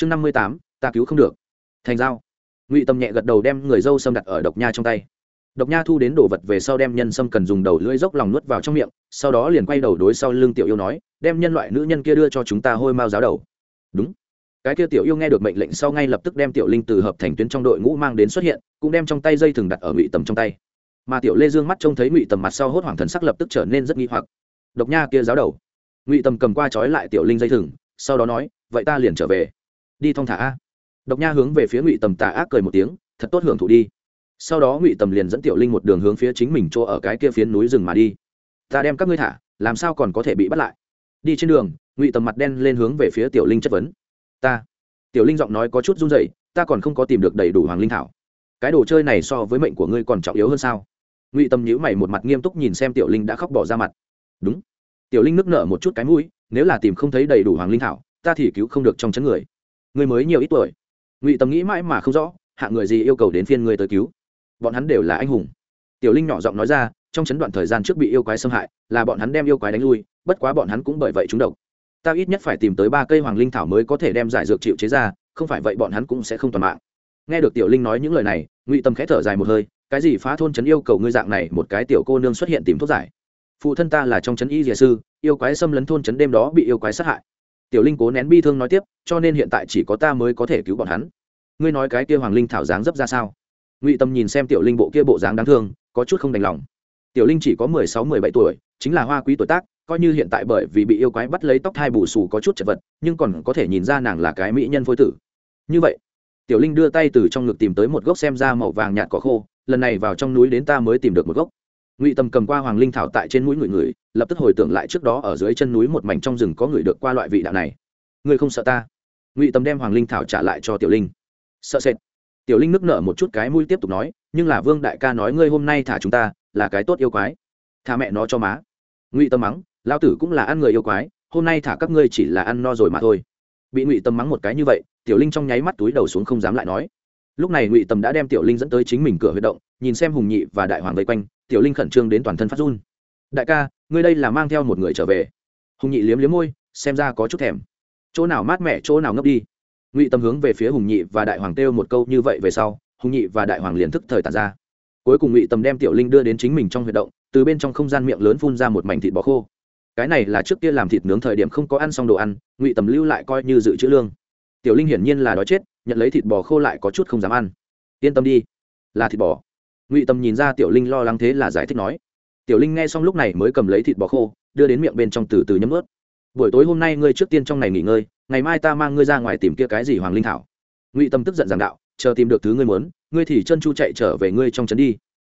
chương năm mươi tám, ta cứu không được. Thành dao ngụy tâm nhẹ gật đầu đem người dâu xâm đặt ở độc nha trong tay. Độc nha thu đến đồ vật về sau đem nhân sâm cần dùng đầu lưỡi dốc lòng nuốt vào trong miệng, sau đó liền quay đầu đối sau lưng tiểu yêu nói, đem nhân loại nữ nhân kia đưa cho chúng ta hôi mau giáo đầu. Đúng. Cái kia tiểu yêu nghe được mệnh lệnh sau ngay lập tức đem tiểu linh từ hợp thành tuyến trong đội ngũ mang đến xuất hiện, cũng đem trong tay dây thừng đặt ở ngụy tầm trong tay. Mà tiểu lê dương mắt trông thấy ngụy tầm mặt sau hốt hoảng thần sắc lập tức trở nên rất nghi hoặc. Độc nha kia giáo đầu. Ngụy tầm cầm qua trói lại tiểu linh dây thừng, sau đó nói, vậy ta liền trở về đi thong thả a. Độc nha hướng về phía ngụy tầm tà ác cười một tiếng, thật tốt hưởng thụ đi. Sau đó ngụy tầm liền dẫn tiểu linh một đường hướng phía chính mình chỗ ở cái kia phiến núi rừng mà đi. Ta đem các ngươi thả, làm sao còn có thể bị bắt lại? Đi trên đường, ngụy tầm mặt đen lên hướng về phía tiểu linh chất vấn. Ta. Tiểu linh giọng nói có chút run rẩy, ta còn không có tìm được đầy đủ hoàng linh thảo. Cái đồ chơi này so với mệnh của ngươi còn trọng yếu hơn sao? Ngụy tâm nhữ mày một mặt nghiêm túc nhìn xem tiểu linh đã khóc bỏ ra mặt. Đúng. Tiểu linh nức nở một chút cái mũi, nếu là tìm không thấy đầy đủ hoàng linh thảo, ta thì cứu không được trong chấn người người mới nhiều ít tuổi. Ngụy tâm nghĩ mãi mà không rõ hạng người gì yêu cầu đến phiên ngươi tới cứu. Bọn hắn đều là anh hùng. Tiểu linh nhỏ giọng nói ra, trong chấn đoạn thời gian trước bị yêu quái xâm hại, là bọn hắn đem yêu quái đánh lui, bất quá bọn hắn cũng bởi vậy trúng độc. Ta ít nhất phải tìm tới ba cây hoàng linh thảo mới có thể đem giải dược chịu chế ra, không phải vậy bọn hắn cũng sẽ không toàn mạng. Nghe được tiểu linh nói những lời này, ngụy tâm khẽ thở dài một hơi, cái gì phá thôn chấn yêu cầu ngươi dạng này, một cái tiểu cô nương xuất hiện tìm thuốc giải. Phụ thân ta là trong chấn y dìa sư, yêu quái xâm lấn thôn chấn đêm đó bị yêu quái sát hại tiểu linh cố nén bi thương nói tiếp, cho nên hiện tại chỉ có ta mới có thể cứu bọn hắn. Ngươi nói cái kia hoàng linh thảo dáng dấp ra sao? Ngụy tâm nhìn xem tiểu linh bộ kia bộ dáng đáng thương, có chút không đành lòng. Tiểu linh chỉ có mười sáu, mười bảy tuổi, chính là hoa quý tuổi tác, coi như hiện tại bởi vì bị yêu quái bắt lấy tóc thai bù xù có chút chật vật, nhưng còn có thể nhìn ra nàng là cái mỹ nhân phôi tử. Như vậy, tiểu linh đưa tay từ trong ngực tìm tới một gốc xem ra màu vàng nhạt cỏ khô, lần này vào trong núi đến ta mới tìm được một gốc ngụy tâm cầm qua hoàng linh thảo tại trên mũi người người lập tức hồi tưởng lại trước đó ở dưới chân núi một mảnh trong rừng có người được qua loại vị đạo này. Ngươi không sợ ta? Ngụy tâm đem hoàng linh thảo trả lại cho tiểu linh. Sợ sệt. Tiểu linh nước nở một chút cái mũi tiếp tục nói, nhưng là vương đại ca nói ngươi hôm nay thả chúng ta là cái tốt yêu quái. Thả mẹ nó cho má. Ngụy tâm mắng, lão tử cũng là ăn người yêu quái, hôm nay thả các ngươi chỉ là ăn no rồi mà thôi. Bị ngụy tâm mắng một cái như vậy, tiểu linh trong nháy mắt túi đầu xuống không dám lại nói. Lúc này ngụy tâm đã đem tiểu linh dẫn tới chính mình cửa huy động nhìn xem hùng nhị và đại hoàng vây quanh, tiểu linh khẩn trương đến toàn thân phát run. Đại ca, ngươi đây là mang theo một người trở về. Hùng nhị liếm liếm môi, xem ra có chút thèm. Chỗ nào mát mẻ, chỗ nào ngấp đi. Ngụy tâm hướng về phía hùng nhị và đại hoàng kêu một câu như vậy về sau, hùng nhị và đại hoàng liền thức thời tàn ra. Cuối cùng ngụy tâm đem tiểu linh đưa đến chính mình trong huy động, từ bên trong không gian miệng lớn phun ra một mảnh thịt bò khô. Cái này là trước kia làm thịt nướng thời điểm không có ăn xong đồ ăn, ngụy tầm lưu lại coi như dự trữ lương. Tiểu linh hiển nhiên là đói chết, nhận lấy thịt bò khô lại có chút không dám ăn. Yên tâm đi, là thịt bò ngụy Tâm nhìn ra tiểu linh lo lắng thế là giải thích nói tiểu linh nghe xong lúc này mới cầm lấy thịt bò khô đưa đến miệng bên trong từ từ nhấm ướt buổi tối hôm nay ngươi trước tiên trong ngày nghỉ ngơi ngày mai ta mang ngươi ra ngoài tìm kia cái gì hoàng linh thảo ngụy tâm tức giận giảng đạo chờ tìm được thứ ngươi muốn ngươi thì chân chu chạy trở về ngươi trong trấn đi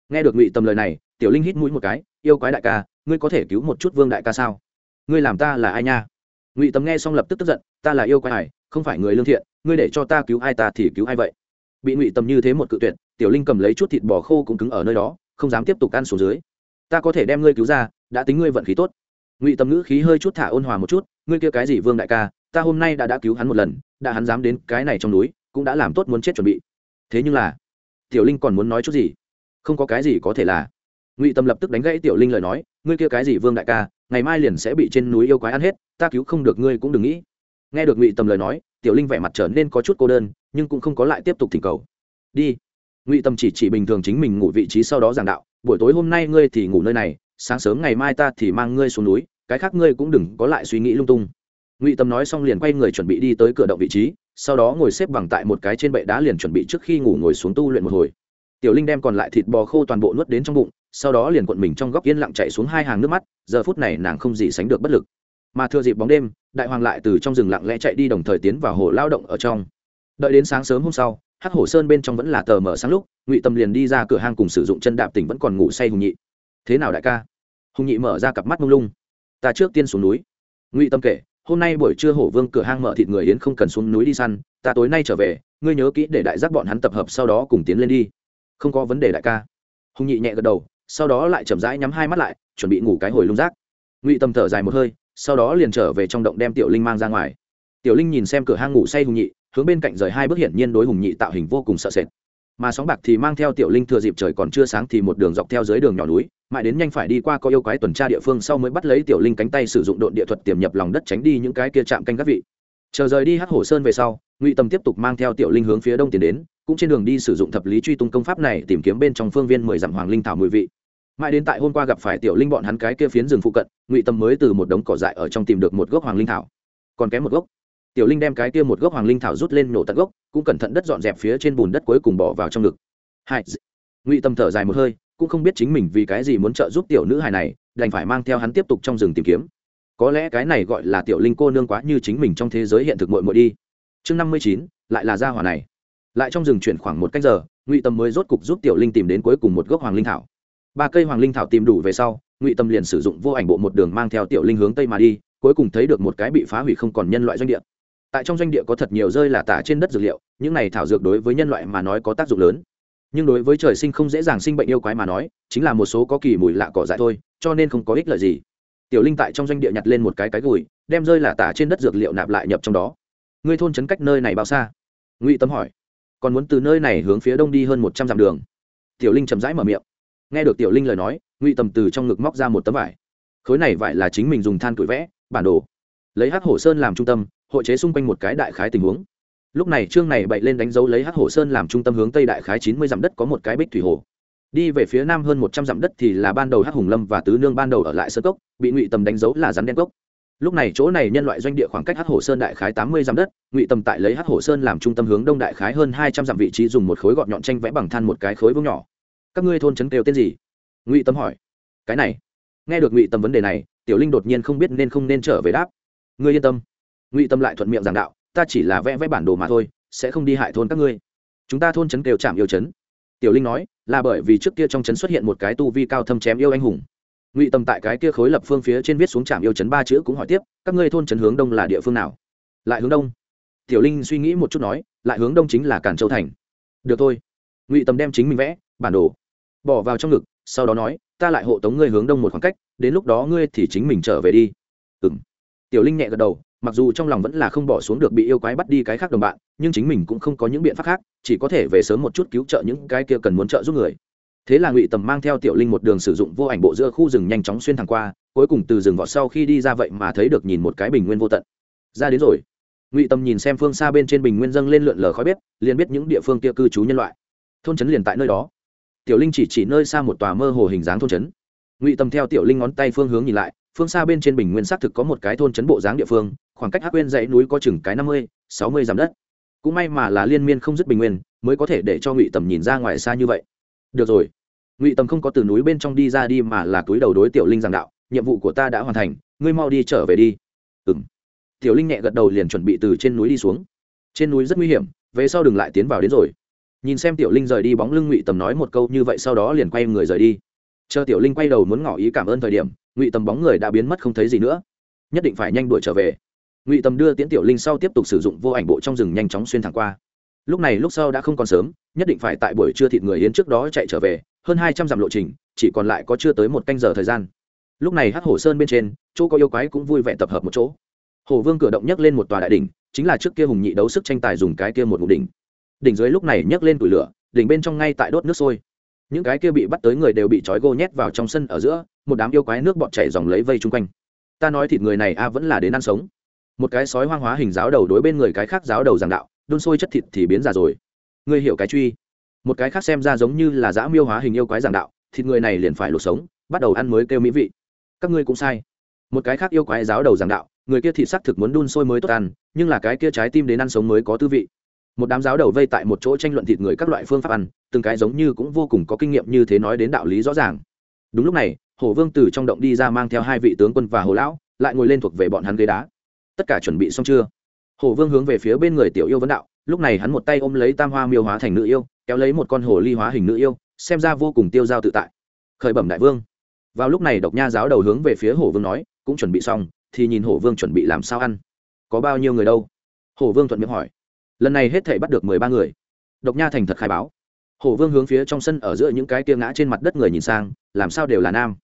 nghe được ngụy tâm lời này tiểu linh hít mũi một cái yêu quái đại ca ngươi có thể cứu một chút vương đại ca sao ngươi làm ta là ai nha ngụy tâm nghe xong lập tức tức giận ta là yêu quái hải không phải người lương thiện ngươi để cho ta cứu ai ta thì cứu ai vậy bị ngụy tâm như thế một cự tuyệt tiểu linh cầm lấy chút thịt bò khô cũng cứng ở nơi đó, không dám tiếp tục ăn xuống dưới. Ta có thể đem ngươi cứu ra, đã tính ngươi vận khí tốt. Ngụy tâm ngữ khí hơi chút thả ôn hòa một chút, ngươi kia cái gì vương đại ca, ta hôm nay đã đã cứu hắn một lần, đã hắn dám đến cái này trong núi, cũng đã làm tốt muốn chết chuẩn bị. Thế nhưng là, tiểu linh còn muốn nói chút gì? Không có cái gì có thể là. Ngụy tâm lập tức đánh gãy tiểu linh lời nói, ngươi kia cái gì vương đại ca, ngày mai liền sẽ bị trên núi yêu quái ăn hết, ta cứu không được ngươi cũng đừng nghĩ. Nghe được ngụy tâm lời nói, tiểu linh vẻ mặt trở nên có chút cô đơn, nhưng cũng không có lại tiếp tục thỉnh cầu. Đi ngụy tâm chỉ chỉ bình thường chính mình ngủ vị trí sau đó giảng đạo, buổi tối hôm nay ngươi thì ngủ nơi này, sáng sớm ngày mai ta thì mang ngươi xuống núi, cái khác ngươi cũng đừng có lại suy nghĩ lung tung. Ngụy tâm nói xong liền quay người chuẩn bị đi tới cửa động vị trí, sau đó ngồi xếp bằng tại một cái trên bệ đá liền chuẩn bị trước khi ngủ ngồi xuống tu luyện một hồi. Tiểu linh đem còn lại thịt bò khô toàn bộ nuốt đến trong bụng, sau đó liền cuộn mình trong góc yên lặng chạy xuống hai hàng nước mắt, giờ phút này nàng không gì sánh được bất lực. Mà thừa dịp bóng đêm, đại hoàng lại từ trong rừng lặng lẽ chạy đi đồng thời tiến vào hồ lao động ở trong. Đợi đến sáng sớm hôm sau hắc hổ sơn bên trong vẫn là tờ mở sáng lúc, ngụy tâm liền đi ra cửa hang cùng sử dụng chân đạp tỉnh vẫn còn ngủ say hùng nhị. Thế nào đại ca? Hùng nhị mở ra cặp mắt mông lung. Ta trước tiên xuống núi. Ngụy tâm kể, hôm nay buổi trưa hổ vương cửa hang mở thịt người yến không cần xuống núi đi săn, ta tối nay trở về, ngươi nhớ kỹ để đại giác bọn hắn tập hợp sau đó cùng tiến lên đi. Không có vấn đề đại ca. Hùng nhị nhẹ gật đầu, sau đó lại chậm rãi nhắm hai mắt lại, chuẩn bị ngủ cái hồi lung rác ngụy tâm thở dài một hơi, sau đó liền trở về trong động đem tiểu linh mang ra ngoài. Tiểu linh nhìn xem cửa hang ngủ say hùng nhị hướng bên cạnh rời hai bước hiển nhiên đối hùng nhị tạo hình vô cùng sợ sệt. Mà sóng bạc thì mang theo tiểu linh thừa dịp trời còn chưa sáng thì một đường dọc theo dưới đường nhỏ núi, mãi đến nhanh phải đi qua có yêu quái tuần tra địa phương sau mới bắt lấy tiểu linh cánh tay sử dụng độn địa thuật tiềm nhập lòng đất tránh đi những cái kia chạm canh các vị. Chờ rời đi hát hổ sơn về sau, ngụy tâm tiếp tục mang theo tiểu linh hướng phía đông tiến đến, cũng trên đường đi sử dụng thập lý truy tung công pháp này tìm kiếm bên trong phương viên mười dặm hoàng linh thảo mùi vị. Mãi đến tại hôm qua gặp phải tiểu linh bọn hắn cái kia phiến rừng phụ cận, ngụy tâm mới từ một đống cỏ dại ở trong tìm được một gốc hoàng linh thảo. Còn kém một gốc tiểu linh đem cái kia một gốc hoàng linh thảo rút lên nổ tận gốc, cũng cẩn thận đất dọn dẹp phía trên bùn đất cuối cùng bỏ vào trong ngực. Hai ngụy tâm thở dài một hơi, cũng không biết chính mình vì cái gì muốn trợ giúp tiểu nữ hài này, đành phải mang theo hắn tiếp tục trong rừng tìm kiếm. Có lẽ cái này gọi là tiểu linh cô nương quá như chính mình trong thế giới hiện thực mội mội đi. Chương năm mươi chín, lại là gia hỏa này. Lại trong rừng chuyển khoảng một cách giờ, ngụy tâm mới rốt cục giúp tiểu linh tìm đến cuối cùng một gốc hoàng linh thảo. Ba cây hoàng linh thảo tìm đủ về sau, ngụy tâm liền sử dụng vô ảnh bộ một đường mang theo tiểu linh hướng tây mà đi, cuối cùng thấy được một cái bị phá hủy không còn nhân loại doanh địa tại trong doanh địa có thật nhiều rơi là tả trên đất dược liệu, những này thảo dược đối với nhân loại mà nói có tác dụng lớn. Nhưng đối với trời sinh không dễ dàng sinh bệnh yêu quái mà nói, chính là một số có kỳ mùi lạ cỏ dại thôi, cho nên không có ích lợi gì. Tiểu linh tại trong doanh địa nhặt lên một cái cái gùi, đem rơi là tả trên đất dược liệu nạp lại nhập trong đó. Ngươi thôn trấn cách nơi này bao xa? Ngụy tâm hỏi. Còn muốn từ nơi này hướng phía đông đi hơn một trăm dặm đường. Tiểu linh chậm rãi mở miệng. Nghe được tiểu linh lời nói, ngụy tầm từ trong ngực móc ra một tấm vải. Khối này vải là chính mình dùng than tuổi vẽ, bản đồ. Lấy hắc hổ sơn làm trung tâm hội chế xung quanh một cái đại khái tình huống. Lúc này trương này bậy lên đánh dấu lấy hắc hổ sơn làm trung tâm hướng tây đại khái chín mươi dặm đất có một cái bích thủy hồ. Đi về phía nam hơn một trăm dặm đất thì là ban đầu hắc hùng lâm và tứ nương ban đầu ở lại sơn cốc, bị ngụy tầm đánh dấu là rắn đen cốc. Lúc này chỗ này nhân loại doanh địa khoảng cách hắc hổ sơn đại khái tám mươi dặm đất, ngụy tầm tại lấy hắc hổ sơn làm trung tâm hướng đông đại khái hơn hai trăm dặm vị trí dùng một khối gọn nhọn tranh vẽ bằng than một cái khối vương nhỏ. Các ngươi thôn trấn kêu tên gì? Ngụy tâm hỏi. Cái này. Nghe được ngụy tâm vấn đề này, tiểu linh đột nhiên không biết nên không nên trở về đáp. Ngươi yên tâm ngụy tâm lại thuận miệng giảng đạo, ta chỉ là vẽ vẽ bản đồ mà thôi, sẽ không đi hại thôn các ngươi. Chúng ta thôn trấn kêu chạm yêu trấn. Tiểu linh nói, là bởi vì trước kia trong trấn xuất hiện một cái tu vi cao thâm chém yêu anh hùng. Ngụy tâm tại cái kia khối lập phương phía trên viết xuống trạm yêu trấn ba chữ cũng hỏi tiếp, các ngươi thôn trấn hướng đông là địa phương nào? Lại hướng đông. Tiểu linh suy nghĩ một chút nói, lại hướng đông chính là cản châu thành. Được thôi. Ngụy tâm đem chính mình vẽ, bản đồ, bỏ vào trong ngực, sau đó nói, ta lại hộ tống ngươi hướng đông một khoảng cách, đến lúc đó ngươi thì chính mình trở về đi. Ừ m tiểu linh nhẹ gật đầu mặc dù trong lòng vẫn là không bỏ xuống được bị yêu quái bắt đi cái khác đồng bạn, nhưng chính mình cũng không có những biện pháp khác, chỉ có thể về sớm một chút cứu trợ những cái kia cần muốn trợ giúp người. Thế là ngụy tầm mang theo tiểu linh một đường sử dụng vô ảnh bộ giữa khu rừng nhanh chóng xuyên thẳng qua, cuối cùng từ rừng vọt sau khi đi ra vậy mà thấy được nhìn một cái bình nguyên vô tận. Ra đến rồi. Ngụy tầm nhìn xem phương xa bên trên bình nguyên dâng lên lượn lờ khói bếp, liền biết những địa phương kia cư trú nhân loại. Thôn trấn liền tại nơi đó. Tiểu linh chỉ chỉ nơi xa một tòa mơ hồ hình dáng thôn trấn. Ngụy tầm theo tiểu linh ngón tay phương hướng nhìn lại phương xa bên trên bình nguyên xác thực có một cái thôn chấn bộ dáng địa phương, khoảng cách hắc quên dãy núi có chừng cái năm mươi, sáu mươi dặm đất. Cũng may mà là liên miên không dứt bình nguyên, mới có thể để cho ngụy tầm nhìn ra ngoài xa như vậy. Được rồi. Ngụy tầm không có từ núi bên trong đi ra đi mà là túi đầu đối tiểu linh giảng đạo, nhiệm vụ của ta đã hoàn thành, ngươi mau đi trở về đi. Ừ m tiểu linh nhẹ gật đầu liền chuẩn bị từ trên núi đi xuống. Trên núi rất nguy hiểm, về sau đừng lại tiến vào đến rồi. Nhìn xem tiểu linh rời đi bóng lưng ngụy tầm nói một câu như vậy sau đó liền quay người rời đi. Chờ tiểu linh quay đầu muốn ngỏ ý cảm ơn thời điểm ngụy tầm bóng người đã biến mất không thấy gì nữa nhất định phải nhanh đuổi trở về ngụy tầm đưa tiễn tiểu linh sau tiếp tục sử dụng vô ảnh bộ trong rừng nhanh chóng xuyên thẳng qua lúc này lúc sau đã không còn sớm nhất định phải tại buổi trưa thịt người yến trước đó chạy trở về hơn hai trăm dặm lộ trình chỉ còn lại có chưa tới một canh giờ thời gian lúc này hắc hổ sơn bên trên chỗ có yêu quái cũng vui vẻ tập hợp một chỗ hổ vương cửa động nhấc lên một tòa đại đỉnh chính là trước kia hùng nhị đấu sức tranh tài dùng cái kia một ngụ đỉnh đỉnh dưới lúc này nhấc lên tủi lửa đỉnh bên trong ngay tại đốt nước sôi những cái kia bị bắt tới người đều bị trói gô nhét vào trong sân ở giữa, một đám yêu quái nước bọt chảy dòng lấy vây chung quanh. Ta nói thịt người này a vẫn là đến ăn sống. Một cái sói hoang hóa hình giáo đầu đối bên người cái khác giáo đầu giảng đạo, đun sôi chất thịt thì biến già rồi. Ngươi hiểu cái truy. Một cái khác xem ra giống như là dã miêu hóa hình yêu quái giảng đạo, thịt người này liền phải luộc sống, bắt đầu ăn mới kêu mỹ vị. Các ngươi cũng sai. Một cái khác yêu quái giáo đầu giảng đạo, người kia thịt xác thực muốn đun sôi mới tốt ăn, nhưng là cái kia trái tim đến ăn sống mới có tư vị một đám giáo đầu vây tại một chỗ tranh luận thịt người các loại phương pháp ăn, từng cái giống như cũng vô cùng có kinh nghiệm như thế nói đến đạo lý rõ ràng. Đúng lúc này, hồ vương từ trong động đi ra mang theo hai vị tướng quân và hồ lão, lại ngồi lên thuộc về bọn hắn ghế đá. Tất cả chuẩn bị xong chưa? Hồ vương hướng về phía bên người tiểu yêu vấn đạo, lúc này hắn một tay ôm lấy tam hoa miêu hóa thành nữ yêu, kéo lấy một con hồ ly hóa hình nữ yêu, xem ra vô cùng tiêu dao tự tại. Khởi bẩm đại vương. Vào lúc này độc nha giáo đầu hướng về phía hổ vương nói, cũng chuẩn bị xong, thì nhìn hổ vương chuẩn bị làm sao ăn. Có bao nhiêu người đâu? Hổ vương thuận miệng hỏi lần này hết thể bắt được mười ba người. Độc nha thành thật khai báo. Hổ vương hướng phía trong sân ở giữa những cái kia ngã trên mặt đất người nhìn sang, làm sao đều là nam?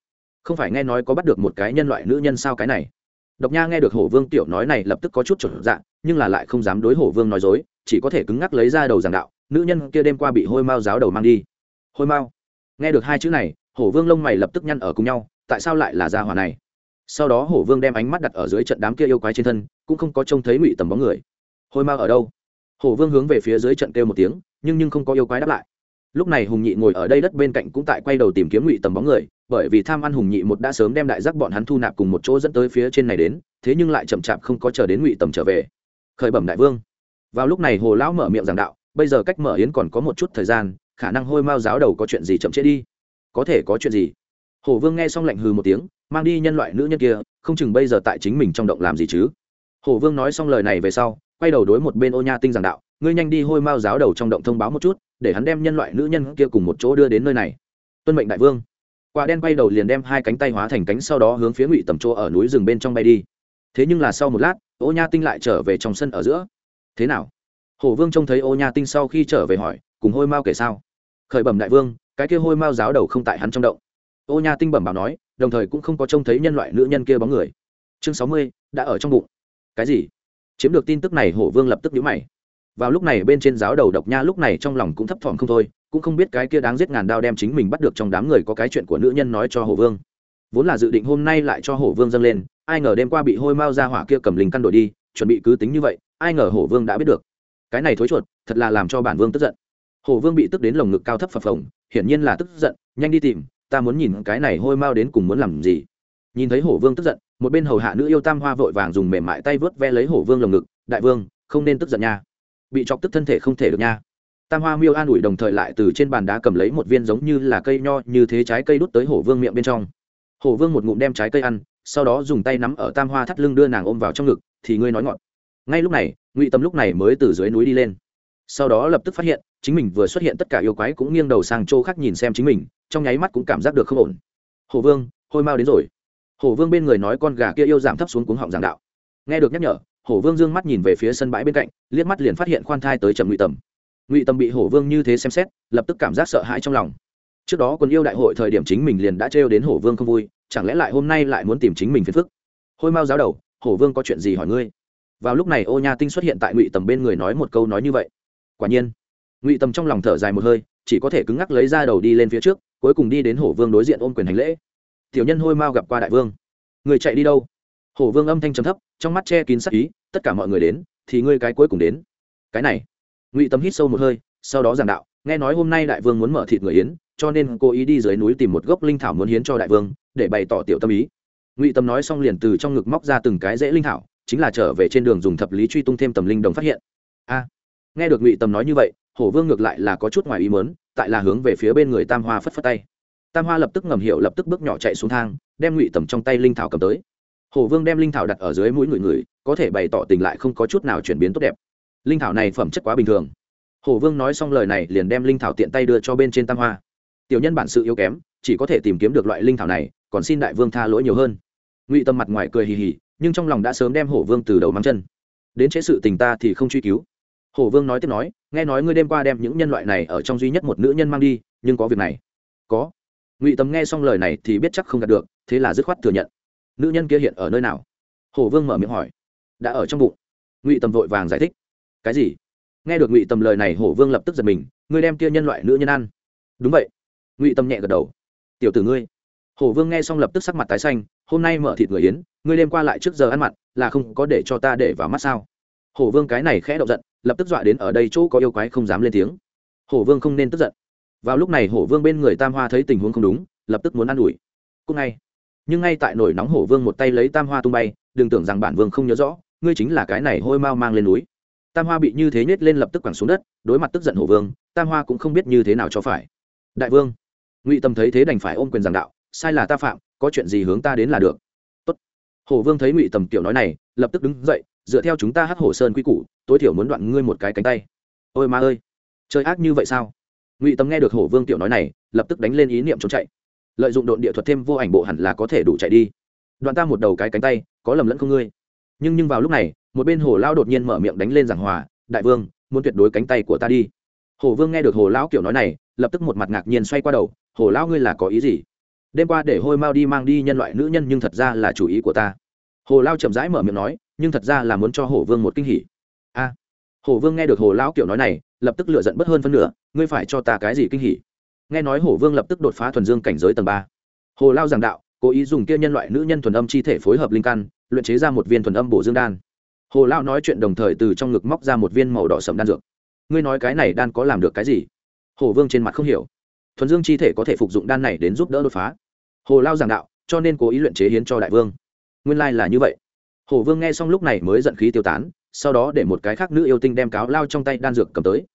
Không phải nghe nói có bắt được một cái nhân loại nữ nhân sao cái này? Độc nha nghe được hổ vương tiểu nói này lập tức có chút trở dạng nhưng là lại không dám đối hổ vương nói dối, chỉ có thể cứng ngắc lấy ra đầu giảng đạo, nữ nhân kia đêm qua bị hôi mao giáo đầu mang đi. Hôi mao? Nghe được hai chữ này, hổ vương lông mày lập tức nhăn ở cùng nhau, tại sao lại là gia hòa này? Sau đó hổ vương đem ánh mắt đặt ở dưới trận đám kia yêu quái trên thân, cũng không có trông thấy ngụy tầm bóng người. Hôi mao ở đâu? Hổ vương hướng về phía dưới trận kêu một tiếng, nhưng nhưng không có yêu quái đáp lại. Lúc này hùng nhị ngồi ở đây đất bên cạnh cũng tại quay đầu tìm kiếm ngụy tầm bóng người, bởi vì tham ăn hùng nhị một đã sớm đem đại giác bọn hắn thu nạp cùng một chỗ dẫn tới phía trên này đến, thế nhưng lại chậm chạp không có chờ đến ngụy tầm trở về. Khởi bẩm đại vương. Vào lúc này hồ lão mở miệng giảng đạo, bây giờ cách mở yến còn có một chút thời gian, khả năng hôi mao giáo đầu có chuyện gì chậm trễ đi. Có thể có chuyện gì? Hồ vương nghe xong lạnh hừ một tiếng, mang đi nhân loại nữ nhân kia, không chừng bây giờ tại chính mình trong động làm gì chứ? Hồ vương nói xong lời này về sau quay đầu đối một bên ô nha tinh giảng đạo, ngươi nhanh đi hôi mao giáo đầu trong động thông báo một chút, để hắn đem nhân loại nữ nhân kia cùng một chỗ đưa đến nơi này. Tuân mệnh đại vương. Quả đen quay đầu liền đem hai cánh tay hóa thành cánh sau đó hướng phía ngụy tầm chỗ ở núi rừng bên trong bay đi. Thế nhưng là sau một lát, ô nha tinh lại trở về trong sân ở giữa. Thế nào? Hổ vương trông thấy ô nha tinh sau khi trở về hỏi, cùng hôi mao kể sao? Khởi bẩm đại vương, cái kia hôi mao giáo đầu không tại hắn trong động. Ô nha tinh bẩm bảo nói, đồng thời cũng không có trông thấy nhân loại nữ nhân kia bóng người. Chương sáu mươi, đã ở trong bụng. Cái gì? Chiếm được tin tức này, hổ vương lập tức nhíu mày. Vào lúc này bên trên giáo đầu độc nha lúc này trong lòng cũng thấp thỏm không thôi, cũng không biết cái kia đáng giết ngàn đao đem chính mình bắt được trong đám người có cái chuyện của nữ nhân nói cho hổ vương. Vốn là dự định hôm nay lại cho hổ vương dâng lên, ai ngờ đêm qua bị hôi Mao ra hỏa kia cầm linh căn đổi đi, chuẩn bị cứ tính như vậy, ai ngờ hổ vương đã biết được. Cái này thối chuột, thật là làm cho bản vương tức giận. Hổ vương bị tức đến lồng ngực cao thấp phập phồng, hiển nhiên là tức giận, nhanh đi tìm, ta muốn nhìn cái này hôi Mao đến cùng muốn làm gì nhìn thấy hổ vương tức giận, một bên hầu hạ nữ yêu tam hoa vội vàng dùng mềm mại tay vớt ve lấy hổ vương lồng ngực, đại vương, không nên tức giận nha. Bị chọc tức thân thể không thể được nha. Tam hoa miêu an ủi đồng thời lại từ trên bàn đá cầm lấy một viên giống như là cây nho như thế trái cây đút tới hổ vương miệng bên trong. Hổ vương một ngụm đem trái cây ăn, sau đó dùng tay nắm ở tam hoa thắt lưng đưa nàng ôm vào trong ngực, thì ngươi nói ngọt. Ngay lúc này, ngụy tâm lúc này mới từ dưới núi đi lên. Sau đó lập tức phát hiện, chính mình vừa xuất hiện tất cả yêu quái cũng nghiêng đầu sang chỗ khác nhìn xem chính mình, trong nháy mắt cũng cảm giác được không ổn. Hổ vương, hôi mau đến rồi hổ vương bên người nói con gà kia yêu giảm thấp xuống cuống họng giảng đạo. Nghe được nhắc nhở, hổ vương dương mắt nhìn về phía sân bãi bên cạnh, liếc mắt liền phát hiện khoan thai tới trầm ngụy tầm. Ngụy tầm bị hổ vương như thế xem xét, lập tức cảm giác sợ hãi trong lòng. Trước đó quân yêu đại hội thời điểm chính mình liền đã trêu đến hổ vương không vui, chẳng lẽ lại hôm nay lại muốn tìm chính mình phiền phức? Hôi mau giáo đầu, hổ vương có chuyện gì hỏi ngươi? Vào lúc này ô nha tinh xuất hiện tại ngụy tầm bên người nói một câu nói như vậy. Quả nhiên, ngụy tầm trong lòng thở dài một hơi, chỉ có thể cứng ngắc lấy ra đầu đi lên phía trước, cuối cùng đi đến hổ vương đối diện ôm quyền hành lễ tiểu nhân hôi mau gặp qua đại vương. Người chạy đi đâu? Hổ vương âm thanh trầm thấp, trong mắt che kín sắc ý, tất cả mọi người đến, thì ngươi cái cuối cùng đến. Cái này. Ngụy tâm hít sâu một hơi, sau đó giảng đạo, nghe nói hôm nay đại vương muốn mở thịt người yến, cho nên cô ý đi dưới núi tìm một gốc linh thảo muốn hiến cho đại vương, để bày tỏ tiểu tâm ý. Ngụy tâm nói xong liền từ trong ngực móc ra từng cái dễ linh thảo, chính là trở về trên đường dùng thập lý truy tung thêm tầm linh đồng phát hiện. A. Nghe được ngụy tâm nói như vậy, hổ vương ngược lại là có chút ngoài ý mớn tại là hướng về phía bên người tam hoa phất phất tay tam hoa lập tức ngầm hiệu lập tức bước nhỏ chạy xuống thang, đem ngụy tầm trong tay linh thảo cầm tới. Hổ vương đem linh thảo đặt ở dưới mũi người người, có thể bày tỏ tình lại không có chút nào chuyển biến tốt đẹp. Linh thảo này phẩm chất quá bình thường. Hổ vương nói xong lời này liền đem linh thảo tiện tay đưa cho bên trên tam hoa. Tiểu nhân bản sự yếu kém, chỉ có thể tìm kiếm được loại linh thảo này, còn xin đại vương tha lỗi nhiều hơn. Ngụy tâm mặt ngoài cười hì hì, nhưng trong lòng đã sớm đem hổ vương từ đầu mắng chân. Đến chế sự tình ta thì không truy cứu. Hổ vương nói tiếp nói, nghe nói ngươi đêm qua đem những nhân loại này ở trong duy nhất một nữ nhân mang đi, nhưng có việc này. Có ngụy tâm nghe xong lời này thì biết chắc không đạt được, thế là dứt khoát thừa nhận. Nữ nhân kia hiện ở nơi nào? Hổ vương mở miệng hỏi. Đã ở trong bụng. Ngụy tâm vội vàng giải thích. Cái gì? Nghe được ngụy tâm lời này hổ vương lập tức giật mình, ngươi đem kia nhân loại nữ nhân ăn. Đúng vậy. Ngụy tâm nhẹ gật đầu. Tiểu tử ngươi. Hổ vương nghe xong lập tức sắc mặt tái xanh, hôm nay mở thịt người yến, ngươi đêm qua lại trước giờ ăn mặn, là không có để cho ta để vào mắt sao? Hổ vương cái này khẽ động giận, lập tức dọa đến ở đây chỗ có yêu quái không dám lên tiếng. Hổ vương không nên tức giận vào lúc này hổ vương bên người tam hoa thấy tình huống không đúng, lập tức muốn ă n ủi. Cúc ngay. Nhưng ngay tại nổi nóng hổ vương một tay lấy tam hoa tung bay, đừng tưởng rằng bản vương không nhớ rõ, ngươi chính là cái này hôi mau mang lên núi. Tam hoa bị như thế nhét lên lập tức quẳng xuống đất, đối mặt tức giận hổ vương, tam hoa cũng không biết như thế nào cho phải. Đại vương, ngụy tâm thấy thế đành phải ôm quyền giảng đạo, sai là ta phạm, có chuyện gì hướng ta đến là được. Tốt. hổ vương thấy ngụy tầm kiểu nói này, lập tức đứng dậy, dựa theo chúng ta hát hổ sơn quy củ, tối thiểu muốn đoạn ngươi một cái cánh tay. Ôi ma ơi chơi ác như vậy sao? Ngụy tâm nghe được hổ vương tiểu nói này lập tức đánh lên ý niệm trốn chạy lợi dụng độn địa thuật thêm vô ảnh bộ hẳn là có thể đủ chạy đi đoạn ta một đầu cái cánh tay có lầm lẫn không ngươi nhưng nhưng vào lúc này một bên hồ lao đột nhiên mở miệng đánh lên giảng hòa đại vương muốn tuyệt đối cánh tay của ta đi hồ vương nghe được hồ lão kiểu nói này lập tức một mặt ngạc nhiên xoay qua đầu hồ lão ngươi là có ý gì đêm qua để hôi mau đi mang đi nhân loại nữ nhân nhưng thật ra là chủ ý của ta hồ lao chậm rãi mở miệng nói nhưng thật ra là muốn cho hồ vương một kinh hỉ a hồ vương nghe được hồ lão kiểu nói này lập tức lựa giận bất hơn phân nửa ngươi phải cho ta cái gì kinh hỉ? Nghe nói hồ vương lập tức đột phá thuần dương cảnh giới tầng ba. Hồ lao giảng đạo, cố ý dùng kia nhân loại nữ nhân thuần âm chi thể phối hợp linh căn, luyện chế ra một viên thuần âm bổ dương đan. Hồ lao nói chuyện đồng thời từ trong ngực móc ra một viên màu đỏ sầm đan dược. Ngươi nói cái này đan có làm được cái gì? Hồ vương trên mặt không hiểu. Thuần dương chi thể có thể phục dụng đan này đến giúp đỡ đột phá. Hồ lao giảng đạo, cho nên cố ý luyện chế hiến cho đại vương. Nguyên lai là như vậy. Hồ vương nghe xong lúc này mới giận khí tiêu tán, sau đó để một cái khác nữ yêu tinh đem cáo lao trong tay đan dược cầm tới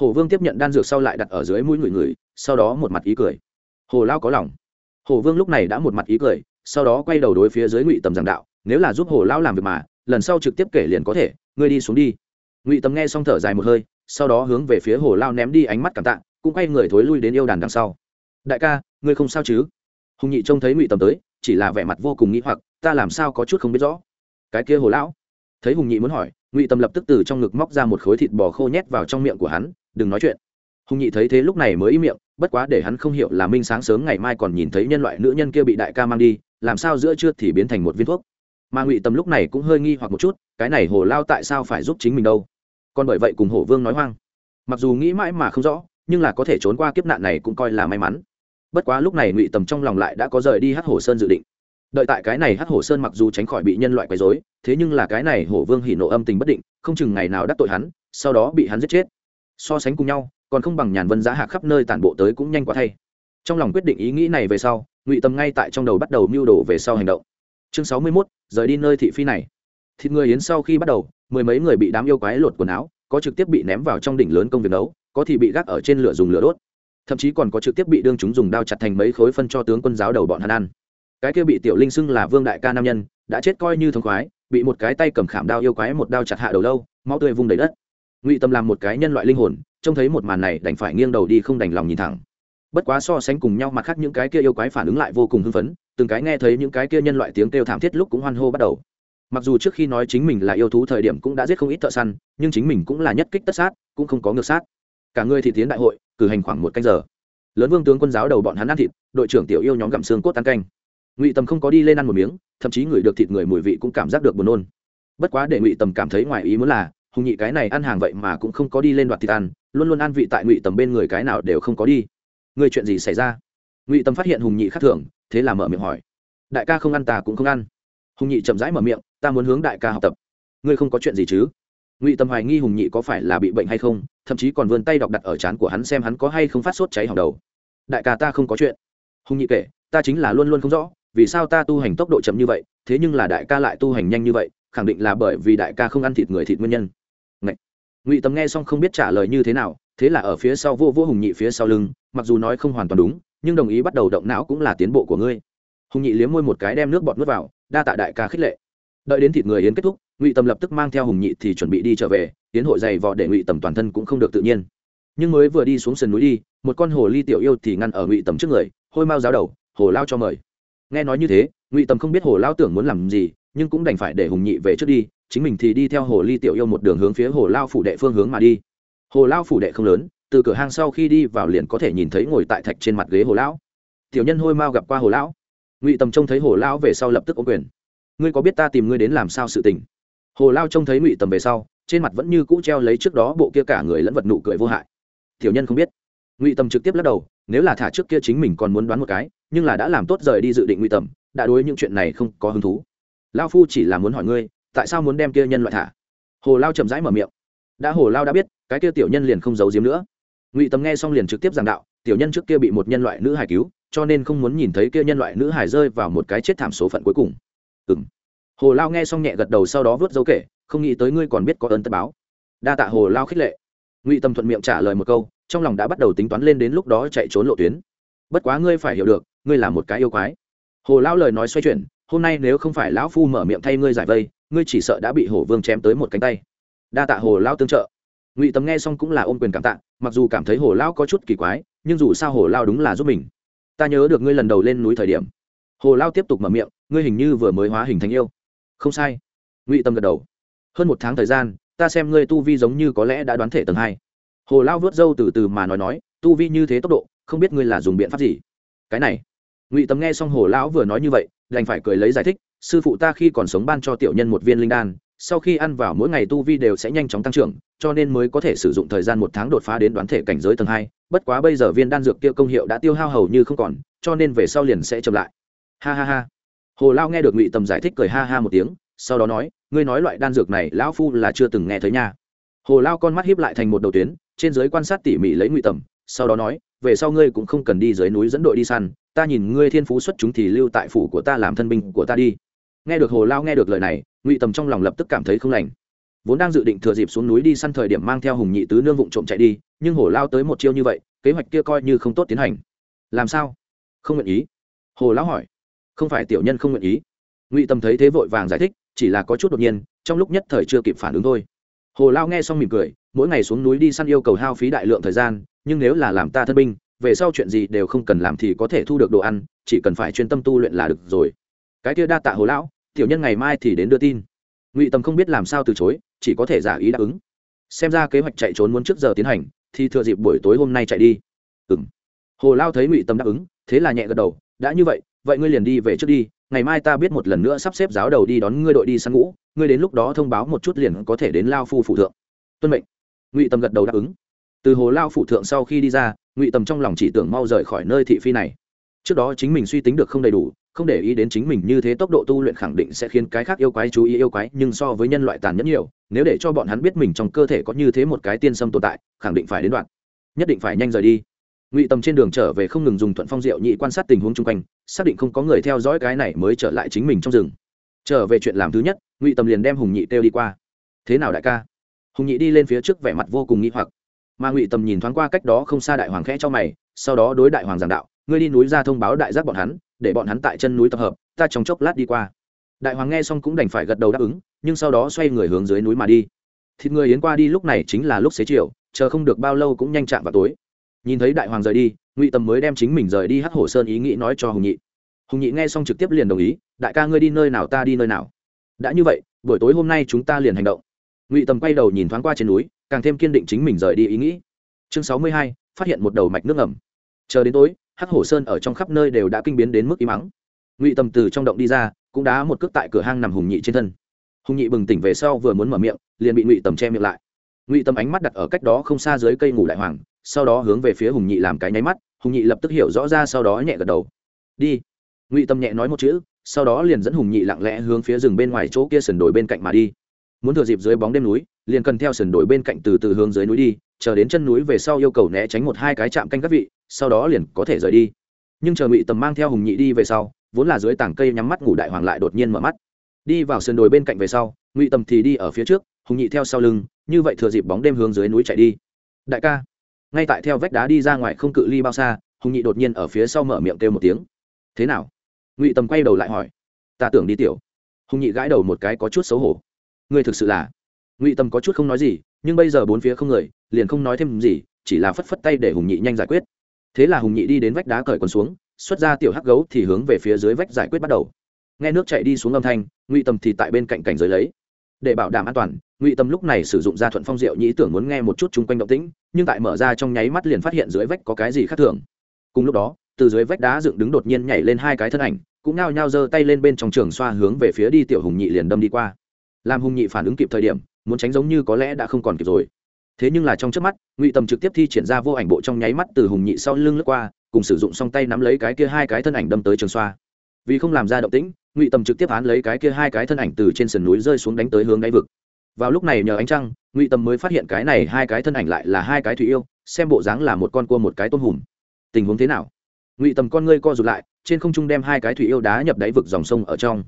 hồ vương tiếp nhận đan dược sau lại đặt ở dưới mũi người người, sau đó một mặt ý cười. Hồ lao có lòng. Hồ vương lúc này đã một mặt ý cười, sau đó quay đầu đối phía dưới ngụy tầm giảng đạo, nếu là giúp hồ lao làm việc mà, lần sau trực tiếp kể liền có thể, ngươi đi xuống đi. Ngụy tầm nghe xong thở dài một hơi, sau đó hướng về phía hồ lao ném đi ánh mắt cảm tạ, cũng quay người thối lui đến yêu đàn đằng sau. Đại ca, ngươi không sao chứ? Hùng nhị trông thấy ngụy tầm tới, chỉ là vẻ mặt vô cùng nghĩ hoặc, ta làm sao có chút không biết rõ? Cái kia hồ lão. Thấy hùng nhị muốn hỏi, ngụy tầm lập tức từ trong ngực móc ra một khối thịt bò khô nhét vào trong miệng của hắn đừng nói chuyện. Hùng nhị thấy thế lúc này mới im miệng, bất quá để hắn không hiểu là minh sáng sớm ngày mai còn nhìn thấy nhân loại nữ nhân kia bị đại ca mang đi, làm sao giữa trưa thì biến thành một viên thuốc. Mà ngụy tầm lúc này cũng hơi nghi hoặc một chút, cái này hồ lao tại sao phải giúp chính mình đâu? Còn bởi vậy cùng hổ vương nói hoang. Mặc dù nghĩ mãi mà không rõ, nhưng là có thể trốn qua kiếp nạn này cũng coi là may mắn. Bất quá lúc này ngụy tầm trong lòng lại đã có rời đi hát hổ sơn dự định. Đợi tại cái này hát hổ sơn mặc dù tránh khỏi bị nhân loại quấy dối thế nhưng là cái này hổ vương hỉ nộ âm tình bất định, không chừng ngày nào đắc tội hắn, sau đó bị hắn giết chết so sánh cùng nhau, còn không bằng nhàn vân giá hạ khắp nơi tản bộ tới cũng nhanh quá thay. Trong lòng quyết định ý nghĩ này về sau, ngụy tâm ngay tại trong đầu bắt đầu mưu đồ về sau hành động. Chương sáu mươi mốt, rời đi nơi thị phi này. Thịt người yến sau khi bắt đầu, mười mấy người bị đám yêu quái lột quần áo, có trực tiếp bị ném vào trong đỉnh lớn công việc nấu, có thì bị gác ở trên lửa dùng lửa đốt. Thậm chí còn có trực tiếp bị đương chúng dùng đao chặt thành mấy khối phân cho tướng quân giáo đầu bọn hắn ăn. Cái kia bị tiểu linh xưng là vương đại ca nam nhân, đã chết coi như thống khoái, bị một cái tay cầm khảm đao yêu quái một đao chặt hạ đầu lâu, máu tươi vung đầy đất ngụy tâm làm một cái nhân loại linh hồn, trông thấy một màn này đành phải nghiêng đầu đi không đành lòng nhìn thẳng. Bất quá so sánh cùng nhau mặt khác những cái kia yêu quái phản ứng lại vô cùng hưng phấn, từng cái nghe thấy những cái kia nhân loại tiếng kêu thảm thiết lúc cũng hoan hô bắt đầu. Mặc dù trước khi nói chính mình là yêu thú thời điểm cũng đã giết không ít thợ săn, nhưng chính mình cũng là nhất kích tất sát, cũng không có ngược sát. Cả người thị tiến đại hội, cử hành khoảng một canh giờ. Lớn vương tướng quân giáo đầu bọn hắn ăn thịt, đội trưởng tiểu yêu nhóm gặm xương cốt tan canh. Ngụy tầm không có đi lên ăn một miếng, thậm chí người được thịt người mùi vị cũng cảm giác được buồn nôn. Bất quá để ngụy tầm cảm thấy ngoài ý muốn là hùng nhị cái này ăn hàng vậy mà cũng không có đi lên đoạt thịt ăn, luôn luôn ăn vị tại ngụy tầm bên người cái nào đều không có đi. Người chuyện gì xảy ra? Ngụy tầm phát hiện hùng nhị khác thường, thế là mở miệng hỏi. Đại ca không ăn ta cũng không ăn. Hùng nhị chậm rãi mở miệng, ta muốn hướng đại ca học tập. Ngươi không có chuyện gì chứ? Ngụy tâm hoài nghi hùng nhị có phải là bị bệnh hay không, thậm chí còn vươn tay đọc đặt ở trán của hắn xem hắn có hay không phát sốt cháy hỏng đầu. Đại ca ta không có chuyện. Hùng nhị kể, ta chính là luôn luôn không rõ, vì sao ta tu hành tốc độ chậm như vậy, thế nhưng là đại ca lại tu hành nhanh như vậy, khẳng định là bởi vì đại ca không ăn thịt người thịt nguyên nhân ngụy Tầm nghe xong không biết trả lời như thế nào, thế là ở phía sau vô vô hùng nhị phía sau lưng, mặc dù nói không hoàn toàn đúng, nhưng đồng ý bắt đầu động não cũng là tiến bộ của ngươi. Hùng nhị liếm môi một cái đem nước bọt nước vào, đa tạ đại ca khích lệ. Đợi đến thịt người yến kết thúc, ngụy tầm lập tức mang theo hùng nhị thì chuẩn bị đi trở về, tiến hội dày vò để ngụy tầm toàn thân cũng không được tự nhiên. Nhưng mới vừa đi xuống sườn núi đi, một con hồ ly tiểu yêu thì ngăn ở ngụy tầm trước người, hôi mau giáo đầu, hồ lao cho mời. Nghe nói như thế, ngụy tầm không biết hồ lao tưởng muốn làm gì, nhưng cũng đành phải để hùng nhị về trước đi chính mình thì đi theo hồ ly tiểu yêu một đường hướng phía hồ lao phủ đệ phương hướng mà đi. Hồ lao phủ đệ không lớn, từ cửa hang sau khi đi vào liền có thể nhìn thấy ngồi tại thạch trên mặt ghế hồ lão. Tiểu nhân hôi mau gặp qua hồ lão. Ngụy tầm trông thấy hồ lão về sau lập tức ô quyền. Ngươi có biết ta tìm ngươi đến làm sao sự tình? Hồ lao trông thấy ngụy tầm về sau, trên mặt vẫn như cũ treo lấy trước đó bộ kia cả người lẫn vật nụ cười vô hại. Tiểu nhân không biết. Ngụy tầm trực tiếp lắc đầu, nếu là thả trước kia chính mình còn muốn đoán một cái, nhưng là đã làm tốt rời đi dự định ngụy tầm, đã đối những chuyện này không có hứng thú. Lao phu chỉ là muốn hỏi ngươi tại sao muốn đem kia nhân loại thả? Hồ lao chậm rãi mở miệng. Đã hồ lao đã biết, cái kia tiểu nhân liền không giấu giếm nữa. Ngụy tầm nghe xong liền trực tiếp giảng đạo, tiểu nhân trước kia bị một nhân loại nữ hải cứu, cho nên không muốn nhìn thấy kia nhân loại nữ hải rơi vào một cái chết thảm số phận cuối cùng. Ừng hồ lao nghe xong nhẹ gật đầu sau đó vớt dấu kể, không nghĩ tới ngươi còn biết có ơn tất báo. Đa tạ hồ lao khích lệ. Ngụy tâm thuận miệng trả lời một câu, trong lòng đã bắt đầu tính toán lên đến lúc đó chạy trốn lộ tuyến. Bất quá ngươi phải hiểu được, ngươi là một cái yêu quái. Hồ lao lời nói xoay chuyển, hôm nay nếu không phải lão phu mở miệng thay ngươi giải vây ngươi chỉ sợ đã bị hổ vương chém tới một cánh tay. Đa tạ hồ lao tương trợ. Ngụy tâm nghe xong cũng là ôm quyền cảm tạ, mặc dù cảm thấy hồ lao có chút kỳ quái, nhưng dù sao hồ lao đúng là giúp mình. Ta nhớ được ngươi lần đầu lên núi thời điểm. Hồ lao tiếp tục mở miệng, ngươi hình như vừa mới hóa hình thành yêu. Không sai. Ngụy tâm gật đầu. Hơn một tháng thời gian, ta xem ngươi tu vi giống như có lẽ đã đoán thể tầng hai. Hồ lao vớt râu từ từ mà nói nói, tu vi như thế tốc độ, không biết ngươi là dùng biện pháp gì. Cái này. Ngụy tâm nghe xong hồ lão vừa nói như vậy, đành phải cười lấy giải thích sư phụ ta khi còn sống ban cho tiểu nhân một viên linh đan, sau khi ăn vào mỗi ngày tu vi đều sẽ nhanh chóng tăng trưởng, cho nên mới có thể sử dụng thời gian một tháng đột phá đến đoán thể cảnh giới tầng hai, bất quá bây giờ viên đan dược kia công hiệu đã tiêu hao hầu như không còn, cho nên về sau liền sẽ chậm lại. Ha ha ha. Hồ lao nghe được ngụy tầm giải thích cười ha ha một tiếng, sau đó nói, ngươi nói loại đan dược này lão phu là chưa từng nghe thấy nha. Hồ lao con mắt hiếp lại thành một đầu tuyến, trên giới quan sát tỉ mỉ lấy ngụy tầm, sau đó nói, về sau ngươi cũng không cần đi dưới núi dẫn đội đi săn, ta nhìn ngươi thiên phú xuất chúng thì lưu tại phủ của ta làm thân binh của ta đi nghe được hồ lao nghe được lời này, ngụy tầm trong lòng lập tức cảm thấy không lành. Vốn đang dự định thừa dịp xuống núi đi săn thời điểm mang theo hùng nhị tứ nương vụng trộm chạy đi, nhưng hồ lao tới một chiêu như vậy, kế hoạch kia coi như không tốt tiến hành. Làm sao? Không nguyện ý. Hồ lão hỏi. Không phải tiểu nhân không nguyện ý. Ngụy tầm thấy thế vội vàng giải thích, chỉ là có chút đột nhiên, trong lúc nhất thời chưa kịp phản ứng thôi. Hồ lao nghe xong mỉm cười, mỗi ngày xuống núi đi săn yêu cầu hao phí đại lượng thời gian, nhưng nếu là làm ta thân binh, về sau chuyện gì đều không cần làm thì có thể thu được đồ ăn, chỉ cần phải chuyên tâm tu luyện là được rồi. Cái kia đa tạ hồ lão tiểu nhân ngày mai thì đến đưa tin. Ngụy tầm không biết làm sao từ chối, chỉ có thể giả ý đáp ứng. Xem ra kế hoạch chạy trốn muốn trước giờ tiến hành, thì thừa dịp buổi tối hôm nay chạy đi. Ừ m hồ lao thấy ngụy tâm đáp ứng, thế là nhẹ gật đầu, đã như vậy vậy ngươi liền đi về trước đi, ngày mai ta biết một lần nữa sắp xếp giáo đầu đi đón ngươi đội đi săn ngũ, ngươi đến lúc đó thông báo một chút liền có thể đến lao phu phụ thượng. Tuân mệnh. Ngụy tâm gật đầu đáp ứng. Từ hồ lao phụ thượng sau khi đi ra, ngụy tâm trong lòng chỉ tưởng mau rời khỏi nơi thị phi này. Trước đó chính mình suy tính được không đầy đủ không để ý đến chính mình như thế tốc độ tu luyện khẳng định sẽ khiến cái khác yêu quái chú ý yêu quái, nhưng so với nhân loại tàn nhẫn nhiều, nếu để cho bọn hắn biết mình trong cơ thể có như thế một cái tiên sâm tồn tại, khẳng định phải đến đoạn. Nhất định phải nhanh rời đi. Ngụy tầm trên đường trở về không ngừng dùng thuận phong rượu nhị quan sát tình huống chung quanh, xác định không có người theo dõi cái này mới trở lại chính mình trong rừng. Trở về chuyện làm thứ nhất, ngụy tầm liền đem hùng nhị kêu đi qua. Thế nào đại ca? Hùng nhị đi lên phía trước vẻ mặt vô cùng nghi hoặc. Mà ngụy tầm nhìn thoáng qua cách đó không xa đại hoàng khẽ cho mày, sau đó đối đại hoàng giảng đạo, ngươi đi núi ra thông báo đại giác bọn hắn để bọn hắn tại chân núi tập hợp, ta trong chốc lát đi qua. Đại hoàng nghe xong cũng đành phải gật đầu đáp ứng, nhưng sau đó xoay người hướng dưới núi mà đi. Thịt người yến qua đi lúc này chính là lúc xế chiều, chờ không được bao lâu cũng nhanh chạm vào tối. Nhìn thấy đại hoàng rời đi, ngụy tầm mới đem chính mình rời đi hắc hổ sơn ý nghĩ nói cho hùng nhị. Hùng nhị nghe xong trực tiếp liền đồng ý, đại ca ngươi đi nơi nào ta đi nơi nào. Đã như vậy, buổi tối hôm nay chúng ta liền hành động. Ngụy tầm quay đầu nhìn thoáng qua trên núi, càng thêm kiên định chính mình rời đi ý nghĩ. Chương sáu mươi hai, phát hiện một đầu mạch nước ngầm. Chờ đến tối hắc hổ sơn ở trong khắp nơi đều đã kinh biến đến mức im mắng ngụy tầm từ trong động đi ra, cũng đá một cước tại cửa hang nằm hùng nhị trên thân. Hùng nhị bừng tỉnh về sau vừa muốn mở miệng, liền bị ngụy tầm che miệng lại. Ngụy tầm ánh mắt đặt ở cách đó không xa dưới cây ngủ đại hoàng, sau đó hướng về phía hùng nhị làm cái nháy mắt, hùng nhị lập tức hiểu rõ ra sau đó nhẹ gật đầu. Đi. Ngụy tâm nhẹ nói một chữ, sau đó liền dẫn hùng nhị lặng lẽ hướng phía rừng bên ngoài chỗ kia sườn đồi bên cạnh mà đi. Muốn thừa dịp dưới bóng đêm núi, liền cần theo sườn đồi bên cạnh từ từ hướng dưới núi đi chờ đến chân núi về sau yêu cầu né tránh một hai cái chạm canh các vị, sau đó liền có thể rời đi. Nhưng chờ ngụy tầm mang theo hùng nhị đi về sau, vốn là dưới tảng cây nhắm mắt ngủ đại hoàng lại đột nhiên mở mắt. Đi vào sườn đồi bên cạnh về sau, ngụy tầm thì đi ở phía trước, hùng nhị theo sau lưng, như vậy thừa dịp bóng đêm hướng dưới núi chạy đi. Đại ca. Ngay tại theo vách đá đi ra ngoài không cự ly bao xa, hùng nhị đột nhiên ở phía sau mở miệng kêu một tiếng. Thế nào? Ngụy tầm quay đầu lại hỏi. Ta tưởng đi tiểu. Hùng nhị gãi đầu một cái có chút xấu hổ. Ngươi thực sự là? Ngụy tầm có chút không nói gì, nhưng bây giờ bốn phía không người liền không nói thêm gì, chỉ là phất phất tay để hùng nhị nhanh giải quyết. Thế là hùng nhị đi đến vách đá cởi quần xuống, xuất ra tiểu hắc gấu thì hướng về phía dưới vách giải quyết bắt đầu. Nghe nước chạy đi xuống âm thanh, ngụy Tâm thì tại bên cạnh cảnh giới lấy. Để bảo đảm an toàn, ngụy tâm lúc này sử dụng ra thuận phong diệu nhĩ tưởng muốn nghe một chút chung quanh động tĩnh, nhưng tại mở ra trong nháy mắt liền phát hiện dưới vách có cái gì khác thường. Cùng lúc đó, từ dưới vách đá dựng đứng đột nhiên nhảy lên hai cái thân ảnh, cũng nao nhao giơ tay lên bên trong trường xoa hướng về phía đi tiểu hùng nhị liền đâm đi qua. Làm hùng nhị phản ứng kịp thời điểm, muốn tránh giống như có lẽ đã không còn kịp rồi thế nhưng là trong trước mắt, ngụy Tầm trực tiếp thi triển ra vô ảnh bộ trong nháy mắt từ hùng nhị sau lưng lướt qua, cùng sử dụng song tay nắm lấy cái kia hai cái thân ảnh đâm tới trường xoa. Vì không làm ra động tĩnh, ngụy Tầm trực tiếp án lấy cái kia hai cái thân ảnh từ trên sườn núi rơi xuống đánh tới hướng đáy vực. Vào lúc này nhờ ánh trăng, ngụy Tầm mới phát hiện cái này hai cái thân ảnh lại là hai cái thủy yêu, xem bộ dáng là một con cua một cái tôm hùm. Tình huống thế nào? Ngụy tầm con ngươi co rụt lại, trên không trung đem hai cái thủy yêu đá nhập đáy vực dòng sông ở trong.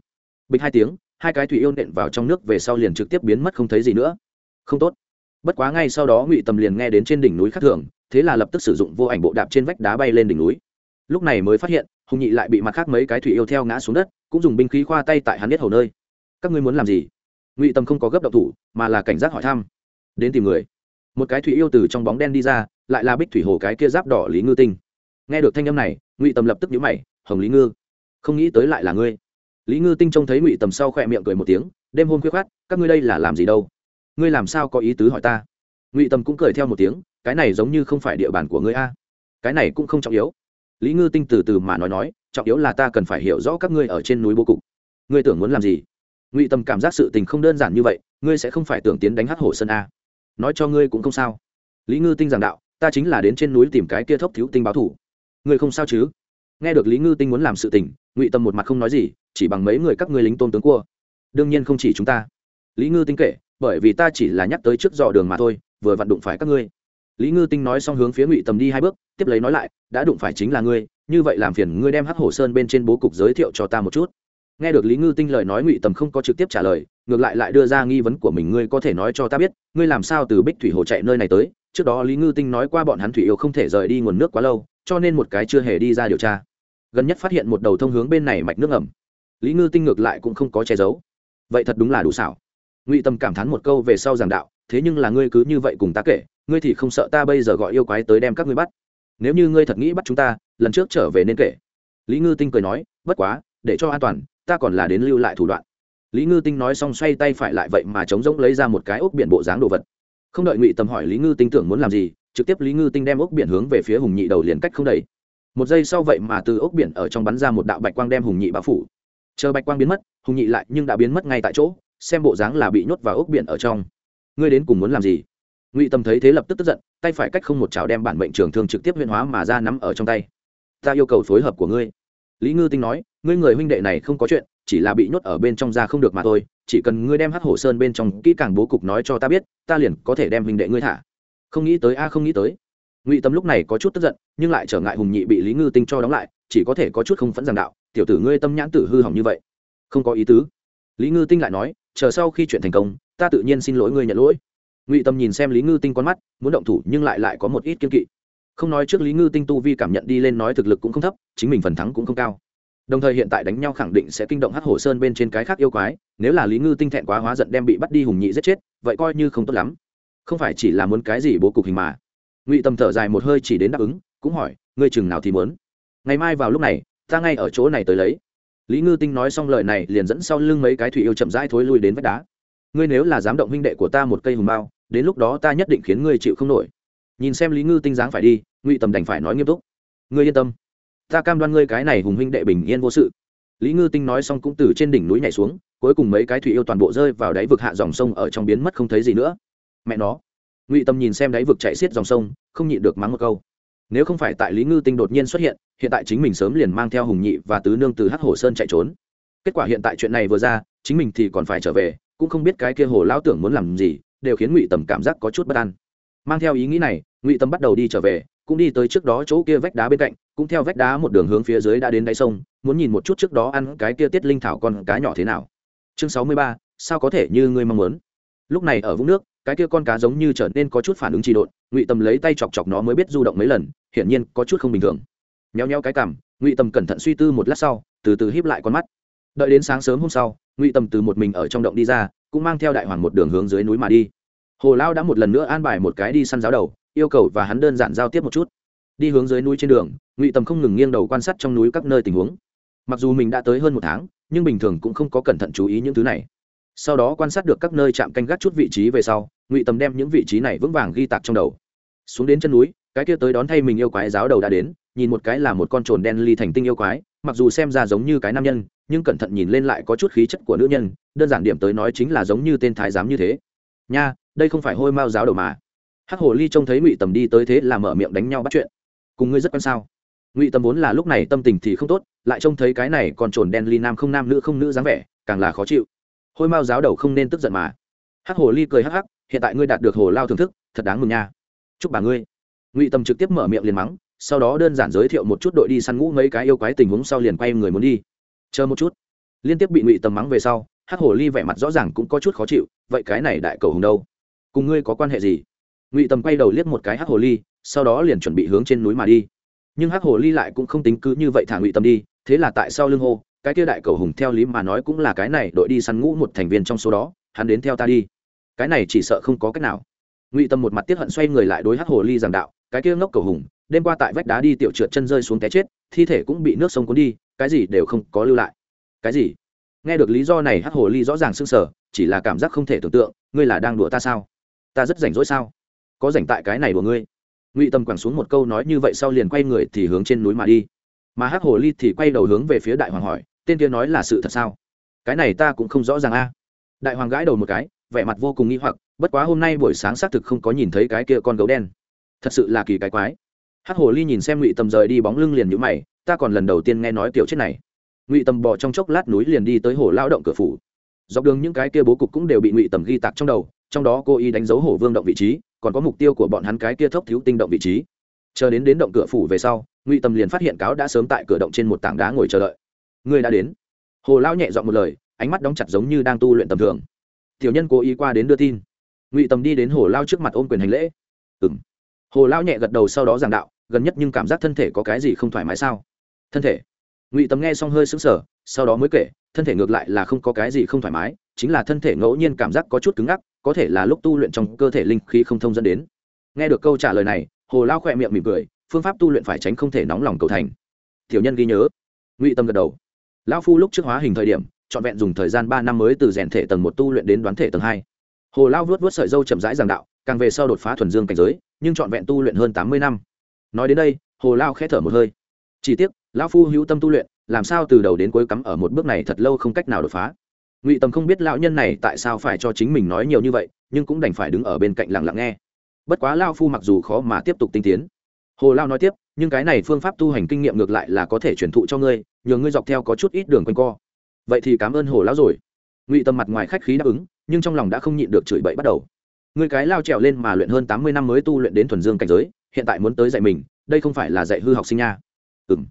Bịch hai tiếng, hai cái thủy yêu nện vào trong nước về sau liền trực tiếp biến mất không thấy gì nữa. Không tốt bất quá ngay sau đó ngụy tầm liền nghe đến trên đỉnh núi khác thường, thế là lập tức sử dụng vô ảnh bộ đạp trên vách đá bay lên đỉnh núi. Lúc này mới phát hiện, hùng nhị lại bị mặt khác mấy cái thủy yêu theo ngã xuống đất, cũng dùng binh khí khoa tay tại hắn biết hầu nơi. Các ngươi muốn làm gì? Ngụy Tầm không có gấp độc thủ, mà là cảnh giác hỏi thăm. Đến tìm người. Một cái thủy yêu từ trong bóng đen đi ra, lại là bích thủy hồ cái kia giáp đỏ lý ngư tinh. Nghe được thanh âm này, ngụy Tầm lập tức nhíu mày, hồng lý ngư, không nghĩ tới lại là ngươi. Lý ngư tinh trông thấy ngụy tầm sau khỏe miệng cười một tiếng, đêm hôm khuya khát các ngươi đây là làm gì đâu? Ngươi làm sao có ý tứ hỏi ta? Ngụy tâm cũng cười theo một tiếng, cái này giống như không phải địa bàn của ngươi a. Cái này cũng không trọng yếu. Lý ngư tinh từ từ mà nói nói, trọng yếu là ta cần phải hiểu rõ các ngươi ở trên núi bố cục. Ngươi tưởng muốn làm gì? Ngụy tâm cảm giác sự tình không đơn giản như vậy, ngươi sẽ không phải tưởng tiến đánh hát hổ sơn a. Nói cho ngươi cũng không sao. Lý ngư tinh giảng đạo, ta chính là đến trên núi tìm cái kia thốc thiếu tinh báo thủ. Ngươi không sao chứ? Nghe được lý ngư tinh muốn làm sự tình, ngụy tâm một mặt không nói gì, chỉ bằng mấy người các ngươi lính tôn tướng cua. Đương nhiên không chỉ chúng ta. Lý ngư tinh kể bởi vì ta chỉ là nhắc tới trước dò đường mà thôi, vừa vặn đụng phải các ngươi. Lý ngư tinh nói xong hướng phía ngụy tầm đi hai bước, tiếp lấy nói lại, đã đụng phải chính là ngươi, như vậy làm phiền ngươi đem hắc hổ sơn bên trên bố cục giới thiệu cho ta một chút. Nghe được lý ngư tinh lời nói, ngụy tầm không có trực tiếp trả lời, ngược lại lại đưa ra nghi vấn của mình, ngươi có thể nói cho ta biết, ngươi làm sao từ bích thủy hồ chạy nơi này tới? Trước đó lý ngư tinh nói qua bọn hắn thủy yêu không thể rời đi nguồn nước quá lâu, cho nên một cái chưa hề đi ra điều tra. Gần nhất phát hiện một đầu thông hướng bên này mạch nước ẩm lý ngư tinh ngược lại cũng không có che giấu. Vậy thật đúng là đủ xảo ngụy tâm cảm thán một câu về sau giảng đạo, thế nhưng là ngươi cứ như vậy cùng ta kể, ngươi thì không sợ ta bây giờ gọi yêu quái tới đem các ngươi bắt. Nếu như ngươi thật nghĩ bắt chúng ta, lần trước trở về nên kể. Lý ngư tinh cười nói, bất quá, để cho an toàn, ta còn là đến lưu lại thủ đoạn. Lý ngư tinh nói xong xoay tay phải lại vậy mà chống rỗng lấy ra một cái ốc biển bộ dáng đồ vật. Không đợi ngụy tâm hỏi lý ngư tinh tưởng muốn làm gì, trực tiếp lý ngư tinh đem ốc biển hướng về phía hùng nhị đầu liền cách không đầy một giây sau vậy mà từ ốc biển ở trong bắn ra một đạo bạch quang đem hùng nhị bao phủ. Chờ bạch quang biến mất, hùng nhị lại nhưng đã biến mất ngay tại chỗ xem bộ dáng là bị nhốt vào ốc biển ở trong. Ngươi đến cùng muốn làm gì? Ngụy tâm thấy thế lập tức tức giận, tay phải cách không một chảo đem bản mệnh trường thương trực tiếp huyên hóa mà ra nắm ở trong tay. Ta yêu cầu phối hợp của ngươi. Lý ngư tinh nói, ngươi người huynh đệ này không có chuyện, chỉ là bị nhốt ở bên trong ra không được mà thôi, chỉ cần ngươi đem hắc hổ sơn bên trong kỹ càng bố cục nói cho ta biết, ta liền có thể đem huynh đệ ngươi thả. Không nghĩ tới a, không nghĩ tới. Ngụy tâm lúc này có chút tức giận, nhưng lại trở ngại hùng nhị bị lý ngư tinh cho đóng lại, chỉ có thể có chút không phẫn giảng đạo, tiểu tử ngươi tâm nhãn tử hư hỏng như vậy, không có ý tứ. Lý ngư tinh lại nói chờ sau khi chuyện thành công, ta tự nhiên xin lỗi ngươi nhận lỗi. Ngụy tâm nhìn xem lý ngư tinh con mắt, muốn động thủ nhưng lại lại có một ít kiên kỵ. Không nói trước lý ngư tinh tu vi cảm nhận đi lên nói thực lực cũng không thấp, chính mình phần thắng cũng không cao. Đồng thời hiện tại đánh nhau khẳng định sẽ kinh động hát hồ sơn bên trên cái khác yêu quái, nếu là lý ngư tinh thẹn quá hóa giận đem bị bắt đi hùng nhị giết chết, vậy coi như không tốt lắm. Không phải chỉ là muốn cái gì bố cục hình mà. Ngụy tâm thở dài một hơi chỉ đến đáp ứng, cũng hỏi, ngươi chừng nào thì muốn? Ngày mai vào lúc này, ta ngay ở chỗ này tới lấy lý ngư tinh nói xong lời này liền dẫn sau lưng mấy cái thủy yêu chậm rãi thối lui đến vách đá. Ngươi nếu là dám động huynh đệ của ta một cây hùng bao, đến lúc đó ta nhất định khiến ngươi chịu không nổi. Nhìn xem lý ngư tinh dáng phải đi, ngụy tầm đành phải nói nghiêm túc. Ngươi yên tâm. Ta cam đoan ngươi cái này hùng huynh đệ bình yên vô sự. Lý ngư tinh nói xong cũng từ trên đỉnh núi nhảy xuống, cuối cùng mấy cái thủy yêu toàn bộ rơi vào đáy vực hạ dòng sông ở trong biến mất không thấy gì nữa. Mẹ nó. Ngụy tâm nhìn xem đáy vực chạy xiết dòng sông, không nhịn được mắng một câu nếu không phải tại lý ngư tinh đột nhiên xuất hiện hiện tại chính mình sớm liền mang theo hùng nhị và tứ nương từ hắc hồ sơn chạy trốn. Kết quả hiện tại chuyện này vừa ra, chính mình thì còn phải trở về, cũng không biết cái kia hồ lão tưởng muốn làm gì, đều khiến ngụy tầm cảm giác có chút bất an. Mang theo ý nghĩ này, ngụy tâm bắt đầu đi trở về, cũng đi tới trước đó chỗ kia vách đá bên cạnh, cũng theo vách đá một đường hướng phía dưới đã đến đáy sông, muốn nhìn một chút trước đó ăn cái kia tiết linh thảo con cá nhỏ thế nào. Chương sáu mươi ba, sao có thể như ngươi mong muốn? Lúc này ở vũng nước cái kia con cá giống như trở nên có chút phản ứng trì độn ngụy Tầm lấy tay chọc chọc nó mới biết du động mấy lần hiển nhiên có chút không bình thường. Nheo nheo cái cảm, ngụy Tầm cẩn thận suy tư một lát sau từ từ híp lại con mắt. Đợi đến sáng sớm hôm sau ngụy Tầm từ một mình ở trong động đi ra cũng mang theo đại hoàng một đường hướng dưới núi mà đi. Hồ lao đã một lần nữa an bài một cái đi săn giáo đầu yêu cầu và hắn đơn giản giao tiếp một chút. Đi hướng dưới núi trên đường ngụy Tầm không ngừng nghiêng đầu quan sát trong núi các nơi tình huống. Mặc dù mình đã tới hơn một tháng nhưng bình thường cũng không có cẩn thận chú ý những thứ này. Sau đó quan sát được các nơi chạm canh gác chút vị trí về sau ngụy Tầm đem những vị trí này vững vàng ghi tạc trong đầu xuống đến chân núi cái kia tới đón thay mình yêu quái giáo đầu đã đến nhìn một cái là một con trồn đen ly thành tinh yêu quái mặc dù xem ra giống như cái nam nhân nhưng cẩn thận nhìn lên lại có chút khí chất của nữ nhân đơn giản điểm tới nói chính là giống như tên thái giám như thế nha đây không phải hôi mao giáo đầu mà hắc hồ ly trông thấy ngụy tầm đi tới thế là mở miệng đánh nhau bắt chuyện cùng ngươi rất quan sao ngụy tầm vốn là lúc này tâm tình thì không tốt lại trông thấy cái này còn trồn đen ly nam không nam nữ không nữ dáng vẻ càng là khó chịu hôi mao giáo đầu không nên tức giận mà hắc hồ ly cười hắc hắc, hiện tại ngươi đạt được hồ lao thưởng thức, thật đáng mừng nha. Chúc bà ngươi. Ngụy Tâm trực tiếp mở miệng liền mắng, sau đó đơn giản giới thiệu một chút đội đi săn ngũ mấy cái yêu quái tình huống sau liền quay người muốn đi. Chờ một chút. Liên tiếp bị ngụy tầm mắng về sau, hắc hồ ly vẻ mặt rõ ràng cũng có chút khó chịu, vậy cái này đại cầu hùng đâu? Cùng ngươi có quan hệ gì? Ngụy tầm quay đầu liếc một cái hắc hồ ly, sau đó liền chuẩn bị hướng trên núi mà đi. Nhưng hắc hồ ly lại cũng không tính cứ như vậy thả ngụy tầm đi, thế là tại sao lưng hô, cái kia đại cầu hùng theo lý mà nói cũng là cái này đội đi săn ngũ một thành viên trong số đó, hắn đến theo ta đi cái này chỉ sợ không có cách nào. Ngụy tâm một mặt tiết hận xoay người lại đối hắc hồ ly giảng đạo, cái kia ngốc cầu hùng, đêm qua tại vách đá đi tiểu trượt chân rơi xuống té chết, thi thể cũng bị nước sông cuốn đi, cái gì đều không có lưu lại. Cái gì? Nghe được lý do này, hắc hồ ly rõ ràng sưng sở chỉ là cảm giác không thể tưởng tượng, ngươi là đang đùa ta sao? Ta rất rảnh rỗi sao? Có rảnh tại cái này của ngươi? Ngụy tâm quẳng xuống một câu nói như vậy sau liền quay người thì hướng trên núi mà đi. Mà hắc hồ ly thì quay đầu hướng về phía đại hoàng hỏi, tên kia nói là sự thật sao? Cái này ta cũng không rõ ràng a. Đại hoàng gãi đầu một cái vẻ mặt vô cùng nghi hoặc, bất quá hôm nay buổi sáng xác thực không có nhìn thấy cái kia con gấu đen. Thật sự là kỳ cái quái. Hắc hồ ly nhìn xem ngụy tầm rời đi bóng lưng liền nhũ mày, ta còn lần đầu tiên nghe nói kiểu chết này. Ngụy tầm bỏ trong chốc lát núi liền đi tới hồ lao động cửa phủ. Dọc đường những cái kia bố cục cũng đều bị ngụy tầm ghi tạc trong đầu, trong đó cô ý đánh dấu hổ vương động vị trí, còn có mục tiêu của bọn hắn cái kia thốc thiếu tinh động vị trí. Chờ đến đến động cửa phủ về sau, ngụy tầm liền phát hiện cáo đã sớm tại cửa động trên một tảng đá ngồi chờ đợi. Người đã đến. Hồ lao nhẹ dọn một lời, ánh mắt đóng chặt giống như đang tu luyện tầm thường tiểu nhân cố ý qua đến đưa tin. Ngụy tầm đi đến hồ lao trước mặt ôm quyền hành lễ. Ừ m hồ lao nhẹ gật đầu sau đó giảng đạo, gần nhất nhưng cảm giác thân thể có cái gì không thoải mái sao? Thân thể. Ngụy tầm nghe xong hơi sững sờ, sau đó mới kể, thân thể ngược lại là không có cái gì không thoải mái, chính là thân thể ngẫu nhiên cảm giác có chút cứng ngắc, có thể là lúc tu luyện trong cơ thể linh khí không thông dẫn đến. Nghe được câu trả lời này, hồ lao khỏe miệng mỉm cười, phương pháp tu luyện phải tránh không thể nóng lòng cầu thành. Tiểu nhân ghi nhớ. Ngụy tâm gật đầu. Lão phu lúc trước hóa hình thời điểm trọn vẹn dùng thời gian ba năm mới từ rèn thể tầng một tu luyện đến đoán thể tầng hai. Hồ lao vuốt vuốt sợi dâu chậm rãi giảng đạo, càng về sau đột phá thuần dương cảnh giới, nhưng trọn vẹn tu luyện hơn tám mươi năm. Nói đến đây, hồ lao khẽ thở một hơi. Chỉ tiếc lão phu hữu tâm tu luyện, làm sao từ đầu đến cuối cắm ở một bước này thật lâu không cách nào đột phá. Ngụy tâm không biết lão nhân này tại sao phải cho chính mình nói nhiều như vậy, nhưng cũng đành phải đứng ở bên cạnh lặng lặng nghe. Bất quá lao phu mặc dù khó mà tiếp tục tinh tiến. Hồ lao nói tiếp, nhưng cái này phương pháp tu hành kinh nghiệm ngược lại là có thể truyền thụ cho ngươi, nhờ ngươi dọc theo có chút ít đường quanh co vậy thì cảm ơn hồ lão rồi. Ngụy tâm mặt ngoài khách khí đáp ứng, nhưng trong lòng đã không nhịn được chửi bậy bắt đầu. Người cái lao trèo lên mà luyện hơn tám mươi năm mới tu luyện đến thuần dương cảnh giới, hiện tại muốn tới dạy mình, đây không phải là dạy hư học sinh nha. Ừ m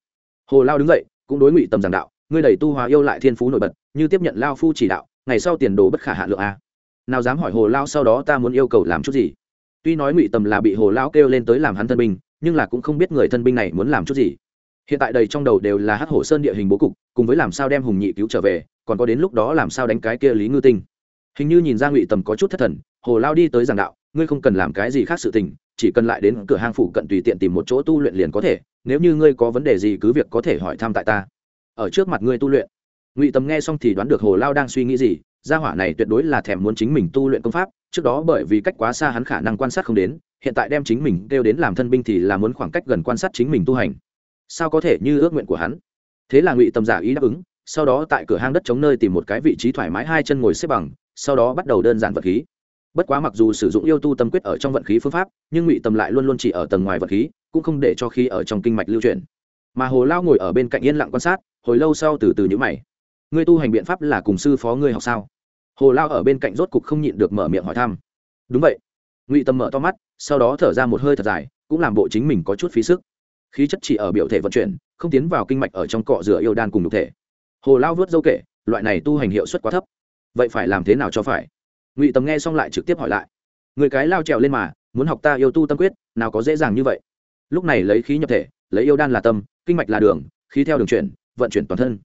hồ lao đứng dậy, cũng đối ngụy tâm giảng đạo, ngươi đẩy tu hòa yêu lại thiên phú nổi bật, như tiếp nhận lao phu chỉ đạo, ngày sau tiền đồ bất khả hạ lượng a. Nào dám hỏi hồ lao sau đó ta muốn yêu cầu làm chút gì? Tuy nói ngụy tâm là bị hồ lão kêu lên tới làm hắn thân binh, nhưng là cũng không biết người thân binh này muốn làm chút gì hiện tại đầy trong đầu đều là hắc hổ sơn địa hình bố cục, cùng với làm sao đem hùng nhị cứu trở về, còn có đến lúc đó làm sao đánh cái kia lý ngư tinh. Hình như nhìn ra ngụy tầm có chút thất thần, hồ lao đi tới giảng đạo, ngươi không cần làm cái gì khác sự tình, chỉ cần lại đến cửa hang phủ cận tùy tiện tìm một chỗ tu luyện liền có thể, nếu như ngươi có vấn đề gì cứ việc có thể hỏi thăm tại ta. Ở trước mặt ngươi tu luyện. Ngụy tầm nghe xong thì đoán được hồ lao đang suy nghĩ gì, gia hỏa này tuyệt đối là thèm muốn chính mình tu luyện công pháp, trước đó bởi vì cách quá xa hắn khả năng quan sát không đến, hiện tại đem chính mình kêu đến làm thân binh thì là muốn khoảng cách gần quan sát chính mình tu hành sao có thể như ước nguyện của hắn? Thế là ngụy tầm giả ý đáp ứng, sau đó tại cửa hang đất chống nơi tìm một cái vị trí thoải mái hai chân ngồi xếp bằng, sau đó bắt đầu đơn giản vật khí. Bất quá mặc dù sử dụng yêu tu tâm quyết ở trong vận khí phương pháp, nhưng ngụy tầm lại luôn luôn chỉ ở tầng ngoài vật khí, cũng không để cho khi ở trong kinh mạch lưu truyền mà hồ lao ngồi ở bên cạnh yên lặng quan sát, hồi lâu sau từ từ nhữ mày. Ngươi tu hành biện pháp là cùng sư phó ngươi học sao? Hồ lao ở bên cạnh rốt cục không nhịn được mở miệng hỏi thăm. Đúng vậy. Ngụy tâm mở to mắt, sau đó thở ra một hơi thật dài, cũng làm bộ chính mình có chút phí sức khí chất chỉ ở biểu thể vận chuyển, không tiến vào kinh mạch ở trong cọ rửa yêu đan cùng đục thể. Hồ lao vớt dâu kể, loại này tu hành hiệu suất quá thấp. Vậy phải làm thế nào cho phải? Ngụy Tầm nghe xong lại trực tiếp hỏi lại. Người cái lao trèo lên mà, muốn học ta yêu tu tâm quyết, nào có dễ dàng như vậy. Lúc này lấy khí nhập thể, lấy yêu đan là tâm, kinh mạch là đường, khí theo đường chuyển, vận chuyển toàn thân.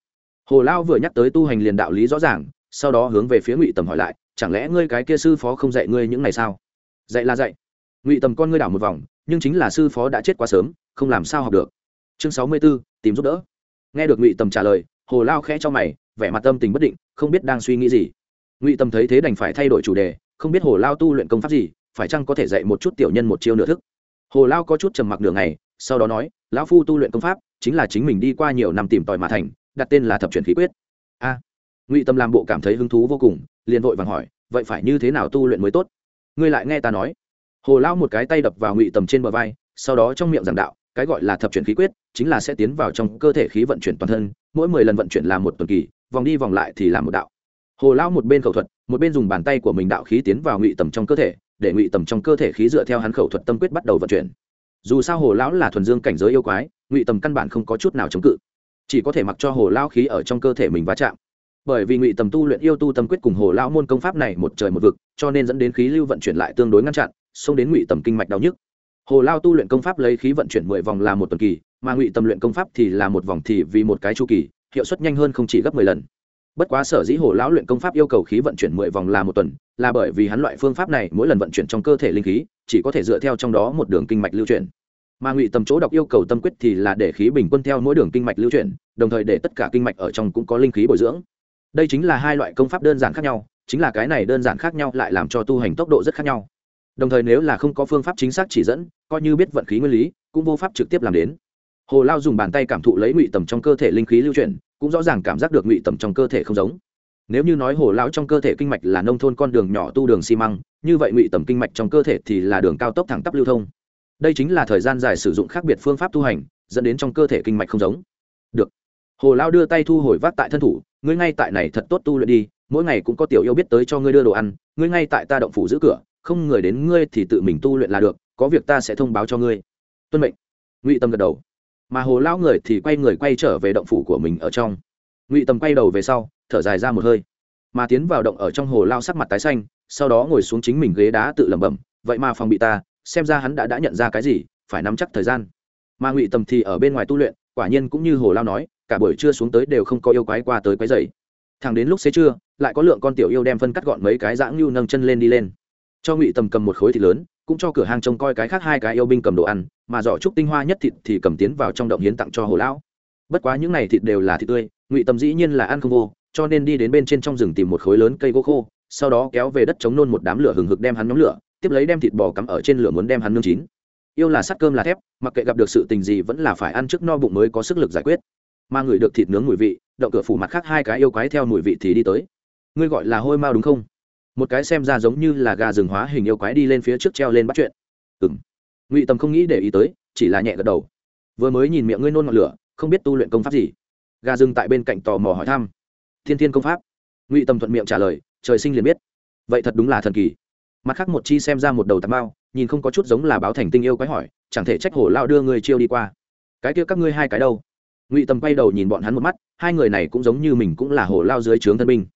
Hồ lao vừa nhắc tới tu hành liền đạo lý rõ ràng, sau đó hướng về phía ngụy tầm hỏi lại, chẳng lẽ ngươi cái kia sư phó không dạy ngươi những ngày sao? Dạy là dạy. Ngụy tầm con ngươi đảo một vòng nhưng chính là sư phó đã chết quá sớm, không làm sao học được. Chương sáu mươi b ố tìm giúp đỡ. Nghe được ngụy tầm trả lời, hồ lao khẽ cho mày, vẻ mặt tâm tình bất định, không biết đang suy nghĩ gì. Ngụy tầm thấy thế đành phải thay đổi chủ đề, không biết hồ lao tu luyện công pháp gì, phải chăng có thể dạy một chút tiểu nhân một chiêu nửa thức. Hồ lao có chút trầm mặc đường này sau đó nói, lão phu tu luyện công pháp, chính là chính mình đi qua nhiều năm tìm tòi mà thành, đặt tên là thập truyền khí quyết. A. Ngụy tâm làm bộ cảm thấy hứng thú vô cùng, liền vội vàng hỏi, vậy phải như thế nào tu luyện mới tốt? Ngươi lại nghe ta nói hồ lao một cái tay đập vào ngụy tầm trên bờ vai, sau đó trong miệng giảng đạo, cái gọi là thập chuyển khí quyết, chính là sẽ tiến vào trong cơ thể khí vận chuyển toàn thân, mỗi mười lần vận chuyển là một tuần kỳ, vòng đi vòng lại thì là một đạo. Hồ lao một bên khẩu thuật, một bên dùng bàn tay của mình đạo khí tiến vào ngụy tầm trong cơ thể, để ngụy tầm trong cơ thể khí dựa theo hắn khẩu thuật tâm quyết bắt đầu vận chuyển. Dù sao hồ lão là thuần dương cảnh giới yêu quái, ngụy tầm căn bản không có chút nào chống cự, chỉ có thể mặc cho hồ lao khí ở trong cơ thể mình va chạm. Bởi vì ngụy tầm tu luyện yêu tu tâm quyết cùng hồ lão môn công pháp này một trời một vực, cho nên dẫn đến khí lưu vận chuyển lại tương đối ngăn chặn xông đến ngụy tầm kinh mạch đau nhức. Hồ lao tu luyện công pháp lấy khí vận chuyển mười vòng là một tuần kỳ, mà ngụy tầm luyện công pháp thì là một vòng thì vì một cái chu kỳ, hiệu suất nhanh hơn không chỉ gấp mười lần. Bất quá sở dĩ hồ lão luyện công pháp yêu cầu khí vận chuyển mười vòng là một tuần, là bởi vì hắn loại phương pháp này mỗi lần vận chuyển trong cơ thể linh khí, chỉ có thể dựa theo trong đó một đường kinh mạch lưu chuyển. Mà ngụy tầm chỗ đọc yêu cầu tâm quyết thì là để khí bình quân theo mỗi đường kinh mạch lưu chuyển, đồng thời để tất cả kinh mạch ở trong cũng có linh khí bồi dưỡng. Đây chính là hai loại công pháp đơn giản khác nhau, chính là cái này đơn giản khác nhau lại làm cho tu hành tốc độ rất khác nhau đồng thời nếu là không có phương pháp chính xác chỉ dẫn, coi như biết vận khí nguyên lý, cũng vô pháp trực tiếp làm đến. Hồ lao dùng bàn tay cảm thụ lấy ngụy tầm trong cơ thể linh khí lưu chuyển, cũng rõ ràng cảm giác được ngụy tầm trong cơ thể không giống. Nếu như nói hồ lao trong cơ thể kinh mạch là nông thôn con đường nhỏ tu đường xi măng, như vậy ngụy tầm kinh mạch trong cơ thể thì là đường cao tốc thẳng tắp lưu thông. Đây chính là thời gian dài sử dụng khác biệt phương pháp tu hành, dẫn đến trong cơ thể kinh mạch không giống. Được. Hồ lao đưa tay thu hồi vác tại thân thủ, ngươi ngay tại này thật tốt tu luyện đi, mỗi ngày cũng có tiểu yêu biết tới cho ngươi đưa đồ ăn, ngươi ngay tại ta động phủ giữ cửa không người đến ngươi thì tự mình tu luyện là được, có việc ta sẽ thông báo cho ngươi. Tuân mệnh. Ngụy tâm gật đầu. Mà hồ lão người thì quay người quay trở về động phủ của mình ở trong. Ngụy tâm quay đầu về sau, thở dài ra một hơi. Mà tiến vào động ở trong hồ lao sắc mặt tái xanh, sau đó ngồi xuống chính mình ghế đá tự lẩm bẩm, vậy mà phòng bị ta, xem ra hắn đã đã nhận ra cái gì, phải nắm chắc thời gian. Mà ngụy Tâm thì ở bên ngoài tu luyện, quả nhiên cũng như hồ lao nói, cả buổi trưa xuống tới đều không có yêu quái qua tới quái dày thằng đến lúc xế trưa, lại có lượng con tiểu yêu đem phân cắt gọn mấy cái dãng lưu nâng chân lên đi lên cho ngụy tầm cầm một khối thịt lớn, cũng cho cửa hàng trông coi cái khác hai cái yêu binh cầm đồ ăn, mà giỏ trúc tinh hoa nhất thịt thì cầm tiến vào trong động hiến tặng cho hồ lão. Bất quá những này thịt đều là thịt tươi, ngụy tầm dĩ nhiên là ăn không vô, cho nên đi đến bên trên trong rừng tìm một khối lớn cây gỗ khô, sau đó kéo về đất chống nôn một đám lửa hừng hực đem hắn nhóm lửa, tiếp lấy đem thịt bò cắm ở trên lửa muốn đem hắn nương chín. Yêu là sắt cơm là thép, mặc kệ gặp được sự tình gì vẫn là phải ăn trước no bụng mới có sức lực giải quyết. Mà người được thịt nướng mùi vị đậu cửa phủ mặt khác hai cái yêu quái theo mùi vị thì đi tới. Ngươi gọi là hôi mao đúng không? Một cái xem ra giống như là gà rừng hóa hình yêu quái đi lên phía trước treo lên bắt chuyện. Ừng ngụy tầm không nghĩ để ý tới, chỉ là nhẹ gật đầu. Vừa mới nhìn miệng ngươi nôn ngọn lửa, không biết tu luyện công pháp gì. Gà rừng tại bên cạnh tò mò hỏi thăm. Thiên thiên công pháp. Ngụy tầm thuận miệng trả lời, trời sinh liền biết. Vậy thật đúng là thần kỳ. Mặt khác một chi xem ra một đầu tạt mao, nhìn không có chút giống là báo thành tinh yêu quái hỏi, chẳng thể trách hổ lao đưa người chiêu đi qua. Cái kia các ngươi hai cái đâu? Ngụy tầm quay đầu nhìn bọn hắn một mắt, hai người này cũng giống như mình cũng là hổ lao dưới trướng thân binh.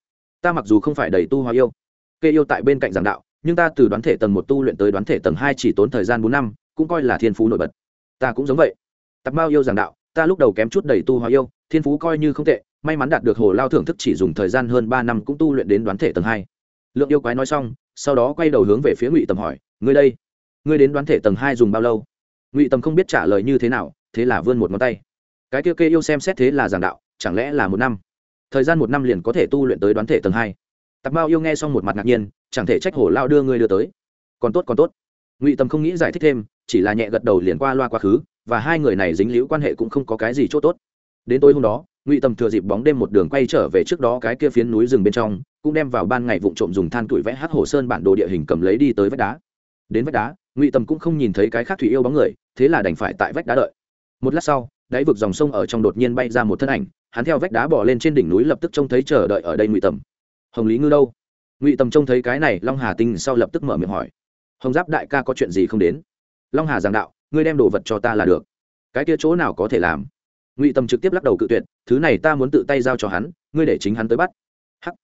Ta mặc dù không phải đầy tu hoa yêu kê yêu tại bên cạnh giảng đạo, nhưng ta từ đoán thể tầng một tu luyện tới đoán thể tầng hai chỉ tốn thời gian bốn năm, cũng coi là thiên phú nổi bật. Ta cũng giống vậy. Tạp mao yêu giảng đạo, ta lúc đầu kém chút đầy tu hóa yêu, thiên phú coi như không tệ, may mắn đạt được hồ lao thưởng thức chỉ dùng thời gian hơn ba năm cũng tu luyện đến đoán thể tầng hai. Lượng yêu quái nói xong, sau đó quay đầu hướng về phía ngụy tầm hỏi, ngươi đây, ngươi đến đoán thể tầng hai dùng bao lâu? Ngụy tầm không biết trả lời như thế nào, thế là vươn một ngón tay. Cái kia kê yêu xem xét thế là giảng đạo, chẳng lẽ là một năm? Thời gian một năm liền có thể tu luyện tới đoán thể tầng hai? Tạp mao yêu nghe xong một mặt ngạc nhiên, chẳng thể trách hổ lao đưa ngươi đưa tới. Còn tốt còn tốt. Ngụy tầm không nghĩ giải thích thêm, chỉ là nhẹ gật đầu liền qua loa quá khứ, và hai người này dính liễu quan hệ cũng không có cái gì c h ỗ t ố t đến tối hôm đó, ngụy tầm thừa dịp bóng đêm một đường quay trở về trước đó cái kia phiến núi rừng bên trong, cũng đem vào ban ngày vụ trộm dùng than tuổi vẽ hát hồ sơn bản đồ địa hình cầm lấy đi tới vách đá. Đến vách đá, ngụy tầm cũng không nhìn thấy cái khác thủy yêu bóng người, thế là đành phải tại vách đá đợi. Một lát sau, đáy vực dòng sông ở trong đột nhiên bay ra một thân ảnh, hắn theo vách đá bỏ lên trên đỉnh núi lập tức trông thấy chờ đợi ở đây ngụy tầm hồng lý ngư đâu? Ngụy tầm trông thấy cái này, long hà tinh sau lập tức mở miệng hỏi. Hồng giáp đại ca có chuyện gì không đến? Long hà giảng đạo, ngươi đem đồ vật cho ta là được. Cái kia chỗ nào có thể làm? Ngụy tầm trực tiếp lắc đầu cự tuyệt, thứ này ta muốn tự tay giao cho hắn, ngươi để chính hắn tới bắt. Hắc.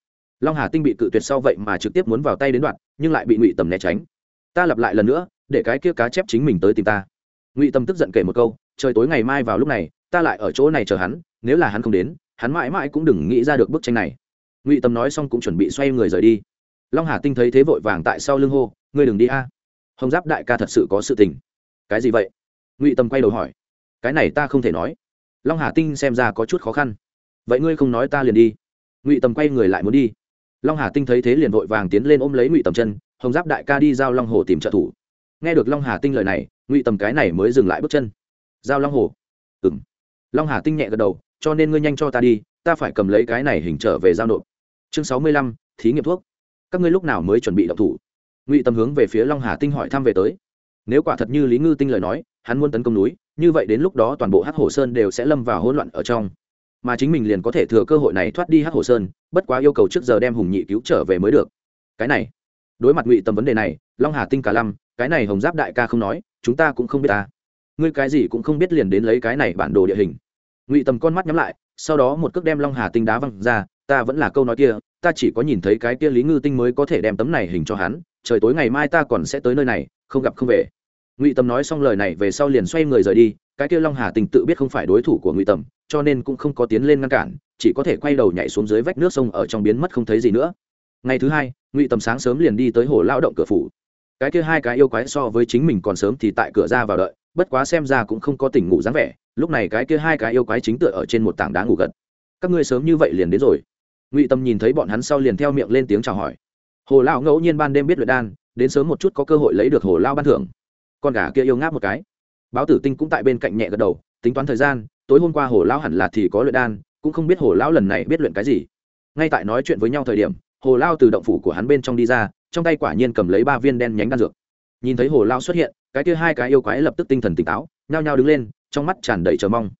Long hà tinh bị cự tuyệt sau vậy mà trực tiếp muốn vào tay đến đoạn, nhưng lại bị ngụy tầm né tránh. Ta lặp lại lần nữa, để cái kia cá chép chính mình tới tìm ta. Ngụy tầm tức giận kể một câu, trời tối ngày mai vào lúc này, ta lại ở chỗ này chờ hắn, nếu là hắn không đến, hắn mãi mãi cũng đừng nghĩ ra được bức tranh này ngụy tâm nói xong cũng chuẩn bị xoay người rời đi long hà tinh thấy thế vội vàng tại sau lưng hô ngươi đừng đi a hồng giáp đại ca thật sự có sự tình cái gì vậy ngụy tâm quay đầu hỏi cái này ta không thể nói long hà tinh xem ra có chút khó khăn vậy ngươi không nói ta liền đi ngụy tâm quay người lại muốn đi long hà tinh thấy thế liền vội vàng tiến lên ôm lấy ngụy tầm chân hồng giáp đại ca đi giao long hồ tìm trợ thủ nghe được long hà tinh lời này ngụy tầm cái này mới dừng lại bước chân giao long hồ ừ m long hà tinh nhẹ gật đầu cho nên ngươi nhanh cho ta đi ta phải cầm lấy cái này hình trở về giao nộp chương sáu mươi lăm, thí nghiệm thuốc. Các ngươi lúc nào mới chuẩn bị động thủ? Ngụy tâm hướng về phía long hà tinh hỏi thăm về tới. Nếu quả thật như lý ngư tinh lời nói, hắn muốn tấn công núi, như vậy đến lúc đó toàn bộ hắc hồ sơn đều sẽ lâm vào hỗn loạn ở trong. Mà chính mình liền có thể thừa cơ hội này thoát đi hắc hồ sơn, bất quá yêu cầu trước giờ đem hùng nhị cứu trở về mới được. Cái này, đối mặt ngụy tâm vấn đề này, long hà tinh cả lâm cái này hồng giáp đại ca không nói, chúng ta cũng không biết ta. Ngươi cái gì cũng không biết liền đến lấy cái này bản đồ địa hình. Ngụy tầm con mắt nhắm lại, sau đó một cước đem long hà tinh đá văng ra ta vẫn là câu nói kia, ta chỉ có nhìn thấy cái kia lý ngư tinh mới có thể đem tấm này hình cho hắn, trời tối ngày mai ta còn sẽ tới nơi này, không gặp không về. Ngụy tâm nói xong lời này về sau liền xoay người rời đi, cái kia long hà tình tự biết không phải đối thủ của ngụy tầm cho nên cũng không có tiến lên ngăn cản, chỉ có thể quay đầu nhảy xuống dưới vách nước sông ở trong biến mất không thấy gì nữa. Ngày thứ hai, ngụy tầm sáng sớm liền đi tới hồ lao động cửa phủ. Cái kia hai cái yêu quái so với chính mình còn sớm thì tại cửa ra vào đợi, bất quá xem ra cũng không có tỉnh ngủ dáng vẻ, lúc này cái kia hai cái yêu quái chính tựa ở trên một tảng đá ngủ gật. Các ngươi sớm như vậy liền đến rồi ngụy tâm nhìn thấy bọn hắn sau liền theo miệng lên tiếng chào hỏi hồ lao ngẫu nhiên ban đêm biết luyện đan đến sớm một chút có cơ hội lấy được hồ lao ban thưởng con gà kia yêu ngáp một cái báo tử tinh cũng tại bên cạnh nhẹ gật đầu tính toán thời gian tối hôm qua hồ lao hẳn là thì có luyện đan cũng không biết hồ lao lần này biết luyện cái gì ngay tại nói chuyện với nhau thời điểm hồ lao từ động phủ của hắn bên trong đi ra trong tay quả nhiên cầm lấy ba viên đen nhánh đan dược nhìn thấy hồ lao xuất hiện cái kia hai cái yêu quái lập tức tinh thần tỉnh táo nhao nhao đứng lên trong mắt tràn đầy chờ mong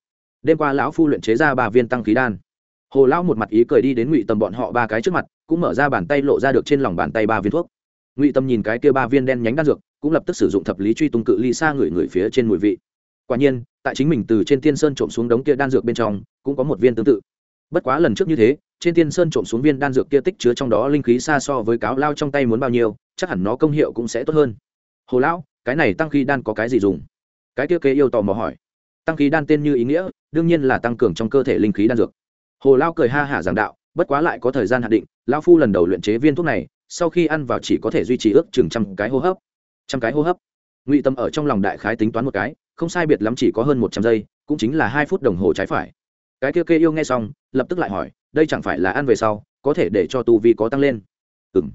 đêm qua lão phu luyện chế ra ba viên tăng khí đan hồ lão một mặt ý cười đi đến ngụy tầm bọn họ ba cái trước mặt, cũng mở ra bàn tay lộ ra được trên lòng bàn tay ba viên thuốc. Ngụy tâm nhìn cái kia ba viên đen nhánh đan dược, cũng lập tức sử dụng thập lý truy tung cự ly xa người người phía trên mùi vị. Quả nhiên, tại chính mình từ trên tiên sơn trộm xuống đống kia đan dược bên trong, cũng có một viên tương tự. Bất quá lần trước như thế, trên tiên sơn trộm xuống viên đan dược kia tích chứa trong đó linh khí xa so với cáo lao trong tay muốn bao nhiêu, chắc hẳn nó công hiệu cũng sẽ tốt hơn. Hồ lão, cái này tăng khí đan có cái gì dùng? Cái kia kế yêu tò mò hỏi. Tăng khí đan tên như ý nghĩa, đương nhiên là tăng cường trong cơ thể linh khí đan dược hồ lao cười ha hả giảng đạo, bất quá lại có thời gian hạn định lao phu lần đầu luyện chế viên thuốc này, sau khi ăn vào chỉ có thể duy trì ước chừng trăm cái hô hấp. Trăm cái hô hấp? Ngụy tâm ở trong lòng đại khái tính toán một cái, không sai biệt lắm chỉ có hơn một trăm giây, cũng chính là hai phút đồng hồ trái phải. Cái kia kê yêu nghe xong, lập tức lại hỏi, đây chẳng phải là ăn về sau, có thể để cho tu vi có tăng lên? Ừng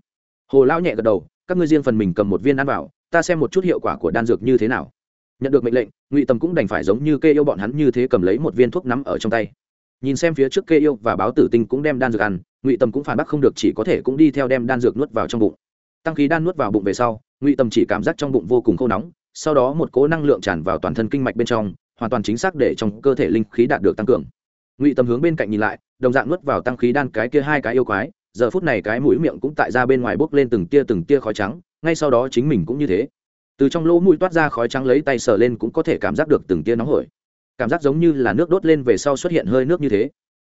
hồ lão nhẹ gật đầu, các ngươi riêng phần mình cầm một viên ăn vào, ta xem một chút hiệu quả của đan dược như thế nào. Nhận được mệnh lệnh, ngụy tâm cũng đành phải giống như kê yêu bọn hắn như thế cầm lấy một viên thuốc nắm ở trong tay nhìn xem phía trước kê yêu và báo tử tinh cũng đem đan dược ăn, ngụy tâm cũng phản bác không được, chỉ có thể cũng đi theo đem đan dược nuốt vào trong bụng. Tăng khí đan nuốt vào bụng về sau, ngụy tâm chỉ cảm giác trong bụng vô cùng khô nóng, sau đó một cố năng lượng tràn vào toàn thân kinh mạch bên trong, hoàn toàn chính xác để trong cơ thể linh khí đạt được tăng cường. Ngụy tâm hướng bên cạnh nhìn lại, đồng dạng nuốt vào tăng khí đan cái kia hai cái yêu quái, giờ phút này cái mũi miệng cũng tại ra bên ngoài bốc lên từng tia từng tia khói trắng, ngay sau đó chính mình cũng như thế. Từ trong lỗ mũi toát ra khói trắng lấy tay sờ lên cũng có thể cảm giác được từng tia nóng hổi cảm giác giống như là nước đốt lên về sau xuất hiện hơi nước như thế.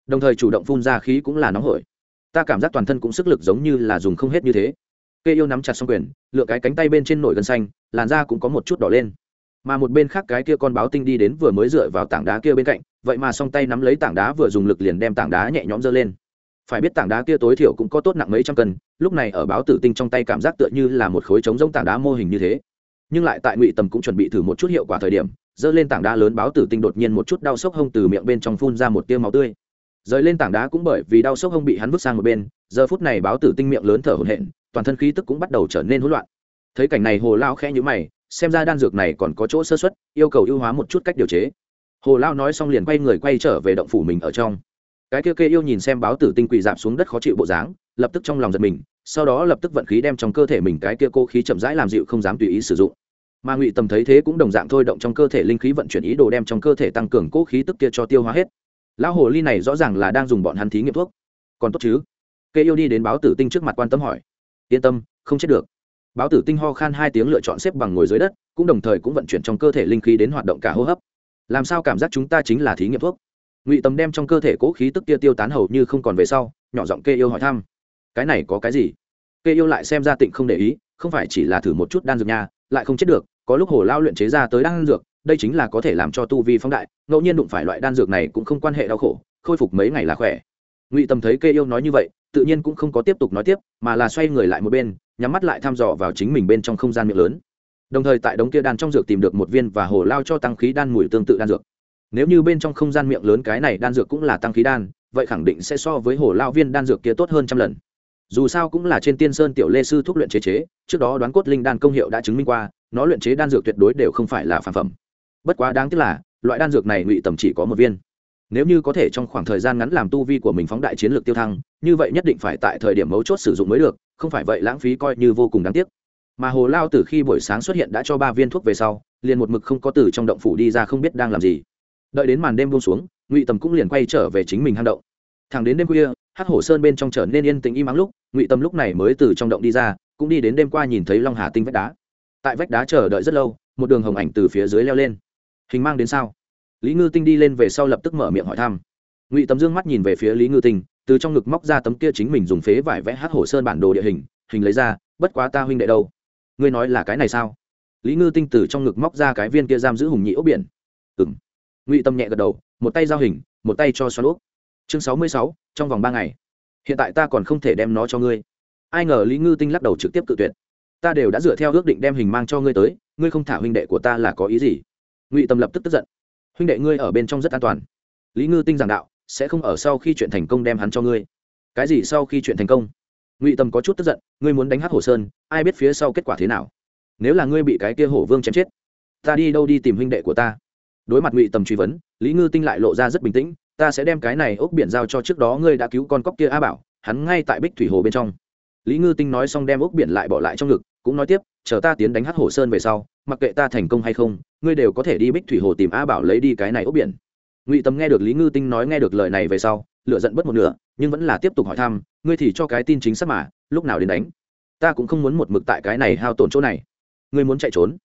Đồng thời chủ động phun ra khí cũng là nóng hổi. Ta cảm giác toàn thân cũng sức lực giống như là dùng không hết như thế. Kê yêu nắm chặt xong quyền, lựa cái cánh tay bên trên nổi gân xanh, làn da cũng có một chút đỏ lên. Mà một bên khác cái kia con báo tinh đi đến vừa mới dựa vào tảng đá kia bên cạnh, vậy mà song tay nắm lấy tảng đá vừa dùng lực liền đem tảng đá nhẹ nhõm dơ lên. Phải biết tảng đá kia tối thiểu cũng có tốt nặng mấy trăm cân, lúc này ở báo tử tinh trong tay cảm giác tựa như là một khối trống rỗng tảng đá mô hình như thế. Nhưng lại tại ngụy tầm cũng chuẩn bị thử một chút hiệu quả thời điểm dơ lên tảng đá lớn báo tử tinh đột nhiên một chút đau sốc hông từ miệng bên trong phun ra một tiêu máu tươi. Rời lên tảng đá cũng bởi vì đau sốc hông bị hắn vứt sang một bên, giờ phút này báo tử tinh miệng lớn thở hổn hển, toàn thân khí tức cũng bắt đầu trở nên hỗn loạn. Thấy cảnh này hồ lao khẽ nhíu mày, xem ra đan dược này còn có chỗ sơ xuất yêu cầu ưu hóa một chút cách điều chế. Hồ lao nói xong liền quay người quay trở về động phủ mình ở trong. Cái kia kê yêu nhìn xem báo tử tinh quỳ dạp xuống đất khó chịu bộ dáng, lập tức trong lòng giật mình, sau đó lập tức vận khí đem trong cơ thể mình cái kia cô khí chậm rãi làm dịu không dám tùy ý sử dụng mà ngụy tầm thấy thế cũng đồng dạng thôi động trong cơ thể linh khí vận chuyển ý đồ đem trong cơ thể tăng cường cố khí tức kia cho tiêu hóa hết. Lão hồ ly này rõ ràng là đang dùng bọn hắn thí nghiệm thuốc. Còn tốt chứ? Kê yêu đi đến báo tử tinh trước mặt quan tâm hỏi. Yên tâm, không chết được. Báo tử tinh ho khan hai tiếng lựa chọn xếp bằng ngồi dưới đất, cũng đồng thời cũng vận chuyển trong cơ thể linh khí đến hoạt động cả hô hấp. Làm sao cảm giác chúng ta chính là thí nghiệm thuốc? Ngụy tầm đem trong cơ thể cố khí tức kia tiêu tán hầu như không còn về sau, nhỏ giọng kê yêu hỏi thăm. Cái này có cái gì? Kê yêu lại xem ra tịnh không để ý, không phải chỉ là thử một chút đan dược nha, lại không chết được có lúc hồ lao luyện chế ra tới đan dược, đây chính là có thể làm cho tu vi phóng đại, ngẫu nhiên đụng phải loại đan dược này cũng không quan hệ đau khổ, khôi phục mấy ngày là khỏe. Ngụy tầm thấy kê yêu nói như vậy, tự nhiên cũng không có tiếp tục nói tiếp, mà là xoay người lại một bên, nhắm mắt lại thăm dò vào chính mình bên trong không gian miệng lớn. Đồng thời tại đống kia đan trong dược tìm được một viên và hồ lao cho tăng khí đan mùi tương tự đan dược. Nếu như bên trong không gian miệng lớn cái này đan dược cũng là tăng khí đan, vậy khẳng định sẽ so với hồ lao viên đan dược kia tốt hơn trăm lần. Dù sao cũng là trên tiên sơn tiểu lê sư thuốc luyện chế chế, trước đó đoán cốt linh đan công hiệu đã chứng minh qua nó luyện chế đan dược tuyệt đối đều không phải là phản phẩm. Bất quá đáng tiếc là, loại đan dược này ngụy tầm chỉ có một viên. Nếu như có thể trong khoảng thời gian ngắn làm tu vi của mình phóng đại chiến lược tiêu thăng, như vậy nhất định phải tại thời điểm mấu chốt sử dụng mới được, không phải vậy lãng phí coi như vô cùng đáng tiếc. Mà hồ lao từ khi buổi sáng xuất hiện đã cho ba viên thuốc về sau, liền một mực không có từ trong động phủ đi ra không biết đang làm gì. Đợi đến màn đêm buông xuống, ngụy tầm cũng liền quay trở về chính mình hang động. Thẳng đến đêm khuya, hắc hổ sơn bên trong trở nên yên tĩnh im ắng lúc, ngụy tầm lúc này mới từ trong động đi ra, cũng đi đến đêm qua nhìn thấy long hà tinh vách đá tại vách đá chờ đợi rất lâu, một đường hồng ảnh từ phía dưới leo lên. Hình mang đến sao? Lý ngư tinh đi lên về sau lập tức mở miệng hỏi thăm. Ngụy tầm dương mắt nhìn về phía lý ngư tinh, từ trong ngực móc ra tấm kia chính mình dùng phế vải vẽ hát hồ sơn bản đồ địa hình hình lấy ra, bất quá ta huynh đệ đâu? Ngươi nói là cái này sao? Lý ngư tinh từ trong ngực móc ra cái viên kia giam giữ hùng nhị ốc biển. Ừ m ngụy tâm nhẹ gật đầu, một tay giao hình, một tay cho xoắn úp chương sáu mươi sáu, trong vòng ba ngày. Hiện tại ta còn không thể đem nó cho ngươi. Ai ngờ lý ngư tinh lắc đầu trực tiếp cự tuyệt ta đều đã dựa theo ước định đem hình mang cho ngươi tới, ngươi không thả huynh đệ của ta là có ý gì? Ngụy tâm lập tức tức giận. Huynh đệ ngươi ở bên trong rất an toàn. Lý ngư tinh giảng đạo, sẽ không ở sau khi chuyện thành công đem hắn cho ngươi. Cái gì sau khi chuyện thành công? Ngụy tâm có chút tức giận, ngươi muốn đánh hát hồ sơn, ai biết phía sau kết quả thế nào? Nếu là ngươi bị cái kia hổ vương chém chết, ta đi đâu đi tìm huynh đệ của ta? Đối mặt ngụy tâm truy vấn, lý ngư tinh lại lộ ra rất bình tĩnh, ta sẽ đem cái này ốc biển giao cho trước đó ngươi đã cứu con cóc kia a bảo, hắn ngay tại bích thủy hồ bên trong. Lý ngư tinh nói xong đem ốc biển lại bỏ lại trong ngực cũng nói tiếp, chờ ta tiến đánh hát hồ sơn về sau, mặc kệ ta thành công hay không, ngươi đều có thể đi bích thủy hồ tìm a bảo lấy đi cái này ốc biển. Ngụy tâm nghe được lý ngư tinh nói nghe được lời này về sau lựa giận bất một nửa, nhưng vẫn là tiếp tục hỏi thăm, ngươi thì cho cái tin chính xác mà, lúc nào đến đánh? Ta cũng không muốn một mực tại cái này hao tổn chỗ này. Ngươi muốn chạy trốn?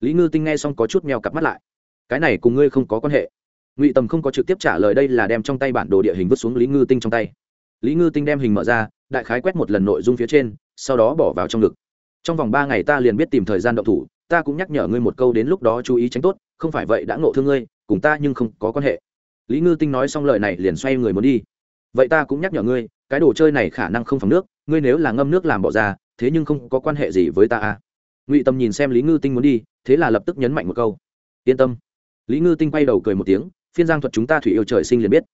Lý ngư tinh nghe xong có chút mèo cặp mắt lại. Cái này cùng ngươi không có quan hệ. Ngụy tầm không có trực tiếp trả lời đây là đem trong tay bản đồ địa hình vứt xuống lý ngư tinh trong tay. Lý ngư tinh đem hình mở ra, đại khái quét một lần nội dung phía trên, sau đó bỏ vào trong ngực trong vòng ba ngày ta liền biết tìm thời gian động thủ, ta cũng nhắc nhở ngươi một câu đến lúc đó chú ý tránh tốt, không phải vậy đã ngộ thương ngươi, cùng ta nhưng không có quan hệ. Lý ngư tinh nói xong lời này liền xoay người muốn đi. Vậy ta cũng nhắc nhở ngươi, cái đồ chơi này khả năng không phẳng nước, ngươi nếu là ngâm nước làm bỏ ra, thế nhưng không có quan hệ gì với ta à. Ngụy tâm nhìn xem lý ngư tinh muốn đi, thế là lập tức nhấn mạnh một câu. Yên tâm. Lý ngư tinh quay đầu cười một tiếng, phiên giang thuật chúng ta thủy yêu trời sinh liền biết.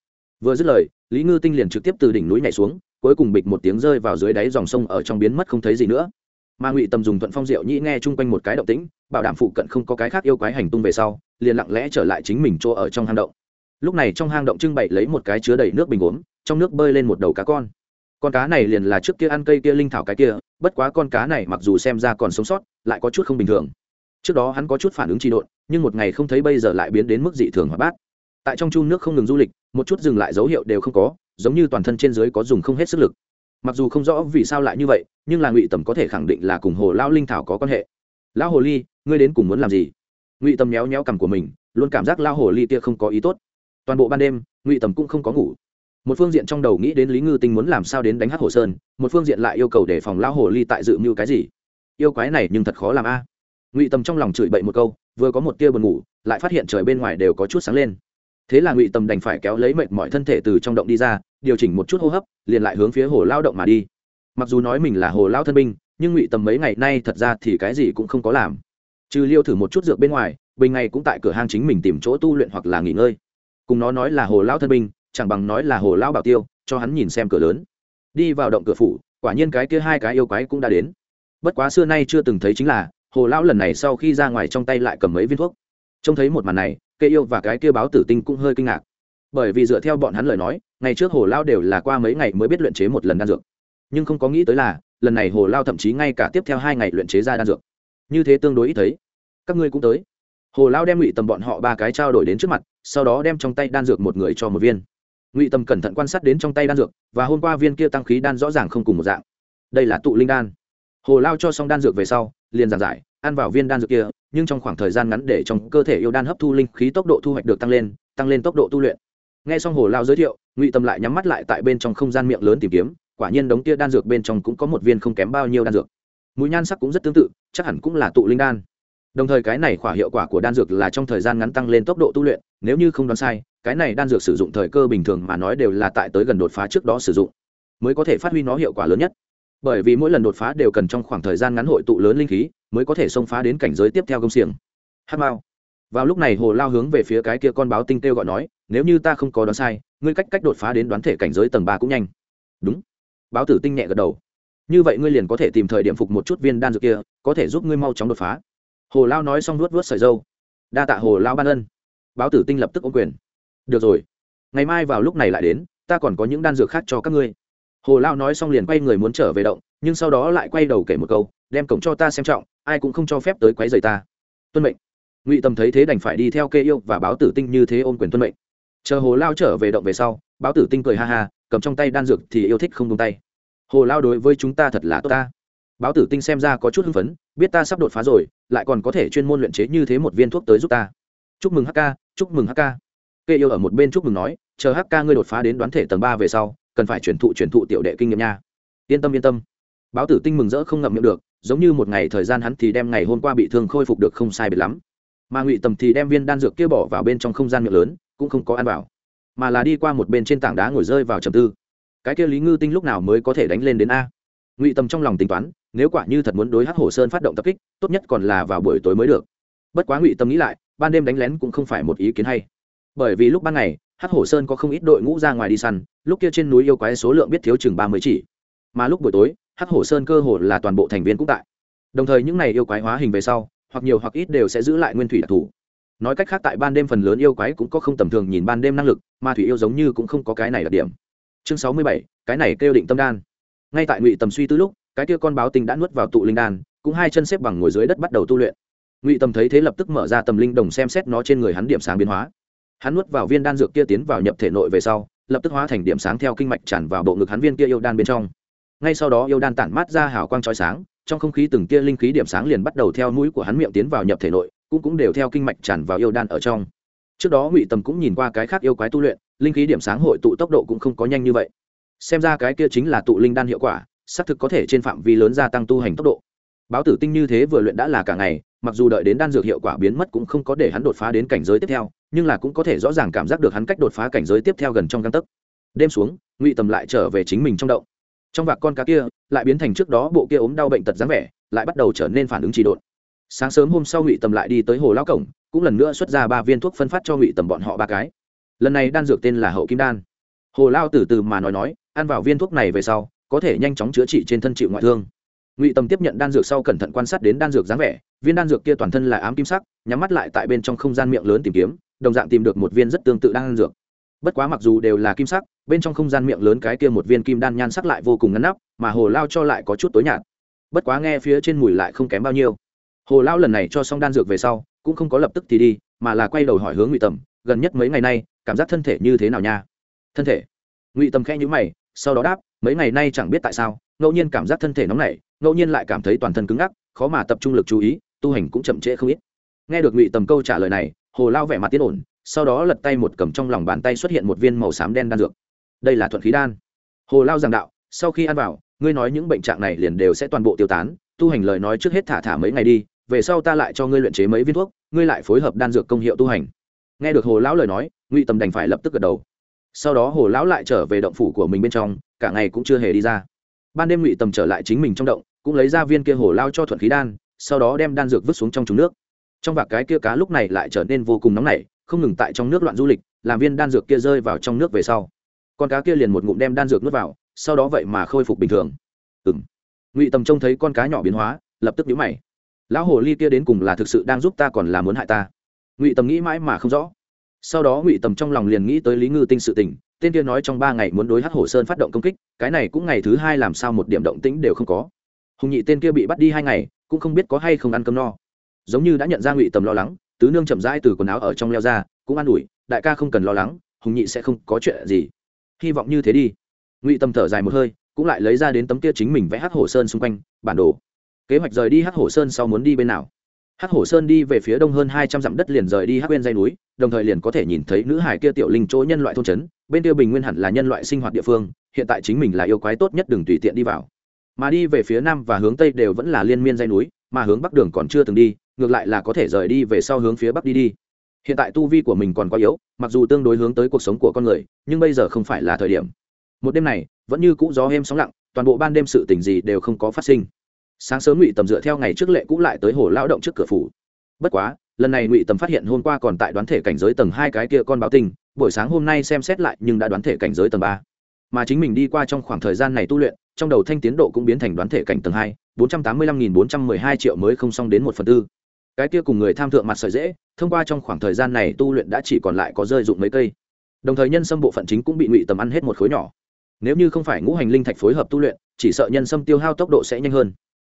Vừa dứt lời, lý ngư tinh liền trực tiếp từ đỉnh núi nhảy xuống, cuối cùng bịch một tiếng rơi vào dưới đáy dòng sông ở trong biến mất không thấy gì nữa mà ngụy tầm dùng thuận phong diệu nhĩ nghe chung quanh một cái động tĩnh, bảo đảm phụ cận không có cái khác yêu quái hành tung về sau, liền lặng lẽ trở lại chính mình chỗ ở trong hang động. Lúc này trong hang động trưng bày lấy một cái chứa đầy nước bình gốm, trong nước bơi lên một đầu cá con. Con cá này liền là trước kia ăn cây kia linh thảo cái kia, bất quá con cá này mặc dù xem ra còn sống sót, lại có chút không bình thường. Trước đó hắn có chút phản ứng trị độn, nhưng một ngày không thấy bây giờ lại biến đến mức dị thường hoạt bát. Tại trong chu nước không ngừng du lịch, một chút dừng lại dấu hiệu đều không có, giống như toàn thân trên dưới có dùng không hết sức lực mặc dù không rõ vì sao lại như vậy, nhưng là ngụy tầm có thể khẳng định là cùng hồ lao linh thảo có quan hệ. Lão hồ ly, ngươi đến cùng muốn làm gì? Ngụy tầm méo méo cằm của mình, luôn cảm giác lao hồ ly kia không có ý tốt. Toàn bộ ban đêm, ngụy tầm cũng không có ngủ. Một phương diện trong đầu nghĩ đến lý ngư tinh muốn làm sao đến đánh hát hồ sơn, một phương diện lại yêu cầu để phòng lao hồ ly tại dự mưu cái gì. Yêu quái này nhưng thật khó làm a. Ngụy tầm trong lòng chửi bậy một câu, vừa có một tia buồn ngủ, lại phát hiện trời bên ngoài đều có chút sáng lên thế là ngụy tầm đành phải kéo lấy mệt mọi thân thể từ trong động đi ra, điều chỉnh một chút hô hấp, liền lại hướng phía hồ lao động mà đi. Mặc dù nói mình là hồ lao thân binh, nhưng ngụy tầm mấy ngày nay thật ra thì cái gì cũng không có làm. Trừ liêu thử một chút dược bên ngoài, bình ngày cũng tại cửa hang chính mình tìm chỗ tu luyện hoặc là nghỉ ngơi. Cùng nó nói là hồ lao thân binh, chẳng bằng nói là hồ lao bảo tiêu, cho hắn nhìn xem cửa lớn. Đi vào động cửa phủ, quả nhiên cái kia hai cái yêu quái cũng đã đến. Bất quá xưa nay chưa từng thấy chính là, hồ lão lần này sau khi ra ngoài trong tay lại cầm mấy viên thuốc. Trông thấy một màn này cây yêu và cái kia báo tử tinh cũng hơi kinh ngạc. Bởi vì dựa theo bọn hắn lời nói, ngày trước hồ lao đều là qua mấy ngày mới biết luyện chế một lần đan dược. Nhưng không có nghĩ tới là, lần này hồ lao thậm chí ngay cả tiếp theo hai ngày luyện chế ra đan dược. Như thế tương đối ít thấy. Các ngươi cũng tới. Hồ lao đem ngụy tầm bọn họ ba cái trao đổi đến trước mặt, sau đó đem trong tay đan dược một người cho một viên. Ngụy tầm cẩn thận quan sát đến trong tay đan dược, và hôm qua viên kia tăng khí đan rõ ràng không cùng một dạng. Đây là tụ linh đan. Hồ lao cho xong đan dược về sau, liền giảng giải, ăn vào viên đan dược kia nhưng trong khoảng thời gian ngắn để trong cơ thể yêu đan hấp thu linh khí tốc độ thu hoạch được tăng lên tăng lên tốc độ tu luyện. Nghe xong hồ lao giới thiệu, ngụy tâm lại nhắm mắt lại tại bên trong không gian miệng lớn tìm kiếm, quả nhiên đống kia đan dược bên trong cũng có một viên không kém bao nhiêu đan dược. Mũi nhan sắc cũng rất tương tự, chắc hẳn cũng là tụ linh đan. Đồng thời cái này khỏa hiệu quả của đan dược là trong thời gian ngắn tăng lên tốc độ tu luyện, nếu như không đoán sai, cái này đan dược sử dụng thời cơ bình thường mà nói đều là tại tới gần đột phá trước đó sử dụng, mới có thể phát huy nó hiệu quả lớn nhất. Bởi vì mỗi lần đột phá đều cần trong khoảng thời gian ngắn hội tụ lớn linh khí mới có thể xông phá đến cảnh giới tiếp theo công xiềng. Hát mao vào lúc này hồ lao hướng về phía cái kia con báo tinh kêu gọi nói, nếu như ta không có đoán sai, ngươi cách cách đột phá đến đoán thể cảnh giới tầng ba cũng nhanh. Đúng. Báo tử tinh nhẹ gật đầu. Như vậy ngươi liền có thể tìm thời điểm phục một chút viên đan dược kia, có thể giúp ngươi mau chóng đột phá. Hồ lao nói xong nuốt vớt sợi dâu. Đa tạ hồ lao ban ân. Báo tử tinh lập tức ô quyền. Được rồi. Ngày mai vào lúc này lại đến, ta còn có những đan dược khác cho các ngươi. Hồ lao nói xong liền quay người muốn trở về động, nhưng sau đó lại quay đầu kể một câu đem cổng cho ta xem trọng, ai cũng không cho phép tới quấy rầy ta. Tuân mệnh. Ngụy tâm thấy thế đành phải đi theo kê yêu và báo tử tinh như thế ôm quyền tuân mệnh. Chờ hồ lao trở về động về sau, báo tử tinh cười ha ha, cầm trong tay đan dược thì yêu thích không tung tay. Hồ lao đối với chúng ta thật là tốt ta. Báo tử tinh xem ra có chút hưng phấn, biết ta sắp đột phá rồi, lại còn có thể chuyên môn luyện chế như thế một viên thuốc tới giúp ta. Chúc mừng hk chúc mừng hk kê yêu ở một bên chúc mừng nói, chờ hk ngươi đột phá đến đoán thể tầng ba về sau, cần phải chuyển thụ chuyển thụ tiểu đệ kinh nghiệm nha. Yên tâm yên tâm. Báo tử tinh mừng rỡ không ngậm miệng được giống như một ngày thời gian hắn thì đem ngày hôm qua bị thương khôi phục được không sai biệt lắm. Mà ngụy tầm thì đem viên đan dược kia bỏ vào bên trong không gian miệng lớn, cũng không có ăn vào, mà là đi qua một bên trên tảng đá ngồi rơi vào trầm tư. Cái kia lý ngư tinh lúc nào mới có thể đánh lên đến a? Ngụy tầm trong lòng tính toán, nếu quả như thật muốn đối hắc hồ sơn phát động tập kích, tốt nhất còn là vào buổi tối mới được. Bất quá ngụy tâm nghĩ lại, ban đêm đánh lén cũng không phải một ý kiến hay. Bởi vì lúc ban ngày, hắc hồ sơn có không ít đội ngũ ra ngoài đi săn, lúc kia trên núi yêu quái số lượng biết thiếu chừng ba mươi chỉ. Mà lúc buổi tối hắc hổ sơn cơ hồ là toàn bộ thành viên cũng tại. Đồng thời những này yêu quái hóa hình về sau, hoặc nhiều hoặc ít đều sẽ giữ lại nguyên thủy đặc thù. Nói cách khác tại ban đêm phần lớn yêu quái cũng có không tầm thường nhìn ban đêm năng lực, mà thủy yêu giống như cũng không có cái này đặc điểm. Chương sáu mươi bảy, cái này kêu định tâm đan. Ngay tại ngụy tầm suy tư lúc, cái kia con báo tinh đã nuốt vào tụ linh đan, cũng hai chân xếp bằng ngồi dưới đất bắt đầu tu luyện. Ngụy tầm thấy thế lập tức mở ra tầm linh đồng xem xét nó trên người hắn điểm sáng biến hóa. Hắn nuốt vào viên đan dược kia tiến vào nhập thể nội về sau, lập tức hóa thành điểm sáng theo kinh mạch tràn vào bộ ngực hắn viên kia yêu đan bên trong ngay sau đó yêu đan tản mát ra hào quang chói sáng, trong không khí từng kia linh khí điểm sáng liền bắt đầu theo mũi của hắn miệng tiến vào nhập thể nội, cũng cũng đều theo kinh mạch tràn vào yêu đan ở trong. Trước đó ngụy tầm cũng nhìn qua cái khác yêu quái tu luyện, linh khí điểm sáng hội tụ tốc độ cũng không có nhanh như vậy. Xem ra cái kia chính là tụ linh đan hiệu quả, xác thực có thể trên phạm vi lớn gia tăng tu hành tốc độ. Báo tử tinh như thế vừa luyện đã là cả ngày, mặc dù đợi đến đan dược hiệu quả biến mất cũng không có để hắn đột phá đến cảnh giới tiếp theo, nhưng là cũng có thể rõ ràng cảm giác được hắn cách đột phá cảnh giới tiếp theo gần trong găng tấc. Đêm xuống, ngụy tầm lại trở về chính mình trong động trong vạc con cá kia lại biến thành trước đó bộ kia ốm đau bệnh tật dáng vẻ, lại bắt đầu trở nên phản ứng trị độn. Sáng sớm hôm sau ngụy tầm lại đi tới hồ lao cổng, cũng lần nữa xuất ra ba viên thuốc phân phát cho ngụy tầm bọn họ ba cái. Lần này đan dược tên là hậu kim đan. Hồ lao từ từ mà nói nói, ăn vào viên thuốc này về sau, có thể nhanh chóng chữa trị trên thân chịu ngoại thương. Ngụy tầm tiếp nhận đan dược sau cẩn thận quan sát đến đan dược dáng vẻ, viên đan dược kia toàn thân là ám kim sắc, nhắm mắt lại tại bên trong không gian miệng lớn tìm kiếm, đồng dạng tìm được một viên rất tương tự đan dược bất quá mặc dù đều là kim sắc, bên trong không gian miệng lớn cái kia một viên kim đan nhan sắc lại vô cùng ngăn nắp, mà hồ lao cho lại có chút tối nhạt. Bất quá nghe phía trên mùi lại không kém bao nhiêu. Hồ lao lần này cho xong đan dược về sau, cũng không có lập tức thì đi, mà là quay đầu hỏi hướng ngụy tầm, gần nhất mấy ngày nay, cảm giác thân thể như thế nào nha? Thân thể? Ngụy tầm khẽ nhữ mày, sau đó đáp, mấy ngày nay chẳng biết tại sao, ngẫu nhiên cảm giác thân thể nóng nảy, ngẫu nhiên lại cảm thấy toàn thân cứng ngắc, khó mà tập trung lực chú ý, tu hành cũng chậm trễ không ít. Nghe được ngụy tầm câu trả lời này, hồ lao vẻ mặt tiến ổn sau đó lật tay một cầm trong lòng bàn tay xuất hiện một viên màu xám đen đan dược. Đây là thuận khí đan. Hồ lao giảng đạo, sau khi ăn vào, ngươi nói những bệnh trạng này liền đều sẽ toàn bộ tiêu tán, tu hành lời nói trước hết thả thả mấy ngày đi, về sau ta lại cho ngươi luyện chế mấy viên thuốc, ngươi lại phối hợp đan dược công hiệu tu hành. Nghe được hồ lão lời nói, ngụy tầm đành phải lập tức gật đầu. Sau đó hồ lão lại trở về động phủ của mình bên trong, cả ngày cũng chưa hề đi ra. Ban đêm ngụy tầm trở lại chính mình trong động, cũng lấy ra viên kia hồ lao cho thuận khí đan, sau đó đem đan dược vứt xuống trong trúng nước. Trong vạc cái kia cá lúc này lại trở nên vô cùng nóng nảy không ngừng tại trong nước loạn du lịch, làm viên đan dược kia rơi vào trong nước về sau. Con cá kia liền một ngụm đem đan dược nuốt vào, sau đó vậy mà khôi phục bình thường. Ừng ngụy tầm trông thấy con cá nhỏ biến hóa, lập tức nhíu mày. Lão hồ ly kia đến cùng là thực sự đang giúp ta còn là muốn hại ta? Ngụy tầm nghĩ mãi mà không rõ. Sau đó ngụy tầm trong lòng liền nghĩ tới lý ngư tinh sự tình, tên kia nói trong ba ngày muốn đối hát hồ sơn phát động công kích, cái này cũng ngày thứ hai làm sao một điểm động tĩnh đều không có. Hùng nhị tên kia bị bắt đi hai ngày, cũng không biết có hay không ăn cơm no. Giống như đã nhận ra ngụy tầm lo lắng tứ nương chậm rãi từ quần áo ở trong leo ra, cũng an ủi, đại ca không cần lo lắng, hùng nhị sẽ không có chuyện gì. Hy vọng như thế đi. Ngụy tâm thở dài một hơi, cũng lại lấy ra đến tấm kia chính mình vẽ hát hồ sơn xung quanh, bản đồ. Kế hoạch rời đi hát hồ sơn sau muốn đi bên nào? Hát hồ sơn đi về phía đông hơn hai trăm dặm đất liền rời đi hát bên dây núi, đồng thời liền có thể nhìn thấy nữ hải kia tiểu linh chỗ nhân loại thôn trấn, bên kia bình nguyên hẳn là nhân loại sinh hoạt địa phương, hiện tại chính mình là yêu quái tốt nhất đừng tùy tiện đi vào. Mà đi về phía nam và hướng tây đều vẫn là liên miên dây núi, mà hướng bắc đường còn chưa từng đi ngược lại là có thể rời đi về sau hướng phía bắc đi đi. Hiện tại tu vi của mình còn quá yếu, mặc dù tương đối hướng tới cuộc sống của con người, nhưng bây giờ không phải là thời điểm. Một đêm này, vẫn như cũ gió êm sóng lặng, toàn bộ ban đêm sự tình gì đều không có phát sinh. Sáng sớm ngụy tầm dựa theo ngày trước lệ cũ lại tới hồ lao động trước cửa phủ. Bất quá, lần này ngụy tầm phát hiện hôm qua còn tại đoán thể cảnh giới tầng hai cái kia con báo tinh buổi sáng hôm nay xem xét lại nhưng đã đoán thể cảnh giới tầng ba. Mà chính mình đi qua trong khoảng thời gian này tu luyện, trong đầu thanh tiến độ cũng biến thành đoán thể cảnh tầng hai, bốn trăm tám mươi lăm nghìn bốn trăm mười hai triệu mới không xong đến một phần tư cái kia cùng người tham thượng mặt sợi dễ, thông qua trong khoảng thời gian này tu luyện đã chỉ còn lại có rơi dụng mấy cây. Đồng thời nhân sâm bộ phận chính cũng bị ngụy tầm ăn hết một khối nhỏ. Nếu như không phải ngũ hành linh thạch phối hợp tu luyện, chỉ sợ nhân sâm tiêu hao tốc độ sẽ nhanh hơn.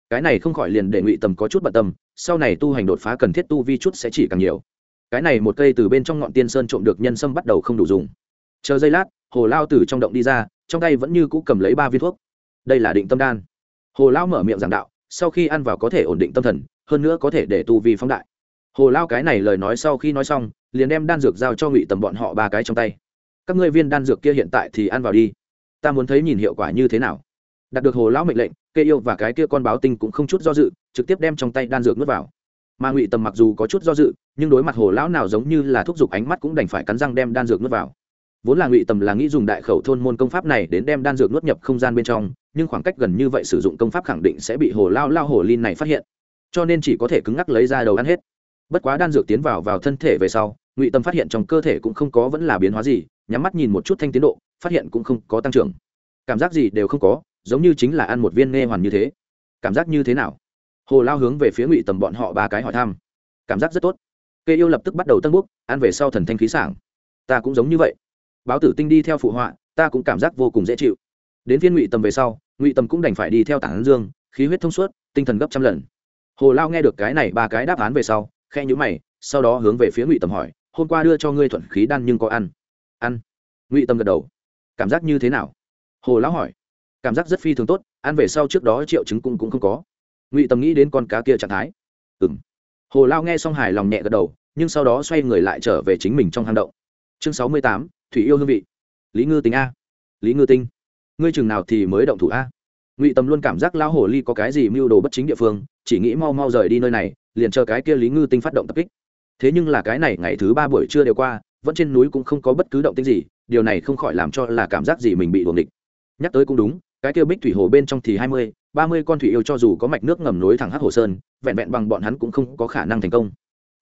Cái này không khỏi liền để ngụy tầm có chút bận tâm, sau này tu hành đột phá cần thiết tu vi chút sẽ chỉ càng nhiều. Cái này một cây từ bên trong ngọn tiên sơn trộm được nhân sâm bắt đầu không đủ dùng. Chờ giây lát, hồ lao từ trong động đi ra, trong tay vẫn như cũ cầm lấy ba viên thuốc. Đây là định tâm đan. Hồ lao mở miệng giảng đạo, sau khi ăn vào có thể ổn định tâm thần hơn nữa có thể để tu vi phóng đại. Hồ lao cái này lời nói sau khi nói xong, liền đem đan dược giao cho ngụy tầm bọn họ ba cái trong tay. Các ngươi viên đan dược kia hiện tại thì ăn vào đi. Ta muốn thấy nhìn hiệu quả như thế nào. Đạt được hồ lão mệnh lệnh, kê yêu và cái kia con báo tinh cũng không chút do dự, trực tiếp đem trong tay đan dược nuốt vào. Mà ngụy tầm mặc dù có chút do dự, nhưng đối mặt hồ lão nào giống như là thúc giục ánh mắt cũng đành phải cắn răng đem đan dược nuốt vào. Vốn là ngụy tầm là nghĩ dùng đại khẩu thôn môn công pháp này đến đem đan dược nuốt nhập không gian bên trong, nhưng khoảng cách gần như vậy sử dụng công pháp khẳng định sẽ bị hồ lao lao hồ linh này phát hiện cho nên chỉ có thể cứng ngắc lấy ra đầu ăn hết. Bất quá đan dược tiến vào vào thân thể về sau, ngụy tâm phát hiện trong cơ thể cũng không có vẫn là biến hóa gì, nhắm mắt nhìn một chút thanh tiến độ, phát hiện cũng không có tăng trưởng. Cảm giác gì đều không có, giống như chính là ăn một viên nghe hoàn như thế. Cảm giác như thế nào? Hồ lao hướng về phía ngụy tầm bọn họ ba cái hỏi thăm. Cảm giác rất tốt. Cây yêu lập tức bắt đầu tân búc ăn về sau thần thanh khí sảng. Ta cũng giống như vậy. Báo tử tinh đi theo phụ họa, ta cũng cảm giác vô cùng dễ chịu. Đến phiên ngụy tầm về sau, ngụy tầm cũng đành phải đi theo tảng dương, khí huyết thông suốt, tinh thần gấp trăm lần hồ lao nghe được cái này ba cái đáp án về sau khe nhữ mày, sau đó hướng về phía ngụy tầm hỏi, hôm qua đưa cho ngươi thuận khí đan nhưng có ăn? Ăn. Ngụy tầm gật đầu. Cảm giác như thế nào? Hồ lão hỏi. Cảm giác rất phi thường tốt, ăn về sau trước đó triệu chứng cũng cũng không có. Ngụy tầm nghĩ đến con cá kia trạng thái. Ừ m hồ lao nghe xong hài lòng nhẹ gật đầu, nhưng sau đó xoay người lại trở về chính mình trong hang động. Chương sáu mươi tám, thủy yêu hương vị. Lý ngư tính a. Lý ngư tinh. Ngươi chừng nào thì mới động thủ a? Ngụy tầm luôn cảm giác lao hồ ly có cái gì mưu đồ bất chính địa phương chỉ nghĩ mau mau rời đi nơi này, liền chờ cái kia lý ngư tinh phát động tập kích. Thế nhưng là cái này ngày thứ ba buổi trưa đều qua, vẫn trên núi cũng không có bất cứ động tinh gì, điều này không khỏi làm cho là cảm giác gì mình bị đuồng địch. Nhắc tới cũng đúng, cái kia bích thủy hồ bên trong thì hai mươi, ba mươi con thủy yêu cho dù có mạch nước ngầm nối thẳng hắc hồ sơn, vẹn vẹn bằng bọn hắn cũng không có khả năng thành công.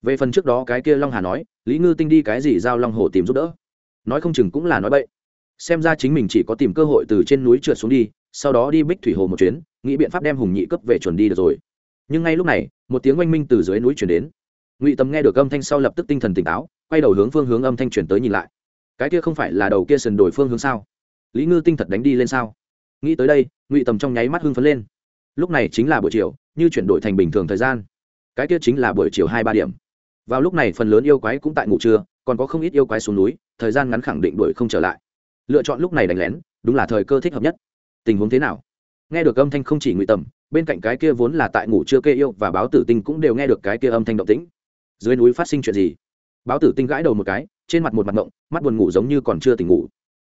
Về phần trước đó cái kia long hà nói, lý ngư tinh đi cái gì giao long hồ tìm giúp đỡ? Nói không chừng cũng là nói bậy. Xem ra chính mình chỉ có tìm cơ hội từ trên núi trượt xuống đi, sau đó đi bích thủy hồ một chuyến, nghĩ biện pháp đem hùng nhị cấp về chuẩn đi được rồi nhưng ngay lúc này, một tiếng oanh minh từ dưới núi chuyển đến. Ngụy tâm nghe được âm thanh sau lập tức tinh thần tỉnh táo, quay đầu hướng phương hướng âm thanh chuyển tới nhìn lại. Cái kia không phải là đầu kia sần đổi phương hướng sao? Lý ngư tinh thật đánh đi lên sao? Nghĩ tới đây, ngụy tầm trong nháy mắt hưng phấn lên. Lúc này chính là buổi chiều, như chuyển đổi thành bình thường thời gian. Cái kia chính là buổi chiều hai ba điểm. Vào lúc này phần lớn yêu quái cũng tại ngủ trưa, còn có không ít yêu quái xuống núi, thời gian ngắn khẳng định đuổi không trở lại. Lựa chọn lúc này đánh lén, đúng là thời cơ thích hợp nhất. Tình huống thế nào? Nghe được âm thanh không chỉ ngụy tầm bên cạnh cái kia vốn là tại ngủ chưa kê yêu và báo tử tinh cũng đều nghe được cái kia âm thanh động tĩnh. Dưới núi phát sinh chuyện gì? Báo tử tinh gãi đầu một cái, trên mặt một mặt ngộng, mắt buồn ngủ giống như còn chưa tỉnh ngủ.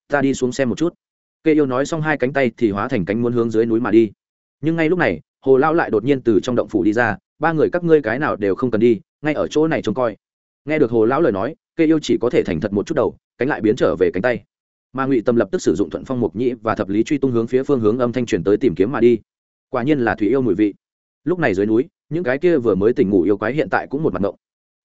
Ta đi xuống xem một chút. Kê yêu nói xong hai cánh tay thì hóa thành cánh muốn hướng dưới núi mà đi. Nhưng ngay lúc này, hồ lao lại đột nhiên từ trong động phủ đi ra, ba người các ngươi cái nào đều không cần đi, ngay ở chỗ này trông coi. Nghe được hồ lão lời nói, kê yêu chỉ có thể thành thật một chút đầu, cánh lại biến trở về cánh tay. Mà ngụy tâm lập tức sử dụng thuận phong mục nhĩ và thập lý truy tung hướng phía phương hướng âm thanh truyền tới tìm kiếm mà đi quả nhiên là thủy yêu mùi vị. Lúc này dưới núi, những cái kia vừa mới tỉnh ngủ yêu quái hiện tại cũng một mặt ngộng.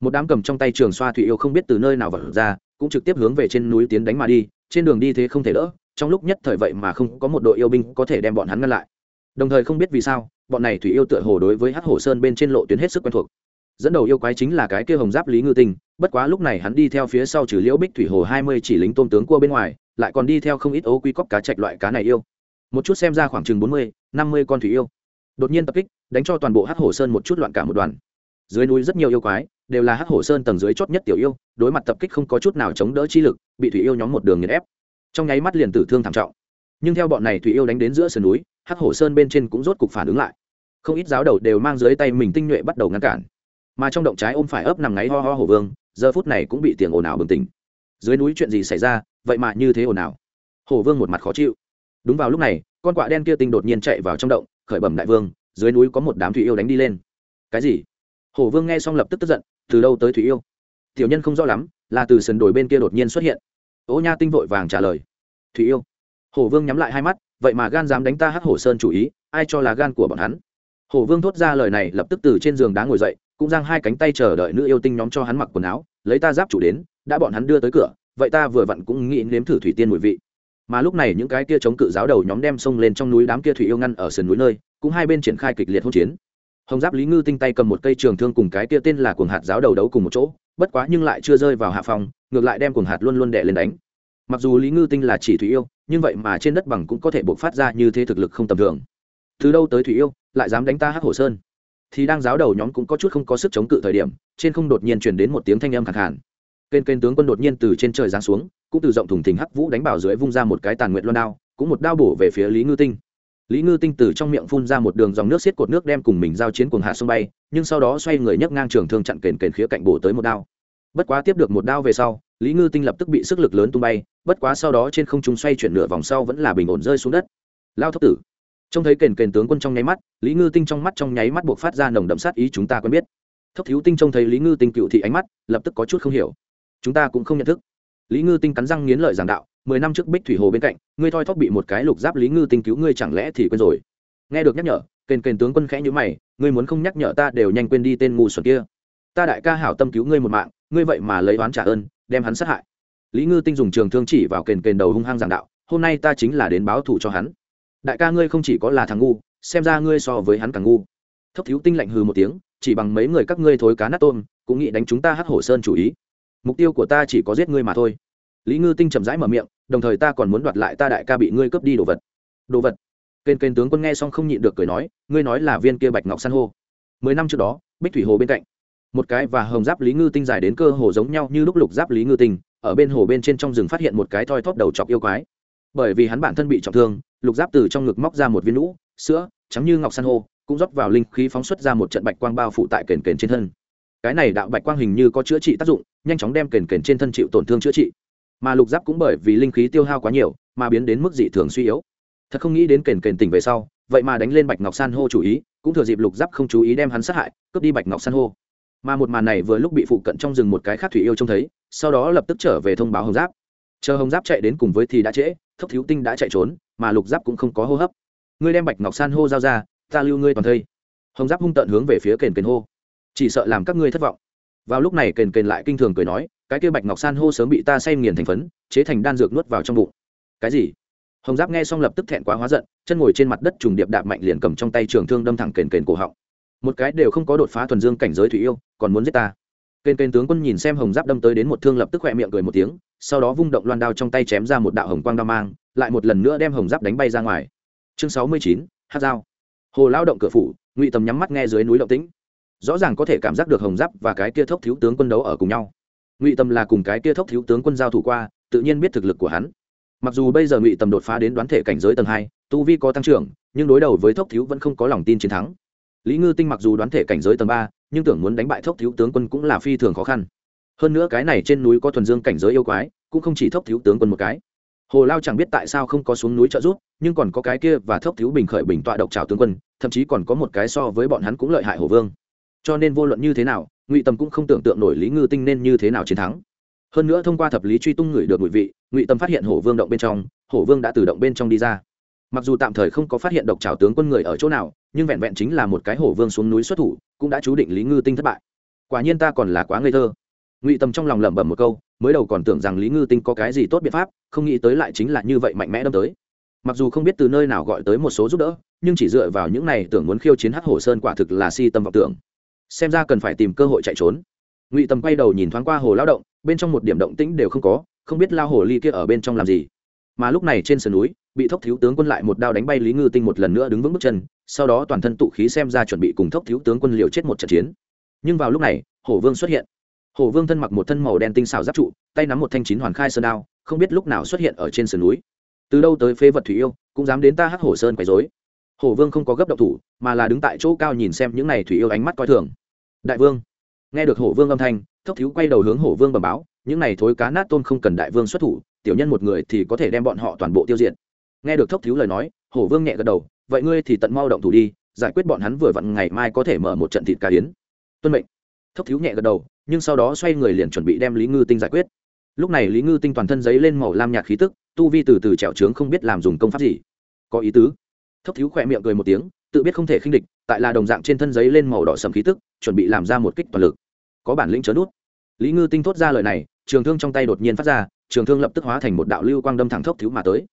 Một đám cầm trong tay trường xoa thủy yêu không biết từ nơi nào vật ra, cũng trực tiếp hướng về trên núi tiến đánh mà đi, trên đường đi thế không thể đỡ, trong lúc nhất thời vậy mà không có một đội yêu binh có thể đem bọn hắn ngăn lại. Đồng thời không biết vì sao, bọn này thủy yêu tựa hồ đối với hát hồ sơn bên trên lộ tuyến hết sức quen thuộc. Dẫn đầu yêu quái chính là cái kia hồng giáp lý ngư tinh, bất quá lúc này hắn đi theo phía sau trừ liễu bích thủy hồ hai mươi chỉ lính tôn tướng cua bên ngoài, lại còn đi theo không ít ấu quy cóc cá chạch loại cá này yêu một chút xem ra khoảng chừng bốn mươi, năm mươi con thủy yêu. Đột nhiên tập kích, đánh cho toàn bộ hát hồ sơn một chút loạn cả một đoàn. Dưới núi rất nhiều yêu quái, đều là hát hồ sơn tầng dưới chót nhất tiểu yêu, đối mặt tập kích không có chút nào chống đỡ chi lực, bị thủy yêu nhóm một đường nghiền ép. Trong nháy mắt liền tử thương thảm trọng. Nhưng theo bọn này thủy yêu đánh đến giữa sườn núi hát hồ sơn bên trên cũng rốt cục phản ứng lại. Không ít giáo đầu đều mang dưới tay mình tinh nhuệ bắt đầu ngăn cản. Mà trong động trái ôm phải ấp nằm ngáy ho ho hổ vương, giờ phút này cũng bị tiếng ồn ào bừng tỉnh. Dưới núi chuyện gì xảy ra, vậy mà như thế ồn ào? Hổ vương một mặt khó chịu đúng vào lúc này, con quạ đen kia tinh đột nhiên chạy vào trong động, khởi bẩm đại vương, dưới núi có một đám thủy yêu đánh đi lên. Cái gì? Hổ vương nghe xong lập tức tức giận, từ đâu tới thủy yêu? Tiểu nhân không rõ lắm, là từ sườn đồi bên kia đột nhiên xuất hiện. Ô nha tinh vội vàng trả lời. Thủy yêu. Hổ vương nhắm lại hai mắt, vậy mà gan dám đánh ta hắc hổ sơn chủ ý, ai cho là gan của bọn hắn? Hổ vương thốt ra lời này, lập tức từ trên giường đá ngồi dậy, cũng giang hai cánh tay chờ đợi nữ yêu tinh nhóm cho hắn mặc quần áo, lấy ta giáp chủ đến, đã bọn hắn đưa tới cửa, vậy ta vừa vặn cũng nghĩ nếm thử thủy tiên mùi vị mà lúc này những cái kia chống cự giáo đầu nhóm đem sông lên trong núi đám kia thủy yêu ngăn ở sườn núi nơi, cũng hai bên triển khai kịch liệt hỗn chiến. Hồng giáp lý ngư tinh tay cầm một cây trường thương cùng cái kia tên là cuồng hạt giáo đầu đấu cùng một chỗ, bất quá nhưng lại chưa rơi vào hạ phòng ngược lại đem cuồng hạt luôn luôn đè lên đánh. Mặc dù lý ngư tinh là chỉ thủy yêu, nhưng vậy mà trên đất bằng cũng có thể buộc phát ra như thế thực lực không tầm thường. Từ đâu tới thủy yêu, lại dám đánh ta hắc hổ sơn? Thì đang giáo đầu nhóm cũng có chút không có sức chống cự thời điểm, trên không đột nhiên truyền đến một tiếng thanh âm khẳng hẳn kênh kênh tướng quân đột nhiên từ trên trời giáng xuống, cũng từ rộng thùng thình hắc vũ đánh bảo dưới vung ra một cái tàn nguyện loan đao, cũng một đao bổ về phía lý ngư tinh. Lý ngư tinh từ trong miệng phun ra một đường dòng nước xiết cột nước đem cùng mình giao chiến cuồng hạ sông bay, nhưng sau đó xoay người nhấc ngang trường thương chặn kền kền khía cạnh bổ tới một đao. Bất quá tiếp được một đao về sau, lý ngư tinh lập tức bị sức lực lớn tung bay, bất quá sau đó trên không trung xoay chuyển nửa vòng sau vẫn là bình ổn rơi xuống đất. Lao thốc tử. Trông thấy kền kền tướng quân trong nháy mắt, lý ngư tinh trong mắt trong nháy mắt buộc phát ra nồng đậm sát ý chúng ta quen biết. Thốc thiếu tinh trông thấy lý ngư tinh cựu thị ánh mắt, lập tức có chút không hiểu chúng ta cũng không nhận thức. Lý ngư tinh cắn răng nghiến lợi giảng đạo, mười năm trước bích thủy hồ bên cạnh, ngươi thoi thóp bị một cái lục giáp lý ngư tinh cứu ngươi chẳng lẽ thì quên rồi? Nghe được nhắc nhở, kền kền tướng quân khẽ nhữ mày, ngươi muốn không nhắc nhở ta đều nhanh quên đi tên ngu xuẩn kia. Ta đại ca hảo tâm cứu ngươi một mạng, ngươi vậy mà lấy oán trả ơn, đem hắn sát hại. Lý ngư tinh dùng trường thương chỉ vào kền kền đầu hung hăng giảng đạo, hôm nay ta chính là đến báo thù cho hắn. Đại ca ngươi không chỉ có là thằng ngu, xem ra ngươi so với hắn càng ngu. Thấp thiếu tinh lạnh hừ một tiếng, chỉ bằng mấy người các ngươi thối cá nát tôm, cũng nghĩ đánh chúng ta hắc hổ sơn chủ ý mục tiêu của ta chỉ có giết ngươi mà thôi. Lý ngư tinh chậm rãi mở miệng, đồng thời ta còn muốn đoạt lại ta đại ca bị ngươi cướp đi đồ vật. Đồ vật? Kênh kênh tướng quân nghe xong không nhịn được cười nói, ngươi nói là viên kia bạch ngọc san hô. Mười năm trước đó, bích thủy hồ bên cạnh, một cái và hồng giáp lý ngư tinh dài đến cơ hồ giống nhau như lúc lục giáp lý ngư tinh, ở bên hồ bên trên trong rừng phát hiện một cái thoi thóp đầu chọc yêu quái. Bởi vì hắn bản thân bị trọng thương, lục giáp từ trong ngực móc ra một viên lũ, sữa, trắng như ngọc san hô, cũng rót vào linh khí phóng xuất ra một trận bạch quang bao phủ tại kền kền trên thân cái này đạo bạch quang hình như có chữa trị tác dụng, nhanh chóng đem kền kền trên thân chịu tổn thương chữa trị. Mà lục giáp cũng bởi vì linh khí tiêu hao quá nhiều, mà biến đến mức dị thường suy yếu. Thật không nghĩ đến kền kền tỉnh về sau, vậy mà đánh lên bạch ngọc san hô chủ ý, cũng thừa dịp lục giáp không chú ý đem hắn sát hại, cướp đi bạch ngọc san hô. Mà một màn này vừa lúc bị phụ cận trong rừng một cái khác thủy yêu trông thấy, sau đó lập tức trở về thông báo hồng giáp. Chờ hồng giáp chạy đến cùng với thì đã trễ thấp thiếu tinh đã chạy trốn, mà lục giáp cũng không có hô hấp. Ngươi đem bạch ngọc san hô giao ra, ta lưu ngươi toàn thây. Hồng giáp hung tận hướng về phía kền kền hô chỉ sợ làm các ngươi thất vọng. Vào lúc này kền kền lại kinh thường cười nói, cái kia bạch ngọc san hô sớm bị ta say nghiền thành phấn, chế thành đan dược nuốt vào trong bụng. Cái gì? Hồng giáp nghe xong lập tức thẹn quá hóa giận, chân ngồi trên mặt đất trùng điệp đạp mạnh liền cầm trong tay trường thương đâm thẳng kền kền cổ họng. Một cái đều không có đột phá thuần dương cảnh giới thủy yêu, còn muốn giết ta. Kền kền tướng quân nhìn xem hồng giáp đâm tới đến một thương lập tức khỏe miệng cười một tiếng, sau đó vung động loan đao trong tay chém ra một đạo hồng quang đao mang, lại một lần nữa đem hồng giáp đánh bay ra ngoài. Chương sáu mươi chín, hát dao. Hồ lao động cửa phủ, ngụy tầm nhắm mắt nghe dưới núi động tĩnh rõ ràng có thể cảm giác được hồng giáp và cái kia thốc thiếu tướng quân đấu ở cùng nhau. Ngụy tâm là cùng cái kia thốc thiếu tướng quân giao thủ qua, tự nhiên biết thực lực của hắn. Mặc dù bây giờ ngụy tầm đột phá đến đoán thể cảnh giới tầng hai, tu vi có tăng trưởng, nhưng đối đầu với thốc thiếu vẫn không có lòng tin chiến thắng. Lý ngư tinh mặc dù đoán thể cảnh giới tầng ba, nhưng tưởng muốn đánh bại thốc thiếu tướng quân cũng là phi thường khó khăn. Hơn nữa cái này trên núi có thuần dương cảnh giới yêu quái, cũng không chỉ thốc thiếu tướng quân một cái. Hồ lao chẳng biết tại sao không có xuống núi trợ giúp, nhưng còn có cái kia và thốc thiếu bình khởi bình tọa độc trào tướng quân, thậm chí còn có một cái so với bọn hắn cũng lợi hại hồ vương cho nên vô luận như thế nào, ngụy tâm cũng không tưởng tượng nổi lý ngư tinh nên như thế nào chiến thắng. Hơn nữa thông qua thập lý truy tung người được ngụy vị, ngụy tâm phát hiện hổ vương động bên trong, hổ vương đã từ động bên trong đi ra. Mặc dù tạm thời không có phát hiện độc trào tướng quân người ở chỗ nào, nhưng vẹn vẹn chính là một cái hổ vương xuống núi xuất thủ, cũng đã chú định lý ngư tinh thất bại. Quả nhiên ta còn là quá ngây thơ. Ngụy tâm trong lòng lẩm bẩm một câu, mới đầu còn tưởng rằng lý ngư tinh có cái gì tốt biện pháp, không nghĩ tới lại chính là như vậy mạnh mẽ đâm tới. Mặc dù không biết từ nơi nào gọi tới một số giúp đỡ, nhưng chỉ dựa vào những này tưởng muốn khiêu chiến hắc hồ sơn quả thực là si tâm vọng tưởng xem ra cần phải tìm cơ hội chạy trốn. Ngụy tâm quay đầu nhìn thoáng qua hồ lao động, bên trong một điểm động tĩnh đều không có, không biết lao hồ ly kia ở bên trong làm gì. Mà lúc này trên sườn núi, bị thốc thiếu tướng quân lại một đao đánh bay lý ngư tinh một lần nữa đứng vững bước chân, sau đó toàn thân tụ khí xem ra chuẩn bị cùng thốc thiếu tướng quân liều chết một trận chiến. Nhưng vào lúc này hổ vương xuất hiện. Hổ vương thân mặc một thân màu đen tinh xào giáp trụ, tay nắm một thanh chín hoàn khai sơn đao, không biết lúc nào xuất hiện ở trên sườn núi. Từ đâu tới phế vật thủy yêu, cũng dám đến ta hắc hổ sơn quấy dối hổ vương không có gấp động thủ, mà là đứng tại chỗ cao nhìn xem những này thủy yêu ánh mắt coi thường. Đại vương, nghe được hổ vương âm thanh, thốc thiếu quay đầu hướng hổ vương bẩm báo, những này thối cá nát tôm không cần đại vương xuất thủ, tiểu nhân một người thì có thể đem bọn họ toàn bộ tiêu diệt. Nghe được thốc thiếu lời nói hổ vương nhẹ gật đầu, vậy ngươi thì tận mau động thủ đi, giải quyết bọn hắn vừa vặn ngày mai có thể mở một trận thịt cá yến. Tuân mệnh. Thốc thiếu nhẹ gật đầu, nhưng sau đó xoay người liền chuẩn bị đem lý ngư tinh giải quyết. Lúc này lý ngư tinh toàn thân giấy lên màu lam nhạt khí tức, tu vi từ từ trèo trướng không biết làm dùng công pháp gì. Có ý tứ. Thấp thiếu khỏe miệng cười một tiếng, tự biết không thể khinh địch, tại là đồng dạng trên thân giấy lên màu đỏ sầm khí tức, chuẩn bị làm ra một kích toàn lực. Có bản lĩnh chớ nút. Lý ngư tinh thốt ra lời này, trường thương trong tay đột nhiên phát ra, trường thương lập tức hóa thành một đạo lưu quang đâm thẳng thốc thiếu mà tới.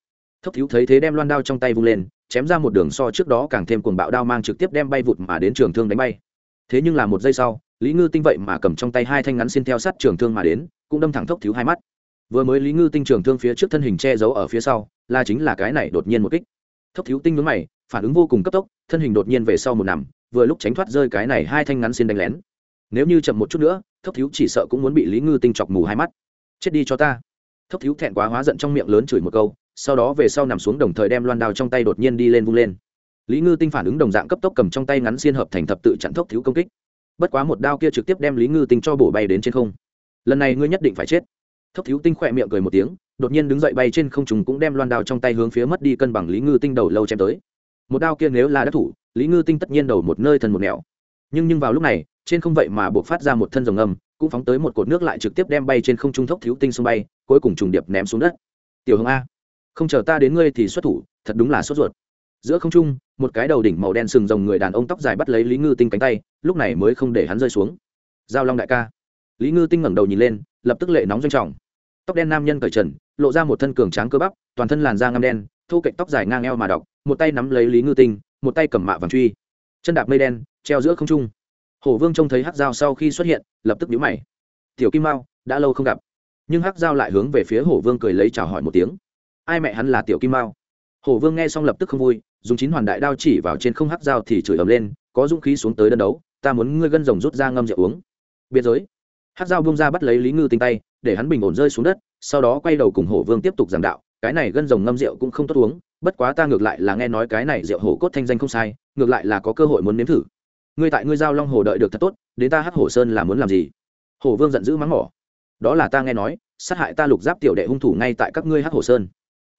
Thốc thiếu thấy thế đem loan đao trong tay vung lên, chém ra một đường so trước đó càng thêm cuồng bạo đao mang trực tiếp đem bay vụt mà đến trường thương đánh bay. Thế nhưng là một giây sau, lý ngư tinh vậy mà cầm trong tay hai thanh ngắn xin theo sát trường thương mà đến, cũng đâm thẳng thốc thiếu hai mắt. Vừa mới lý ngư tinh trường thương phía trước thân hình che giấu ở phía sau, là chính là cái này đột nhiên một kích thấp thiếu tinh nhướng mày, phản ứng vô cùng cấp tốc, thân hình đột nhiên về sau một nằm, vừa lúc tránh thoát rơi cái này hai thanh ngắn xin đánh lén. Nếu như chậm một chút nữa, thấp thiếu chỉ sợ cũng muốn bị lý ngư tinh chọc mù hai mắt. Chết đi cho ta. Thấp thiếu thẹn quá hóa giận trong miệng lớn chửi một câu, sau đó về sau nằm xuống đồng thời đem loan đao trong tay đột nhiên đi lên vung lên. Lý ngư tinh phản ứng đồng dạng cấp tốc cầm trong tay ngắn xiên hợp thành thập tự chặn thốc thiếu công kích. Bất quá một đao kia trực tiếp đem lý ngư tinh cho bổ bay đến trên không. Lần này ngươi nhất định phải chết. Thốc thiếu tinh khỏe miệng cười một tiếng đột nhiên đứng dậy bay trên không trùng cũng đem loan đao trong tay hướng phía mất đi cân bằng lý ngư tinh đầu lâu chém tới. Một đao kia nếu là đắc thủ, lý ngư tinh tất nhiên đầu một nơi thần một nẻo. Nhưng nhưng vào lúc này, trên không vậy mà buộc phát ra một thân rồng âm cũng phóng tới một cột nước lại trực tiếp đem bay trên không trung thốc thiếu tinh sông bay, cuối cùng trùng điệp ném xuống đất. Tiểu hồng a, không chờ ta đến ngươi thì xuất thủ, thật đúng là sốt ruột. Giữa không trung, một cái đầu đỉnh màu đen sừng rồng người đàn ông tóc dài bắt lấy lý ngư tinh cánh tay, lúc này mới không để hắn rơi xuống. Giao long đại ca. Lý ngư tinh ngẩng đầu nhìn lên, lập tức lệ nóng doanh trọng tóc đen nam nhân cởi trần, lộ ra một thân cường tráng cơ bắp, toàn thân làn da ngăm đen thu cạnh tóc dài ngang eo mà đọc, một tay nắm lấy lý ngư tinh, một tay cầm mạ vàng truy. Chân đạp mây đen, treo giữa không trung. Hổ vương trông thấy hắc dao sau khi xuất hiện, lập tức nhíu mày. Tiểu kim mao, đã lâu không gặp. Nhưng hắc dao lại hướng về phía hổ vương cười lấy chào hỏi một tiếng. Ai mẹ hắn là tiểu kim mao? Hổ vương nghe xong lập tức không vui, dùng chín hoàn đại đao chỉ vào trên không hắc dao thì chửi ầm lên, có dũng khí xuống tới đơn đấu, ta muốn ngươi gân rồng rút ra ngâm rượu uống. Biệt giới. Hát dao bung ra bắt lấy lý ngư tinh tay, để hắn bình ổn rơi xuống đất, sau đó quay đầu cùng hổ vương tiếp tục giảng đạo, cái này gân rồng ngâm rượu cũng không tốt uống, bất quá ta ngược lại là nghe nói cái này rượu hổ cốt thanh danh không sai, ngược lại là có cơ hội muốn nếm thử. Ngươi tại ngươi giao long hồ đợi được thật tốt, đến ta hát hổ sơn là muốn làm gì? Hổ vương giận dữ mắng mỏ. Đó là ta nghe nói, sát hại ta lục giáp tiểu đệ hung thủ ngay tại các ngươi hát hổ sơn.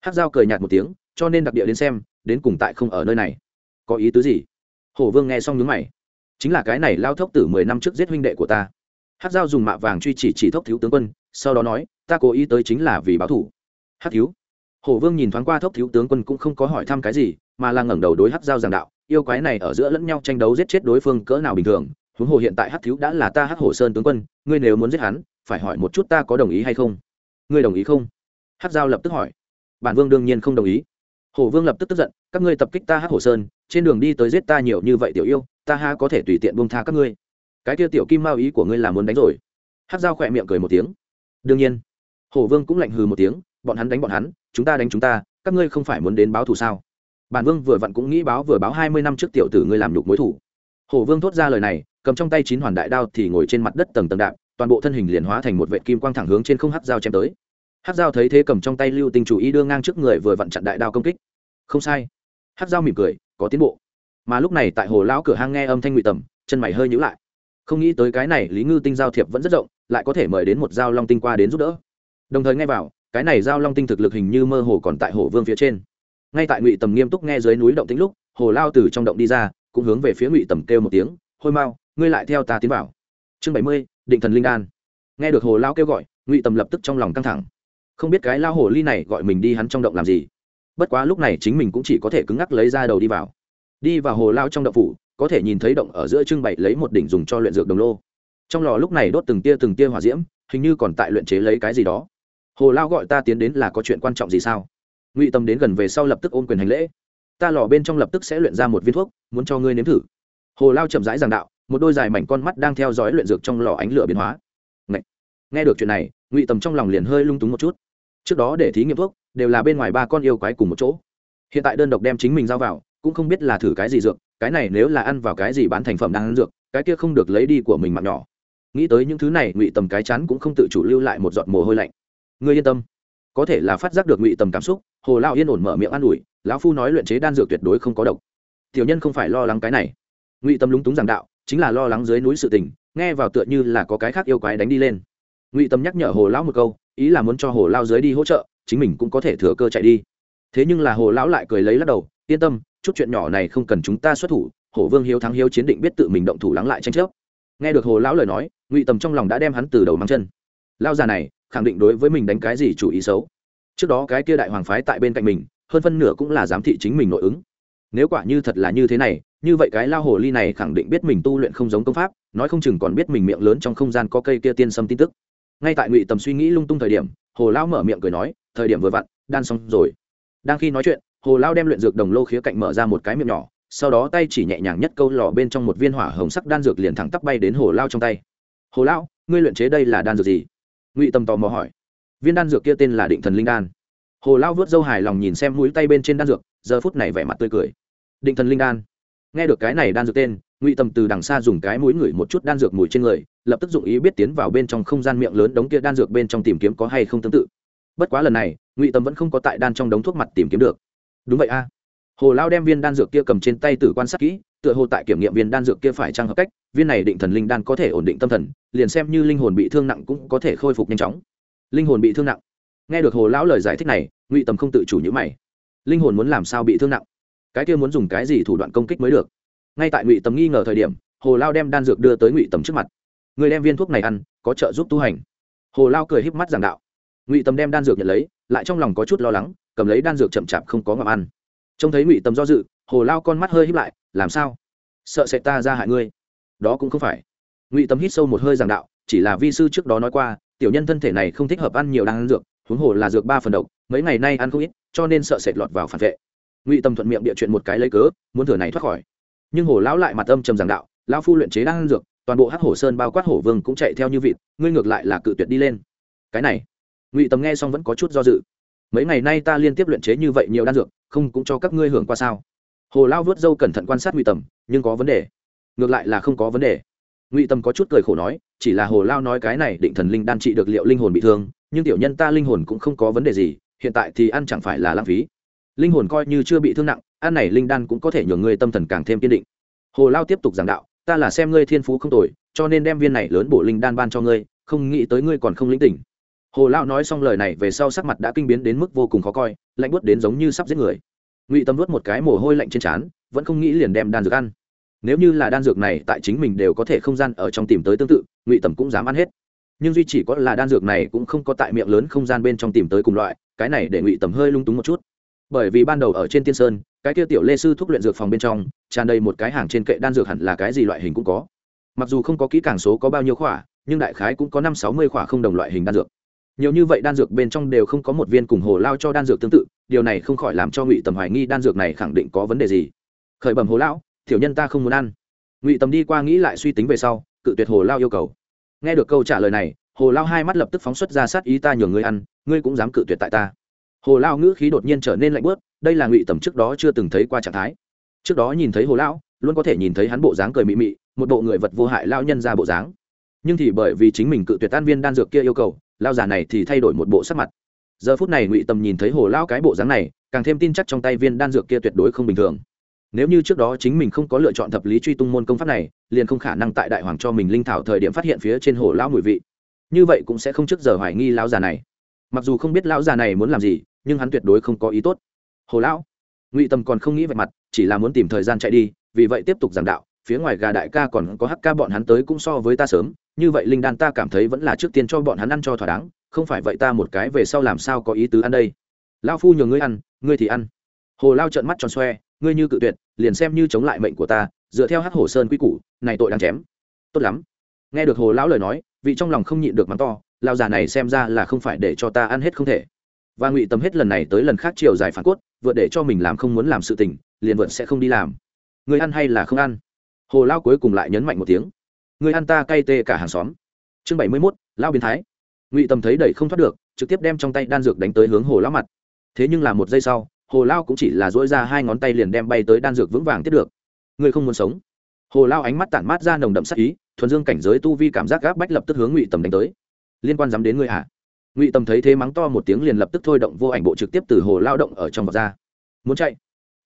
Hát giao cười nhạt một tiếng, cho nên đặc địa đến xem, đến cùng tại không ở nơi này. Có ý tứ gì? Hổ vương nghe xong nhướng mày. Chính là cái này lao thốc tử mười năm trước giết huynh đệ của ta hát giao dùng mạ vàng truy chỉ chỉ thốc thiếu tướng quân, sau đó nói, ta cố ý tới chính là vì báo thủ. Hát thiếu. Hổ vương nhìn thoáng qua thốc thiếu tướng quân cũng không có hỏi thăm cái gì, mà là ngẩng đầu đối hát giao giảng đạo, yêu quái này ở giữa lẫn nhau tranh đấu giết chết đối phương cỡ nào bình thường, huống hồ hiện tại hát thiếu đã là ta hát hổ sơn tướng quân, ngươi nếu muốn giết hắn, phải hỏi một chút ta có đồng ý hay không? Ngươi đồng ý không? Hát giao lập tức hỏi. Bản vương đương nhiên không đồng ý. Hổ vương lập tức tức giận, các ngươi tập kích ta hát hổ sơn, trên đường đi tới giết ta nhiều như vậy tiểu yêu, ta ha có thể tùy tiện buông tha các ngươi? Cái kia tiểu kim mao ý của ngươi là muốn đánh rồi. Hát dao khỏe miệng cười một tiếng. Đương nhiên. Hổ vương cũng lạnh hừ một tiếng, bọn hắn đánh bọn hắn, chúng ta đánh chúng ta, các ngươi không phải muốn đến báo thù sao? Bản vương vừa vặn cũng nghĩ báo vừa báo hai mươi năm trước tiểu tử ngươi làm nhục mối thủ hổ vương thốt ra lời này, cầm trong tay chín hoàn đại đao thì ngồi trên mặt đất tầng tầng đạp, toàn bộ thân hình liền hóa thành một vệ kim quang thẳng hướng trên không hát dao chém tới. Hát dao thấy thế cầm trong tay lưu tinh chủ ý đưa ngang trước người vừa vặn chặn đại đao công kích. Không sai. Hát dao mỉm cười, có tiến bộ. Mà lúc này tại hồ lão cửa hang nghe âm thanh ngụy tầm, chân mày hơi nhữ lại không nghĩ tới cái này lý ngư tinh giao thiệp vẫn rất rộng, lại có thể mời đến một giao long tinh qua đến giúp đỡ. Đồng thời nghe vào, cái này giao long tinh thực lực hình như mơ hồ còn tại hồ vương phía trên. Ngay tại ngụy tầm nghiêm túc nghe dưới núi động tĩnh lúc, hồ lao từ trong động đi ra, cũng hướng về phía ngụy tầm kêu một tiếng, hôi mau, ngươi lại theo ta tiến vào. Chương bảy mươi, định thần linh đan. Nghe được hồ lao kêu gọi, ngụy tầm lập tức trong lòng căng thẳng. Không biết cái lao hồ ly này gọi mình đi hắn trong động làm gì. Bất quá lúc này chính mình cũng chỉ có thể cứng ngắc lấy ra đầu đi vào. Đi vào hồ lao trong động phủ có thể nhìn thấy động ở giữa trưng bày lấy một đỉnh dùng cho luyện dược đồng lô. Trong lò lúc này đốt từng tia từng tia hỏa diễm, hình như còn tại luyện chế lấy cái gì đó. Hồ lao gọi ta tiến đến là có chuyện quan trọng gì sao? Ngụy tâm đến gần về sau lập tức ôm quyền hành lễ. Ta lò bên trong lập tức sẽ luyện ra một viên thuốc, muốn cho ngươi nếm thử. Hồ lao chậm rãi giảng đạo, một đôi dài mảnh con mắt đang theo dõi luyện dược trong lò ánh lửa biến hóa. Ngậy! nghe được chuyện này, ngụy tầm trong lòng liền hơi lung túng một chút. Trước đó để thí nghiệm thuốc, đều là bên ngoài ba con yêu quái cùng một chỗ. Hiện tại đơn độc đem chính mình giao vào, cũng không biết là thử cái gì dược cái này nếu là ăn vào cái gì bán thành phẩm đang ăn dược, cái kia không được lấy đi của mình mặt nhỏ. Nghĩ tới những thứ này, ngụy tầm cái chắn cũng không tự chủ lưu lại một giọt mồ hôi lạnh. Ngươi yên tâm. Có thể là phát giác được ngụy tầm cảm xúc, hồ lao yên ổn mở miệng an ủi, lão phu nói luyện chế đan dược tuyệt đối không có độc. Tiểu nhân không phải lo lắng cái này. Ngụy tâm lúng túng giảng đạo, chính là lo lắng dưới núi sự tình, nghe vào tựa như là có cái khác yêu quái đánh đi lên. Ngụy tâm nhắc nhở hồ lão một câu, ý là muốn cho hồ lao dưới đi hỗ trợ, chính mình cũng có thể thừa cơ chạy đi. Thế nhưng là hồ lão lại cười lấy lắc đầu, yên tâm chút chuyện nhỏ này không cần chúng ta xuất thủ, hổ vương hiếu thắng hiếu chiến định biết tự mình động thủ lắng lại tranh chấp. Nghe được hồ lão lời nói, ngụy tầm trong lòng đã đem hắn từ đầu mắng chân. Lao già này, khẳng định đối với mình đánh cái gì chủ ý xấu. Trước đó cái kia đại hoàng phái tại bên cạnh mình, hơn phân nửa cũng là giám thị chính mình nội ứng. Nếu quả như thật là như thế này, như vậy cái lao hồ ly này khẳng định biết mình tu luyện không giống công pháp, nói không chừng còn biết mình miệng lớn trong không gian có cây kia tiên sâm tin tức. Ngay tại ngụy tầm suy nghĩ lung tung thời điểm, hồ lao mở miệng cười nói, thời điểm vừa vặn, đan xong rồi. Đang khi nói chuyện hồ lao đem luyện dược đồng lô khía cạnh mở ra một cái miệng nhỏ, sau đó tay chỉ nhẹ nhàng nhất câu lò bên trong một viên hỏa hồng sắc đan dược liền thẳng tắp bay đến hồ lao trong tay. Hồ lao, ngươi luyện chế đây là đan dược gì? Ngụy tâm tò mò hỏi. Viên đan dược kia tên là định thần linh đan. Hồ lao vớt dâu hài lòng nhìn xem mũi tay bên trên đan dược, giờ phút này vẻ mặt tươi cười. Định thần linh đan. Nghe được cái này đan dược tên, ngụy tâm từ đằng xa dùng cái mũi ngửi một chút đan dược mùi trên người, lập tức dụng ý biết tiến vào bên trong không gian miệng lớn đống kia đan dược bên trong tìm kiếm có hay không tương tự. Bất quá lần này, ngụy tâm vẫn không có tại đan trong đống thuốc mặt tìm kiếm được đúng vậy a. Hồ lao đem viên đan dược kia cầm trên tay tử quan sát kỹ, tựa hồ tại kiểm nghiệm viên đan dược kia phải trang hợp cách, viên này định thần linh đan có thể ổn định tâm thần, liền xem như linh hồn bị thương nặng cũng có thể khôi phục nhanh chóng. Linh hồn bị thương nặng. Nghe được hồ lão lời giải thích này, ngụy tầm không tự chủ nhữ mày. Linh hồn muốn làm sao bị thương nặng? Cái kia muốn dùng cái gì thủ đoạn công kích mới được? Ngay tại ngụy tầm nghi ngờ thời điểm, hồ lao đem đan dược đưa tới ngụy tầm trước mặt. Người đem viên thuốc này ăn, có trợ giúp tu hành. Hồ lao cười híp mắt giảng đạo. Ngụy tầm đem đan dược nhận lấy, lại trong lòng có chút lo lắng cầm lấy đan dược chậm chạp không có ngậm ăn. Trông thấy ngụy tầm do dự, hồ lao con mắt hơi híp lại, làm sao? Sợ sẽ ta ra hại ngươi. Đó cũng không phải. Ngụy tầm hít sâu một hơi giảng đạo, chỉ là vi sư trước đó nói qua, tiểu nhân thân thể này không thích hợp ăn nhiều đan dược, huống hồ là dược ba phần độc, mấy ngày nay ăn không ít, cho nên sợ sệt lọt vào phản vệ. Ngụy tầm thuận miệng địa chuyện một cái lấy cớ, muốn thừa này thoát khỏi. Nhưng hồ lão lại mặt âm trầm giảng đạo, lão phu luyện chế đan dược, toàn bộ hắc hổ sơn bao quát hổ vương cũng chạy theo như vịt, ngươi ngược lại là cự tuyệt đi lên. Cái này? Ngụy tầm nghe xong vẫn có chút do dự mấy ngày nay ta liên tiếp luyện chế như vậy nhiều đan dược, không cũng cho các ngươi hưởng qua sao? Hồ lao vớt dâu cẩn thận quan sát ngụy tầm, nhưng có vấn đề. Ngược lại là không có vấn đề. Ngụy tầm có chút cười khổ nói, chỉ là hồ lao nói cái này định thần linh đan trị được liệu linh hồn bị thương, nhưng tiểu nhân ta linh hồn cũng không có vấn đề gì, hiện tại thì ăn chẳng phải là lãng phí. Linh hồn coi như chưa bị thương nặng, ăn này linh đan cũng có thể nhường ngươi tâm thần càng thêm kiên định. Hồ lao tiếp tục giảng đạo, ta là xem ngươi thiên phú không tồi, cho nên đem viên này lớn bổ linh đan ban cho ngươi, không nghĩ tới ngươi còn không lĩnh tỉnh hồ lao nói xong lời này về sau sắc mặt đã kinh biến đến mức vô cùng khó coi, lạnh bớt đến giống như sắp giết người. Ngụy tâm vớt một cái mồ hôi lạnh trên trán, vẫn không nghĩ liền đem đan dược ăn. Nếu như là đan dược này, tại chính mình đều có thể không gian ở trong tìm tới tương tự, ngụy tầm cũng dám ăn hết. Nhưng duy chỉ có là đan dược này cũng không có tại miệng lớn không gian bên trong tìm tới cùng loại, cái này để ngụy tầm hơi lung túng một chút. Bởi vì ban đầu ở trên tiên sơn, cái kia tiểu lê sư thúc luyện dược phòng bên trong, tràn đầy một cái hàng trên kệ đan dược hẳn là cái gì loại hình cũng có. Mặc dù không có kỹ càng số có bao nhiêu khỏa, nhưng đại khái cũng có năm sáu mươi khỏa không đồng loại hình đan dược nhiều như vậy đan dược bên trong đều không có một viên cùng hồ lao cho đan dược tương tự, điều này không khỏi làm cho ngụy tầm hoài nghi đan dược này khẳng định có vấn đề gì. Khởi bẩm hồ lão thiểu nhân ta không muốn ăn. Ngụy tầm đi qua nghĩ lại suy tính về sau, cự tuyệt hồ lao yêu cầu. Nghe được câu trả lời này, hồ lao hai mắt lập tức phóng xuất ra sát ý ta nhường ngươi ăn, ngươi cũng dám cự tuyệt tại ta. Hồ lao ngữ khí đột nhiên trở nên lạnh bớt đây là ngụy tầm trước đó chưa từng thấy qua trạng thái. Trước đó nhìn thấy hồ lão, luôn có thể nhìn thấy hắn bộ dáng cười mị mị, một bộ người vật vô hại lao nhân ra bộ dáng. Nhưng thì bởi vì chính mình cự tuyệt tan viên đan dược kia yêu cầu lao giả này thì thay đổi một bộ sắc mặt. Giờ phút này ngụy tầm nhìn thấy hồ lao cái bộ dáng này, càng thêm tin chắc trong tay viên đan dược kia tuyệt đối không bình thường. Nếu như trước đó chính mình không có lựa chọn thập lý truy tung môn công pháp này, liền không khả năng tại đại hoàng cho mình linh thảo thời điểm phát hiện phía trên hồ lão mùi vị. Như vậy cũng sẽ không trước giờ hoài nghi lão già này. Mặc dù không biết lão già này muốn làm gì, nhưng hắn tuyệt đối không có ý tốt. Hồ lão, ngụy tâm còn không nghĩ về mặt, chỉ là muốn tìm thời gian chạy đi, vì vậy tiếp tục giảng đạo, phía ngoài gà đại ca còn có hắc ca bọn hắn tới cũng so với ta sớm như vậy linh đan ta cảm thấy vẫn là trước tiên cho bọn hắn ăn cho thỏa đáng, không phải vậy ta một cái về sau làm sao có ý tứ ăn đây? Lao phu nhường ngươi ăn, ngươi thì ăn. Hồ lao trợn mắt tròn xoe, ngươi như cự tuyệt, liền xem như chống lại mệnh của ta, dựa theo hắc hồ sơn quy củ, này tội đang chém. Tốt lắm. Nghe được hồ lão lời nói, vị trong lòng không nhịn được mắng to lao già này xem ra là không phải để cho ta ăn hết không thể. Và ngụy tâm hết lần này tới lần khác chiều dài phản cốt vượt để cho mình làm không muốn làm sự tình, liền vượt sẽ không đi làm. Người ăn hay là không ăn? Hồ lao cuối cùng lại nhấn mạnh một tiếng người ăn ta cay tê cả hàng xóm. Chương bảy mươi mốt lao biến thái. Ngụy Tầm thấy đẩy không thoát được, trực tiếp đem trong tay đan dược đánh tới hướng hồ lao mặt. Thế nhưng là một giây sau, hồ lao cũng chỉ là dỗi ra hai ngón tay liền đem bay tới đan dược vững vàng tiếp được. Ngươi không muốn sống. Hồ lao ánh mắt tản mát ra nồng đậm sắc ý, thuần dương cảnh giới tu vi cảm giác gác bách lập tức hướng ngụy tầm đánh tới. Liên quan dám đến ngươi hả ngụy tầm thấy thế mắng to một tiếng liền lập tức thôi động vô ảnh bộ trực tiếp từ hồ lao động ở trong vọt ra. Muốn chạy?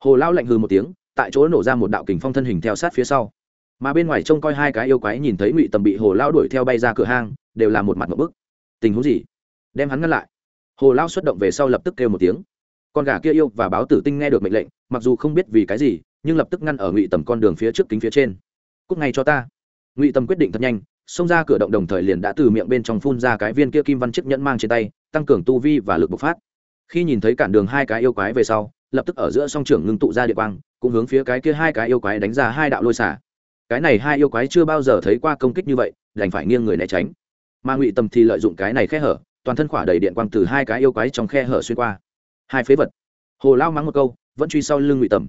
Hồ lao lạnh hư một tiếng, tại chỗ nổ ra một đạo kình phong thân hình theo sát phía sau mà bên ngoài trông coi hai cái yêu quái nhìn thấy ngụy tầm bị hồ lao đuổi theo bay ra cửa hang, đều là một mặt một bức. Tình huống gì? Đem hắn ngăn lại. Hồ lao xuất động về sau lập tức kêu một tiếng. Con gà kia yêu và báo tử tinh nghe được mệnh lệnh, mặc dù không biết vì cái gì, nhưng lập tức ngăn ở ngụy tầm con đường phía trước kính phía trên. Cúc ngay cho ta. Ngụy tầm quyết định thật nhanh, xông ra cửa động đồng thời liền đã từ miệng bên trong phun ra cái viên kia kim văn chiếc nhẫn mang trên tay, tăng cường tu vi và lực bộc phát. Khi nhìn thấy cản đường hai cái yêu quái về sau, lập tức ở giữa song trưởng ngưng tụ ra địa quang, cũng hướng phía cái kia hai cái yêu quái đánh ra hai đạo lôi xả cái này hai yêu quái chưa bao giờ thấy qua công kích như vậy, đành phải nghiêng người né tránh. Mà ngụy tầm thì lợi dụng cái này khe hở, toàn thân khỏa đầy điện quang từ hai cái yêu quái trong khe hở xuyên qua. Hai phế vật. Hồ lao mắng một câu, vẫn truy sau lưng ngụy tầm.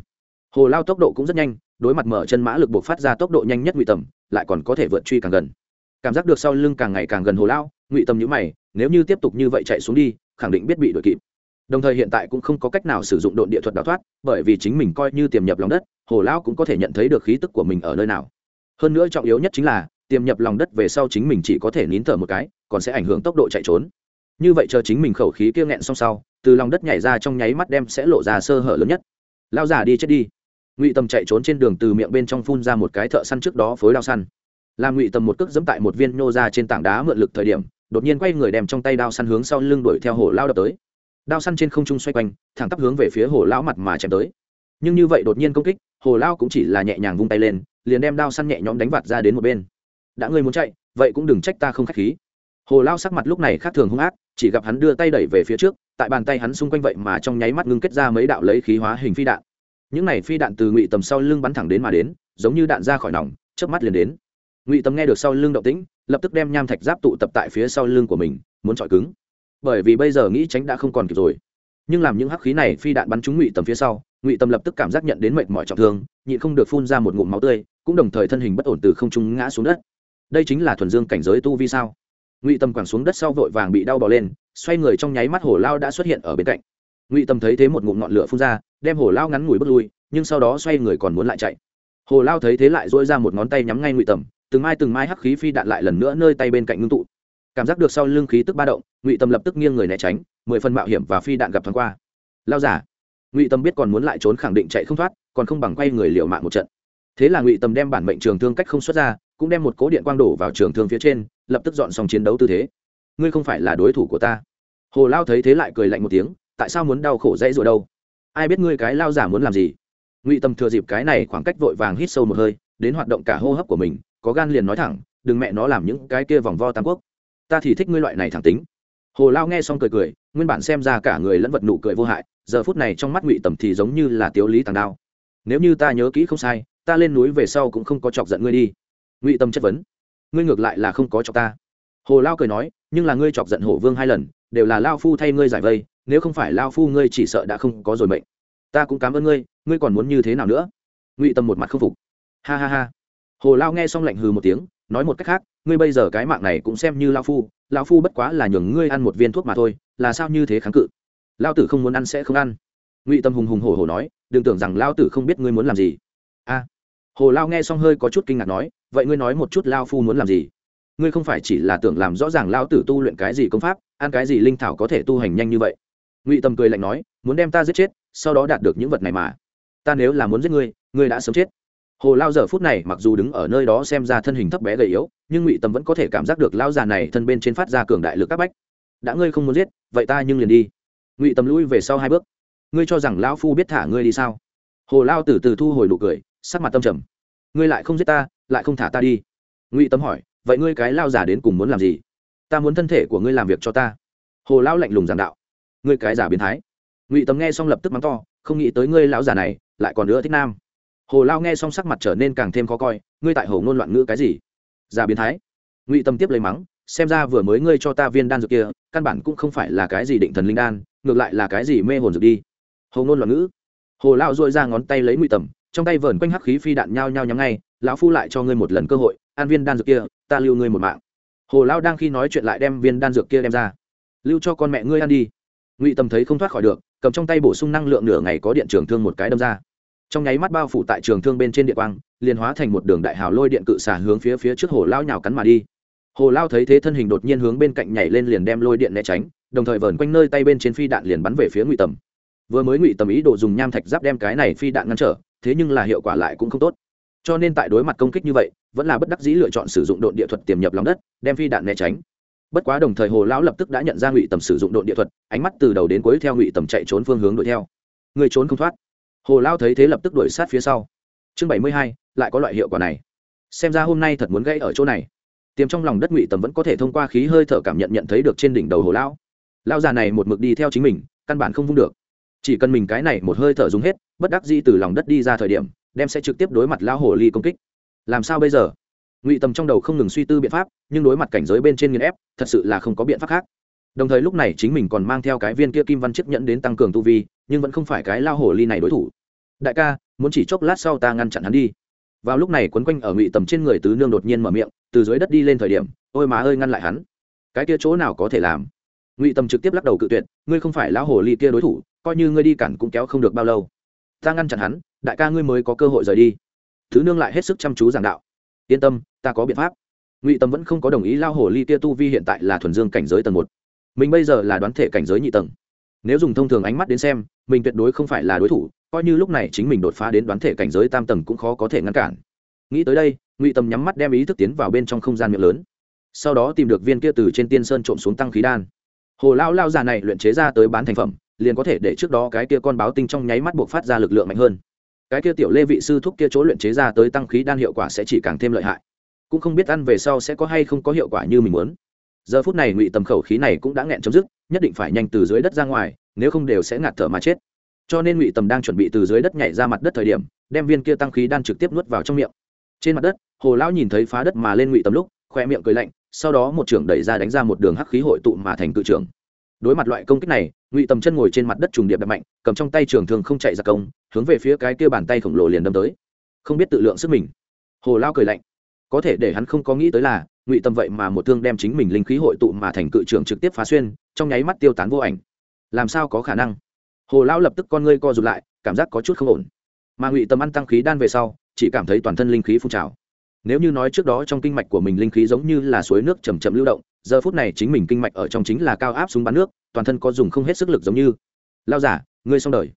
Hồ lao tốc độ cũng rất nhanh, đối mặt mở chân mã lực buộc phát ra tốc độ nhanh nhất ngụy tầm, lại còn có thể vượt truy càng gần. Cảm giác được sau lưng càng ngày càng gần hồ lao, ngụy tầm nhữ mày, nếu như tiếp tục như vậy chạy xuống đi, khẳng định biết bị đuổi kịp đồng thời hiện tại cũng không có cách nào sử dụng độn địa thuật đào thoát, bởi vì chính mình coi như tiềm nhập lòng đất, hồ lão cũng có thể nhận thấy được khí tức của mình ở nơi nào. Hơn nữa trọng yếu nhất chính là, tiềm nhập lòng đất về sau chính mình chỉ có thể nín thở một cái, còn sẽ ảnh hưởng tốc độ chạy trốn. Như vậy chờ chính mình khẩu khí kia nghẹn xong sau, từ lòng đất nhảy ra trong nháy mắt đem sẽ lộ ra sơ hở lớn nhất. Lao giả đi chết đi. Ngụy tầm chạy trốn trên đường từ miệng bên trong phun ra một cái thợ săn trước đó phối đao săn. Làm ngụy tầm một cước dẫm tại một viên nhô ra trên tảng đá mượn lực thời điểm, đột nhiên quay người đem trong tay đao săn hướng sau lưng đuổi theo hồ lao đập tới đao săn trên không trung xoay quanh, thẳng tắp hướng về phía hồ lão mặt mà chém tới. Nhưng như vậy đột nhiên công kích, hồ lão cũng chỉ là nhẹ nhàng vung tay lên, liền đem đao săn nhẹ nhõm đánh vạt ra đến một bên. Đã ngươi muốn chạy, vậy cũng đừng trách ta không k h á c h khí. Hồ lao sắc mặt lúc này khác thường hung ác, chỉ gặp hắn đưa tay đẩy về phía trước, tại bàn tay hắn xung quanh vậy mà trong nháy mắt ngưng kết ra mấy đạo lấy khí hóa hình phi đạn. Những này phi đạn từ ngụy tầm sau lưng bắn thẳng đến mà đến, giống như đạn ra khỏi nòng, chớp mắt liền đến. Ngụy tầm nghe được sau lưng động tĩnh, lập tức đem nham thạch giáp tụ tập tại phía sau lưng của mình, muốn chọi cứng bởi vì bây giờ nghĩ tránh đã không còn kịp rồi. Nhưng làm những hắc khí này phi đạn bắn trúng ngụy tầm phía sau, ngụy tầm lập tức cảm giác nhận đến mệt mỏi trọng thương, nhịn không được phun ra một ngụm máu tươi, cũng đồng thời thân hình bất ổn từ không trung ngã xuống đất. Đây chính là thuần dương cảnh giới tu vi sao? Ngụy tầm quẳng xuống đất sau vội vàng bị đau bỏ lên, xoay người trong nháy mắt hổ lao đã xuất hiện ở bên cạnh. Ngụy tầm thấy thế một ngụm ngọn lửa phun ra, đem hổ lao ngắn ngủi bước lui, nhưng sau đó xoay người còn muốn lại chạy. Hồ lao thấy thế lại dỗi ra một ngón tay nhắm ngay ngụy tầm, từng mai từng mai hắc khí phi đạn lại lần nữa nơi tay bên cạnh ngưng tụ cảm giác được sau lưng khí tức ba động, ngụy tâm lập tức nghiêng người né tránh, mười phần mạo hiểm và phi đạn gặp thoáng qua. Lao giả ngụy tâm biết còn muốn lại trốn khẳng định chạy không thoát, còn không bằng quay người liều mạng một trận. Thế là ngụy tâm đem bản mệnh trường thương cách không xuất ra, cũng đem một cố điện quang đổ vào trường thương phía trên, lập tức dọn xong chiến đấu tư thế. Ngươi không phải là đối thủ của ta. Hồ lao thấy thế lại cười lạnh một tiếng, tại sao muốn đau khổ dãy rồi đâu? Ai biết ngươi cái lao giả muốn làm gì? Ngụy tâm thừa dịp cái này khoảng cách vội vàng hít sâu một hơi, đến hoạt động cả hô hấp của mình, có gan liền nói thẳng, đừng mẹ nó làm những cái kia vòng vo tam quốc ta thì thích ngươi loại này thẳng tính. Hồ lao nghe xong cười cười, nguyên bản xem ra cả người lẫn vật nụ cười vô hại, giờ phút này trong mắt ngụy tầm thì giống như là tiếu lý tàng đao. Nếu như ta nhớ kỹ không sai, ta lên núi về sau cũng không có chọc giận ngươi đi. Ngụy tâm chất vấn. Ngươi ngược lại là không có chọc ta. Hồ lao cười nói, nhưng là ngươi chọc giận hổ vương hai lần, đều là lao phu thay ngươi giải vây, nếu không phải lao phu ngươi chỉ sợ đã không có rồi mệnh. Ta cũng cảm ơn ngươi ngươi còn muốn như thế nào nữa? Ngụy tâm một mặt không phục. Ha ha ha. Hồ lao nghe xong lạnh hừ một tiếng, nói một cách khác ngươi bây giờ cái mạng này cũng xem như lao phu lao phu bất quá là nhường ngươi ăn một viên thuốc mà thôi, là sao như thế kháng cự? Lao tử không muốn ăn sẽ không ăn. Ngụy tâm hùng hùng hổ hổ nói, đừng tưởng rằng lao tử không biết ngươi muốn làm gì. A. Hồ lao nghe xong hơi có chút kinh ngạc nói, vậy ngươi nói một chút lao phu muốn làm gì? Ngươi không phải chỉ là tưởng làm rõ ràng lao tử tu luyện cái gì công pháp, ăn cái gì linh thảo có thể tu hành nhanh như vậy? Ngụy tâm cười lạnh nói, muốn đem ta giết chết, sau đó đạt được những vật này mà. Ta nếu là muốn giết ngươi ngươi đã sớm chết hồ lao giờ phút này mặc dù đứng ở nơi đó xem ra thân hình thấp bé gầy yếu, nhưng ngụy tâm vẫn có thể cảm giác được lao già này thân bên trên phát ra cường đại lực các bách. Đã ngươi không muốn giết, vậy ta nhưng liền đi. Ngụy tâm lui về sau hai bước. Ngươi cho rằng lão phu biết thả ngươi đi sao? Hồ lao từ từ thu hồi nụ cười, sắc mặt tâm trầm. Ngươi lại không giết ta, lại không thả ta đi. Ngụy tâm hỏi, vậy ngươi cái lao giả đến cùng muốn làm gì? Ta muốn thân thể của ngươi làm việc cho ta. Hồ lao lạnh lùng giảng đạo. Ngươi cái giả biến thái. Ngụy tâm nghe xong lập tức mắng to, không nghĩ tới ngươi lão giả này, lại còn nữa thích nam hồ lao nghe xong sắc mặt trở nên càng thêm khó coi, ngươi tại hồ ngôn loạn ngữ cái gì? Già biến thái. Ngụy tâm tiếp lấy mắng, xem ra vừa mới ngươi cho ta viên đan dược kia, căn bản cũng không phải là cái gì định thần linh đan, ngược lại là cái gì mê hồn dược đi. Hồ ngôn loạn ngữ. Hồ lao dội ra ngón tay lấy ngụy tầm trong tay vờn quanh hắc khí phi đạn nhao nhao nhắm ngay, lão phu lại cho ngươi một lần cơ hội an viên đan dược kia, ta lưu ngươi một mạng. Hồ lao đang khi nói chuyện lại đem viên đan dược kia đem ra. Lưu cho con mẹ ngươi ăn đi. Ngụy tầm thấy không thoát khỏi được, cầm trong tay bổ sung năng lượng nửa ngày có điện trường thương một cái đâm ra trong nháy mắt bao phủ tại trường thương bên trên địa quang, liền hóa thành một đường đại hào lôi điện cự xả hướng phía phía trước hồ lao nhào cắn mà đi. Hồ lao thấy thế thân hình đột nhiên hướng bên cạnh nhảy lên liền đem lôi điện né tránh, đồng thời vờn quanh nơi tay bên trên phi đạn liền bắn về phía ngụy tầm. Vừa mới ngụy tầm ý đồ dùng nham thạch giáp đem cái này phi đạn ngăn trở, thế nhưng là hiệu quả lại cũng không tốt. Cho nên tại đối mặt công kích như vậy, vẫn là bất đắc dĩ lựa chọn sử dụng độn địa thuật tiềm nhập lòng đất, đem phi đạn né tránh. Bất quá đồng thời hồ lão lập tức đã nhận ra ngụy tầm sử dụng độn địa thuật, ánh mắt từ đầu đến cuối theo ngụy tầm chạy trốn phương hướng đuổi theo. Người trốn không thoát hồ lao thấy thế lập tức đuổi sát phía sau. Chương bảy mươi hai, lại có loại hiệu quả này. Xem ra hôm nay thật muốn gãy ở chỗ này. Tiềm trong lòng đất ngụy tầm vẫn có thể thông qua khí hơi thở cảm nhận nhận thấy được trên đỉnh đầu hồ lão lao già này một mực đi theo chính mình, căn bản không vung được. Chỉ cần mình cái này một hơi thở dùng hết, bất đắc di từ lòng đất đi ra thời điểm, đem sẽ trực tiếp đối mặt lao hồ ly công kích. Làm sao bây giờ? Ngụy tầm trong đầu không ngừng suy tư biện pháp, nhưng đối mặt cảnh giới bên trên nghiền ép, thật sự là không có biện pháp khác. Đồng thời lúc này chính mình còn mang theo cái viên kia kim văn chiếc nhẫn đến tăng cường tu vi nhưng vẫn không phải cái lao hồ ly này đối thủ. Đại ca, muốn chỉ chốc lát sau ta ngăn chặn hắn đi. Vào lúc này quấn quanh ở ngụy tầm trên người tứ nương đột nhiên mở miệng, từ dưới đất đi lên thời điểm, ôi má ơi ngăn lại hắn. Cái kia chỗ nào có thể làm? Ngụy tầm trực tiếp lắc đầu cự tuyệt, ngươi không phải lão hồ ly kia đối thủ, coi như ngươi đi cản cũng kéo không được bao lâu. Ta ngăn chặn hắn, đại ca ngươi mới có cơ hội rời đi. Thứ nương lại hết sức chăm chú giảng đạo. Yên tâm, ta có biện pháp. Ngụy tầm vẫn không có đồng ý lao hồ ly kia tu vi hiện tại là thuần dương cảnh giới tầng một. Mình bây giờ là đoán thể cảnh giới nhị tầng nếu dùng thông thường ánh mắt đến xem, mình tuyệt đối không phải là đối thủ, coi như lúc này chính mình đột phá đến đoán thể cảnh giới tam tầng cũng khó có thể ngăn cản. Nghĩ tới đây, ngụy tầm nhắm mắt đem ý thức tiến vào bên trong không gian miệng lớn. Sau đó tìm được viên kia từ trên tiên sơn trộm xuống tăng khí đan. Hồ lao lao già này luyện chế ra tới bán thành phẩm, liền có thể để trước đó cái kia con báo tinh trong nháy mắt buộc phát ra lực lượng mạnh hơn. Cái kia tiểu lê vị sư thúc kia chỗ luyện chế ra tới tăng khí đan hiệu quả sẽ chỉ càng thêm lợi hại. Cũng không biết ăn về sau sẽ có hay không có hiệu quả như mình muốn giờ phút này ngụy tầm khẩu khí này cũng đã nghẹn chấm dứt, nhất định phải nhanh từ dưới đất ra ngoài, nếu không đều sẽ ngạt thở mà chết. Cho nên ngụy tầm đang chuẩn bị từ dưới đất nhảy ra mặt đất thời điểm, đem viên kia tăng khí đan trực tiếp nuốt vào trong miệng. Trên mặt đất, hồ lão nhìn thấy phá đất mà lên ngụy tầm lúc, khoe miệng cười lạnh, sau đó một trưởng đẩy ra đánh ra một đường hắc khí hội tụ mà thành cự trưởng. Đối mặt loại công kích này, ngụy tầm chân ngồi trên mặt đất trùng điệp đập mạnh, cầm trong tay trường thường không chạy ra công, hướng về phía cái kia bàn tay khổng lồ liền đâm tới. Không biết tự lượng sức mình. Hồ lao cười lạnh, có thể để hắn không có nghĩ tới là ngụy tâm vậy mà một thương đem chính mình linh khí hội tụ mà thành cự trưởng trực tiếp phá xuyên, trong nháy mắt tiêu tán vô ảnh. Làm sao có khả năng? Hồ Lão lập tức con ngươi co rụt lại, cảm giác có chút không ổn. Mà ngụy tâm ăn tăng khí đan về sau, chỉ cảm thấy toàn thân linh khí phun trào. Nếu như nói trước đó trong kinh mạch của mình linh khí giống như là suối nước chầm chậm lưu động, giờ phút này chính mình kinh mạch ở trong chính là cao áp súng bắn nước, toàn thân có dùng không hết sức lực giống như. Lao giả, ngươi xong đời.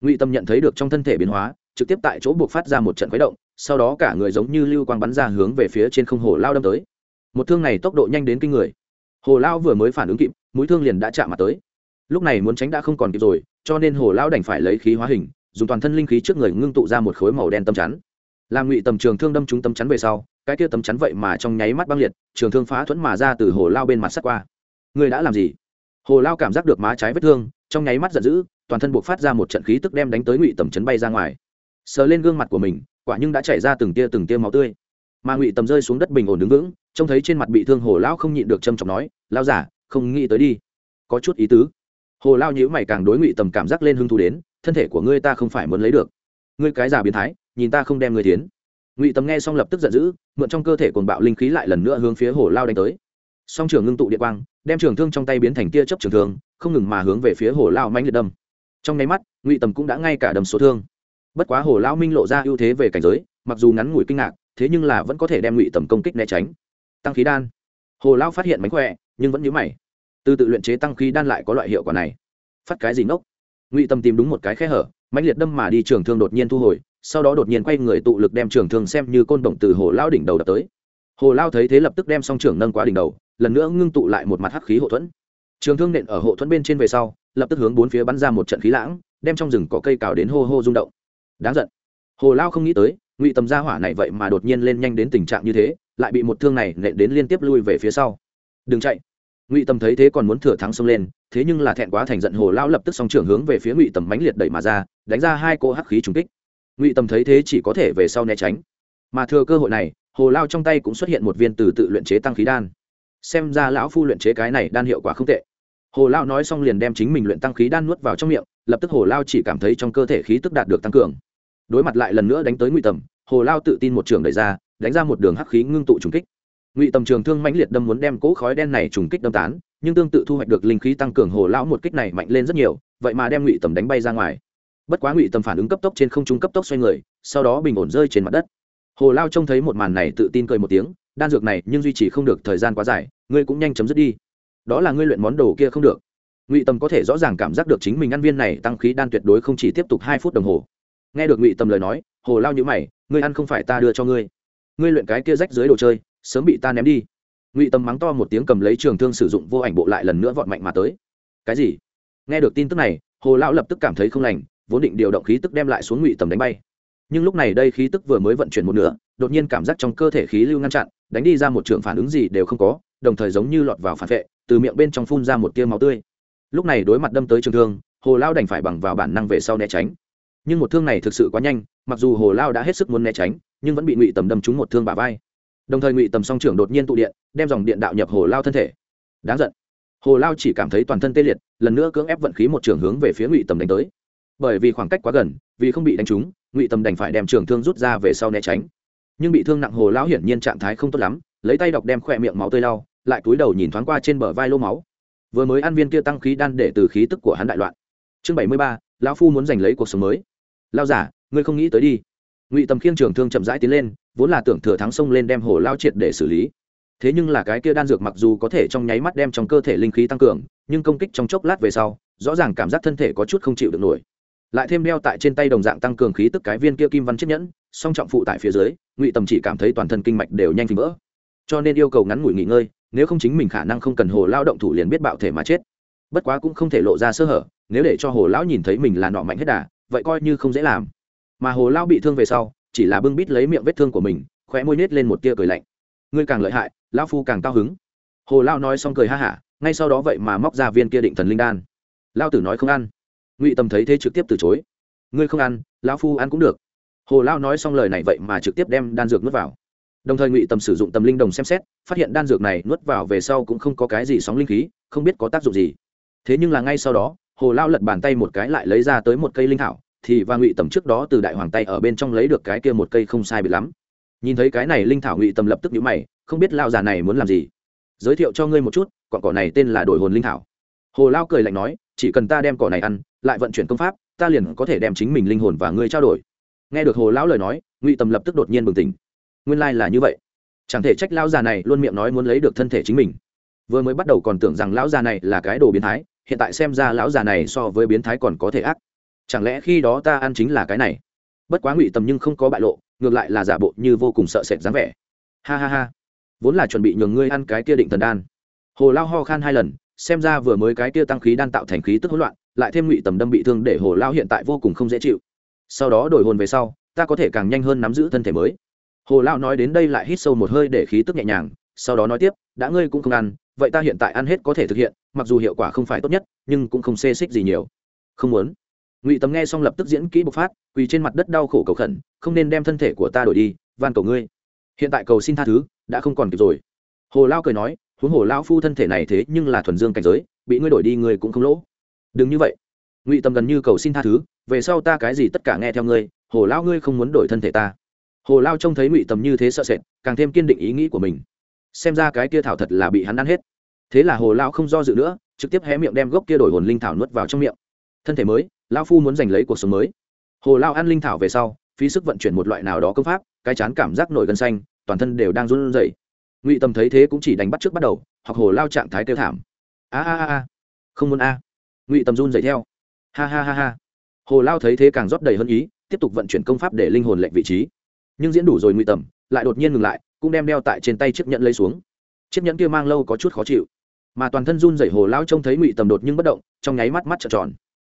Ngụy tâm nhận thấy được trong thân thể biến hóa, trực tiếp tại chỗ buộc phát ra một trận khuấy động, sau đó cả người giống như lưu quang bắn ra hướng về phía trên không hồ lao đâm tới một thương này tốc độ nhanh đến kinh người. Hồ lao vừa mới phản ứng kịp, mũi thương liền đã chạm mặt tới. Lúc này muốn tránh đã không còn kịp rồi, cho nên hồ lao đành phải lấy khí hóa hình, dùng toàn thân linh khí trước người ngưng tụ ra một khối màu đen tâm chắn. Làm ngụy tầm trường thương đâm trúng tấm chắn về sau, cái kia tấm chắn vậy mà trong nháy mắt băng liệt, trường thương phá thuẫn mà ra từ hồ lao bên mặt sắt qua. Người đã làm gì? Hồ lao cảm giác được má trái vết thương, trong nháy mắt giận dữ, toàn thân buộc phát ra một trận khí tức đem đánh tới ngụy tầm chấn bay ra ngoài. Sờ lên gương mặt của mình, quả nhưng đã chảy ra từng tia từng tia máu tươi. Mà ngụy tầm rơi xuống đất bình ổn đứng vững trông thấy trên mặt bị thương hồ lão không nhịn được trâm trọng nói lao giả không nghĩ tới đi. Có chút ý tứ. Hồ lao nhữ mày càng đối ngụy tầm cảm giác lên hưng thu đến, thân thể của ngươi ta không phải muốn lấy được. Ngươi cái giả biến thái, nhìn ta không đem ngươi tiến. Ngụy tầm nghe xong lập tức giận dữ, mượn trong cơ thể cồn bạo linh khí lại lần nữa hướng phía hồ lao đánh tới. Song trường ngưng tụ địa quang, đem trường thương trong tay biến thành tia chấp trường thương, không ngừng mà hướng về phía hồ lao manh liệt đâm. Trong nháy mắt, ngụy tầm cũng đã ngay cả đầm số thương. Bất quá hồ lao minh lộ ra ưu thế về cảnh giới, mặc dù ngắn ngủi kinh ngạc, thế nhưng là vẫn có thể đem ngụy tầm công kích né tránh tăng khí đan. Hồ lao phát hiện mánh khỏe, nhưng vẫn nhớ mày. Từ tự luyện chế tăng khí đan lại có loại hiệu quả này. Phát cái gì nốc ngụy tâm tìm đúng một cái khe hở, mãnh liệt đâm mà đi trường thương đột nhiên thu hồi, sau đó đột nhiên quay người tụ lực đem trường thương xem như côn động từ hồ lao đỉnh đầu đập tới. Hồ lao thấy thế lập tức đem song trường nâng quá đỉnh đầu, lần nữa ngưng tụ lại một mặt hắc khí hộ thuẫn. Trường thương nện ở hộ thuẫn bên trên về sau, lập tức hướng bốn phía bắn ra một trận khí lãng, đem trong rừng có cây cào đến hô hô rung động. Đáng giận. Hồ lao không nghĩ tới, ngụy tầm gia hỏa này vậy mà đột nhiên lên nhanh đến tình trạng như thế lại bị một thương này nện đến liên tiếp lui về phía sau. Đừng chạy. Ngụy tầm thấy thế còn muốn thừa thắng xông lên, thế nhưng là thẹn quá thành giận, hồ lao lập tức song trưởng hướng về phía ngụy tầm mãnh liệt đẩy mà ra, đánh ra hai cỗ hắc khí trùng kích. Ngụy tầm thấy thế chỉ có thể về sau né tránh. Mà thừa cơ hội này, hồ lao trong tay cũng xuất hiện một viên từ tự luyện chế tăng khí đan. Xem ra lão phu luyện chế cái này đan hiệu quả không tệ. Hồ lao nói xong liền đem chính mình luyện tăng khí đan nuốt vào trong miệng, lập tức hồ lao chỉ cảm thấy trong cơ thể khí tức đạt được tăng cường. Đối mặt lại lần nữa đánh tới ngụy tầm, hồ lao tự tin một trường đẩy ra đánh ra một đường hắc khí ngưng tụ trùng kích. Ngụy tầm trường thương mãnh liệt đâm muốn đem cỗ khói đen này trùng kích đâm tán, nhưng tương tự thu hoạch được linh khí tăng cường hồ lão một kích này mạnh lên rất nhiều, vậy mà đem ngụy tầm đánh bay ra ngoài. Bất quá ngụy tầm phản ứng cấp tốc trên không trung cấp tốc xoay người, sau đó bình ổn rơi trên mặt đất. Hồ lao trông thấy một màn này tự tin cười một tiếng, đan dược này nhưng duy trì không được thời gian quá dài, ngươi cũng nhanh chấm dứt đi. Đó là ngươi luyện món đồ kia không được. Ngụy tầm có thể rõ ràng cảm giác được chính mình ăn viên này tăng khí đan tuyệt đối không chỉ tiếp tục hai phút đồng hồ. Nghe được ngụy tầm lời nói, hồ lao nhữ mày, ngươi ăn không phải ta đưa cho ngươi ngươi luyện cái kia rách dưới đồ chơi, sớm bị ta ném đi. Ngụy tầm mắng to một tiếng cầm lấy trường thương sử dụng vô ảnh bộ lại lần nữa vọt mạnh mà tới. Cái gì? Nghe được tin tức này, hồ lão lập tức cảm thấy không lành, vốn định điều động khí tức đem lại xuống ngụy tầm đánh bay. Nhưng lúc này đây khí tức vừa mới vận chuyển một nửa, đột nhiên cảm giác trong cơ thể khí lưu ngăn chặn, đánh đi ra một trường phản ứng gì đều không có, đồng thời giống như lọt vào phản vệ, từ miệng bên trong phun ra một tia máu tươi. Lúc này đối mặt đâm tới trường thương, hồ lao đành phải bằng vào bản năng về sau né tránh. Nhưng một thương này thực sự quá nhanh, mặc dù hồ lao đã hết sức muốn né tránh nhưng vẫn bị ngụy tầm đâm trúng một thương bả vai đồng thời ngụy tầm song trưởng đột nhiên tụ điện đem dòng điện đạo nhập hồ lao thân thể đáng giận hồ lao chỉ cảm thấy toàn thân tê liệt lần nữa cưỡng ép vận khí một trường hướng về phía ngụy tầm đánh tới bởi vì khoảng cách quá gần vì không bị đánh trúng ngụy tầm đành phải đem trường thương rút ra về sau né tránh nhưng bị thương nặng hồ lao hiển nhiên trạng thái không tốt lắm lấy tay đọc đem khỏe miệng máu tươi lau lại cúi đầu nhìn thoáng qua trên bờ vai lô máu vừa mới ăn viên kia tăng khí đan để từ khí tức của hắn đại loạn chương bảy mươi ba, lão phu muốn giành lấy cuộc sống mới lao giả ngươi không nghĩ tới đi ngụy tầm khiêng trường thương chậm rãi tiến lên, vốn là tưởng thừa thắng xông lên đem hồ lao triệt để xử lý. Thế nhưng là cái kia đan dược mặc dù có thể trong nháy mắt đem trong cơ thể linh khí tăng cường, nhưng công kích trong chốc lát về sau, rõ ràng cảm giác thân thể có chút không chịu được nổi. Lại thêm đeo tại trên tay đồng dạng tăng cường khí tức cái viên kia kim văn chiếc nhẫn, song trọng phụ tại phía dưới, ngụy tầm chỉ cảm thấy toàn thân kinh mạch đều nhanh phình vỡ. Cho nên yêu cầu ngắn ngủi nghỉ ngơi, nếu không chính mình khả năng không cần hồ lao động thủ liền biết bạo thể mà chết. Bất quá cũng không thể lộ ra sơ hở, nếu để cho hồ lão nhìn thấy mình là nọ mạnh hết đà, vậy coi như không dễ làm mà hồ lao bị thương về sau, chỉ là bưng bít lấy miệng vết thương của mình, khóe môi nết lên một tia cười lạnh. Ngươi càng lợi hại, lão phu càng cao hứng. Hồ lao nói xong cười ha hả, ngay sau đó vậy mà móc ra viên kia định thần linh đan. Lao tử nói không ăn. Ngụy tầm thấy thế trực tiếp từ chối. Ngươi không ăn, lão phu ăn cũng được. Hồ lao nói xong lời này vậy mà trực tiếp đem đan dược nuốt vào. Đồng thời ngụy tầm sử dụng tầm linh đồng xem xét, phát hiện đan dược này nuốt vào về sau cũng không có cái gì sóng linh khí, không biết có tác dụng gì. Thế nhưng là ngay sau đó, hồ lao lật bàn tay một cái lại lấy ra tới một cây linh thảo thì và ngụy tầm trước đó từ đại hoàng tay ở bên trong lấy được cái kia một cây không sai bị lắm. Nhìn thấy cái này linh thảo ngụy tầm lập tức nhíu mày, không biết lao già này muốn làm gì. Giới thiệu cho ngươi một chút cọn cỏ này tên là đổi hồn linh thảo. Hồ lao cười lạnh nói, chỉ cần ta đem cỏ này ăn, lại vận chuyển công pháp, ta liền có thể đem chính mình linh hồn và ngươi trao đổi. Nghe được hồ lão lời nói, ngụy tầm lập tức đột nhiên bừng tỉnh. Nguyên lai、like、là như vậy. Chẳng thể trách lão già này luôn miệng nói muốn lấy được thân thể chính mình. Vừa mới bắt đầu còn tưởng rằng lão già này là cái đồ biến thái, hiện tại xem ra lão già này so với biến thái còn có thể ác chẳng lẽ khi đó ta ăn chính là cái này? Bất quá ngụy tầm nhưng không có bại lộ, ngược lại là giả bộ như vô cùng sợ sệt dáng vẻ. Ha ha ha. Vốn là chuẩn bị nhường ngươi ăn cái kia định thần đan. Hồ lao ho khan hai lần, xem ra vừa mới cái kia tăng khí đan tạo thành khí tức hỗn loạn, lại thêm ngụy tầm đâm bị thương để hồ lao hiện tại vô cùng không dễ chịu. Sau đó đổi hồn về sau, ta có thể càng nhanh hơn nắm giữ thân thể mới. Hồ lao nói đến đây lại hít sâu một hơi để khí tức nhẹ nhàng, sau đó nói tiếp, đã ngươi cũng không ăn, vậy ta hiện tại ăn hết có thể thực hiện, mặc dù hiệu quả không phải tốt nhất, nhưng cũng không xê xích gì nhiều. Không muốn ngụy tầm nghe xong lập tức diễn kỹ bộc phát quỳ trên mặt đất đau khổ cầu khẩn không nên đem thân thể của ta đổi đi van cầu ngươi hiện tại cầu xin tha thứ đã không còn kịp rồi hồ lao cười nói huống hồ lao phu thân thể này thế nhưng là thuần dương cảnh giới bị ngươi đổi đi ngươi cũng không lỗ đừng như vậy ngụy tầm gần như cầu xin tha thứ về sau ta cái gì tất cả nghe theo ngươi hồ lao ngươi không muốn đổi thân thể ta hồ lao trông thấy ngụy tầm như thế sợ sệt càng thêm kiên định ý nghĩ của mình xem ra cái kia thảo thật là bị hắn ăn hết thế là hồ lao không do dự nữa trực tiếp hé miệng đem gốc kia đổi hồn linh thảo nuốt vào trong miệng thân thể mới lao phu muốn giành lấy cuộc sống mới. Hồ lao ăn linh thảo về sau, phí sức vận chuyển một loại nào đó công pháp, cái chán cảm giác nổi gân xanh, toàn thân đều đang run rẩy. Ngụy tâm thấy thế cũng chỉ đánh bắt trước bắt đầu hoặc hồ lao trạng thái tiêu thảm. A a a không muốn a. Ngụy tâm run dậy theo. Ha ha ha ha. Hồ lao thấy thế càng rót đầy hơn ý, tiếp tục vận chuyển công pháp để linh hồn lệnh vị trí. Nhưng diễn đủ rồi ngụy tầm, lại đột nhiên ngừng lại, cũng đem đeo tại trên tay chiếc nhẫn lấy xuống. Chiếc nhẫn kia mang lâu có chút khó chịu, mà toàn thân run dậy hồ lao trông thấy ngụy tầm đột nhưng bất động, trong nháy mắt mắt trợn tròn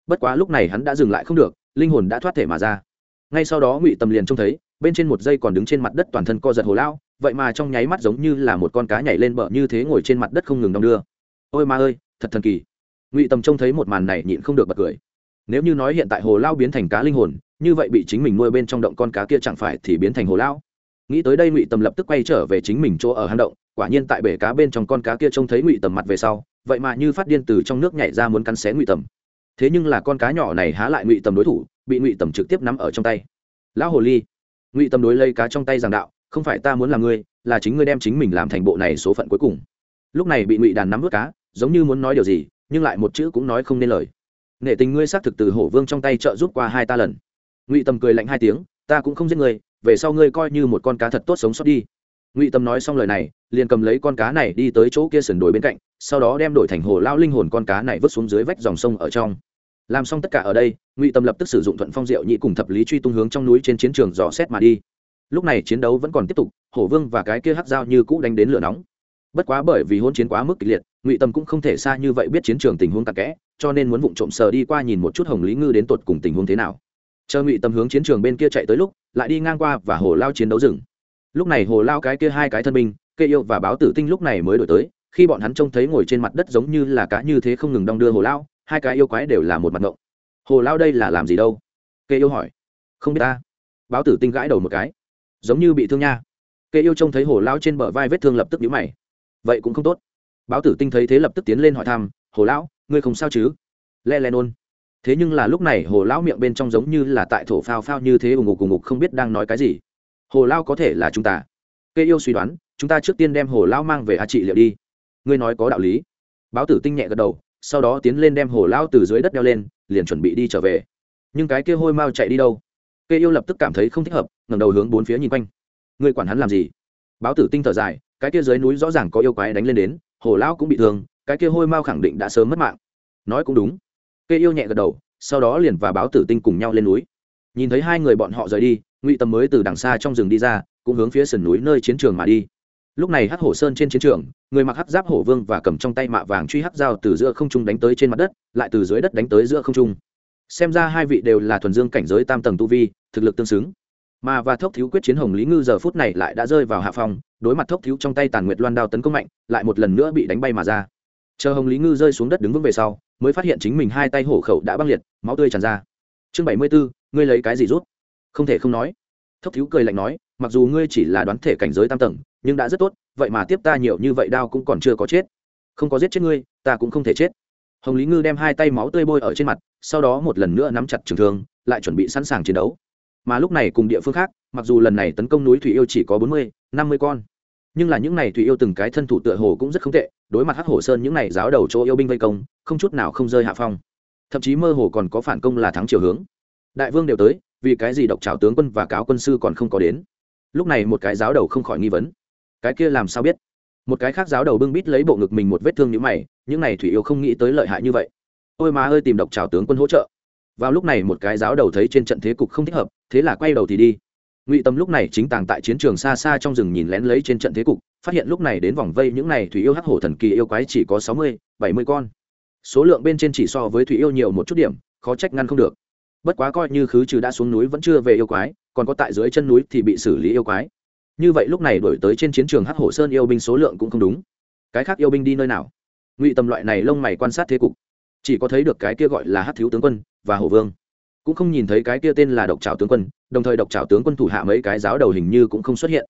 bất quá lúc này hắn đã dừng lại không được, linh hồn đã thoát thể mà ra. Ngay sau đó ngụy tầm liền trông thấy, bên trên một dây còn đứng trên mặt đất toàn thân co giật hồ lao, vậy mà trong nháy mắt giống như là một con cá nhảy lên bờ như thế ngồi trên mặt đất không ngừng đong đưa. Ôi ma ơi, thật thần kỳ. Ngụy tầm trông thấy một màn này nhịn không được bật cười. Nếu như nói hiện tại hồ lao biến thành cá linh hồn, như vậy bị chính mình nuôi bên trong động con cá kia chẳng phải thì biến thành hồ lao? Nghĩ tới đây ngụy tầm lập tức quay trở về chính mình chỗ ở hang động, quả nhiên tại bể cá bên trong con cá kia trông thấy ngụy tầm mặt về sau, vậy mà như phát điên từ trong nước nhảy ra muốn cắn xé ngụy tầm thế nhưng là con cá nhỏ này há lại ngụy tầm đối thủ, bị ngụy tầm trực tiếp nắm ở trong tay. Lão hồ ly, ngụy tầm đối lấy cá trong tay giảng đạo, không phải ta muốn làm ngươi, là chính ngươi đem chính mình làm thành bộ này số phận cuối cùng. Lúc này bị ngụy đàn nắm vớt cá, giống như muốn nói điều gì, nhưng lại một chữ cũng nói không nên lời. Nể tình ngươi xác thực từ hổ vương trong tay trợ giúp qua hai ta lần. Ngụy tầm cười lạnh hai tiếng, ta cũng không giết ngươi, về sau ngươi coi như một con cá thật tốt sống sót đi. Ngụy tâm nói xong lời này, liền cầm lấy con cá này đi tới chỗ kia sườn đồi bên cạnh, sau đó đem đổi thành hồ lao linh hồn con cá này vứt xuống dưới vách dòng sông ở trong làm xong tất cả ở đây, ngụy tâm lập tức sử dụng thuận phong diệu nhị cùng thập lý truy tung hướng trong núi trên chiến trường dò xét mà đi. Lúc này chiến đấu vẫn còn tiếp tục, hổ vương và cái kia hắc dao như cũ đánh đến lửa nóng. Bất quá bởi vì hôn chiến quá mức kịch liệt, ngụy tâm cũng không thể xa như vậy biết chiến trường tình huống tạc kẽ, cho nên muốn vụng trộm sờ đi qua nhìn một chút hồng lý ngư đến tột cùng tình huống thế nào. Chờ ngụy tâm hướng chiến trường bên kia chạy tới lúc, lại đi ngang qua và hồ lao chiến đấu rừng. Lúc này hồ lao cái kia hai cái thân binh cây yêu và báo tử tinh lúc này mới đổi tới, khi bọn hắn trông thấy ngồi trên mặt đất giống như là cá như thế không ngừng đong đưa hồ lao hai cái yêu quái đều là một mặt ngộng. Hồ lao đây là làm gì đâu? Kê yêu hỏi. Không biết ta. Báo tử tinh gãi đầu một cái. Giống như bị thương nha. Kê yêu trông thấy hồ lao trên bờ vai vết thương lập tức nhũ mày. Vậy cũng không tốt. Báo tử tinh thấy thế lập tức tiến lên hỏi thăm, hồ lão, ngươi không sao chứ? Le le nôn. Thế nhưng là lúc này hồ lão miệng bên trong giống như là tại thổ phao phao như thế ù ngục ù ngục không biết đang nói cái gì. Hồ lao có thể là chúng ta. Kê yêu suy đoán, chúng ta trước tiên đem hồ lao mang về a trị liệu đi. Ngươi nói có đạo lý. Báo tử tinh nhẹ gật đầu sau đó tiến lên đem hồ lao từ dưới đất đeo lên, liền chuẩn bị đi trở về. Nhưng cái kia hôi mau chạy đi đâu? Cây yêu lập tức cảm thấy không thích hợp, ngẩng đầu hướng bốn phía nhìn quanh. Người quản hắn làm gì? Báo tử tinh thở dài, cái kia dưới núi rõ ràng có yêu quái đánh lên đến, hồ lao cũng bị thương, cái kia hôi mau khẳng định đã sớm mất mạng. Nói cũng đúng. Cây yêu nhẹ gật đầu, sau đó liền và báo tử tinh cùng nhau lên núi. Nhìn thấy hai người bọn họ rời đi, ngụy tâm mới từ đằng xa trong rừng đi ra, cũng hướng phía sườn núi nơi chiến trường mà đi lúc này hắc hổ sơn trên chiến trường, người mặc hắc giáp hổ vương và cầm trong tay mạ vàng truy hắc dao từ giữa không trung đánh tới trên mặt đất, lại từ dưới đất đánh tới giữa không trung. Xem ra hai vị đều là thuần dương cảnh giới tam tầng tu vi, thực lực tương xứng. Mà và thốc thiếu quyết chiến hồng lý ngư giờ phút này lại đã rơi vào hạ phòng đối mặt thốc thiếu trong tay tàn nguyệt loan đao tấn công mạnh, lại một lần nữa bị đánh bay mà ra. Chờ hồng lý ngư rơi xuống đất đứng vững về sau, mới phát hiện chính mình hai tay hổ khẩu đã băng liệt, máu tươi tràn ra. Chương bảy mươi bốn ngươi lấy cái gì rút? Không thể không nói thốc thiếu cười lạnh nói, mặc dù ngươi chỉ là đoán thể cảnh giới tam tầng, nhưng đã rất tốt, vậy mà tiếp ta nhiều như vậy đao cũng còn chưa có chết. Không có giết chết ngươi, ta cũng không thể chết. Hồng lý ngư đem hai tay máu tươi bôi ở trên mặt, sau đó một lần nữa nắm chặt trường thương, lại chuẩn bị sẵn sàng chiến đấu. Mà lúc này cùng địa phương khác, mặc dù lần này tấn công núi thủy yêu chỉ có bốn mươi, năm mươi con, nhưng là những n à y thủy yêu từng cái thân thủ tựa hồ cũng rất không tệ, đối mặt hắc hồ sơn những n à y giáo đầu chỗ yêu binh vây công, không chút nào không rơi hạ phong. Thậm chí mơ hồ còn có phản công là thắng chiều hướng. Đại vương đều tới vì cái gì độc trào tướng quân và cáo quân sư còn không có đến? Lúc này một cái giáo đầu không khỏi nghi vấn. Cái kia làm sao biết? Một cái khác giáo đầu bưng bít lấy bộ ngực mình một vết thương như mày, những này thủy yêu không nghĩ tới lợi hại như vậy. Ôi má ơi, tìm độc trào tướng quân hỗ trợ. Vào lúc này một cái giáo đầu thấy trên trận thế cục không thích hợp, thế là quay đầu thì đi. Ngụy tâm lúc này chính tàng tại chiến trường xa xa trong rừng nhìn lén lấy trên trận thế cục, phát hiện lúc này đến vòng vây những này thủy yêu hắc hổ thần kỳ yêu quái chỉ có sáu mươi, bảy mươi con. Số lượng bên trên chỉ so với thủy yêu nhiều một chút điểm, khó trách ngăn không được bất quá coi như khứ trừ đã xuống núi vẫn chưa về yêu quái, còn có tại dưới chân núi thì bị xử lý yêu quái. Như vậy lúc này đổi tới trên chiến trường hắc hổ sơn yêu binh số lượng cũng không đúng. Cái khác yêu binh đi nơi nào? Ngụy tầm loại này lông mày quan sát thế cục. Chỉ có thấy được cái kia gọi là hát thiếu tướng quân và hổ vương. Cũng không nhìn thấy cái kia tên là độc trào tướng quân, đồng thời độc trào tướng quân thủ hạ mấy cái giáo đầu hình như cũng không xuất hiện.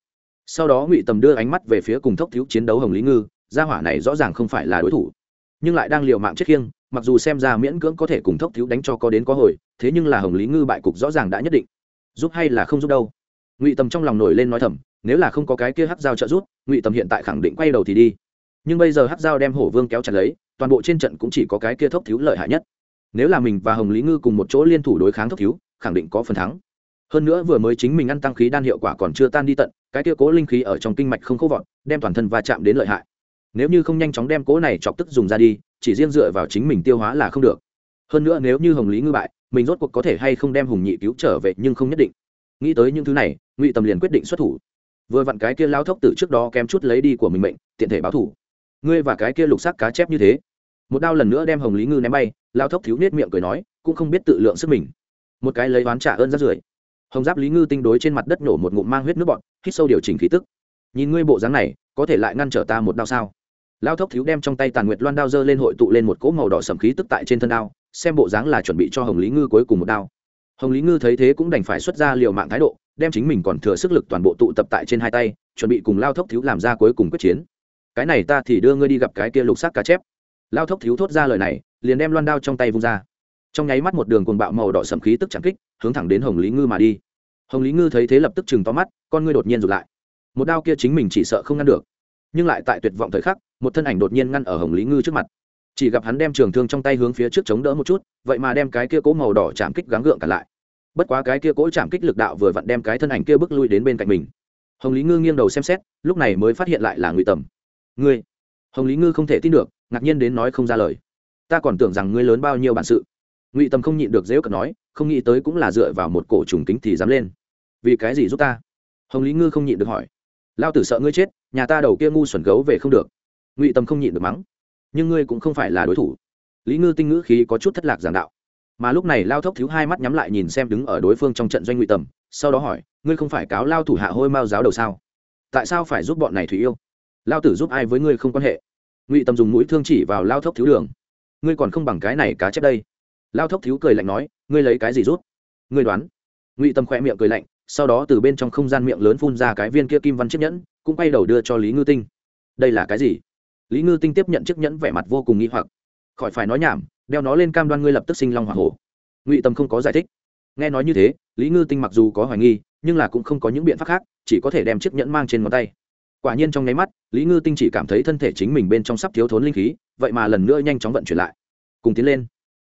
Sau đó ngụy tầm đưa ánh mắt về phía cùng thốc thiếu chiến đấu hồng lý ngư, gia hỏa này rõ ràng không phải là đối thủ, nhưng lại đang l i ề u mạng chết khiêng mặc dù xem ra miễn cưỡng có thể cùng thốc thiếu đánh cho có đến có hồi, thế nhưng là hồng lý ngư bại cục rõ ràng đã nhất định. Giúp hay là không giúp đâu? Ngụy tầm trong lòng nổi lên nói thầm, nếu là không có cái kia hắc dao trợ giúp, ngụy tầm hiện tại khẳng định quay đầu thì đi. Nhưng bây giờ hắc dao đem hổ vương kéo chặt lấy, toàn bộ trên trận cũng chỉ có cái kia thốc thiếu lợi hại nhất. Nếu là mình và hồng lý ngư cùng một chỗ liên thủ đối kháng thốc thiếu, khẳng định có phần thắng. Hơn nữa vừa mới chính mình ăn tăng khí đan hiệu quả còn chưa tan đi tận, cái kia cố linh khí ở trong kinh mạch không khô vọt, đem toàn thân va chạm đến lợi hại nếu như không nhanh chóng đem cỗ này chọc tức dùng ra đi, chỉ riêng dựa vào chính mình tiêu hóa là không được. Hơn nữa nếu như hồng lý ngư bại, mình rốt cuộc có thể hay không đem hùng nhị cứu trở về nhưng không nhất định. Nghĩ tới những thứ này, ngụy tầm liền quyết định xuất thủ. Vừa vặn cái kia lao thốc từ trước đó kém chút lấy đi của mình mệnh, tiện thể báo thủ. Ngươi và cái kia lục sắc cá chép như thế. Một đao lần nữa đem hồng lý ngư ném bay, lao thốc thiếu nết miệng cười nói, cũng không biết tự lượng sức mình. Một cái lấy oán trả ơn ra rưởi hồng giáp lý ngư tinh đối trên mặt đất nổ một ngụm mang huyết nước bọn hít sâu điều chỉnh khí tức. Nhìn ngươi bộ dáng này, có thể lại ngăn trở ta một đao sao? Lao thốc thiếu đem trong tay tàn nguyệt loan đao dơ lên hội tụ lên một cỗ màu đỏ sầm khí tức tại trên thân đao, xem bộ dáng là chuẩn bị cho hồng lý ngư cuối cùng một đao. Hồng lý ngư thấy thế cũng đành phải xuất ra liều mạng thái độ, đem chính mình còn thừa sức lực toàn bộ tụ tập tại trên hai tay, chuẩn bị cùng lao thốc thiếu làm ra cuối cùng quyết chiến. Cái này ta thì đưa ngươi đi gặp cái kia lục xác cá chép. Lao thốc thiếu thốt ra lời này, liền đem loan đao trong tay vung ra. Trong nháy mắt một đường cuồng bạo màu đỏ sầm khí tức chẳng kích, hướng thẳng đến hồng lý ngư mà đi. Hồng lý ngư thấy thế lập tức chừng to mắt, con ngươi đột nhiên rụt lại. Một đao kia chính mình chỉ sợ không ngăn được nhưng lại tại tuyệt vọng thời khắc, một thân ảnh đột nhiên ngăn ở hồng lý ngư trước mặt. Chỉ gặp hắn đem trường thương trong tay hướng phía trước chống đỡ một chút, vậy mà đem cái kia cố màu đỏ chạm kích gắng gượng cả lại. Bất quá cái kia cố chạm kích lực đạo vừa vặn đem cái thân ảnh kia bước lui đến bên cạnh mình. Hồng lý ngư nghiêng đầu xem xét, lúc này mới phát hiện lại là ngụy tầm. Ngươi? Hồng lý ngư không thể tin được, ngạc nhiên đến nói không ra lời. Ta còn tưởng rằng ngươi lớn bao nhiêu bản sự. Ngụy tầm không nhịn được dễ cận nói, không nghĩ tới cũng là dựa vào một cổ trùng kính thì dám lên. Vì cái gì giúp ta? Hồng lý ngư không nhịn được hỏi. Lao tử sợ ngươi chết nhà ta đầu kia ngu xuẩn gấu về không được. Ngụy tâm không nhịn được mắng. Nhưng ngươi cũng không phải là đối thủ. Lý ngư tinh ngữ khí có chút thất lạc giảng đạo. Mà lúc này lao thốc thiếu hai mắt nhắm lại nhìn xem đứng ở đối phương trong trận doanh ngụy tầm sau đó hỏi, ngươi không phải cáo lao thủ hạ hôi mao giáo đầu sao? Tại sao phải giúp bọn này thủy yêu? Lao tử giúp ai với ngươi không quan hệ? Ngụy tầm dùng mũi thương chỉ vào lao thốc thiếu đường. Ngươi còn không bằng cái này cá chép đây. Lao thốc thiếu cười lạnh nói, ngươi lấy cái gì rút? Ngươi đoán. Ngụy tầm khỏe miệng cười lạnh sau đó từ bên trong không gian miệng lớn phun ra cái viên kia kim văn chiếc nhẫn, cũng quay đầu đưa cho lý ngư tinh. Đây là cái gì? Lý ngư tinh tiếp nhận chiếc nhẫn vẻ mặt vô cùng nghi hoặc. Khỏi phải nói nhảm, đeo nó lên cam đoan ngươi lập tức sinh long h o à hổ. Ngụy tâm không có giải thích. Nghe nói như thế, lý ngư tinh mặc dù có hoài nghi, nhưng là cũng không có những biện pháp khác, chỉ có thể đem chiếc nhẫn mang trên ngón tay. Quả nhiên trong nháy mắt, lý ngư tinh chỉ cảm thấy thân thể chính mình bên trong sắp thiếu thốn linh khí, vậy mà lần nữa nhanh chóng vận chuyển lại. Cùng tiến lên.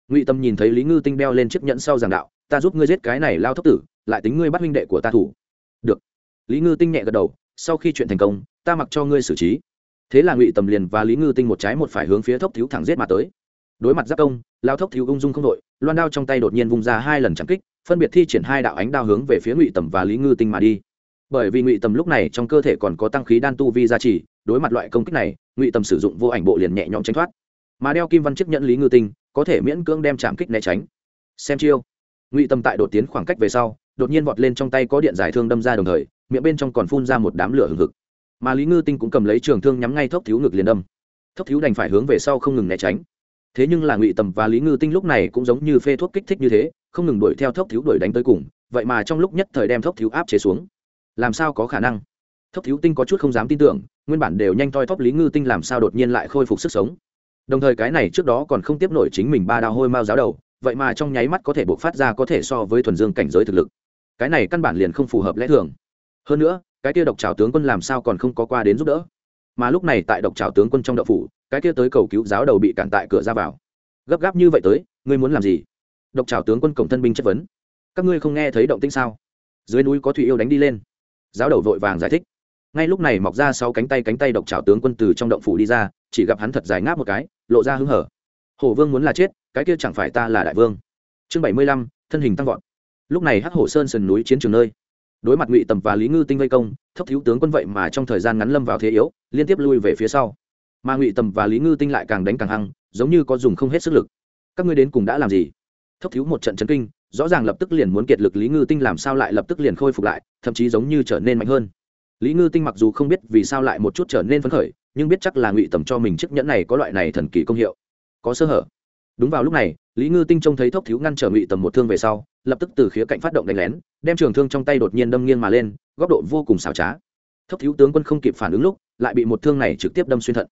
Ngụy tâm nhìn thấy lý ngư tinh đeo lên chiếc nhẫn sau giảng đạo, ta giúp ngươi giết cái này lao thốc tử lại tính ngươi bắt huynh đệ của ta thủ. Được. Lý ngư tinh nhẹ gật đầu, sau khi chuyện thành công, ta mặc cho ngươi xử trí. Thế là ngụy tầm liền và lý ngư tinh một trái một phải hướng phía thốc thiếu thẳng giết mà tới. Đối mặt giáp công lao thốc thiếu ung dung không đội, loan đao trong tay đột nhiên vung ra hai lần trắng kích, phân biệt thi triển hai đạo ánh đao hướng về phía ngụy tầm và lý ngư tinh mà đi. Bởi vì ngụy tầm lúc này trong cơ thể còn có tăng khí đan tu vi gia trì, đối mặt loại công kích này, ngụy tầm sử dụng vô ảnh bộ liền nhẹ nhõm tránh thoát. Mà đeo kim văn chức nhận lý ngư tinh, có thể miễn cưỡng đem chạm kích né tránh. Xem chiêu. Ngụy tầm tại đột tiến khoảng cách về sau đột nhiên vọt lên trong tay có điện giải thương đâm ra đồng thời, miệng bên trong còn phun ra một đám lửa hừng hực. Mà lý ngư tinh cũng cầm lấy trường thương nhắm ngay thốc thiếu ngực liền đâm. Thốc thiếu đành phải hướng về sau không ngừng né tránh. Thế nhưng là ngụy tầm và lý ngư tinh lúc này cũng giống như phê thuốc kích thích như thế, không ngừng đuổi theo thốc thiếu đuổi đánh tới cùng, vậy mà trong lúc nhất thời đem thốc thiếu áp chế xuống. Làm sao có khả năng? Thốc thiếu tinh có chút không dám tin tưởng, nguyên bản đều nhanh toi thóp lý ngư tinh làm sao đột nhiên lại khôi phục sức sống. Đồng thời cái này trước đó còn không tiếp nổi chính mình ba đao hôi mao giáo đầu, vậy mà trong nháy mắt có thể buộc phát ra có thể so với thuần dương cảnh giới thực lực cái này căn bản liền không phù hợp lẽ thường. Hơn nữa, cái kia độc trào tướng quân làm sao còn không có qua đến giúp đỡ? Mà lúc này tại độc trào tướng quân trong đậu phủ, cái kia tới cầu cứu giáo đầu bị cản tại cửa ra vào. Gấp gáp như vậy tới, ngươi muốn làm gì? Độc trào tướng quân cổng thân binh chất vấn. Các ngươi không nghe thấy động tĩnh sao? Dưới núi có thủy yêu đánh đi lên. Giáo đầu vội vàng giải thích. Ngay lúc này mọc ra sáu cánh tay cánh tay độc trào tướng quân từ trong động phủ đi ra, chỉ gặp hắn thật dài ngáp một cái, lộ ra hứng hở. Hổ vương muốn là chết, cái kia chẳng phải ta là đại vương. Chương bảy mươi lăm, thân hình tăng vọt lúc này hắc hổ sơn sườn núi chiến trường nơi. Đối mặt ngụy tầm và lý ngư tinh vây công thấp thiếu tướng quân vậy mà trong thời gian ngắn lâm vào thế yếu, liên tiếp lui về phía sau. Mà ngụy tầm và lý ngư tinh lại càng đánh càng hăng, giống như có dùng không hết sức lực. Các ngươi đến cùng đã làm gì? Thấp thiếu một trận chấn kinh, rõ ràng lập tức liền muốn kiệt lực lý ngư tinh làm sao lại lập tức liền khôi phục lại, thậm chí giống như trở nên mạnh hơn. Lý ngư tinh mặc dù không biết vì sao lại một chút trở nên phấn khởi, nhưng biết chắc là ngụy tầm cho mình chiếc nhẫn này có loại này thần kỳ công hiệu. Có sơ hở. Đúng vào lúc này, lý ngư tinh trông thấy thốc thiếu ngăn trở ngụy tầm một thương về sau lập tức từ khía cạnh phát động đánh lén, đem trường thương trong tay đột nhiên đâm nghiêng mà lên, góc độ vô cùng xảo trá. Thốc thiếu tướng quân không kịp phản ứng lúc, lại bị một thương này trực tiếp đâm xuyên thận.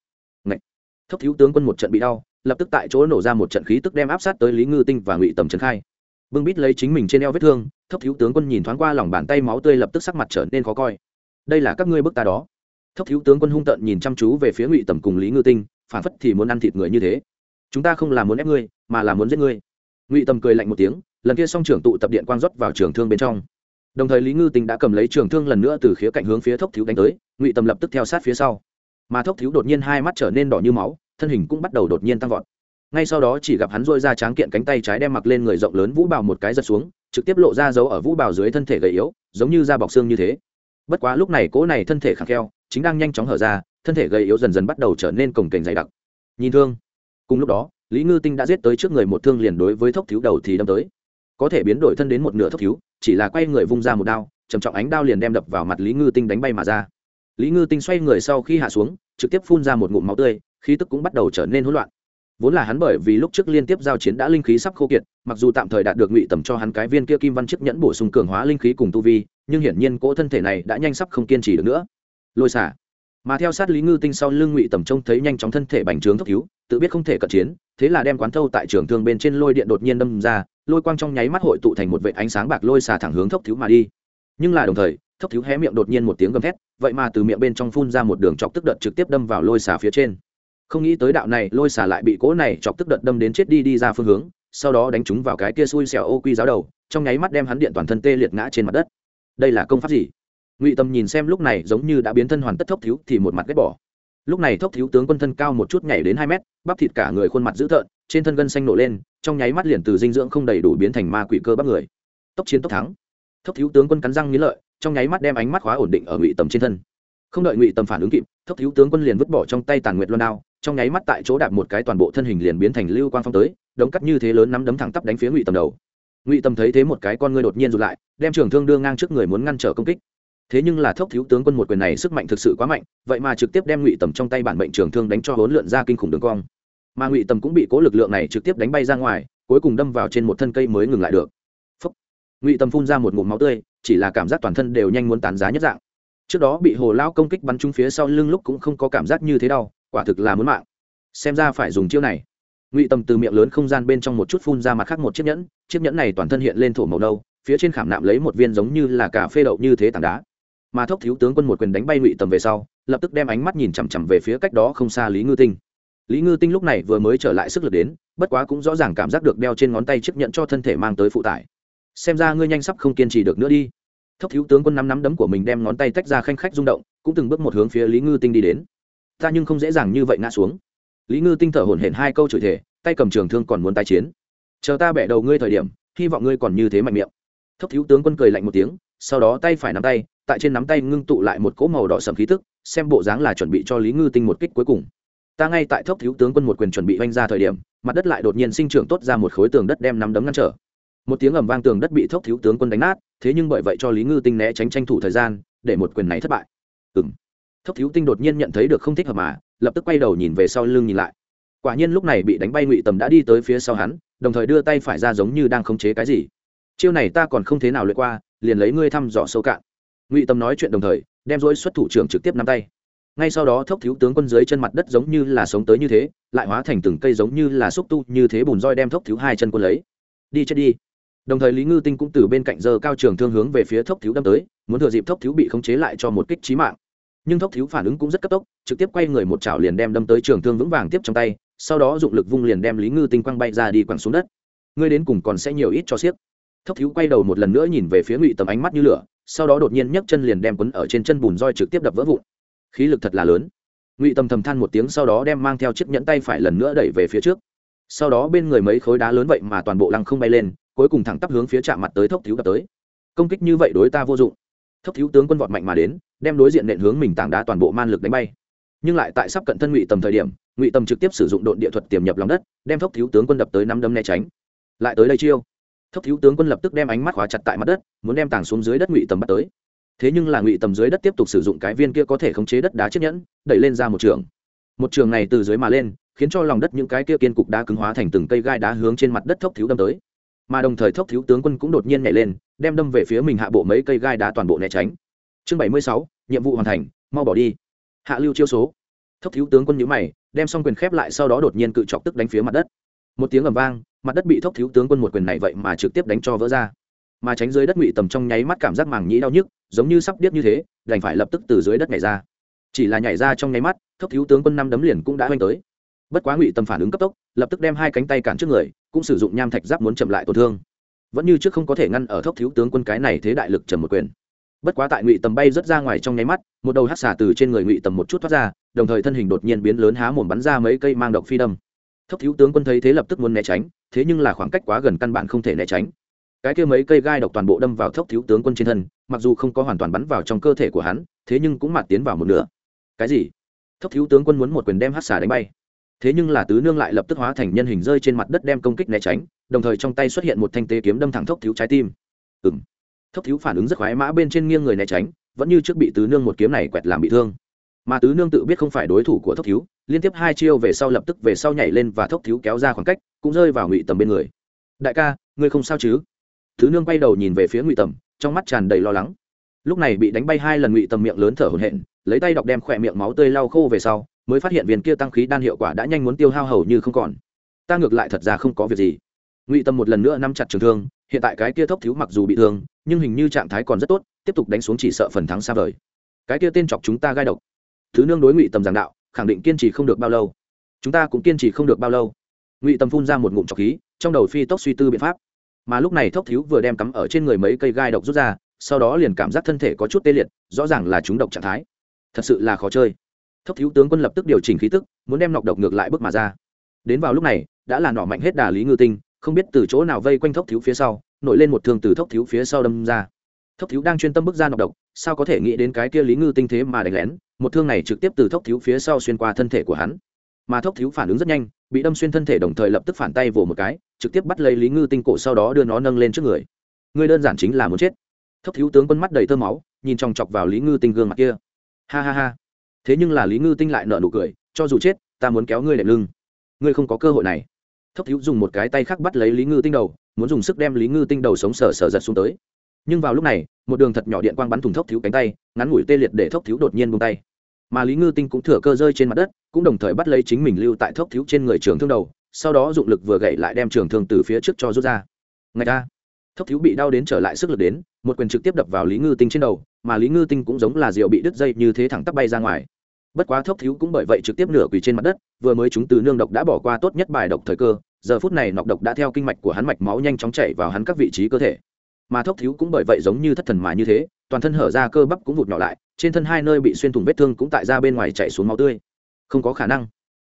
Ngậy! thốc thiếu tướng quân một trận bị đau, lập tức tại chỗ nổ ra một trận khí tức đem áp sát tới lý ngư tinh và ngụy tầm trấn khai. Bưng bít lấy chính mình trên eo vết thương, thốc thiếu tướng quân nhìn thoáng qua lòng bàn tay máu tươi lập tức sắc mặt trở nên khó coi. Đây là các ngươi bức ta đó. Thốc thiếu tướng quân hung tận nhìn chăm chú về phía ngụy tầm cùng lý ngư tinh, phản phất thì muốn ăn thịt người như thế. Chúng ta không là muốn ép ngươi, mà là muốn giết ngươi. Ngụy tầm cười lạnh một tiếng lần kia song trưởng tụ tập điện quang rót vào trường thương bên trong. Đồng thời lý ngư tinh đã cầm lấy trường thương lần nữa từ khía cạnh hướng phía thốc thiếu đánh tới, ngụy tầm lập tức theo sát phía sau. Mà thốc thiếu đột nhiên hai mắt trở nên đỏ như máu, thân hình cũng bắt đầu đột nhiên tăng vọt. Ngay sau đó chỉ gặp hắn dôi ra tráng kiện cánh tay trái đem mặc lên người rộng lớn vũ bào một cái giật xuống, trực tiếp lộ ra dấu ở vũ bào dưới thân thể gầy yếu, giống như da bọc xương như thế. Bất quá lúc này cỗ này thân thể khẳng kheo, chính đang nhanh chóng hở ra, thân thể gầy yếu dần dần bắt đầu trở nên cồng kềnh dày đặc. Nhìn thương. Cùng lúc đó, lý ngư tinh đã giết tới trước người một thương liền đối với thốc thiếu đầu thì đâm tới có thể biến đổi thân đến một nửa thấp cứu chỉ là quay người vung ra một đao, trầm trọng ánh đao liền đem đập vào mặt lý ngư tinh đánh bay mà ra. Lý ngư tinh xoay người sau khi hạ xuống, trực tiếp phun ra một ngụm máu tươi, khí tức cũng bắt đầu trở nên hỗn loạn. Vốn là hắn bởi vì lúc trước liên tiếp giao chiến đã linh khí sắp khô kiệt, mặc dù tạm thời đạt được ngụy tầm cho hắn cái viên kia kim văn chiếc nhẫn bổ sung cường hóa linh khí cùng tu vi, nhưng hiển nhiên cỗ thân thể này đã nhanh sắp không kiên trì được nữa. Lôi xả. Mà theo sát lý ngư tinh sau lưng ngụy tầm trông thấy nhanh chóng thân thể bành trướng thốc cứu tự biết không thể cận chiến, thế là đem quán thâu tại trường thương bên trên lôi điện đột nhiên đâm ra lôi quang trong nháy mắt hội tụ thành một vệ ánh sáng bạc lôi xà thẳng hướng thốc thiếu mà đi. Nhưng là đồng thời, thốc thiếu hé miệng đột nhiên một tiếng gầm thét, vậy mà từ miệng bên trong phun ra một đường chọc tức đợt trực tiếp đâm vào lôi xà phía trên. Không nghĩ tới đạo này, lôi xà lại bị cỗ này chọc tức đợt đâm đến chết đi đi ra phương hướng, sau đó đánh chúng vào cái kia xui xẻo ô quy giáo đầu, trong nháy mắt đem hắn điện toàn thân tê liệt ngã trên mặt đất. Đây là công pháp gì? Ngụy tâm nhìn xem lúc này giống như đã biến thân hoàn tất thốc thiếu thì một mặt ghét bỏ lúc này thốc thiếu tướng quân thân cao một chút nhảy đến hai mét, bắp thịt cả người khuôn mặt dữ tợn, trên thân gân xanh nổ lên, trong nháy mắt liền từ dinh dưỡng không đầy đủ biến thành ma quỷ cơ bắp người. Tốc chiến tốc thắng. Thốc thiếu tướng quân cắn răng nghĩ lợi, trong nháy mắt đem ánh mắt khóa ổn định ở ngụy tầm trên thân. Không đợi ngụy tầm phản ứng kịp, thốc thiếu tướng quân liền vứt bỏ trong tay tàn nguyệt loan đao, trong nháy mắt tại chỗ đạp một cái toàn bộ thân hình liền biến thành lưu quang phong tới, đống cắt như thế lớn nắm đấm thẳng tắp đánh phía ngụy tầm đầu. Ngụy tầm thấy thế một cái con ngươi đột nhiên rụt lại, đem trường thương đưa ngang trước người muốn ngăn trở công kích thế nhưng là thốc thiếu tướng quân một quyền này sức mạnh thực sự quá mạnh, vậy mà trực tiếp đem ngụy tầm trong tay bản mệnh trường thương đánh cho hỗn lượn ra kinh khủng đường cong. Mà ngụy tầm cũng bị cố lực lượng này trực tiếp đánh bay ra ngoài, cuối cùng đâm vào trên một thân cây mới ngừng lại được. Phúc. ngụy tầm phun ra một ngụm máu tươi, chỉ là cảm giác toàn thân đều nhanh muốn tán giá nhất dạng. Trước đó bị hồ lao công kích bắn trúng phía sau lưng lúc cũng không có cảm giác như thế đâu quả thực là muốn mạng. Xem ra phải dùng chiêu này. Ngụy tầm từ miệng lớn không gian bên trong một chút phun ra mặt khác một chiếc nhẫn chiếc nhẫn này toàn thân hiện lên thổ màu nâu, phía trên khảm nạm lấy một viên giống như là cà phê đậu như thế tảng đá mà thốc thiếu tướng quân một quyền đánh bay ngụy tầm về sau, lập tức đem ánh mắt nhìn chằm chằm về phía cách đó không xa lý ngư tinh. Lý ngư tinh lúc này vừa mới trở lại sức lực đến, bất quá cũng rõ ràng cảm giác được đeo trên ngón tay chiếc nhận cho thân thể mang tới phụ tải. Xem ra ngươi nhanh sắp không kiên trì được nữa đi. Thốc thiếu tướng quân nắm nắm đấm của mình đem ngón tay tách ra khanh khách rung động, cũng từng bước một hướng phía lý ngư tinh đi đến. Ta nhưng không dễ dàng như vậy ngã xuống. Lý ngư tinh thở hổn hển hai câu chửi thể tay cầm trường thương còn muốn tái chiến. Chờ ta bẻ đầu ngươi thời điểm, hy vọng ngươi còn như thế mạnh miệng. Thốc thiếu tướng quân cười lạnh một tiếng, sau đó tay phải nắm tay tại trên nắm tay ngưng tụ lại một cỗ màu đỏ sầm khí tức, xem bộ dáng là chuẩn bị cho lý ngư tinh một kích cuối cùng. Ta ngay tại thốc thiếu tướng quân một quyền chuẩn bị oanh ra thời điểm, mặt đất lại đột nhiên sinh trưởng tốt ra một khối tường đất đem nắm đấm ngăn trở. Một tiếng ầm vang tường đất bị thốc thiếu tướng quân đánh nát, thế nhưng bởi vậy cho lý ngư tinh né tránh tranh thủ thời gian, để một quyền này thất bại. Ừng thốc thiếu tinh đột nhiên nhận thấy được không thích hợp mà, lập tức quay đầu nhìn về sau lưng nhìn lại. Quả nhiên lúc này bị đánh bay ngụy tầm đã đi tới phía sau hắn, đồng thời đưa tay phải ra giống như đang khống chế cái gì. Chiêu này ta còn không thế nào lượt qua, liền lấy ngươi thăm dò sâu cạn ngụy tầm nói chuyện đồng thời, đem dối xuất thủ trưởng trực tiếp nắm tay. Ngay sau đó thốc thiếu tướng quân dưới chân mặt đất giống như là sống tới như thế, lại hóa thành từng cây giống như là xúc tu như thế bùn roi đem thốc thiếu hai chân quân lấy. Đi chết đi. Đồng thời lý ngư tinh cũng từ bên cạnh giờ cao trường thương hướng về phía thốc thiếu đâm tới, muốn thừa dịp thốc thiếu bị khống chế lại cho một kích trí mạng. Nhưng thốc thiếu phản ứng cũng rất cấp tốc, trực tiếp quay người một chảo liền đem đâm tới trường thương vững vàng tiếp trong tay, sau đó dụng lực vung liền đem lý ngư tinh quăng bay ra đi quẳng xuống đất. Ngươi đến cùng còn sẽ nhiều ít cho xiếc. Thốc thiếu quay đầu một lần nữa nhìn về phía ngụy tầm ánh mắt như lửa sau đó đột nhiên nhấc chân liền đem quấn ở trên chân bùn roi trực tiếp đập vỡ vụn. Khí lực thật là lớn. Ngụy tâm thầm than một tiếng sau đó đem mang theo chiếc nhẫn tay phải lần nữa đẩy về phía trước. Sau đó bên người mấy khối đá lớn vậy mà toàn bộ lăng không bay lên, cuối cùng thẳng tắp hướng phía chạm mặt tới thốc thiếu đập tới. Công kích như vậy đối ta vô dụng. Thốc thiếu tướng quân vọt mạnh mà đến, đem đối diện nện hướng mình tảng đá toàn bộ man lực đánh bay. Nhưng lại tại sắp cận thân ngụy tầm thời điểm, ngụy tầm trực tiếp sử dụng đội địa thuật tiềm nhập lòng đất, đem thốc thiếu tướng quân đập tới năm đấm né tránh. Lại tới đây chiêu thấp thiếu tướng quân lập tức đem ánh mắt khóa chặt tại mặt đất, muốn đem tàng xuống dưới đất ngụy tầm bắt tới. Thế nhưng là ngụy tầm dưới đất tiếp tục sử dụng cái viên kia có thể khống chế đất đá chiếc nhẫn, đẩy lên ra một trường. Một trường này từ dưới mà lên, khiến cho lòng đất những cái kia kiên cục đá cứng hóa thành từng cây gai đá hướng trên mặt đất thốc thiếu đâm tới. Mà đồng thời thốc thiếu tướng quân cũng đột nhiên nhảy lên, đem đâm về phía mình hạ bộ mấy cây gai đá toàn bộ né tránh. Chương bảy mươi sáu, nhiệm vụ hoàn thành, mau bỏ đi. Hạ lưu chiêu số. Thốc thiếu tướng quân nhữ mày, đem xong quyền khép lại sau đó đột nhiên cự chọc tức đánh phía mặt đất. Một tiếng ầm vang mặt đất bị thốc thiếu tướng quân một quyền này vậy mà trực tiếp đánh cho vỡ ra. Mà tránh dưới đất ngụy tầm trong nháy mắt cảm giác màng nhĩ đau nhức, giống như sắp điếc như thế, đành phải lập tức từ dưới đất nhảy ra. Chỉ là nhảy ra trong nháy mắt, thốc thiếu tướng quân năm đấm liền cũng đã oanh tới. Bất quá ngụy tầm phản ứng cấp tốc, lập tức đem hai cánh tay cản trước người, cũng sử dụng nham thạch giáp muốn chậm lại tổn thương. Vẫn như trước không có thể ngăn ở thốc thiếu tướng quân cái này thế đại lực trầm một quyền. Bất quá tại ngụy tầm bay rớt ra ngoài trong nháy mắt, một đầu hát xả từ trên người ngụy tầm một chút thoát ra, đồng thời thân hình đột nhiên biến lớn há mồm bắn ra mấy cây mang độc phi đâm thấp thiếu tướng quân thấy thế lập tức muốn né tránh, thế nhưng là khoảng cách quá gần căn bản không thể né tránh. Cái kia mấy cây gai độc toàn bộ đâm vào thấp thiếu tướng quân trên thân, mặc dù không có hoàn toàn bắn vào trong cơ thể của hắn, thế nhưng cũng mạt tiến vào một nửa. Cái gì? Thấp thiếu tướng quân muốn một quyền đem hát xả đánh bay. Thế nhưng là tứ nương lại lập tức hóa thành nhân hình rơi trên mặt đất đem công kích né tránh, đồng thời trong tay xuất hiện một thanh tế kiếm đâm thẳng thốc thiếu trái tim. Ừng thốc thiếu phản ứng rất khoái mã bên trên nghiêng người né tránh, vẫn như trước bị tứ nương một kiếm này quẹt làm bị thương mà tứ nương tự biết không phải đối thủ của thốc thiếu, liên tiếp hai chiêu về sau lập tức về sau nhảy lên và thốc thiếu kéo ra khoảng cách, cũng rơi vào ngụy tầm bên người. Đại ca, ngươi không sao chứ? Tứ nương quay đầu nhìn về phía ngụy tầm, trong mắt tràn đầy lo lắng. Lúc này bị đánh bay hai lần, ngụy tầm miệng lớn thở hổn hển, lấy tay đọc đem khỏe miệng máu tươi lau khô về sau, mới phát hiện viên kia tăng khí đan hiệu quả đã nhanh muốn tiêu hao hầu như không còn. Ta ngược lại thật ra không có việc gì. Ngụy tâm một lần nữa nắm chặt trường thương, hiện tại cái kia thốc thiếu mặc dù bị thương, nhưng hình như trạng thái còn rất tốt, tiếp tục đánh xuống chỉ sợ phần thắng xa vời. Cái kia tên chọc chúng ta gai độc thứ nương đối ngụy tầm giảng đạo, khẳng định kiên trì không được bao lâu. Chúng ta cũng kiên trì không được bao lâu. Ngụy tầm phun ra một ngụm trọc khí, trong đầu phi tốc suy tư biện pháp. Mà lúc này thốc thiếu vừa đem cắm ở trên người mấy cây gai độc rút ra, sau đó liền cảm giác thân thể có chút tê liệt, rõ ràng là chúng độc trạng thái. Thật sự là khó chơi. Thốc thiếu tướng quân lập tức điều chỉnh khí tức, muốn đem nọc độc ngược lại bước mà ra. Đến vào lúc này, đã là nọ mạnh hết đà lý ngư tinh, không biết từ chỗ nào vây quanh thốc thiếu phía sau, nổi lên một thương từ thốc thiếu phía sau đâm ra. Thốc thiếu đang chuyên tâm bước ra nọc độc, sao có thể nghĩ đến cái kia lý ngư tinh thế mà đánh lén một thương này trực tiếp từ thốc thiếu phía sau xuyên qua thân thể của hắn. Mà thốc thiếu phản ứng rất nhanh, bị đâm xuyên thân thể đồng thời lập tức phản tay vồ một cái, trực tiếp bắt lấy lý ngư tinh cổ sau đó đưa nó nâng lên trước người. Người đơn giản chính là muốn chết. Thốc thiếu tướng quân mắt đầy tơ máu, nhìn chòng chọc vào lý ngư tinh gương mặt kia. Ha ha ha. Thế nhưng là lý ngư tinh lại nợ nụ cười, cho dù chết, ta muốn kéo ngươi đệm lưng. Ngươi không có cơ hội này. Thốc thiếu dùng một cái tay khác bắt lấy lý ngư tinh đầu, muốn dùng sức đem lý ngư tinh đầu sống sờ sờ giật xuống tới. Nhưng vào lúc này, một đường thật nhỏ điện quang bắn thùng thốc thiếu cánh tay, ngắn ngủi tê liệt để thốc thiếu đột nhiên buông tay mà lý ngư tinh cũng thừa cơ rơi trên mặt đất, cũng đồng thời bắt lấy chính mình lưu tại thốc thiếu trên người trường thương đầu, sau đó dụng lực vừa gậy lại đem trường thương từ phía trước cho rút ra. Ngay ta thốc thiếu bị đau đến trở lại sức lực đến, một quyền trực tiếp đập vào lý ngư tinh trên đầu, mà lý ngư tinh cũng giống là rượu bị đứt dây như thế thẳng tắp bay ra ngoài. Bất quá thốc thiếu cũng bởi vậy trực tiếp nửa quỳ trên mặt đất, vừa mới chúng từ nương độc đã bỏ qua tốt nhất bài độc thời cơ, giờ phút này nọc độc đã theo kinh mạch của hắn mạch máu nhanh chóng chảy vào hắn các vị trí cơ thể. Mà thốc thiếu cũng bởi vậy giống như thất thần mà như thế toàn thân hở ra cơ bắp cũng vụt nhỏ lại, trên thân hai nơi bị xuyên thủng vết thương cũng tại ra bên ngoài chạy xuống máu tươi. Không có khả năng.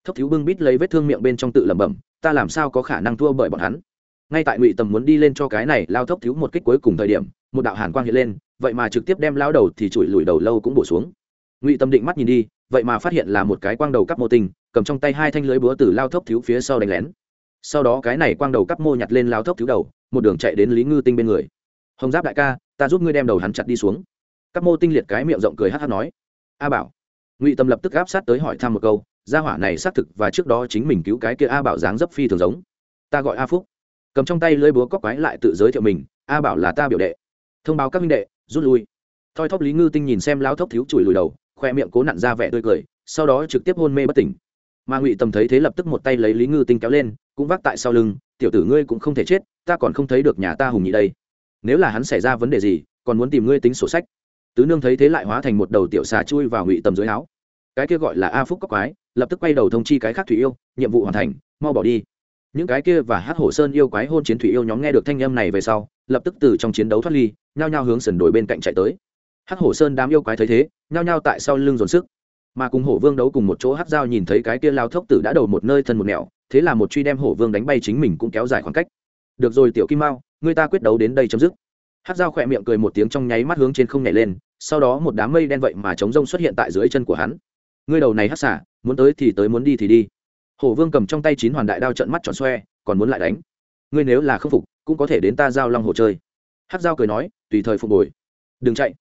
Thấp thiếu bưng bít lấy vết thương miệng bên trong tự lẩm bẩm, ta làm sao có khả năng thua bởi bọn hắn? Ngay tại ngụy tầm muốn đi lên cho cái này lao thấp thiếu một kích cuối cùng thời điểm, một đạo hàn quang hiện lên, vậy mà trực tiếp đem lao đầu thì chùi lùi đầu lâu cũng bổ xuống. Ngụy tâm định mắt nhìn đi, vậy mà phát hiện là một cái quang đầu cắp mô tinh, cầm trong tay hai thanh lưới búa từ lao thấp thiếu phía sau đánh lén. Sau đó cái này quang đầu cắp mô nhặt lên lao thấp thiếu đầu, một đường chạy đến lý ngư tinh bên người. Hồng giáp đại ca ta giúp ngươi đem đầu hắn chặt đi xuống. Các mô tinh liệt cái miệng rộng cười hát hát nói. A bảo. Ngụy tâm lập tức áp sát tới hỏi thăm một câu, gia hỏa này xác thực và trước đó chính mình cứu cái kia a bảo dáng dấp phi thường giống. Ta gọi a phúc. Cầm trong tay lưới búa cóc quái lại tự giới thiệu mình, a bảo là ta biểu đệ. Thông báo các minh đệ, rút lui. Thoi thóp lý ngư tinh nhìn xem lao thốc thiếu chùi lùi đầu, khoe miệng cố nặn ra vẻ tươi cười, sau đó trực tiếp hôn mê bất tỉnh. Mà ngụy tầm thấy thế lập tức một tay lấy lý ngư tinh kéo lên, cũng vác tại sau lưng, tiểu tử ngươi cũng không thể chết, ta còn không thấy được nhà ta hùng nhị đây nếu là hắn xảy ra vấn đề gì, còn muốn tìm ngươi tính sổ sách. Tứ nương thấy thế lại hóa thành một đầu tiểu xà chui vào ngụy tầm dưới áo. Cái kia gọi là a phúc cóc quái, lập tức quay đầu thông chi cái khác thủy yêu, nhiệm vụ hoàn thành, mau bỏ đi. Những cái kia và hát hổ sơn yêu quái hôn chiến thủy yêu nhóm nghe được thanh âm này về sau, lập tức từ trong chiến đấu thoát ly, nhao nhao hướng sườn đồi bên cạnh chạy tới. Hắc hổ sơn đám yêu quái thấy thế, nhao nhao tại sau lưng dồn sức. Mà cùng hổ vương đấu cùng một chỗ hắc dao nhìn thấy cái kia lao thốc tử đã đầu một nơi thân một nẻo, thế là một truy đem hổ vương đánh bay chính mình cũng kéo dài khoảng cách. Được rồi, tiểu kim mao người ta quyết đấu đến đây chấm dứt. Hắc dao khỏe miệng cười một tiếng trong nháy mắt hướng trên không nhảy lên, sau đó một đám mây đen vậy mà chống rông xuất hiện tại dưới chân của hắn. Ngươi đầu này hát xả, muốn tới thì tới muốn đi thì đi. Hổ vương cầm trong tay chín hoàn đại đao trận mắt tròn xoe, còn muốn lại đánh. Ngươi nếu là không phục, cũng có thể đến ta giao long hồ chơi. Hắc dao cười nói, tùy thời phục hồi. Đừng chạy.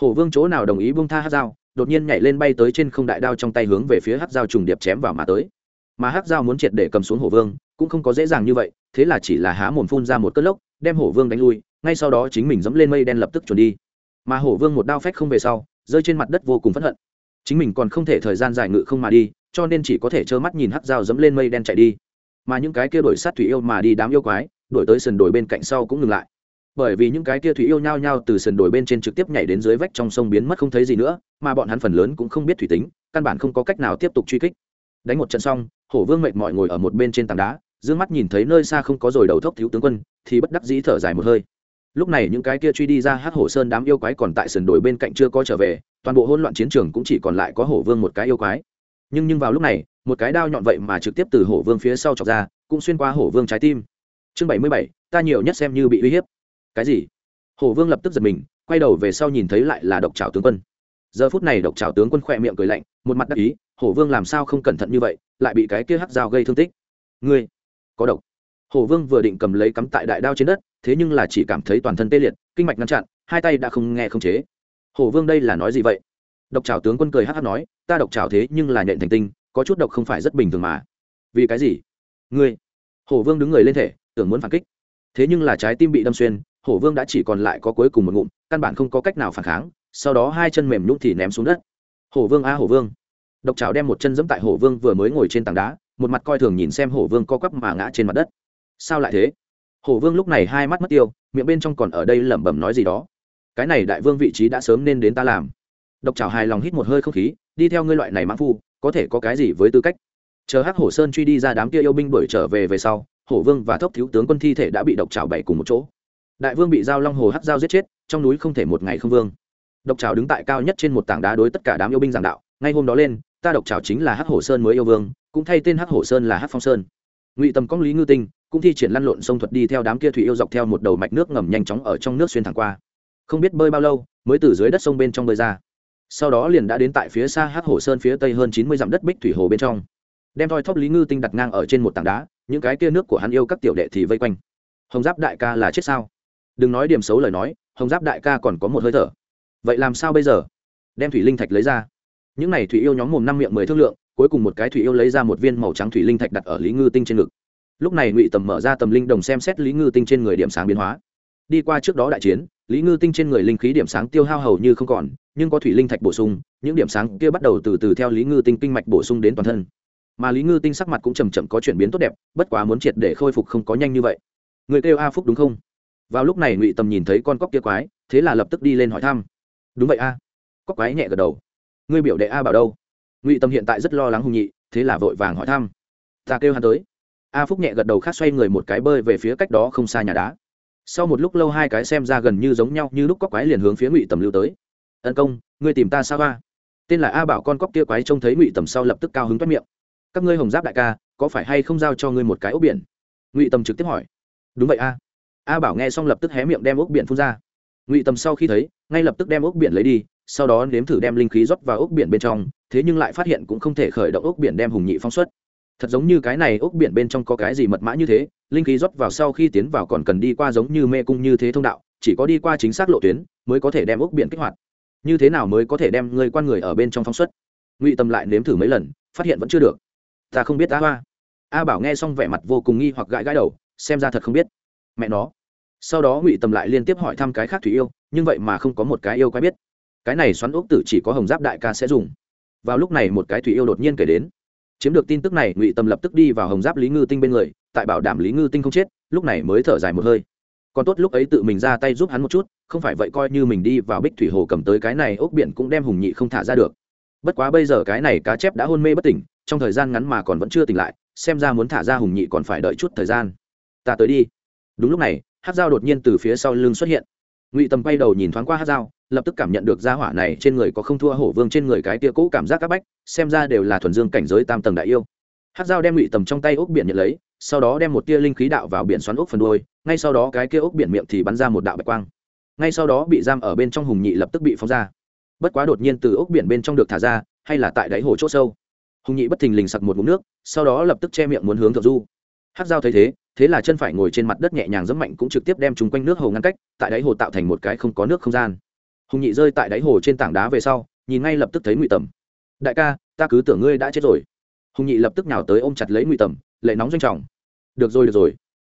Hổ vương chỗ nào đồng ý buông tha hắc dao, đột nhiên nhảy lên bay tới trên không đại đao trong tay hướng về phía hắc dao trùng điệp chém vào mà tới. Mà hắc dao muốn triệt để cầm xuống hổ vương, cũng không có dễ dàng như vậy, thế là chỉ là há mồm phun ra một cất lốc đem hổ vương đánh lui, ngay sau đó chính mình dẫm lên mây đen lập tức chuẩn đi. Mà hổ vương một đao phách không về sau, rơi trên mặt đất vô cùng phẫn hận. Chính mình còn không thể thời gian dài ngự không mà đi, cho nên chỉ có thể trơ mắt nhìn hắc dao dẫm lên mây đen chạy đi. Mà những cái kia đổi sát thủy yêu mà đi đám yêu quái đổi tới sườn đồi bên cạnh sau cũng ngừng lại. Bởi vì những cái kia thủy yêu nhao nhao từ sườn đồi bên trên trực tiếp nhảy đến dưới vách trong sông biến mất không thấy gì nữa, mà bọn hắn phần lớn cũng không biết thủy tính, căn bản không có cách nào tiếp tục truy kích. Đánh một trận xong, hổ vương mệt mỏi ngồi ở một bên trên tảng đá d mắt nhìn thấy nơi xa không có rồi đầu thốc thiếu tướng quân, thì bất đắc dĩ thở dài một hơi. Lúc này những cái kia truy đi ra hát hổ sơn đám yêu quái còn tại sườn đồi bên cạnh chưa có trở về, toàn bộ hỗn loạn chiến trường cũng chỉ còn lại có hổ vương một cái yêu quái. Nhưng nhưng vào lúc này, một cái đao nhọn vậy mà trực tiếp từ hổ vương phía sau chọc ra, cũng xuyên qua hổ vương trái tim. Chương bảy mươi bảy, ta nhiều nhất xem như bị uy hiếp. Cái gì? Hổ vương lập tức giật mình, quay đầu về sau nhìn thấy lại là độc trào tướng quân. Giờ phút này độc trào tướng quân khỏe miệng cười lạnh, một mặt đắc ý, hổ vương làm sao không cẩn thận như vậy, lại bị cái kia hắc dao gây thương tích? Ngươi có độc. Hổ vương vừa định cầm lấy cắm tại đại đao trên đất, thế nhưng là chỉ cảm thấy toàn thân tê liệt, kinh mạch ngăn chặn, hai tay đã không nghe không chế. Hổ vương đây là nói gì vậy? Độc trào tướng quân cười hát hát nói, ta độc trào thế nhưng là nhện thành tinh, có chút độc không phải rất bình thường mà. Vì cái gì? Ngươi? Hổ vương đứng người lên thể, tưởng muốn phản kích. Thế nhưng là trái tim bị đâm xuyên hổ vương đã chỉ còn lại có cuối cùng một ngụm, căn bản không có cách nào phản kháng, sau đó hai chân mềm nhũng thì ném xuống đất. Hổ vương a hổ vương. Độc trào đem một chân giẫm tại hổ vương vừa mới ngồi trên tảng đá một mặt coi thường nhìn xem hổ vương co quắp mà ngã trên mặt đất. Sao lại thế? Hổ vương lúc này hai mắt mất tiêu, miệng bên trong còn ở đây lẩm bẩm nói gì đó. Cái này đại vương vị trí đã sớm nên đến ta làm. Độc trào hài lòng hít một hơi không khí, đi theo ngươi loại này mãn phu, có thể có cái gì với tư cách? Chờ hắc hổ sơn truy đi ra đám kia yêu binh đuổi trở về về sau, hổ vương và thốc thiếu tướng quân thi thể đã bị độc trào bày cùng một chỗ. Đại vương bị giao long hồ hắc giao giết chết, trong núi không thể một ngày không vương. Độc trào đứng tại cao nhất trên một tảng đá đối tất cả đám yêu binh giảng đạo, ngay hôm đó lên ta độc trào chính là hắc hổ sơn mới yêu vương, cũng thay tên hắc hổ sơn là hắc phong sơn. Ngụy tầm công lý ngư tinh cũng thi triển lăn lộn sông thuật đi theo đám kia thủy yêu dọc theo một đầu mạch nước ngầm nhanh chóng ở trong nước xuyên thẳng qua. Không biết bơi bao lâu, mới từ dưới đất sông bên trong bơi ra. Sau đó liền đã đến tại phía xa hắc hổ sơn phía tây hơn chín mươi dặm đất bích thủy hồ bên trong. Đem thoi thóp lý ngư tinh đặt ngang ở trên một tảng đá, những cái kia nước của hắn yêu các tiểu đệ thì vây quanh. Hồng giáp đại ca là chết sao? Đừng nói điểm xấu lời nói, hồng giáp đại ca còn có một hơi thở. Vậy làm sao bây giờ? Đem thủy linh thạch lấy ra những n à y thủy yêu nhóm mồm năm miệng mười thương lượng, cuối cùng một cái thủy yêu lấy ra một viên màu trắng thủy linh thạch đặt ở lý ngư tinh trên ngực. Lúc này ngụy tầm mở ra tầm linh đồng xem xét lý ngư tinh trên người điểm sáng biến hóa. Đi qua trước đó đại chiến, lý ngư tinh trên người linh khí điểm sáng tiêu hao hầu như không còn, nhưng có thủy linh thạch bổ sung, những điểm sáng kia bắt đầu từ từ theo lý ngư tinh kinh mạch bổ sung đến toàn thân. Mà lý ngư tinh sắc mặt cũng chầm chậm có chuyển biến tốt đẹp, bất quá muốn triệt để khôi phục không có nhanh như vậy. Người kêu a phúc đúng không? Vào lúc này ngụy tầm nhìn thấy con cóc kia quái, thế là lập tức đi lên hỏi thăm. Đúng vậy a. Cóc quái nhẹ gật đầu ngươi biểu đệ a bảo đâu? Ngụy tầm hiện tại rất lo lắng hùng nhị, thế là vội vàng hỏi thăm. Ta kêu hắn tới. A phúc nhẹ gật đầu khác xoay người một cái bơi về phía cách đó không xa nhà đá. Sau một lúc lâu hai cái xem ra gần như giống nhau, như lúc cóc quái liền hướng phía ngụy tầm lưu tới. Tấn công, ngươi tìm ta sao a? Tên là a bảo con cóc kia quái trông thấy ngụy tầm sau lập tức cao hứng toát miệng. Các ngươi hồng giáp đại ca, có phải hay không giao cho ngươi một cái ốc biển? Ngụy tầm trực tiếp hỏi. Đúng vậy a. A bảo nghe xong lập tức hé miệng đem ốc biển phun ra ngụy tầm sau khi thấy, ngay lập tức đem ốc biển lấy đi, sau đó nếm thử đem linh khí rót vào ốc biển bên trong, thế nhưng lại phát hiện cũng không thể khởi động ốc biển đem hùng nhị phóng xuất. Thật giống như cái này ốc biển bên trong có cái gì mật mã như thế, linh khí rót vào sau khi tiến vào còn cần đi qua giống như mê cung như thế thông đạo, chỉ có đi qua chính xác lộ tuyến mới có thể đem ốc biển kích hoạt. Như thế nào mới có thể đem người quan người ở bên trong phóng xuất? Ngụy tâm lại nếm thử mấy lần, phát hiện vẫn chưa được. Ta không biết, a hoa. A bảo nghe xong vẻ mặt vô cùng nghi hoặc gãi gãi đầu, xem ra thật không biết. Mẹ nó sau đó ngụy tầm lại liên tiếp hỏi thăm cái khác thủy yêu, nhưng vậy mà không có một cái yêu quái biết. Cái này xoắn ốc tử chỉ có hồng giáp đại ca sẽ dùng. Vào lúc này một cái thủy yêu đột nhiên kể đến. Chiếm được tin tức này, ngụy tầm lập tức đi vào hồng giáp lý ngư tinh bên người, tại bảo đảm lý ngư tinh không chết, lúc này mới thở dài một hơi. Còn tốt lúc ấy tự mình ra tay giúp hắn một chút, không phải vậy coi như mình đi vào bích thủy hồ cầm tới cái này ốc biển cũng đem hùng nhị không thả ra được. Bất quá bây giờ cái này cá chép đã hôn mê bất tỉnh, trong thời gian ngắn mà còn vẫn chưa tỉnh lại, xem ra muốn thả ra hùng nhị còn phải đợi chút thời gian. Ta tới đi. Đúng lúc này hát dao đột nhiên từ phía sau lưng xuất hiện. Ngụy tầm quay đầu nhìn thoáng qua hát dao, lập tức cảm nhận được gia hỏa này trên người có không thua hổ vương trên người cái tia cũ cảm giác áp bách, xem ra đều là thuần dương cảnh giới tam tầng đại yêu. Hát dao đem ngụy tầm trong tay ốc biển nhận lấy, sau đó đem một tia linh khí đạo vào biển xoắn ốc phần đôi ngay sau đó cái kia ốc biển miệng thì bắn ra một đạo bạch quang. Ngay sau đó bị giam ở bên trong hùng nhị lập tức bị phóng ra. Bất quá đột nhiên từ ốc biển bên trong được thả ra, hay là tại đáy hồ c h ỗ sâu. Hùng nhị bất thình lình sặc một mụn nước, sau đó lập tức che miệng muốn hướng thượng du. Hát dao thấy thế thế là chân phải ngồi trên mặt đất nhẹ nhàng dẫm mạnh cũng trực tiếp đem chúng quanh nước hồ ngăn cách, tại đáy hồ tạo thành một cái không có nước không gian. Hùng nhị rơi tại đáy hồ trên tảng đá về sau, nhìn ngay lập tức thấy ngụy tầm. Đại ca, ta cứ tưởng ngươi đã chết rồi. Hùng nhị lập tức nhào tới ôm chặt lấy ngụy tầm, lệ nóng doanh trọng được rồi được rồi.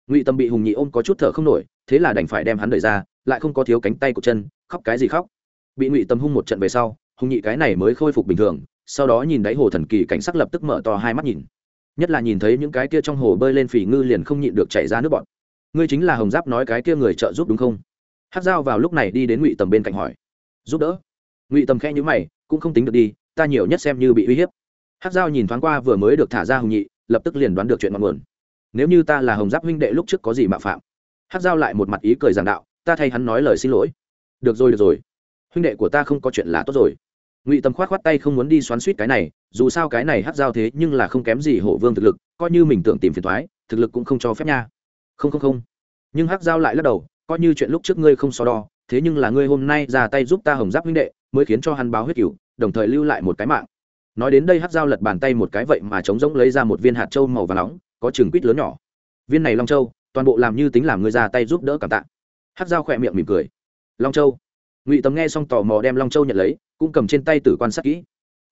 Ngụy tầm bị hùng nhị ôm có chút thở không nổi, thế là đành phải đem hắn đẩy ra, lại không có thiếu cánh tay của chân, khóc cái gì khóc. Bị ngụy tầm hung một trận về sau, hùng nhị cái này mới khôi phục bình thường, sau đó nhìn đáy hồ thần kỳ cảnh sắc lập tức mở to hai mắt nhìn nhất là nhìn thấy những cái kia trong hồ bơi lên phỉ ngư liền không nhịn được chảy ra nước bọt. Ngươi chính là hồng giáp nói cái kia người trợ giúp đúng không? Hát dao vào lúc này đi đến ngụy tầm bên cạnh hỏi. Giúp đỡ. Ngụy tầm khẽ nhữ mày, cũng không tính được đi, ta nhiều nhất xem như bị uy hiếp. Hát dao nhìn thoáng qua vừa mới được thả ra hồng nhị, lập tức liền đoán được chuyện ngọn nguồn. Nếu như ta là hồng giáp huynh đệ lúc trước có gì mạo phạm? Hát dao lại một mặt ý cười giảng đạo, ta thay hắn nói lời xin lỗi. Được rồi được rồi. Huynh đệ của ta không có chuyện là tốt rồi ngụy Tâm khoát khoát tay không muốn đi xoắn suýt cái này dù sao cái này hát giao thế nhưng là không kém gì hổ vương thực lực coi như mình tưởng tìm phiền thoái thực lực cũng không cho phép nha không không không nhưng hát giao lại lắc đầu coi như chuyện lúc trước ngươi không so đo thế nhưng là ngươi hôm nay ra tay giúp ta hồng giáp huynh đệ mới khiến cho hắn báo huyết cửu, đồng thời lưu lại một cái mạng nói đến đây hát giao lật bàn tay một cái vậy mà trống rỗng lấy ra một viên hạt trâu màu và nóng có chừng quýt lớn nhỏ viên này long châu toàn bộ làm như tính làm ngươi ra tay giúp đỡ cảm tạ hát giao khỏe miệng mỉm cười long châu ngụy tầm nghe xong tò mò đem long châu nhận lấy cũng cầm trên tay tử quan sát kỹ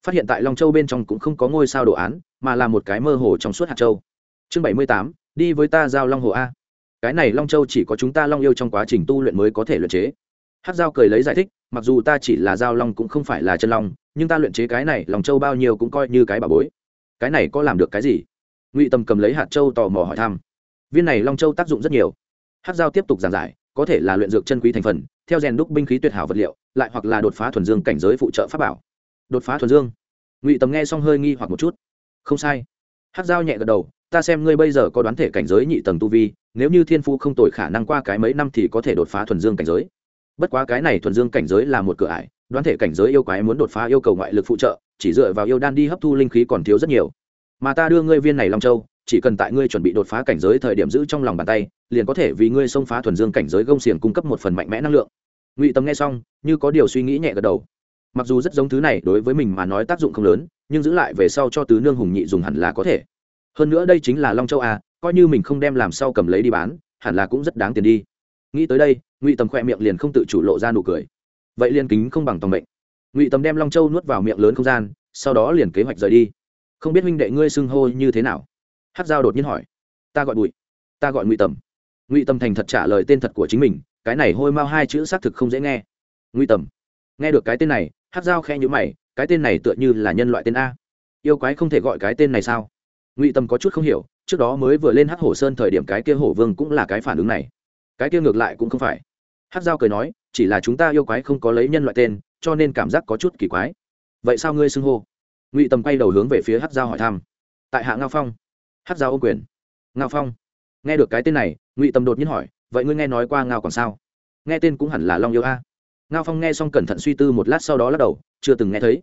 phát hiện tại long châu bên trong cũng không có ngôi sao đồ án mà là một cái mơ hồ trong suốt hạt châu chương bảy mươi tám, đi với ta giao long hồ a cái này long châu chỉ có chúng ta long yêu trong quá trình tu luyện mới có thể luyện chế hát giao cười lấy giải thích mặc dù ta chỉ là giao long cũng không phải là chân long nhưng ta luyện chế cái này lòng châu bao nhiêu cũng coi như cái bà bối cái này có làm được cái gì ngụy tầm cầm lấy hạt châu tò mò hỏi thăm viên này long châu tác dụng rất nhiều hát giao tiếp tục giảng giải có thể là luyện dược chân quý thành phần, theo rèn đúc binh khí tuyệt hảo vật liệu, lại hoặc là đột phá thuần dương cảnh giới phụ trợ pháp bảo. Đột phá thuần dương? Ngụy tầm nghe xong hơi nghi hoặc một chút. Không sai. Hát dao nhẹ gật đầu, ta xem ngươi bây giờ có đoán thể cảnh giới nhị tầng tu vi, nếu như thiên phu không tồi khả năng qua cái mấy năm thì có thể đột phá thuần dương cảnh giới. Bất quá cái này thuần dương cảnh giới là một cửa ải, đoán thể cảnh giới yêu quái muốn đột phá yêu cầu ngoại lực phụ trợ, chỉ dựa vào yêu đan đi hấp thu linh khí còn thiếu rất nhiều. Mà ta đưa ngươi viên này long châu chỉ cần tại ngươi chuẩn bị đột phá cảnh giới thời điểm giữ trong lòng bàn tay, liền có thể vì ngươi xông phá thuần dương cảnh giới gông xiềng cung cấp một phần mạnh mẽ năng lượng. Ngụy tâm nghe xong, như có điều suy nghĩ nhẹ gật đầu. Mặc dù rất giống thứ này đối với mình mà nói tác dụng không lớn, nhưng giữ lại về sau cho tứ nương hùng nhị dùng hẳn là có thể. Hơn nữa đây chính là long châu a, coi như mình không đem làm sau cầm lấy đi bán, hẳn là cũng rất đáng tiền đi. Nghĩ tới đây, ngụy tầm khoe miệng liền không tự chủ lộ ra nụ cười. Vậy liền kính không bằng tòng mệnh. Ngụy tầm đem long châu nuốt vào miệng lớn không gian, sau đó liền kế hoạch rời đi. Không biết huynh đệ ngươi xưng hô như thế nào hát dao đột nhiên hỏi, ta gọi bụi ta gọi ngụy tầm. Ngụy tầm thành thật trả lời tên thật của chính mình, cái này hôi mau hai chữ xác thực không dễ nghe. Ngụy tầm, nghe được cái tên này hát dao khe nhữ mày, cái tên này tựa như là nhân loại tên a. Yêu quái không thể gọi cái tên này sao? Ngụy tầm có chút không hiểu, trước đó mới vừa lên hát hổ sơn thời điểm cái kia hổ vương cũng là cái phản ứng này. Cái kia ngược lại cũng không phải. Hát dao cười nói, chỉ là chúng ta yêu quái không có lấy nhân loại tên, cho nên cảm giác có chút kỳ quái. Vậy sao ngươi xưng hô? Ngụy tầm quay đầu hướng về phía hát dao hỏi thăm. Tại hạ ngao phong hát giáo ô quyền. Ngao phong, nghe được cái tên này, ngụy tầm đột nhiên hỏi, vậy ngươi nghe nói qua ngao còn sao? Nghe tên cũng hẳn là long yêu a. Ngao phong nghe xong cẩn thận suy tư một lát sau đó lắc đầu, chưa từng nghe thấy.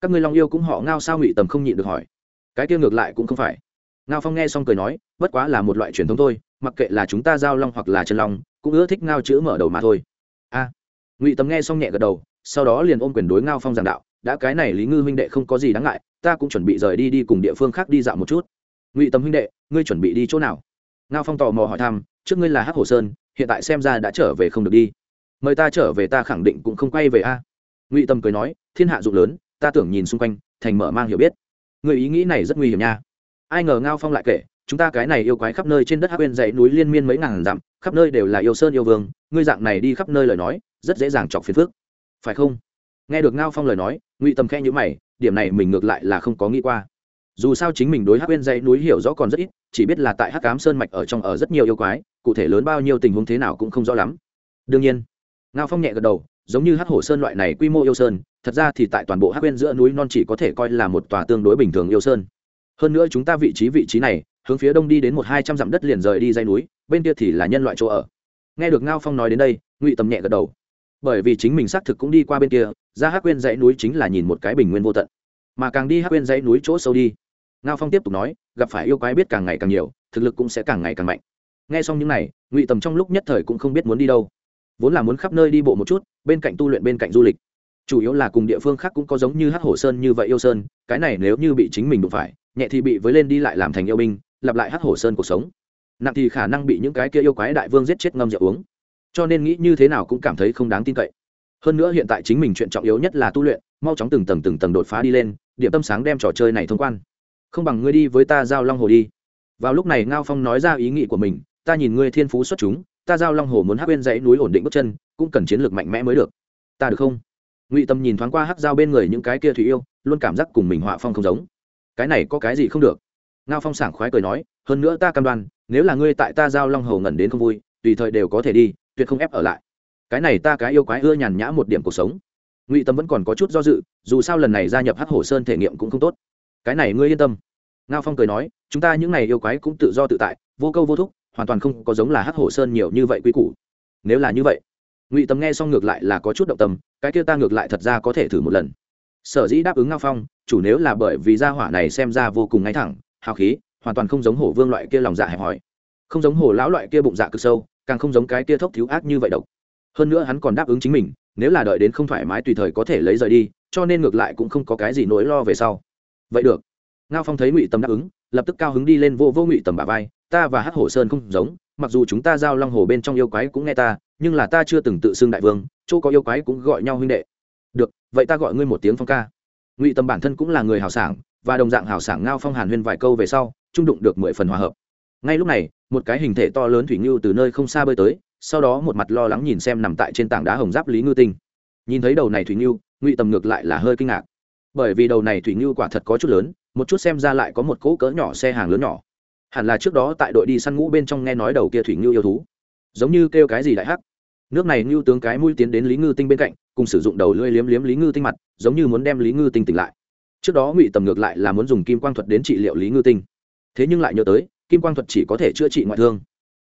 Các ngươi long yêu cũng họ ngao sao? Ngụy tầm không nhịn được hỏi. Cái kia ngược lại cũng không phải. Ngao phong nghe xong cười nói, bất quá là một loại truyền thống thôi, mặc kệ là chúng ta giao long hoặc là chân long, cũng ưa thích ngao chữ mở đầu mà thôi. A. Ngụy tầm nghe xong nhẹ gật đầu, sau đó liền ôm quyền đối ngao phong giảng đạo, đã cái này lý ngư huynh đệ không có gì đáng ngại, ta cũng chuẩn bị rời đi đi cùng địa phương khác đi dạo một chút ngụy tầm huynh đệ, ngươi chuẩn bị đi chỗ nào? Ngao phong tò mò hỏi thăm, trước ngươi là hắc hồ sơn, hiện tại xem ra đã trở về không được đi. Mời ta trở về ta khẳng định cũng không quay về a. Ngụy tâm cười nói, thiên hạ dụng lớn, ta tưởng nhìn xung quanh, thành mở mang hiểu biết. Người ý nghĩ này rất nguy hiểm nha. Ai ngờ ngao phong lại kể, chúng ta cái này yêu quái khắp nơi trên đất hắc bên dãy núi liên miên mấy ngàn dặm, khắp nơi đều là yêu sơn yêu vương, ngươi dạng này đi khắp nơi lời nói, rất dễ dàng chọc phiền phước phải không? Nghe được ngao phong lời nói, ngụy tâm khe nhữ mày, điểm này mình ngược lại là không có nghĩ qua dù sao chính mình đối hắc bên dãy núi hiểu rõ còn rất ít, chỉ biết là tại hắc cám sơn mạch ở trong ở rất nhiều yêu quái, cụ thể lớn bao nhiêu tình huống thế nào cũng không rõ lắm. Đương nhiên, ngao phong nhẹ gật đầu, giống như hắc hổ sơn loại này quy mô yêu sơn, thật ra thì tại toàn bộ hắc bên giữa núi non chỉ có thể coi là một tòa tương đối bình thường yêu sơn. Hơn nữa chúng ta vị trí vị trí này, hướng phía đông đi đến một hai trăm dặm đất liền rời đi Dãy núi, bên kia thì là nhân loại chỗ ở. Nghe được ngao phong nói đến đây, ngụy tầm nhẹ gật đầu. Bởi vì chính mình xác thực cũng đi qua bên kia, ra hắc quên dãy núi chính là nhìn một cái bình nguyên vô tận. Mà càng đi hắc quên dãy núi chỗ sâu đi ngao phong tiếp tục nói, gặp phải yêu quái biết càng ngày càng nhiều, thực lực cũng sẽ càng ngày càng mạnh. Nghe xong những này, ngụy tầm trong lúc nhất thời cũng không biết muốn đi đâu. Vốn là muốn khắp nơi đi bộ một chút, bên cạnh tu luyện bên cạnh du lịch. Chủ yếu là cùng địa phương khác cũng có giống như hát hổ sơn như vậy yêu sơn, cái này nếu như bị chính mình đụng phải, nhẹ thì bị với lên đi lại làm thành yêu binh, lặp lại hát hổ sơn cuộc sống. Nặng thì khả năng bị những cái kia yêu quái đại vương giết chết ngâm rượu uống. Cho nên nghĩ như thế nào cũng cảm thấy không đáng tin cậy. Hơn nữa hiện tại chính mình chuyện trọng yếu nhất là tu luyện, mau chóng từng tầng từng tầng đột phá đi lên, điểm tâm sáng đem trò chơi này thông quan không bằng ngươi đi với ta giao long hồ đi. Vào lúc này ngao phong nói ra ý nghĩ của mình, ta nhìn ngươi thiên phú xuất chúng, ta giao long hồ muốn hắc bên dãy núi ổn định bước chân, cũng cần chiến lược mạnh mẽ mới được. Ta được không? Ngụy tâm nhìn thoáng qua hắc giao bên người những cái kia thủy yêu, luôn cảm giác cùng mình họa phong không giống. Cái này có cái gì không được? Ngao phong sảng khoái cười nói, hơn nữa ta cam đoan, nếu là ngươi tại ta giao long hồ ngẩn đến không vui, tùy thời đều có thể đi, tuyệt không ép ở lại. Cái này ta cái yêu quái ưa nhàn nhã một điểm cuộc sống. Ngụy tâm vẫn còn có chút do dự, dù sao lần này gia nhập hắc hồ sơn thể nghiệm cũng không tốt cái này ngươi yên tâm. Ngao phong cười nói, chúng ta những n à y yêu quái cũng tự do tự tại, vô câu vô thúc, hoàn toàn không có giống là hắc hồ sơn nhiều như vậy quy củ. Nếu là như vậy, ngụy tâm nghe xong ngược lại là có chút động tâm, cái kia ta ngược lại thật ra có thể thử một lần. Sở dĩ đáp ứng ngao phong, chủ nếu là bởi vì gia hỏa này xem ra vô cùng ngay thẳng, hào khí, hoàn toàn không giống hổ vương loại kia lòng dạ hẹp hòi. Không giống hổ lão loại kia bụng dạ cực sâu, càng không giống cái kia thốc thiếu ác như vậy độc. Hơn nữa hắn còn đáp ứng chính mình, nếu là đợi đến không thoải mái tùy thời có thể lấy rời đi, cho nên ngược lại cũng không có cái gì nỗi lo về sau vậy được. Ngao phong thấy ngụy tâm đáp ứng, lập tức cao hứng đi lên vô vô ngụy tầm bà vai. Ta và hắc hổ sơn không giống, mặc dù chúng ta giao long hồ bên trong yêu quái cũng nghe ta, nhưng là ta chưa từng tự xưng đại vương, chỗ có yêu quái cũng gọi nhau huynh đệ. Được, vậy ta gọi ngươi một tiếng phong ca. Ngụy tâm bản thân cũng là người hào sảng, và đồng dạng hào sảng ngao phong hàn huyên vài câu về sau, trung đụng được mười phần hòa hợp. Ngay lúc này, một cái hình thể to lớn thủy ngưu từ nơi không xa bơi tới, sau đó một mặt lo lắng nhìn xem nằm tại trên tảng đá hồng giáp lý ngư tinh. Nhìn thấy đầu này thủy ngưu, ngụy tầm ngược lại là hơi kinh ngạc bởi vì đầu này thủy ngưu quả thật có chút lớn, một chút xem ra lại có một cỗ cỡ nhỏ xe hàng lớn nhỏ. Hẳn là trước đó tại đội đi săn ngũ bên trong nghe nói đầu kia thủy ngưu yêu thú. Giống như kêu cái gì đại hắc. Nước này ngưu tướng cái mũi tiến đến lý ngư tinh bên cạnh, cùng sử dụng đầu lưỡi liếm liếm lý ngư tinh mặt, giống như muốn đem lý ngư tinh tỉnh lại. Trước đó ngụy tầm ngược lại là muốn dùng kim quang thuật đến trị liệu lý ngư tinh. Thế nhưng lại nhớ tới, kim quang thuật chỉ có thể chữa trị ngoại thương.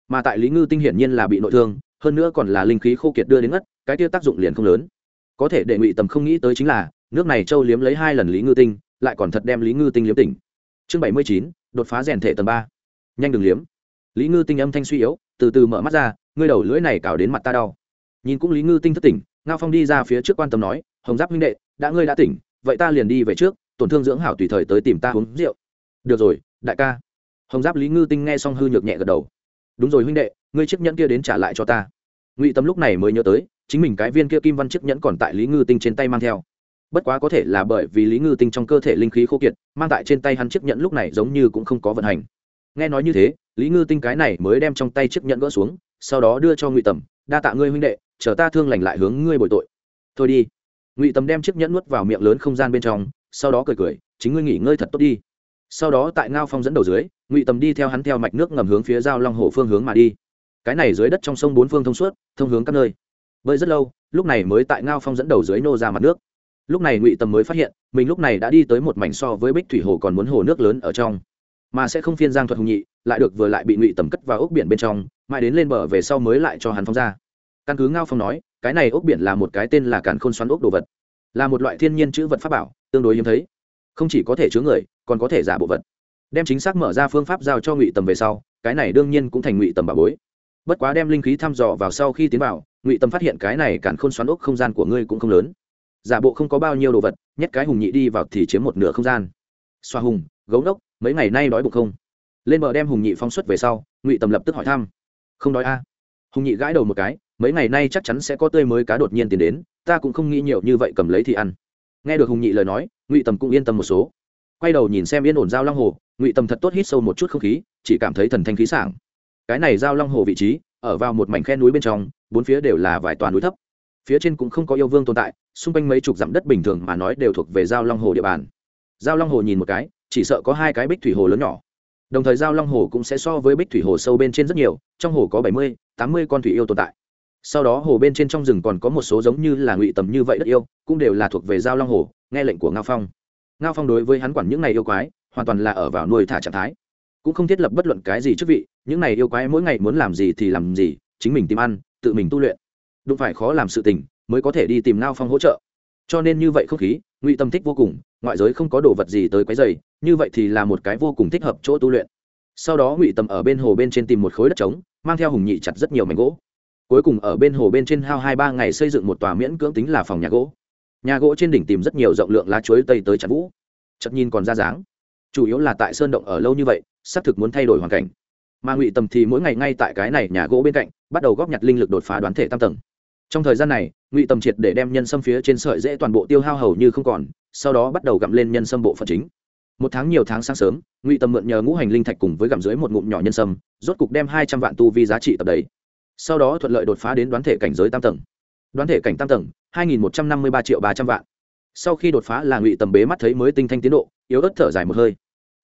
Mà tại lý ngư tinh hiển nhiên là bị nội thương, hơn nữa còn là linh khí khô kiệt đưa đến ngất, cái tiêu tác dụng liền không lớn. Có thể để ngụy tầm không nghĩ tới chính là nước này châu liếm lấy hai lần lý ngư tinh, lại còn thật đem lý ngư tinh liếm tỉnh. Chương bảy mươi chín, đột phá rèn thể tầng ba. Nhanh đừng liếm. Lý ngư tinh âm thanh suy yếu, từ từ mở mắt ra, ngươi đầu lưỡi này cào đến mặt ta đau. Nhìn cũng lý ngư tinh thất tỉnh, ngao phong đi ra phía trước quan tâm nói, hồng giáp huynh đệ, đã ngươi đã tỉnh, vậy ta liền đi về trước, tổn thương dưỡng hảo tùy thời tới tìm ta uống rượu. Được rồi, đại ca. Hồng giáp lý ngư tinh nghe xong hư nhược nhẹ gật đầu. Đúng rồi huynh đệ, ngươi chiếc nhẫn kia đến trả lại cho ta. Ngụy tâm lúc này mới nhớ tới, chính mình cái viên kia kim văn chiếc nhẫn còn tại lý ngư tinh trên tay mang theo bất quá có thể là bởi vì lý ngư tinh trong cơ thể linh khí khô kiệt, mang tại trên tay hắn chiếc nhẫn lúc này giống như cũng không có vận hành. Nghe nói như thế, lý ngư tinh cái này mới đem trong tay chiếc nhẫn gỡ xuống, sau đó đưa cho ngụy tầm, đa tạ ngươi huynh đệ, chờ ta thương lành lại hướng ngươi bồi tội. Thôi đi. Ngụy tầm đem chiếc nhẫn nuốt vào miệng lớn không gian bên trong, sau đó cười cười, chính ngươi nghỉ ngơi thật tốt đi. Sau đó tại ngao phong dẫn đầu dưới, ngụy tầm đi theo hắn theo mạch nước ngầm hướng phía giao long hồ phương hướng mà đi. Cái này dưới đất trong sông bốn phương thông suốt, thông hướng các nơi. Bơi rất lâu, lúc này mới tại ngao phong dẫn đầu dưới nô ra mặt nước lúc này ngụy tầm mới phát hiện, mình lúc này đã đi tới một mảnh so với bích thủy hồ còn muốn hồ nước lớn ở trong. Mà sẽ không phiên giang thuật hùng nhị, lại được vừa lại bị ngụy tầm cất vào ốc biển bên trong, mãi đến lên bờ về sau mới lại cho hắn phong ra. Căn cứ ngao phong nói, cái này ốc biển là một cái tên là càn khôn xoắn ốc đồ vật. Là một loại thiên nhiên chữ vật pháp bảo, tương đối hiếm thấy. Không chỉ có thể chứa người, còn có thể giả bộ vật. Đem chính xác mở ra phương pháp giao cho ngụy tầm về sau, cái này đương nhiên cũng thành ngụy tầm bà bối. Bất quá đem linh khí thăm dò vào sau khi tiến vào, ngụy tầm phát hiện cái này càn khôn xoắn ốc không gian của ngươi cũng không lớn giả bộ không có bao nhiêu đồ vật nhét cái hùng nhị đi vào thì chiếm một nửa không gian. Xoa hùng, gấu đốc mấy ngày nay đói bụng không? Lên bờ đem hùng nhị phong xuất về sau, ngụy tầm lập tức hỏi thăm. Không đói a. Hùng nhị gãi đầu một cái, mấy ngày nay chắc chắn sẽ có tươi mới cá đột nhiên tiền đến, ta cũng không nghĩ nhiều như vậy cầm lấy thì ăn. Nghe được hùng nhị lời nói, ngụy tầm cũng yên tâm một số. Quay đầu nhìn xem yên ổn giao long hồ, ngụy tầm thật tốt hít sâu một chút không khí, chỉ cảm thấy thần thanh khí sảng. Cái này giao long hồ vị trí, ở vào một mảnh khe núi bên trong, bốn phía đều là vài toàn núi thấp. Phía trên cũng không có yêu vương tồn tại xung quanh mấy chục dặm đất bình thường mà nói đều thuộc về giao long hồ địa bàn. Giao long hồ nhìn một cái, chỉ sợ có hai cái bích thủy hồ lớn nhỏ. Đồng thời giao long hồ cũng sẽ so với bích thủy hồ sâu bên trên rất nhiều, trong hồ có bảy mươi, tám mươi con thủy yêu tồn tại. Sau đó hồ bên trên trong rừng còn có một số giống như là ngụy tầm như vậy đất yêu, cũng đều là thuộc về giao long hồ, nghe lệnh của ngao phong. Ngao phong đối với hắn quản những này yêu quái, hoàn toàn là ở vào nuôi thả trạng thái. Cũng không thiết lập bất luận cái gì chức vị, những này yêu quái mỗi ngày muốn làm gì thì làm gì, chính mình tìm ăn, tự mình tu luyện. Đụng phải khó làm sự tình mới có thể đi tìm ngao phong hỗ trợ. Cho nên như vậy không khí, ngụy tâm thích vô cùng, ngoại giới không có đồ vật gì tới quấy dày như vậy thì là một cái vô cùng thích hợp chỗ tu luyện. Sau đó ngụy tâm ở bên hồ bên trên tìm một khối đất trống, mang theo hùng nhị chặt rất nhiều mảnh gỗ. Cuối cùng ở bên hồ bên trên hao hai ba ngày xây dựng một tòa miễn cưỡng tính là phòng nhà gỗ. Nhà gỗ trên đỉnh tìm rất nhiều rộng lượng lá chuối tây tới chặt vũ. Chật nhìn còn ra dáng. Chủ yếu là tại sơn động ở lâu như vậy, xác thực muốn thay đổi hoàn cảnh. Mà ngụy tầm thì mỗi ngày ngay tại cái này nhà gỗ bên cạnh, bắt đầu góp nhặt linh lực đột phá đoán thể tam tầng trong thời gian này, ngụy tầm triệt để đem nhân sâm phía trên sợi dễ toàn bộ tiêu hao hầu như không còn, sau đó bắt đầu gặm lên nhân sâm bộ phận chính. Một tháng nhiều tháng sáng sớm, ngụy tầm mượn nhờ ngũ hành linh thạch cùng với gặm dưới một ngụm nhỏ nhân sâm rốt cục đem hai trăm vạn tu vi giá trị tập đấy sau đó thuận lợi đột phá đến đoán thể cảnh giới tam tầng. Đoán thể cảnh tam tầng, hai nghìn một trăm năm mươi ba triệu ba trăm vạn. Sau khi đột phá là ngụy tầm bế mắt thấy mới tinh thanh tiến độ, yếu ớt thở dài một hơi.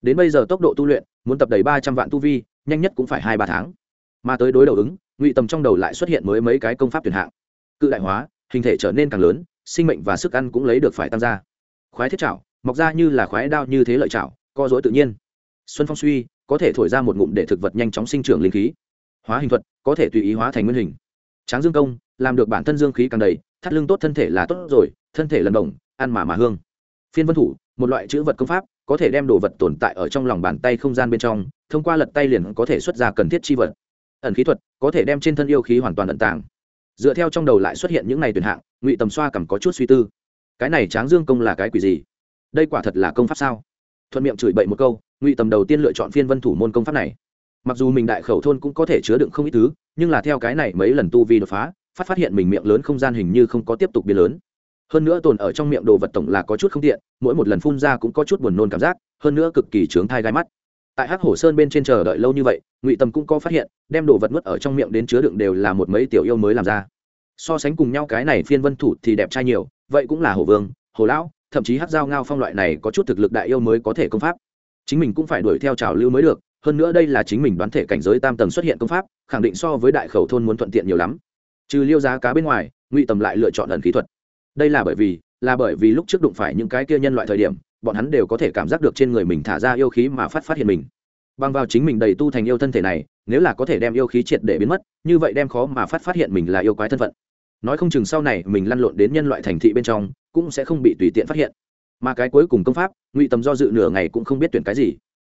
Đến bây giờ tốc độ tu luyện, muốn tập đầy ba trăm vạn tu vi, nhanh nhất cũng phải hai ba tháng. Mà tới đối đầu ứng, ngụy tầm trong đầu lại xuất hiện mới mấy cái công pháp tuyển hạng cự đại hóa, hình thể trở nên càng lớn, sinh mệnh và sức ăn cũng lấy được phải tăng ra. Khoái thiết chảo, mọc ra như là khoái đao như thế lợi chảo, co dối tự nhiên. Xuân phong suy, có thể thổi ra một ngụm để thực vật nhanh chóng sinh trưởng linh khí. Hóa hình thuật, có thể tùy ý hóa thành nguyên hình. Tráng dương công, làm được bản thân dương khí càng đầy, thắt lưng tốt thân thể là tốt rồi, thân thể lần đồng ăn mà mà hương. Phiên vân thủ, một loại chữ vật công pháp, có thể đem đồ vật tồn tại ở trong lòng bàn tay không gian bên trong, thông qua lật tay liền có thể xuất ra cần thiết chi vật. Ẩn khí thuật, có thể đem trên thân yêu khí hoàn toàn ẩn tàng dựa theo trong đầu lại xuất hiện những này tuyển hạng, ngụy tầm xoa cầm có chút suy tư. Cái này tráng dương công là cái quỷ gì? Đây quả thật là công pháp sao? Thuận miệng chửi bậy một câu, ngụy tầm đầu tiên lựa chọn phiên vân thủ môn công pháp này. Mặc dù mình đại khẩu thôn cũng có thể chứa đựng không ít thứ, nhưng là theo cái này mấy lần tu vi đột phá, phát phát hiện mình miệng lớn không gian hình như không có tiếp tục biến lớn. Hơn nữa tồn ở trong miệng đồ vật tổng là có chút không tiện, mỗi một lần phun ra cũng có chút buồn nôn cảm giác, hơn nữa cực kỳ trướng thai gai mắt tại hắc hổ sơn bên trên chờ đợi lâu như vậy, ngụy tâm cũng có phát hiện, đem đồ vật mất ở trong miệng đến chứa đựng đều là một mấy tiểu yêu mới làm ra. So sánh cùng nhau cái này phiên vân thủ thì đẹp trai nhiều, vậy cũng là hổ vương hồ lão, thậm chí hát dao ngao phong loại này có chút thực lực đại yêu mới có thể công pháp. Chính mình cũng phải đuổi theo trào lưu mới được, hơn nữa đây là chính mình đoán thể cảnh giới tam tầng xuất hiện công pháp, khẳng định so với đại khẩu thôn muốn thuận tiện nhiều lắm. Trừ liêu giá cá bên ngoài, ngụy tầm lại lựa chọn ẩn kỹ thuật. Đây là bởi vì, là bởi vì lúc trước đụng phải những cái kia nhân loại thời điểm bọn hắn đều có thể cảm giác được trên người mình thả ra yêu khí mà phát phát hiện mình. Bằng vào chính mình đầy tu thành yêu thân thể này, nếu là có thể đem yêu khí triệt để biến mất, như vậy đem khó mà phát phát hiện mình là yêu quái thân phận. Nói không chừng sau này mình lăn lộn đến nhân loại thành thị bên trong, cũng sẽ không bị tùy tiện phát hiện. Mà cái cuối cùng công pháp, ngụy tầm do dự nửa ngày cũng không biết tuyển cái gì.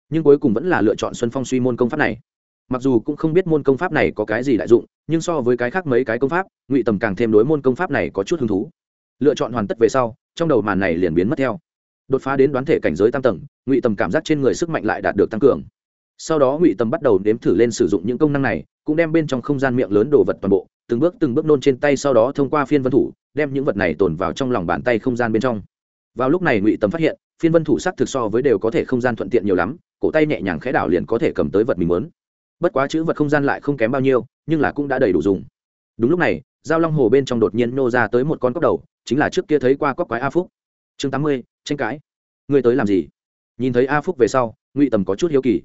Nhưng cuối cùng vẫn là lựa chọn xuân phong suy môn công pháp này. Mặc dù cũng không biết môn công pháp này có cái gì đại dụng, nhưng so với cái khác mấy cái công pháp, ngụy tầm càng thêm đối môn công pháp này có chút hứng thú. Lựa chọn hoàn tất về sau, trong đầu màn này liền biến mất theo đột phá đến đoán thể cảnh giới tam tầng, ngụy tầm cảm giác trên người sức mạnh lại đạt được tăng cường. Sau đó ngụy tầm bắt đầu nếm thử lên sử dụng những công năng này, cũng đem bên trong không gian miệng lớn đồ vật toàn bộ, từng bước từng bước nôn trên tay sau đó thông qua phiên vân thủ, đem những vật này tồn vào trong lòng bàn tay không gian bên trong. Vào lúc này ngụy tầm phát hiện, phiên vân thủ sắc thực so với đều có thể không gian thuận tiện nhiều lắm, cổ tay nhẹ nhàng khẽ đảo liền có thể cầm tới vật mình muốn. Bất quá chữ vật không gian lại không kém bao nhiêu, nhưng là cũng đã đầy đủ dùng. Đúng lúc này, giao long hồ bên trong đột nhiên nô ra tới một con cóc đầu, chính là trước kia thấy qua cóc quái a phúc. Chương tám mươi tranh cãi. Ngươi tới làm gì? Nhìn thấy a phúc về sau, ngụy tầm có chút hiếu kỳ.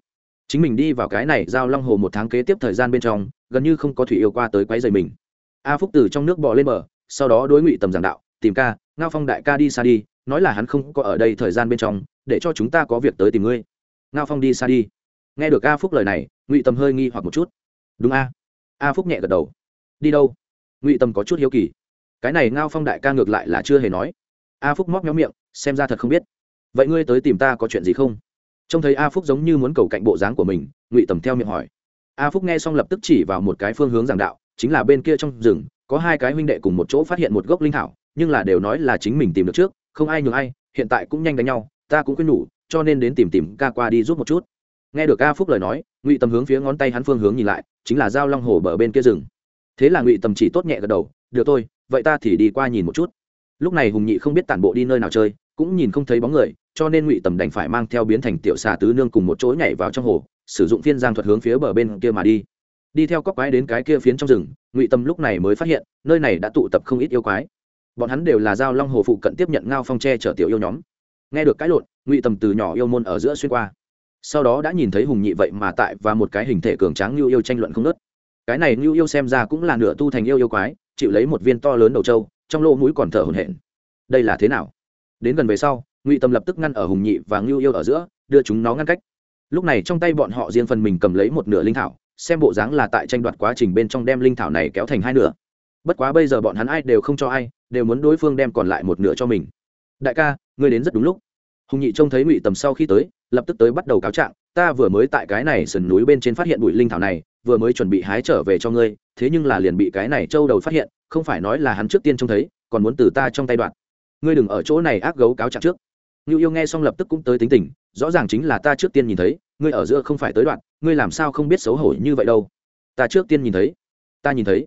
Chính mình đi vào cái này giao long hồ một tháng kế tiếp thời gian bên trong, gần như không có thủy yêu qua tới quấy dày mình. A phúc từ trong nước bò lên bờ, sau đó đối ngụy tầm giảng đạo, tìm ca, ngao phong đại ca đi xa đi, nói là hắn không có ở đây thời gian bên trong, để cho chúng ta có việc tới tìm ngươi. Ngao phong đi xa đi. Nghe được a phúc lời này, ngụy tầm hơi nghi hoặc một chút. Đúng a. A phúc nhẹ gật đầu. Đi đâu? Ngụy tầm có chút hiếu kỳ. Cái này ngao phong đại ca ngược lại là chưa hề nói a phúc móc méo miệng, xem ra thật không biết. Vậy ngươi tới tìm ta có chuyện gì không? Trông thấy a phúc giống như muốn cầu cạnh bộ dáng của mình, ngụy tầm theo miệng hỏi. A phúc nghe xong lập tức chỉ vào một cái phương hướng giảng đạo, chính là bên kia trong rừng, có hai cái huynh đệ cùng một chỗ phát hiện một gốc linh thảo, nhưng là đều nói là chính mình tìm được trước, không ai nhường ai, hiện tại cũng nhanh đánh nhau, ta cũng quên nhủ cho nên đến tìm tìm ca qua đi giúp một chút. Nghe được a phúc lời nói, ngụy tầm hướng phía ngón tay hắn phương hướng nhìn lại, chính là giao long hồ bờ bên kia rừng. Thế là ngụy tầm chỉ tốt nhẹ gật đầu, được thôi, vậy ta thì đi qua nhìn một chút lúc này hùng nhị không biết tản bộ đi nơi nào chơi, cũng nhìn không thấy bóng người, cho nên ngụy tầm đành phải mang theo biến thành tiểu xà tứ nương cùng một chỗ nhảy vào trong hồ, sử dụng phiên giang thuật hướng phía bờ bên kia mà đi. Đi theo cóc quái đến cái kia phiến trong rừng, ngụy tầm lúc này mới phát hiện, nơi này đã tụ tập không ít yêu quái. Bọn hắn đều là giao long hồ phụ cận tiếp nhận ngao phong tre chở tiểu yêu nhóm. Nghe được cái lộn, ngụy tầm từ nhỏ yêu môn ở giữa xuyên qua. Sau đó đã nhìn thấy hùng nhị vậy mà tại và một cái hình thể cường tráng như yêu tranh luận không nớt cái này như yêu xem ra cũng là nửa tu thành yêu yêu quái, chịu lấy một viên to lớn đầu trâu trong lỗ mũi còn thở hổn hển. Đây là thế nào? Đến gần về sau, ngụy tâm lập tức ngăn ở hùng nhị và ngưu yêu ở giữa, đưa chúng nó ngăn cách. Lúc này trong tay bọn họ riêng phần mình cầm lấy một nửa linh thảo, xem bộ dáng là tại tranh đoạt quá trình bên trong đem linh thảo này kéo thành hai nửa. Bất quá bây giờ bọn hắn ai đều không cho ai, đều muốn đối phương đem còn lại một nửa cho mình. Đại ca, ngươi đến rất đúng lúc. Hùng nhị trông thấy ngụy tầm sau khi tới, lập tức tới bắt đầu cáo trạng, ta vừa mới tại cái này sườn núi bên trên phát hiện bụi linh thảo này, vừa mới chuẩn bị hái trở về cho ngươi, thế nhưng là liền bị cái này trâu đầu phát hiện không phải nói là hắn trước tiên trông thấy, còn muốn từ ta trong tay đoạn. Ngươi đừng ở chỗ này ác gấu cáo trạng trước. Ngưu yêu nghe xong lập tức cũng tới tính tình, rõ ràng chính là ta trước tiên nhìn thấy, ngươi ở giữa không phải tới đoạn, ngươi làm sao không biết xấu hổ như vậy đâu. Ta trước tiên nhìn thấy, ta nhìn thấy,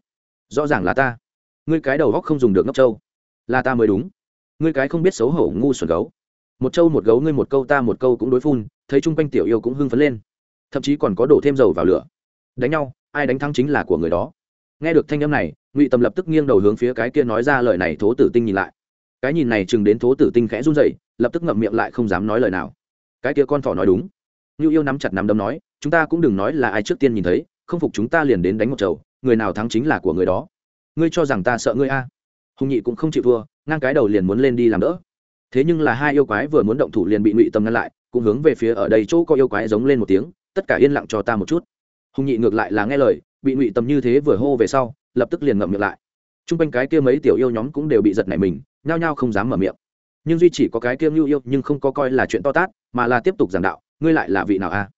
rõ ràng là ta. Ngươi cái đầu góc không dùng được ngốc trâu, là ta mới đúng. Ngươi cái không biết xấu hổ ngu xuẩn gấu. Một trâu một gấu ngươi một câu ta một câu cũng đối phun, thấy chung quanh tiểu yêu cũng hưng phấn lên. Thậm chí còn có đổ thêm dầu vào lửa. Đánh nhau, ai đánh thắng chính là của người đó. Nghe được thanh âm này ngụy tầm lập tức nghiêng đầu hướng phía cái kia nói ra lời này thố tử tinh nhìn lại cái nhìn này chừng đến thố tử tinh khẽ run dậy lập tức ngậm miệng lại không dám nói lời nào. cái kia con thỏ nói đúng. như yêu nắm chặt nắm đấm nói, chúng ta cũng đừng nói là ai trước tiên nhìn thấy, không phục chúng ta liền đến đánh một chầu, người nào thắng chính là của người đó. ngươi cho rằng ta sợ ngươi a? hùng nhị cũng không chịu thua, ngang cái đầu liền muốn lên đi làm đỡ. thế nhưng là hai yêu quái vừa muốn động thủ liền bị ngụy tâm ngăn lại, cũng hướng về phía ở đây chỗ có yêu quái giống lên một tiếng, tất cả yên lặng cho ta một chút. hùng nhị ngược lại là nghe lời, bị ngụy tâm như thế vừa hô về sau lập tức liền ngậm miệng lại. T r u n g quanh cái kia mấy tiểu yêu nhóm cũng đều bị giật nảy mình, nhao nhao không dám mở miệng. Nhưng duy chỉ có cái kia ngưu yêu nhưng không có coi là chuyện to tát, mà là tiếp tục giảng đạo, ngươi lại là vị nào a?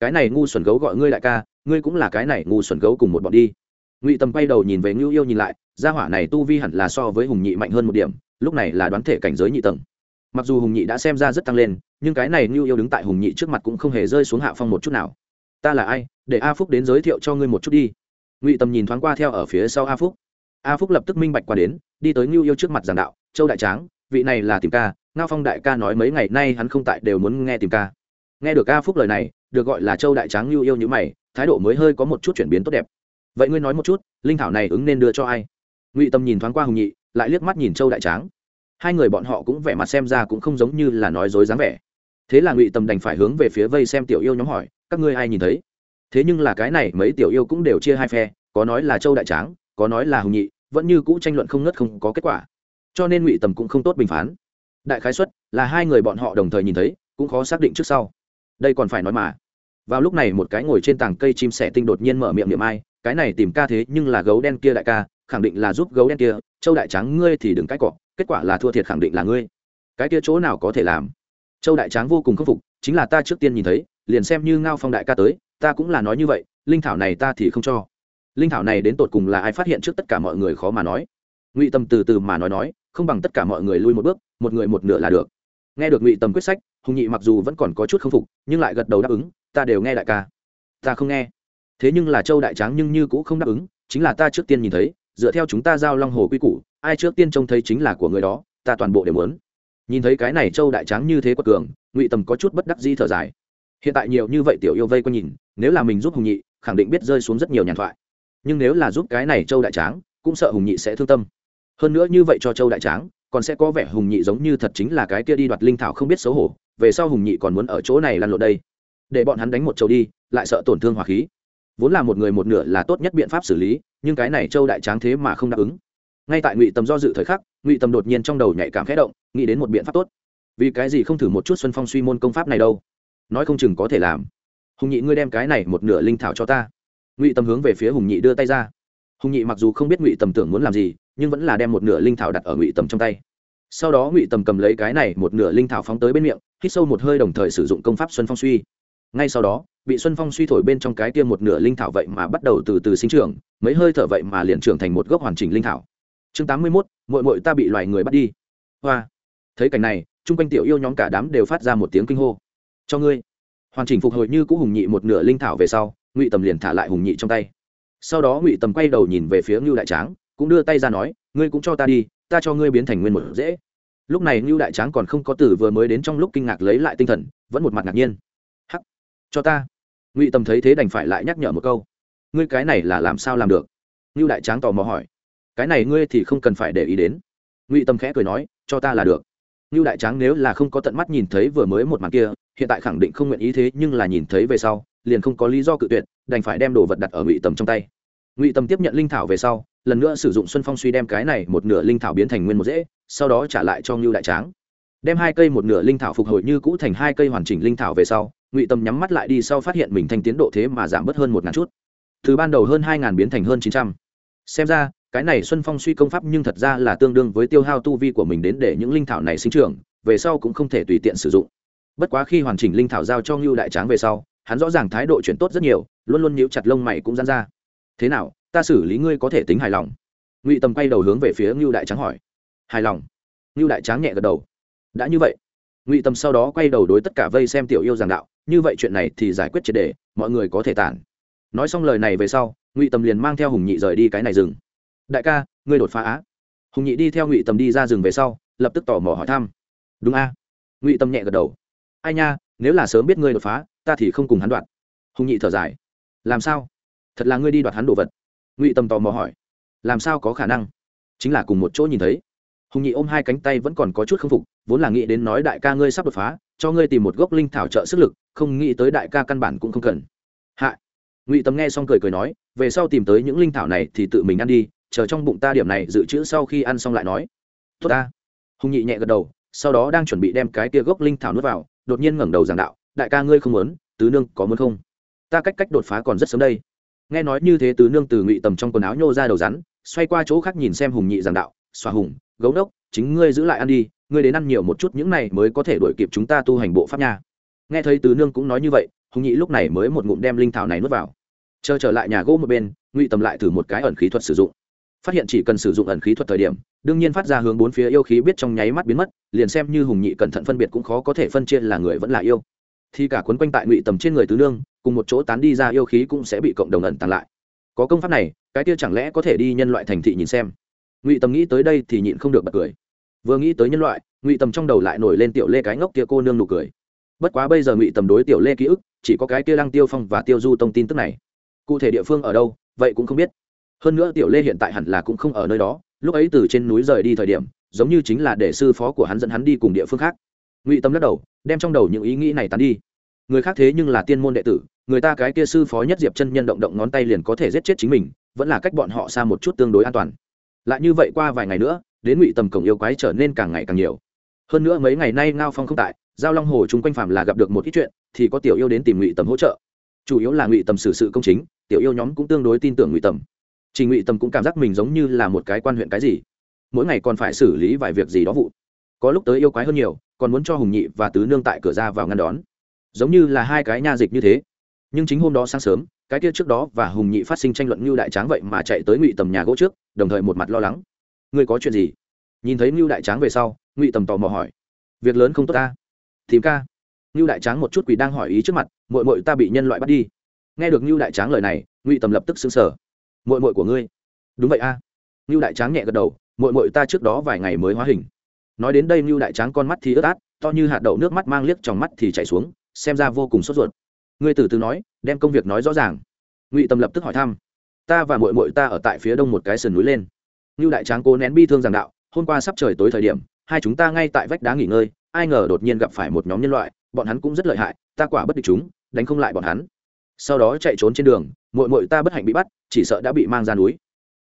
Cái này ngu xuẩn gấu gọi ngươi đại ca, ngươi cũng là cái này ngu xuẩn gấu cùng một bọn đi. Ngụy tâm quay đầu nhìn về ngưu yêu nhìn lại, gia hỏa này tu vi hẳn là so với hùng nhị mạnh hơn một điểm, lúc này là đoán thể cảnh giới nhị tầng. Mặc dù hùng nhị đã xem ra rất tăng lên, nhưng cái này ngưu yêu đứng tại hùng nhị trước mặt cũng không hề rơi xuống hạ phong một chút nào. Ta là ai? Để a phúc đến giới thiệu cho ngươi một chút đi ngụy tầm nhìn thoáng qua theo ở phía sau a phúc a phúc lập tức minh bạch qua đến đi tới ngưu yêu trước mặt giảng đạo châu đại tráng vị này là tìm ca ngao phong đại ca nói mấy ngày nay hắn không tại đều muốn nghe tìm ca nghe được a phúc lời này được gọi là châu đại tráng ngưu yêu như mày thái độ mới hơi có một chút chuyển biến tốt đẹp vậy ngươi nói một chút linh thảo này ứng nên đưa cho ai ngụy tâm nhìn thoáng qua hùng nhị lại liếc mắt nhìn châu đại tráng hai người bọn họ cũng vẻ mặt xem ra cũng không giống như là nói dối dáng vẻ thế là ngụy tâm đành phải hướng về phía vây xem tiểu yêu nhóm hỏi các ngươi ai nhìn thấy thế nhưng là cái này mấy tiểu yêu cũng đều chia hai phe, có nói là châu đại tráng, có nói là hùng nhị, vẫn như cũ tranh luận không ngất không có kết quả. Cho nên ngụy tầm cũng không tốt bình phán. Đại khái xuất là hai người bọn họ đồng thời nhìn thấy, cũng khó xác định trước sau. Đây còn phải nói mà. Vào lúc này một cái ngồi trên tảng cây chim sẻ tinh đột nhiên mở miệng niệm ai, cái này tìm ca thế nhưng là gấu đen kia đại ca, khẳng định là giúp gấu đen kia, châu đại tráng ngươi thì đừng cãi cọ, kết quả là thua thiệt khẳng định là ngươi. Cái kia chỗ nào có thể làm? Châu đại tráng vô cùng khâm phục, chính là ta trước tiên nhìn thấy, liền xem như ngao phong đại ca tới ta cũng là nói như vậy, linh thảo này ta thì không cho. Linh thảo này đến tột cùng là ai phát hiện trước tất cả mọi người khó mà nói. Ngụy tâm từ từ mà nói nói, không bằng tất cả mọi người lui một bước, một người một nửa là được. Nghe được ngụy tâm quyết sách, hùng nhị mặc dù vẫn còn có chút k phục, nhưng lại gật đầu đáp ứng, ta đều nghe đại ca. Ta không nghe. Thế nhưng là châu đại tráng nhưng như cũng không đáp ứng, chính là ta trước tiên nhìn thấy, dựa theo chúng ta giao long hồ quy củ, ai trước tiên trông thấy chính là của người đó, ta toàn bộ đều muốn. Nhìn thấy cái này châu đại tráng như thế quật cường, ngụy tầm có chút bất đắc di thở dài. Hiện tại nhiều như vậy tiểu yêu vây quanh nhìn nếu là mình giúp hùng nhị, khẳng định biết rơi xuống rất nhiều nhàn thoại. Nhưng nếu là giúp cái này châu đại tráng, cũng sợ hùng nhị sẽ thương tâm. Hơn nữa như vậy cho châu đại tráng, còn sẽ có vẻ hùng nhị giống như thật chính là cái kia đi đoạt linh thảo không biết xấu hổ, về sau hùng nhị còn muốn ở chỗ này lăn lộn đây. Để bọn hắn đánh một châu đi, lại sợ tổn thương hỏa khí. Vốn là một người một nửa là tốt nhất biện pháp xử lý, nhưng cái này châu đại tráng thế mà không đáp ứng. Ngay tại ngụy tầm do dự thời khắc, ngụy tầm đột nhiên trong đầu nhạy cảm khẽ động, nghĩ đến một biện pháp tốt. Vì cái gì không thử một chút xuân phong suy môn công pháp này đâu? Nói không chừng có thể làm hùng nhị, ngươi đem cái này một nửa linh thảo cho ta. Ngụy tầm hướng về phía hùng nhị đưa tay ra. Hùng nhị mặc dù không biết ngụy tầm tưởng muốn làm gì, nhưng vẫn là đem một nửa linh thảo đặt ở ngụy tầm trong tay. Sau đó ngụy tầm cầm lấy cái này một nửa linh thảo phóng tới bên miệng, hít sâu một hơi đồng thời sử dụng công pháp xuân phong suy. Ngay sau đó, bị xuân phong suy thổi bên trong cái tiêm một nửa linh thảo vậy mà bắt đầu từ từ sinh trưởng, mấy hơi thở vậy mà liền trưởng thành một gốc hoàn chỉnh linh thảo. Chương tám mươi mốt mội mội ta bị loài người bắt đi. Hoa. Thấy cảnh này, chung quanh tiểu yêu nhóm cả đám đều phát ra một tiếng kinh hô. Cho ngươi hoàn chỉnh phục hồi như cũ hùng nhị một nửa linh thảo về sau, ngụy tầm liền thả lại hùng nhị trong tay. Sau đó ngụy tầm quay đầu nhìn về phía ngưu đại tráng, cũng đưa tay ra nói, ngươi cũng cho ta đi, ta cho ngươi biến thành nguyên một dễ. Lúc này ngưu đại tráng còn không có tử vừa mới đến trong lúc kinh ngạc lấy lại tinh thần, vẫn một mặt ngạc nhiên. Hắc, cho ta. Ngụy tầm thấy thế đành phải lại nhắc nhở một câu. Ngươi cái này là làm sao làm được? Ngưu đại tráng tò mò hỏi. Cái này ngươi thì không cần phải để ý đến. Ngụy tầm khẽ cười nói, cho ta là được. Ngưu đại tráng nếu là không có tận mắt nhìn thấy vừa mới một màn kia hiện tại khẳng định không nguyện ý thế nhưng là nhìn thấy về sau, liền không có lý do cự tuyệt, đành phải đem đồ vật đặt ở ngụy tầm trong tay. Ngụy tầm tiếp nhận linh thảo về sau, lần nữa sử dụng xuân phong suy đem cái này một nửa linh thảo biến thành nguyên một dễ, sau đó trả lại cho ngưu đại tráng. Đem hai cây một nửa linh thảo phục hồi như cũ thành hai cây hoàn chỉnh linh thảo về sau, ngụy tầm nhắm mắt lại đi sau phát hiện mình thành tiến độ thế mà giảm bớt hơn một ngàn chút. Từ ban đầu hơn hai ngàn biến thành hơn chín trăm. Xem ra, cái này xuân phong suy công pháp nhưng thật ra là tương đương với tiêu hao tu vi của mình đến để những linh thảo này sinh trưởng, về sau cũng không thể tùy tiện sử dụng bất quá khi hoàn chỉnh linh thảo giao cho ngưu đại tráng về sau, hắn rõ ràng thái độ chuyển tốt rất nhiều, luôn luôn nhíu chặt lông mày cũng dán ra. Thế nào, ta xử lý ngươi có thể tính hài lòng? Ngụy tầm quay đầu hướng về phía ngưu đại tráng hỏi. Hài lòng. Ngưu đại tráng nhẹ gật đầu. Đã như vậy. Ngụy tầm sau đó quay đầu đối tất cả vây xem tiểu yêu giảng đạo. Như vậy chuyện này thì giải quyết triệt đề mọi người có thể tản. Nói xong lời này về sau, ngụy tầm liền mang theo hùng nhị rời đi cái này rừng. Đại ca, ngươi đột phá á? Hùng nhị đi theo ngụy tầm đi ra rừng về sau, lập tức tò mò hỏi thăm. Đúng a. Ngụy tầm nhẹ gật đầu ai nha, nếu là sớm biết ngươi đột phá, ta thì không cùng hắn đoạt. Hùng nhị thở dài. Làm sao? Thật là ngươi đi đoạt hắn đồ vật. Ngụy tầm tò mò hỏi. Làm sao có khả năng? Chính là cùng một chỗ nhìn thấy. Hùng nhị ôm hai cánh tay vẫn còn có chút k phục, vốn là nghĩ đến nói đại ca ngươi sắp đột phá, cho ngươi tìm một gốc linh thảo trợ sức lực, không nghĩ tới đại ca căn bản cũng không cần. Hạ. Ngụy tầm nghe xong cười cười nói, về sau tìm tới những linh thảo này thì tự mình ăn đi, chờ trong bụng ta điểm này dự trữ sau khi ăn xong lại nói. Tốt ta. Hùng nhị nhẹ gật đầu, sau đó đang chuẩn bị đem cái tia gốc linh thảo nuốt vào đột nhiên ngẩng đầu giảng đạo, đại ca ngươi không muốn, tứ nương có muốn không? Ta cách cách đột phá còn rất sớm đây. Nghe nói như thế tứ nương từ ngụy tầm trong quần áo nhô ra đầu rắn, xoay qua chỗ khác nhìn xem hùng nhị giảng đạo, xoa hùng, gấu đốc, chính ngươi giữ lại ăn đi, ngươi đến ăn nhiều một chút những này mới có thể đuổi kịp chúng ta tu hành bộ pháp nha. Nghe thấy tứ nương cũng nói như vậy, hùng nhị lúc này mới một ngụm đem linh thảo này nuốt vào. Chờ trở lại nhà gỗ một bên, ngụy tầm lại thử một cái ẩn khí thuật sử dụng phát hiện chỉ cần sử dụng ẩn khí thuật thời điểm, đương nhiên phát ra hướng bốn phía yêu khí biết trong nháy mắt biến mất, liền xem như hùng nhị cẩn thận phân biệt cũng khó có thể phân chia là người vẫn là yêu. Thì cả quấn quanh tại ngụy tầm trên người tứ nương, cùng một chỗ tán đi ra yêu khí cũng sẽ bị cộng đồng ẩn tàn lại. Có công pháp này, cái kia chẳng lẽ có thể đi nhân loại thành thị nhìn xem? Ngụy tầm nghĩ tới đây thì nhịn không được bật cười. Vừa nghĩ tới nhân loại, ngụy tầm trong đầu lại nổi lên tiểu lê cái ngốc kia cô nương nụ cười. Bất quá bây giờ ngụy tầm đối tiểu lê ký ức, chỉ có cái kia lăng tiêu phong và tiêu du tông tin tức này. Cụ thể địa phương ở đâu, vậy cũng không biết hơn nữa tiểu lê hiện tại hẳn là cũng không ở nơi đó, lúc ấy từ trên núi rời đi thời điểm, giống như chính là để sư phó của hắn dẫn hắn đi cùng địa phương khác. Ngụy tâm lắc đầu, đem trong đầu những ý nghĩ này tán đi. Người khác thế nhưng là tiên môn đệ tử, người ta cái kia sư phó nhất diệp chân nhân động động ngón tay liền có thể giết chết chính mình, vẫn là cách bọn họ xa một chút tương đối an toàn. Lại như vậy qua vài ngày nữa, đến ngụy tầm cổng yêu quái trở nên càng ngày càng nhiều. Hơn nữa mấy ngày nay ngao phong không tại, giao long hồ chung quanh phạm là gặp được một ít chuyện, thì có tiểu yêu đến tìm ngụy tầm hỗ trợ. Chủ yếu là ngụy tầm xử sự công chính, tiểu yêu nhóm cũng tương đối tin tưởng ngụy tầm Trình Ngụy Tâm cũng cảm giác mình giống như là một cái quan huyện cái gì, mỗi ngày còn phải xử lý vài việc gì đó vụ. Có lúc tới yêu quái hơn nhiều, còn muốn cho Hùng Nhị và Tứ Nương tại cửa ra vào ngăn đón, giống như là hai cái nha dịch như thế. Nhưng chính hôm đó sáng sớm, cái kia trước đó và Hùng Nhị phát sinh tranh luận như đại tráng vậy mà chạy tới Ngụy Tầm nhà gỗ trước, đồng thời một mặt lo lắng. Ngươi có chuyện gì? Nhìn thấy Ngưu đại tráng về sau, Ngụy Tầm tò mò hỏi. Việc lớn không tốt ta. tìm ca. Ngưu đại tráng một chút quỷ đang hỏi ý trước mặt, muội muội ta bị nhân loại bắt đi. Nghe được Ngưu đại tráng lời này, Ngụy Tầm lập tức sững sờ mội mội của ngươi. Đúng vậy a. À. ngưu đại tráng nhẹ gật đầu mội mội ta trước đó vài ngày mới hóa hình. Nói đến đây ngưu đại tráng con mắt thì ướt át, to như hạt đậu nước mắt mang liếc trong mắt thì chảy xuống, xem ra vô cùng sốt ruột. Ngươi từ từ nói, đem công việc nói rõ ràng. Ngụy tâm lập tức hỏi thăm. Ta và mội mội ta ở tại phía đông một cái sườn núi lên. Ngưu đại tráng cố nén bi thương giảng đạo, hôm qua sắp trời tối thời điểm, hai chúng ta ngay tại vách đá nghỉ ngơi, ai ngờ đột nhiên gặp phải một nhóm nhân loại, bọn hắn cũng rất lợi hại, ta quả bất địch chúng, đánh không lại bọn hắn. Sau đó chạy trốn trên đường mội mội ta bất hạnh bị bắt, chỉ sợ đã bị mang ra núi.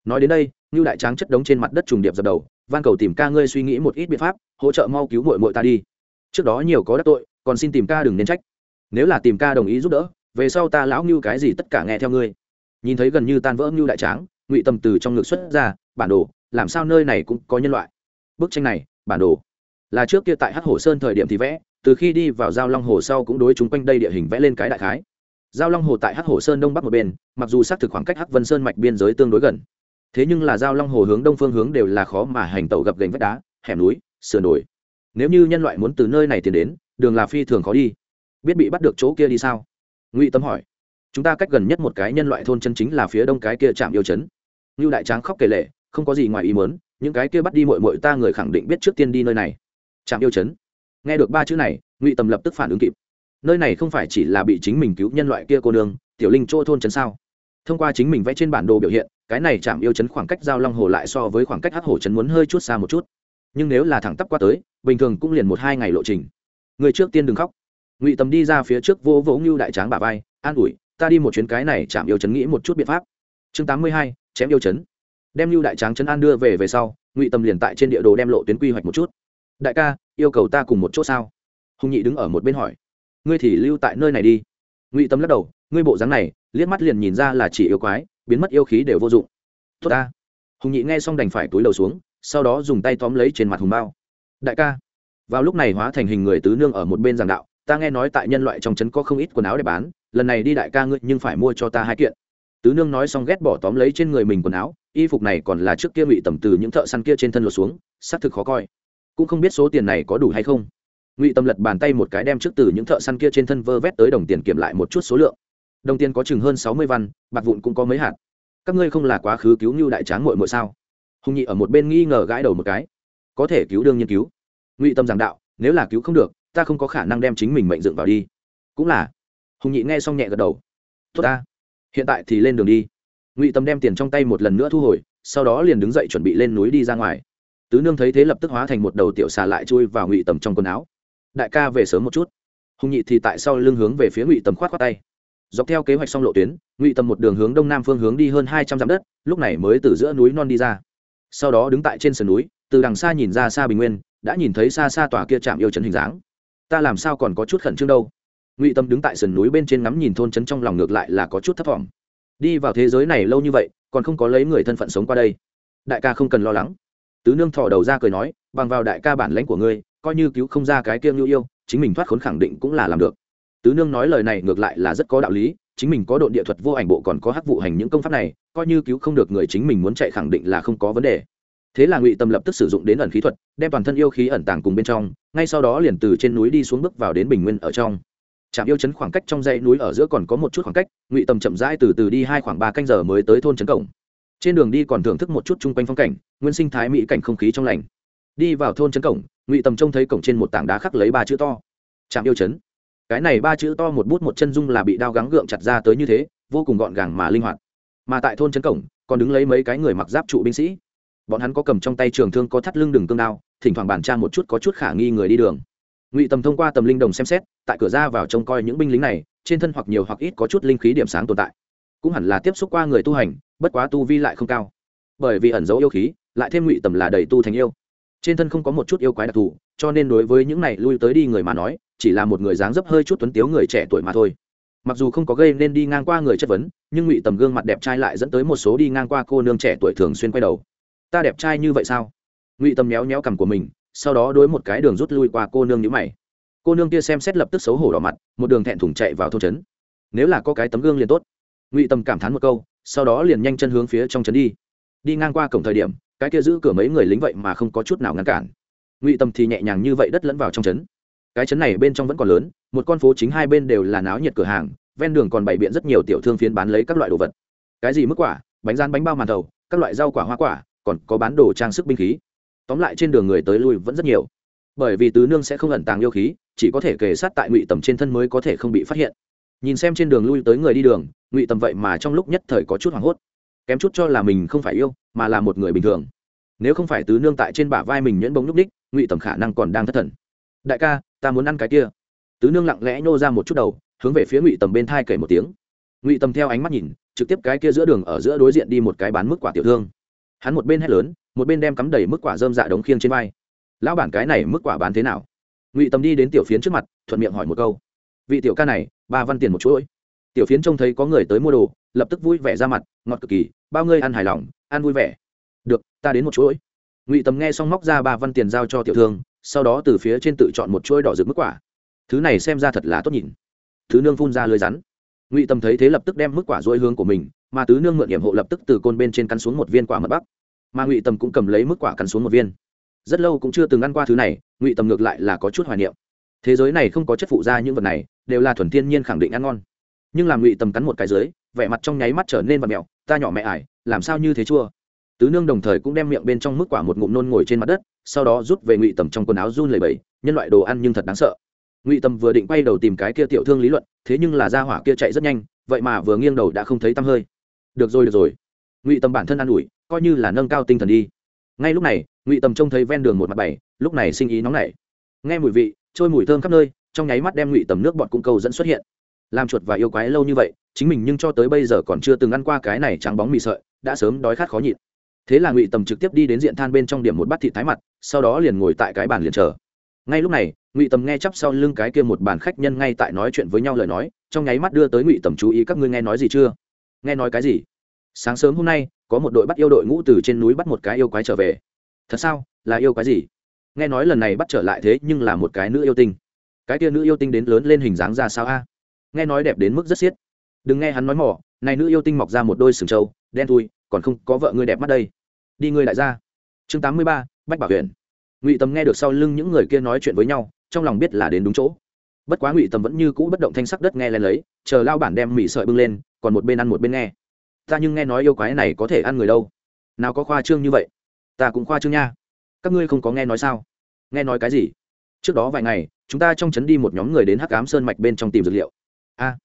Nói đến đây, Ngưu đại tráng chất đống trên mặt đất trùng điệp dập đầu, van cầu tìm ca ngươi suy nghĩ một ít biện pháp, hỗ trợ mau cứu mội mội ta đi. Trước đó nhiều có đắc tội, còn xin tìm ca đừng nên trách. Nếu là tìm ca đồng ý giúp đỡ, về sau ta lão ngưu cái gì tất cả nghe theo ngươi. Nhìn thấy gần như tan vỡ ngưu đại tráng, ngụy tâm từ trong ngực xuất ra, bản đồ, làm sao nơi này cũng có nhân loại? Bức tranh này, bản đồ, là trước kia tại hắc hồ sơn thời điểm thì vẽ, từ khi đi vào giao long hồ sau cũng đối chúng quanh đây địa hình vẽ lên cái đại khái giao long hồ tại hắc hồ sơn đông bắc một bên, mặc dù xác thực khoảng cách hắc vân sơn mạch biên giới tương đối gần. Thế nhưng là giao long hồ hướng đông phương hướng đều là khó mà hành tàu gập gành vách đá, hẻm núi, sườn đồi. Nếu như nhân loại muốn từ nơi này tiến đến, đường là phi thường khó đi. Biết bị bắt được chỗ kia đi sao? Ngụy tâm hỏi. Chúng ta cách gần nhất một cái nhân loại thôn chân chính là phía đông cái kia Trạm yêu chấn như đại tráng khóc kể lệ không có gì ngoài ý muốn, những cái kia bắt đi mội mội ta người khẳng định biết trước tiên đi nơi này. Trạm yêu chấn nghe được ba chữ này, ngụy tâm lập tức phản ứng kịp nơi này không phải chỉ là bị chính mình cứu nhân loại kia cô nương, tiểu linh chỗ thôn trấn sao? Thông qua chính mình vẽ trên bản đồ biểu hiện, cái này chạm yêu chấn khoảng cách giao long hồ lại so với khoảng cách hắc hồ chấn muốn hơi chút xa một chút. Nhưng nếu là thẳng tắp qua tới, bình thường cũng liền một hai ngày lộ trình. Người trước tiên đừng khóc. Ngụy tầm đi ra phía trước vô vỗ ngưu đại tráng bà vai, an ủi, ta đi một chuyến cái này chạm yêu chấn nghĩ một chút biện pháp. Chương tám mươi hai, chém yêu chấn. Đem ngưu đại tráng chấn an đưa về về sau, ngụy tầm liền tại trên địa đồ đem lộ tuyến quy hoạch một chút. Đại ca, yêu cầu ta cùng một chỗ sao? Hùng nhị đứng ở một bên hỏi ngươi thì lưu tại nơi này đi. Ngụy tâm lắc đầu, ngươi bộ dáng này, liếc mắt liền nhìn ra là chỉ yêu quái, biến mất yêu khí đều vô dụng. Tốt ta. Hùng nhị nghe xong đành phải túi đầu xuống, sau đó dùng tay tóm lấy trên mặt hùng bao. Đại ca. Vào lúc này hóa thành hình người tứ nương ở một bên giảng đạo, ta nghe nói tại nhân loại trong trấn có không ít quần áo để bán, lần này đi đại ca ngươi nhưng phải mua cho ta hai kiện. Tứ nương nói xong ghét bỏ tóm lấy trên người mình quần áo, y phục này còn là trước kia ngụy tầm từ những thợ săn kia trên thân lột xuống, xác thực khó coi. Cũng không biết số tiền này có đủ hay không ngụy tầm lật bàn tay một cái đem trước từ những thợ săn kia trên thân vơ vét tới đồng tiền kiểm lại một chút số lượng đồng tiền có chừng hơn sáu mươi văn bạc vụn cũng có mấy hạt các ngươi không là quá khứ cứu như đại tráng mội mội sao hùng nhị ở một bên nghi ngờ gãi đầu một cái có thể cứu đương nhiên cứu ngụy tâm giảng đạo nếu là cứu không được ta không có khả năng đem chính mình mệnh dựng vào đi cũng là hùng nhị nghe xong nhẹ gật đầu tốt ta hiện tại thì lên đường đi ngụy tâm đem tiền trong tay một lần nữa thu hồi sau đó liền đứng dậy chuẩn bị lên núi đi ra ngoài tứ nương thấy thế lập tức hóa thành một đầu tiểu xà lại chui vào ngụy tầm trong quần áo đại ca về sớm một chút. Hùng nhị thì tại sau lưng hướng về phía ngụy tầm khoát khoát tay. Dọc theo kế hoạch xong lộ tuyến, ngụy tầm một đường hướng đông nam phương hướng đi hơn hai trăm dặm đất, lúc này mới từ giữa núi non đi ra. Sau đó đứng tại trên sườn núi, từ đằng xa nhìn ra xa bình nguyên, đã nhìn thấy xa xa tòa kia chạm yêu trấn hình dáng. Ta làm sao còn có chút khẩn trương đâu? Ngụy tâm đứng tại sườn núi bên trên ngắm nhìn thôn trấn trong lòng ngược lại là có chút thấp t đi vào thế giới này lâu như vậy, còn không có lấy người thân phận sống qua đây. Đại ca không cần lo lắng. Tứ nương thò đầu ra cười nói, bằng vào đại ca bản lãnh của ngươi coi như cứu không ra cái kia nhu yêu, chính mình thoát khốn khẳng định cũng là làm được. Tứ nương nói lời này ngược lại là rất có đạo lý, chính mình có độ địa thuật vô ảnh bộ còn có hắc vụ hành những công pháp này, coi như cứu không được người chính mình muốn chạy khẳng định là không có vấn đề. Thế là ngụy tâm lập tức sử dụng đến ẩn khí thuật, đem toàn thân yêu khí ẩn tàng cùng bên trong, ngay sau đó liền từ trên núi đi xuống bước vào đến bình nguyên ở trong. Trạm yêu chấn khoảng cách trong dãy núi ở giữa còn có một chút khoảng cách, ngụy tâm chậm rãi từ từ đi hai khoảng ba canh giờ mới tới thôn trấn cổng. Trên đường đi còn thưởng thức một chút chung quanh phong cảnh, nguyên sinh thái mỹ cảnh không khí trong lành đi vào thôn trấn cổng, ngụy tầm trông thấy cổng trên một tảng đá khắc lấy ba chữ to. Trạm yêu chấn cái này ba chữ to một bút một chân dung là bị đao gắng gượng chặt ra tới như thế, vô cùng gọn gàng mà linh hoạt. Mà tại thôn trấn cổng, còn đứng lấy mấy cái người mặc giáp trụ binh sĩ. Bọn hắn có cầm trong tay trường thương có thắt lưng đường cương đao, thỉnh thoảng bàn tra một chút có chút khả nghi người đi đường. Ngụy tầm thông qua tầm linh đồng xem xét, tại cửa ra vào trông coi những binh lính này, trên thân hoặc nhiều hoặc ít có chút linh khí điểm sáng tồn tại. Cũng hẳn là tiếp xúc qua người tu hành, bất quá tu vi lại không cao. Bởi vì ẩn dấu yêu khí, lại thêm ngụy tầm là đầy tu thành yêu trên thân không có một chút yêu quái đặc thù, cho nên đối với những này lui tới đi người mà nói, chỉ là một người dáng dấp hơi chút tuấn tiếu người trẻ tuổi mà thôi. Mặc dù không có gây nên đi ngang qua người chất vấn, nhưng ngụy tầm gương mặt đẹp trai lại dẫn tới một số đi ngang qua cô nương trẻ tuổi thường xuyên quay đầu. Ta đẹp trai như vậy sao? Ngụy tầm méo méo cằm của mình, sau đó đối một cái đường rút lui qua cô nương nhữ mày. Cô nương kia xem xét lập tức xấu hổ đỏ mặt, một đường thẹn thùng chạy vào thôn trấn. Nếu là có cái tấm gương liền tốt. Ngụy tầm cảm thán một câu, sau đó liền nhanh chân hướng phía trong trấn đi. Đi ngang qua cổng thời điểm cái kia giữ cửa mấy người lính vậy mà không có chút nào ngăn cản. Ngụy tầm thì nhẹ nhàng như vậy đất lẫn vào trong trấn. Cái trấn này bên trong vẫn còn lớn, một con phố chính hai bên đều là náo nhiệt cửa hàng, ven đường còn bày biện rất nhiều tiểu thương phiến bán lấy các loại đồ vật. Cái gì mức quả, bánh rán bánh bao màn thầu, các loại rau quả hoa quả, còn có bán đồ trang sức binh khí. Tóm lại trên đường người tới lui vẫn rất nhiều. Bởi vì tứ nương sẽ không ẩn tàng yêu khí, chỉ có thể kề sát tại ngụy tầm trên thân mới có thể không bị phát hiện. Nhìn xem trên đường lui tới người đi đường, ngụy tầm vậy mà trong lúc nhất thời có chút hoảng hốt kém chút cho là mình không phải yêu, mà là một người bình thường. Nếu không phải tứ nương tại trên bả vai mình nhuyễn bông n ú c ních ngụy tầm khả năng còn đang thất thần. Đại ca, ta muốn ăn cái kia. Tứ nương lặng lẽ nhô ra một chút đầu, hướng về phía ngụy tầm bên thai kể một tiếng. Ngụy tầm theo ánh mắt nhìn, trực tiếp cái kia giữa đường ở giữa đối diện đi một cái bán mức quả tiểu thương. Hắn một bên hét lớn, một bên đem cắm đầy mức quả dơm dạ đống khiêng trên vai. Lão bản cái này mức quả bán thế nào? Ngụy tầm đi đến tiểu phiến trước mặt, thuận miệng hỏi một câu. Vị tiểu ca này, ba văn tiền một chuỗi. Tiểu phiến trông thấy có người tới mua đồ lập tức vui vẻ ra mặt, ngọt cực kỳ, bao ngươi ăn hài lòng, ăn vui vẻ. Được, ta đến một chuỗi. Ngụy tầm nghe xong móc ra ba văn tiền giao cho tiểu thương, sau đó từ phía trên tự chọn một chuỗi đỏ rực mức quả. Thứ này xem ra thật là tốt nhìn. Thứ nương phun ra lưới rắn. Ngụy tầm thấy thế lập tức đem mức quả dỗi hướng của mình, mà tứ nương mượn điểm hộ lập tức từ côn bên trên cắn xuống một viên quả mật bắc. Mà ngụy tầm cũng cầm lấy mức quả cắn xuống một viên. Rất lâu cũng chưa từng ăn qua thứ này, ngụy tầm ngược lại là có chút hoài niệm. Thế giới này không có chất phụ ra những vật này, đều là thuần thiên nhiên khẳng định ăn ngon. Nhưng làm ngụy tầm cắn một cái dưới vẻ mặt trong nháy mắt trở nên vật mẹo, ta nhỏ mẹ ải, làm sao như thế chua? Tứ nương đồng thời cũng đem miệng bên trong mức quả một ngụm nôn ngồi trên mặt đất, sau đó rút về ngụy tầm trong quần áo run lầy bẫy nhân loại đồ ăn nhưng thật đáng sợ. Ngụy tầm vừa định quay đầu tìm cái kia tiểu thương lý luận, thế nhưng là ra hỏa kia chạy rất nhanh, vậy mà vừa nghiêng đầu đã không thấy tăm hơi. Được rồi được rồi. Ngụy tầm bản thân an ủi, coi như là nâng cao tinh thần đi. Ngay lúc này, ngụy tầm trông thấy ven đường một mặt bảy, lúc này sinh ý nóng nảy. Nghe mùi vị, trôi mùi thơm khắp nơi. Trong nháy mắt đem ngụy tầm nước bọt cung câu dẫn xuất hiện làm chuột và yêu quái lâu như vậy, chính mình nhưng cho tới bây giờ còn chưa từng ăn qua cái này trắng bóng mì sợi, đã sớm đói khát khó nhịn. Thế là ngụy tầm trực tiếp đi đến diện than bên trong điểm một bát thịt thái mặt, sau đó liền ngồi tại cái bàn liền chờ. Ngay lúc này, ngụy tầm nghe chắp sau lưng cái kia một bàn khách nhân ngay tại nói chuyện với nhau lời nói, trong nháy mắt đưa tới ngụy tầm chú ý các ngươi nghe nói gì chưa? Nghe nói cái gì? Sáng sớm hôm nay, có một đội bắt yêu đội ngũ từ trên núi bắt một cái yêu quái trở về. Thật sao? Là yêu quái gì? Nghe nói lần này bắt trở lại thế nhưng là một cái nữ yêu tinh. Cái kia nữ yêu tinh đến lớn lên hình dáng ra sao a? Nghe nói đẹp đến mức rất xiết. Đừng nghe hắn nói mỏ, này nữ yêu tinh mọc ra một đôi sừng trâu, đen thui, còn không có vợ ngươi đẹp mắt đây. Đi ngươi lại ra. Chương tám mươi ba, bách bảo huyện ngụy tầm nghe được sau lưng những người kia nói chuyện với nhau, trong lòng biết là đến đúng chỗ. Bất quá ngụy tầm vẫn như cũ bất động thanh sắc đất nghe lên lấy, chờ lao bản đem mì sợi bưng lên, còn một bên ăn một bên nghe. Ta nhưng nghe nói yêu quái này có thể ăn người đâu. Nào có khoa trương như vậy? Ta cũng khoa trương nha. Các ngươi không có nghe nói sao? Nghe nói cái gì? Trước đó vài ngày, chúng ta trong trấn đi một nhóm người đến hắc ám sơn mạch bên trong tìm dược liệu a.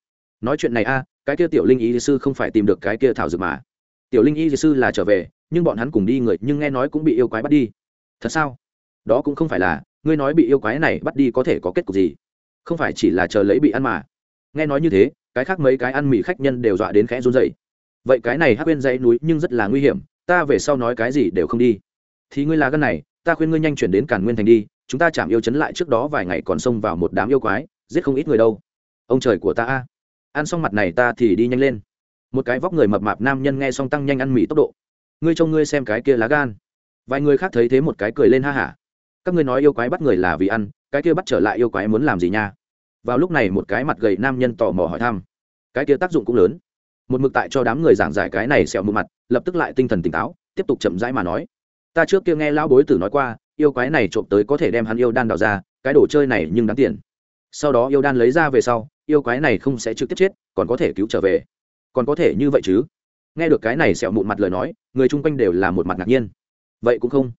Nói chuyện này a, cái kia tiểu linh y sư không phải tìm được cái kia thảo dược mà. Tiểu linh y sư là trở về, nhưng bọn hắn cùng đi người nhưng nghe nói cũng bị yêu quái bắt đi. Thật sao? Đó cũng không phải là, ngươi nói bị yêu quái này bắt đi có thể có kết cục gì? Không phải chỉ là chờ lấy bị ăn mà. Nghe nói như thế, cái khác mấy cái ăn mì khách nhân đều dọa đến khẽ run dậy vậy cái này hắc bên dãy núi nhưng rất là nguy hiểm, ta về sau nói cái gì đều không đi. Thì ngươi là gân này, ta khuyên ngươi nhanh chuyển đến càn nguyên thành đi, chúng ta chạm yêu chấn lại trước đó vài ngày còn xông vào một đám yêu quái, giết không ít người đâu ông trời của ta a. Ăn xong mặt này ta thì đi nhanh lên. Một cái vóc người mập mạp nam nhân nghe xong tăng nhanh ăn mì tốc độ. Ngươi trông ngươi xem cái kia lá gan. Vài người khác thấy thế một cái cười lên ha hả. Các ngươi nói yêu quái bắt người là vì ăn, cái kia bắt trở lại yêu quái muốn làm gì nha? Vào lúc này một cái mặt gầy nam nhân tò mò hỏi thăm. Cái kia tác dụng cũng lớn. Một mực tại cho đám người giảng giải cái này sẹo mù mặt, lập tức lại tinh thần tỉnh táo, tiếp tục chậm rãi mà nói. Ta trước kia nghe lão bối tử nói qua, yêu quái này trộm tới có thể đem hắn yêu đan đào ra, cái đồ chơi này nhưng đáng tiền. Sau đó yêu đan lấy ra về sau yêu quái này không sẽ trực tiếp chết, còn có thể cứu trở về. Còn có thể như vậy chứ? Nghe được cái này sẹo mụn mặt lời nói, người chung quanh đều là một mặt ngạc nhiên. Vậy cũng không.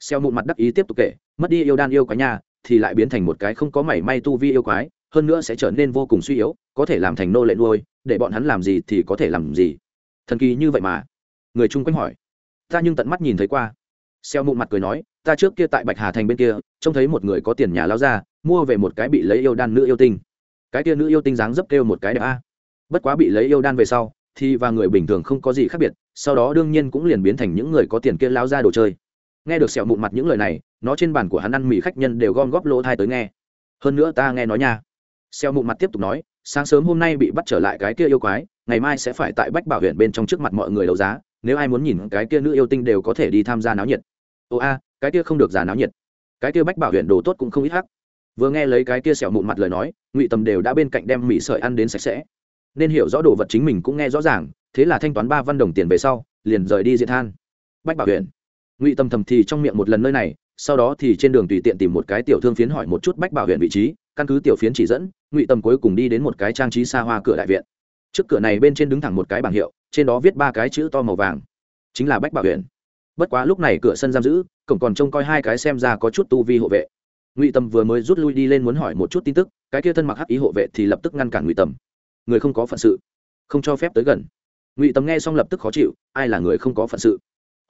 Xeo mụn mặt đắc ý tiếp tục kể, mất đi yêu đan yêu quái nhà thì lại biến thành một cái không có mảy may tu vi yêu quái, hơn nữa sẽ trở nên vô cùng suy yếu, có thể làm thành nô lệ nuôi, để bọn hắn làm gì thì có thể làm gì. Thần kỳ như vậy mà. Người chung quanh hỏi. Ta nhưng tận mắt nhìn thấy qua. Xeo mụn mặt cười nói, ta trước kia tại bạch hà thành bên kia, trông thấy một người có tiền nhà lao ra, mua về một cái bị lấy yêu đan nữ yêu tinh cái kia nữ yêu tinh dáng dấp kêu một cái đẹp a. Bất quá bị lấy yêu đan về sau, thì và người bình thường không có gì khác biệt, sau đó đương nhiên cũng liền biến thành những người có tiền kia lao ra đồ chơi. Nghe được sẹo mụn mặt những lời này, nó trên bàn của hắn ăn mì khách nhân đều gom góp lỗ thai tới nghe. Hơn nữa ta nghe nói nha. Sẹo mụn mặt tiếp tục nói, sáng sớm hôm nay bị bắt trở lại cái kia yêu quái, ngày mai sẽ phải tại bách bảo huyện bên trong trước mặt mọi người đấu giá, nếu ai muốn nhìn cái kia nữ yêu tinh đều có thể đi tham gia náo nhiệt. Ô a, cái kia không được giả náo nhiệt. Cái kia bách bảo huyện đồ tốt cũng không ít hắc vừa nghe lấy cái kia sẹo mụn mặt lời nói, ngụy tầm đều đã bên cạnh đem mì sợi ăn đến sạch sẽ. Nên hiểu rõ đồ vật chính mình cũng nghe rõ ràng, thế là thanh toán ba văn đồng tiền về sau, liền rời đi diện than. Bách bảo huyện ngụy tâm thầm thì trong miệng một lần nơi này, sau đó thì trên đường tùy tiện tìm một cái tiểu thương phiến hỏi một chút bách bảo huyện vị trí, căn cứ tiểu phiến chỉ dẫn, ngụy tâm cuối cùng đi đến một cái trang trí xa hoa cửa đại viện. Trước cửa này bên trên đứng thẳng một cái bảng hiệu, trên đó viết ba cái chữ to màu vàng. Chính là bách bảo huyện bất quá lúc này cửa sân giam giữ, cổng còn trông coi hai cái xem ra có chút tu vi hộ vệ ngụy tâm vừa mới rút lui đi lên muốn hỏi một chút tin tức, cái kia thân mặc hắc ý hộ vệ thì lập tức ngăn cản ngụy tâm. Người không có phận sự, không cho phép tới gần. Ngụy tâm nghe xong lập tức khó chịu, ai là người không có phận sự?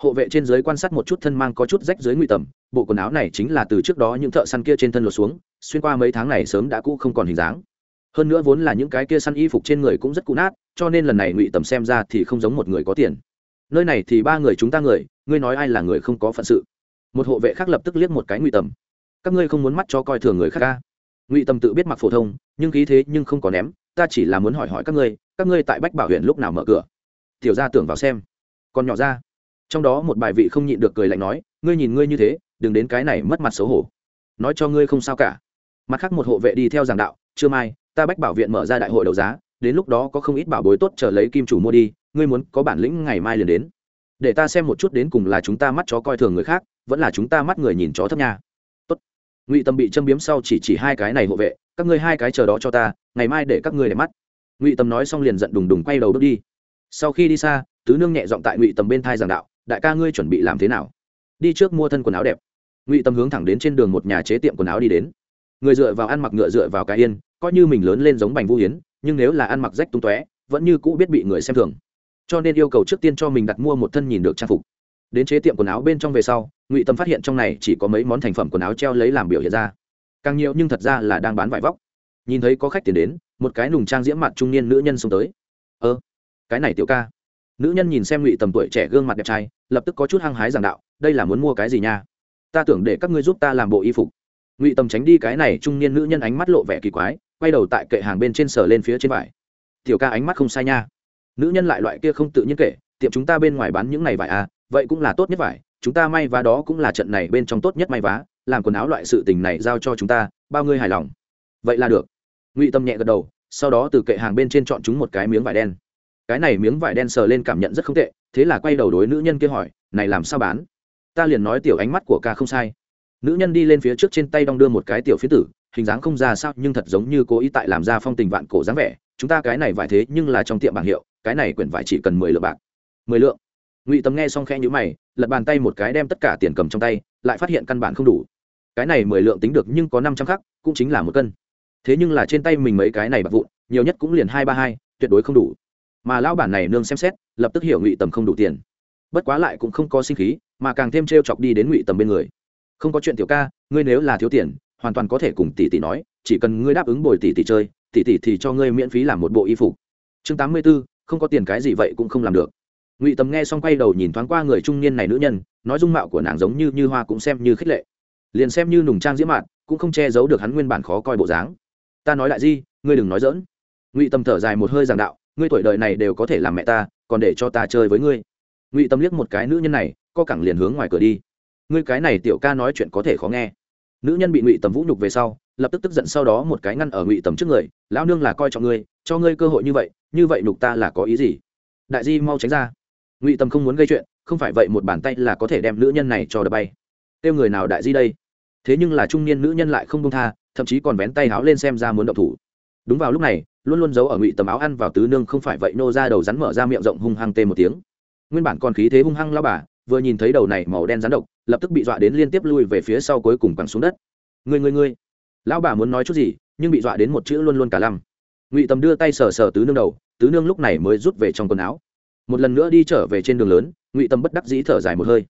Hộ vệ trên dưới quan sát một chút thân mang có chút rách dưới ngụy tầm bộ quần áo này chính là từ trước đó những thợ săn kia trên thân lột xuống, xuyên qua mấy tháng này sớm đã cũ không còn hình dáng. Hơn nữa vốn là những cái kia săn y phục trên người cũng rất cũ nát, cho nên lần này ngụy tầm xem ra thì không giống một người có tiền. Nơi này thì ba người chúng ta người, ngươi nói ai là người không có phận sự? Một hộ vệ khác lập tức liếc một cái ngụy tầm các ngươi không muốn mắt cho coi thường người khác ca ngụy tâm tự biết mặc phổ thông, nhưng khí thế nhưng không có ném, ta chỉ là muốn hỏi hỏi các ngươi các ngươi tại bách bảo huyện lúc nào mở cửa? Tiểu ra tưởng vào xem. Còn nhỏ ra. Trong đó một bài vị không nhịn được cười lạnh nói, ngươi nhìn ngươi như thế, đừng đến cái này mất mặt xấu hổ. Nói cho ngươi không sao cả. Mặt khác một hộ vệ đi theo giảng đạo chưa mai, ta bách bảo viện mở ra đại hội đấu giá, đến lúc đó có không ít bảo bối tốt chờ lấy kim chủ mua đi, ngươi muốn có bản lĩnh ngày mai liền đến. Để ta xem một chút đến cùng là chúng ta mắt chó coi thường người khác, vẫn là chúng ta mắt người nhìn chó thấp nha ngụy tâm bị châm biếm sau chỉ chỉ hai cái này hộ vệ, các ngươi hai cái chờ đó cho ta, ngày mai để các ngươi để mắt. Ngụy tâm nói xong liền giận đùng đùng quay đầu bước đi. Sau khi đi xa, tứ nương nhẹ giọng tại ngụy tâm bên thai giảng đạo, đại ca ngươi chuẩn bị làm thế nào? Đi trước mua thân quần áo đẹp. Ngụy tâm hướng thẳng đến trên đường một nhà chế tiệm quần áo đi đến. Người dựa vào ăn mặc ngựa dựa vào cái yên, coi như mình lớn lên giống bành vũ hiến, nhưng nếu là ăn mặc rách tung tóe, vẫn như cũ biết bị người xem thường. Cho nên yêu cầu trước tiên cho mình đặt mua một thân nhìn được trang phục. Đến chế tiệm quần áo bên trong về sau ngụy tâm phát hiện trong này chỉ có mấy món thành phẩm quần áo treo lấy làm biểu hiện ra càng nhiều nhưng thật ra là đang bán vải vóc nhìn thấy có khách tiền đến một cái nùng trang diễm mặt trung niên nữ nhân xông tới ơ cái này tiểu ca nữ nhân nhìn xem ngụy tầm tuổi trẻ gương mặt đẹp trai lập tức có chút hăng hái giảng đạo đây là muốn mua cái gì nha ta tưởng để các ngươi giúp ta làm bộ y phục ngụy tầm tránh đi cái này trung niên nữ nhân ánh mắt lộ vẻ kỳ quái quay đầu tại kệ hàng bên trên sở lên phía trên vải tiểu ca ánh mắt không sai nha nữ nhân lại loại kia không tự nhiên kể tiệm chúng ta bên ngoài bán những này vải à vậy cũng là tốt nhất vải chúng ta may vá đó cũng là trận này bên trong tốt nhất may vá, làm quần áo loại sự tình này giao cho chúng ta, bao ngươi hài lòng. Vậy là được. Ngụy tâm nhẹ gật đầu, sau đó từ kệ hàng bên trên chọn chúng một cái miếng vải đen. Cái này miếng vải đen sờ lên cảm nhận rất không tệ, thế là quay đầu đối nữ nhân kia hỏi, này làm sao bán? Ta liền nói, tiểu ánh mắt của ca không sai. Nữ nhân đi lên phía trước trên tay đong đưa một cái tiểu phía tử, hình dáng không ra sao, nhưng thật giống như cố ý tại làm ra phong tình vạn cổ dáng vẻ. Chúng ta cái này vải thế nhưng là trong tiệm bảng hiệu, cái này quyển vải chỉ cần mười lượng bạc. Mười lượng? Ngụy tầm nghe xong khe nhữ mày, lật bàn tay một cái đem tất cả tiền cầm trong tay, lại phát hiện căn bản không đủ. Cái này mười lượng tính được nhưng có năm trăm khắc, cũng chính là một cân. Thế nhưng là trên tay mình mấy cái này bạc vụn, nhiều nhất cũng liền hai ba hai, tuyệt đối không đủ. Mà lão bản này nương xem xét, lập tức hiểu ngụy tầm không đủ tiền. Bất quá lại cũng không có sinh khí, mà càng thêm t r e o chọc đi đến ngụy tầm bên người. Không có chuyện tiểu ca, ngươi nếu là thiếu tiền, hoàn toàn có thể cùng tỷ tỷ nói, chỉ cần ngươi đáp ứng bồi tỷ tỷ chơi, tỷ tỷ thì cho ngươi miễn phí làm một bộ y phục. Chương tám mươi b ố không có tiền cái gì vậy cũng không làm được ngụy tầm nghe xong quay đầu nhìn thoáng qua người trung niên này nữ nhân, nói dung mạo của nàng giống như như hoa cũng xem như khích lệ. Liền xem như nùng trang diễm mạn, cũng không che giấu được hắn nguyên bản khó coi bộ dáng. Ta nói lại gì ngươi đừng nói dỡn ngụy tầm thở dài một hơi giảng đạo, ngươi tuổi đời này đều có thể làm mẹ ta, còn để cho ta chơi với ngươi. Ngụy tâm liếc một cái nữ nhân này, co cẳng liền hướng ngoài cửa đi. Ngươi cái này tiểu ca nói chuyện có thể khó nghe. Nữ nhân bị ngụy tầm vũ nhục về sau, lập tức tức giận sau đó một cái ngăn ở ngụy tầm trước người, lão nương là coi trọng ngươi, cho ngươi cơ hội như vậy như vậy nhục ta là có ý gì? Đại di mau tránh ra ngụy Tâm không muốn gây chuyện, không phải vậy một bàn tay là có thể đem nữ nhân này cho đập bay. Kêu người nào đại di đây? Thế nhưng là trung niên nữ nhân lại không công tha, thậm chí còn vén tay háo lên xem ra muốn động thủ. Đúng vào lúc này, luôn luôn giấu ở ngụy tầm áo ăn vào tứ nương không phải vậy nô ra đầu rắn mở ra miệng rộng hung hăng tê một tiếng. Nguyên bản còn khí thế hung hăng lao bà, vừa nhìn thấy đầu này màu đen rắn độc, lập tức bị dọa đến liên tiếp lui về phía sau cuối cùng quẳng xuống đất. Người người người lão bà muốn nói chút gì, nhưng bị dọa đến một chữ luôn luôn cả lăm. Ngụy tầm đưa tay sờ sờ tứ nương đầu, tứ nương lúc này mới rút về trong quần áo một lần nữa đi trở về trên đường lớn, ngụy tâm bất đắc dĩ thở dài một hơi.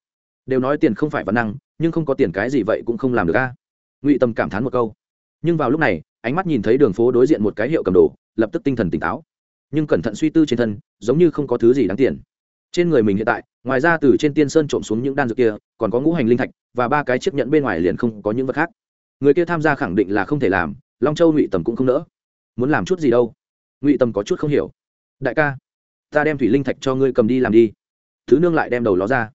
Đều nói tiền không phải văn năng, nhưng không có tiền cái gì vậy cũng không làm được a. Ngụy tâm cảm thán một câu. Nhưng vào lúc này, ánh mắt nhìn thấy đường phố đối diện một cái hiệu cầm đồ, lập tức tinh thần tỉnh táo. Nhưng cẩn thận suy tư trên thân, giống như không có thứ gì đáng tiền. Trên người mình hiện tại, ngoài ra từ trên tiên sơn trộm xuống những đan dược kia, còn có ngũ hành linh thạch, và ba cái chiếc nhẫn bên ngoài liền không có những vật khác. Người kia tham gia khẳng định là không thể làm, long châu ngụy tầm cũng không nỡ. Muốn làm chút gì đâu? Ngụy tầm có chút không hiểu. Đại ca ta đem thủy linh thạch cho ngươi cầm đi làm đi. Thứ nương lại đem đầu ló ra.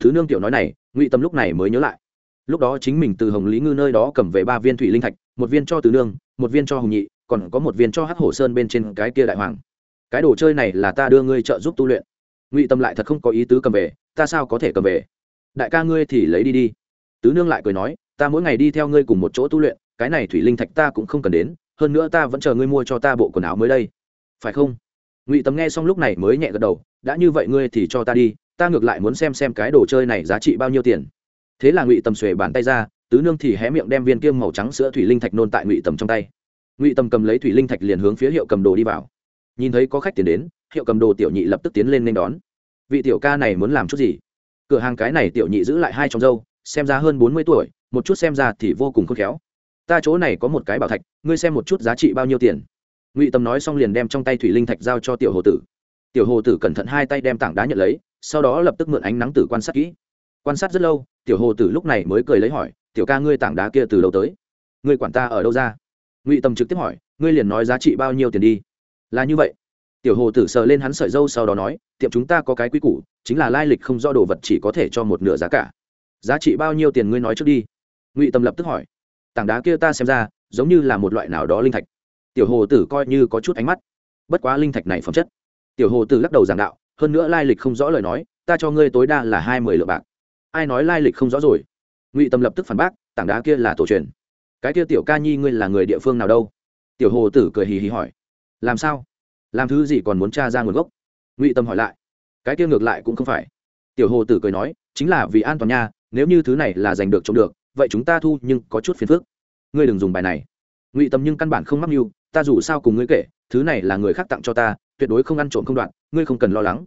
Thứ nương tiểu nói này, ngụy tâm lúc này mới nhớ lại. Lúc đó chính mình từ hồng lý ngư nơi đó cầm về ba viên thủy linh thạch, một viên cho từ nương, một viên cho hồng nhị, còn có một viên cho hắc hổ sơn bên trên cái kia đại hoàng. Cái đồ chơi này là ta đưa ngươi trợ giúp tu luyện. Ngụy tâm lại thật không có ý tứ cầm về, ta sao có thể cầm về? Đại ca ngươi thì lấy đi đi. Tứ nương lại cười nói, ta mỗi ngày đi theo ngươi cùng một chỗ tu luyện, cái này thủy linh thạch ta cũng không cần đến, hơn nữa ta vẫn chờ ngươi mua cho ta bộ quần áo mới đây. Phải không? Ngụy Tầm nghe xong lúc này mới nhẹ gật đầu đã như vậy ngươi thì cho ta đi ta ngược lại muốn xem xem cái đồ chơi này giá trị bao nhiêu tiền thế là ngụy Tầm xuề bàn tay ra tứ nương thì hé miệng đem viên kiêm màu trắng sữa thủy linh thạch nôn tại ngụy tầm trong tay ngụy tầm cầm lấy thủy linh thạch liền hướng phía hiệu cầm đồ đi vào nhìn thấy có khách tiền đến hiệu cầm đồ tiểu nhị lập tức tiến lên nên đón vị tiểu ca này muốn làm chút gì cửa hàng cái này tiểu nhị giữ lại hai trong dâu xem ra hơn bốn mươi tuổi một chút xem ra thì vô cùng khôn khéo ta chỗ này có một cái bảo thạch ngươi xem một chút giá trị bao nhiêu tiền ngụy Tâm nói xong liền đem trong tay thủy linh thạch giao cho tiểu hồ tử tiểu hồ tử cẩn thận hai tay đem tảng đá nhận lấy sau đó lập tức mượn ánh nắng tử quan sát kỹ quan sát rất lâu tiểu hồ tử lúc này mới cười lấy hỏi tiểu ca ngươi tảng đá kia từ đâu tới ngươi quản ta ở đâu ra ngụy tâm trực tiếp hỏi ngươi liền nói giá trị bao nhiêu tiền đi là như vậy tiểu hồ tử sờ lên hắn sợi dâu sau đó nói tiệm chúng ta có cái quy củ chính là lai lịch không do đồ vật chỉ có thể cho một nửa giá cả giá trị bao nhiêu tiền ngươi nói trước đi ngụy tâm lập tức hỏi tảng đá kia ta xem ra giống như là một loại nào đó linh thạch tiểu hồ tử coi như có chút ánh mắt. Bất quá linh thạch này phẩm chất. Tiểu hồ tử lắc đầu giảng đạo, hơn nữa lai lịch không rõ lời nói, ta cho ngươi tối đa là hai mươi lượng bạc. Ai nói lai lịch không rõ rồi? Ngụy tâm lập tức phản bác, tảng đá kia là tổ truyền. Cái kia tiểu ca nhi ngươi là người địa phương nào đâu? Tiểu hồ tử cười hì hì hỏi. Làm sao? Làm thứ gì còn muốn t r a ra nguồn gốc? Ngụy tâm hỏi lại. Cái kia ngược lại cũng không phải. Tiểu hồ tử cười nói, chính là vì an toàn nha, nếu như thứ này là giành được trộm được, vậy chúng ta thu, nhưng có chút phiền phức. Ngươi đừng dùng bài này. Ngụy tâm nhưng căn bản không mắc mưu ta dù sao cùng ngươi kể, thứ này là người khác tặng cho ta, tuyệt đối không ăn trộm không đoạn, ngươi không cần lo lắng.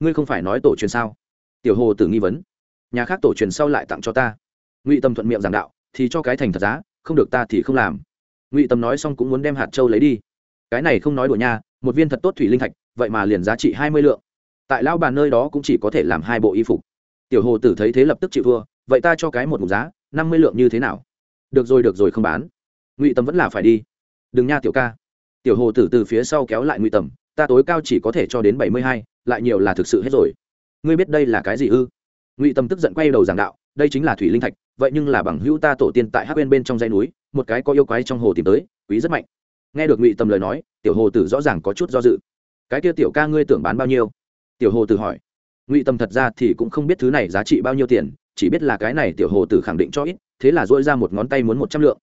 Ngươi không phải nói tổ truyền sao? Tiểu hồ tử nghi vấn. Nhà khác tổ truyền sau lại tặng cho ta. Ngụy tâm thuận miệng giảng đạo, thì cho cái thành thật giá, không được ta thì không làm. Ngụy tâm nói xong cũng muốn đem hạt châu lấy đi. Cái này không nói đùa nha, một viên thật tốt thủy linh thạch, vậy mà liền giá trị hai mươi lượng. Tại lão bàn nơi đó cũng chỉ có thể làm hai bộ y phục. Tiểu hồ tử thấy thế lập tức chịu thua, vậy ta cho cái một mục giá, năm mươi lượng như thế nào? Được rồi được rồi, không bán. Ngụy tâm vẫn là phải đi đừng nha tiểu ca. Tiểu hồ tử từ phía sau kéo lại ngụy tầm, ta tối cao chỉ có thể cho đến bảy mươi hai, lại nhiều là thực sự hết rồi. Ngươi biết đây là cái gì ư? Ngụy tầm tức giận quay đầu giảng đạo, đây chính là thủy linh thạch, vậy nhưng là bằng hữu ta tổ tiên tại hát bên bên trong dây núi, một cái có yêu quái trong hồ tìm tới, quý rất mạnh. Nghe được ngụy tầm lời nói, tiểu hồ tử rõ ràng có chút do dự. Cái kia tiểu ca ngươi tưởng bán bao nhiêu? Tiểu hồ tử hỏi. Ngụy tầm thật ra thì cũng không biết thứ này giá trị bao nhiêu tiền, chỉ biết là cái này tiểu hồ tử khẳng định cho ít, thế là dỗi ra một ngón tay muốn một trăm lượng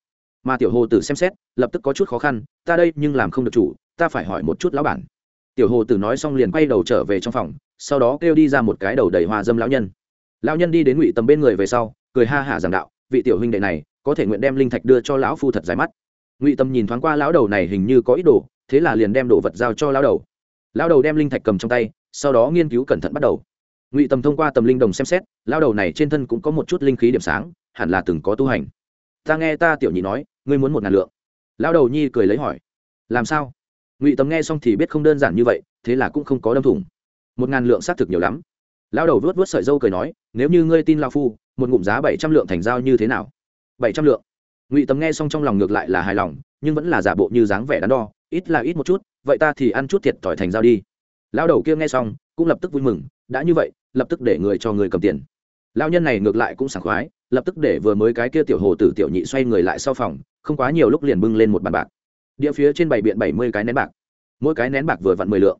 mà tiểu hồ tử xem xét, lập tức có chút khó khăn, ta đây nhưng làm không được chủ, ta phải hỏi một chút lão bản. Tiểu hồ tử nói xong liền quay đầu trở về trong phòng, sau đó kêu đi ra một cái đầu đầy hoa dâm lão nhân. Lão nhân đi đến ngụy tầm bên người về sau, cười ha hả giảng đạo, vị tiểu huynh đệ này, có thể nguyện đem linh thạch đưa cho lão phu thật dài mắt. Ngụy tầm nhìn thoáng qua lão đầu này hình như có ít đồ, thế là liền đem đồ vật giao cho lão đầu. Lão đầu đem linh thạch cầm trong tay, sau đó nghiên cứu cẩn thận bắt đầu. Ngụy tầm thông qua tầm linh đồng xem xét, lão đầu này trên thân cũng có một chút linh khí điểm sáng, hẳn là từng có tu hành. Ta nghe ta tiểu nhị nói ngươi muốn một ngàn lượng. Lão đầu nhi cười lấy hỏi. Làm sao? Ngụy tầm nghe xong thì biết không đơn giản như vậy, thế là cũng không có đâm thủng. Một ngàn lượng xác thực nhiều lắm. Lão đầu vớt vớt sợi dâu cười nói, nếu như ngươi tin lão phu, một ngụm giá bảy trăm lượng thành giao như thế nào? Bảy trăm lượng. Ngụy tầm nghe xong trong lòng ngược lại là hài lòng, nhưng vẫn là giả bộ như dáng vẻ đắn đo, ít là ít một chút, vậy ta thì ăn chút thiệt thòi thành giao đi. Lão đầu kia nghe xong, cũng lập tức vui mừng, đã như vậy, lập tức để người cho người cầm tiền lão nhân này ngược lại cũng sảng khoái, lập tức để vừa mới cái kia tiểu hồ tử tiểu nhị xoay người lại sau phòng, không quá nhiều lúc liền bưng lên một bàn bạc. Địa phía trên bảy biện bảy mươi cái nén bạc. Mỗi cái nén bạc vừa vặn mười lượng.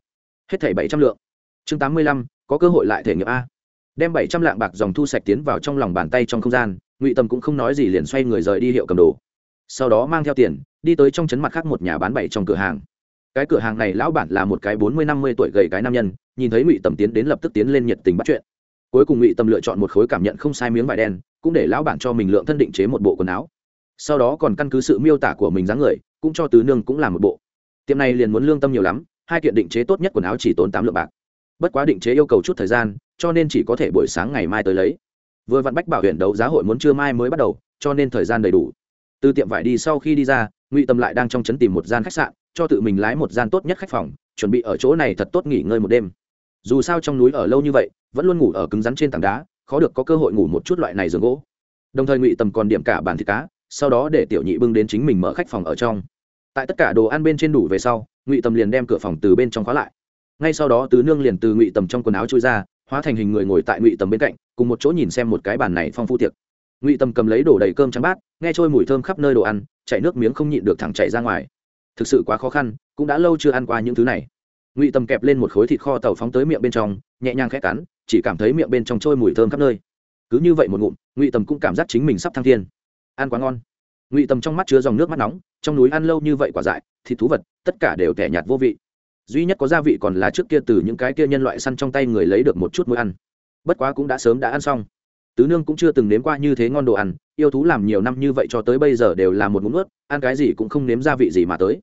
Hết thảy bảy trăm lượng. Chương tám mươi lăm, có cơ hội lại thể nghiệm a. Đem bảy trăm lạng bạc dòng thu sạch tiến vào trong lòng bàn tay trong không gian, ngụy tâm cũng không nói gì liền xoay người rời đi hiệu cầm đồ. Sau đó mang theo tiền, đi tới trong trấn mặt khác một nhà bán bảy trong cửa hàng. Cái cửa hàng này lão bản là một cái bốn mươi năm mươi tuổi gầy cái nam nhân, nhìn thấy ngụy tầm tiến đến lập tức tiến lên nhiệt tình bắt chuyện cuối cùng ngụy tâm lựa chọn một khối cảm nhận không sai miếng vải đen, cũng để lão bản cho mình lượng thân định chế một bộ quần áo. Sau đó còn căn cứ sự miêu tả của mình dáng người, cũng cho tứ nương cũng làm một bộ. Tiệm này liền muốn lương tâm nhiều lắm, hai kiện định chế tốt nhất quần áo chỉ tốn tám lượng bạc. Bất quá định chế yêu cầu chút thời gian, cho nên chỉ có thể buổi sáng ngày mai tới lấy. Vừa vặn bách bảo huyện đấu giá hội muốn trưa mai mới bắt đầu, cho nên thời gian đầy đủ. Từ tiệm vải đi sau khi đi ra, ngụy tâm lại đang trong trấn tìm một gian khách sạn, cho tự mình lái một gian tốt nhất khách phòng, chuẩn bị ở chỗ này thật tốt nghỉ ngơi một đêm. Dù sao trong núi ở lâu như vậy vẫn luôn ngủ ở cứng rắn trên tảng đá, khó được có cơ hội ngủ một chút loại này giường gỗ. Đồng thời ngụy tầm còn điểm cả bàn thịt cá, sau đó để tiểu nhị bưng đến chính mình mở khách phòng ở trong. Tại tất cả đồ ăn bên trên đủ về sau, ngụy tầm liền đem cửa phòng từ bên trong khóa lại. Ngay sau đó tứ nương liền từ ngụy tầm trong quần áo trôi ra, hóa thành hình người ngồi tại ngụy tầm bên cạnh, cùng một chỗ nhìn xem một cái bàn này phong phu tiệc. Ngụy tầm cầm lấy đổ đầy cơm trắng bát, nghe trôi mùi thơm khắp nơi đồ ăn chạy nước miếng không nhịn được thẳng chạy ra ngoài. Thực sự quá khó khăn, cũng đã lâu chưa ăn qua những thứ này. Ngụy tầm kẹp lên một khối thịt kho tàu phóng tới miệng bên trong, nhẹ nhàng khẽ cắn chỉ cảm thấy miệng bên trong trôi mùi thơm khắp nơi. Cứ như vậy một ngụm, ngụy tầm cũng cảm giác chính mình sắp thăng thiên. Ăn quá ngon. Ngụy tầm trong mắt chứa dòng nước mắt nóng, trong núi ăn lâu như vậy quả dại, thịt thú vật, tất cả đều tẻ nhạt vô vị. Duy nhất có gia vị còn là trước kia từ những cái kia nhân loại săn trong tay người lấy được một chút muối ăn. Bất quá cũng đã sớm đã ăn xong. Tứ nương cũng chưa từng nếm qua như thế ngon đồ ăn, yêu thú làm nhiều năm như vậy cho tới bây giờ đều là một ngụm ướt ăn cái gì cũng không nếm gia vị gì mà tới.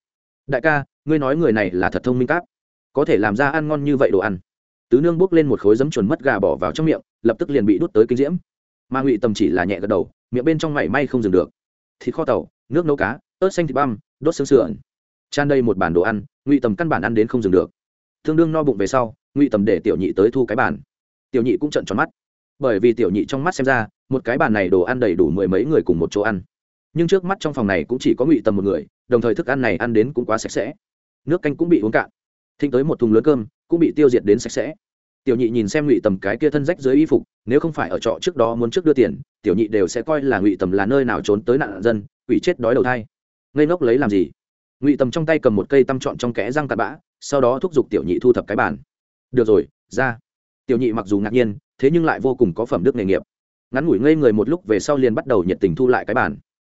Đại ca, ngươi nói người này là thật thông minh cáp. Có thể làm ra ăn ngon như vậy đồ ăn tứ nương bốc lên một khối giấm chuồn mất gà bỏ vào trong miệng, lập tức liền bị đút tới kinh diễm. Mà ngụy tầm chỉ là nhẹ gật đầu, miệng bên trong mảy may không dừng được. Thịt kho tàu, nước nấu cá, ớt xanh thịt băm, đốt xương sườn. Tràn đầy một bản đồ ăn, ngụy tầm căn bản ăn đến không dừng được. Tương đương no bụng về sau, ngụy tầm để tiểu nhị tới thu cái bàn. Tiểu nhị cũng trận tròn mắt. Bởi vì tiểu nhị trong mắt xem ra, một cái bàn này đồ ăn đầy đủ mười mấy người cùng một chỗ ăn. Nhưng trước mắt trong phòng này cũng chỉ có ngụy tầm một người, đồng thời thức ăn này ăn đến cũng quá sạch sẽ. Nước canh cũng bị uống cạn thịnh tới một thùng lớn cơm, cũng bị tiêu diệt đến sạch sẽ. Tiểu nhị nhìn xem ngụy tầm cái kia thân rách dưới y phục, nếu không phải ở trọ trước đó muốn trước đưa tiền, tiểu nhị đều sẽ coi là ngụy tầm là nơi nào trốn tới nạn dân, quỷ chết đói đầu thai. Ngây ngốc lấy làm gì? Ngụy tầm trong tay cầm một cây tăm trọn trong kẽ răng cặn bã, sau đó thúc giục tiểu nhị thu thập cái bàn. Được rồi, ra. Tiểu nhị mặc dù ngạc nhiên, thế nhưng lại vô cùng có phẩm đức nghề nghiệp. Ngắn ngủi ngây người một lúc về sau liền bắt đầu nhiệt tình thu lại cái bàn.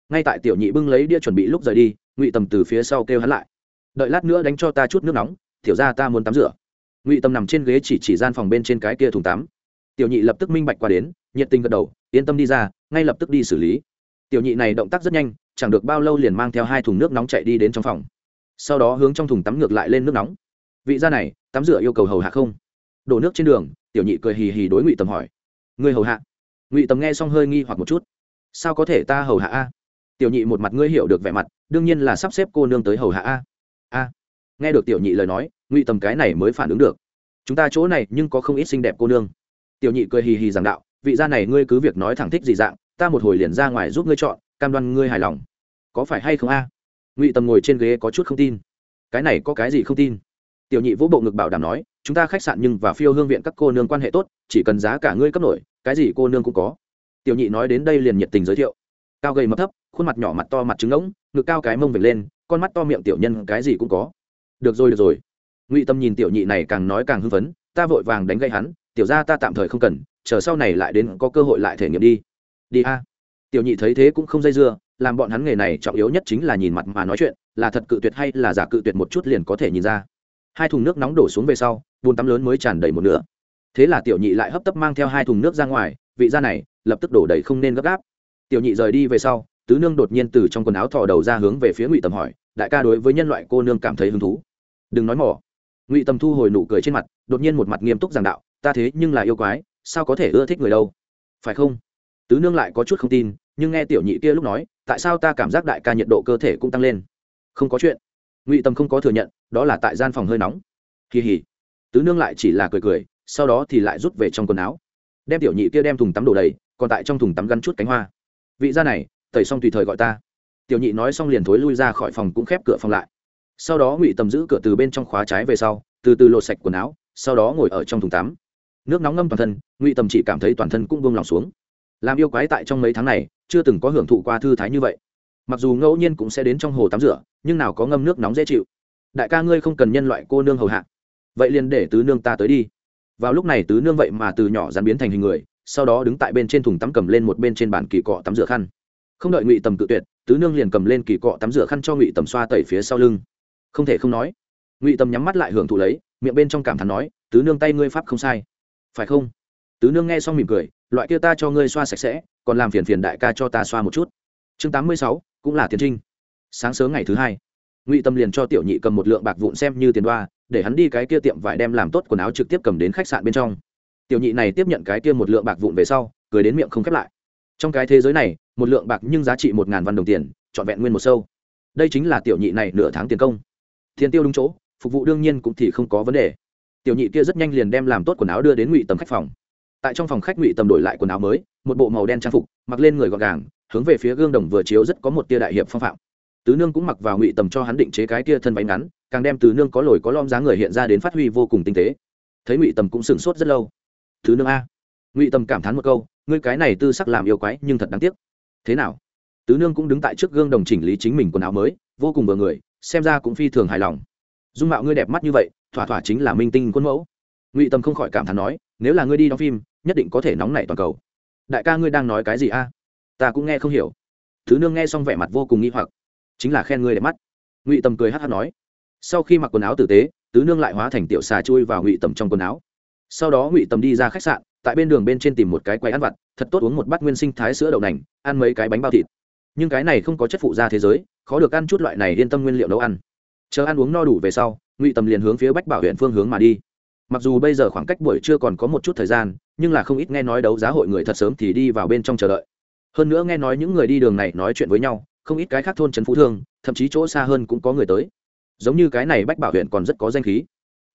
Ngay tại tiểu nhị bưng lấy đĩa chuẩn bị lúc rời đi, ngụy tầm từ phía sau kêu hắn lại. Đợi lát nữa đánh cho ta chút nước nóng tiểu ra ta muốn tắm rửa. Ngụy Tâm nằm trên ghế chỉ chỉ gian phòng bên trên cái kia thùng tắm. Tiểu nhị lập tức minh bạch qua đến, nhiệt tình gật đầu, yên tâm đi ra, ngay lập tức đi xử lý. Tiểu nhị này động tác rất nhanh, chẳng được bao lâu liền mang theo hai thùng nước nóng chạy đi đến trong phòng. Sau đó hướng trong thùng tắm ngược lại lên nước nóng. Vị gia này, tắm rửa yêu cầu hầu hạ không? Đổ nước trên đường, tiểu nhị cười hì hì đối ngụy tầm hỏi. Người hầu hạ? Ngụy tầm nghe xong hơi nghi hoặc một chút. Sao có thể ta hầu hạ a? Tiểu nhị một mặt ngươi hiểu được vẻ mặt, đương nhiên là sắp xếp cô nương tới hầu hạ a. A. Nghe được tiểu nhị lời nói ngụy tầm cái này mới phản ứng được. Chúng ta chỗ này nhưng có không ít xinh đẹp cô nương. Tiểu nhị cười hì hì giảng đạo, vị gia này ngươi cứ việc nói thẳng thích gì dạng, ta một hồi liền ra ngoài giúp ngươi chọn, cam đoan ngươi hài lòng. Có phải hay không a? Ngụy tầm ngồi trên ghế có chút không tin. Cái này có cái gì không tin? Tiểu nhị vỗ bộ ngực bảo đảm nói, chúng ta khách sạn nhưng và phiêu hương viện các cô nương quan hệ tốt, chỉ cần giá cả ngươi cấp nổi, cái gì cô nương cũng có. Tiểu nhị nói đến đây liền nhiệt tình giới thiệu. Cao gầy mập thấp, khuôn mặt nhỏ mặt to mặt trứng ngỗng, ngực cao cái mông vệt lên, con mắt to miệng tiểu nhân cái gì cũng có. Được rồi được rồi ngụy tâm nhìn tiểu nhị này càng nói càng hưng phấn, ta vội vàng đánh gây hắn, tiểu ra ta tạm thời không cần, chờ sau này lại đến có cơ hội lại thể nghiệm đi. Đi a. Tiểu nhị thấy thế cũng không dây dưa, làm bọn hắn nghề này trọng yếu nhất chính là nhìn mặt mà nói chuyện, là thật cự tuyệt hay là giả cự tuyệt một chút liền có thể nhìn ra. Hai thùng nước nóng đổ xuống về sau bùn tắm lớn mới tràn đầy một nửa. Thế là tiểu nhị lại hấp tấp mang theo hai thùng nước ra ngoài, vị ra này, lập tức đổ đầy không nên gấp gáp. Tiểu nhị rời đi về sau, tứ nương đột nhiên từ trong quần áo thò đầu ra hướng về phía ngụy tầm hỏi, đại ca đối với nhân loại cô nương cảm thấy hứng thú. Đừng nói mỏ ngụy tầm thu hồi nụ cười trên mặt đột nhiên một mặt nghiêm túc giảng đạo ta thế nhưng là yêu quái sao có thể ưa thích người đâu phải không tứ nương lại có chút không tin nhưng nghe tiểu nhị kia lúc nói tại sao ta cảm giác đại ca nhiệt độ cơ thể cũng tăng lên không có chuyện ngụy tâm không có thừa nhận đó là tại gian phòng hơi nóng kỳ hỉ tứ nương lại chỉ là cười cười sau đó thì lại rút về trong quần áo đem tiểu nhị kia đem thùng tắm đổ đầy còn tại trong thùng tắm gắn chút cánh hoa vị gia này tẩy xong tùy thời gọi ta tiểu nhị nói xong liền thối lui ra khỏi phòng cũng khép cửa phòng lại sau đó ngụy tầm giữ cửa từ bên trong khóa trái về sau, từ từ lột sạch quần áo, sau đó ngồi ở trong thùng tắm. Nước nóng ngâm toàn thân, ngụy tầm chỉ cảm thấy toàn thân cũng buông lòng xuống. Làm yêu quái tại trong mấy tháng này, chưa từng có hưởng thụ qua thư thái như vậy. Mặc dù ngẫu nhiên cũng sẽ đến trong hồ tắm rửa, nhưng nào có ngâm nước nóng dễ chịu. Đại ca ngươi không cần nhân loại cô nương hầu hạ. Vậy liền để tứ nương ta tới đi. Vào lúc này tứ nương vậy mà từ nhỏ dán biến thành hình người, sau đó đứng tại bên trên thùng tắm cầm lên một bên trên bàn kỳ cọ tắm rửa khăn. Không đợi ngụy tầm tự tuyệt, tứ nương liền cầm lên kỳ cọ tắm rửa khăn cho ngụy tầm xoa tẩy phía sau lưng không thể không nói. Ngụy Tâm nhắm mắt lại hưởng thụ lấy, miệng bên trong cảm thán nói, tứ nương tay ngươi pháp không sai. Phải không? Tứ nương nghe xong mỉm cười, loại kia ta cho ngươi xoa sạch sẽ, còn làm phiền phiền đại ca cho ta xoa một chút. Chương tám mươi sáu, cũng là tiến trinh. Sáng sớm ngày thứ hai, ngụy tâm liền cho tiểu nhị cầm một lượng bạc vụn xem như tiền đoa, để hắn đi cái kia tiệm vải đem làm tốt quần áo trực tiếp cầm đến khách sạn bên trong. Tiểu nhị này tiếp nhận cái kia một lượng bạc vụn về sau, cười đến miệng không khép lại. Trong cái thế giới này, một lượng bạc nhưng giá trị một ngàn văn đồng tiền, trọn vẹn nguyên một sâu. Đây chính là tiểu nhị này nửa tháng tiền công tiền tiêu đúng chỗ, phục vụ đương nhiên cũng thì không có vấn đề. Tiểu nhị kia rất nhanh liền đem làm tốt quần áo đưa đến ngụy tầm khách phòng. Tại trong phòng khách ngụy tầm đổi lại quần áo mới, một bộ màu đen trang phục, mặc lên người gọn gàng, hướng về phía gương đồng vừa chiếu rất có một tia đại hiệp phong phạm. Tứ nương cũng mặc vào ngụy tầm cho hắn định chế cái tia thân váy ngắn, càng đem tứ nương có lồi có lom dáng người hiện ra đến phát huy vô cùng tinh tế. Thấy ngụy tầm cũng sửng sốt rất lâu. Tứ nương a. Ngụy tầm cảm thán một câu, ngươi cái này tư sắc làm yêu quái, nhưng thật đáng tiếc. Thế nào? Tứ nương cũng đứng tại trước gương đồng chỉnh lý chính mình quần áo mới, vô cùng vừa người xem ra cũng phi thường hài lòng. Dung mạo ngươi đẹp mắt như vậy, thỏa thỏa chính là minh tinh quân mẫu. Ngụy tâm không khỏi cảm thán nói, nếu là ngươi đi đóng phim, nhất định có thể nóng nảy toàn cầu. Đại ca ngươi đang nói cái gì a? Ta cũng nghe không hiểu. Thứ nương nghe xong vẻ mặt vô cùng nghi hoặc. Chính là khen ngươi đẹp mắt. Ngụy tâm cười hát hát nói. Sau khi mặc quần áo tử tế, tứ nương lại hóa thành tiểu xà chui vào ngụy tầm trong quần áo. Sau đó ngụy tầm đi ra khách sạn, tại bên đường bên trên tìm một cái quầy ăn vặt, thật tốt uống một bát nguyên sinh thái sữa đậu nành, ăn mấy cái bánh bao thịt nhưng cái này không có chất phụ ra thế giới, khó được ăn chút loại này yên tâm nguyên liệu nấu ăn. Chờ ăn uống no đủ về sau, ngụy tầm liền hướng phía bách bảo huyện phương hướng mà đi. Mặc dù bây giờ khoảng cách buổi trưa còn có một chút thời gian, nhưng là không ít nghe nói đấu giá hội người thật sớm thì đi vào bên trong chờ đợi. Hơn nữa nghe nói những người đi đường này nói chuyện với nhau, không ít cái khác thôn trấn phú thương, thậm chí chỗ xa hơn cũng có người tới. Giống như cái này bách bảo huyện còn rất có danh khí.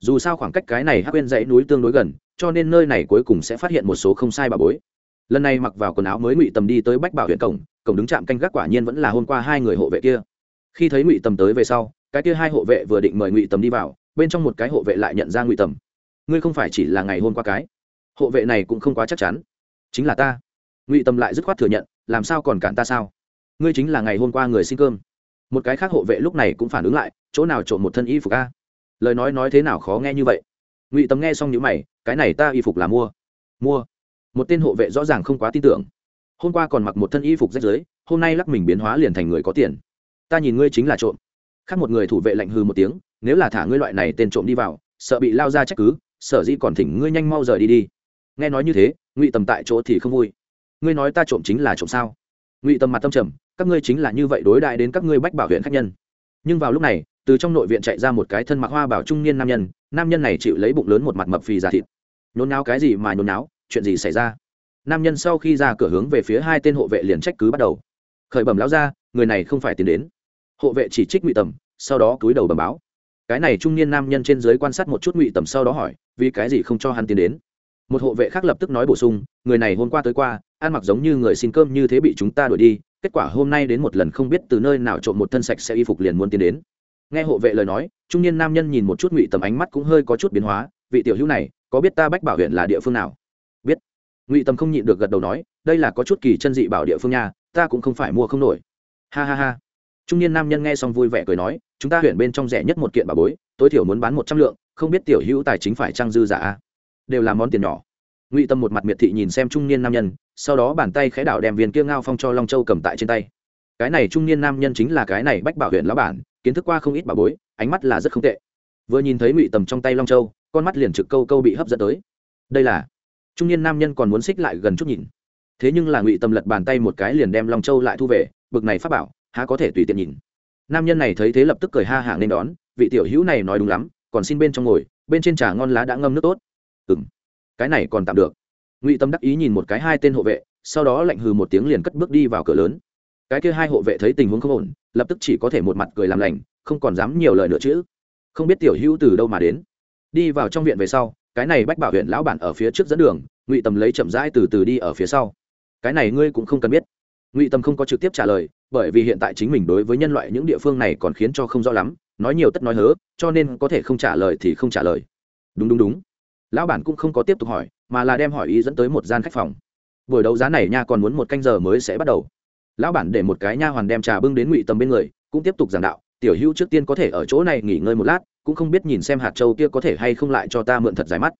Dù sao khoảng cách cái này hắc quên dãy núi tương đối gần, cho nên nơi này cuối cùng sẽ phát hiện một số không sai bà bối lần này mặc vào quần áo mới ngụy tầm đi tới bách bảo huyện cổng cổng đứng chạm canh gác quả nhiên vẫn là hôm qua hai người hộ vệ kia. Khi thấy ngụy tầm tới về sau, cái kia hai hộ vệ vừa định mời ngụy tầm đi vào, bên trong một cái hộ vệ lại nhận ra ngụy tầm. Ngươi không phải chỉ là ngày hôm qua cái. Hộ vệ này cũng không quá chắc chắn. Chính là ta. Ngụy tầm lại dứt khoát thừa nhận, làm sao còn cản ta sao? Ngươi chính là ngày hôm qua người xin cơm. Một cái khác hộ vệ lúc này cũng phản ứng lại, chỗ nào trộn một thân y phục a? Lời nói nói thế nào khó nghe như vậy? Ngụy tầm nghe xong n mày, cái này ta y phục là mua. Mua? Một tên hộ vệ rõ ràng không quá tin tưởng. Hôm qua còn mặc một thân y phục rách rưới, hôm nay lắc mình biến hóa liền thành người có tiền. Ta nhìn ngươi chính là trộm. Khác một người thủ vệ lạnh hư một tiếng, nếu là thả ngươi loại này tên trộm đi vào, sợ bị lao ra trách cứ, sở dĩ còn thỉnh ngươi nhanh mau rời đi đi. Nghe nói như thế, ngụy tầm tại chỗ thì không vui. Ngươi nói ta trộm chính là trộm sao? Ngụy tầm mặt tâm trầm, các ngươi chính là như vậy đối đại đến các ngươi bách bảo huyện khách nhân. Nhưng vào lúc này, từ trong nội viện chạy ra một cái thân mặc hoa bảo trung niên nam nhân nam nhân này chịu lấy bụng lớn một mặt mập phì giả thịt. Nhốn náo cái gì mà nhốn náo chuyện gì xảy ra? Nam nhân sau khi ra cửa hướng về phía hai tên hộ vệ liền trách cứ bắt đầu. Khởi bẩm lão ra người này không phải tiến đến. Hộ vệ chỉ trích ngụy tầm, sau đó cúi đầu bẩm báo. Cái này trung niên nam nhân trên dưới quan sát một chút ngụy tầm sau đó hỏi, vì cái gì không cho hắn tiến đến? Một hộ vệ khác lập tức nói bổ sung, người này hôm qua tới qua, ăn mặc giống như người xin cơm như thế bị chúng ta đuổi đi, kết quả hôm nay đến một lần không biết từ nơi nào trộm một thân sạch sẽ y phục liền muốn tiến đến. Nghe hộ vệ lời nói, trung niên nam nhân nhìn một chút ngụy tầm ánh mắt cũng hơi có chút biến hóa, vị tiểu hữu này, có biết ta bách bảo huyện là địa phương nào? Ngụy Tâm không nhịn được gật đầu nói, đây là có chút kỳ chân dị bảo địa phương nha, ta cũng không phải mua không nổi. Ha ha ha. Trung niên nam nhân nghe xong vui vẻ cười nói, chúng ta huyện bên trong rẻ nhất một kiện bà bối, tối thiểu muốn bán một trăm lượng, không biết tiểu hữu tài chính phải trăng dư giả đều là món tiền nhỏ. Ngụy tâm một mặt miệt thị nhìn xem trung niên nam nhân, sau đó bàn tay khẽ đảo đem viên kia ngao phong cho long châu cầm tại trên tay. Cái này trung niên nam nhân chính là cái này bách bảo huyện lão bản, kiến thức qua không ít bà bối, ánh mắt là rất không tệ. Vừa nhìn thấy ngụy tầm trong tay long châu, con mắt liền trực câu câu bị hấp dẫn tới. Đây là trung niên nam nhân còn muốn xích lại gần chút nhìn. Thế nhưng là ngụy tâm lật bàn tay một cái liền đem long châu lại thu về, bực này phát bảo, há có thể tùy tiện nhìn. Nam nhân này thấy thế lập tức cười ha hạng nên đón, vị tiểu hữu này nói đúng lắm, còn xin bên trong ngồi, bên trên trà ngon lá đã ngâm nước tốt. Ừ m cái này còn tạm được. Ngụy tâm đắc ý nhìn một cái hai tên hộ vệ, sau đó lạnh hừ một tiếng liền cất bước đi vào cửa lớn. Cái kia hai hộ vệ thấy tình huống không ổn, lập tức chỉ có thể một mặt cười làm lành, không còn dám nhiều lời nữa chứ. Không biết tiểu hữu từ đâu mà đến. Đi vào trong viện về sau cái này bách bảo huyện lão bản ở phía trước dẫn đường, ngụy tầm lấy chậm rãi từ từ đi ở phía sau. Cái này ngươi cũng không cần biết. Ngụy tầm không có trực tiếp trả lời, bởi vì hiện tại chính mình đối với nhân loại những địa phương này còn khiến cho không rõ lắm, nói nhiều tất nói hớ, cho nên có thể không trả lời thì không trả lời. Đúng đúng đúng. Lão bản cũng không có tiếp tục hỏi, mà là đem hỏi ý dẫn tới một gian khách phòng. Buổi đấu giá này nha còn muốn một canh giờ mới sẽ bắt đầu. Lão bản để một cái nha hoàn đem trà bưng đến ngụy tầm bên người, cũng tiếp tục giảng đạo, tiểu hữu trước tiên có thể ở chỗ này nghỉ ngơi một lát cũng không biết nhìn xem hạt châu kia có thể hay không lại cho ta mượn thật dài mắt.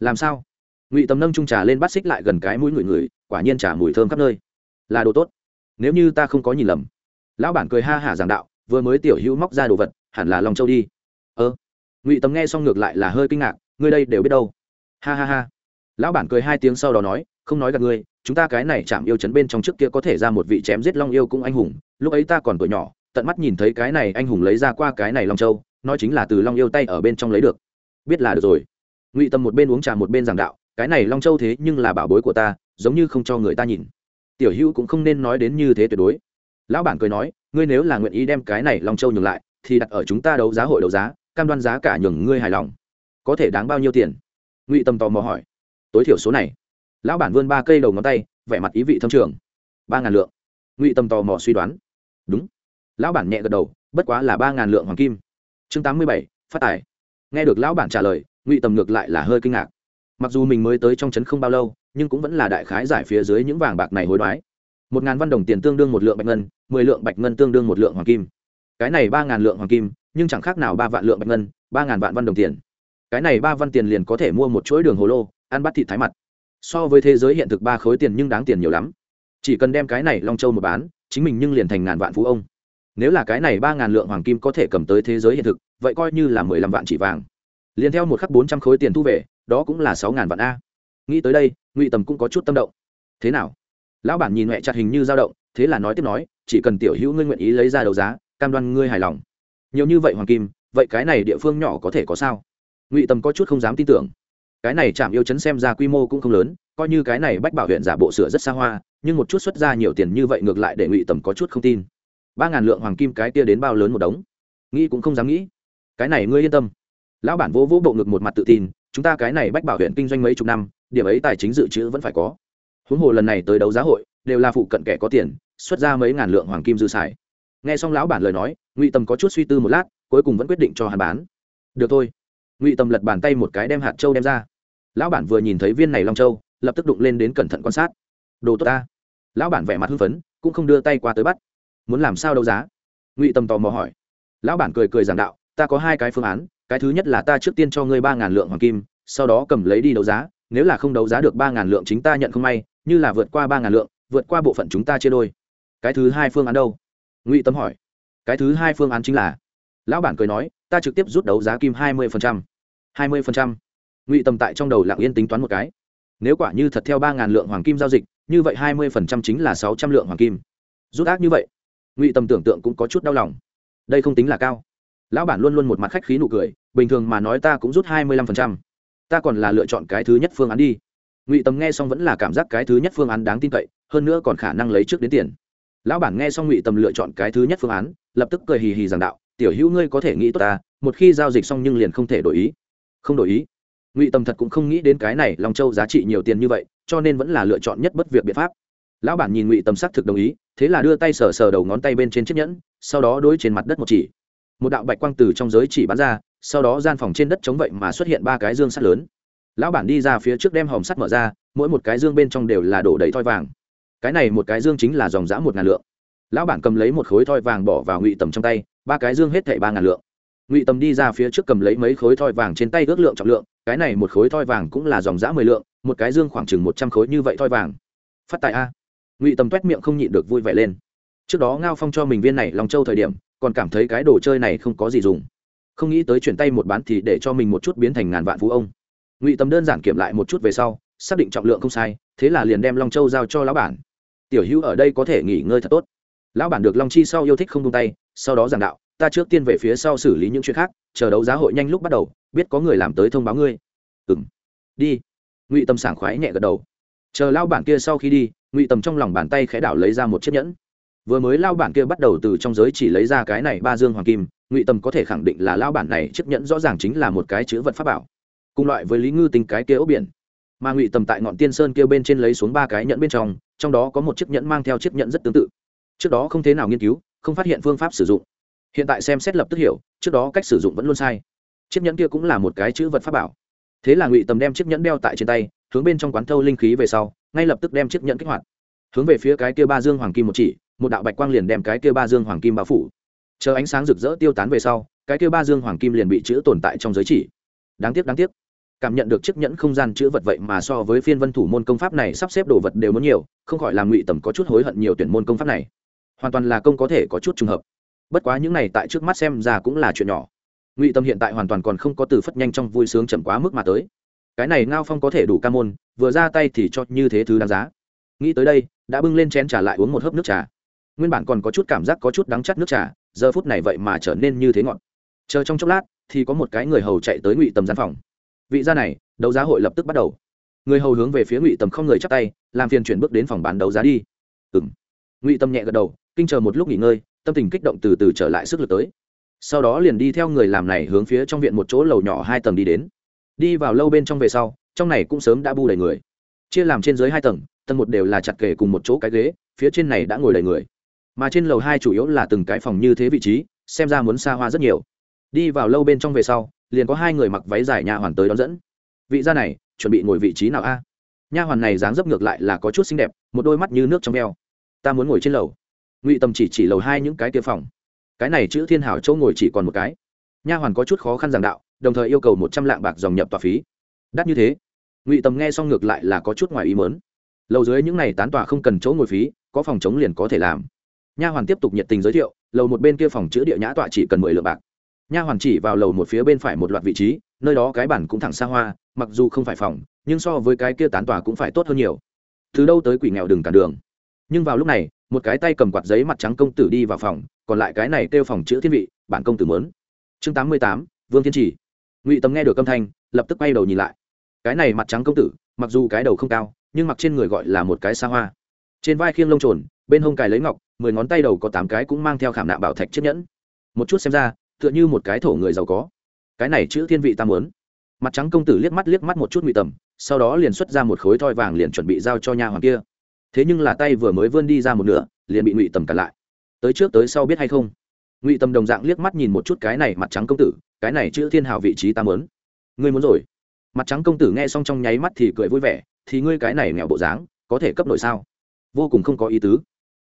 Làm sao? Ngụy tầm nâng trung trà lên bắt xích lại gần cái mũi ngửi ngửi quả nhiên trà mùi thơm khắp nơi. Là đồ tốt. Nếu như ta không có nhìn lầm. Lão bản cười ha hả giảng đạo, vừa mới tiểu hữu móc ra đồ vật, hẳn là lòng châu đi. Ơ. Ngụy tầm nghe xong ngược lại là hơi kinh ngạc, ngươi đây đều biết đâu. Ha ha ha. Lão bản cười hai tiếng sau đó nói, không nói gặp ngươi, chúng ta cái này chạm yêu chấn bên trong trước kia có thể ra một vị chém giết long yêu cũng anh hùng, lúc ấy ta còn tuổi nhỏ, tận mắt nhìn thấy cái này anh hùng lấy ra qua cái này long châu nói chính là từ long yêu tay ở bên trong lấy được. Biết là được rồi. Ngụy tâm một bên uống trà một bên giảng đạo, cái này long châu thế nhưng là bảo bối của ta, giống như không cho người ta nhìn. Tiểu hữu cũng không nên nói đến như thế tuyệt đối. Lão bản cười nói, ngươi nếu là nguyện ý đem cái này long châu nhường lại, thì đặt ở chúng ta đấu giá hội đấu giá, cam đoan giá cả nhường ngươi hài lòng. Có thể đáng bao nhiêu tiền? Ngụy tâm tò mò hỏi. Tối thiểu số này. Lão bản vươn ba cây đầu ngón tay, vẻ mặt ý vị thâm trường. Ba ngàn lượng. Ngụy tâm tò mò suy đoán. Đúng. Lão bản nhẹ gật đầu, bất quá là ba ngàn lượng hoàng kim chương tám mươi bảy, phát tài. Nghe được lão bản trả lời, ngụy tầm ngược lại là hơi kinh ngạc. Mặc dù mình mới tới trong trấn không bao lâu, nhưng cũng vẫn là đại khái giải phía dưới những vàng bạc này hối đoái. Một ngàn văn đồng tiền tương đương một lượng bạch ngân, mười lượng bạch ngân tương đương một lượng hoàng kim. Cái này ba ngàn lượng hoàng kim, nhưng chẳng khác nào ba vạn lượng bạch ngân, ba ngàn vạn văn đồng tiền. Cái này ba văn tiền liền có thể mua một chuỗi đường hồ lô, ăn bắt thịt thái mặt. So với thế giới hiện thực ba khối tiền nhưng đáng tiền nhiều lắm. Chỉ cần đem cái này long châu một bán, chính mình nhưng liền thành ngàn vạn phú ông nếu là cái này ba ngàn lượng hoàng kim có thể cầm tới thế giới hiện thực, vậy coi như là mười lăm vạn chỉ vàng. Liền theo một khắc bốn trăm khối tiền thu về, đó cũng là sáu ngàn vạn a. Nghĩ tới đây, ngụy tầm cũng có chút tâm động. Thế nào? Lão bản nhìn mẹ chặt hình như dao động, thế là nói tiếp nói, chỉ cần tiểu hữu ngươi nguyện ý lấy ra đấu giá, cam đoan ngươi hài lòng. Nhiều như vậy hoàng kim, vậy cái này địa phương nhỏ có thể có sao? Ngụy tầm có chút không dám tin tưởng. Cái này chạm yêu chấn xem ra quy mô cũng không lớn, coi như cái này bách bảo huyện giả bộ sửa rất xa hoa, nhưng một chút xuất ra nhiều tiền như vậy ngược lại để ngụy tầm có chút không tin ba ngàn lượng hoàng kim cái kia đến bao lớn một đống. Nghĩ cũng không dám nghĩ. Cái này ngươi yên tâm. Lão bản vỗ vỗ bộ ngực một mặt tự tin, chúng ta cái này bách bảo huyện kinh doanh mấy chục năm, điểm ấy tài chính dự trữ vẫn phải có. Huống hồ lần này tới đấu giá hội, đều là phụ cận kẻ có tiền, xuất ra mấy ngàn lượng hoàng kim dư xài. Nghe xong lão bản lời nói, ngụy tầm có chút suy tư một lát, cuối cùng vẫn quyết định cho hắn bán. Được thôi. Ngụy tầm lật bàn tay một cái đem hạt châu đem ra. Lão bản vừa nhìn thấy viên này long châu, lập tức đụng lên đến cẩn thận quan sát. Đồ tốt ta. Lão bản vẻ mặt hưng phấn, cũng không đưa tay qua tới bắt muốn làm sao đấu giá? Ngụy tầm tò mò hỏi. Lão bản cười cười giảng đạo, ta có hai cái phương án, cái thứ nhất là ta trước tiên cho ngươi ba ngàn lượng hoàng kim, sau đó cầm lấy đi đấu giá, nếu là không đấu giá được ba ngàn lượng chính ta nhận không may, như là vượt qua ba ngàn lượng, vượt qua bộ phận chúng ta chia đôi. Cái thứ hai phương án đâu? Ngụy tâm hỏi. Cái thứ hai phương án chính là, lão bản cười nói, ta trực tiếp rút đấu giá kim hai mươi hai mươi ngụy tâm tại trong đầu lặng yên tính toán một cái. Nếu quả như thật theo ba ngàn lượng hoàng kim giao dịch, như vậy hai mươi chính là sáu trăm lượng hoàng kim. Rút ác như vậy ngụy tâm tưởng tượng cũng có chút đau lòng. Đây không tính là cao. Lão bản luôn luôn một mặt khách khí nụ cười, bình thường mà nói ta cũng rút hai mươi lăm ta còn là lựa chọn cái thứ nhất phương án đi. Ngụy tâm nghe xong vẫn là cảm giác cái thứ nhất phương án đáng tin cậy, hơn nữa còn khả năng lấy trước đến tiền. Lão bản nghe xong ngụy tâm lựa chọn cái thứ nhất phương án, lập tức cười hì hì giảng đạo, tiểu hữu ngươi có thể nghĩ tốt ta, một khi giao dịch xong nhưng liền không thể đổi ý. Không đổi ý? Ngụy tâm thật cũng không nghĩ đến cái này lòng châu giá trị nhiều tiền như vậy, cho nên vẫn là lựa chọn nhất bất việc biện pháp lão bản nhìn ngụy tầm sắc thực đồng ý, thế là đưa tay sờ sờ đầu ngón tay bên trên chiếc nhẫn, sau đó đối trên mặt đất một chỉ. Một đạo bạch quang từ trong giới chỉ bắn ra, sau đó gian phòng trên đất chống vậy mà xuất hiện ba cái dương sắt lớn. Lão bản đi ra phía trước đem hòm sắt mở ra, mỗi một cái dương bên trong đều là đổ đầy thoi vàng. Cái này một cái dương chính là dòng giã một ngàn lượng. Lão bản cầm lấy một khối thoi vàng bỏ vào ngụy tầm trong tay, ba cái dương hết thảy ba ngàn lượng. Ngụy tầm đi ra phía trước cầm lấy mấy khối thoi vàng trên tay ước lượng trọng lượng, cái này một khối thoi vàng cũng là dòng giã mười lượng, một cái dương khoảng chừng một trăm khối như vậy thoi vàng. Phát tại a ngụy tầm t miệng không nhịn được vui vẻ lên trước đó ngao phong cho mình viên này lòng châu thời điểm còn cảm thấy cái đồ chơi này không có gì dùng không nghĩ tới chuyển tay một bán thì để cho mình một chút biến thành ngàn vạn phú ông ngụy tầm đơn giản kiểm lại một chút về sau xác định trọng lượng không sai thế là liền đem long châu giao cho lão bản tiểu hữu ở đây có thể nghỉ ngơi thật tốt lão bản được long chi sau yêu thích không tung tay sau đó giảng đạo ta trước tiên về phía sau xử lý những chuyện khác chờ đấu giá hội nhanh lúc bắt đầu biết có người làm tới thông báo ngươi ừng đi ngụy tâm sảng khoái nhẹ gật đầu chờ lao bản kia sau khi đi, ngụy tầm trong lòng bàn tay khẽ đảo lấy ra một chiếc nhẫn. Vừa mới lao bản kia bắt đầu từ trong giới chỉ lấy ra cái này ba dương hoàng kim, ngụy tầm có thể khẳng định là lao bản này chiếc nhẫn rõ ràng chính là một cái chữ vật pháp bảo. Cùng loại với lý ngư tính cái kia ốc biển. Mà ngụy tầm tại ngọn tiên sơn kia bên trên lấy xuống ba cái nhẫn bên trong trong đó có một chiếc nhẫn mang theo chiếc nhẫn rất tương tự. Trước đó không thế nào nghiên cứu, không phát hiện phương pháp sử dụng. Hiện tại xem xét lập tức hiểu, trước đó cách sử dụng vẫn luôn sai. Chiếc nhẫn kia cũng là một cái chữ vật pháp bảo. Thế là ngụy tầm đem chiếc nhẫn đeo tại trên tay hướng bên trong quán thâu linh khí về sau, ngay lập tức đem chiếc nhẫn kích hoạt. Hướng về phía cái kia ba dương hoàng kim một chỉ, một đạo bạch quang liền đem cái kia ba dương hoàng kim bao phủ. Chờ ánh sáng rực rỡ tiêu tán về sau, cái kia ba dương hoàng kim liền bị chữ tồn tại trong giới chỉ. Đáng tiếc đáng tiếc. Cảm nhận được chiếc nhẫn không gian chữ vật vậy mà so với phiên vân thủ môn công pháp này sắp xếp đồ vật đều muốn nhiều, không khỏi làm ngụy tầm có chút hối hận nhiều tuyển môn công pháp này. Hoàn toàn là công có thể có chút trùng hợp. Bất quá những này tại trước mắt xem ra cũng là chuyện nhỏ. Ngụy tâm hiện tại hoàn toàn còn không có từ phất nhanh trong vui sướng chậm quá mức mà tới cái này ngao phong có thể đủ ca môn, vừa ra tay thì cho như thế thứ đáng giá. Nghĩ tới đây, đã bưng lên chén trà lại uống một hớp nước trà. Nguyên bản còn có chút cảm giác có chút đắng chắt nước trà, giờ phút này vậy mà trở nên như thế ngọt. Chờ trong chốc lát, thì có một cái người hầu chạy tới ngụy tầm gian phòng. Vị gia này, đấu giá hội lập tức bắt đầu. Người hầu hướng về phía ngụy tầm không người chắp tay, làm phiền chuyển bước đến phòng bán đấu giá đi. Ừ m ngụy tâm nhẹ gật đầu, kinh chờ một lúc nghỉ ngơi, tâm tình kích động từ từ trở lại sức lực tới. Sau đó liền đi theo người làm này hướng phía trong viện một chỗ lầu nhỏ hai tầng đi đến đi vào lâu bên trong về sau, trong này cũng sớm đã bu đầy người. Chia làm trên dưới hai tầng tầng một đều là chặt kề cùng một chỗ cái ghế, phía trên này đã ngồi đầy người. Mà trên lầu hai chủ yếu là từng cái phòng như thế vị trí, xem ra muốn xa hoa rất nhiều. Đi vào lâu bên trong về sau, liền có hai người mặc váy dài nhà hoàn tới đón dẫn. Vị gia này, chuẩn bị ngồi vị trí nào a? Nha hoàn này dáng dấp ngược lại là có chút xinh đẹp, một đôi mắt như nước trong veo. Ta muốn ngồi trên lầu. Ngụy tầm chỉ chỉ lầu hai những cái kia phòng. Cái này chữ thiên hảo châu ngồi chỉ còn một cái. Nha hoàn có chút khó khăn giảng đạo đồng thời yêu cầu một trăm lạng bạc dòng nhập tòa phí. Đắt như thế, ngụy tầm nghe xong ngược lại là có chút ngoài ý mớn lầu dưới những này tán tòa không cần chỗ ngồi phí, có phòng chống liền có thể làm. Nha hoàn tiếp tục nhiệt tình giới thiệu, lầu một bên kia phòng chữ địa nhã tọa chỉ cần mười lượng bạc. Nha hoàn chỉ vào lầu một phía bên phải một loạt vị trí, nơi đó cái bản cũng thẳng xa hoa, mặc dù không phải phòng, nhưng so với cái kia tán tòa cũng phải tốt hơn nhiều. Từ đâu tới quỷ nghèo đừng cản đường. Nhưng vào lúc này, một cái tay cầm quạt giấy mặt trắng công tử đi vào phòng, còn lại cái này kêu phòng chữ thiên vị, bản công tử mớn chương tám mươi tám, vương thiên trì ngụy tầm nghe được âm thanh, lập tức quay đầu nhìn lại. Cái này mặt trắng công tử, mặc dù cái đầu không cao, nhưng mặc trên người gọi là một cái xa hoa. Trên vai khiêng lông trồn, bên hông cài lấy ngọc, mười ngón tay đầu có tám cái cũng mang theo khảm nạm bảo thạch chiếc nhẫn. Một chút xem ra, tựa như một cái thổ người giàu có. Cái này chữ thiên vị tam muốn. Mặt trắng công tử liếc mắt liếc mắt một chút ngụy tầm sau đó liền xuất ra một khối thoi vàng liền chuẩn bị giao cho nha hoàng kia. Thế nhưng là tay vừa mới vươn đi ra một nửa, liền bị ngụy tầm cản lại. Tới trước tới sau biết hay không? Ngụy tầm đồng dạng liếc mắt nhìn một chút cái này mặt trắng công tử cái này chữ thiên hào vị trí ta mớn ngươi muốn rồi. Mặt trắng công tử nghe xong trong nháy mắt thì cười vui vẻ, thì ngươi cái này nghèo bộ dáng, có thể cấp nội sao? Vô cùng không có ý tứ.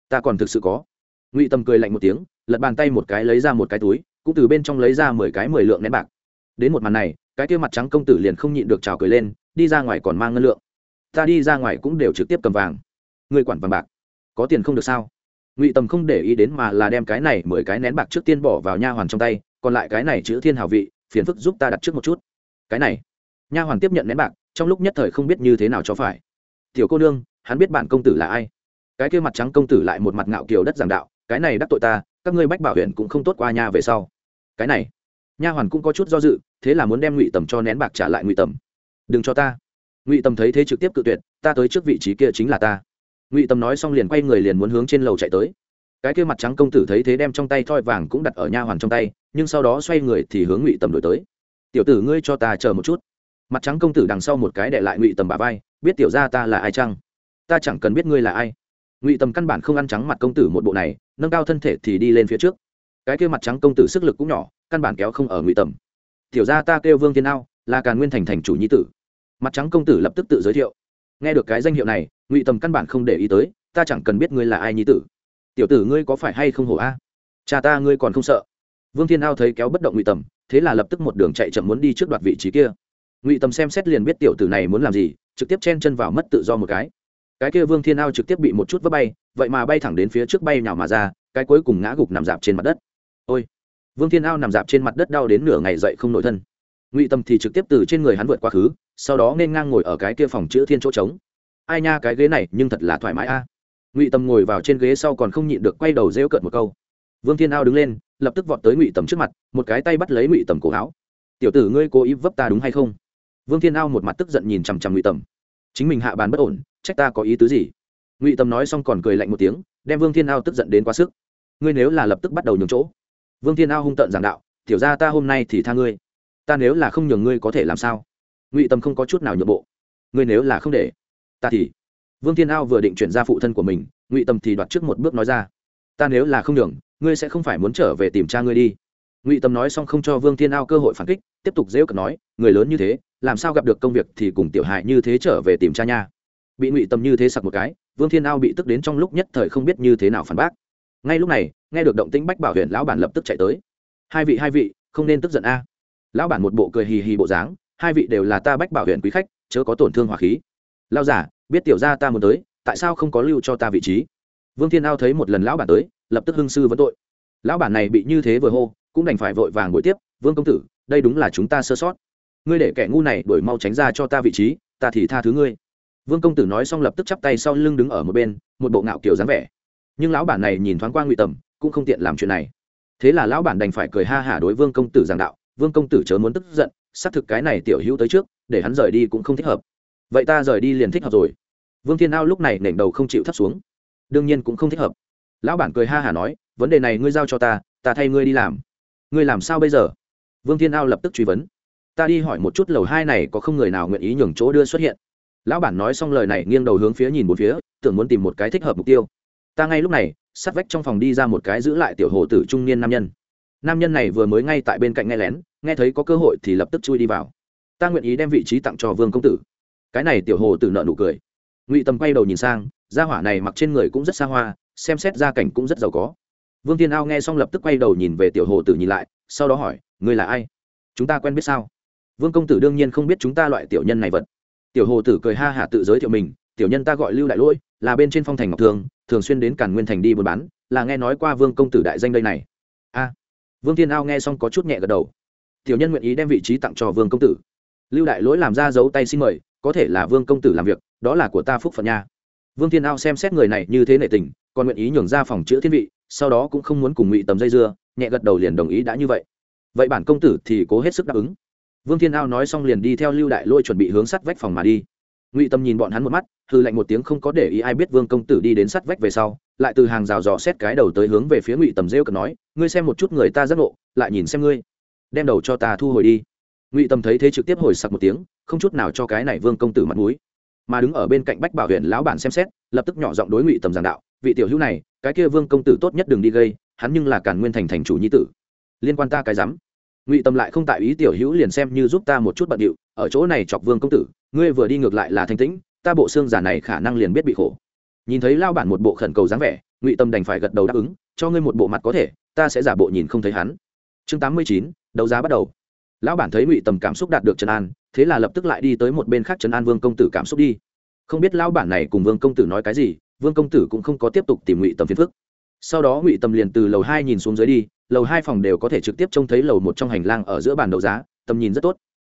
Ta còn thực sự có. Ngụy tầm cười lạnh một tiếng, lật bàn tay một cái lấy ra một cái túi, cũng từ bên trong lấy ra mười cái mười lượng nén bạc. Đến một màn này, cái kia mặt trắng công tử liền không nhịn được trào cười lên, đi ra ngoài còn mang ngân lượng. Ta đi ra ngoài cũng đều trực tiếp cầm vàng. Người quản vàng bạc, có tiền không được sao? Ngụy tầm không để ý đến mà là đem cái này mười cái nén bạc trước tiên bỏ vào nha hoàn trong tay còn lại cái này chữ thiên hào vị, phiền phức giúp ta đặt trước một chút. Cái này. Nha hoàn tiếp nhận nén bạc, trong lúc nhất thời không biết như thế nào cho phải. Tiểu cô nương, hắn biết bản công tử là ai? Cái kia mặt trắng công tử lại một mặt ngạo kiều đất giảng đạo, cái này đắc tội ta, các ngươi bách bảo huyện cũng không tốt qua nha về sau. Cái này. Nha hoàn cũng có chút do dự, thế là muốn đem ngụy tầm cho nén bạc trả lại ngụy tầm. Đừng cho ta. Ngụy tầm thấy thế trực tiếp cự tuyệt, ta tới trước vị trí kia chính là ta. Ngụy tầm nói xong liền quay người liền muốn hướng trên lầu chạy tới cái kia mặt trắng công tử thấy thế đem trong tay thoi vàng cũng đặt ở nha hoàn trong tay, nhưng sau đó xoay người thì hướng ngụy tầm đổi tới. Tiểu tử ngươi cho ta chờ một chút. Mặt trắng công tử đằng sau một cái để lại ngụy tầm bà vai, biết tiểu ra ta là ai chăng? Ta chẳng cần biết ngươi là ai. Ngụy tầm căn bản không ăn trắng mặt công tử một bộ này, nâng cao thân thể thì đi lên phía trước. Cái kia mặt trắng công tử sức lực cũng nhỏ, căn bản kéo không ở ngụy tầm. Tiểu ra ta kêu vương thiên ao, là càn nguyên thành thành chủ nhi tử. Mặt trắng công tử lập tức tự giới thiệu. Nghe được cái danh hiệu này, ngụy tầm căn bản không để ý tới, ta chẳng cần biết ngươi là ai nhi tử tiểu tử ngươi có phải hay không hổ a? Cha ta ngươi còn không sợ. Vương thiên ao thấy kéo bất động ngụy tầm, thế là lập tức một đường chạy chậm muốn đi trước đoạt vị trí kia. Ngụy tầm xem xét liền biết tiểu tử này muốn làm gì, trực tiếp chen chân vào mất tự do một cái. Cái kia vương thiên ao trực tiếp bị một chút vấp bay, vậy mà bay thẳng đến phía trước bay nhào mà ra, cái cuối cùng ngã gục nằm dạp trên mặt đất. Ôi! Vương thiên ao nằm dạp trên mặt đất đau đến nửa ngày dậy không nổi thân. Ngụy tâm thì trực tiếp từ trên người hắn vượt qua khứ, sau đó nên ngang ngồi ở cái kia phòng chữ thiên chỗ trống. Ai nha, cái ghế này nhưng thật là thoải mái a ngụy Tầm ngồi vào trên ghế sau còn không nhịn được quay đầu rêu cợt một câu. Vương thiên ao đứng lên, lập tức vọt tới ngụy tầm trước mặt, một cái tay bắt lấy ngụy tầm cổ áo. Tiểu tử ngươi cố ý vấp ta đúng hay không? Vương thiên ao một mặt tức giận nhìn chằm chằm ngụy tầm. Chính mình hạ bàn bất ổn, trách ta có ý tứ gì? Ngụy tầm nói xong còn cười lạnh một tiếng, đem vương thiên ao tức giận đến quá sức. Ngươi nếu là lập tức bắt đầu nhường chỗ. Vương thiên ao hung tợn giảng đạo, tiểu ra ta hôm nay thì tha ngươi. Ta nếu là không nhường ngươi có thể làm sao? Ngụy tầm không có chút nào nhượng bộ. Ngươi nếu là không để, ta thì vương thiên ao vừa định chuyển ra phụ thân của mình, ngụy tầm thì đoạt trước một bước nói ra, ta nếu là không đường ngươi sẽ không phải muốn trở về tìm cha ngươi đi. Ngụy tầm nói xong không cho vương thiên ao cơ hội phản kích, tiếp tục dễ cận nói, người lớn như thế, làm sao gặp được công việc thì cùng tiểu hại như thế trở về tìm cha nha. Bị ngụy tầm như thế sặc một cái, vương thiên ao bị tức đến trong lúc nhất thời không biết như thế nào phản bác. Ngay lúc này, nghe được động tĩnh bách bảo huyện lão bản lập tức chạy tới. Hai vị hai vị, không nên tức giận a. Lão bản một bộ cười hì hì bộ dáng, hai vị đều là ta bách bảo huyện quý khách, chớ có tổn thương hỏa khí. Lao giả biết tiểu gia ta muốn tới, tại sao không có lưu cho ta vị trí? Vương thiên ao thấy một lần lão bản tới, lập tức hưng sư vấn tội. Lão bản này bị như thế vừa hô, cũng đành phải vội vàng bội tiếp, vương công tử, đây đúng là chúng ta sơ sót. Ngươi để kẻ ngu này đổi mau tránh ra cho ta vị trí, ta thì tha thứ ngươi. Vương công tử nói xong lập tức chắp tay sau lưng đứng ở một bên, một bộ ngạo kiểu dáng vẻ. Nhưng lão bản này nhìn thoáng qua ngụy tầm, cũng không tiện làm chuyện này. Thế là lão bản đành phải cười ha hả đối vương công tử giảng đạo, vương công tử chớ muốn tức giận, xác thực cái này tiểu hữu tới trước, để hắn rời đi cũng không thích hợp. Vậy ta rời đi liền thích hợp rồi vương thiên ao lúc này nện đầu không chịu thắt xuống. Đương nhiên cũng không thích hợp. Lão bản cười ha hả nói, vấn đề này ngươi giao cho ta ta thay ngươi đi làm. Ngươi làm sao bây giờ? Vương thiên ao lập tức truy vấn. Ta đi hỏi một chút lầu hai này có không người nào nguyện ý nhường chỗ đưa xuất hiện. Lão bản nói xong lời này nghiêng đầu hướng phía nhìn một phía, tưởng muốn tìm một cái thích hợp mục tiêu. Ta ngay lúc này sát vách trong phòng đi ra một cái giữ lại tiểu hồ tử trung niên nam nhân. Nam nhân này vừa mới ngay tại bên cạnh nghe lén, nghe thấy có cơ hội thì lập tức chui đi vào. Ta nguyện ý đem vị trí tặng cho vương công tử. Cái này tiểu hồ tử nợ nụ cười ngụy tầm quay đầu nhìn sang gia hỏa này mặc trên người cũng rất xa hoa xem xét gia cảnh cũng rất giàu có vương tiên ao nghe xong lập tức quay đầu nhìn về tiểu hồ tử nhìn lại sau đó hỏi ngươi là ai chúng ta quen biết sao vương công tử đương nhiên không biết chúng ta loại tiểu nhân này vật tiểu hồ tử cười ha hả tự giới thiệu mình tiểu nhân ta gọi lưu đại lỗi là bên trên phong thành ngọc thường thường xuyên đến cản nguyên thành đi buôn bán là nghe nói qua vương công tử đại danh đây này a à, vương thiên ao nghe xong có chút nhẹ gật đầu tiểu nhân nguyện ý đem vị trí tặng cho vương công tử lưu đại lỗi làm ra dấu tay xin mời có thể là vương công tử làm việc đó là của ta phúc phận nha. Vương thiên ao xem xét người này như thế nệ tình, còn nguyện ý nhường ra phòng chữa thiên vị, sau đó cũng không muốn cùng ngụy tầm dây dưa, nhẹ gật đầu liền đồng ý đã như vậy. Vậy bản công tử thì cố hết sức đáp ứng. Vương thiên ao nói xong liền đi theo lưu đại lôi chuẩn bị hướng sắt vách phòng mà đi. Ngụy tâm nhìn bọn hắn một mắt hư lạnh một tiếng không có để ý ai biết vương công tử đi đến sắt vách về sau, lại từ hàng rào dò xét cái đầu tới hướng về phía ngụy tầm rêu cần nói, ngươi xem một chút người ta rất nộ lại nhìn xem ngươi. Đem đầu cho ta thu hồi đi. Ngụy tâm thấy thế trực tiếp hồi sặc một tiếng, không chút nào cho cái này vương công tử mặt mũi mà đứng ở bên cạnh bách bảo huyện lão bản xem xét, lập tức nhỏ giọng đối ngụy tầm giảng đạo, vị tiểu hữu này, cái kia vương công tử tốt nhất đừng đi gây, hắn nhưng là cản nguyên thành thành chủ nhi tử. Liên quan ta cái rắm. Ngụy tâm lại không tại ý tiểu hữu liền xem như giúp ta một chút bận điệu, ở chỗ này chọc vương công tử, ngươi vừa đi ngược lại là thanh tĩnh, ta bộ xương giả này khả năng liền biết bị khổ. Nhìn thấy lao bản một bộ khẩn cầu dáng vẻ, ngụy tâm đành phải gật đầu đáp ứng, cho ngươi một bộ mặt có thể, ta sẽ giả bộ nhìn không thấy hắn. Chương tám mươi chín, đấu giá bắt đầu. Lão bản thấy ngụy tâm cảm xúc đạt được trần an thế là lập tức lại đi tới một bên khác trần an vương công tử cảm xúc đi. Không biết lão bản này cùng vương công tử nói cái gì, vương công tử cũng không có tiếp tục tìm ngụy tâm phiền phức. Sau đó ngụy tâm liền từ lầu hai nhìn xuống dưới đi, lầu hai phòng đều có thể trực tiếp trông thấy lầu một trong hành lang ở giữa bàn đấu giá, tầm nhìn rất tốt.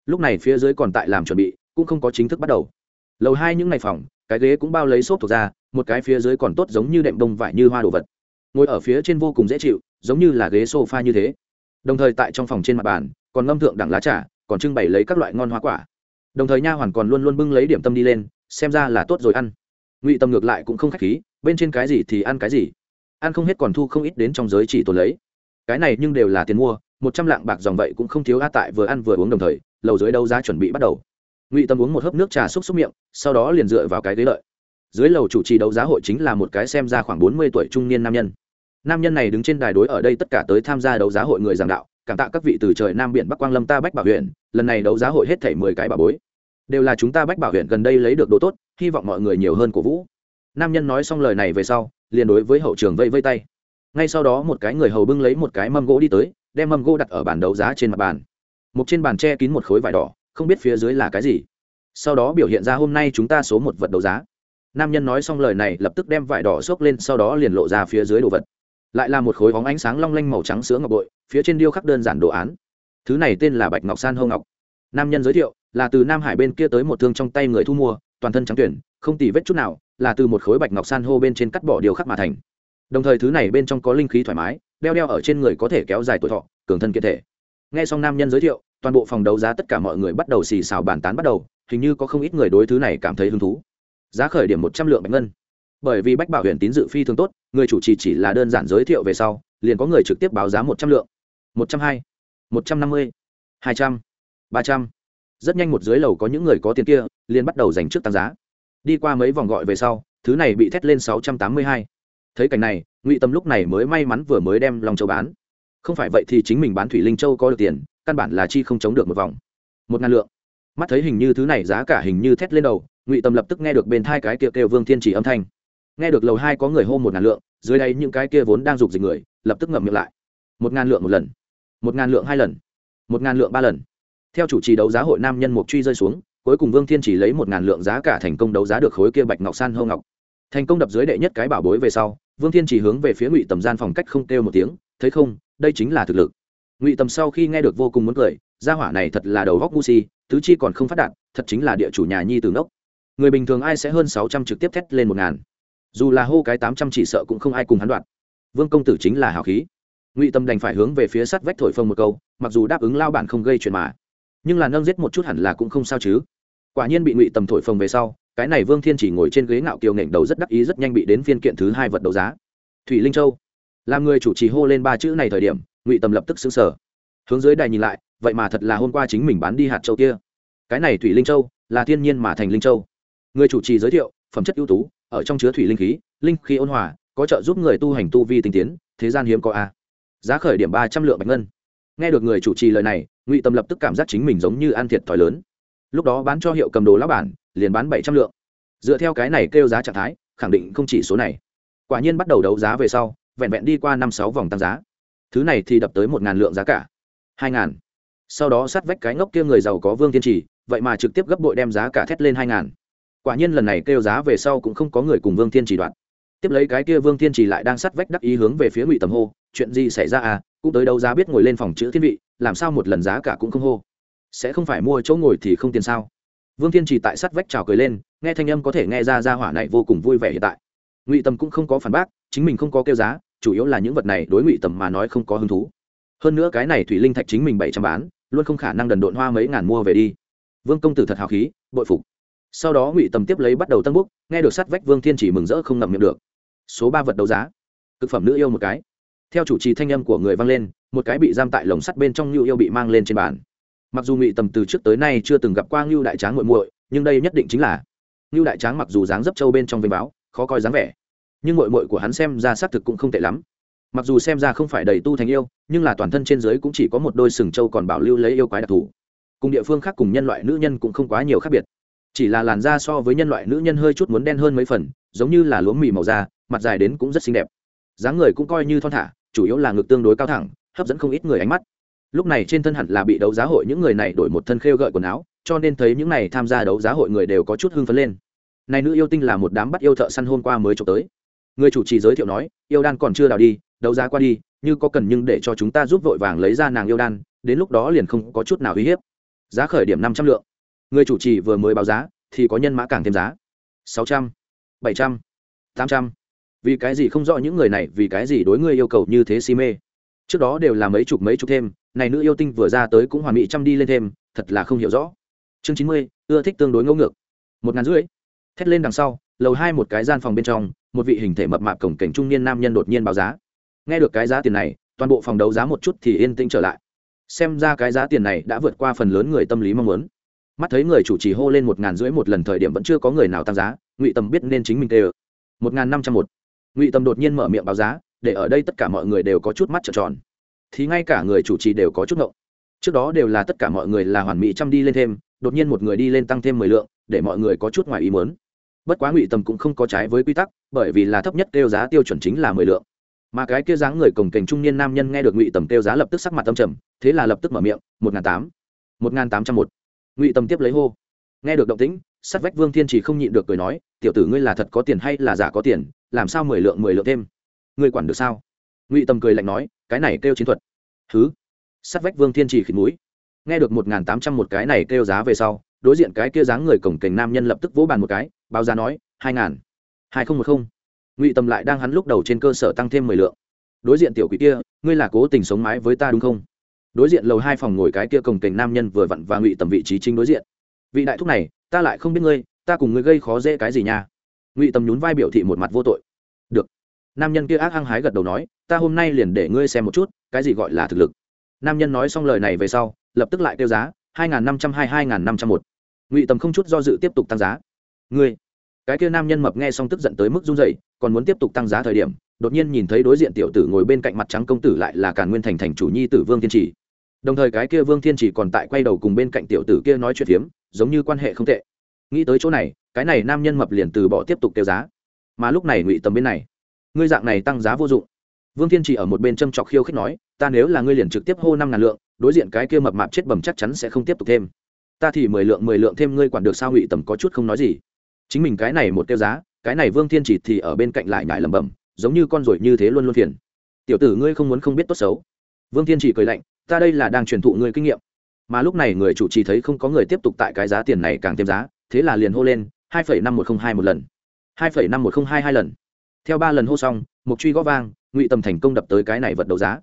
Lúc này phía dưới còn tại làm chuẩn bị, cũng không có chính thức bắt đầu. Lầu hai những ngày phòng, cái ghế cũng bao lấy xốp thuộc ra, một cái phía dưới còn tốt giống như đệm đông vải như hoa đồ vật. Ngồi ở phía trên vô cùng dễ chịu, giống như là ghế sofa như thế. Đồng thời tại trong phòng trên mặt bàn, còn ngâm thượng đẳng lá trà còn trưng bày lấy các loại ngon hoa quả. Đồng thời nha hoàn còn luôn luôn bưng lấy điểm tâm đi lên, xem ra là tốt rồi ăn. Ngụy tâm ngược lại cũng không k h á c h khí, bên trên cái gì thì ăn cái gì. Ăn không hết còn thu không ít đến trong giới chỉ tồn lấy. Cái này nhưng đều là tiền mua, một trăm lạng bạc dòng vậy cũng không thiếu a tại vừa ăn vừa uống đồng thời, lầu dưới đấu giá chuẩn bị bắt đầu. Ngụy tâm uống một hớp nước trà xúc xúc miệng, sau đó liền dựa vào cái ghế lợi. Dưới lầu chủ trì đấu giá hội chính là một cái xem ra khoảng bốn mươi tuổi trung niên nam nhân. Nam nhân này đứng trên đài đối ở đây tất cả tới tham gia đấu giá hội người giảng đạo cảm tạ các vị từ trời nam biển bắc quang lâm ta bách bảo huyện, lần này đấu giá hội hết thảy mười cái bà bối. Đều là chúng ta bách bảo huyện gần đây lấy được đồ tốt, hy vọng mọi người nhiều hơn cổ vũ. Nam nhân nói xong lời này về sau, liền đối với hậu trường vây vây tay. Ngay sau đó một cái người hầu bưng lấy một cái mâm gỗ đi tới, đem mâm gỗ đặt ở bàn đấu giá trên mặt bàn. Một trên bàn che kín một khối vải đỏ, không biết phía dưới là cái gì. Sau đó biểu hiện ra hôm nay chúng ta số một vật đấu giá. Nam nhân nói xong lời này, lập tức đem vải đỏ xốc lên, sau đó liền lộ ra phía dưới đồ vật. Lại là một khối bóng ánh sáng long lanh màu trắng sữa ngọc bội phía trên điêu khắc đơn giản đồ án. Thứ này tên là bạch ngọc san hô ngọc. Nam nhân giới thiệu, là từ nam hải bên kia tới một thương trong tay người thu mua, toàn thân trắng tuyển, không tì vết chút nào, là từ một khối bạch ngọc san hô bên trên cắt bỏ điều khắc mà thành. Đồng thời thứ này bên trong có linh khí thoải mái, đeo đeo ở trên người có thể kéo dài tuổi thọ, cường thân kiện thể. Nghe xong nam nhân giới thiệu, toàn bộ phòng đấu giá tất cả mọi người bắt đầu xì xào bàn tán bắt đầu, hình như có không ít người đối thứ này cảm thấy hứng thú. Giá khởi điểm một trăm lượng bạch ngân. Bởi vì bách bảo huyền tín dự phi thường tốt, người chủ trì chỉ là đơn giản giới thiệu về sau, liền có người trực tiếp báo giá một trăm lượng một trăm hai, một trăm năm mươi, hai trăm, ba trăm. Rất nhanh một dưới lầu có những người có tiền kia liền bắt đầu dành trước tăng giá. Đi qua mấy vòng gọi về sau, thứ này bị thét lên sáu trăm tám mươi hai. Thấy cảnh này, ngụy tâm lúc này mới may mắn vừa mới đem lòng châu bán. Không phải vậy thì chính mình bán thủy linh châu có được tiền, căn bản là chi không chống được một vòng. Một ngàn lượng. Mắt thấy hình như thứ này giá cả hình như thét lên đầu, ngụy tâm lập tức nghe được bên thai cái kia kêu vương thiên chỉ âm thanh. Nghe được lầu hai có người hô một ngàn lượng, dưới đây những cái kia vốn đang rục dịch người, lập tức ngậm miệng lại. Một ngàn lượng một lần một ngàn lượng hai lần. Một ngàn lượng ba lần. Theo chủ trì đấu giá hội nam nhân mục truy rơi xuống, cuối cùng vương thiên chỉ lấy một ngàn lượng giá cả thành công đấu giá được khối kia bạch ngọc san hâu ngọc. Thành công đập dưới đệ nhất cái bảo bối về sau, vương thiên chỉ hướng về phía ngụy tầm gian phòng cách không kêu một tiếng, thấy không, đây chính là thực lực. Ngụy tầm sau khi nghe được vô cùng muốn cười, gia hỏa này thật là đầu góc ngu si, tứ chi còn không phát đạt, thật chính là địa chủ nhà nhi từ ngốc. Người bình thường ai sẽ hơn sáu trăm trực tiếp thét lên một ngàn? Dù là hô cái tám trăm chỉ sợ cũng không ai cùng hắn đoạt. vương công tử chính là hào khí ngụy tâm đành phải hướng về phía sắt vách thổi phông một câu, mặc dù đáp ứng lao bản không gây chuyện mà, nhưng là nâng giết một chút hẳn là cũng không sao chứ. Quả nhiên bị ngụy tầm thổi phồng về sau, cái này vương thiên chỉ ngồi trên ghế ngạo kiều nghển đầu rất đắc ý rất nhanh bị đến phiên kiện thứ hai vật đấu giá. Thủy linh châu, làm người chủ trì hô lên ba chữ này thời điểm, ngụy tầm lập tức xứng sở hướng dưới đài nhìn lại, vậy mà thật là hôm qua chính mình bán đi hạt châu kia. Cái này thủy linh châu, là thiên nhiên mà thành linh châu. Người chủ trì giới thiệu, phẩm chất ưu tú, ở trong chứa thủy linh khí linh khí ôn hòa, có trợ giúp người tu hành tu vi tinh tiến, thế gian hiếm có a giá khởi điểm ba trăm lượng bạch ngân. Nghe được người chủ trì lời này, ngụy tâm lập tức cảm giác chính mình giống như ăn thiệt thòi lớn. Lúc đó bán cho hiệu cầm đồ lão bản, liền bán bảy trăm lượng. Dựa theo cái này kêu giá trạng thái, khẳng định không chỉ số này. Quả nhiên bắt đầu đấu giá về sau, vẹn vẹn đi qua năm sáu vòng tăng giá. Thứ này thì đập tới một ngàn lượng giá cả. Hai ngàn. Sau đó sát vách cái ngốc kia người giàu có vương tiên trì, vậy mà trực tiếp gấp bội đem giá cả thét lên hai ngàn. Quả nhiên lần này kêu giá về sau cũng không có người cùng vương thiên trì đoạn. Tiếp lấy cái kia vương thiên trì lại đang sát vách đắc ý hướng về phía ngụy tầm hô chuyện gì xảy ra à cũng tới đâu giá biết ngồi lên phòng chữ thiên vị, làm sao một lần giá cả cũng không hô. Sẽ không phải mua chỗ ngồi thì không tiền sao? Vương thiên trì tại sát vách trào cười lên, nghe thanh âm có thể nghe ra ra hỏa này vô cùng vui vẻ hiện tại. Ngụy tầm cũng không có phản bác, chính mình không có kêu giá, chủ yếu là những vật này đối ngụy tầm mà nói không có hứng thú. Hơn nữa cái này thủy linh thạch chính mình bảy trăm bán, luôn không khả năng đần độn hoa mấy ngàn mua về đi. Vương công tử thật hào khí, bội phục. Sau đó ngụy tầm tiếp lấy bắt đầu tân búc nghe được sát vách vương thiên chỉ mừng rỡ không ngậm miệng được. Số ba vật đấu giá. Thực phẩm nữ yêu một cái theo chủ trì thanh âm của người vang lên, một cái bị giam tại lồng sắt bên trong ngưu yêu bị mang lên trên bàn. Mặc dù ngụy tầm từ trước tới nay chưa từng gặp qua ngưu đại tráng muội muội, nhưng đây nhất định chính là ngưu đại tráng mặc dù dáng dấp trâu bên trong vênh báo, khó coi dáng vẻ, nhưng muội muội của hắn xem ra xác thực cũng không tệ lắm. Mặc dù xem ra không phải đầy tu thành yêu, nhưng là toàn thân trên dưới cũng chỉ có một đôi sừng trâu còn bảo lưu lấy yêu quái đặc thù. Cùng địa phương khác cùng nhân loại nữ nhân cũng không quá nhiều khác biệt. Chỉ là làn da so với nhân loại nữ nhân hơi chút muốn đen hơn mấy phần, giống như là lúa mì màu da, mặt dài đến cũng rất xinh đẹp. Dáng người cũng coi như thon thả chủ yếu là ngực tương đối cao thẳng, hấp dẫn không ít người ánh mắt. Lúc này trên thân hẳn là bị đấu giá hội những người này đổi một thân khêu gợi quần áo, cho nên thấy những này tham gia đấu giá hội người đều có chút hưng phấn lên. Này nữ yêu tinh là một đám bắt yêu thợ săn hôm qua mới trộm tới. Người chủ trì giới thiệu nói, yêu đan còn chưa đào đi, đấu giá qua đi, như có cần nhưng để cho chúng ta giúp vội vàng lấy ra nàng yêu đan, đến lúc đó liền không có chút nào uy hiếp. Giá khởi điểm năm trăm lượng. Người chủ trì vừa mới báo giá, thì có nhân mã càng thêm giá. Sáu trăm, bảy trăm, tám trăm vì cái gì không rõ những người này, vì cái gì đối ngươi yêu cầu như thế si mê? Trước đó đều là mấy chục mấy chục thêm, này nữ yêu tinh vừa ra tới cũng hoàn mỹ chăm đi lên thêm, thật là không hiểu rõ. Chương chín mươi, ưa thích tương đối ngẫu ngược. Một ngàn rưỡi. Thét lên đằng sau, lầu hai một cái gian phòng bên trong, một vị hình thể mập mạp cổng cảnh trung niên nam nhân đột nhiên báo giá. Nghe được cái giá tiền này, toàn bộ phòng đấu giá một chút thì yên tĩnh trở lại. Xem ra cái giá tiền này đã vượt qua phần lớn người tâm lý mong muốn. Mắt thấy người chủ trì hô lên một ngàn rưỡi một lần thời điểm vẫn chưa có người nào tăng giá, ngụy tầm biết nên chính mình tê ờ một ngàn năm trăm một ngụy tầm đột nhiên mở miệng báo giá, để ở đây tất cả mọi người đều có chút mắt trợn tròn. Thì ngay cả người chủ trì đều có chút ngộng. Trước đó đều là tất cả mọi người là hoàn mỹ chăm đi lên thêm, đột nhiên một người đi lên tăng thêm mười lượng, để mọi người có chút ngoài ý mớn bất quá ngụy tầm cũng không có trái với quy tắc, bởi vì là thấp nhất kêu giá tiêu chuẩn chính là mười lượng. Mà cái kia dáng người cồng kềnh trung niên nam nhân nghe được ngụy tầm kêu giá lập tức sắc mặt tâm trầm, thế là lập tức mở miệng, một n g h n tám, một n g h n tám trăm một. Ngụy tầm tiếp lấy hô. Nghe được động tĩnh sắt vách vương thiên chỉ không nhịn được cười nói, tiểu tử ngươi là thật có tiền hay là giả có tiền? Làm sao mười lượng mười lượng thêm? Ngươi quản được sao? Ngụy tầm cười lạnh nói, cái này kêu chiến thuật. Thứ Sát vách vương thiên chỉ khịt mũi. Nghe được một n g h n tám trăm một cái này kêu giá về sau, đối diện cái kia dáng người cổng kềnh nam nhân lập tức vỗ bàn một cái, báo giá nói, hai ngàn, hai nghìn một không. Ngụy tầm lại đang hắn lúc đầu trên cơ sở tăng thêm mười lượng. Đối diện tiểu quỷ kia, ngươi là cố tình sống mái với ta đúng không? Đối diện lầu hai phòng ngồi cái kia cổng kềnh nam nhân vừa vặn và ngụy tầm vị trí chính đối diện. Vị đại thúc này, ta lại không biết ngươi, ta cùng ngươi gây khó dễ cái gì nha? Ngụy tầm nhún vai biểu thị một mặt vô tội. Được. Nam nhân kia ác hăng hái gật đầu nói, ta hôm nay liền để ngươi xem một chút, cái gì gọi là thực lực. Nam nhân nói xong lời này về sau, lập tức lại kêu giá, hai n g h n năm trăm hai hai n g h n năm trăm một. Ngụy tầm không chút do dự tiếp tục tăng giá. Ngươi. Cái kia nam nhân mập nghe xong tức giận tới mức run dậy còn muốn tiếp tục tăng giá thời điểm, đột nhiên nhìn thấy đối diện tiểu tử ngồi bên cạnh mặt trắng công tử lại là càn nguyên thành thành chủ nhi tử vương thiên trì. Đồng thời cái kia vương thiên trì còn tại quay đầu cùng bên cạnh tiểu tử kia nói chuyện phiếm, giống như quan hệ không tệ. Nghĩ tới chỗ này cái này nam nhân mập liền từ bỏ tiếp tục tiêu giá. Mà lúc này ngụy tầm bên này, ngươi dạng này tăng giá vô dụng. Vương thiên Chỉ ở một bên châm trọc khiêu khích nói, ta nếu là ngươi liền trực tiếp hô năm ngàn lượng, đối diện cái kia mập mạp chết bầm chắc chắn sẽ không tiếp tục thêm. Ta thì mười lượng mười lượng thêm ngươi quản được sao? Ngụy tầm có chút không nói gì. Chính mình cái này một tiêu giá, cái này vương thiên chỉ thì ở bên cạnh lại nhải lẩm bẩm, giống như con ruồi như thế luôn luôn phiền. Tiểu tử ngươi không muốn không biết tốt xấu. Vương thiên chỉ cười lạnh, ta đây là đang truyền thụ ngươi kinh nghiệm. Mà lúc này người chủ trì thấy không có người tiếp tục tại cái giá tiền này càng thêm giá, thế là liền hô lên hai phẩy năm một không hai một lần. hai phẩy năm một không hai hai lần. Theo ba lần hô xong mục truy gõ vang, ngụy tầm thành công đập tới cái này vật đấu giá.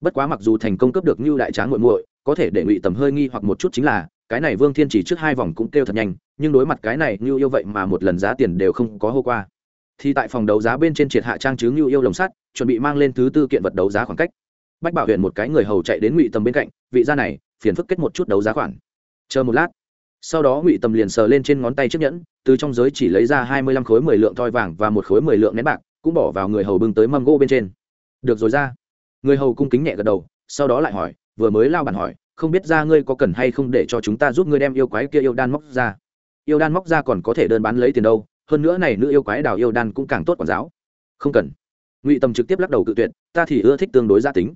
Bất quá mặc dù thành công cướp được như đại tráng muội muội, có thể để ngụy tầm hơi nghi hoặc một chút chính là, cái này vương thiên chỉ trước hai vòng cũng kêu thật nhanh, nhưng đối mặt cái này như yêu vậy mà một lần giá tiền đều không có hô qua. Thì tại phòng đấu giá bên trên triệt hạ trang chứ như yêu lồng sắt, chuẩn bị mang lên thứ tư kiện vật đấu giá khoảng cách. Bách bảo huyện một cái người hầu chạy đến ngụy tầm bên cạnh, vị gia này, phiền phức kết một chút đấu giá khoản. Chờ một lát sau đó ngụy tầm liền sờ lên trên ngón tay chiếc nhẫn, từ trong giới chỉ lấy ra hai mươi lăm khối mười lượng thoi vàng và một khối mười lượng nén bạc, cũng bỏ vào người hầu bưng tới mâm gỗ bên trên. Được rồi ra. Người hầu cung kính nhẹ gật đầu, sau đó lại hỏi, vừa mới lao bản hỏi, không biết ra ngươi có cần hay không để cho chúng ta giúp ngươi đem yêu quái kia yêu đan móc ra? Yêu đan móc ra còn có thể đơn bán lấy tiền đâu, hơn nữa này nữ yêu quái đào yêu đan cũng càng tốt quản giáo. Không cần. Ngụy tầm trực tiếp lắc đầu cự tuyệt, ta thì ưa thích tương đối gia tính.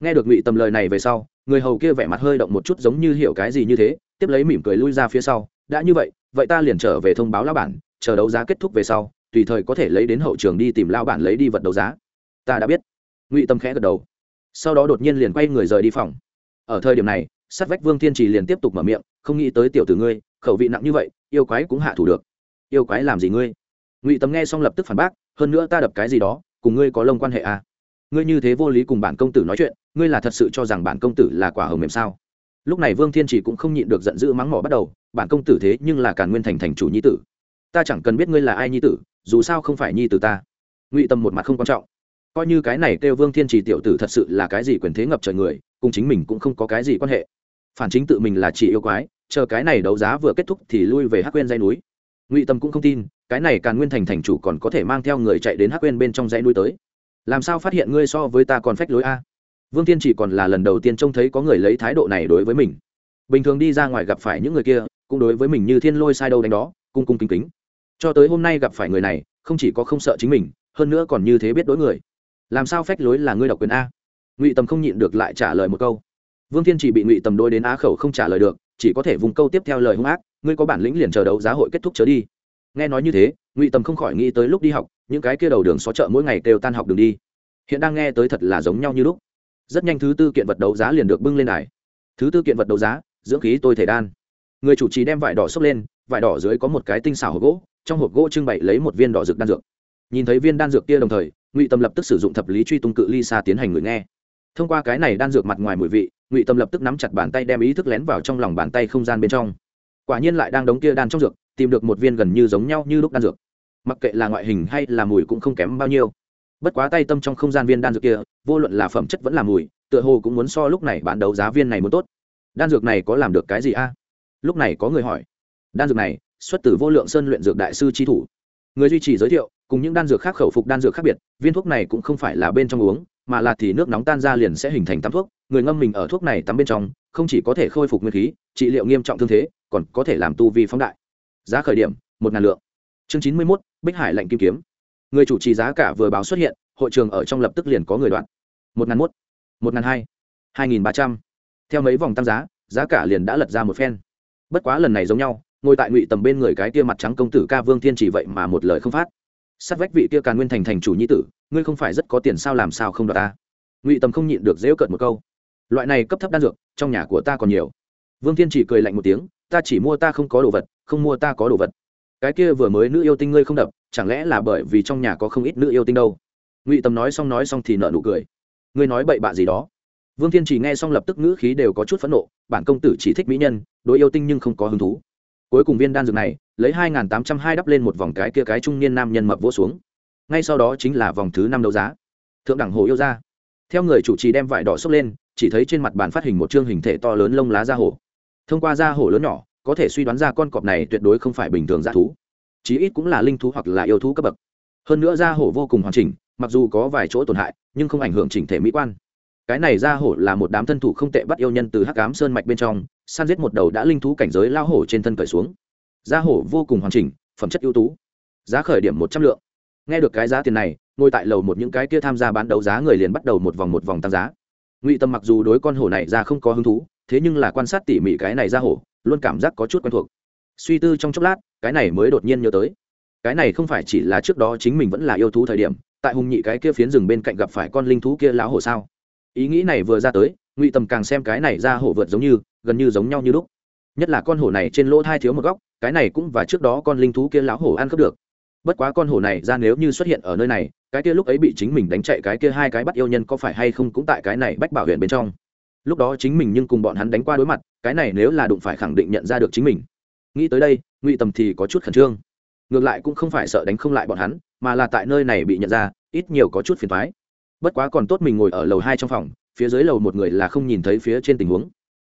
Nghe được ngụy tầm lời này về sau, người hầu kia vẻ mặt hơi động một chút giống như hiểu cái gì như thế tiếp lấy mỉm cười lui ra phía sau, đã như vậy vậy ta liền trở về thông báo lao bản, chờ đấu giá kết thúc về sau, tùy thời có thể lấy đến hậu trường đi tìm lao bản lấy đi vật đấu giá. Ta đã biết. Ngụy tâm khẽ gật đầu. Sau đó đột nhiên liền quay người rời đi phòng. Ở thời điểm này, sát vách vương thiên trì liền tiếp tục mở miệng, không nghĩ tới tiểu tử ngươi, khẩu vị nặng như vậy, yêu quái cũng hạ thủ được. Yêu quái làm gì ngươi? Ngụy tâm nghe xong lập tức phản bác, hơn nữa ta đập cái gì đó, cùng ngươi có lông quan hệ à? Ngươi như thế vô lý cùng bản công tử nói chuyện, ngươi là thật sự cho rằng bản công tử là quả hồng mềm sao? Lúc này vương thiên chỉ cũng không nhịn được giận dữ mắng mỏ bắt đầu, bản công tử thế nhưng là càn nguyên thành thành chủ nhi tử. Ta chẳng cần biết ngươi là ai nhi tử, dù sao không phải nhi tử ta. Ngụy tâm một mặt không quan trọng. Coi như cái này kêu vương thiên trì tiểu tử thật sự là cái gì quyền thế ngập trời người, cùng chính mình cũng không có cái gì quan hệ. Phản chính tự mình là chỉ yêu quái, chờ cái này đấu giá vừa kết thúc thì lui về hắc quên dây núi. Ngụy tâm cũng không tin, cái này càn nguyên thành thành chủ còn có thể mang theo người chạy đến hắc quên bên trong dãy núi tới. Làm sao phát hiện ngươi so với ta còn phách lối a? Vương thiên chỉ còn là lần đầu tiên trông thấy có người lấy thái độ này đối với mình. Bình thường đi ra ngoài gặp phải những người kia, cũng đối với mình như thiên lôi sai đâu đánh đó, cung cung kính kính. Cho tới hôm nay gặp phải người này, không chỉ có không sợ chính mình, hơn nữa còn như thế biết đối người. Làm sao phách lối là ngươi độc quyền a? Ngụy tầm không nhịn được lại trả lời một câu. Vương thiên chỉ bị ngụy tầm đôi đến á khẩu không trả lời được, chỉ có thể vùng câu tiếp theo lời hung ác, ngươi có bản lĩnh liền chờ đấu giá hội kết thúc trở đi. Nghe nói như thế, ngụy tầm không khỏi nghĩ tới lúc đi học, những cái kia đầu đường xó chợ mỗi ngày đều tan học đường đi. Hiện đang nghe tới thật là giống nhau như lúc rất nhanh thứ tư kiện vật đấu giá liền được bưng lên đài. Thứ tư kiện vật đấu giá, dưỡng khí tôi thể đan. Người chủ trì đem vải đỏ xốc lên, vải đỏ dưới có một cái tinh xảo hộp gỗ, trong hộp gỗ trưng bày lấy một viên đỏ dược đan dược. Nhìn thấy viên đan dược kia đồng thời, ngụy tâm lập tức sử dụng thập lý truy tung cự ly xa tiến hành người nghe. Thông qua cái này đan dược mặt ngoài mùi vị, ngụy tâm lập tức nắm chặt bàn tay đem ý thức lén vào trong lòng bàn tay không gian bên trong. Quả nhiên lại đang đống kia đan trong dược, tìm được một viên gần như giống nhau như lúc đan dược. Mặc kệ là ngoại hình hay là mùi cũng không kém bao nhiêu bất quá tay tâm trong không gian viên đan dược kia, vô luận là phẩm chất vẫn là mùi, tựa hồ cũng muốn so lúc này bán đấu giá viên này muốn tốt. Đan dược này có làm được cái gì a? Lúc này có người hỏi. Đan dược này, xuất từ vô lượng sơn luyện dược đại sư tri thủ. Người duy trì giới thiệu, cùng những đan dược khác khẩu phục đan dược khác biệt, viên thuốc này cũng không phải là bên trong uống, mà là thì nước nóng tan ra liền sẽ hình thành tắm thuốc. Người ngâm mình ở thuốc này tắm bên trong, không chỉ có thể khôi phục nguyên khí, trị liệu nghiêm trọng thương thế, còn có thể làm tu vi phóng đại. Giá khởi điểm, một ngàn lượng. Chương chín mươi mốt, bích hải lạnh kim kiếm người chủ trì giá cả vừa báo xuất hiện, hội trường ở trong lập tức liền có người đoạn một ngàn mốt, một ngàn hai hai nghìn ba trăm. Theo mấy vòng tăng giá giá cả liền đã lật ra một phen. Bất quá lần này giống nhau, ngồi tại ngụy tầm bên người cái kia mặt trắng công tử ca vương thiên chỉ vậy mà một lời không phát. Sát vách vị kia càn nguyên thành thành chủ nhi tử, ngươi không phải rất có tiền sao làm sao không đoạt ta? Ngụy tầm không nhịn được dễu cợt một câu. Loại này cấp thấp đan dược, trong nhà của ta còn nhiều. Vương thiên chỉ cười lạnh một tiếng, ta chỉ mua ta không có đồ vật, không mua ta có đồ vật. Cái kia vừa mới nữ yêu tinh ngươi không đập chẳng lẽ là bởi vì trong nhà có không ít nữ yêu tinh đâu? Ngụy tầm nói xong nói xong thì nợ nụ cười. Ngươi nói bậy bạ gì đó? Vương thiên chỉ nghe xong lập tức ngữ khí đều có chút phẫn nộ, bản công tử chỉ thích mỹ nhân, đối yêu tinh nhưng không có hứng thú. Cuối cùng viên đan dược này, lấy hai nghìn tám trăm hai đắp lên một vòng cái kia cái trung niên nam nhân mập vỗ xuống. Ngay sau đó chính là vòng thứ năm đấu giá. Thượng đẳng hồ yêu ra theo người chủ trì đem vải đỏ xốc lên, chỉ thấy trên mặt bàn phát hình một chương hình thể to lớn lông lá da hổ. Thông qua da hổ lớn nhỏ, có thể suy đoán ra con cọp này tuyệt đối không phải bình thường g thú chí ít cũng là linh thú hoặc là yêu thú cấp bậc. Hơn nữa da hổ vô cùng hoàn chỉnh, mặc dù có vài chỗ tổn hại, nhưng không ảnh hưởng chỉnh thể mỹ quan. Cái này da hổ là một đám thân thủ không tệ bắt yêu nhân từ hắc cám sơn mạch bên trong, săn giết một đầu đã linh thú cảnh giới lao hổ trên thân cởi xuống. Da hổ vô cùng hoàn chỉnh, phẩm chất ưu tú, giá khởi điểm một trăm lượng. Nghe được cái giá tiền này, ngồi tại lầu một những cái kia tham gia bán đấu giá người liền bắt đầu một vòng một vòng tăng giá. Ngụy tâm mặc dù đối con hổ này ra không có hứng thú, thế nhưng là quan sát tỉ mỉ cái này ra hổ, luôn cảm giác có chút quen thuộc. Suy tư trong chốc lát cái này mới đột nhiên nhớ tới. Cái này không phải chỉ là trước đó chính mình vẫn là yêu thú thời điểm, tại hùng nhị cái kia phiến rừng bên cạnh gặp phải con linh thú kia lão hổ sao? Ý nghĩ này vừa ra tới, ngụy tầm càng xem cái này ra hổ vượt giống như, gần như giống nhau như lúc. Nhất là con hổ này trên lỗ thai thiếu một góc, cái này cũng và trước đó con linh thú kia lão hổ ăn cướp được. Bất quá con hổ này ra nếu như xuất hiện ở nơi này, cái kia lúc ấy bị chính mình đánh chạy cái kia hai cái bắt yêu nhân có phải hay không cũng tại cái này bách bảo huyện bên trong. Lúc đó chính mình nhưng cùng bọn hắn đánh qua đối mặt, cái này nếu là đụng phải khẳng định nhận ra được chính mình nghĩ tới đây, ngụy tầm thì có chút khẩn trương. Ngược lại cũng không phải sợ đánh không lại bọn hắn, mà là tại nơi này bị nhận ra, ít nhiều có chút phiền thoái bất quá còn tốt mình ngồi ở lầu hai trong phòng, phía dưới lầu một người là không nhìn thấy phía trên tình huống.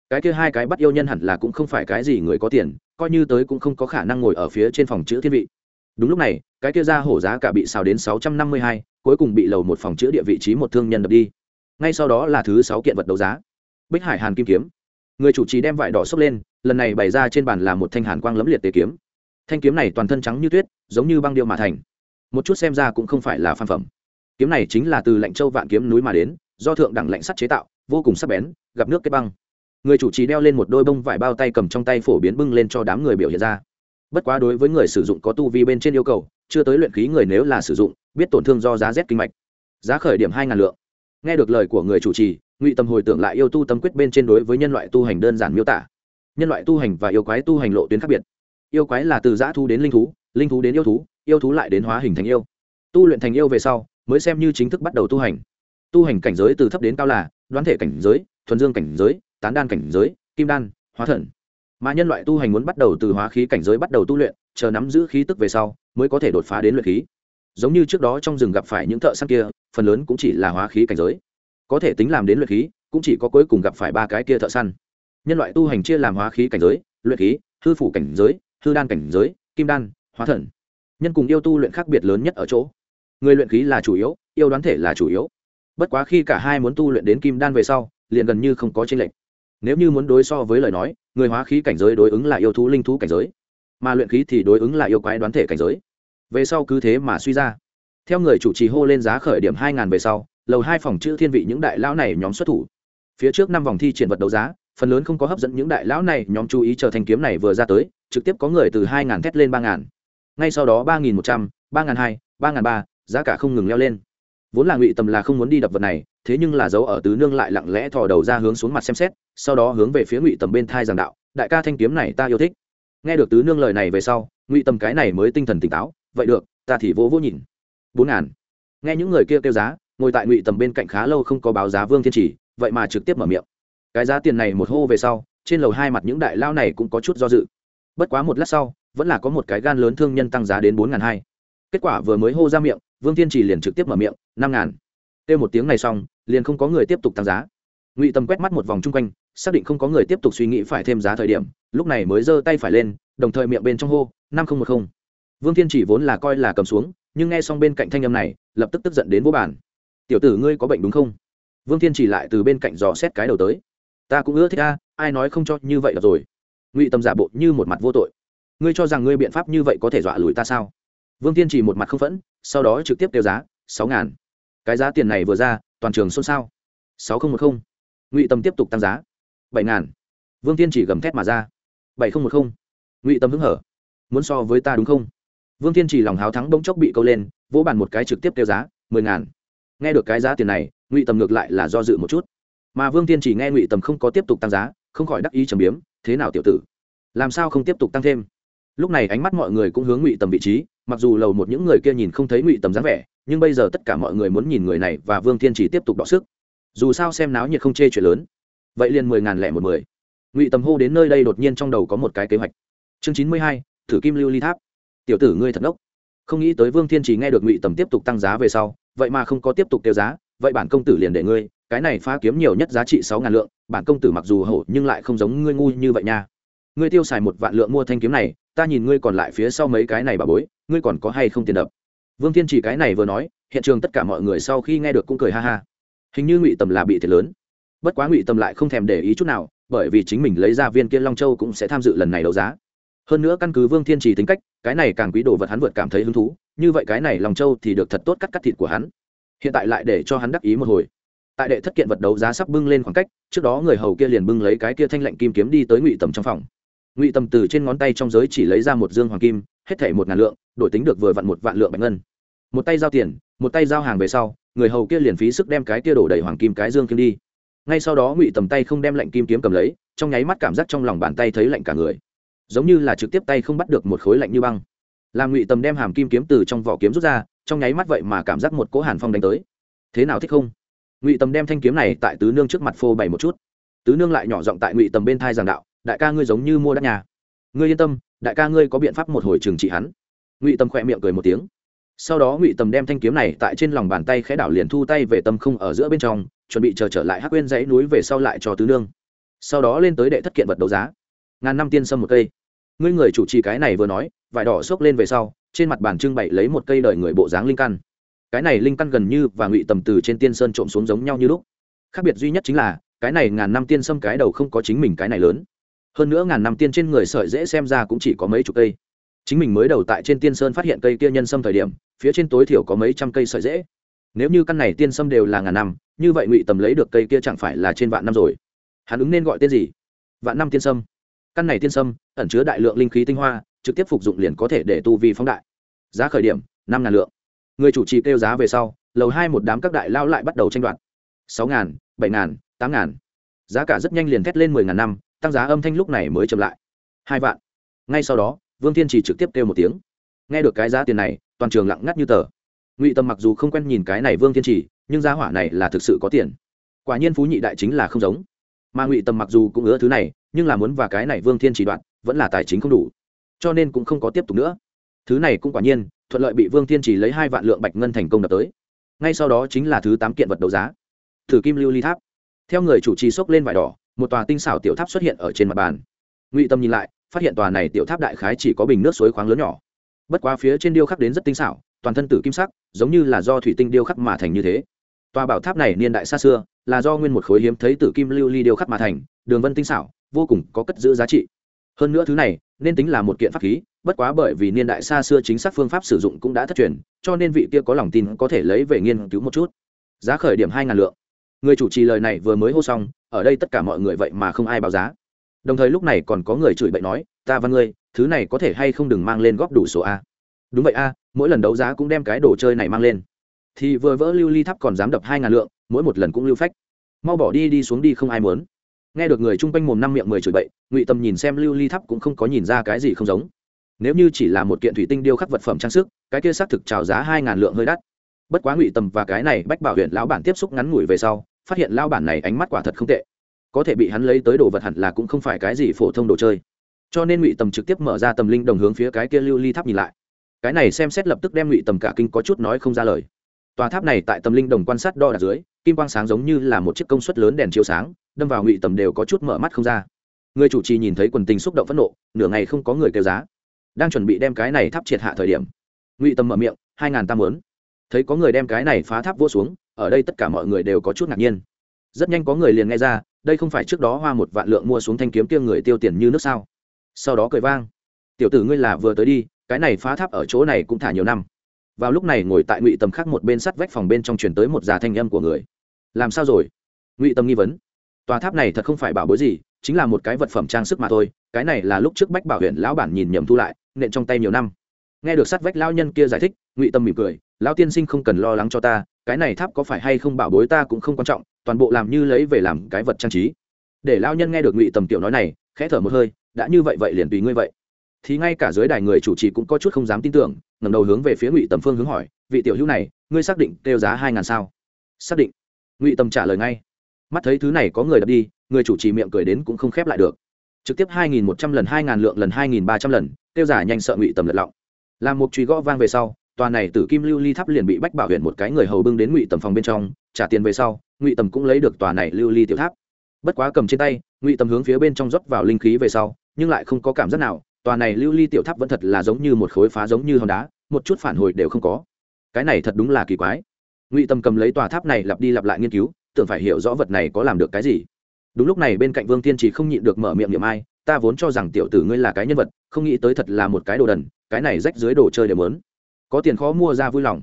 Cái kia hai cái bắt yêu nhân hẳn là cũng không phải cái gì người có tiền, coi như tới cũng không có khả năng ngồi ở phía trên phòng chữ thiên vị. Đúng lúc này, cái kia ra hổ giá cả bị xào đến sáu trăm năm mươi hai, cuối cùng bị lầu một phòng chữ địa vị trí một thương nhân đập đi. Ngay sau đó là thứ sáu kiện vật đấu giá. Bích hải hàn kim kiếm. Người chủ trì đem vải đỏ xốc lên lần này bày ra trên bàn là một thanh hàn quang lẫm liệt tế kiếm. Thanh kiếm này toàn thân trắng như tuyết, giống như băng điêu mà thành. Một chút xem ra cũng không phải là phan phẩm. Kiếm này chính là từ lạnh châu vạn kiếm núi mà đến, do thượng đẳng lạnh sắt chế tạo, vô cùng sắc bén, gặp nước kết băng. Người chủ trì đeo lên một đôi bông vải bao tay cầm trong tay phổ biến bưng lên cho đám người biểu hiện ra. Bất quá đối với người sử dụng có tu vi bên trên yêu cầu, chưa tới luyện khí người nếu là sử dụng, biết tổn thương do giá rét kinh mạch. Giá khởi điểm hai ngàn lượng. Nghe được lời của người chủ trì, ngụy tâm hồi tưởng lại yêu tu tâm quyết bên trên đối với nhân loại tu hành đơn giản miêu tả nhân loại tu hành và yêu quái tu hành lộ tuyến khác biệt. Yêu quái là từ giã thu đến linh thú linh thú đến yêu thú yêu thú lại đến hóa hình thành yêu. Tu luyện thành yêu về sau, mới xem như chính thức bắt đầu tu hành. Tu hành cảnh giới từ thấp đến cao là đoán thể cảnh giới, thuần dương cảnh giới, tán đan cảnh giới, kim đan, hóa thần. Mà nhân loại tu hành muốn bắt đầu từ hóa khí cảnh giới bắt đầu tu luyện, chờ nắm giữ khí tức về sau, mới có thể đột phá đến luyện khí. Giống như trước đó trong rừng gặp phải những thợ săn kia, phần lớn cũng chỉ là hóa khí cảnh giới. Có thể tính làm đến luyện khí, cũng chỉ có cuối cùng gặp phải ba cái kia thợ săn nhân loại tu hành chia làm hóa khí cảnh giới, luyện khí, hư phủ cảnh giới, hư đan cảnh giới, kim đan, hóa thần. Nhân cùng yêu tu luyện khác biệt lớn nhất ở chỗ, người luyện khí là chủ yếu, yêu đoán thể là chủ yếu. Bất quá khi cả hai muốn tu luyện đến kim đan về sau, liền gần như không có tranh lệch. Nếu như muốn đối so với lời nói, người hóa khí cảnh giới đối ứng là yêu thú linh thú cảnh giới, mà luyện khí thì đối ứng là yêu quái đoán thể cảnh giới. Về sau cứ thế mà suy ra. Theo người chủ trì hô lên giá khởi điểm hai ngàn về sau, lầu hai phòng chữ thiên vị những đại lão này nhóm xuất thủ. Phía trước năm vòng thi triển vật đấu giá phần lớn không có hấp dẫn những đại lão này, nhóm chú ý chờ thanh kiếm này vừa ra tới, trực tiếp có người từ hai ngàn thét lên ba ngàn. Ngay sau đó ba nghìn một trăm, ba ngàn hai, ba ngàn ba, giá cả không ngừng leo lên. Vốn là ngụy tầm là không muốn đi đập vật này, thế nhưng là dấu ở tứ nương lại lặng lẽ thò đầu ra hướng xuống mặt xem xét, sau đó hướng về phía ngụy tầm bên thai giảng đạo, đại ca thanh kiếm này ta yêu thích. Nghe được tứ nương lời này về sau, ngụy tầm cái này mới tinh thần tỉnh táo, vậy được, ta thì vỗ vỗ nhìn. Bốn ngàn. Nghe những người kia kêu giá, ngồi tại ngụy tầm bên cạnh khá lâu không có báo giá vương thiên trì vậy mà trực tiếp mở miệng cái giá tiền này một hô về sau, trên lầu hai mặt những đại lao này cũng có chút do dự. Bất quá một lát sau, vẫn là có một cái gan lớn thương nhân tăng giá đến bốn ngàn hai. Kết quả vừa mới hô ra miệng, vương thiên Chỉ liền trực tiếp mở miệng, năm ngàn. Kêu một tiếng này xong, liền không có người tiếp tục tăng giá. Ngụy Tâm quét mắt một vòng chung quanh, xác định không có người tiếp tục suy nghĩ phải thêm giá thời điểm, lúc này mới giơ tay phải lên, đồng thời miệng bên trong hô, năm nghìn một mươi vương thiên chỉ vốn là coi là cầm xuống, nhưng nghe xong bên cạnh thanh âm này, lập tức tức giận đến vô bản tiểu tử ngươi có bệnh đúng không? Vương thiên chỉ lại từ bên cạnh dò xét cái đầu tới ta cũng ưa thích a, ai nói không cho như vậy rồi. Ngụy tâm giả bộ như một mặt vô tội. Ngươi cho rằng ngươi biện pháp như vậy có thể dọa lùi ta sao? Vương thiên chỉ một mặt không phẫn, sau đó trực tiếp kêu giá, sáu ngàn. Cái giá tiền này vừa ra, toàn trường xôn xao. Sáu nghìn một mươi ngụy tâm tiếp tục tăng giá, bảy ngàn. Vương thiên chỉ gầm thét mà ra, bảy nghìn một mươi ngụy tâm hứng hở, muốn so với ta đúng không? Vương thiên chỉ lòng háo thắng bỗng chốc bị câu lên, vỗ bàn một cái trực tiếp kêu giá, mười ngàn. Nghe được cái giá tiền này, ngụy Tâm ngược lại là do dự một chút mà vương thiên chỉ nghe ngụy tầm không có tiếp tục tăng giá, không khỏi đắc ý trầm biếm, thế nào tiểu tử? Làm sao không tiếp tục tăng thêm? Lúc này ánh mắt mọi người cũng hướng ngụy tầm vị trí, mặc dù lầu một những người kia nhìn không thấy ngụy tầm dáng vẻ, nhưng bây giờ tất cả mọi người muốn nhìn người này và vương thiên chỉ tiếp tục đọ sức. Dù sao xem náo nhiệt không chê chuyện lớn. Vậy liền mười ngàn lẻ một mười. Ngụy tầm hô đến nơi đây đột nhiên trong đầu có một cái kế hoạch. Chương chín mươi hai, thử kim lưu ly tháp. Tiểu tử ngươi thật ngốc. Không nghĩ tới vương thiên chỉ nghe được ngụy tầm tiếp tục tăng giá về sau, vậy mà không có tiếp tục tiêu giá, vậy bản công tử liền để ngươi cái này phá kiếm nhiều nhất giá trị sáu ngàn lượng, bản công tử mặc dù hổ nhưng lại không giống ngươi ngu như vậy nha. Ngươi tiêu xài một vạn lượng mua thanh kiếm này, ta nhìn ngươi còn lại phía sau mấy cái này bà bối, ngươi còn có hay không tiền đập? Vương thiên chỉ cái này vừa nói, hiện trường tất cả mọi người sau khi nghe được cũng cười ha ha. Hình như ngụy tầm là bị thiệt lớn. Bất quá ngụy tầm lại không thèm để ý chút nào, bởi vì chính mình lấy ra viên kia long châu cũng sẽ tham dự lần này đấu giá. Hơn nữa căn cứ vương thiên trì tính cách, cái này càng quý đồ vật hắn vượt cảm thấy hứng thú, như vậy cái này lòng châu thì được thật tốt cắt cắt thịt của hắn. Hiện tại lại để cho hắn đắc ý một hồi tại đệ thất kiện vật đấu giá sắp bưng lên khoảng cách, trước đó người hầu kia liền bưng lấy cái kia thanh lạnh kim kiếm đi tới ngụy tầm trong phòng. Ngụy tầm từ trên ngón tay trong giới chỉ lấy ra một dương hoàng kim, hết thể một ngàn lượng, đổi tính được vừa vặn một vạn lượng bạch ngân. Một tay giao tiền, một tay giao hàng về sau, người hầu kia liền phí sức đem cái kia đổ đầy hoàng kim cái dương kiếm đi. Ngay sau đó ngụy tầm tay không đem lạnh kim kiếm cầm lấy, trong nháy mắt cảm giác trong lòng bàn tay thấy lạnh cả người. Giống như là trực tiếp tay không bắt được một khối lạnh như băng. Làm ngụy tầm đem hàm kim kiếm từ trong vỏ kiếm rút ra, trong nháy mắt vậy mà cảm giác một cỗ hàn phong đánh tới. Thế nào thích không? Ngụy tầm đem thanh kiếm này tại tứ nương trước mặt phô bày một chút tứ nương lại nhỏ giọng tại ngụy tầm bên thai giảng đạo đại ca ngươi giống như mua đắt nhà ngươi yên tâm đại ca ngươi có biện pháp một hồi trừng trị hắn ngụy tầm khỏe miệng cười một tiếng sau đó ngụy tầm đem thanh kiếm này tại trên lòng bàn tay khẽ đảo liền thu tay về tâm không ở giữa bên trong chuẩn bị chờ trở lại hắc quên dãy núi về sau lại cho tứ nương sau đó lên tới đệ thất kiện vật đấu giá ngàn năm tiên sâm một cây ngươi người chủ trì cái này vừa nói vải đỏ xốc lên về sau trên mặt bàn trưng bày lấy một cây đời người bộ dáng linh căn cái này linh căn gần như và ngụy tầm từ trên tiên sơn trộm xuống giống nhau như lúc. Khác biệt duy nhất chính là, cái này ngàn năm tiên sâm cái đầu không có chính mình cái này lớn. Hơn nữa ngàn năm tiên trên người sợi dễ xem ra cũng chỉ có mấy chục cây. Chính mình mới đầu tại trên tiên sơn phát hiện cây kia nhân sâm thời điểm, phía trên tối thiểu có mấy trăm cây sợi dễ. Nếu như căn này tiên sâm đều là ngàn năm, như vậy ngụy tầm lấy được cây kia chẳng phải là trên vạn năm rồi. Hắn ứng nên gọi tên gì? Vạn năm tiên sâm. Căn này tiên sâm, ẩn chứa đại lượng linh khí tinh hoa, trực tiếp phục dụng liền có thể để tu vi phóng đại. Giá khởi điểm, năm ngàn lượng người chủ trì kêu giá về sau, lầu hai một đám các đại lao lại bắt đầu tranh đoạt. Sáu ngàn, bảy ngàn, tám ngàn. Giá cả rất nhanh liền thét lên mười ngàn năm, tăng giá âm thanh lúc này mới chậm lại. Hai vạn. Ngay sau đó, vương thiên chỉ trực tiếp kêu một tiếng. Nghe được cái giá tiền này, toàn trường lặng ngắt như tờ. Ngụy tâm mặc dù không quen nhìn cái này vương thiên chỉ nhưng giá hỏa này là thực sự có tiền. Quả nhiên phú nhị đại chính là không giống. Mà ngụy tâm mặc dù cũng ứa thứ này, nhưng là muốn và cái này vương thiên chỉ đoạn vẫn là tài chính không đủ. Cho nên cũng không có tiếp tục nữa. Thứ này cũng quả nhiên thuận lợi bị vương thiên chỉ lấy hai vạn lượng bạch ngân thành công đập tới. Ngay sau đó chính là thứ tám kiện vật đấu giá. Thử kim lưu ly tháp. Theo người chủ trì xốc lên vải đỏ, một tòa tinh xảo tiểu tháp xuất hiện ở trên mặt bàn. Ngụy tâm nhìn lại, phát hiện tòa này tiểu tháp đại khái chỉ có bình nước suối khoáng lớn nhỏ. Bất quá phía trên điêu khắc đến rất tinh xảo, toàn thân tử kim sắc, giống như là do thủy tinh điêu khắc mà thành như thế. Tòa bảo tháp này niên đại xa xưa, là do nguyên một khối hiếm thấy tử kim lưu ly điêu khắc mà thành, đường vân tinh xảo, vô cùng có cất giữ giá trị hơn nữa thứ này, nên tính là một kiện pháp khí, bất quá bởi vì niên đại xa xưa chính xác phương pháp sử dụng cũng đã thất truyền, cho nên vị kia có lòng tin có thể lấy về nghiên cứu một chút. Giá khởi điểm hai ngàn lượng. Người chủ trì lời này vừa mới hô xong, ở đây tất cả mọi người vậy mà không ai báo giá. Đồng thời lúc này còn có người chửi bậy nói, ta văn ngươi, thứ này có thể hay không đừng mang lên góp đủ số a? Đúng vậy a, mỗi lần đấu giá cũng đem cái đồ chơi này mang lên. Thì vừa vỡ lưu ly tháp còn dám đập hai ngàn lượng, mỗi một lần cũng lưu phách. Mau bỏ đi đi xuống đi, không ai muốn nghe được người chung quanh mồm năm miệng mười chửi bậy, ngụy tâm nhìn xem lưu ly tháp cũng không có nhìn ra cái gì không giống. Nếu như chỉ là một kiện thủy tinh điêu khắc vật phẩm trang sức, cái kia xác thực trào giá hai ngàn lượng hơi đắt. Bất quá ngụy tâm và cái này bách bảo huyện lão bản tiếp xúc ngắn ngủi về sau, phát hiện lao bản này ánh mắt quả thật không tệ. Có thể bị hắn lấy tới đồ vật hẳn là cũng không phải cái gì phổ thông đồ chơi. Cho nên ngụy tầm trực tiếp mở ra tầm linh đồng hướng phía cái kia lưu ly tháp nhìn lại. Cái này xem xét lập tức đem ngụy tầm cả kinh có chút nói không ra lời tòa tháp này tại tâm linh đồng quan sát đo đạc dưới, kim quang sáng giống như là một chiếc công suất lớn đèn chiếu sáng, đâm vào ngụy tầm đều có chút mở mắt không ra. Người chủ trì nhìn thấy quần tình xúc động phẫn nộ, nửa ngày không có người kêu giá. Đang chuẩn bị đem cái này tháp triệt hạ thời điểm, ngụy Tầm mở miệng, hai ngàn tam muốn. Thấy có người đem cái này phá tháp vỗ xuống, ở đây tất cả mọi người đều có chút ngạc nhiên. Rất nhanh có người liền nghe ra, đây không phải trước đó hoa một vạn lượng mua xuống thanh kiếm kia người tiêu tiền như nước sao? Sau đó cười vang, tiểu tử ngươi là vừa tới đi, cái này phá tháp ở chỗ này cũng thả nhiều năm vào lúc này ngồi tại ngụy tầm khác một bên sắt vách phòng bên trong chuyển tới một già thanh âm của người. Làm sao rồi? Ngụy tầm nghi vấn. Tòa tháp này thật không phải bảo bối gì, chính là một cái vật phẩm trang sức mà thôi, cái này là lúc trước bách bảo huyện lão bản nhìn nhầm thu lại, nện trong tay nhiều năm. Nghe được sắt vách lao nhân kia giải thích, ngụy tâm mỉm cười, lão tiên sinh không cần lo lắng cho ta, cái này tháp có phải hay không bảo bối ta cũng không quan trọng, toàn bộ làm như lấy về làm cái vật trang trí. Để lao nhân nghe được ngụy tầm tiểu nói này, khẽ thở một hơi, đã như vậy vậy liền tùy ngươi vậy thì ngay cả dưới đài người chủ trì cũng có chút không dám tin tưởng, ngẩng đầu hướng về phía ngụy tầm phương hướng hỏi, vị tiểu hữu này, ngươi xác định kêu giá hai ngàn sao? Xác định. Ngụy tầm trả lời ngay. Mắt thấy thứ này có người đập đi, người chủ trì miệng cười đến cũng không khép lại được. Trực tiếp hai nghìn một trăm lần, hai ngàn lượng lần, hai nghìn ba trăm lần, kêu giả nhanh sợ ngụy tầm lật lọng. Làm một truy gõ vang về sau, tòa này tử kim lưu ly tháp liền bị bách bảo huyện một cái người hầu bưng đến ngụy tầm phòng bên trong, trả tiền về sau, ngụy tầm cũng lấy được tòa này lưu ly tiểu tháp. Bất quá cầm trên tay, ngụy tầm hướng phía bên trong rót vào linh khí về sau, nhưng lại không có cảm giác nào tòa này lưu ly tiểu tháp vẫn thật là giống như một khối phá giống như hòn đá, một chút phản hồi đều không có. Cái này thật đúng là kỳ quái. Ngụy tâm cầm lấy tòa tháp này lặp đi lặp lại nghiên cứu, tưởng phải hiểu rõ vật này có làm được cái gì. Đúng lúc này bên cạnh vương tiên chỉ không nhịn được mở miệng niệm ai, ta vốn cho rằng tiểu tử ngươi là cái nhân vật, không nghĩ tới thật là một cái đồ đần, cái này rách dưới đồ chơi đều lớn có tiền khó mua ra vui lòng.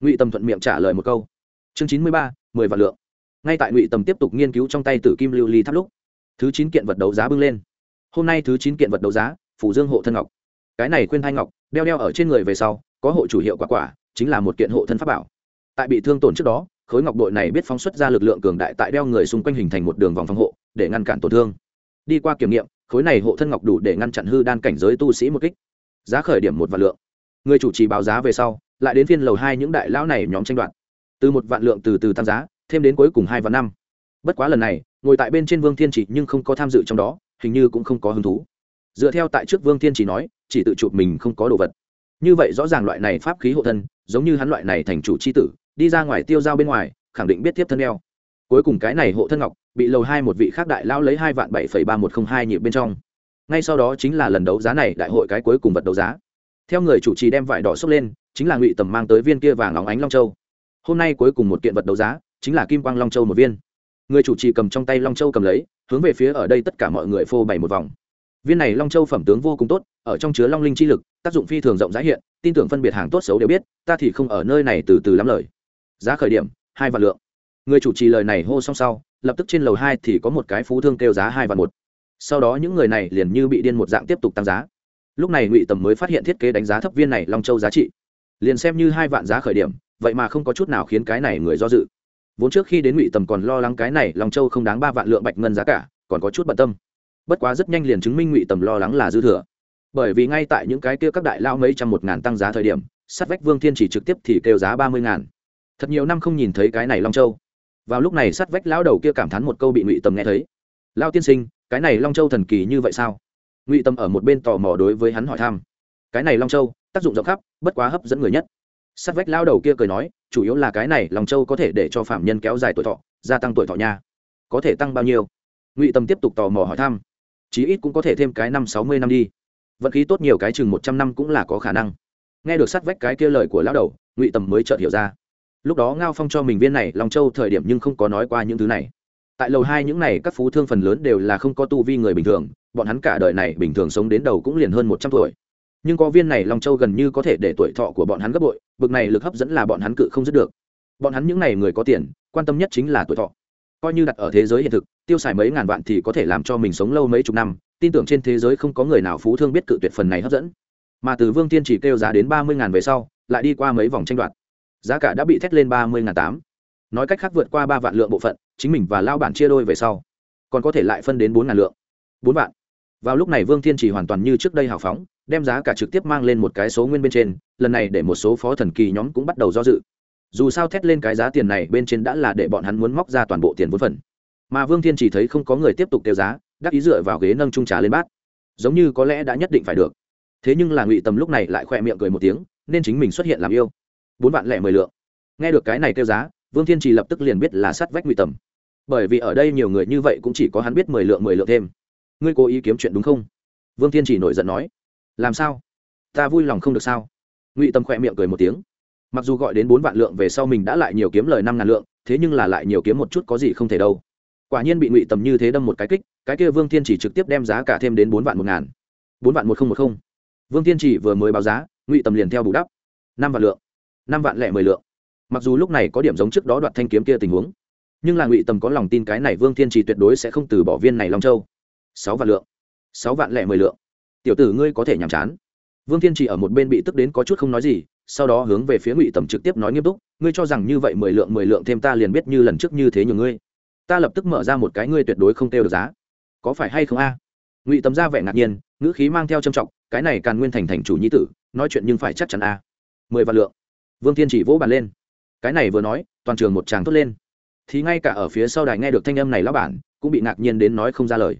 Ngụy tâm thuận miệng trả lời một câu. Chương chín mươi ba, mười vạn lượng. Ngay tại ngụy tâm tiếp tục nghiên cứu trong tay tử kim lưu ly tháp lúc, thứ chín kiện vật đấu giá bưng lên. Hôm nay thứ chín kiện vật đấu giá phủ dương hộ thân ngọc. Cái này khuyên thai ngọc, đeo đeo ở trên người về sau, có hộ chủ hiệu quả quả, chính là một kiện hộ thân pháp bảo. Tại bị thương tổn trước đó, khối ngọc bội này biết phóng xuất ra lực lượng cường đại tại đeo người xung quanh hình thành một đường vòng phòng hộ, để ngăn cản tổn thương. Đi qua kiểm nghiệm, khối này hộ thân ngọc đủ để ngăn chặn hư đan cảnh giới tu sĩ một kích. Giá khởi điểm một vạn lượng. Người chủ trì báo giá về sau, lại đến phiên lầu hai những đại lão này nhóm tranh đoạt. Từ một vạn lượng từ từ tăng giá, thêm đến cuối cùng hai vạn năm. Bất quá lần này, ngồi tại bên trên vương thiên chỉ nhưng không có tham dự trong đó, hình như cũng không có hứng thú dựa theo tại trước vương thiên chỉ nói, chỉ tự chụp mình không có đồ vật. Như vậy rõ ràng loại này pháp khí hộ thân, giống như hắn loại này thành chủ c h i tử, đi ra ngoài tiêu dao bên ngoài, khẳng định biết tiếp thân đeo. Cuối cùng cái này hộ thân ngọc, bị lầu hai một vị khác đại lao lấy hai vạn bảy phẩy ba một không hai nhịp bên trong. Ngay sau đó chính là lần đấu giá này đại hội cái cuối cùng vật đấu giá. Theo người chủ trì đem vải đỏ xốc lên, chính là ngụy tầm mang tới viên kia vàng óng ánh long châu. Hôm nay cuối cùng một kiện vật đấu giá, chính là kim quang long châu một viên. Người chủ trì cầm trong tay long châu cầm lấy, hướng về phía ở đây tất cả mọi người phô bày một vòng viên này long châu phẩm tướng vô cùng tốt, ở trong chứa long linh chi lực, tác dụng phi thường rộng rãi hiện, tin tưởng phân biệt hàng tốt xấu đều biết, ta thì không ở nơi này từ từ lắm lời. Giá khởi điểm, hai vạn lượng. Người chủ trì lời này hô xong sau, lập tức trên lầu hai thì có một cái phú thương kêu giá hai vạn một. Sau đó những người này liền như bị điên một dạng tiếp tục tăng giá. Lúc này ngụy tầm mới phát hiện thiết kế đánh giá thấp viên này long châu giá trị. Liền xem như hai vạn giá khởi điểm, vậy mà không có chút nào khiến cái này người do dự. Vốn trước khi đến ngụy tầm còn lo lắng cái này long châu không đáng ba vạn lượng bạch ngân giá cả, còn có chút bận tâm bất quá rất nhanh liền chứng minh ngụy tầm lo lắng là dư thừa. Bởi vì ngay tại những cái kia các đại lao mấy trăm một ngàn tăng giá thời điểm, sát vách vương thiên chỉ trực tiếp thì kêu giá ba mươi ngàn. Thật nhiều năm không nhìn thấy cái này long châu. Vào lúc này sát vách lão đầu kia cảm thán một câu bị ngụy tầm nghe thấy. Lao tiên sinh, cái này long châu thần kỳ như vậy sao? Ngụy tầm ở một bên tò mò đối với hắn hỏi thăm. Cái này long châu, tác dụng rộng khắp, bất quá hấp dẫn người nhất. Sát vách lao đầu kia cười nói, chủ yếu là cái này long châu có thể để cho phạm nhân kéo dài tuổi thọ, gia tăng tuổi thọ nha. Có thể tăng bao nhiêu? Ngụy tầm tiếp tục tò mò hỏi thăm chí ít cũng có thể thêm cái năm sáu mươi năm đi. Vận khí tốt nhiều cái chừng một trăm năm cũng là có khả năng. Nghe được sát vách cái kia lời của lão đầu, ngụy tầm mới chợt hiểu ra. Lúc đó ngao phong cho mình viên này long châu thời điểm nhưng không có nói qua những thứ này. Tại lầu hai những này, các phú thương phần lớn đều là không có tu vi người bình thường, bọn hắn cả đời này bình thường sống đến đầu cũng liền hơn một trăm tuổi. Nhưng có viên này long châu gần như có thể để tuổi thọ của bọn hắn gấp bội, bực này lực hấp dẫn là bọn hắn cự không dứt được. Bọn hắn những n à y người có tiền, quan tâm nhất chính là tuổi thọ coi như đặt ở thế giới hiện thực, tiêu xài mấy ngàn vạn thì có thể làm cho mình sống lâu mấy chục năm, tin tưởng trên thế giới không có người nào phú thương biết cự tuyệt phần này hấp dẫn. Mà từ vương tiên chỉ kêu giá đến ba mươi ngàn về sau, lại đi qua mấy vòng tranh đoạt. Giá cả đã bị thét lên ba mươi ngàn tám. Nói cách khác vượt qua ba vạn lượng bộ phận, chính mình và lao bản chia đôi về sau, còn có thể lại phân đến bốn ngàn lượng. Bốn vạn. Vào lúc này vương thiên chỉ hoàn toàn như trước đây hào phóng, đem giá cả trực tiếp mang lên một cái số nguyên bên trên, lần này để một số phó thần kỳ nhóm cũng bắt đầu do dự dù sao thét lên cái giá tiền này bên trên đã là để bọn hắn muốn móc ra toàn bộ tiền vốn phần. Mà vương thiên chỉ thấy không có người tiếp tục tiêu giá, đắc ý dựa vào ghế nâng trung trà lên bát. Giống như có lẽ đã nhất định phải được. Thế nhưng là ngụy tầm lúc này lại khỏe miệng cười một tiếng, nên chính mình xuất hiện làm yêu. Bốn vạn lẻ mười lượng. Nghe được cái này tiêu giá, vương thiên trì lập tức liền biết là sát vách ngụy tầm. Bởi vì ở đây nhiều người như vậy cũng chỉ có hắn biết mười lượng mười lượng thêm. Ngươi cố ý kiếm chuyện đúng không? Vương thiên trì nổi giận nói. Làm sao? Ta vui lòng không được sao? Ngụy Tầm khỏe miệng cười một tiếng mặc dù gọi đến bốn vạn lượng về sau mình đã lại nhiều kiếm lời năm ngàn lượng, thế nhưng là lại nhiều kiếm một chút có gì không thể đâu. Quả nhiên bị ngụy tầm như thế đâm một cái kích, cái kia vương thiên chỉ trực tiếp đem giá cả thêm đến bốn vạn một ngàn. Bốn vạn một nghìn một không. Vương thiên chỉ vừa mới báo giá, ngụy tầm liền theo bù đắp. Năm vạn lượng. Năm vạn lẻ mười lượng. Mặc dù lúc này có điểm giống trước đó đoạt thanh kiếm kia tình huống, nhưng là ngụy tầm có lòng tin cái này vương thiên chỉ tuyệt đối sẽ không từ bỏ viên này long châu. Sáu vạn lượng. Sáu vạn lẻ mười lượng. Tiểu tử ngươi có thể nhàm chán. Vương thiên chỉ ở một bên bị tức đến có chút không nói gì sau đó hướng về phía ngụy tầm trực tiếp nói nghiêm túc, ngươi cho rằng như vậy mười lượng mười lượng thêm ta liền biết như lần trước như thế nhiều ngươi. Ta lập tức mở ra một cái ngươi tuyệt đối không kêu được giá. Có phải hay không a? Ngụy tầm ra vẻ ngạc nhiên, ngữ khí mang theo trầm trọng, cái này càn nguyên thành thành chủ nhi tử, nói chuyện nhưng phải chắc chắn a. Mười vạn lượng. Vương thiên chỉ vỗ bàn lên. Cái này vừa nói, toàn trường một tràng thốt lên. Thì ngay cả ở phía sau đài nghe được thanh âm này lão bản, cũng bị ngạc nhiên đến nói không ra lời.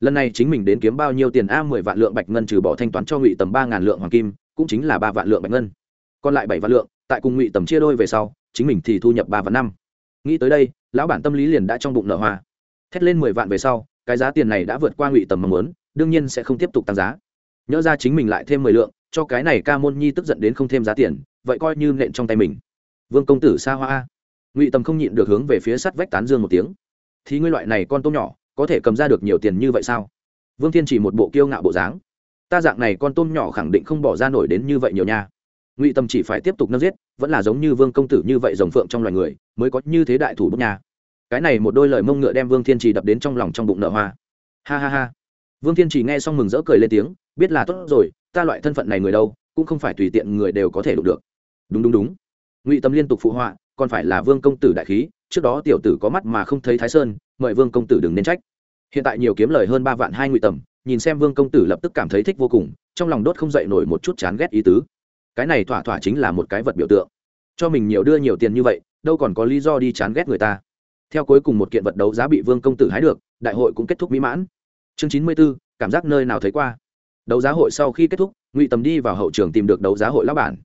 Lần này chính mình đến kiếm bao nhiêu tiền a, mười vạn lượng bạch ngân trừ bỏ thanh toán cho ngụy tầm ba ngàn lượng hoàng kim, cũng chính là ba vạn lượng bạch ngân còn lại bảy vạn lượng, tại cùng ngụy tầm chia đôi về sau, chính mình thì thu nhập ba vạn năm. Nghĩ tới đây, lão bản tâm lý liền đã trong bụng nợ hoa. Thét lên mười vạn về sau, cái giá tiền này đã vượt qua ngụy tầm mong muốn, đương nhiên sẽ không tiếp tục tăng giá. Nhớ ra chính mình lại thêm mười lượng, cho cái này ca môn nhi tức giận đến không thêm giá tiền, vậy coi như nện trong tay mình. Vương công tử xa hoa. Ngụy tầm không nhịn được hướng về phía sắt vách tán dương một tiếng. Thì ngươi loại này con tôm nhỏ, có thể cầm ra được nhiều tiền như vậy sao? Vương thiên chỉ một bộ kiêu ngạo bộ dáng. Ta dạng này con tôm nhỏ khẳng định không bỏ ra nổi đến như vậy nhiều nha ngụy tâm chỉ phải tiếp tục nâng giết, vẫn là giống như vương công tử như vậy rồng phượng trong loài người, mới có như thế đại thủ bút nha. Cái này một đôi lời mông ngựa đem vương thiên trì đập đến trong lòng trong bụng nợ hoa. Ha ha ha. Vương thiên trì nghe xong mừng rỡ cười lên tiếng, biết là tốt rồi, ta loại thân phận này người đâu, cũng không phải tùy tiện người đều có thể đụng được. Đúng đúng đúng. Ngụy tâm liên tục phụ họa, còn phải là vương công tử đại khí, trước đó tiểu tử có mắt mà không thấy thái sơn, mời vương công tử đừng nên trách. Hiện tại nhiều kiếm lời hơn ba vạn hai ngụy tầm, nhìn xem vương công tử lập tức cảm thấy thích vô cùng, trong lòng đốt không dậy nổi một chút chán ghét ý tứ cái này thỏa thỏa chính là một cái vật biểu tượng. Cho mình nhiều đưa nhiều tiền như vậy, đâu còn có lý do đi chán ghét người ta. Theo cuối cùng một kiện vật đấu giá bị vương công tử hái được, đại hội cũng kết thúc mỹ mãn. Chương chín mươi b ố cảm giác nơi nào thấy qua. Đấu giá hội sau khi kết thúc, ngụy tầm đi vào hậu trường tìm được đấu giá hội lão bản.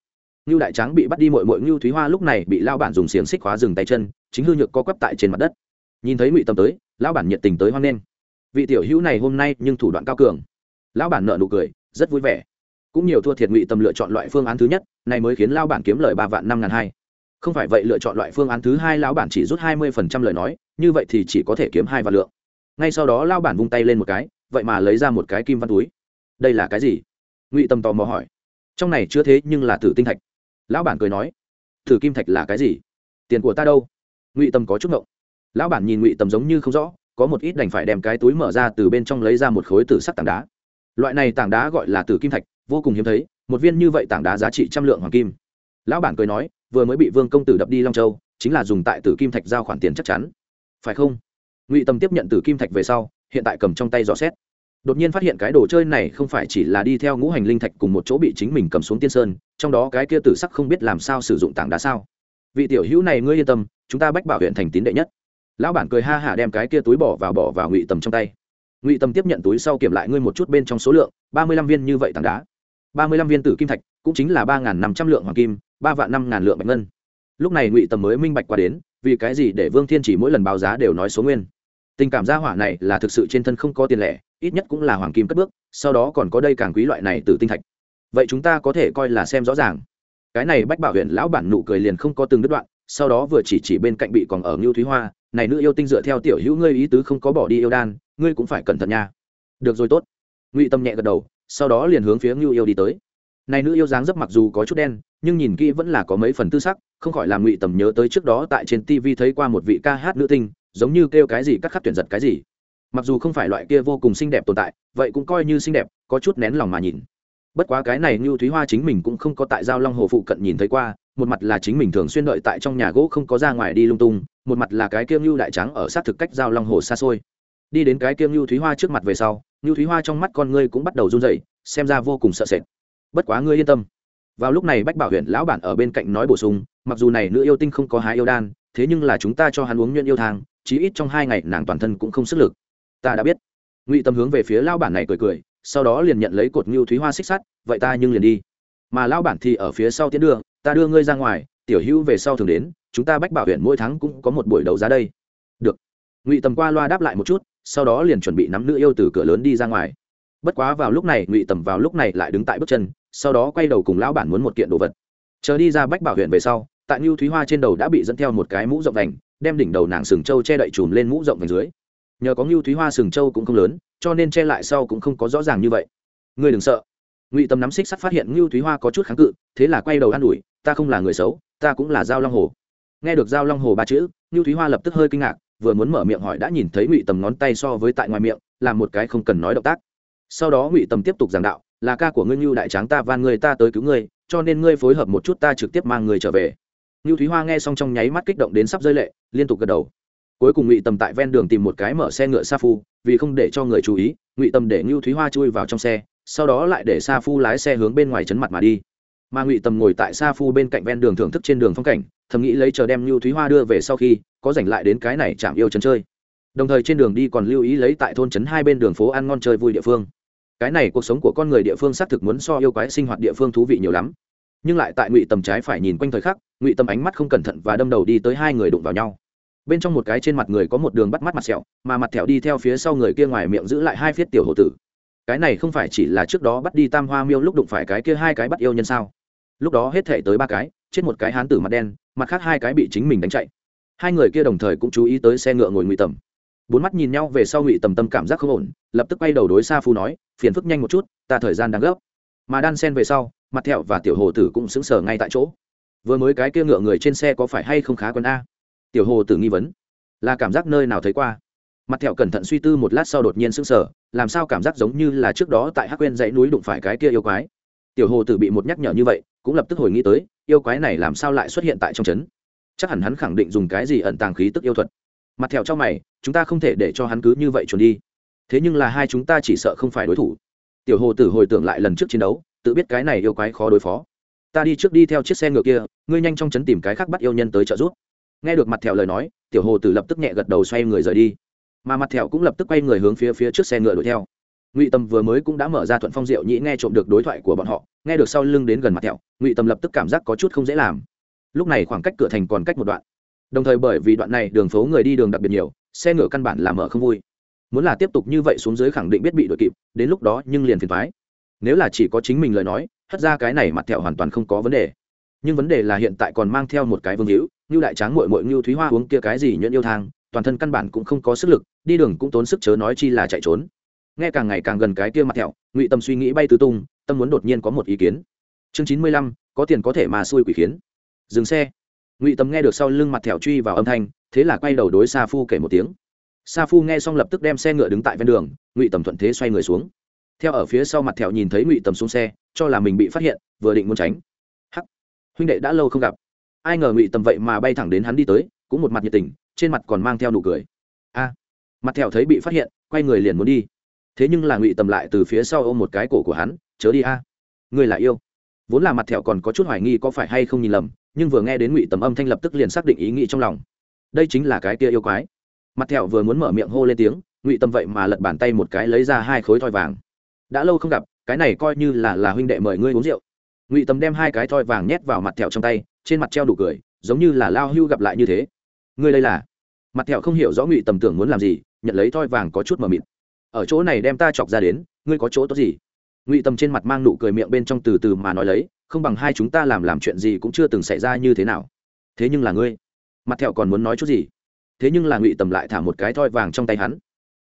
Ngưu đại tráng bị bắt đi mội mội ngưu thúy hoa lúc này bị lao bản dùng xiềng xích khóa dừng tay chân, chính hư nhược co quắp tại trên mặt đất. Nhìn thấy ngụy tầm tới, lão bản nhiệt tình tới hoan nghênh. Vị tiểu hữu này hôm nay nhưng thủ đoạn cao cường. Lão bản nợ nụ cười, rất vui vẻ cũng nhiều thua thiệt ngụy tâm lựa chọn loại phương án thứ nhất, này mới khiến lao bản kiếm lời ba vạn năm ngàn hai. Không phải vậy lựa chọn loại phương án thứ hai lão bản chỉ rút hai mươi phần trăm lời nói, như vậy thì chỉ có thể kiếm hai vạn lượng. Ngay sau đó lao bản vung tay lên một cái, vậy mà lấy ra một cái kim văn túi. Đây là cái gì? Ngụy tâm tò mò hỏi. Trong này chưa thế nhưng là tử tinh thạch. Lão bản cười nói. Tử kim thạch là cái gì? Tiền của ta đâu? Ngụy tâm có chút ngộng. Lão bản nhìn ngụy tâm giống như không rõ, có một ít đành phải đem cái túi mở ra từ bên trong lấy ra một khối tử sắc tảng đá. Loại này tảng đá gọi là tử kim thạch vô cùng hiếm thấy, một viên như vậy tảng đá giá trị trăm lượng hoàng kim. Lão bản cười nói, vừa mới bị vương công tử đập đi long châu, chính là dùng tại tử kim thạch giao khoản tiền chắc chắn. Phải không? Ngụy tâm tiếp nhận tử kim thạch về sau, hiện tại cầm trong tay dò xét. Đột nhiên phát hiện cái đồ chơi này không phải chỉ là đi theo ngũ hành linh thạch cùng một chỗ bị chính mình cầm xuống tiên sơn, trong đó cái kia tử sắc không biết làm sao sử dụng tảng đá sao? Vị tiểu hữu này ngươi yên tâm, chúng ta bách bảo huyện thành tín đệ nhất. Lão bản cười ha hả đem cái kia túi bỏ vào bỏ vào ngụy tầm trong tay. Ngụy tầm tiếp nhận túi sau kiểm lại ngươi một chút bên trong số lượng, ba mươi lăm viên như vậy tảng đá ba mươi lăm viên tử kim thạch, cũng chính là ba năm trăm lượng hoàng kim, ba vạn năm ngàn lượng bạch ngân. Lúc này ngụy tầm mới minh bạch qua đến, vì cái gì để vương thiên chỉ mỗi lần báo giá đều nói số nguyên. Tình cảm gia hỏa này là thực sự trên thân không có tiền lẻ, ít nhất cũng là hoàng kim cất bước, sau đó còn có đây càng quý loại này từ tinh thạch. Vậy chúng ta có thể coi là xem rõ ràng. Cái này bách bảo huyện lão bản nụ cười liền không có từng đứt đoạn, sau đó vừa chỉ chỉ bên cạnh bị còn ở ngưu thúy hoa, này nữ yêu tinh dựa theo tiểu hữu ngươi ý tứ không có bỏ đi yêu đan, ngươi cũng phải cẩn thận nha. Được rồi, tốt. Ngụy tâm nhẹ gật đầu sau đó liền hướng phía ngưu yêu đi tới. Này nữ yêu dáng dấp mặc dù có chút đen, nhưng nhìn kỹ vẫn là có mấy phần tư sắc, không khỏi làm ngụy tầm nhớ tới trước đó tại trên tv thấy qua một vị ca hát nữ tinh, giống như kêu cái gì cắt khắc tuyển giật cái gì. Mặc dù không phải loại kia vô cùng xinh đẹp tồn tại, vậy cũng coi như xinh đẹp, có chút nén lòng mà nhìn. Bất quá cái này như thúy hoa chính mình cũng không có tại giao long hồ phụ cận nhìn thấy qua, một mặt là chính mình thường xuyên đợi tại trong nhà gỗ không có ra ngoài đi lung tung, một mặt là cái kia ngưu đại trắng ở sát thực cách giao long hồ xa xôi đi đến cái kiêng lưu thúy hoa trước mặt về sau lưu thúy hoa trong mắt con ngươi cũng bắt đầu run rẩy, xem ra vô cùng sợ sệt. Bất quá ngươi yên tâm. Vào lúc này bách bảo huyện lão bản ở bên cạnh nói bổ sung, mặc dù này nữ yêu tinh không có hái yêu đan, thế nhưng là chúng ta cho hắn uống nhuyễn yêu thang, chí ít trong hai ngày nàng toàn thân cũng không sức lực. Ta đã biết. Ngụy tâm hướng về phía lão bản này cười cười, sau đó liền nhận lấy cột ngưu thúy hoa xích sắt, vậy ta nhưng liền đi. Mà lão bản thì ở phía sau tiến đưa, ta đưa ngươi ra ngoài, tiểu hữu về sau thường đến, chúng ta bách bảo huyện mỗi tháng cũng có một buổi đấu giá đây. Được. Ngụy tầm qua loa đáp lại một chút sau đó liền chuẩn bị nắm nữ yêu từ cửa lớn đi ra ngoài. Bất quá vào lúc này, ngụy tầm vào lúc này lại đứng tại bước chân, sau đó quay đầu cùng lão bản muốn một kiện đồ vật. Chờ đi ra bách bảo huyện về sau, tại ngưu thúy hoa trên đầu đã bị dẫn theo một cái mũ rộng vành, đem đỉnh đầu nàng sừng trâu che đậy chùm lên mũ rộng vành dưới. Nhờ có ngưu thúy hoa sừng trâu cũng không lớn, cho nên che lại sau cũng không có rõ ràng như vậy. Ngươi đừng sợ. Ngụy tâm nắm xích sắt phát hiện ngưu thúy hoa có chút kháng cự, thế là quay đầu an ủi, ta không là người xấu, ta cũng là giao long hồ. Nghe được giao long hồ ba chữ, ngưu thúy hoa lập tức hơi kinh ngạc vừa muốn mở miệng hỏi đã nhìn thấy ngụy tầm ngón tay so với tại ngoài miệng làm một cái không cần nói động tác. Sau đó ngụy tầm tiếp tục giảng đạo, là ca của ngươi như đại tráng ta van người ta tới cứu ngươi, cho nên ngươi phối hợp một chút ta trực tiếp mang người trở về. Như thúy hoa nghe xong trong nháy mắt kích động đến sắp rơi lệ, liên tục gật đầu. Cuối cùng ngụy tầm tại ven đường tìm một cái mở xe ngựa sa phu, vì không để cho người chú ý, ngụy tầm để như thúy hoa chui vào trong xe, sau đó lại để sa phu lái xe hướng bên ngoài chấn mặt mà đi. Mà ngụy tầm ngồi tại sa phu bên cạnh ven đường thưởng thức trên đường phong cảnh, thầm nghĩ lấy chờ đem lưu thúy hoa đưa về sau khi có dành lại đến cái này chạm yêu chân chơi. Đồng thời trên đường đi còn lưu ý lấy tại thôn trấn hai bên đường phố ăn ngon chơi vui địa phương. Cái này cuộc sống của con người địa phương xác thực muốn so yêu quái sinh hoạt địa phương thú vị nhiều lắm. Nhưng lại tại ngụy tầm trái phải nhìn quanh thời khắc, ngụy tầm ánh mắt không cẩn thận và đâm đầu đi tới hai người đụng vào nhau. Bên trong một cái trên mặt người có một đường bắt mắt mặt sẹo, mà mặt thẹo đi theo phía sau người kia ngoài miệng giữ lại hai phiết tiểu hộ tử. Cái này không phải chỉ là trước đó bắt đi tam hoa miêu lúc đụng phải cái kia hai cái bắt yêu nhân sao? Lúc đó hết thể tới ba cái, chết một cái hán tử mặt đen, mặt khác hai cái bị chính mình đánh chạy hai người kia đồng thời cũng chú ý tới xe ngựa ngồi ngụy tầm. Bốn mắt nhìn nhau về sau ngụy tầm tâm cảm giác không ổn, lập tức quay đầu đối xa phu nói, phiền phức nhanh một chút, ta thời gian đang gấp. Mà đan sen về sau, mặt thẹo và tiểu hồ tử cũng sững sờ ngay tại chỗ. Vừa mới cái kia ngựa người trên xe có phải hay không khá quân a? Tiểu hồ tử nghi vấn. Là cảm giác nơi nào thấy qua? Mặt thẹo cẩn thận suy tư một lát sau đột nhiên sững sờ, làm sao cảm giác giống như là trước đó tại hắc quên dãy núi đụng phải cái kia yêu quái. Tiểu hồ tử bị một nhắc nhở như vậy, cũng lập tức hồi nghĩ tới, yêu quái này làm sao lại xuất hiện tại trong trấn? Chắc hẳn hắn khẳng định dùng cái gì ẩn tàng khí tức yêu thuật. Mặt thẹo cho mày, chúng ta không thể để cho hắn cứ như vậy chuẩn đi. Thế nhưng là hai chúng ta chỉ sợ không phải đối thủ. Tiểu hồ tử hồi tưởng lại lần trước chiến đấu, tự biết cái này yêu quái khó đối phó. Ta đi trước đi theo chiếc xe ngựa kia, ngươi nhanh trong chấn tìm cái khác bắt yêu nhân tới trợ giúp. Nghe được mặt thẹo lời nói, tiểu hồ tử lập tức nhẹ gật đầu xoay người rời đi. Mà mặt thẹo cũng lập tức quay người hướng phía phía trước xe ngựa đuổi theo. Ngụy tâm vừa mới cũng đã mở ra thuận phong diệu nhĩ nghe trộm được đối thoại của bọn họ, nghe được sau lưng đến gần mặt thẹo, ngụy tâm lập tức cảm giác có chút không dễ làm lúc này khoảng cách cửa thành còn cách một đoạn. Đồng thời bởi vì đoạn này đường phố người đi đường đặc biệt nhiều, xe ngựa căn bản là mở không vui. Muốn là tiếp tục như vậy xuống dưới khẳng định biết bị đội kịp, đến lúc đó nhưng liền phiền thoái nếu là chỉ có chính mình lời nói, hất ra cái này mặt thẹo hoàn toàn không có vấn đề. Nhưng vấn đề là hiện tại còn mang theo một cái vương hữu như đại tráng mội mội như thúy hoa uống kia cái gì nhuyễn yêu thang, toàn thân căn bản cũng không có sức lực, đi đường cũng tốn sức chớ nói chi là chạy trốn. Nghe càng ngày càng gần cái kia mặt thẹo, ngụy tâm suy nghĩ bay tứ tung, tâm muốn đột nhiên có một ý kiến. Chương chín mươi lăm, có tiền có thể mà xui quỷ khiến dừng xe. Ngụy tâm nghe được sau lưng mặt thẹo truy vào âm thanh, thế là quay đầu đối sa phu kể một tiếng. Sa phu nghe xong lập tức đem xe ngựa đứng tại ven đường, ngụy tầm thuận thế xoay người xuống. Theo ở phía sau mặt thẹo nhìn thấy ngụy tầm xuống xe, cho là mình bị phát hiện, vừa định muốn tránh. Hắc! Huynh đệ đã lâu không gặp. Ai ngờ ngụy tầm vậy mà bay thẳng đến hắn đi tới, cũng một mặt nhiệt tình, trên mặt còn mang theo nụ cười. A! Mặt thẹo thấy bị phát hiện, quay người liền muốn đi. Thế nhưng là ngụy tầm lại từ phía sau ôm một cái cổ của hắn, chớ đi a. À. người là yêu. Vốn là mặt thẹo còn có chút hoài nghi có phải hay không nhìn lầm nhưng vừa nghe đến ngụy tầm âm thanh lập tức liền xác định ý nghĩ trong lòng. Đây chính là cái kia yêu quái. Mặt thẹo vừa muốn mở miệng hô lên tiếng, ngụy tâm vậy mà lật bàn tay một cái lấy ra hai khối thoi vàng. Đã lâu không gặp, cái này coi như là là huynh đệ mời ngươi uống rượu. Ngụy tâm đem hai cái thoi vàng nhét vào mặt thẹo trong tay, trên mặt treo đủ cười, giống như là lao hưu gặp lại như thế. Ngươi đây là? Mặt thẹo không hiểu rõ ngụy tầm tưởng muốn làm gì, nhận lấy thoi vàng có chút mờ mịt. Ở chỗ này đem ta chọc ra đến, ngươi có chỗ tốt gì? Ngụy tầm trên mặt mang nụ cười miệng bên trong từ từ mà nói lấy không bằng hai chúng ta làm làm chuyện gì cũng chưa từng xảy ra như thế nào. Thế nhưng là ngươi, mặt thẹo còn muốn nói chút gì? Thế nhưng là ngụy tầm lại thả một cái thoi vàng trong tay hắn.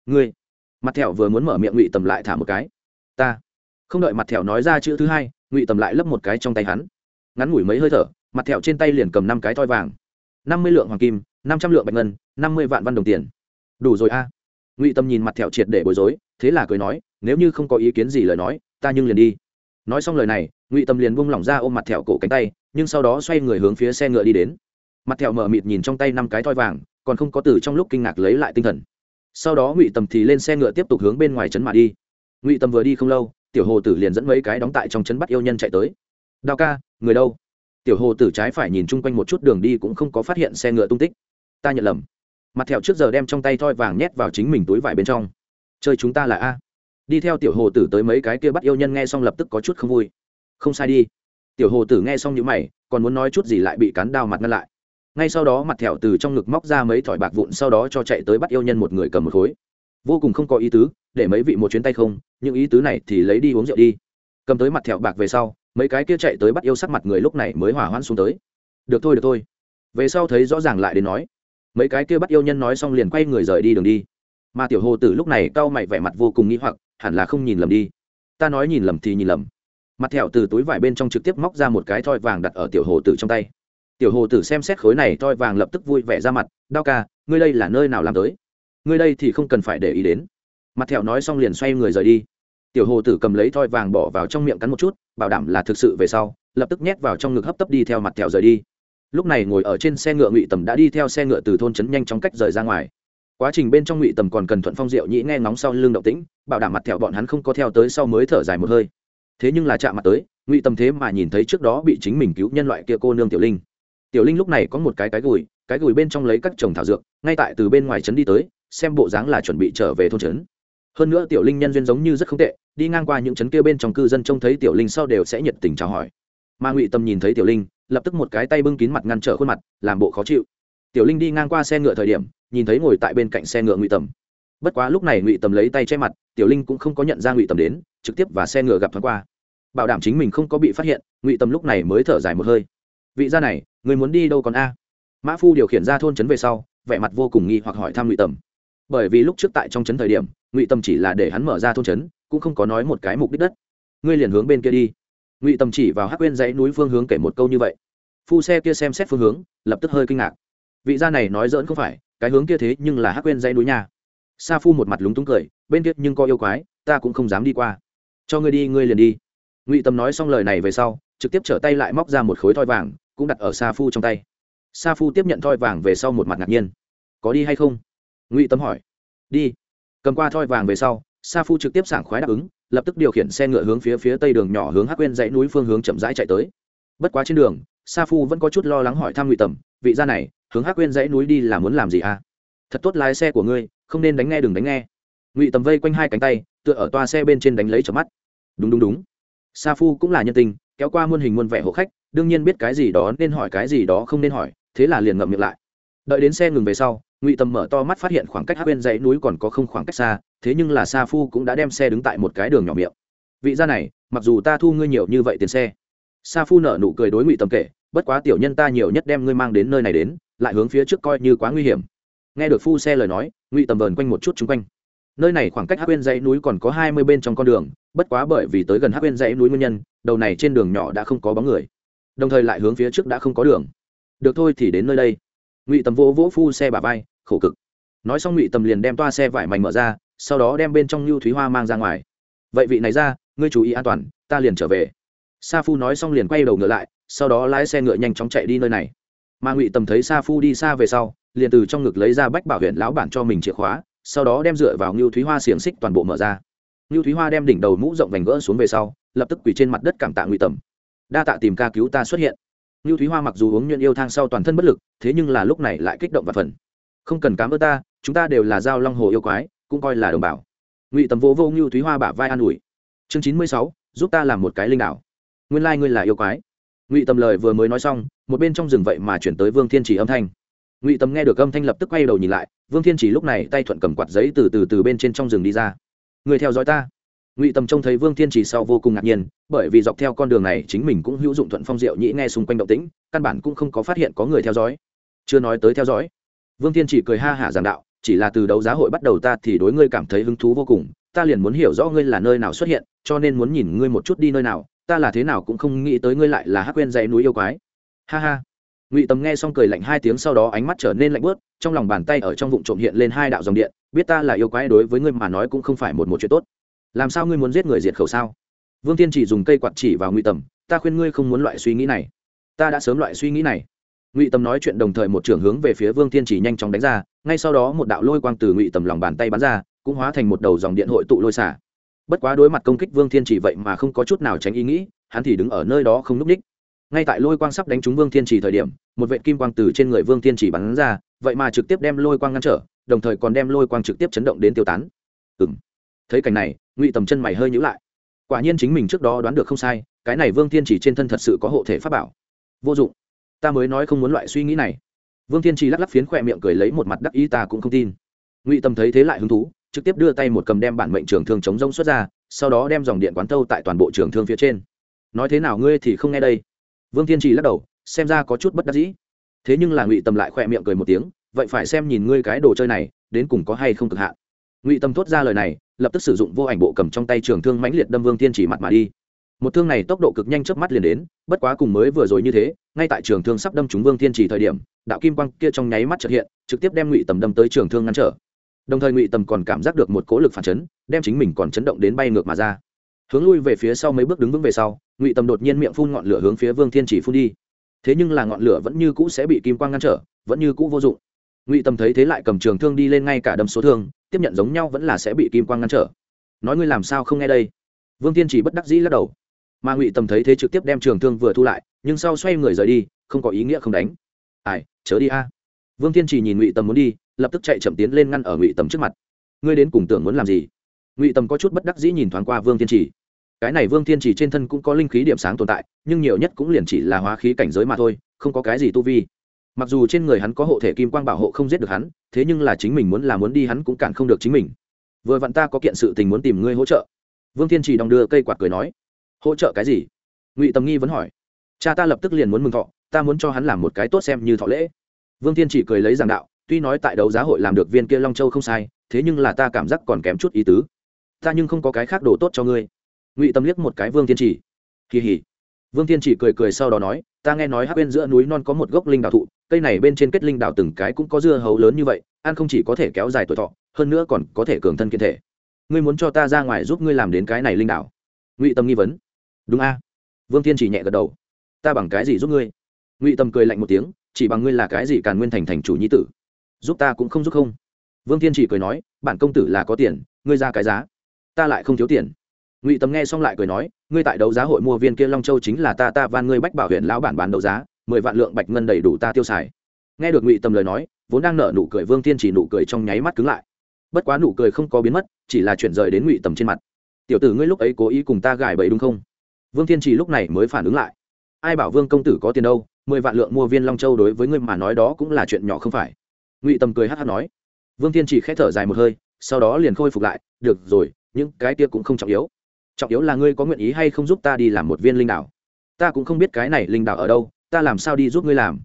Ngươi, mặt thẹo vừa muốn mở miệng ngụy tầm lại thả một cái. Ta, không đợi mặt thẹo nói ra chữ thứ hai, ngụy tầm lại lấp một cái trong tay hắn. Ngắn ngủi mấy hơi thở, mặt thẹo trên tay liền cầm năm cái thoi vàng. Năm mươi lượng hoàng kim, năm trăm lượng bạch ngân, năm mươi vạn văn đồng tiền. Đủ rồi a. Ngụy tâm nhìn mặt thẹo triệt để bối rối, thế là cười nói, nếu như không có ý kiến gì lời nói, ta nhưng liền đi nói xong lời này, ngụy tâm liền buông lỏng ra ôm mặt thẹo cổ cánh tay, nhưng sau đó xoay người hướng phía xe ngựa đi đến. Mặt thẹo mở mịt nhìn trong tay năm cái thoi vàng, còn không có từ trong lúc kinh ngạc lấy lại tinh thần. Sau đó ngụy tâm thì lên xe ngựa tiếp tục hướng bên ngoài trấn mà đi. Ngụy tâm vừa đi không lâu, tiểu hồ tử liền dẫn mấy cái đóng tại trong trấn bắt yêu nhân chạy tới. Đao ca, người đâu? Tiểu hồ tử trái phải nhìn chung quanh một chút đường đi cũng không có phát hiện xe ngựa tung tích. Ta nhận lầm. Mặt thẹo trước giờ đem trong tay thoi vàng nhét vào chính mình túi vải bên trong. Chơi chúng ta là a đi theo tiểu hồ tử tới mấy cái kia bắt yêu nhân nghe xong lập tức có chút không vui. Không sai đi. Tiểu hồ tử nghe xong những mày, còn muốn nói chút gì lại bị cán đao mặt ngăn lại. Ngay sau đó mặt thẹo từ trong ngực móc ra mấy thỏi bạc vụn sau đó cho chạy tới bắt yêu nhân một người cầm một khối. Vô cùng không có ý tứ, để mấy vị một chuyến tay không, những ý tứ này thì lấy đi uống rượu đi. Cầm tới mặt thẹo bạc về sau, mấy cái kia chạy tới bắt yêu sắc mặt người lúc này mới hỏa hoãn xuống tới. Được thôi được thôi. Về sau thấy rõ ràng lại đến nói. Mấy cái kia bắt yêu nhân nói xong liền quay người rời đi đường đi. Mà tiểu hồ tử lúc này cau mày vẻ mặt vô cùng nghĩ hoặc hẳn là không nhìn lầm đi. Ta nói nhìn lầm thì nhìn lầm. Mặt thẹo từ túi vải bên trong trực tiếp móc ra một cái thoi vàng đặt ở tiểu hồ tử trong tay. Tiểu hồ tử xem xét khối này thoi vàng lập tức vui vẻ ra mặt đau ca, ngươi đây là nơi nào làm tới? Ngươi đây thì không cần phải để ý đến. Mặt thẹo nói xong liền xoay người rời đi. Tiểu hồ tử cầm lấy thoi vàng bỏ vào trong miệng cắn một chút, bảo đảm là thực sự về sau, lập tức nhét vào trong ngực hấp tấp đi theo mặt thẹo rời đi. Lúc này ngồi ở trên xe ngựa ngụy tầm đã đi theo xe ngựa từ thôn trấn nhanh chóng cách rời ra ngoài quá trình bên trong ngụy tầm còn cần thuận phong diệu nhĩ nghe ngóng sau lưng động tĩnh, bảo đảm mặt thẹo bọn hắn không có theo tới sau mới thở dài một hơi. Thế nhưng là chạm mặt tới, ngụy tầm thế mà nhìn thấy trước đó bị chính mình cứu nhân loại kia cô nương tiểu linh. Tiểu linh lúc này có một cái cái gùi cái gùi bên trong lấy các trồng thảo dược, ngay tại từ bên ngoài trấn đi tới, xem bộ dáng là chuẩn bị trở về thôn trấn. Hơn nữa tiểu linh nhân duyên giống như rất không tệ, đi ngang qua những trấn kia bên trong cư dân trông thấy tiểu linh sau đều sẽ nhiệt tình chào hỏi. Mà ngụy tâm nhìn thấy tiểu linh, lập tức một cái tay bưng kín mặt ngăn trở khuôn mặt, làm bộ khó chịu tiểu linh đi ngang qua xe ngựa thời điểm, nhìn thấy ngồi tại bên cạnh xe ngựa ngụy tầm. Bất quá lúc này ngụy tầm lấy tay che mặt, tiểu linh cũng không có nhận ra ngụy tầm đến, trực tiếp và xe ngựa gặp thoáng qua. Bảo đảm chính mình không có bị phát hiện, ngụy tầm lúc này mới thở dài một hơi. Vị gia này, người muốn đi đâu còn a? Mã phu điều khiển ra thôn trấn về sau, vẻ mặt vô cùng nghi hoặc hỏi thăm ngụy tầm. Bởi vì lúc trước tại trong trấn thời điểm, ngụy tầm chỉ là để hắn mở ra thôn trấn, cũng không có nói một cái mục đích đất. Ngươi liền hướng bên kia đi. Ngụy tầm chỉ vào hắc quên dãy núi phương hướng kể một câu như vậy. Phu xe kia xem xét phương hướng, lập tức hơi kinh ngạc vị gia này nói dỡn không phải, cái hướng kia thế nhưng là hắc quên dãy núi nha. Sa phu một mặt lúng túng cười, bên kia nhưng có yêu quái, ta cũng không dám đi qua. Cho ngươi đi, ngươi liền đi. Ngụy tâm nói xong lời này về sau, trực tiếp trở tay lại móc ra một khối thoi vàng, cũng đặt ở sa phu trong tay. Sa phu tiếp nhận thoi vàng về sau một mặt ngạc nhiên. Có đi hay không? Ngụy tâm hỏi. Đi. Cầm qua thoi vàng về sau, sa phu trực tiếp sảng khoái đáp ứng, lập tức điều khiển xe ngựa hướng phía phía tây đường nhỏ hướng hắc quên dãy núi phương hướng chậm rãi chạy tới. Bất quá trên đường, sa phu vẫn có chút lo lắng hỏi thăm ngụy tầm vị gia này hướng hắc quên dãy núi đi là muốn làm gì à? Thật tốt lái xe của ngươi, không nên đánh nghe đừng đánh nghe. Ngụy tầm vây quanh hai cánh tay, tựa ở toa xe bên trên đánh lấy chợp mắt. Đúng đúng đúng. Sa phu cũng là nhân tình, kéo qua muôn hình muôn vẻ hộ khách, đương nhiên biết cái gì đó nên hỏi, cái gì đó không nên hỏi, thế là liền ngậm miệng lại. Đợi đến xe ngừng về sau, ngụy tầm mở to mắt phát hiện khoảng cách hát bên dãy núi còn có không khoảng cách xa, thế nhưng là sa phu cũng đã đem xe đứng tại một cái đường nhỏ miệng. Vị gia này, mặc dù ta thu ngươi nhiều như vậy tiền xe. Sa phu nở nụ cười đối ngụy tầm kể bất quá tiểu nhân ta nhiều nhất đem ngươi mang đến nơi này đến, lại hướng phía trước coi như quá nguy hiểm. Nghe được phu xe lời nói, ngụy tầm vờn quanh một chút chung quanh. Nơi này khoảng cách hát bên dãy núi còn có hai mươi bên trong con đường, bất quá bởi vì tới gần hát bên dãy núi nguyên nhân, đầu này trên đường nhỏ đã không có bóng người. Đồng thời lại hướng phía trước đã không có đường. Được thôi thì đến nơi đây. Ngụy tầm vỗ vỗ phu xe bà vai, khổ cực. Nói xong ngụy tầm liền đem toa xe vải mảnh mở ra, sau đó đem bên trong lưu thúy hoa mang ra ngoài. Vậy vị này ra, ngươi chú ý an toàn, ta liền trở về. Sa phu nói xong liền quay đầu ngựa lại sau đó lái xe ngựa nhanh chóng chạy đi nơi này. Mà ngụy tầm thấy sa phu đi xa về sau, liền từ trong ngực lấy ra bách bảo huyện lão bản cho mình chìa khóa, sau đó đem dựa vào ngưu thúy hoa xiềng xích toàn bộ mở ra. Ngưu thúy hoa đem đỉnh đầu mũ rộng vành gỡ xuống về sau, lập tức quỳ trên mặt đất cảm tạ ngụy tầm. Đa tạ tìm ca cứu ta xuất hiện. Ngưu thúy hoa mặc dù uống nhuận yêu thang sau toàn thân bất lực, thế nhưng là lúc này lại kích động và phần. Không cần cám ơn ta, chúng ta đều là giao long hồ yêu quái, cũng coi là đồng bào. Ngụy tầm vô vô ngưu thúy hoa bả vai an ủi. Chương chín mươi sáu, giúp ta làm một cái linh đảo. Nguyên lai、like、ngươi là yêu quái ngụy tầm lời vừa mới nói xong một bên trong rừng vậy mà chuyển tới vương thiên chỉ âm thanh ngụy tầm nghe được âm thanh lập tức quay đầu nhìn lại vương thiên chỉ lúc này tay thuận cầm quạt giấy từ từ từ bên trên trong rừng đi ra người theo dõi ta ngụy tầm trông thấy vương thiên chỉ sau vô cùng ngạc nhiên bởi vì dọc theo con đường này chính mình cũng hữu dụng thuận phong diệu nhĩ nghe xung quanh động tĩnh căn bản cũng không có phát hiện có người theo dõi chưa nói tới theo dõi vương thiên chỉ cười ha hả giảng đạo chỉ là từ đấu giá hội bắt đầu ta thì đối ngươi cảm thấy hứng thú vô cùng ta liền muốn hiểu rõ ngươi là nơi nào xuất hiện cho nên muốn nhìn ngươi một chút đi nơi nào ta là thế nào cũng không nghĩ tới ngươi lại là hắc quên dãy núi yêu quái. Ha ha. Ngụy tầm nghe xong cười lạnh hai tiếng sau đó ánh mắt trở nên lạnh bớt, trong lòng bàn tay ở trong vụ trộm hiện lên hai đạo dòng điện, biết ta là yêu quái đối với ngươi mà nói cũng không phải một một chuyện tốt. Làm sao ngươi muốn giết người diệt khẩu sao? Vương tiên chỉ dùng cây quạt chỉ vào ngụy tầm, ta khuyên ngươi không muốn loại suy nghĩ này. Ta đã sớm loại suy nghĩ này. Ngụy tầm nói chuyện đồng thời một trưởng hướng về phía vương tiên chỉ nhanh chóng đánh ra, ngay sau đó một đạo lôi quang từ ngụy tầm lòng bàn tay bắn ra, cũng hóa thành một đầu dòng điện hội tụ lôi xả bất quá đối mặt công kích vương thiên chỉ vậy mà không có chút nào tránh ý nghĩ, hắn thì đứng ở nơi đó không núp ních. Ngay tại lôi quang sắp đánh trúng vương thiên chỉ thời điểm, một vệ kim quang từ trên người vương thiên chỉ bắn ra, vậy mà trực tiếp đem lôi quang ngăn trở, đồng thời còn đem lôi quang trực tiếp chấn động đến tiêu tán. Ừng thấy cảnh này, ngụy tầm chân mày hơi nhữ lại. Quả nhiên chính mình trước đó đoán được không sai, cái này vương thiên chỉ trên thân thật sự có hộ thể pháp bảo. Vô dụng. Ta mới nói không muốn loại suy nghĩ này. Vương thiên chỉ lắc lắc phiến khỏe miệng cười lấy một mặt đắc ý ta cũng không tin. Ngụy tầm thấy thế lại hứng thú trực tiếp đưa tay một cầm đem bản mệnh trường thương chống rông xuất ra, sau đó đem dòng điện quán tâu tại toàn bộ trường thương phía trên. Nói thế nào ngươi thì không nghe đây? Vương thiên trì lắc đầu, xem ra có chút bất đắc dĩ. Thế nhưng là ngụy tầm lại khỏe miệng cười một tiếng, vậy phải xem nhìn ngươi cái đồ chơi này, đến cùng có hay không cực hạn. Ngụy tầm thốt ra lời này, lập tức sử dụng vô ảnh bộ cầm trong tay trường thương mãnh liệt đâm vương thiên chỉ mặt mà đi. Một thương này tốc độ cực nhanh chớp mắt liền đến, bất quá cùng mới vừa rồi như thế, ngay tại trường thương sắp đâm trúng vương thiên chỉ thời điểm, đạo kim quang kia trong nháy mắt trật hiện, trực tiếp đem ngụy tầm đâm tới trường thương ngăn trở đồng thời ngụy tầm còn cảm giác được một cố lực phản chấn, đem chính mình còn chấn động đến bay ngược mà ra. Hướng lui về phía sau mấy bước đứng vững về sau, ngụy tầm đột nhiên miệng phun ngọn lửa hướng phía vương thiên chỉ phun đi. Thế nhưng là ngọn lửa vẫn như cũ sẽ bị kim quang ngăn trở, vẫn như cũ vô dụng. Ngụy tầm thấy thế lại cầm trường thương đi lên ngay cả đâm số thương, tiếp nhận giống nhau vẫn là sẽ bị kim quang ngăn trở. Nói ngươi làm sao không nghe đây? Vương thiên chỉ bất đắc dĩ lắc đầu. Mà ngụy tầm thấy thế trực tiếp đem trường thương vừa thu lại, nhưng sau xoay người rời đi, không có ý nghĩa không đánh. Ai, chớ đi a. Vương thiên chỉ nhìn ngụy tầm muốn đi lập tức chạy chậm tiến lên ngăn ở ngụy tầm trước mặt ngươi đến cùng tưởng muốn làm gì ngụy tầm có chút bất đắc dĩ nhìn thoáng qua vương Thiên chỉ cái này vương Thiên chỉ trên thân cũng có linh khí điểm sáng tồn tại nhưng nhiều nhất cũng liền chỉ là hóa khí cảnh giới mà thôi không có cái gì tu vi mặc dù trên người hắn có hộ thể kim quang bảo hộ không giết được hắn thế nhưng là chính mình muốn là muốn đi hắn cũng cản không được chính mình vừa vặn ta có kiện sự tình muốn tìm ngươi hỗ trợ vương thiên trì đong đưa cây quạt cười nói hỗ trợ cái gì ngụy tầm nghi vẫn hỏi cha ta lập tức liền muốn mừng thọ ta muốn cho hắn làm một cái tốt xem như thọ lễ vương thiên chỉ cười lấy giảng đạo tuy nói tại đấu giá hội làm được viên kia long châu không sai, thế nhưng là ta cảm giác còn kém chút ý tứ. Ta nhưng không có cái khác đồ tốt cho ngươi. Ngụy tâm liếc một cái vương thiên chỉ. Kỳ hỉ. Vương thiên chỉ cười cười sau đó nói, ta nghe nói hắc bên giữa núi non có một gốc linh đào thụ, cây này bên trên kết linh đào từng cái cũng có dưa hấu lớn như vậy, ăn không chỉ có thể kéo dài tuổi thọ, hơn nữa còn có thể cường thân kiên thể. Ngươi muốn cho ta ra ngoài giúp ngươi làm đến cái này linh đào? Ngụy tâm nghi vấn. Đúng a. Vương thiên chỉ nhẹ gật đầu. Ta bằng cái gì giúp ngươi? Ngụy tâm cười lạnh một tiếng, chỉ bằng ngươi là cái gì càn nguyên thành thành chủ nhi tử? Giúp ta cũng không giúp không. Vương thiên chỉ cười nói, bản công tử là có tiền, ngươi ra cái giá. Ta lại không thiếu tiền. Ngụy tầm nghe xong lại cười nói, ngươi tại đấu giá hội mua viên kia long châu chính là ta ta van ngươi bách bảo huyện lão bản bán đấu giá, mười vạn lượng bạch ngân đầy đủ ta tiêu xài. Nghe được ngụy tầm lời nói, vốn đang nở nụ cười, vương thiên chỉ nụ cười trong nháy mắt cứng lại. Bất quá nụ cười không có biến mất, chỉ là chuyển rời đến ngụy tầm trên mặt. Tiểu tử ngươi lúc ấy cố ý cùng ta gài bẫy đúng không? Vương thiên chỉ lúc này mới phản ứng lại. Ai bảo vương công tử có tiền đâu, mười vạn lượng mua viên long châu đối với ngươi mà nói đó cũng là chuyện nhỏ không phải ngụy tầm cười hát hát nói, vương thiên chỉ k h ẽ thở dài một hơi, sau đó liền khôi phục lại, được rồi, những cái kia cũng không trọng yếu. Trọng yếu là ngươi có nguyện ý hay không giúp ta đi làm một viên linh đảo? Ta cũng không biết cái này linh đảo ở đâu, ta làm sao đi giúp ngươi làm?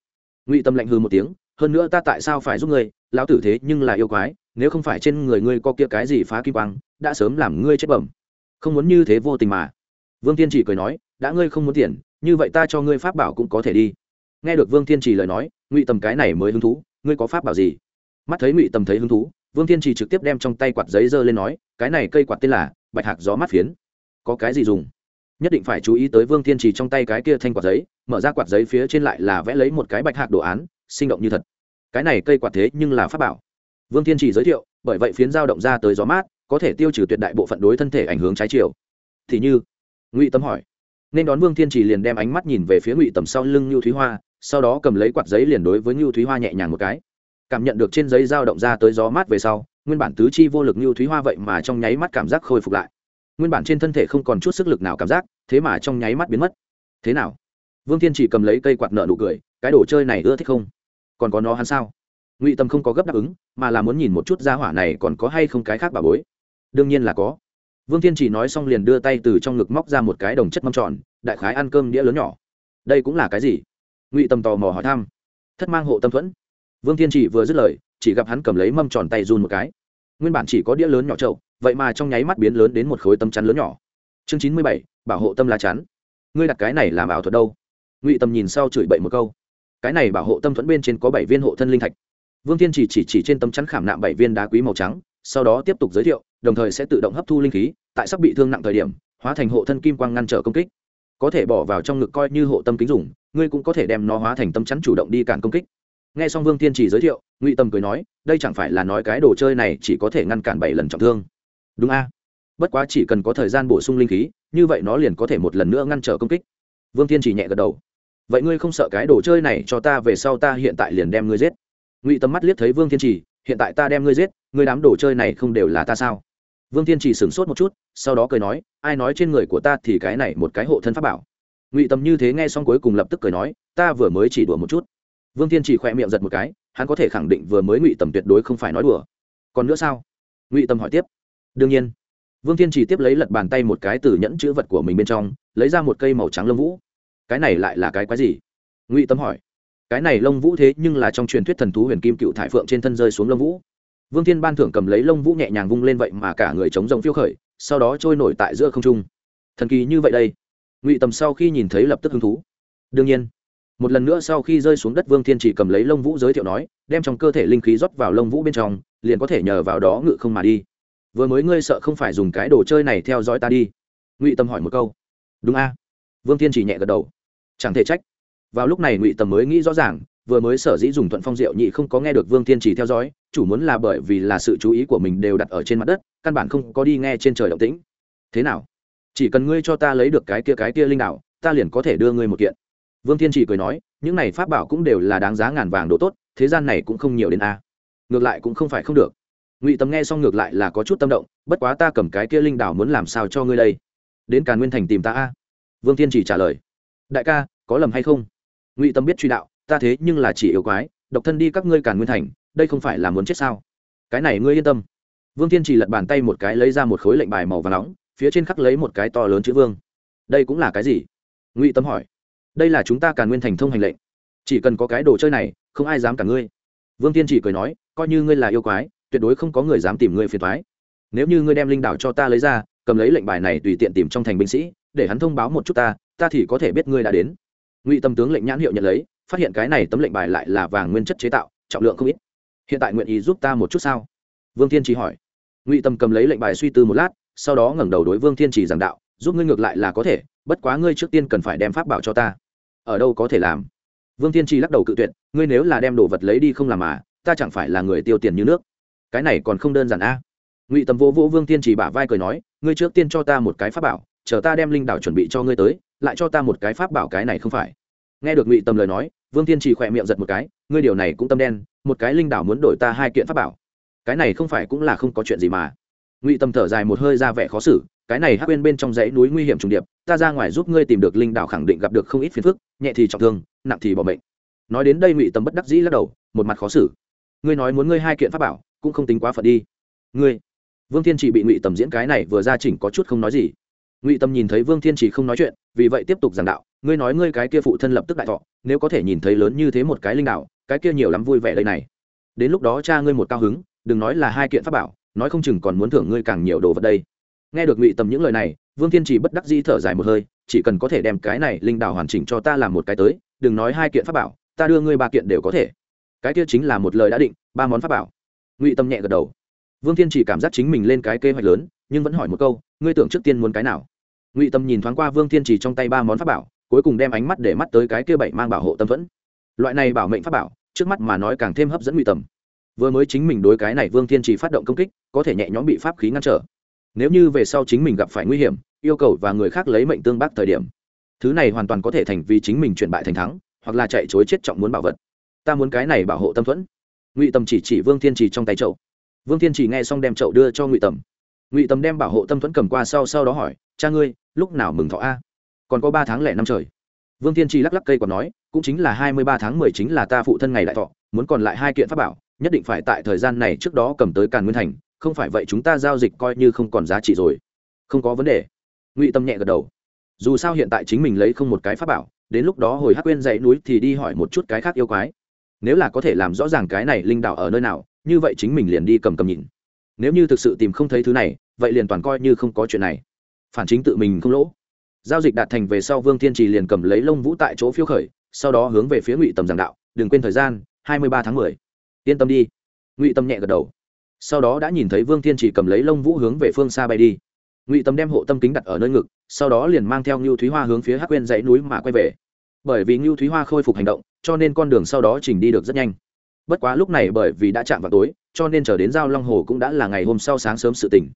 Ngụy tâm lạnh hư một tiếng, hơn nữa ta tại sao phải giúp ngươi? Lão tử thế nhưng là yêu quái, nếu không phải trên người ngươi có kia cái gì phá kim quang, đã sớm làm ngươi chết bẩm. Không muốn như thế vô tình mà. Vương tiên chỉ cười nói, đã ngươi không muốn tiền, như vậy ta cho ngươi pháp bảo cũng có thể đi. Nghe được vương tiên chỉ lời nói, ngụy tầm cái này mới hứng thú ngươi có pháp bảo gì? Mắt thấy ngụy tầm thấy hứng thú, vương thiên trì trực tiếp đem trong tay quạt giấy giơ lên nói, cái này cây quạt tên là bạch hạc gió mắt phiến. Có cái gì dùng? Nhất định phải chú ý tới vương thiên trì trong tay cái kia thanh quạt giấy, mở ra quạt giấy phía trên lại là vẽ lấy một cái bạch hạc đồ án, sinh động như thật. Cái này cây quạt thế nhưng là pháp bảo. Vương thiên trì giới thiệu, bởi vậy phiến dao động ra tới gió mát, có thể tiêu trừ tuyệt đại bộ phận đối thân thể ảnh hướng trái chiều. Thì như, ngụy tâm hỏi, nên đón vương thiên trì liền đem ánh mắt nhìn về phía ngụy tầm sau lưng như thúy hoa sau đó cầm lấy quạt giấy liền đối với Nưu thúy hoa nhẹ nhàng một cái. Cảm nhận được trên giấy dao động ra tới gió mát về sau, nguyên bản tứ chi vô lực Nưu thúy hoa vậy mà trong nháy mắt cảm giác khôi phục lại. Nguyên bản trên thân thể không còn chút sức lực nào cảm giác, thế mà trong nháy mắt biến mất. Thế nào? Vương thiên chỉ cầm lấy cây quạt nợ nụ cười, cái đồ chơi này ưa thích không? Còn có nó hắn sao? Ngụy tâm không có gấp đáp ứng, mà là muốn nhìn một chút gia hỏa này còn có hay không cái khác bà bối. Đương nhiên là có. Vương thiên chỉ nói xong liền đưa tay từ trong ngực móc ra một cái đồng chất mâm tròn, đại khái ăn cơm đĩa lớn nhỏ. Đây cũng là cái gì? Ngụy tâm tò mò hỏi thăm. Thất mang hộ tâm thuẫn. Vương thiên chỉ vừa dứt lời, chỉ gặp hắn cầm lấy mâm tròn tay run một cái. Nguyên bản chỉ có đĩa lớn nhỏ trậu vậy mà trong nháy mắt biến lớn đến một khối tâm chắn lớn nhỏ. Chương chín mươi bảy, bảo hộ tâm lá chắn. Ngươi đặt cái này làm ảo thuật đâu? Ngụy tâm nhìn sau chửi bậy một câu. Cái này bảo hộ tâm thuẫn bên trên có bảy viên hộ thân linh thạch. Vương thiên chỉ chỉ chỉ trên tâm chắn khảm nạm bảy viên đá quý màu trắng, sau đó tiếp tục giới thiệu, đồng thời sẽ tự động hấp thu linh khí, tại sắp bị thương nặng thời điểm, hóa thành hộ thân kim quang ngăn trở công kích có thể bỏ vào trong ngực coi như hộ tâm kính dùng, ngươi cũng có thể đem nó hóa thành tâm chắn chủ động đi cản công kích. Nghe xong vương thiên chỉ giới thiệu, ngụy tâm cười nói, đây chẳng phải là nói cái đồ chơi này chỉ có thể ngăn cản bảy lần trọng thương. Đúng a. Bất quá chỉ cần có thời gian bổ sung linh khí, như vậy nó liền có thể một lần nữa ngăn trở công kích. Vương thiên chỉ nhẹ gật đầu. Vậy ngươi không sợ cái đồ chơi này cho ta về sau ta hiện tại liền đem ngươi giết? Ngụy Tâm mắt liếc thấy vương thiên chỉ, hiện tại ta đem ngươi giết, ngươi đám đồ chơi này không đều là ta sao? Vương thiên chỉ sửng sốt một chút, sau đó cười nói, ai nói trên người của ta thì cái này một cái hộ thân pháp bảo? Ngụy tầm như thế nghe xong cuối cùng lập tức cười nói, ta vừa mới chỉ đùa một chút. Vương thiên chỉ khỏe miệng giật một cái, hắn có thể khẳng định vừa mới ngụy tầm tuyệt đối không phải nói đùa. Còn nữa sao? Ngụy tâm hỏi tiếp. Đương nhiên. Vương thiên chỉ tiếp lấy lật bàn tay một cái từ nhẫn chữ vật của mình bên trong, lấy ra một cây màu trắng lông vũ. Cái này lại là cái quái gì? Ngụy tâm hỏi. Cái này lông vũ thế nhưng là trong truyền thuyết thần thú huyền kim cựu thải phượng trên thân rơi xuống lông vũ vương thiên ban thưởng cầm lấy lông vũ nhẹ nhàng vung lên vậy mà cả người chống rồng phiêu khởi, sau đó trôi nổi tại giữa không trung. Thần kỳ như vậy đây. Ngụy tầm sau khi nhìn thấy lập tức hứng thú. Đương nhiên, một lần nữa sau khi rơi xuống đất, vương thiên chỉ cầm lấy lông vũ giới thiệu nói, đem trong cơ thể linh khí rót vào lông vũ bên trong, liền có thể nhờ vào đó ngự không mà đi. Vừa mới ngươi sợ không phải dùng cái đồ chơi này theo dõi ta đi. Ngụy tâm hỏi một câu. Đúng a. Vương thiên chỉ nhẹ gật đầu. Chẳng thể trách. Vào lúc này ngụy tâm mới nghĩ rõ ràng vừa mới sở dĩ dùng thuận phong diệu nhị không có nghe được vương thiên chỉ theo dõi, chủ muốn là bởi vì là sự chú ý của mình đều đặt ở trên mặt đất, căn bản không có đi nghe trên trời động tĩnh. Thế nào? Chỉ cần ngươi cho ta lấy được cái kia cái kia linh đạo ta liền có thể đưa ngươi một kiện. Vương thiên chỉ cười nói, những này pháp bảo cũng đều là đáng giá ngàn vàng độ tốt, thế gian này cũng không nhiều đến a. Ngược lại cũng không phải không được. Ngụy tầm nghe xong ngược lại là có chút tâm động, bất quá ta cầm cái kia linh đảo muốn làm sao cho ngươi đây? Đến càn nguyên thành tìm ta a. Vương thiên chỉ trả lời, đại ca, có lầm hay không? Ngụy tâm biết truy đạo ta thế nhưng là chỉ yêu quái, độc thân đi các ngươi càn nguyên thành, đây không phải là muốn chết sao? Cái này ngươi yên tâm. Vương thiên chỉ lật bàn tay một cái lấy ra một khối lệnh bài màu và nóng, phía trên khắc lấy một cái to lớn chữ vương. Đây cũng là cái gì? Ngụy tâm hỏi. Đây là chúng ta càn nguyên thành thông hành lệnh. Chỉ cần có cái đồ chơi này, không ai dám cả ngươi. Vương tiên chỉ cười nói, coi như ngươi là yêu quái, tuyệt đối không có người dám tìm ngươi phiền thoái nếu như ngươi đem linh đảo cho ta lấy ra, cầm lấy lệnh bài này tùy tiện tìm trong thành binh sĩ, để hắn thông báo một chút ta ta thì có thể biết ngươi đã đến. Ngụy tâm tướng lệnh nhãn hiệu nhận lấy phát hiện cái này tấm lệnh bài lại là vàng nguyên chất chế tạo, trọng lượng không ít. Hiện tại nguyện ý giúp ta một chút sao? Vương thiên trì hỏi. Ngụy tâm cầm lấy lệnh bài suy tư một lát, sau đó ngẩng đầu đối vương thiên trì giảng đạo, giúp ngươi ngược lại là có thể, bất quá ngươi trước tiên cần phải đem pháp bảo cho ta. Ở đâu có thể làm? Vương thiên trì lắc đầu cự tuyệt, ngươi nếu là đem đồ vật lấy đi không làm mà, ta chẳng phải là người tiêu tiền như nước. Cái này còn không đơn giản a? Ngụy Tâm vỗ vỗ vương thiên trì bả vai cười nói, ngươi trước tiên cho ta một cái pháp bảo, chờ ta đem linh đảo chuẩn bị cho ngươi tới, lại cho ta một cái pháp bảo cái này không phải nghe được ngụy tầm lời nói, vương thiên chỉ khỏe miệng giật một cái, ngươi điều này cũng tâm đen, một cái linh đảo muốn đổi ta hai kiện pháp bảo. Cái này không phải cũng là không có chuyện gì mà. Ngụy tầm thở dài một hơi ra vẻ khó xử, cái này hắc bên bên trong dãy núi nguy hiểm trùng điệp, ta ra ngoài giúp ngươi tìm được linh đảo khẳng định gặp được không ít phiền phức, nhẹ thì trọng thương, nặng thì bỏ mệnh. Nói đến đây ngụy tầm bất đắc dĩ lắc đầu, một mặt khó xử. Ngươi nói muốn ngươi hai kiện pháp bảo, cũng không tính quá phận đi. Ngươi. Vương thiên chỉ bị ngụy tầm diễn cái này vừa ra chỉnh có chút không nói gì. Ngụy tầm nhìn thấy vương thiên chỉ không nói chuyện, vì vậy tiếp tục giảng đạo ngươi nói ngươi cái kia phụ thân lập tức đại thọ, nếu có thể nhìn thấy lớn như thế một cái linh đạo, cái kia nhiều lắm vui vẻ đây này. Đến lúc đó cha ngươi một cao hứng, đừng nói là hai kiện pháp bảo, nói không chừng còn muốn thưởng ngươi càng nhiều đồ vật đây. Nghe được ngụy tầm những lời này, vương thiên chỉ bất đắc dĩ thở dài một hơi, chỉ cần có thể đem cái này linh đạo hoàn chỉnh cho ta làm một cái tới, đừng nói hai kiện pháp bảo, ta đưa ngươi ba kiện đều có thể. Cái kia chính là một lời đã định, ba món pháp bảo. Ngụy tâm nhẹ gật đầu. Vương thiên chỉ cảm giác chính mình lên cái kế hoạch lớn, nhưng vẫn hỏi một câu, ngươi tưởng trước tiên muốn cái nào? Ngụy tâm nhìn thoáng qua vương thiên chỉ trong tay ba món pháp bảo cuối cùng đem ánh mắt để mắt tới cái kia bảy mang bảo hộ tâm vẫn. Loại này bảo mệnh pháp bảo, trước mắt mà nói càng thêm hấp dẫn ngụy tầm. Vừa mới chính mình đối cái này vương thiên chỉ phát động công kích, có thể nhẹ nhõm bị pháp khí ngăn trở. Nếu như về sau chính mình gặp phải nguy hiểm, yêu cầu và người khác lấy mệnh tương bác thời điểm, thứ này hoàn toàn có thể thành vì chính mình chuyển bại thành thắng, hoặc là chạy chối chết trọng muốn bảo vật. Ta muốn cái này bảo hộ tâm thuẫn ngụy tầm chỉ chỉ vương thiên trì trong tay chậu. Vương thiên trì nghe xong đem chậu đưa cho ngụy tầm. Ngụy tầm đem bảo hộ tâm thuẫn cầm qua sau sau đó hỏi, cha ngươi, lúc nào mừng thọ a? Còn có ba tháng lẻ năm trời. Vương thiên trì lắc lắc cây còn nói, cũng chính là hai mươi ba tháng mười chính là ta phụ thân ngày đại thọ, muốn còn lại hai kiện pháp bảo, nhất định phải tại thời gian này trước đó cầm tới càn nguyên thành, không phải vậy chúng ta giao dịch coi như không còn giá trị rồi. Không có vấn đề. Ngụy tâm nhẹ gật đầu. Dù sao hiện tại chính mình lấy không một cái pháp bảo, đến lúc đó hồi hắc quên dãy núi thì đi hỏi một chút cái khác yêu quái. Nếu là có thể làm rõ ràng cái này linh đạo ở nơi nào, như vậy chính mình liền đi cầm cầm nhìn. Nếu như thực sự tìm không thấy thứ này, vậy liền toàn coi như không có chuyện này. Phản chính tự mình không lỗ giao dịch đạt thành về sau vương thiên trì liền cầm lấy lông vũ tại chỗ phiêu khởi, sau đó hướng về phía ngụy tầm giảng đạo, đừng quên thời gian, hai mươi ba tháng mười. Yên tâm đi. Ngụy tâm nhẹ gật đầu. Sau đó đã nhìn thấy vương thiên chỉ cầm lấy lông vũ hướng về phương xa bay đi. Ngụy tâm đem hộ tâm kính đặt ở nơi ngực, sau đó liền mang theo ngưu thúy hoa hướng phía hắc quên dãy núi mà quay về. Bởi vì ngưu thúy hoa khôi phục hành động, cho nên con đường sau đó chỉnh đi được rất nhanh. Bất quá lúc này bởi vì đã chạm vào tối, cho nên chờ đến giao long hồ cũng đã là ngày hôm sau sáng sớm sự tỉnh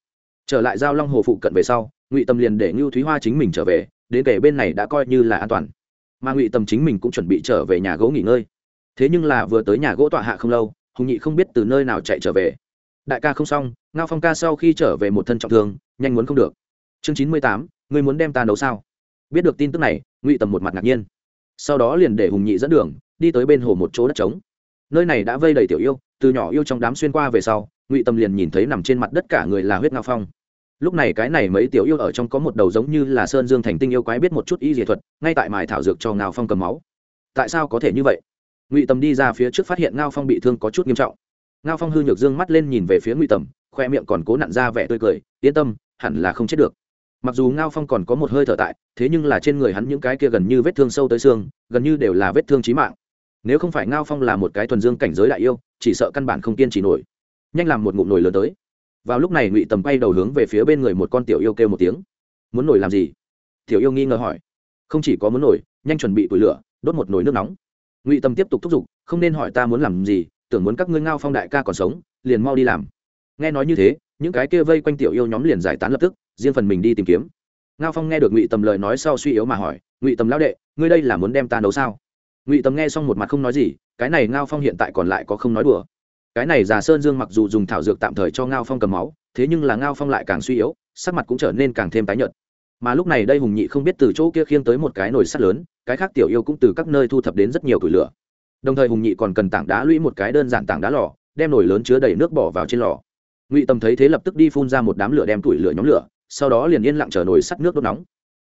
trở lại giao long hồ phụ cận về sau, ngụy tâm liền để ngưu thúy hoa chính mình trở về, đến kể bên này đã coi như là an toàn. Mà ngụy tâm chính mình cũng chuẩn bị trở về nhà gỗ nghỉ ngơi. Thế nhưng là vừa tới nhà gỗ tọa hạ không lâu, hùng nhị không biết từ nơi nào chạy trở về. Đại ca không xong, ngao phong ca sau khi trở về một thân trọng thương, nhanh muốn không được. Chương chín mươi tám, ngươi muốn đem ta nấu sao? Biết được tin tức này, ngụy tầm một mặt ngạc nhiên. Sau đó liền để hùng nhị dẫn đường, đi tới bên hồ một chỗ đất trống. Nơi này đã vây đầy tiểu yêu, từ nhỏ yêu trong đám xuyên qua về sau ngụy tâm liền nhìn thấy nằm trên mặt đất cả người là huyết ngao phong lúc này cái này mấy tiểu yêu ở trong có một đầu giống như là sơn dương thành tinh yêu quái biết một chút y dị thuật ngay tại mài thảo dược cho ngao phong cầm máu tại sao có thể như vậy ngụy Tâm đi ra phía trước phát hiện ngao phong bị thương có chút nghiêm trọng ngao phong hư nhược dương mắt lên nhìn về phía ngụy tầm khoe miệng còn cố nặn ra vẻ tươi cười yên tâm hẳn là không chết được mặc dù ngao phong còn có một hơi thở tại thế nhưng là trên người hắn những cái kia gần như vết thương sâu tới xương gần như đều là vết thương trí mạng nếu không phải ngao phong là một cái thuần dương cảnh giới đại yêu chỉ sợ căn bản không kiên trì nổi nhanh làm một ngụm nổi lớn tới. Vào lúc này ngụy tầm bay đầu hướng về phía bên người một con tiểu yêu kêu một tiếng. Muốn nổi làm gì? Tiểu yêu nghi ngờ hỏi. Không chỉ có muốn nổi nhanh chuẩn bị tủi lửa, đốt một nồi nước nóng. Ngụy tầm tiếp tục thúc giục, không nên hỏi ta muốn làm gì, tưởng muốn các ngươi ngao phong đại ca còn sống, liền mau đi làm. Nghe nói như thế, những cái kia vây quanh tiểu yêu nhóm liền giải tán lập tức, riêng phần mình đi tìm kiếm. Ngao phong nghe được ngụy tầm lời nói sau suy yếu mà hỏi, ngụy tầm lão đệ, ngươi đây là muốn đem ta nấu sao? Ngụy tầm nghe xong một mặt không nói gì, cái này ngao phong hiện tại còn lại có không nói đùa cái này già sơn dương mặc dù dùng thảo dược tạm thời cho ngao phong cầm máu, thế nhưng là ngao phong lại càng suy yếu, sắc mặt cũng trở nên càng thêm tái nhợt. Mà lúc này đây hùng nhị không biết từ chỗ kia khiêng tới một cái nồi sắt lớn, cái khác tiểu yêu cũng từ các nơi thu thập đến rất nhiều củi lửa. Đồng thời hùng nhị còn cần tảng đá lũy một cái đơn giản tảng đá lò, đem nồi lớn chứa đầy nước bỏ vào trên lò. Ngụy tầm thấy thế lập tức đi phun ra một đám lửa đem củi lửa nhóm lửa, sau đó liền yên lặng chờ nồi sắt nước đốt nóng.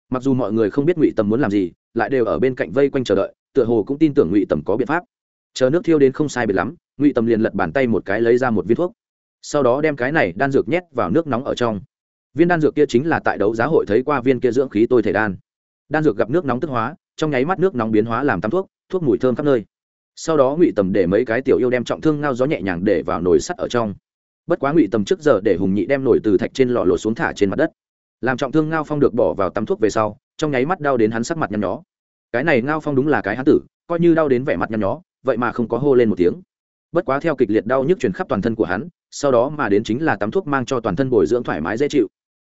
Mặc dù mọi người không biết ngụy tầm muốn làm gì, lại đều ở bên cạnh vây quanh chờ đợi, tựa hồ cũng tin tưởng ngụy tầm có biện pháp. Chờ nước thiêu đến không sai biệt lắm ngụy tâm liền lật bàn tay một cái lấy ra một viên thuốc sau đó đem cái này đan dược nhét vào nước nóng ở trong viên đan dược kia chính là tại đấu giá hội thấy qua viên kia dưỡng khí tôi thể đan đan dược gặp nước nóng tức hóa trong nháy mắt nước nóng biến hóa làm tắm thuốc thuốc mùi thơm khắp nơi sau đó ngụy tầm để mấy cái tiểu yêu đem trọng thương ngao gió nhẹ nhàng để vào nồi sắt ở trong bất quá ngụy tầm trước giờ để hùng nhị đem nổi từ thạch trên lò lột xuống thả trên mặt đất làm trọng thương ngao phong được bỏ vào tắm thuốc về sau trong nháy mắt đau đến hắn sắc mặt nhăn nhó cái này ngao phong đúng là cái hán tử coi như đau đến vẻ mặt nhăn nhó vậy mà không có hô lên một tiếng bất quá theo kịch liệt đau nhức truyền khắp toàn thân của hắn, sau đó mà đến chính là tắm thuốc mang cho toàn thân bồi dưỡng thoải mái dễ chịu.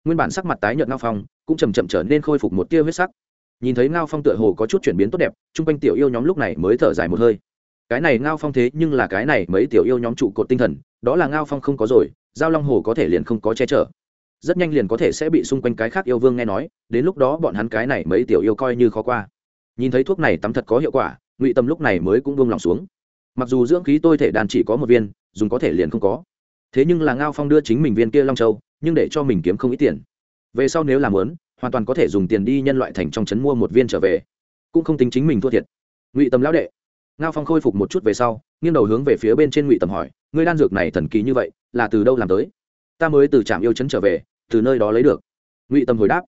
Nguyên bản sắc mặt tái nhợt ngao phong, cũng chầm chậm trở nên khôi phục một tia huyết sắc. Nhìn thấy ngao phong tựa hồ có chút chuyển biến tốt đẹp, chung quanh tiểu yêu nhóm lúc này mới thở dài một hơi. Cái này ngao phong thế nhưng là cái này mấy tiểu yêu nhóm trụ cột tinh thần, đó là ngao phong không có rồi, giao long hồ có thể liền không có che chở. Rất nhanh liền có thể sẽ bị xung quanh cái khác yêu vương nghe nói, đến lúc đó bọn hắn cái này mấy tiểu yêu coi như khó qua. Nhìn thấy thuốc này tắm thật có hiệu quả, ngụy tâm lúc này mới cũng buông lòng xuống mặc dù dưỡng khí tôi thể đàn chỉ có một viên, dùng có thể liền không có. Thế nhưng là ngao phong đưa chính mình viên kia long châu, nhưng để cho mình kiếm không ít tiền. Về sau nếu làm lớn, hoàn toàn có thể dùng tiền đi nhân loại thành trong trấn mua một viên trở về. Cũng không tính chính mình thua thiệt. Ngụy tâm lão đệ. Ngao phong khôi phục một chút về sau, nghiêng đầu hướng về phía bên trên ngụy tầm hỏi, ngươi đan dược này thần kỳ như vậy, là từ đâu làm tới? Ta mới từ trạm yêu chấn trở về, từ nơi đó lấy được. Ngụy tầm hồi đáp,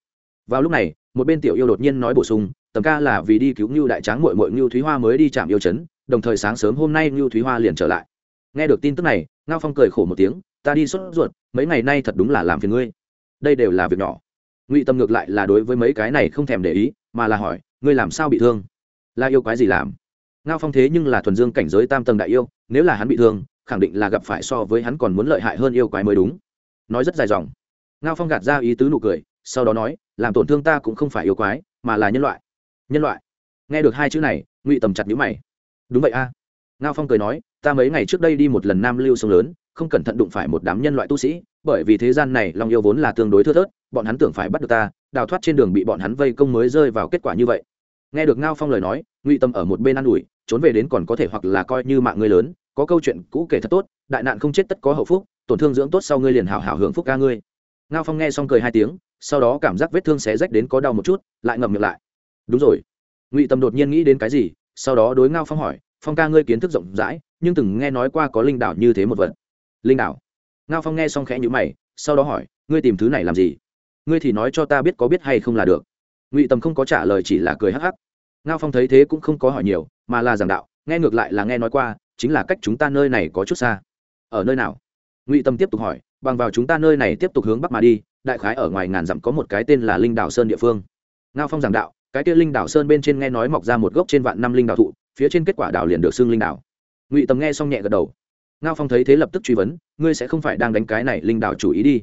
vào lúc này, một bên tiểu yêu đột nhiên nói bổ sung, tầm ca là vì đi cứu ngưu đại tráng mội mội ngưu thúy hoa mới đi trạm yêu chấn đồng thời sáng sớm hôm nay Nưu thúy hoa liền trở lại. Nghe được tin tức này, ngao phong cười khổ một tiếng, ta đi sốt ruột, mấy ngày nay thật đúng là làm phiền ngươi. Đây đều là việc nhỏ. Ngụy tâm ngược lại là đối với mấy cái này không thèm để ý, mà là hỏi, ngươi làm sao bị thương? Là yêu quái gì làm? Ngao phong thế nhưng là thuần dương cảnh giới tam tầng đại yêu, nếu là hắn bị thương, khẳng định là gặp phải so với hắn còn muốn lợi hại hơn yêu quái mới đúng. Nói rất dài dòng. Ngao phong gạt ra ý tứ nụ cười, sau đó nói, làm tổn thương ta cũng không phải yêu quái, mà là nhân loại. Nhân loại. Nghe được hai chữ này, ngụy tầm chặt nhíu mày đúng vậy a. Ngao phong cười nói, ta mấy ngày trước đây đi một lần nam lưu sông lớn, không cẩn thận đụng phải một đám nhân loại tu sĩ, bởi vì thế gian này long yêu vốn là tương đối thưa thớt, bọn hắn tưởng phải bắt được ta, đào thoát trên đường bị bọn hắn vây công mới rơi vào kết quả như vậy. Nghe được ngao phong lời nói, ngụy tâm ở một bên ă n ủi, trốn về đến còn có thể hoặc là coi như mạng ngươi lớn, có câu chuyện cũ kể thật tốt, đại nạn không chết tất có hậu phúc, tổn thương dưỡng tốt sau ngươi liền hảo hảo hưởng phúc ca ngươi. Ngao phong nghe xong cười hai tiếng, sau đó cảm giác vết thương xé rách đến có đau một chút, lại ngậm miệng lại. Đúng rồi. Ngụy tâm đột nhiên nghĩ đến cái gì sau đó đối ngao phong hỏi, phong ca ngươi kiến thức rộng rãi, nhưng từng nghe nói qua có linh đảo như thế một vật. Linh đảo? Ngao phong nghe xong khẽ nhữ mày, sau đó hỏi, ngươi tìm thứ này làm gì? Ngươi thì nói cho ta biết có biết hay không là được. Ngụy tầm không có trả lời, chỉ là cười hắc hắc. Ngao phong thấy thế cũng không có hỏi nhiều, mà là giảng đạo, nghe ngược lại là nghe nói qua, chính là cách chúng ta nơi này có chút xa. Ở nơi nào? Ngụy tâm tiếp tục hỏi, bằng vào chúng ta nơi này tiếp tục hướng bắc mà đi, đại khái ở ngoài ngàn dặm có một cái tên là linh đảo sơn địa phương. Ngao phong giảng đạo cái kia linh đảo sơn bên trên nghe nói mọc ra một gốc trên vạn năm linh đảo thụ, phía trên kết quả đảo liền được xưng linh đảo. Ngụy tầm nghe xong nhẹ gật đầu. Ngao phong thấy thế lập tức truy vấn, ngươi sẽ không phải đang đánh cái này linh đảo chủ ý đi?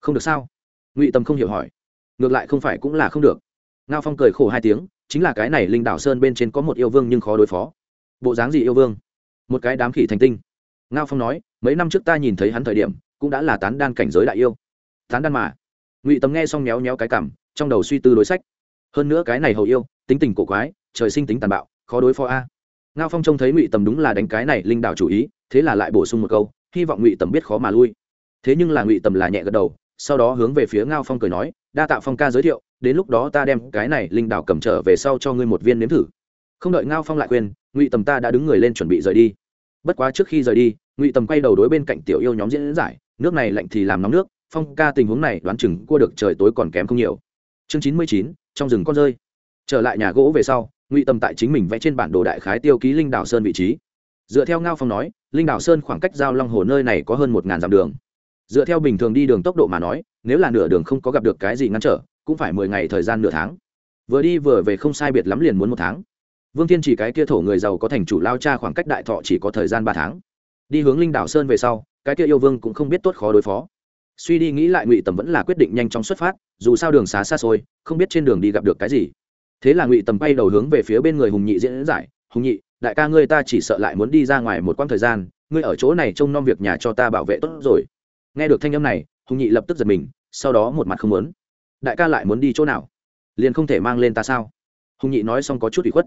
Không được sao? Ngụy tầm không hiểu hỏi. Ngược lại không phải cũng là không được. Ngao phong cười khổ hai tiếng, chính là cái này linh đảo sơn bên trên có một yêu vương nhưng khó đối phó. Bộ dáng gì yêu vương? Một cái đám khỉ thành tinh. Ngao phong nói, mấy năm trước ta nhìn thấy hắn thời điểm, cũng đã là tán đan cảnh giới đại yêu. Tán đan mà? Ngụy tầm nghe xong méo méo cái cảm trong đầu suy tư đối sách hơn nữa cái này hầu yêu, tính tình cổ quái, trời sinh tính tàn bạo, khó đối phó a. Ngao phong trông thấy ngụy tầm đúng là đánh cái này linh đảo chủ ý, thế là lại bổ sung một câu, hy vọng ngụy tầm biết khó mà lui. Thế nhưng là ngụy tầm là nhẹ gật đầu, sau đó hướng về phía ngao phong cười nói, đa tạ phong ca giới thiệu, đến lúc đó ta đem cái này linh đảo cầm trở về sau cho ngươi một viên nếm thử. Không đợi ngao phong lại khuyên, ngụy tầm ta đã đứng người lên chuẩn bị rời đi. Bất quá trước khi rời đi, ngụy tầm quay đầu đối bên cạnh tiểu yêu nhóm diễn giải, nước này lạnh thì làm nóng nước, phong ca tình huống này đoán chừng cua được trời tối còn kém không nhiều. Chương chín mươi chín trong rừng con rơi. Trở lại nhà gỗ về sau, ngụy tâm tại chính mình vẽ trên bản đồ đại khái tiêu ký linh đảo sơn vị trí. Dựa theo ngao phong nói, linh đảo sơn khoảng cách giao long hồ nơi này có hơn một ngàn dặm đường. Dựa theo bình thường đi đường tốc độ mà nói, nếu là nửa đường không có gặp được cái gì ngăn trở, cũng phải mười ngày thời gian nửa tháng. Vừa đi vừa về không sai biệt lắm liền muốn một tháng. Vương thiên chỉ cái kia thổ người giàu có thành chủ lao cha khoảng cách đại thọ chỉ có thời gian ba tháng. Đi hướng linh đảo sơn về sau, cái kia yêu vương cũng không biết tốt khó đối phó suy đi nghĩ lại ngụy tầm vẫn là quyết định nhanh chóng xuất phát, dù sao đường xá xa xôi, không biết trên đường đi gặp được cái gì. Thế là ngụy tầm bay đầu hướng về phía bên người hùng nhị diễn giải, hùng nhị, đại ca ngươi ta chỉ sợ lại muốn đi ra ngoài một quãng thời gian, ngươi ở chỗ này trông nom việc nhà cho ta bảo vệ tốt rồi. Nghe được thanh âm này, hùng nhị lập tức giật mình, sau đó một mặt không muốn. Đại ca lại muốn đi chỗ nào? Liền không thể mang lên ta sao? Hùng nhị nói xong có chút bị khuất.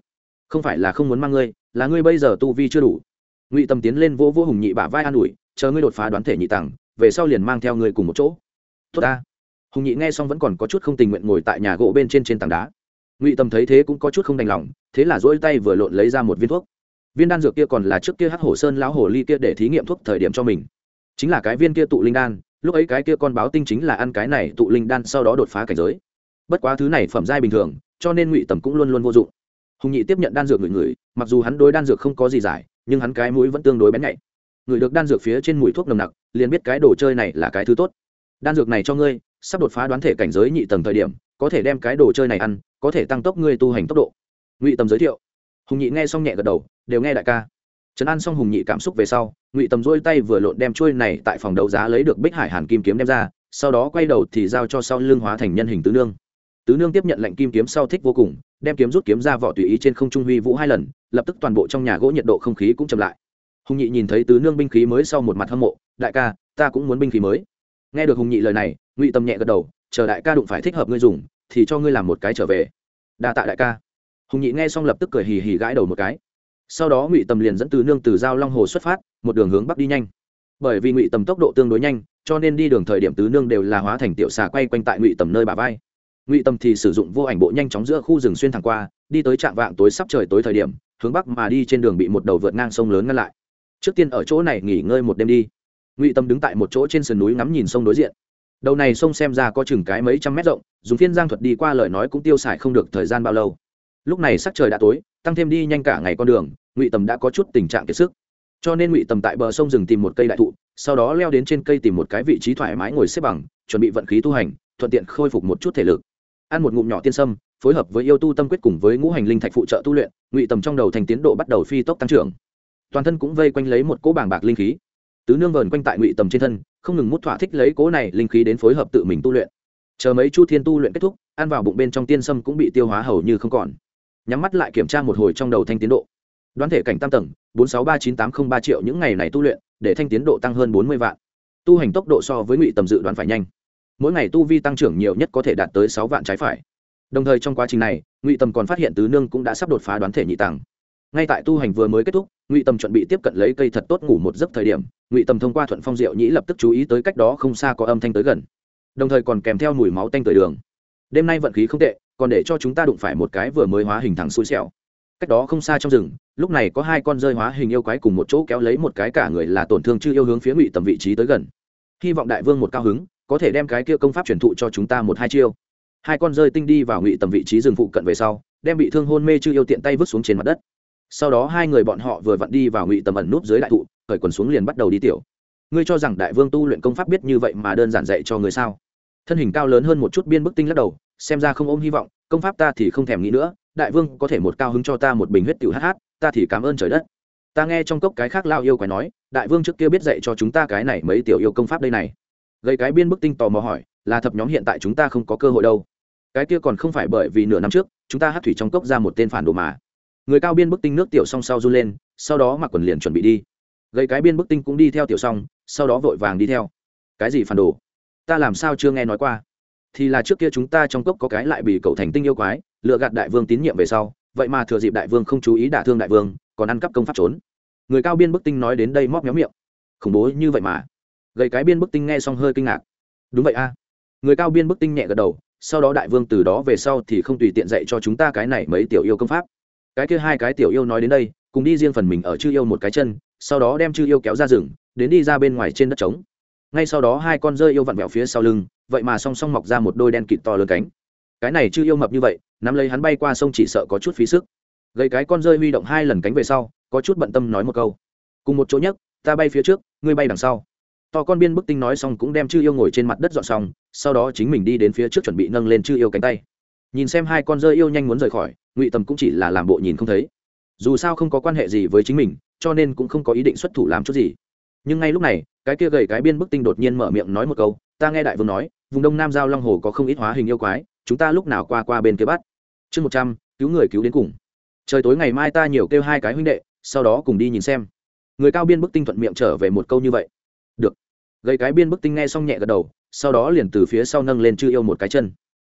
Không phải là không muốn mang ngươi, là ngươi bây giờ tu vi chưa đủ. Ngụy tâm tiến lên vỗ vỗ hùng nhị bả vai an ủi, chờ ngươi đột phá đoán thể nhị tặng về sau liền mang theo ngươi cùng một chỗ. Tốt ta. Hùng nhị nghe xong vẫn còn có chút không tình nguyện ngồi tại nhà gỗ bên trên trên tảng đá. Ngụy tâm thấy thế cũng có chút không đành lòng, thế là dỗi tay vừa lộn lấy ra một viên thuốc. Viên đan dược kia còn là trước kia hắc hổ sơn lão hổ ly kia để thí nghiệm thuốc thời điểm cho mình. Chính là cái viên kia tụ linh đan, lúc ấy cái kia con báo tinh chính là ăn cái này tụ linh đan sau đó đột phá cảnh giới. Bất quá thứ này phẩm giai bình thường, cho nên ngụy tầm cũng luôn luôn vô dụng. Hùng nhị tiếp nhận đan dược người người mặc dù hắn đối đan dược không có gì giải, nhưng hắn cái mũi vẫn tương đối bén nhạy người được đan dược phía trên mũi thuốc nồng nặc, liền biết cái đồ chơi này là cái thứ tốt. Đan dược này cho ngươi, sắp đột phá đoán thể cảnh giới nhị tầng thời điểm, có thể đem cái đồ chơi này ăn, có thể tăng tốc ngươi tu hành tốc độ. Ngụy tầm giới thiệu. Hùng nhị nghe xong nhẹ gật đầu, đều nghe đại ca. Trấn an xong hùng nhị cảm xúc về sau, ngụy tầm rôi tay vừa lộn đem trôi này tại phòng đấu giá lấy được bích hải hàn kim kiếm đem ra, sau đó quay đầu thì giao cho sau lưng hóa thành nhân hình tứ nương. Tứ nương tiếp nhận lệnh kim kiếm sau thích vô cùng, đem kiếm rút kiếm ra vỏ tùy ý trên không trung huy vũ hai lần, lập tức toàn bộ trong nhà gỗ nhiệt độ không khí cũng chậm lại hùng nhị nhìn thấy tứ nương binh khí mới sau một mặt hâm mộ, đại ca, ta cũng muốn binh khí mới. Nghe được hùng nhị lời này, ngụy tâm nhẹ gật đầu, chờ đại ca đụng phải thích hợp ngươi dùng, thì cho ngươi làm một cái trở về. Đa tạ đại ca. Hùng nhị nghe xong lập tức cười hì hì gãi đầu một cái. Sau đó ngụy tầm liền dẫn từ nương từ giao long hồ xuất phát, một đường hướng bắc đi nhanh. Bởi vì ngụy tầm tốc độ tương đối nhanh, cho nên đi đường thời điểm tứ nương đều là hóa thành tiểu xà quay quanh tại ngụy tầm nơi bà vai. Ngụy tầm thì sử dụng vô ảnh bộ nhanh chóng giữa khu rừng xuyên thẳng qua, đi tới trạm vạng tối sắp trời tối thời điểm, hướng bắc mà đi trên đường bị một đầu vượt ngang sông lớn ngăn lại trước tiên ở chỗ này nghỉ ngơi một đêm đi ngụy tâm đứng tại một chỗ trên sườn núi ngắm nhìn sông đối diện đầu này sông xem ra có chừng cái mấy trăm mét rộng dùng phiên giang thuật đi qua lời nói cũng tiêu xài không được thời gian bao lâu lúc này sắc trời đã tối tăng thêm đi nhanh cả ngày con đường ngụy tầm đã có chút tình trạng kiệt sức cho nên ngụy tầm tại bờ sông rừng tìm một cây đại thụ sau đó leo đến trên cây tìm một cái vị trí thoải mái ngồi xếp bằng chuẩn bị vận khí tu hành thuận tiện khôi phục một chút thể lực ăn một ngụm nhỏ tiên sâm phối hợp với yêu tu tâm quyết cùng với ngũ hành linh thạch phụ trợ tu luyện ngụy tầm trong đầu thành tiến độ bắt đầu phi tốc tăng trưởng toàn thân cũng vây quanh lấy một cỗ bảng bạc linh khí. Tứ nương vờn quanh tại ngụy tầm trên thân, không ngừng mút thỏa thích lấy cỗ này linh khí đến phối hợp tự mình tu luyện. Chờ mấy chu thiên tu luyện kết thúc, ăn vào bụng bên trong tiên sâm cũng bị tiêu hóa hầu như không còn. Nhắm mắt lại kiểm tra một hồi trong đầu thanh tiến độ. Đoán thể cảnh tam tầng, bốn sáu ba chín tám không ba triệu những ngày này tu luyện, để thanh tiến độ tăng hơn bốn mươi vạn. Tu hành tốc độ so với ngụy tầm dự đoán phải nhanh. Mỗi ngày tu vi tăng trưởng nhiều nhất có thể đạt tới sáu vạn trái phải. Đồng thời trong quá trình này, ngụy tầm còn phát hiện tứ nương cũng đã sắp đột phá đoán thể nhị tầng ngay tại tu hành vừa mới kết thúc, ngụy tầm chuẩn bị tiếp cận lấy cây thật tốt ngủ một giấc thời điểm, ngụy tầm thông qua thuận phong diệu nhĩ lập tức chú ý tới cách đó không xa có âm thanh tới gần. Đồng thời còn kèm theo mùi máu tanh tới đường. Đêm nay vận khí không tệ, còn để cho chúng ta đụng phải một cái vừa mới hóa hình thẳng xui xẻo. Cách đó không xa trong rừng, lúc này có hai con rơi hóa hình yêu quái cùng một chỗ kéo lấy một cái cả người là tổn thương chưa yêu hướng phía ngụy tầm vị trí tới gần. Hy vọng đại vương một cao hứng, có thể đem cái kia công pháp truyền thụ cho chúng ta một hai chiêu. Hai con rơi tinh đi vào ngụy tầm vị trí rừng phụ cận về sau, đem bị thương hôn mê chưa yêu tiện tay vứt xuống trên mặt đất sau đó hai người bọn họ vừa vặn đi vào ngụy tầm ẩn núp dưới đại thụ, khởi quần xuống liền bắt đầu đi tiểu. Ngươi cho rằng đại vương tu luyện công pháp biết như vậy mà đơn giản dạy cho người sao? Thân hình cao lớn hơn một chút biên bức tinh lắc đầu, xem ra không ôm hy vọng, công pháp ta thì không thèm nghĩ nữa, đại vương có thể một cao hứng cho ta một bình huyết tiểu hh ta thì cảm ơn trời đất. Ta nghe trong cốc cái khác lao yêu quái nói, đại vương trước kia biết dạy cho chúng ta cái này mấy tiểu yêu công pháp đây này. Gây cái biên bức tinh tò mò hỏi, là thập nhóm hiện tại chúng ta không có cơ hội đâu. Cái kia còn không phải bởi vì nửa năm trước, chúng ta hát thủy trong cốc ra một tên phản đồ mà người cao biên bức tinh nước tiểu song sau run lên, sau đó mặc quần liền chuẩn bị đi. Gây cái biên bức tinh cũng đi theo tiểu song, sau đó vội vàng đi theo. Cái gì phản đồ? Ta làm sao chưa nghe nói qua? Thì là trước kia chúng ta trong cốc có cái lại bị cậu thành tinh yêu quái, lựa gạt đại vương tín nhiệm về sau, vậy mà thừa dịp đại vương không chú ý đả thương đại vương, còn ăn cắp công pháp trốn. Người cao biên bức tinh nói đến đây móc méo miệng. Khủng bố như vậy mà. Gầy cái biên bức tinh nghe xong hơi kinh ngạc. Đúng vậy a. Người cao biên bức tinh nhẹ gật đầu, sau đó đại vương từ đó về sau thì không tùy tiện dạy cho chúng ta cái này mấy tiểu yêu công pháp cái kia hai cái tiểu yêu nói đến đây, cùng đi riêng phần mình ở chư yêu một cái chân, sau đó đem chư yêu kéo ra rừng, đến đi ra bên ngoài trên đất trống. Ngay sau đó hai con rơi yêu vặn vẹo phía sau lưng, vậy mà song song mọc ra một đôi đen kịt to lớn cánh. Cái này chư yêu mập như vậy, nắm lấy hắn bay qua sông chỉ sợ có chút phí sức. Gây cái con rơi huy động hai lần cánh về sau, có chút bận tâm nói một câu. Cùng một chỗ nhất ta bay phía trước, ngươi bay đằng sau. To con biên bức tinh nói xong cũng đem chư yêu ngồi trên mặt đất dọn xong, sau đó chính mình đi đến phía trước chuẩn bị nâng lên chư yêu cánh tay nhìn xem hai con rơi yêu nhanh muốn rời khỏi, ngụy tầm cũng chỉ là làm bộ nhìn không thấy. Dù sao không có quan hệ gì với chính mình, cho nên cũng không có ý định xuất thủ làm chút gì. Nhưng ngay lúc này, cái kia gầy cái biên bức tinh đột nhiên mở miệng nói một câu, ta nghe đại vương nói, vùng đông nam giao long hồ có không ít hóa hình yêu quái, chúng ta lúc nào qua qua bên kia bắt? Chương một trăm, cứu người cứu đến cùng. Trời tối ngày mai ta nhiều kêu hai cái huynh đệ, sau đó cùng đi nhìn xem. Người cao biên bức tinh thuận miệng trở về một câu như vậy. Được. Gầy cái biên bức tinh nghe xong nhẹ gật đầu, sau đó liền từ phía sau nâng lên chư yêu một cái chân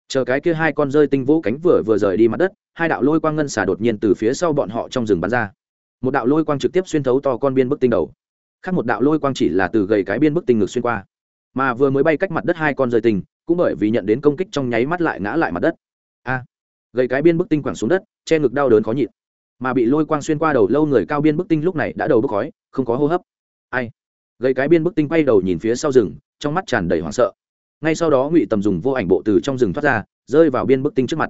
chờ cái kia hai con rơi tinh vũ cánh vừa vừa rời đi mặt đất, hai đạo lôi quang ngân xả đột nhiên từ phía sau bọn họ trong rừng bắn ra. Một đạo lôi quang trực tiếp xuyên thấu to con biên bức tinh đầu. Khác một đạo lôi quang chỉ là từ gầy cái biên bức tinh ngược xuyên qua. Mà vừa mới bay cách mặt đất hai con rơi tinh, cũng bởi vì nhận đến công kích trong nháy mắt lại ngã lại mặt đất. A! Gầy cái biên bức tinh quẳng xuống đất, che ngực đau đớn khó nhịn. Mà bị lôi quang xuyên qua đầu lâu người cao biên bức tinh lúc này đã đầu bốc khói, không có hô hấp. Ai? Gầy cái biên bức tinh quay đầu nhìn phía sau rừng, trong mắt tràn đầy hoảng sợ ngay sau đó ngụy tầm dùng vô ảnh bộ từ trong rừng thoát ra, rơi vào biên bức tinh trước mặt.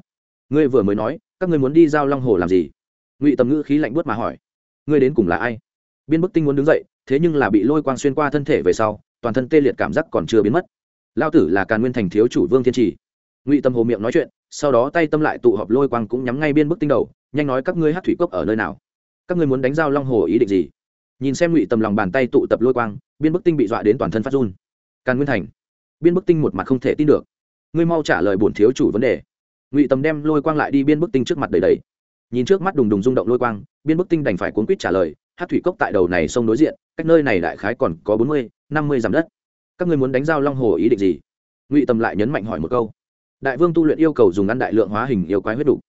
Ngươi vừa mới nói, các ngươi muốn đi giao long hồ làm gì? Ngụy tầm ngữ khí lạnh buốt mà hỏi. Ngươi đến cùng là ai? Biên bức tinh muốn đứng dậy, thế nhưng là bị lôi quang xuyên qua thân thể về sau, toàn thân tê liệt cảm giác còn chưa biến mất. Lao tử là càn nguyên thành thiếu chủ vương thiên trì. Ngụy tâm hồ miệng nói chuyện, sau đó tay tâm lại tụ họp lôi quang cũng nhắm ngay biên bức tinh đầu, nhanh nói các ngươi hát thủy cốc ở nơi nào? Các ngươi muốn đánh giao long hồ ý định gì? Nhìn xem ngụy tầm lòng bàn tay tụ tập lôi quang, biên bức tinh bị dọa đến toàn thân phát run. Càn nguyên thành biên bức tinh một mặt không thể tin được. Ngươi mau trả lời bổn thiếu chủ vấn đề. Ngụy tầm đem lôi quang lại đi biên bức tinh trước mặt đầy đầy. Nhìn trước mắt đùng đùng rung động lôi quang, biên bức tinh đành phải cuốn quýt trả lời, hát thủy cốc tại đầu này sông đối diện, cách nơi này đại khái còn có bốn mươi, năm mươi dặm đất. Các ngươi muốn đánh giao long hồ ý định gì? Ngụy tầm lại nhấn mạnh hỏi một câu. Đại vương tu luyện yêu cầu dùng ăn đại lượng hóa hình yêu quái huyết đủ.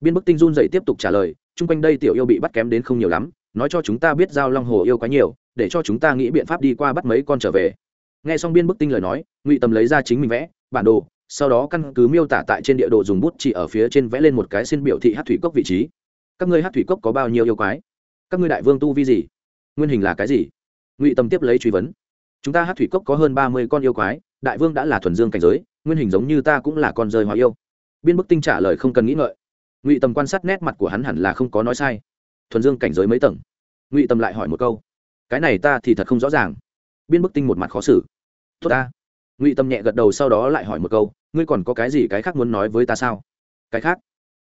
biên bức tinh run dậy tiếp tục trả lời chung quanh đây tiểu yêu bị bắt kém đến không nhiều lắm, nói cho chúng ta biết giao long hồ yêu quái nhiều, để cho chúng ta nghĩ biện pháp đi qua bắt mấy con trở về nghe xong biên bức tinh lời nói, ngụy tầm lấy ra chính mình vẽ, bản đồ, sau đó căn cứ miêu tả tại trên địa đồ dùng bút chỉ ở phía trên vẽ lên một cái xin biểu thị hát thủy cốc vị trí. Các ngươi hát thủy cốc có bao nhiêu yêu quái? Các ngươi đại vương tu vi gì? Nguyên hình là cái gì? Ngụy tâm tiếp lấy truy vấn. Chúng ta hát thủy cốc có hơn ba mươi con yêu quái, đại vương đã là thuần dương cảnh giới, nguyên hình giống như ta cũng là con rơi hóa yêu. Biên bức tinh trả lời không cần nghĩ ngợi. Ngụy tâm quan sát nét mặt của hắn hẳn là không có nói sai. Thuần dương cảnh giới mấy tầng? Ngụy tâm lại hỏi một câu. Cái này ta thì thật không rõ ràng. Biên bức tinh một mặt khó xử tốt ta. Ngụy tâm nhẹ gật đầu sau đó lại hỏi một câu, ngươi còn có cái gì cái khác muốn nói với ta sao? Cái khác?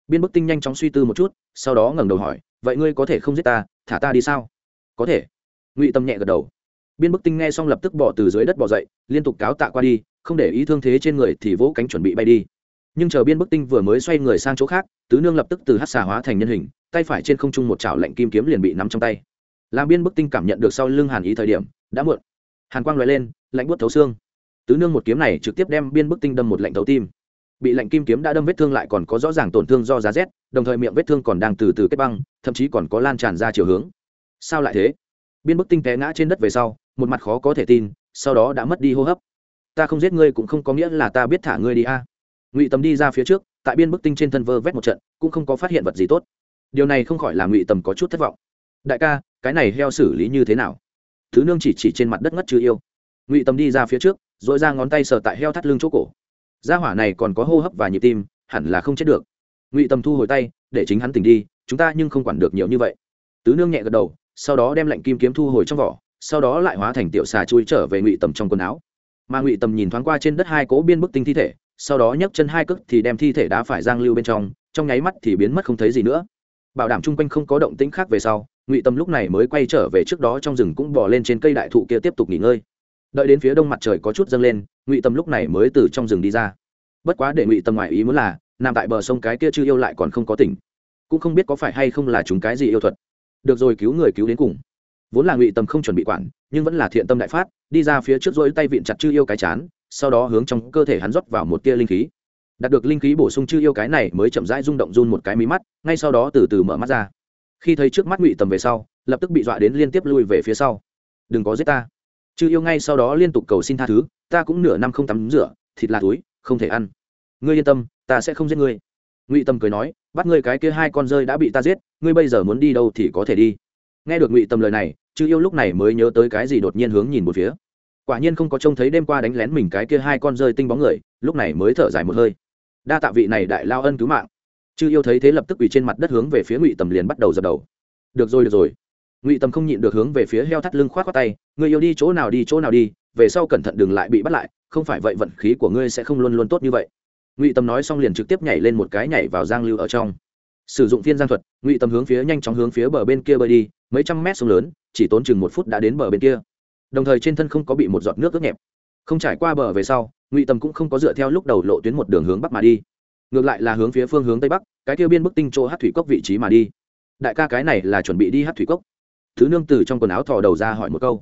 Biên bức tinh nhanh chóng suy tư một chút, sau đó ngẩng đầu hỏi, vậy ngươi có thể không giết ta, thả ta đi sao? Có thể. Ngụy tâm nhẹ gật đầu. Biên bức tinh nghe xong lập tức bỏ từ dưới đất bỏ dậy, liên tục cáo tạ qua đi, không để ý thương thế trên người thì vỗ cánh chuẩn bị bay đi. Nhưng chờ biên bức tinh vừa mới xoay người sang chỗ khác, tứ nương lập tức từ hát xà hóa thành nhân hình, tay phải trên không trung một chảo lạnh kim kiếm liền bị nắm trong tay. Làm biên bức tinh cảm nhận được sau lưng hàn ý thời điểm, đã muộn. Hàn quang loại lên lạnh buốt thấu xương. Tứ nương một kiếm này trực tiếp đem biên bức tinh đâm một lạnh thấu tim. Bị lạnh kim kiếm đã đâm vết thương lại còn có rõ ràng tổn thương do giá rét, đồng thời miệng vết thương còn đang từ từ kết băng, thậm chí còn có lan tràn ra chiều hướng. Sao lại thế? Biên bức tinh té ngã trên đất về sau, một mặt khó có thể tin, sau đó đã mất đi hô hấp. Ta không giết ngươi cũng không có nghĩa là ta biết thả ngươi đi a. Ngụy tầm đi ra phía trước, tại biên bức tinh trên thân vơ vét một trận, cũng không có phát hiện vật gì tốt. Điều này không khỏi làm ngụy tầm có chút thất vọng. Đại ca, cái này heo xử lý như thế nào? Thứ nương chỉ chỉ trên mặt đất ngất chưa yêu ngụy tầm đi ra phía trước, dội ra ngón tay sờ tại heo thắt lưng chỗ cổ. Gia hỏa này còn có hô hấp và nhịp tim, hẳn là không chết được. Ngụy tầm thu hồi tay, để chính hắn tỉnh đi, chúng ta nhưng không quản được nhiều như vậy. Tứ nương nhẹ gật đầu, sau đó đem lệnh kim kiếm thu hồi trong vỏ, sau đó lại hóa thành tiểu xà chui trở về ngụy tầm trong quần áo. Mà ngụy tầm nhìn thoáng qua trên đất hai cỗ biên bức tinh thi thể, sau đó nhấc chân hai cước thì đem thi thể đá phải giang lưu bên trong trong nháy mắt thì biến mất không thấy gì nữa. Bảo đảm chung quanh không có động tĩnh khác về sau, ngụy tầm lúc này mới quay trở về trước đó trong rừng cũng bỏ lên trên cây đại thụ kia tiếp tục nghỉ ngơi đợi đến phía đông mặt trời có chút dâng lên, ngụy Tâm lúc này mới từ trong rừng đi ra. Bất quá để ngụy Tâm ngoại ý muốn là, nằm tại bờ sông cái kia chưa yêu lại còn không có tỉnh. Cũng không biết có phải hay không là chúng cái gì yêu thuật. Được rồi, cứu người cứu đến cùng. Vốn là ngụy Tâm không chuẩn bị quản, nhưng vẫn là thiện tâm đại phát, đi ra phía trước rỗi tay vịn chặt chư yêu cái chán, sau đó hướng trong cơ thể hắn rót vào một tia linh khí. Đạt được linh khí bổ sung chư yêu cái này mới chậm rãi rung động run một cái mí mắt, ngay sau đó từ từ mở mắt ra. Khi thấy trước mắt ngụy tầm về sau, lập tức bị dọa đến liên tiếp lui về phía sau. Đừng có giết ta chư yêu ngay sau đó liên tục cầu xin tha thứ, ta cũng nửa năm không tắm rửa, thịt là túi, không thể ăn. Ngươi yên tâm, ta sẽ không giết ngươi. Ngụy tâm cười nói, bắt ngươi cái kia hai con rơi đã bị ta giết, ngươi bây giờ muốn đi đâu thì có thể đi. Nghe được ngụy tâm lời này, chư yêu lúc này mới nhớ tới cái gì đột nhiên hướng nhìn một phía. Quả nhiên không có trông thấy đêm qua đánh lén mình cái kia hai con rơi tinh bóng người, lúc này mới thở dài một hơi. Đa tạ vị này đại lao ân cứu mạng. Chư yêu thấy thế lập tức ủy trên mặt đất hướng về phía ngụy tầm liền bắt đầu dập đầu. Được rồi được rồi ngụy Tâm không nhịn được hướng về phía heo thắt lưng k h o á t k tay người yêu đi chỗ nào đi, chỗ nào đi, về sau cẩn thận đừng lại bị bắt lại, không phải vậy vận khí của ngươi sẽ không luôn luôn tốt như vậy. Ngụy Tâm nói xong liền trực tiếp nhảy lên một cái nhảy vào giang lưu ở trong. Sử dụng phiên giang thuật, ngụy Tâm hướng phía nhanh chóng hướng phía bờ bên kia bơi đi, mấy trăm mét sông lớn, chỉ tốn chừng một phút đã đến bờ bên kia. Đồng thời trên thân không có bị một giọt nước ướt nhẹp. Không trải qua bờ về sau, ngụy Tâm cũng không có dựa theo lúc đầu lộ tuyến một đường hướng bắc mà đi. Ngược lại là hướng phía phương hướng tây bắc, cái tiêu biên bức tinh chỗ hát thủy cốc vị trí mà đi. Đại ca cái này là chuẩn bị đi hát thủy cốc thứ nương từ trong quần áo thò đầu ra hỏi một câu.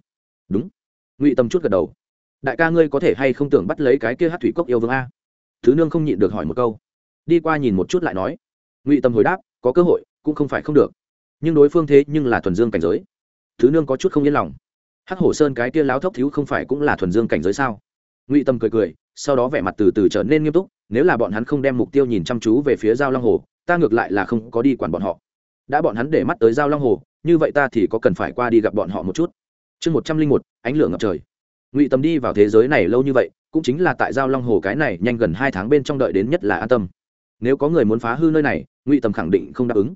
Đúng. Ngụy tâm chút gật đầu. Đại ca ngươi có thể hay không tưởng bắt lấy cái kia hát thủy cốc yêu vương a? Thứ nương không nhịn được hỏi một câu. Đi qua nhìn một chút lại nói. Ngụy tâm hồi đáp, có cơ hội, cũng không phải không được. Nhưng đối phương thế nhưng là thuần dương cảnh giới. Thứ nương có chút không yên lòng. Hắc hổ sơn cái kia láo thốc thiếu không phải cũng là thuần dương cảnh giới sao? Ngụy tâm cười cười, sau đó vẻ mặt từ từ trở nên nghiêm túc, nếu là bọn hắn không đem mục tiêu nhìn chăm chú về phía giao long hồ, ta ngược lại là không có đi quản bọn họ. Đã bọn hắn để mắt tới giao long hồ như vậy ta thì có cần phải qua đi gặp bọn họ một chút. Chương một trăm linh một, ánh lửa ngập trời. Ngụy tâm đi vào thế giới này lâu như vậy, cũng chính là tại giao long hồ cái này nhanh gần hai tháng bên trong đợi đến nhất là an tâm. Nếu có người muốn phá hư nơi này, ngụy tâm khẳng định không đáp ứng.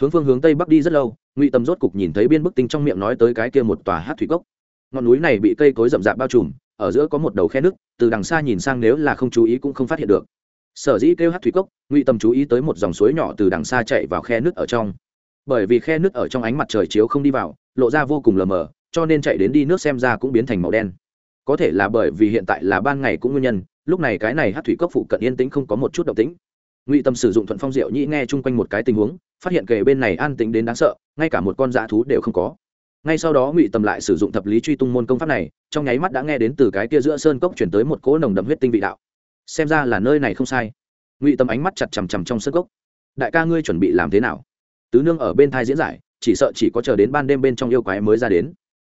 Hướng phương hướng tây bắc đi rất lâu, ngụy tâm rốt cục nhìn thấy biên bức tinh trong miệng nói tới cái kia một tòa hát thủy cốc. Ngọn núi này bị cây cối rậm rạp bao trùm, ở giữa có một đầu khe nước, từ đằng xa nhìn sang nếu là không chú ý cũng không phát hiện được. Sở dĩ kêu hát thủy cốc, ngụy tâm chú ý tới một dòng suối nhỏ từ đằng xa chạy vào khe nước ở trong bởi vì khe nước ở trong ánh mặt trời chiếu không đi vào, lộ ra vô cùng lờ mờ, cho nên chạy đến đi nước xem ra cũng biến thành màu đen. Có thể là bởi vì hiện tại là ban ngày cũng nguyên nhân, lúc này cái này hát thủy cốc phụ cận yên tĩnh không có một chút động tĩnh. Ngụy tâm sử dụng thuận phong diệu nhĩ nghe chung quanh một cái tình huống, phát hiện kề bên này an tĩnh đến đáng sợ, ngay cả một con dã thú đều không có. Ngay sau đó ngụy tâm lại sử dụng thập lý truy tung môn công pháp này, trong nháy mắt đã nghe đến từ cái kia giữa sơn cốc chuyển tới một cỗ nồng đậm huyết tinh vị đạo. Xem ra là nơi này không sai. Ngụy tâm ánh mắt chặt chằm chằm trong sơn cốc. Đại ca ngươi chuẩn bị làm thế nào? Tứ nương ở bên thai diễn giải, chỉ sợ chỉ có chờ đến ban đêm bên trong yêu quái mới ra đến.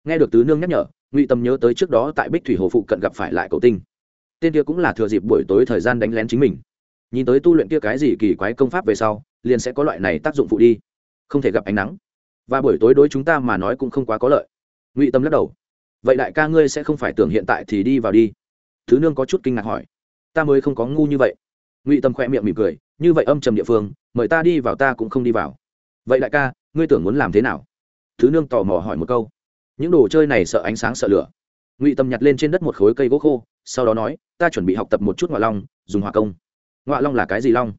Nghe được tứ nương nhắc nhở, ngụy tâm nhớ tới trước đó tại bích thủy hồ phụ cận gặp phải lại cậu tinh. Tên kia cũng là thừa dịp buổi tối thời gian đánh lén chính mình. Nhìn tới tu luyện kia cái gì kỳ quái công pháp về sau, liền sẽ có loại này tác dụng phụ đi. Không thể gặp ánh nắng. Và buổi tối đối chúng ta mà nói cũng không quá có lợi. Ngụy tâm lắc đầu. Vậy đại ca ngươi sẽ không phải tưởng hiện tại thì đi vào đi. Thứ nương có chút kinh ngạc hỏi. Ta mới không có ngu như vậy. Ngụy tâm khoe miệng mỉm cười. Như vậy âm trầm địa phương, mời ta đi vào ta cũng không đi vào vậy đại ca, ngươi tưởng muốn làm thế nào? Thứ nương tò mò hỏi một câu. Những đồ chơi này sợ ánh sáng sợ lửa. Ngụy tâm nhặt lên trên đất một khối cây gỗ khô, sau đó nói, ta chuẩn bị học tập một chút ngoại long, dùng hỏa công. Ngoại long là cái gì long?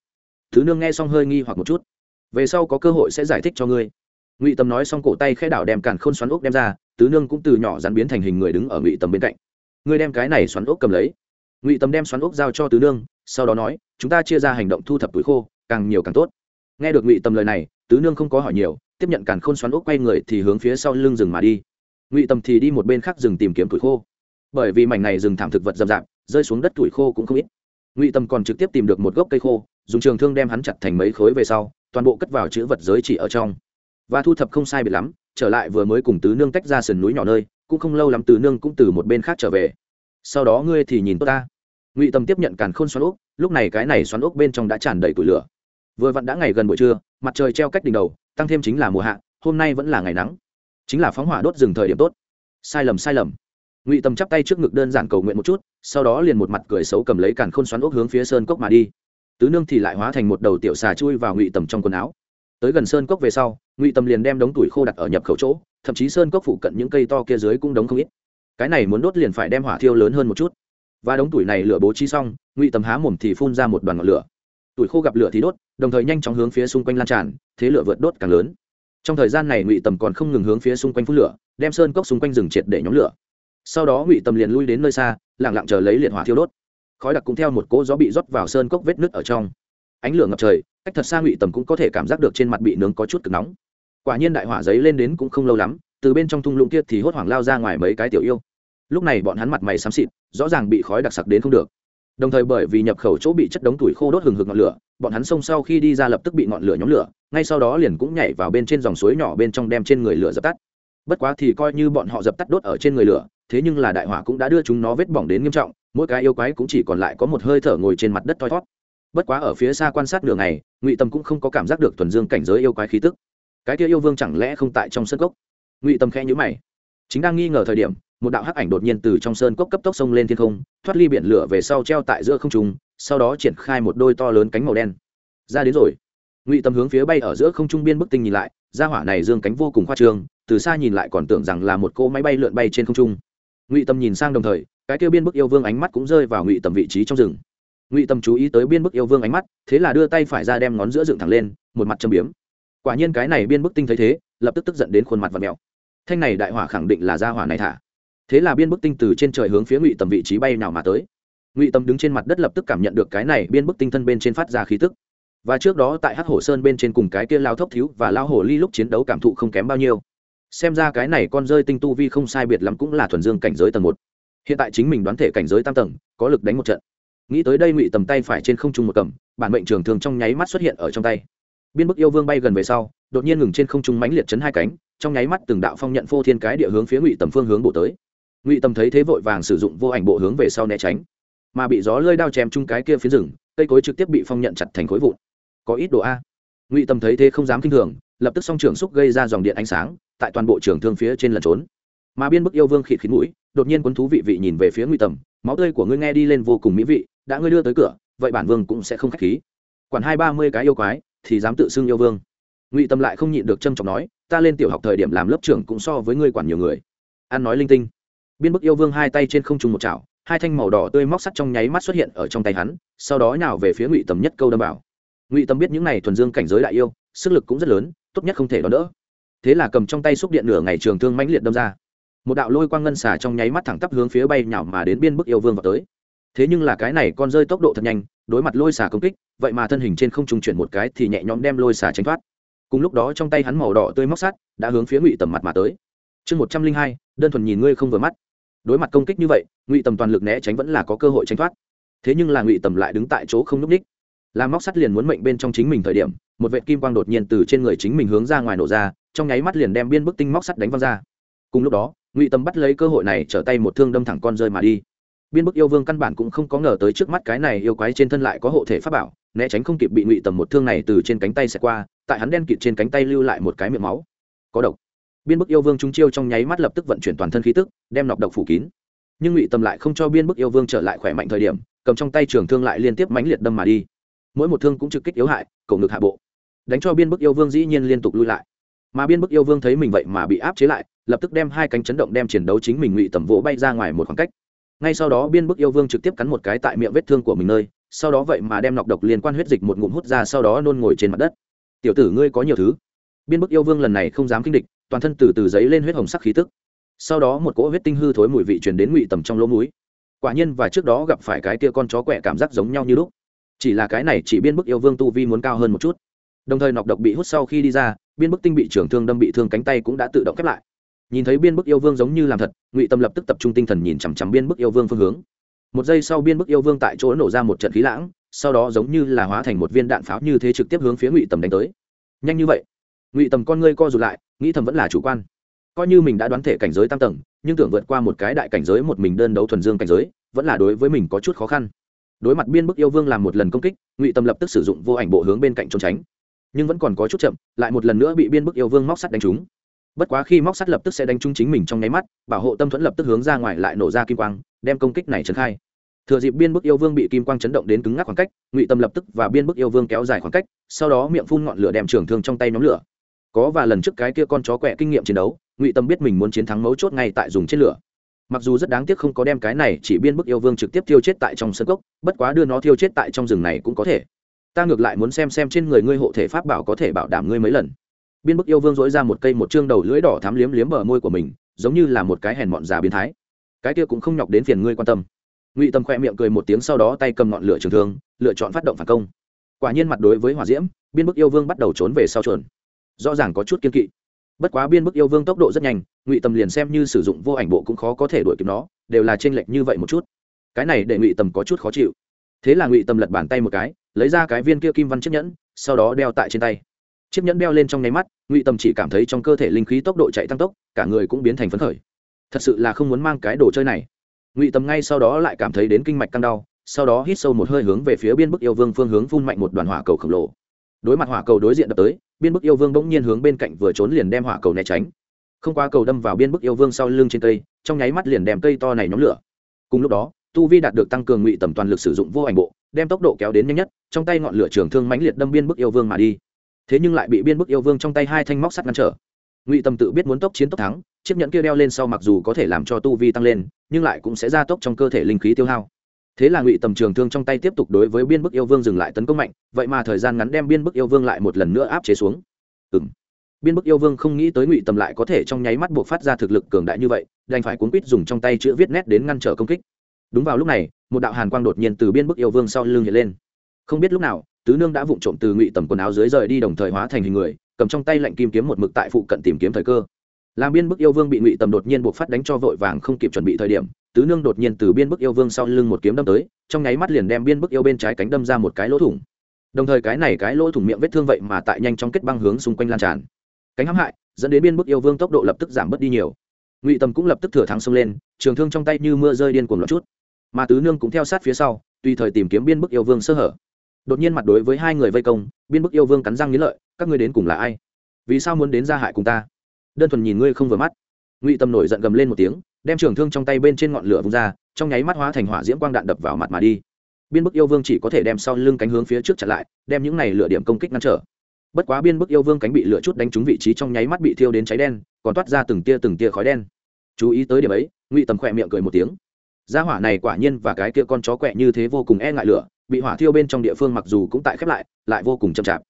Thứ nương nghe xong hơi nghi hoặc một chút. Về sau có cơ hội sẽ giải thích cho ngươi. Ngụy tâm nói xong cổ tay khẽ đảo đem càn khôn xoắn ốc đem ra, tứ nương cũng từ nhỏ rắn biến thành hình người đứng ở ngụy tâm bên cạnh. Ngươi đem cái này xoắn ốc cầm lấy. Ngụy tâm đem xoắn ốc giao cho tứ nương, sau đó nói, chúng ta chia ra hành động thu thập túi khô, càng nhiều càng tốt. Nghe được ngụy tâm lời này tứ nương không có hỏi nhiều, tiếp nhận càn khôn xoắn ốc quay người thì hướng phía sau lưng rừng mà đi. Ngụy tâm thì đi một bên khác rừng tìm kiếm tuổi khô. Bởi vì mảnh này rừng thảm thực vật rậm rạp, rơi xuống đất tuổi khô cũng không ít. Ngụy tâm còn trực tiếp tìm được một gốc cây khô, dùng trường thương đem hắn chặt thành mấy khối về sau, toàn bộ cất vào chữ vật giới chỉ ở trong. Và thu thập không sai biệt lắm, trở lại vừa mới cùng tứ nương tách ra sườn núi nhỏ nơi, cũng không lâu lắm tứ nương cũng từ một bên khác trở về. Sau đó ngươi thì nhìn tốt ta. Ngụy tâm tiếp nhận càn khôn xoắn ốc, lúc này cái này xoắn ốc bên trong đã tràn đầy tủi lửa. Vừa vặn đã ngày gần buổi trưa mặt trời treo cách đỉnh đầu, tăng thêm chính là mùa hạ, hôm nay vẫn là ngày nắng. Chính là phóng hỏa đốt rừng thời điểm tốt. Sai lầm sai lầm. Ngụy Tầm chắp tay trước ngực đơn giản cầu nguyện một chút, sau đó liền một mặt cười xấu cầm lấy càn khôn xoắn ốc hướng phía sơn cốc mà đi. Tứ nương thì lại hóa thành một đầu tiểu xà chui vào ngụy tầm trong quần áo. Tới gần sơn cốc về sau, ngụy tầm liền đem đống tuổi khô đặt ở nhập khẩu chỗ, thậm chí sơn cốc phụ cận những cây to kia dưới cũng đống không ít. Cái này muốn đốt liền phải đem hỏa thiêu lớn hơn một chút. Và đống tuổi này lửa bố trí xong, ngụy tầm há mồm thì phun ra một đoàn ngọn lửa. Tuổi khô gặp lửa thì đốt đồng thời nhanh chóng hướng phía xung quanh lan tràn, thế lửa vượt đốt càng lớn. Trong thời gian này, ngụy tầm còn không ngừng hướng phía xung quanh phun lửa, đem sơn cốc xung quanh rừng triệt để nhóm lửa. Sau đó, ngụy tầm liền lui đến nơi xa lẳng lặng chờ lấy liệt hỏa thiêu đốt. Khói đặc cũng theo một cỗ gió bị rót vào sơn cốc vết nứt ở trong. Ánh lửa ngập trời, cách thật xa ngụy tầm cũng có thể cảm giác được trên mặt bị nướng có chút cực nóng. Quả nhiên đại hỏa giấy lên đến cũng không lâu lắm, từ bên trong thung lũng kia thì hốt hoảng lao ra ngoài mấy cái tiểu yêu. Lúc này bọn hắn mặt mày xám xịt, rõ ràng bị khói đặc sặc đến không được đồng thời bởi vì nhập khẩu chỗ bị chất đống tuổi khô đốt hừng hực ngọn lửa, bọn hắn xông sau khi đi ra lập tức bị ngọn lửa nhóm lửa, ngay sau đó liền cũng nhảy vào bên trên dòng suối nhỏ bên trong đem trên người lửa dập tắt. Bất quá thì coi như bọn họ dập tắt đốt ở trên người lửa, thế nhưng là đại hỏa cũng đã đưa chúng nó vết bỏng đến nghiêm trọng, mỗi cái yêu quái cũng chỉ còn lại có một hơi thở ngồi trên mặt đất thoi thót bất quá ở phía xa quan sát đường này ngụy tâm cũng không có cảm giác được thuần dương cảnh giới yêu quái khí tức. Cái kia yêu vương chẳng lẽ không tại trong sân cốc? Ngụy tâm khẽ nhữ mày. Chính đang nghi ngờ thời điểm một đạo hắc ảnh đột nhiên từ trong sơn cốc cấp tốc sông lên thiên không, thoát ly biển lửa về sau treo tại giữa không trung, sau đó triển khai một đôi to lớn cánh màu đen. Ra đến rồi. Ngụy tâm hướng phía bay ở giữa không trung biên bức tinh nhìn lại ra hỏa này dương cánh vô cùng khoa trương, từ xa nhìn lại còn tưởng rằng là một cỗ máy bay lượn bay trên không trung. Ngụy tâm nhìn sang đồng thời, cái kêu biên bức yêu vương ánh mắt cũng rơi vào ngụy tầm vị trí trong rừng. Ngụy tâm chú ý tới biên bức yêu vương ánh mắt, thế là đưa tay phải ra đem ngón giữa dựng thẳng lên, một mặt châm biếm. Quả nhiên cái này biên bức tinh thấy thế, lập tức tức giận đến khuôn mặt và mẹo. thanh này đại hỏa khẳng định là gia hỏa này thả thế là biên bức tinh từ trên trời hướng phía ngụy tầm vị trí bay nào mà tới. Ngụy tâm đứng trên mặt đất lập tức cảm nhận được cái này biên bức tinh thân bên trên phát ra khí tức. Và trước đó tại hát hổ sơn bên trên cùng cái kia lao thốc thiếu và lao hổ ly lúc chiến đấu cảm thụ không kém bao nhiêu. Xem ra cái này con rơi tinh tu vi không sai biệt lắm cũng là thuần dương cảnh giới tầng một. Hiện tại chính mình đoán thể cảnh giới tam tầng, có lực đánh một trận. Nghĩ tới đây ngụy tầm tay phải trên không trung một cầm, bản mệnh trường thường trong nháy mắt xuất hiện ở trong tay. Biên bức yêu vương bay gần về sau, đột nhiên ngừng trên không trung mãnh liệt chấn hai cánh, trong nháy mắt từng đạo phong nhận phô thiên cái địa hướng phía ngụy tầm phương hướng bổ tới ngụy Tâm thấy thế vội vàng sử dụng vô ảnh bộ hướng về sau né tránh mà bị gió lơi đao chém chung cái kia phía rừng cây cối trực tiếp bị phong nhận chặt thành khối vụn có ít độ a ngụy Tâm thấy thế không dám kinh thường lập tức song trường xúc gây ra dòng điện ánh sáng tại toàn bộ trường thương phía trên lần trốn mà biên bức yêu vương khịt khít mũi đột nhiên quấn thú vị vị nhìn về phía ngụy tầm máu tươi của ngươi nghe đi lên vô cùng mỹ vị đã ngươi đưa tới cửa vậy bản vương cũng sẽ không khách khí quản hai ba mươi cái yêu quái thì dám tự xưng yêu vương ngụy tâm lại không nhịn được trâm trọng nói ta lên tiểu học thời điểm làm lớp trưởng cũng so với ngươi quản nhiều người ăn nói linh tinh biên bức yêu vương hai tay trên không trung một chảo, hai thanh màu đỏ tươi móc sắt trong nháy mắt xuất hiện ở trong tay hắn, sau đó nào về phía ngụy tầm nhất câu đâm bảo. Ngụy tâm biết những này thuần dương cảnh giới đại yêu, sức lực cũng rất lớn, tốt nhất không thể đón đỡ. Thế là cầm trong tay xúc điện nửa ngày trường thương mãnh liệt đâm ra. Một đạo lôi quang ngân xả trong nháy mắt thẳng tắp hướng phía bay nhảo mà đến biên bức yêu vương vào tới. Thế nhưng là cái này con rơi tốc độ thật nhanh, đối mặt lôi xả công kích, vậy mà thân hình trên không trung chuyển một cái thì nhẹ nhõm đem lôi xả tránh thoát. Cùng lúc đó trong tay hắn màu đỏ tươi móc sắt đã hướng phía ngụy tầm mặt mà tới. Chương một trăm linh hai, đơn thuần nhìn ngươi không vừa mắt đối mặt công kích như vậy, ngụy tầm toàn lực né tránh vẫn là có cơ hội tránh thoát. Thế nhưng là ngụy tầm lại đứng tại chỗ không n ú c ních làm móc sắt liền muốn mệnh bên trong chính mình thời điểm, một vệ kim quang đột nhiên từ trên người chính mình hướng ra ngoài nổ ra, trong nháy mắt liền đem biên bức tinh móc sắt đánh văng ra. Cùng lúc đó, ngụy Tầm bắt lấy cơ hội này trở tay một thương đâm thẳng con rơi mà đi. Biên bức yêu vương căn bản cũng không có ngờ tới trước mắt cái này yêu quái trên thân lại có hộ thể pháp bảo, né tránh không kịp bị ngụy tầm một thương này từ trên cánh tay xẹt qua, tại hắn đen kịt trên cánh tay lưu lại một cái miệng máu. Có độc biên bức yêu vương trung chiêu trong nháy mắt lập tức vận chuyển toàn thân khí tức, đem nọc độc phủ kín. Nhưng ngụy tầm lại không cho biên bức yêu vương trở lại khỏe mạnh thời điểm, cầm trong tay trường thương lại liên tiếp mánh liệt đâm mà đi. Mỗi một thương cũng trực kích yếu hại, cổ ngực hạ bộ. Đánh cho biên bức yêu vương dĩ nhiên liên tục lui lại. Mà biên bức yêu vương thấy mình vậy mà bị áp chế lại, lập tức đem hai cánh chấn động đem chiến đấu chính mình ngụy tầm vỗ bay ra ngoài một khoảng cách. Ngay sau đó biên bức yêu vương trực tiếp cắn một cái tại miệng vết thương của mình nơi, sau đó vậy mà đem nọc độc liên quan huyết dịch một ngụm hút ra, sau đó nôn ngồi trên mặt đất. Tiểu tử ngươi có nhiều thứ. Biên bức yêu vương lần này không dám kinh địch toàn thân từ từ giấy lên huyết hồng sắc khí tức. Sau đó một cỗ huyết tinh hư thối mùi vị truyền đến ngụy tầm trong lỗ mũi. Quả nhiên và trước đó gặp phải cái tia con chó quẹ cảm giác giống nhau như lúc. Chỉ là cái này chỉ biên bức yêu vương tu vi muốn cao hơn một chút. Đồng thời nọc độc bị hút sau khi đi ra, biên bức tinh bị trưởng thương đâm bị thương cánh tay cũng đã tự động khép lại. Nhìn thấy biên bức yêu vương giống như làm thật, ngụy tâm lập tức tập trung tinh thần nhìn chằm chằm biên bức yêu vương phương hướng. Một giây sau biên bức yêu vương tại chỗ nổ ra một trận khí lãng, sau đó giống như là hóa thành một viên đạn pháo như thế trực tiếp hướng phía ngụy tầm đánh tới. Nhanh như vậy ngụy tầm con ngươi co rụt lại, nghĩ thầm vẫn là chủ quan. Coi như mình đã đoán thể cảnh giới tam tầng, nhưng tưởng vượt qua một cái đại cảnh giới một mình đơn đấu thuần dương cảnh giới, vẫn là đối với mình có chút khó khăn. Đối mặt biên bức yêu vương làm một lần công kích, ngụy tâm lập tức sử dụng vô ảnh bộ hướng bên cạnh trốn tránh. Nhưng vẫn còn có chút chậm, lại một lần nữa bị biên bức yêu vương móc sắt đánh trúng. Bất quá khi móc sắt lập tức sẽ đánh trúng chính mình trong nháy mắt, bảo hộ tâm thuẫn lập tức hướng ra ngoài lại nổ ra kim quang, đem công kích này trấn khai. Thừa dịp biên bức yêu vương bị kim quang chấn động đến cứng ngắc khoảng cách, ngụy tâm lập tức và biên bức yêu vương kéo dài khoảng cách, sau đó miệng phun ngọn lửa đem trường thương trong tay nhóm lửa có và lần trước cái kia con chó quẹ kinh nghiệm chiến đấu, ngụy tâm biết mình muốn chiến thắng mấu chốt ngay tại dùng trên lửa. Mặc dù rất đáng tiếc không có đem cái này chỉ biên bức yêu vương trực tiếp thiêu chết tại trong sân cốc, bất quá đưa nó thiêu chết tại trong rừng này cũng có thể. Ta ngược lại muốn xem xem trên người ngươi hộ thể pháp bảo có thể bảo đảm ngươi mấy lần. Biên bức yêu vương dỗi ra một cây một chương đầu lưỡi đỏ thắm liếm liếm bờ môi của mình, giống như là một cái hèn mọn già biến thái. Cái kia cũng không nhọc đến phiền ngươi quan tâm. Ngụy tâm khoe miệng cười một tiếng sau đó tay cầm ngọn lửa trường thương, lựa chọn phát động phản công. Quả nhiên mặt đối với hỏa diễm, biên bức yêu vương bắt đầu trốn về sau chuồn rõ ràng có chút kiên kỵ. Bất quá biên bức yêu vương tốc độ rất nhanh, ngụy tầm liền xem như sử dụng vô ảnh bộ cũng khó có thể đuổi kịp nó, đều là t r ê n lệch như vậy một chút. Cái này để ngụy tầm có chút khó chịu. Thế là ngụy tầm lật bàn tay một cái, lấy ra cái viên kia kim văn chiếc nhẫn, sau đó đeo tại trên tay. Chiếc nhẫn đeo lên trong nháy mắt, ngụy tầm chỉ cảm thấy trong cơ thể linh khí tốc độ chạy tăng tốc, cả người cũng biến thành phấn khởi. Thật sự là không muốn mang cái đồ chơi này. Ngụy tầm ngay sau đó lại cảm thấy đến kinh mạch căng đau, sau đó hít sâu một hơi hướng về phía biên bức yêu vương phương hướng phun mạnh một đoàn hỏa cầu khổng lồ đối mặt hỏa cầu đối diện đập tới, biên bức yêu vương bỗng nhiên hướng bên cạnh vừa trốn liền đem hỏa cầu né tránh. Không qua cầu đâm vào biên bức yêu vương sau lưng trên cây, trong nháy mắt liền đem cây to này nhóm lửa. Cùng lúc đó, tu vi đạt được tăng cường ngụy tầm toàn lực sử dụng vô ảnh bộ, đem tốc độ kéo đến nhanh nhất, trong tay ngọn lửa trường thương mãnh liệt đâm biên bức yêu vương mà đi. Thế nhưng lại bị biên bức yêu vương trong tay hai thanh móc sắt ngăn trở. Ngụy tầm tự biết muốn tốc chiến tốc thắng, chiếc nhẫn kia đeo lên sau mặc dù có thể làm cho tu vi tăng lên, nhưng lại cũng sẽ gia tốc trong cơ thể linh khí tiêu hao thế là ngụy tầm trường thương trong tay tiếp tục đối với biên bức yêu vương dừng lại tấn công mạnh, vậy mà thời gian ngắn đem biên bức yêu vương lại một lần nữa áp chế xuống. Ừ m biên bức yêu vương không nghĩ tới ngụy tầm lại có thể trong nháy mắt buộc phát ra thực lực cường đại như vậy, đành phải cuốn quýt dùng trong tay chữ viết nét đến ngăn trở công kích. Đúng vào lúc này, một đạo hàn quang đột nhiên từ biên bức yêu vương sau lưng hiện lên. Không biết lúc nào, tứ nương đã vụng trộm từ ngụy tầm quần áo dưới rời đi đồng thời hóa thành hình người, cầm trong tay lạnh kim kiếm một mực tại phụ cận tìm kiếm thời cơ làm biên bức yêu vương bị ngụy tầm đột nhiên buộc phát đánh cho vội vàng không kịp chuẩn bị thời điểm, tứ nương đột nhiên từ biên bức yêu vương sau lưng một kiếm đâm tới, trong nháy mắt liền đem biên bức yêu bên trái cánh đâm ra một cái lỗ thủng. Đồng thời cái này cái lỗ thủng miệng vết thương vậy mà tại nhanh trong kết băng hướng xung quanh lan tràn. Cánh hãm hại, dẫn đến biên bức yêu vương tốc độ lập tức giảm bớt đi nhiều. Ngụy tầm cũng lập tức thừa thắng xông lên, trường thương trong tay như mưa rơi điên cuồng lọt chút. Mà tứ nương cũng theo sát phía sau, tùy thời tìm kiếm biên bức yêu vương sơ hở. Đột nhiên mặt đối với hai người vây công, biên bức yêu vương cắn răng nghĩ lợi, các ngươi đến cùng là ai? Vì sao muốn đến gia hại cùng ta? Đơn thuần nhìn ngươi không vừa mắt. Ngụy tâm nổi giận gầm lên một tiếng, đem trường thương trong tay bên trên ngọn lửa vung ra, trong nháy mắt hóa thành hỏa diễm quang đạn đập vào mặt mà đi. Biên bức yêu vương chỉ có thể đem sau lưng cánh hướng phía trước chặn lại, đem những này lửa điểm công kích ngăn trở. Bất quá biên bức yêu vương cánh bị lửa chút đánh trúng vị trí trong nháy mắt bị thiêu đến cháy đen, còn toát ra từng tia từng tia khói đen. Chú ý tới điểm ấy, ngụy tầm khỏe miệng cười một tiếng. Gia hỏa này quả nhiên và cái kia con chó quẹ như thế vô cùng e ngại lửa, bị hỏa thiêu bên trong địa phương mặc dù cũng tại khép lại lại vô cùng chậm chạp.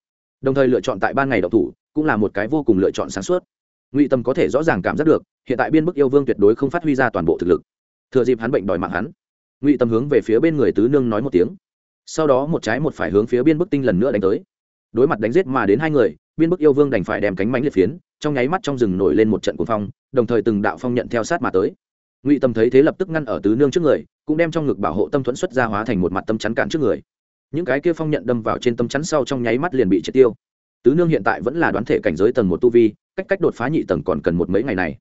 Đồng thời lựa chọn tại ban ngày đậu thủ, cũng là một cái vô cùng lựa chọn sáng suốt ngụy tâm có thể rõ ràng cảm giác được, hiện tại biên bức yêu vương tuyệt đối không phát huy ra toàn bộ thực lực. Thừa dịp hắn bệnh đòi mạng hắn, ngụy tâm hướng về phía bên người tứ nương nói một tiếng. Sau đó một trái một phải hướng phía biên bức tinh lần nữa đánh tới. Đối mặt đánh giết mà đến hai người, biên bức yêu vương đành phải đem cánh mánh liệt phiến, trong nháy mắt trong rừng nổi lên một trận cuồng phong, đồng thời từng đạo phong nhận theo sát mà tới. Ngụy tâm thấy thế lập tức ngăn ở tứ nương trước người, cũng đem trong ngực bảo hộ tâm thuẫn xuất ra hóa thành một mặt tâm chắn cản trước người. Những cái kia phong nhận đâm vào trên tâm chắn sau trong nháy mắt liền bị triệt tiêu. Tứ nương hiện tại vẫn là đoán thể cảnh giới tầng một tu vi cách cách đột phá nhị tầng còn cần một mấy ngày này.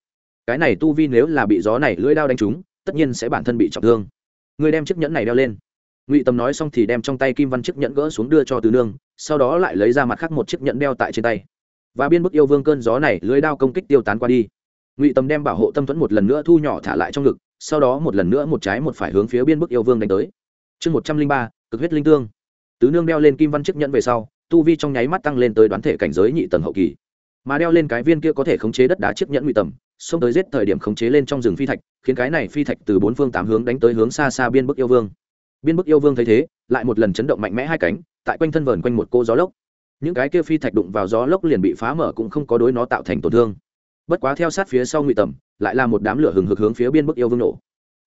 Cái này tu vi nếu là bị gió này lưỡi đao đánh trúng, tất nhiên sẽ bản thân bị trọng thương. Người đem chiếc nhẫn này đeo lên. Ngụy tâm nói xong thì đem trong tay kim văn chiếc nhẫn gỡ xuống đưa cho tứ nương, sau đó lại lấy ra mặt khác một chiếc nhẫn đeo tại trên tay. Và biên bức yêu vương cơn gió này lưỡi đao công kích tiêu tán qua đi. Ngụy tâm đem bảo hộ tâm thuẫn một lần nữa thu nhỏ thả lại trong ngực, sau đó một lần nữa một trái một phải hướng phía biên bức yêu vương đánh tới. Chương một trăm linh ba, cực huyết linh tương. Tứ nương đeo lên kim văn chiếc nhẫn về sau, tu vi trong nháy mắt tăng lên tới đoán thể cảnh giới nhị tầng hậu kỳ mà đeo lên cái viên kia có thể khống chế đất đá chiếc nhẫn ngụy tầm, xông tới giết thời điểm khống chế lên trong rừng phi thạch, khiến cái này phi thạch từ bốn phương tám hướng đánh tới hướng xa xa biên bức yêu vương. Biên bức yêu vương thấy thế, lại một lần chấn động mạnh mẽ hai cánh, tại quanh thân vờn quanh một cô gió lốc. Những cái kia phi thạch đụng vào gió lốc liền bị phá mở cũng không có đối nó tạo thành tổn thương. Bất quá theo sát phía sau ngụy tầm, lại là một đám lửa hừng hực hướng phía biên bức yêu vương nổ.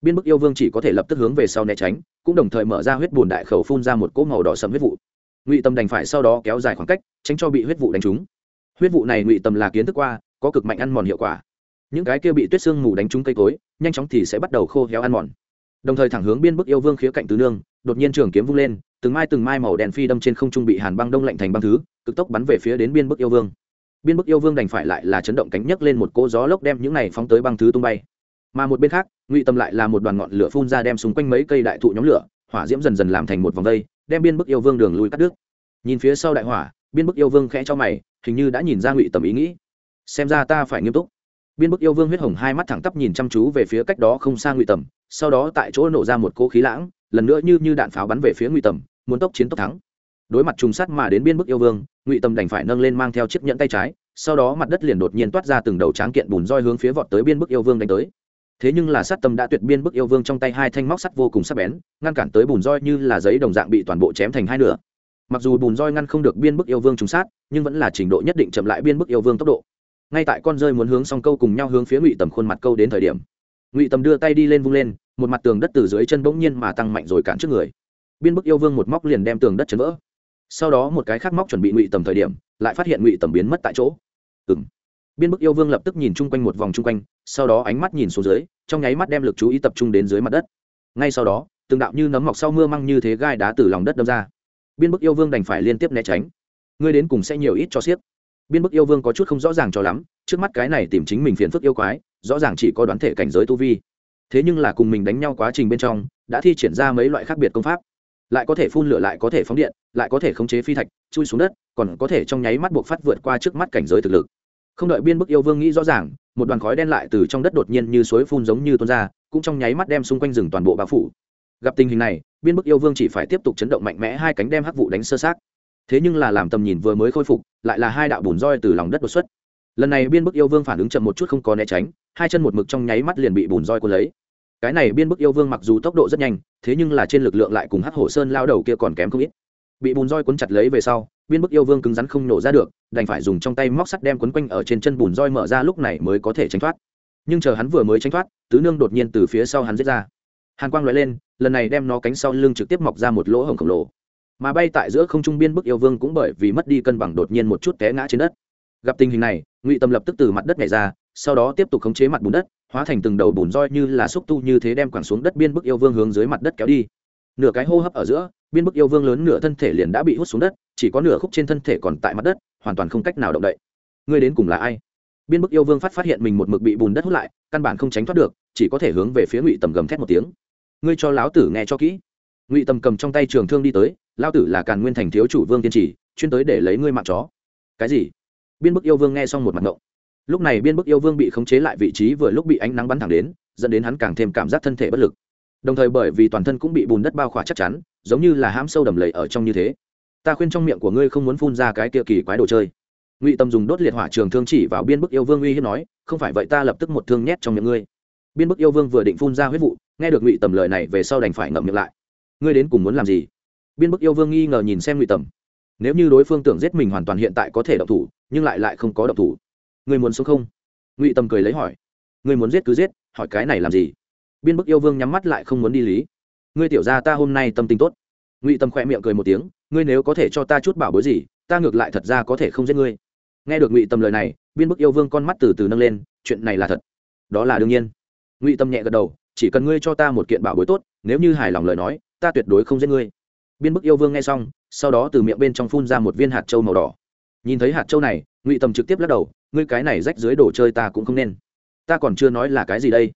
Biên bức yêu vương chỉ có thể lập tức hướng về sau né tránh, cũng đồng thời mở ra huyết bùn đại khẩu phun ra một cỗ màu đỏ sầm huyết vụ. Ngụy tầm đành phải sau đó kéo dài khoảng cách, tránh cho bị huyết vụ đánh trúng huyết vụ này ngụy tầm là kiến thức qua, có cực mạnh ăn mòn hiệu quả. Những cái kia bị tuyết sương mù đánh trúng cây cối, nhanh chóng thì sẽ bắt đầu khô héo ăn mòn. Đồng thời thẳng hướng biên bức yêu vương khía cạnh tứ nương, đột nhiên trường kiếm vung lên, từng mai từng mai màu đèn phi đâm trên không trung bị hàn băng đông lạnh thành băng thứ, cực tốc bắn về phía đến biên bức yêu vương. Biên bức yêu vương đành phải lại là chấn động cánh nhấc lên một cỗ gió lốc đem những này phóng tới băng thứ tung bay. Mà một bên khác, ngụy tâm lại là một đoàn ngọn lửa phun ra đem xung quanh mấy cây đại thụ nhóm lửa, hỏa diễm dần dần làm thành một vòng vây, đem biên bức yêu vương đường lui cắt đứt. Nhìn phía sau đại hỏa, biên bức yêu vương khẽ cho mày hình như đã nhìn ra ngụy tầm ý nghĩ. Xem ra ta phải nghiêm túc. Biên bức yêu vương huyết hồng hai mắt thẳng tắp nhìn chăm chú về phía cách đó không xa ngụy tầm, sau đó tại chỗ nổ ra một cỗ khí lãng, lần nữa như như đạn pháo bắn về phía ngụy tầm, muốn tốc chiến tốc thắng. Đối mặt trùng sát mà đến biên bức yêu vương, ngụy tầm đành phải nâng lên mang theo chiếc nhẫn tay trái, sau đó mặt đất liền đột nhiên toát ra từng đầu tráng kiện bùn roi hướng phía vọt tới biên bức yêu vương đánh tới. Thế nhưng là sát tâm đã tuyệt biên bức yêu vương trong tay hai thanh móc sắt vô cùng sắc bén, ngăn cản tới bùn roi như là giấy đồng dạng bị toàn bộ chém thành hai nửa mặc dù bùn roi ngăn không được biên bức yêu vương trùng sát, nhưng vẫn là trình độ nhất định chậm lại biên bức yêu vương tốc độ. Ngay tại con rơi muốn hướng xong câu cùng nhau hướng phía ngụy tầm khuôn mặt câu đến thời điểm, ngụy tầm đưa tay đi lên vung lên, một mặt tường đất từ dưới chân bỗng nhiên mà tăng mạnh rồi cản trước người. Biên bức yêu vương một móc liền đem tường đất chấn vỡ. Sau đó một cái khác móc chuẩn bị ngụy tầm thời điểm, lại phát hiện ngụy tầm biến mất tại chỗ. Ừng biên bức yêu vương lập tức nhìn chung quanh một vòng chung quanh, sau đó ánh mắt nhìn xuống dưới, trong nháy mắt đem lực chú ý tập trung đến dưới mặt đất. Ngay sau đó, từng đạo như nấm mọc sau mưa măng như thế gai đá từ lòng đất đâm ra biên bức yêu vương đành phải liên tiếp né tránh. Ngươi đến cùng sẽ nhiều ít cho siết biên bức yêu vương có chút không rõ ràng cho lắm, trước mắt cái này tìm chính mình phiền phức yêu quái, rõ ràng chỉ có đoán thể cảnh giới tu vi. Thế nhưng là cùng mình đánh nhau quá trình bên trong, đã thi triển ra mấy loại khác biệt công pháp. Lại có thể phun lửa, lại có thể phóng điện, lại có thể khống chế phi thạch, chui xuống đất, còn có thể trong nháy mắt buộc phát vượt qua trước mắt cảnh giới thực lực. Không đợi biên bức yêu vương nghĩ rõ ràng, một đoàn khói đen lại từ trong đất đột nhiên như suối phun giống như tuôn ra, cũng trong nháy mắt đem xung quanh rừng toàn bộ bao phủ. Gặp tình hình này biên bức yêu vương chỉ phải tiếp tục chấn động mạnh mẽ hai cánh đem hắc vụ đánh sơ sát thế nhưng là làm tầm nhìn vừa mới khôi phục, lại là hai đạo bùn roi từ lòng đất đột xuất. Lần này biên bức yêu vương phản ứng chậm một chút không có né tránh, hai chân một mực trong nháy mắt liền bị bùn roi cuốn lấy. Cái này biên bức yêu vương mặc dù tốc độ rất nhanh, thế nhưng là trên lực lượng lại cùng hắc hổ sơn lao đầu kia còn kém không ít. Bị bùn roi cuốn chặt lấy về sau, biên bức yêu vương cứng rắn không nổ ra được, đành phải dùng trong tay móc sắt đem quấn quanh ở trên chân bùn roi mở ra lúc này mới có thể tránh thoát. Nhưng chờ hắn vừa mới tránh thoát, tứ nương đột nhiên từ phía sau hắn giết ra. Hàn quang loại lên lần này đem nó cánh sau lưng trực tiếp mọc ra một lỗ hổng khổng lồ. Mà bay tại giữa không trung biên bức yêu vương cũng bởi vì mất đi cân bằng đột nhiên một chút té ngã trên đất. Gặp tình hình này, ngụy tâm lập tức từ mặt đất nhảy ra, sau đó tiếp tục khống chế mặt bùn đất, hóa thành từng đầu bùn roi như là xúc tu như thế đem quẳng xuống đất biên bức yêu vương hướng dưới mặt đất kéo đi. Nửa cái hô hấp ở giữa, biên bức yêu vương lớn nửa thân thể liền đã bị hút xuống đất, chỉ có nửa khúc trên thân thể còn tại mặt đất, hoàn toàn không cách nào động đậy. Ngươi đến cùng là ai? Biên bức yêu vương phát phát hiện mình một mực bị bùn đất hút lại, căn bản không tránh thoát được, chỉ có thể hướng về phía ngụy tầm gầm thét một tiếng ngươi cho lão tử nghe cho kỹ. Ngụy tầm cầm trong tay trường thương đi tới, lão tử là càn nguyên thành thiếu chủ vương tiên trì, chuyên tới để lấy ngươi mạng chó. Cái gì? Biên bức yêu vương nghe xong một mặt ngộng. Lúc này biên bức yêu vương bị khống chế lại vị trí vừa lúc bị ánh nắng bắn thẳng đến, dẫn đến hắn càng thêm cảm giác thân thể bất lực. Đồng thời bởi vì toàn thân cũng bị bùn đất bao khỏa chắc chắn, giống như là hãm sâu đầm lầy ở trong như thế. Ta khuyên trong miệng của ngươi không muốn phun ra cái kia kỳ quái đồ chơi. Ngụy tâm dùng đốt liệt hỏa trường thương chỉ vào biên bức yêu vương uy hiếp nói, không phải vậy ta lập tức một thương nhét trong miệng ngươi. Biên bức yêu vương vừa định phun ra huyết vụ nghe được ngụy tầm lời này về sau đành phải ngậm miệng lại. Ngươi đến cùng muốn làm gì? Biên bức yêu vương nghi ngờ nhìn xem ngụy tầm. Nếu như đối phương tưởng giết mình hoàn toàn hiện tại có thể động thủ, nhưng lại lại không có động thủ. Ngươi muốn sống không? Ngụy tầm cười lấy hỏi. Ngươi muốn giết cứ giết, hỏi cái này làm gì? Biên bức yêu vương nhắm mắt lại không muốn đi lý. Ngươi tiểu ra ta hôm nay tâm tình tốt. Ngụy tầm khỏe miệng cười một tiếng. Ngươi nếu có thể cho ta chút bảo bối gì, ta ngược lại thật ra có thể không giết ngươi. Nghe được ngụy tầm lời này, biên bức yêu vương con mắt từ từ nâng lên. Chuyện này là thật. Đó là đương nhiên. Ngụy tâm nhẹ gật đầu chỉ cần ngươi cho ta một kiện bảo bối tốt, nếu như hài lòng lời nói, ta tuyệt đối không giết ngươi. Biên bức yêu vương nghe xong, sau đó từ miệng bên trong phun ra một viên hạt trâu màu đỏ. Nhìn thấy hạt trâu này, ngụy tâm trực tiếp lắc đầu, ngươi cái này rách dưới đồ chơi ta cũng không nên. Ta còn chưa nói là cái gì đây.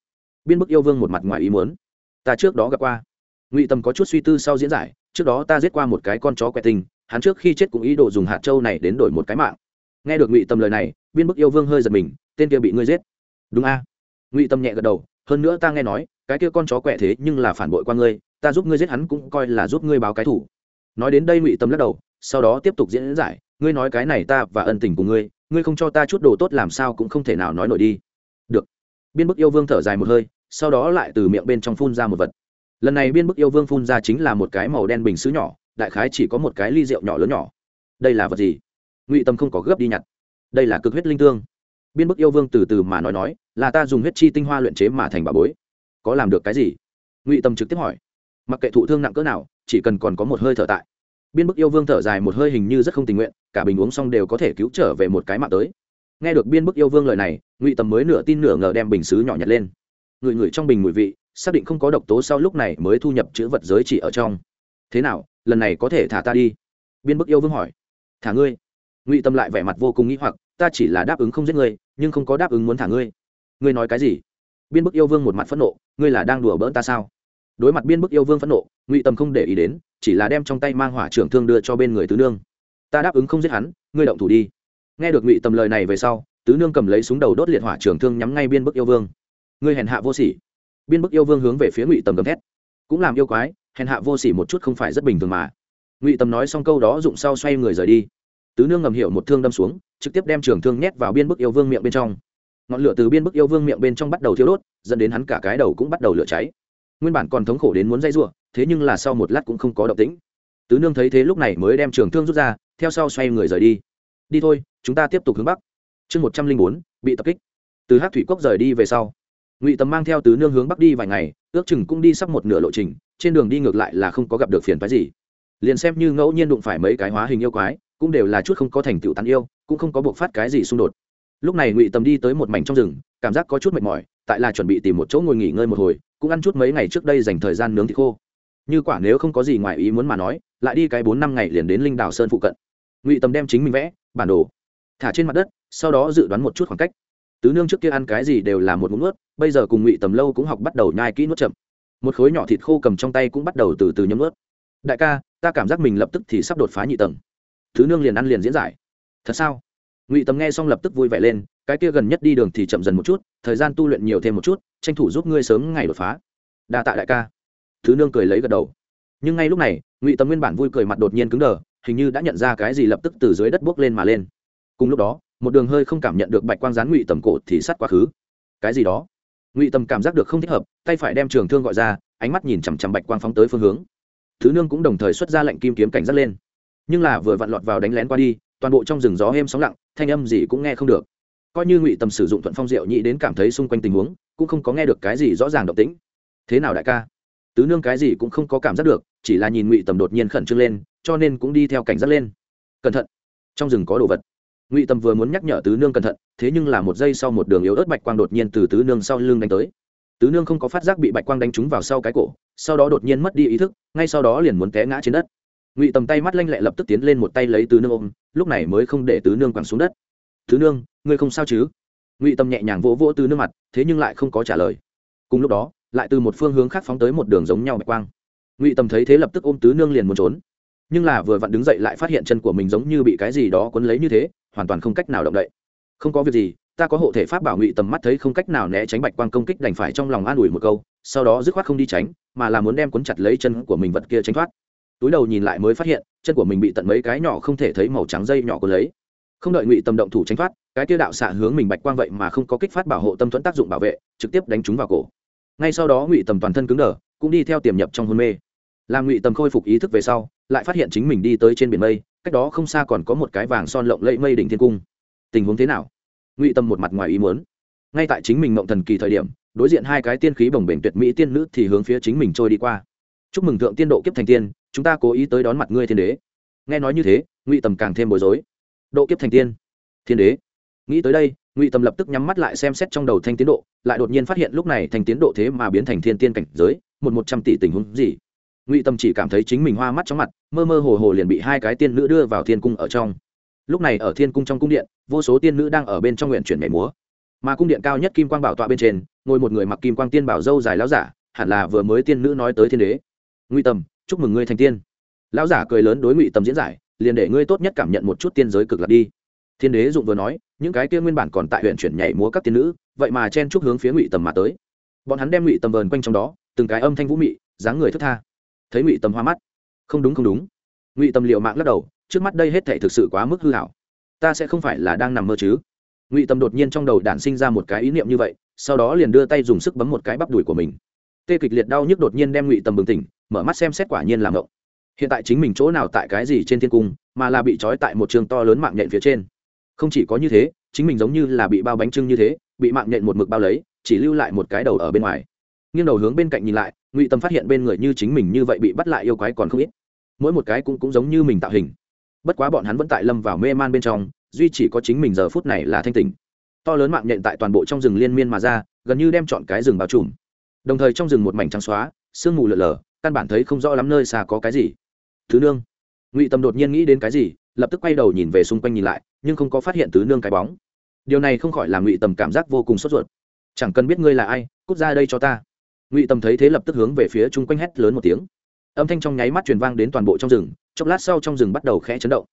Biên bức yêu vương một mặt ngoài ý muốn. Ta trước đó gặp qua. Ngụy tâm có chút suy tư sau diễn giải, trước đó ta giết qua một cái con chó quẹt tình, hắn trước khi chết cũng ý đồ dùng hạt trâu này đến đổi một cái mạng. Nghe được ngụy tâm lời này, biên bức yêu vương hơi giật mình, tên kia bị ngươi giết. Đúng a. Ngụy tâm nhẹ gật đầu, hơn nữa ta nghe nói cái kia con chó quẹ thế nhưng là phản bội qua ngươi, ta giúp ngươi giết hắn cũng coi là giúp ngươi báo cái thủ. Nói đến đây ngụy tâm lắc đầu, sau đó tiếp tục diễn giải, ngươi nói cái này ta và ân tình của ngươi ngươi không cho ta chút đồ tốt làm sao cũng không thể nào nói nổi đi. Được. Biên bức yêu vương thở dài một hơi, sau đó lại từ miệng bên trong phun ra một vật. Lần này biên bức yêu vương phun ra chính là một cái màu đen bình xứ nhỏ, đại khái chỉ có một cái ly rượu nhỏ lớn nhỏ. Đây là vật gì? Ngụy tâm không có gấp đi nhặt. Đây là cực huyết linh tương. Biên bức yêu vương từ từ mà nói nói, là ta dùng huyết chi tinh hoa luyện chế mà thành bà bối có làm được cái gì? Ngụy tâm trực tiếp hỏi. Mặc kệ thụ thương nặng cỡ nào, chỉ cần còn có một hơi thở tại. Biên bức yêu vương thở dài một hơi hình như rất không tình nguyện, cả bình uống xong đều có thể cứu trở về một cái mạng tới. Nghe được biên bức yêu vương lời này, ngụy tầm mới nửa tin nửa ngờ đem bình xứ nhỏ nhặt lên. Người ngửi trong bình mùi vị, xác định không có độc tố sau lúc này mới thu nhập chữ vật giới chỉ ở trong. Thế nào, lần này có thể thả ta đi? Biên bức yêu vương hỏi. Thả ngươi. Ngụy tâm lại vẻ mặt vô cùng nghĩ hoặc, ta chỉ là đáp ứng không giết ngươi, nhưng không có đáp ứng muốn thả ngươi. Ngươi nói cái gì? Biên bức yêu vương một mặt phẫn nộ, ngươi là đang đùa bỡn ta sao? Đối mặt biên bức yêu vương phẫn nộ, ngụy tâm không để ý đến, chỉ là đem trong tay mang hỏa trưởng thương đưa cho bên người tứ nương. Ta đáp ứng không giết hắn, ngươi động thủ đi. Nghe được ngụy tâm lời này về sau, tứ nương cầm lấy súng đầu đốt liệt hỏa trưởng thương nhắm ngay biên bức yêu vương. Ngươi hèn hạ vô sỉ. Biên bức yêu vương hướng về phía ngụy tầm gầm thét. Cũng làm yêu quái, hèn hạ vô sỉ một chút không phải rất bình thường mà. Ngụy tầm nói xong câu đó dụng sau xoay người rời đi. Tứ nương ngầm hiểu một thương đâm xuống, trực tiếp đem trường thương nhét vào biên bức yêu vương miệng bên trong ngọn lửa từ biên bức yêu vương miệng bên trong bắt đầu thiêu đốt, dẫn đến hắn cả cái đầu cũng bắt đầu lửa cháy. Nguyên bản còn thống khổ đến muốn dây giụa thế nhưng là sau một lát cũng không có động tĩnh. Tứ nương thấy thế lúc này mới đem trường thương rút ra, theo sau xoay người rời đi. Đi thôi, chúng ta tiếp tục hướng bắc. Chương một trăm linh bốn, bị tập kích. Từ hát thủy cốc rời đi về sau, ngụy tầm mang theo tứ nương hướng bắc đi vài ngày, ước chừng cũng đi sắp một nửa lộ trình, trên đường đi ngược lại là không có gặp được phiền phái gì. Liền xem như ngẫu nhiên đụng phải mấy cái hóa hình yêu quái, cũng đều là chút không có thành tựu tán yêu, cũng không có buộc phát cái gì xung đột lúc này ngụy tầm đi tới một mảnh trong rừng, cảm giác có chút mệt mỏi, tại là chuẩn bị tìm một chỗ ngồi nghỉ ngơi một hồi, cũng ăn chút mấy ngày trước đây dành thời gian nướng thịt khô. Như quả nếu không có gì ngoài ý muốn mà nói, lại đi cái bốn năm ngày liền đến linh đảo sơn phụ cận. Ngụy tầm đem chính mình vẽ, bản đồ, thả trên mặt đất, sau đó dự đoán một chút khoảng cách. Tứ nương trước kia ăn cái gì đều là một ngụm nuốt, bây giờ cùng ngụy tầm lâu cũng học bắt đầu nhai kỹ nuốt chậm. Một khối nhỏ thịt khô cầm trong tay cũng bắt đầu từ từ nhấm nuốt. Đại ca, ta cảm giác mình lập tức thì sắp đột phá nhị tầng. Tứ nương liền ăn liền diễn giải. Thật sao? Ngụy tầm nghe xong lập tức vui vẻ lên cái kia gần nhất đi đường thì chậm dần một chút thời gian tu luyện nhiều thêm một chút tranh thủ giúp ngươi sớm ngày đột phá đa tạ đại ca thứ nương cười lấy gật đầu nhưng ngay lúc này ngụy tầm nguyên bản vui cười mặt đột nhiên cứng đờ hình như đã nhận ra cái gì lập tức từ dưới đất bước lên mà lên cùng lúc đó một đường hơi không cảm nhận được bạch quang rán ngụy tầm cổ thì sắt quá khứ cái gì đó ngụy tầm cảm giác được không thích hợp tay phải đem trường thương gọi ra ánh mắt nhìn chằm chằm bạch quang phóng tới phương hướng thứ nương cũng đồng thời xuất ra lệnh kim kiếm cảnh giác lên nhưng là vừa vặn lọt vào đánh lén qua đi toàn bộ trong rừng gió êm sóng lặng, thanh âm gì cũng nghe không được. Coi như ngụy tầm sử dụng thuận phong diệu nhị đến cảm thấy xung quanh tình huống, cũng không có nghe được cái gì rõ ràng động tĩnh. Thế nào đại ca? Tứ nương cái gì cũng không có cảm giác được, chỉ là nhìn ngụy tầm đột nhiên khẩn trương lên, cho nên cũng đi theo cảnh giác lên. Cẩn thận! Trong rừng có đồ vật. Ngụy tầm vừa muốn nhắc nhở tứ nương cẩn thận, thế nhưng là một giây sau một đường yếu ớt bạch quang đột nhiên từ tứ nương sau lưng đánh tới. Tứ nương không có phát giác bị bạch quang đánh trúng vào sau cái cổ, sau đó đột nhiên mất đi ý thức, ngay sau đó liền muốn té ngã trên đất ngụy tầm tay mắt lanh lẹ lập tức tiến lên một tay lấy tứ nương ôm, lúc này mới không để tứ nương quẳng xuống đất. Tứ nương, ngươi không sao chứ? Ngụy tầm nhẹ nhàng vỗ vỗ tứ nương mặt, thế nhưng lại không có trả lời. Cùng lúc đó, lại từ một phương hướng khác phóng tới một đường giống nhau bạch quang. Ngụy tầm thấy thế lập tức ôm tứ nương liền muốn trốn. Nhưng là vừa vặn đứng dậy lại phát hiện chân của mình giống như bị cái gì đó quấn lấy như thế, hoàn toàn không cách nào động đậy. Không có việc gì, ta có hộ thể pháp bảo. Ngụy tầm mắt thấy không cách nào né tránh bạch quang công kích đành phải trong lòng an ủi một câu, sau đó dứt khoát không đi tránh, mà là muốn đem cuốn chặt lấy chân của mình vật kia tránh thoát túi đầu nhìn lại mới phát hiện, chân của mình bị tận mấy cái nhỏ không thể thấy màu trắng dây nhỏ của lấy. Không đợi ngụy tâm động thủ tránh thoát, cái tiêu đạo xạ hướng mình bạch quang vậy mà không có kích phát bảo hộ tâm thuẫn tác dụng bảo vệ, trực tiếp đánh chúng vào cổ. Ngay sau đó ngụy tầm toàn thân cứng đờ, cũng đi theo tiềm nhập trong hôn mê. Làm ngụy tầm khôi phục ý thức về sau, lại phát hiện chính mình đi tới trên biển mây, cách đó không xa còn có một cái vàng son lộng lẫy mây đỉnh thiên cung. Tình huống thế nào? Ngụy tâm một mặt ngoài ý muốn. Ngay tại chính mình mộng thần kỳ thời điểm, đối diện hai cái tiên khí bồng bềnh tuyệt mỹ tiên nữ thì hướng phía chính mình trôi đi qua. Chúc mừng thượng tiên độ kiếp thành tiên chúng ta cố ý tới đón mặt ngươi thiên đế. Nghe nói như thế, ngụy tầm càng thêm bối rối. Độ kiếp thành tiên. Thiên đế. Nghĩ tới đây, ngụy tầm lập tức nhắm mắt lại xem xét trong đầu thanh tiến độ, lại đột nhiên phát hiện lúc này thành tiến độ thế mà biến thành thiên tiên cảnh giới, một một trăm tỷ tình huống gì. Ngụy tâm chỉ cảm thấy chính mình hoa mắt trong mặt, mơ mơ hồ hồ liền bị hai cái tiên nữ đưa vào thiên cung ở trong. Lúc này ở thiên cung trong cung điện, vô số tiên nữ đang ở bên trong nguyện chuyển nhảy múa. Mà cung điện cao nhất kim quang bảo tọa bên trên, ngồi một người mặc kim quang tiên bảo dâu dài láo giả, hẳn là vừa mới tiên nữ nói tới thiên đế. Ngụy tầm chúc mừng ngươi thành tiên. Lão giả cười lớn đối ngụy tâm diễn giải, liền để ngươi tốt nhất cảm nhận một chút tiên giới cực lạc đi. Thiên đế dụng vừa nói, những cái kia nguyên bản còn tại huyện chuyển nhảy múa các tiên nữ, vậy mà chen chúc hướng phía ngụy tầm mà tới. Bọn hắn đem ngụy tầm vờn quanh trong đó, từng cái âm thanh vũ mị, dáng người thức tha. Thấy ngụy tầm hoa mắt. Không đúng không đúng. Ngụy tầm liệu mạng lắc đầu, trước mắt đây hết thể thực sự quá mức hư hảo ta sẽ không phải là đang nằm mơ chứ. Ngụy tầm đột nhiên trong đầu đản sinh ra một cái ý niệm như vậy, sau đó liền đưa tay dùng sức bấm một cái bắp đùi của mình. Tê kịch liệt đau nhức đột nhiên đem ngụy tầm bừng tỉnh mở mắt xem xét quả nhiên làm ngộng. Hiện tại chính mình chỗ nào tại cái gì trên thiên cung, mà là bị trói tại một trường to lớn mạng nhện phía trên. Không chỉ có như thế, chính mình giống như là bị bao bánh trưng như thế, bị mạng nhện một mực bao lấy, chỉ lưu lại một cái đầu ở bên ngoài. Nghiêng đầu hướng bên cạnh nhìn lại, ngụy tâm phát hiện bên người như chính mình như vậy bị bắt lại yêu quái còn không ít. Mỗi một cái cũng cũng giống như mình tạo hình. Bất quá bọn hắn vẫn tại lâm vào mê man bên trong, duy chỉ có chính mình giờ phút này là thanh tình to lớn mạng nhện tại toàn bộ trong rừng liên miên mà ra, gần như đem chọn cái rừng bao trùm. Đồng thời trong rừng một mảnh trắng xóa, sương mù lở lở căn bản thấy không rõ lắm nơi xa có cái gì. Thứ nương. Ngụy tâm đột nhiên nghĩ đến cái gì, lập tức quay đầu nhìn về xung quanh nhìn lại, nhưng không có phát hiện tứ nương cái bóng. Điều này không khỏi làm ngụy tầm cảm giác vô cùng sốt ruột. Chẳng cần biết ngươi là ai, cút ra đây cho ta. Ngụy tầm thấy thế lập tức hướng về phía chung quanh hét lớn một tiếng. Âm thanh trong nháy mắt truyền vang đến toàn bộ trong rừng, chốc lát sau trong rừng bắt đầu khẽ chấn động.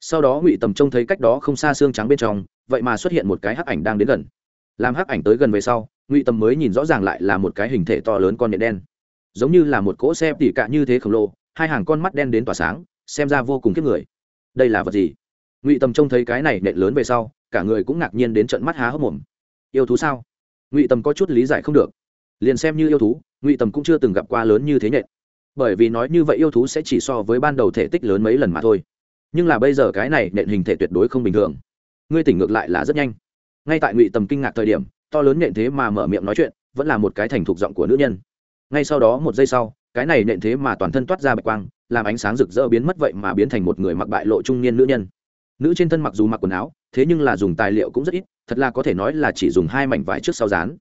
Sau đó ngụy tầm trông thấy cách đó không xa xương trắng bên trong, vậy mà xuất hiện một cái hắc ảnh đang đến gần. Làm hắc ảnh tới gần về sau, ngụy tầm mới nhìn rõ ràng lại là một cái hình thể to lớn con nhện đen giống như là một cỗ xe tỉ cạ như thế khổng lồ, hai hàng con mắt đen đến tỏa sáng, xem ra vô cùng kiếp người. Đây là vật gì? Ngụy tầm trông thấy cái này nện lớn về sau, cả người cũng ngạc nhiên đến trận mắt há hốc mồm. Yêu thú sao? Ngụy tầm có chút lý giải không được. Liền xem như yêu thú, ngụy tầm cũng chưa từng gặp qua lớn như thế nhện bởi vì nói như vậy yêu thú sẽ chỉ so với ban đầu thể tích lớn mấy lần mà thôi. Nhưng là bây giờ cái này nện hình thể tuyệt đối không bình thường. Ngươi tỉnh ngược lại là rất nhanh. Ngay tại ngụy tầm kinh ngạc thời điểm, to lớn nện thế mà mở miệng nói chuyện, vẫn là một cái thành thục giọng của nữ nhân ngay sau đó một giây sau, cái này nện thế mà toàn thân toát ra bạch quang, làm ánh sáng rực rỡ biến mất vậy mà biến thành một người mặc bại lộ trung niên nữ nhân. Nữ trên thân mặc dù mặc quần áo, thế nhưng là dùng tài liệu cũng rất ít, thật là có thể nói là chỉ dùng hai mảnh vải trước sau dán.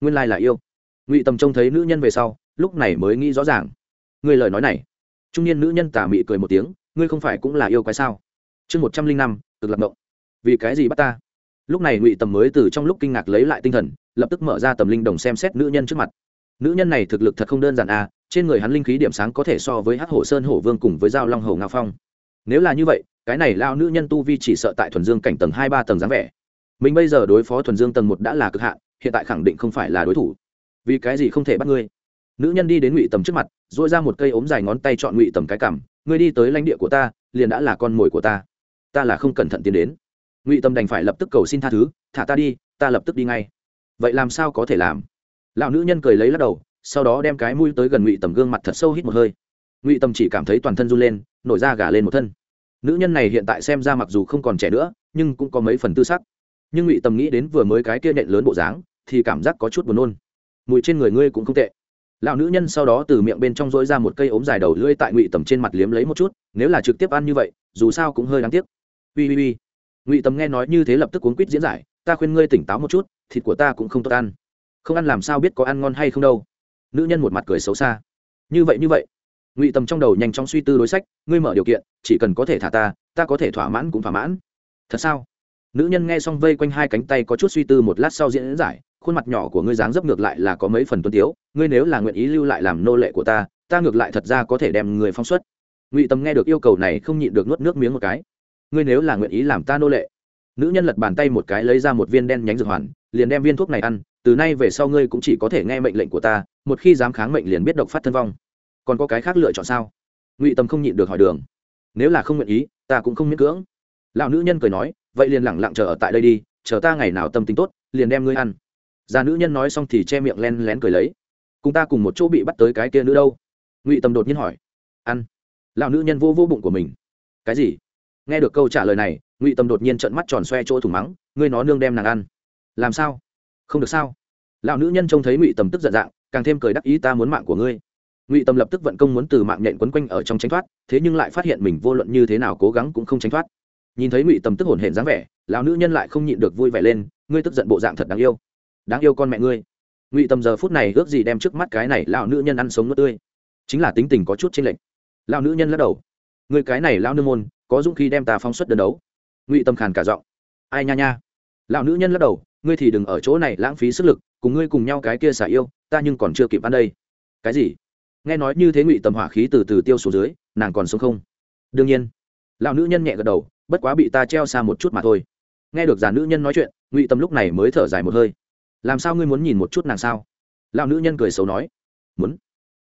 Nguyên lai là yêu. Ngụy tầm trông thấy nữ nhân về sau, lúc này mới nghĩ rõ ràng. Người lời nói này. Trung niên nữ nhân tà mị cười một tiếng, ngươi không phải cũng là yêu quái sao? Chương một trăm linh năm, cực lạc động vì cái gì bắt ta? Lúc này ngụy tầm mới từ trong lúc kinh ngạc lấy lại tinh thần, lập tức mở ra tầm linh đồng xem xét nữ nhân trước mặt nữ nhân này thực lực thật không đơn giản à trên người hắn linh khí điểm sáng có thể so với hát hổ sơn hổ vương cùng với giao long hổ ngao phong. Nếu là như vậy, cái này lao nữ nhân tu vi chỉ sợ tại thuần dương cảnh tầng hai ba tầng dáng vẻ. Mình bây giờ đối phó thuần dương tầng một đã là cực hạn, hiện tại khẳng định không phải là đối thủ. Vì cái gì không thể bắt ngươi? Nữ nhân đi đến ngụy tầm trước mặt dội ra một cây ốm dài ngón tay chọn ngụy tầm cái cảm ngươi đi tới lãnh địa của ta, liền đã là con mồi của ta. Ta là không cẩn thận tiến đến. Ngụy tầm đành phải lập tức cầu xin tha thứ, thả ta đi, ta lập tức đi ngay. Vậy làm sao có thể làm? Lão nữ nhân cười lấy lắc đầu, sau đó đem cái mũi tới gần ngụy tầm gương mặt thật sâu hít một hơi. Ngụy tầm chỉ cảm thấy toàn thân run lên, nổi da gà lên một thân. Nữ nhân này hiện tại xem ra mặc dù không còn trẻ nữa, nhưng cũng có mấy phần tư sắc. Nhưng ngụy tầm nghĩ đến vừa mới cái kia nện lớn bộ dáng, thì cảm giác có chút buồn nôn. Mùi trên người ngươi cũng không tệ. Lão nữ nhân sau đó từ miệng bên trong dỗi ra một cây ốm dài đầu lưỡi tại ngụy tầm trên mặt liếm lấy một chút, nếu là trực tiếp ăn như vậy, dù sao cũng hơi đáng tiếc. Ui ui ui ngụy tầm nghe nói như thế lập tức cuốn quýt diễn giải, ta khuyên ngươi tỉnh táo một chút, thịt của ta cũng không tốt ăn không ăn làm sao biết có ăn ngon hay không đâu. Nữ nhân một mặt cười xấu xa. Như vậy như vậy. Ngụy tầm trong đầu nhanh chóng suy tư đối sách, ngươi mở điều kiện, chỉ cần có thể thả ta ta có thể thỏa mãn cũng thỏa mãn. Thật sao? Nữ nhân nghe xong vây quanh hai cánh tay có chút suy tư một lát sau diễn giải, khuôn mặt nhỏ của ngươi dáng dấp ngược lại là có mấy phần tuân tiếu, ngươi nếu là nguyện ý lưu lại làm nô lệ của ta ta ngược lại thật ra có thể đem người phong xuất. Ngụy tầm nghe được yêu cầu này không nhịn được nuốt nước miếng một cái. Ngươi nếu là nguyện ý làm ta nô lệ. Nữ nhân lật bàn tay một cái lấy ra một viên đen nhánh dược hoàn, liền đem viên thuốc này ăn từ nay về sau ngươi cũng chỉ có thể nghe mệnh lệnh của ta, một khi dám kháng mệnh liền biết độc phát thân vong. Còn có cái khác lựa chọn sao? Ngụy tâm không nhịn được hỏi đường. Nếu là không nguyện ý, ta cũng không miễn cưỡng. Lão nữ nhân cười nói, vậy liền lẳng lặng chờ ở tại đây đi, chờ ta ngày nào tâm tính tốt, liền đem ngươi ăn. Già nữ nhân nói xong thì che miệng len lén cười lấy. Cùng ta cùng một chỗ bị bắt tới cái kia nữa đâu? Ngụy tâm đột nhiên hỏi. Ăn. Lão nữ nhân vô vô bụng của mình. Cái gì? Nghe được câu trả lời này, ngụy tâm đột nhiên trợn mắt tròn xoe chỗ thủng mắng, ngươi nó nương đem nàng ăn. Làm sao? Không được sao? Lão nữ nhân trông thấy ngụy tâm tức giận dạng, càng thêm cười đắc ý, ta muốn mạng của ngươi. Ngụy tâm lập tức vận công muốn từ mạng nhện quấn quanh ở trong tránh thoát, thế nhưng lại phát hiện mình vô luận như thế nào cố gắng cũng không tránh thoát. Nhìn thấy ngụy tâm tức hổn hển dáng vẻ, lão nữ nhân lại không nhịn được vui vẻ lên, ngươi tức giận bộ dạng thật đáng yêu. Đáng yêu con mẹ ngươi. Ngụy tâm giờ phút này ước gì đem trước mắt cái này lão nữ nhân ăn sống nước tươi. Chính là tính tình có chút chênh lệch. Lão nữ nhân lắc đầu. Ngươi cái này lão nương môn, có dũng khi đem ta phóng xuất đơn đấu. Ngụy tâm khàn cả giọng. Ai nha nha. Lão nữ nhân lắc đầu ngươi thì đừng ở chỗ này lãng phí sức lực, cùng ngươi cùng nhau cái kia xả yêu, ta nhưng còn chưa kịp ăn đây. Cái gì? Nghe nói như thế ngụy tầm hỏa khí từ từ tiêu xuống dưới, nàng còn sống không? Đương nhiên. Lão nữ nhân nhẹ gật đầu, bất quá bị ta treo xa một chút mà thôi. Nghe được già nữ nhân nói chuyện, ngụy tầm lúc này mới thở dài một hơi. Làm sao ngươi muốn nhìn một chút nàng sao? Lão nữ nhân cười xấu nói. Muốn.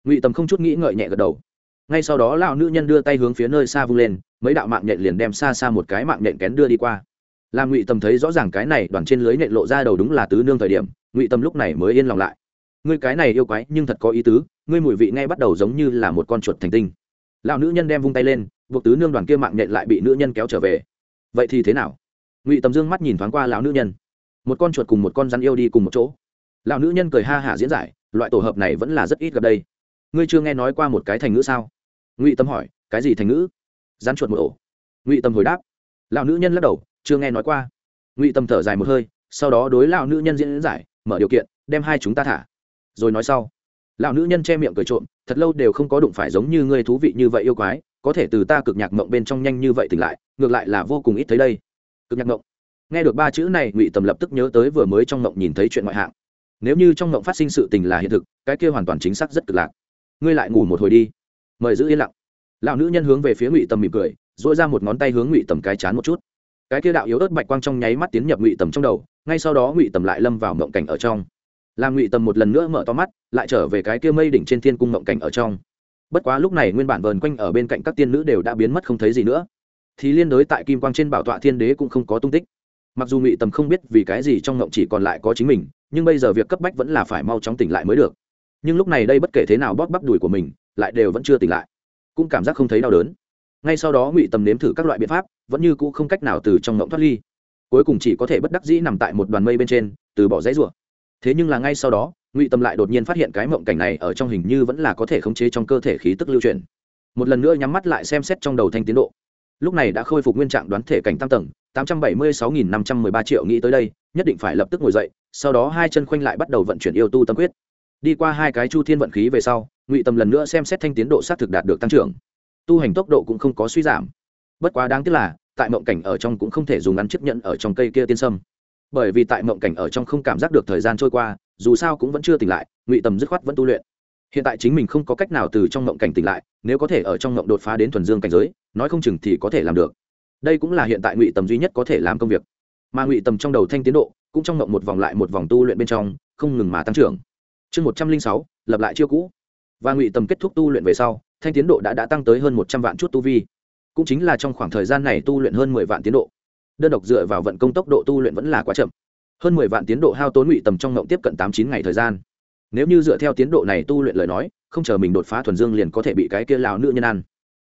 Ngụy tầm không chút nghĩ ngợi nhẹ gật đầu. Ngay sau đó lão nữ nhân đưa tay hướng phía nơi xa vung lên, mấy đạo mạng nhện liền đem xa xa một cái mạng nhện kén đưa đi qua làm ngụy tầm thấy rõ ràng cái này đoàn trên lưới nện lộ ra đầu đúng là tứ nương thời điểm, ngụy tầm lúc này mới yên lòng lại. Ngươi cái này yêu quái, nhưng thật có ý tứ, ngươi mùi vị ngay bắt đầu giống như là một con chuột thành tinh. Lão nữ nhân đem vung tay lên, buộc tứ nương đoàn kia mạng nhện lại bị nữ nhân kéo trở về. Vậy thì thế nào? Ngụy tầm dương mắt nhìn thoáng qua lão nữ nhân. Một con chuột cùng một con rắn yêu đi cùng một chỗ. Lão nữ nhân cười ha hả diễn giải, loại tổ hợp này vẫn là rất ít gặp đây. Ngươi chưa nghe nói qua một cái thành ngữ sao? Ngụy tâm hỏi, cái gì thành ngữ? Rắn chuột một ổ. Ngụy tâm hồi đáp. Lão nữ nhân lắc đầu chưa nghe nói qua. Ngụy tâm thở dài một hơi, sau đó đối lão nữ nhân diễn giải, mở điều kiện, đem hai chúng ta thả. Rồi nói sau, lão nữ nhân che miệng cười trộm, thật lâu đều không có đụng phải giống như ngươi thú vị như vậy yêu quái, có thể từ ta cực nhạc mộng bên trong nhanh như vậy tỉnh lại, ngược lại là vô cùng ít thấy đây. Cực nhạc mộng. Nghe được ba chữ này, ngụy tầm lập tức nhớ tới vừa mới trong mộng nhìn thấy chuyện ngoại hạng. Nếu như trong mộng phát sinh sự tình là hiện thực, cái kia hoàn toàn chính xác rất cực lạc. Ngươi lại ngủ một hồi đi. Mời giữ yên lặng. Lão nữ nhân hướng về phía ngụy tầm mỉm cười dội ra một ngón tay hướng ngụy tầm cái chán một chút cái kia đạo yếu ớt bạch quang trong nháy mắt tiến nhập ngụy tầm trong đầu, ngay sau đó ngụy tầm lại lâm vào mộng cảnh ở trong. Làm ngụy tầm một lần nữa mở to mắt, lại trở về cái kia mây đỉnh trên thiên cung mộng cảnh ở trong. Bất quá lúc này nguyên bản vờn quanh ở bên cạnh các tiên nữ đều đã biến mất không thấy gì nữa. Thì liên đối tại kim quang trên bảo tọa thiên đế cũng không có tung tích. Mặc dù ngụy tầm không biết vì cái gì trong mộng chỉ còn lại có chính mình, nhưng bây giờ việc cấp bách vẫn là phải mau chóng tỉnh lại mới được. Nhưng lúc này đây bất kể thế nào bóp bắp đùi của mình, lại đều vẫn chưa tỉnh lại. Cũng cảm giác không thấy đau đớn. Ngay sau đó ngụy tầm nếm thử các loại biện pháp vẫn như cũ không cách nào từ trong ngộng thoát ly. Cuối cùng chỉ có thể bất đắc dĩ nằm tại một đoàn mây bên trên, từ bỏ dãy rủa. Thế nhưng là ngay sau đó, ngụy tâm lại đột nhiên phát hiện cái mộng cảnh này ở trong hình như vẫn là có thể khống chế trong cơ thể khí tức lưu truyền một lần nữa nhắm mắt lại xem xét trong đầu thanh tiến độ. Lúc này đã khôi phục nguyên trạng đoán thể cảnh tam tầng, tám trăm bảy mươi sáu nghìn năm trăm mười ba triệu nghĩ tới đây, nhất định phải lập tức ngồi dậy, sau đó hai chân khoanh lại bắt đầu vận chuyển yêu tu tâm quyết. Đi qua hai cái chu thiên vận khí về sau, ngụy tâm lần nữa xem xét thanh tiến độ xác thực đạt được tăng trưởng. Tu hành tốc độ cũng không có suy giảm. Bất quá đáng tiếc là tại mộng cảnh ở trong cũng không thể dùng ngắn chiếc nhận ở trong cây kia tiên sâm. Bởi vì tại mộng cảnh ở trong không cảm giác được thời gian trôi qua, dù sao cũng vẫn chưa tỉnh lại, ngụy tầm dứt khoát vẫn tu luyện. Hiện tại chính mình không có cách nào từ trong mộng cảnh tỉnh lại, nếu có thể ở trong mộng đột phá đến thuần dương cảnh giới, nói không chừng thì có thể làm được. Đây cũng là hiện tại ngụy tầm duy nhất có thể làm công việc. Mà ngụy tầm trong đầu thanh tiến độ, cũng trong mộng một vòng lại một vòng tu luyện bên trong, không ngừng mà tăng trưởng. Chương một trăm linh sáu, lập lại chiêu cũ. Và ngụy tầm kết thúc tu luyện về sau, thanh tiến độ đã đã tăng tới hơn một trăm vạn chút tu vi cũng chính là trong khoảng thời gian này tu luyện hơn mười vạn tiến độ. Đơn độc dựa vào vận công tốc độ tu luyện vẫn là quá chậm. Hơn mười vạn tiến độ hao tốn ngụy tầm trong ngộng tiếp cận tám chín ngày thời gian. Nếu như dựa theo tiến độ này tu luyện lời nói, không chờ mình đột phá thuần dương liền có thể bị cái kia lào nữ nhân ăn.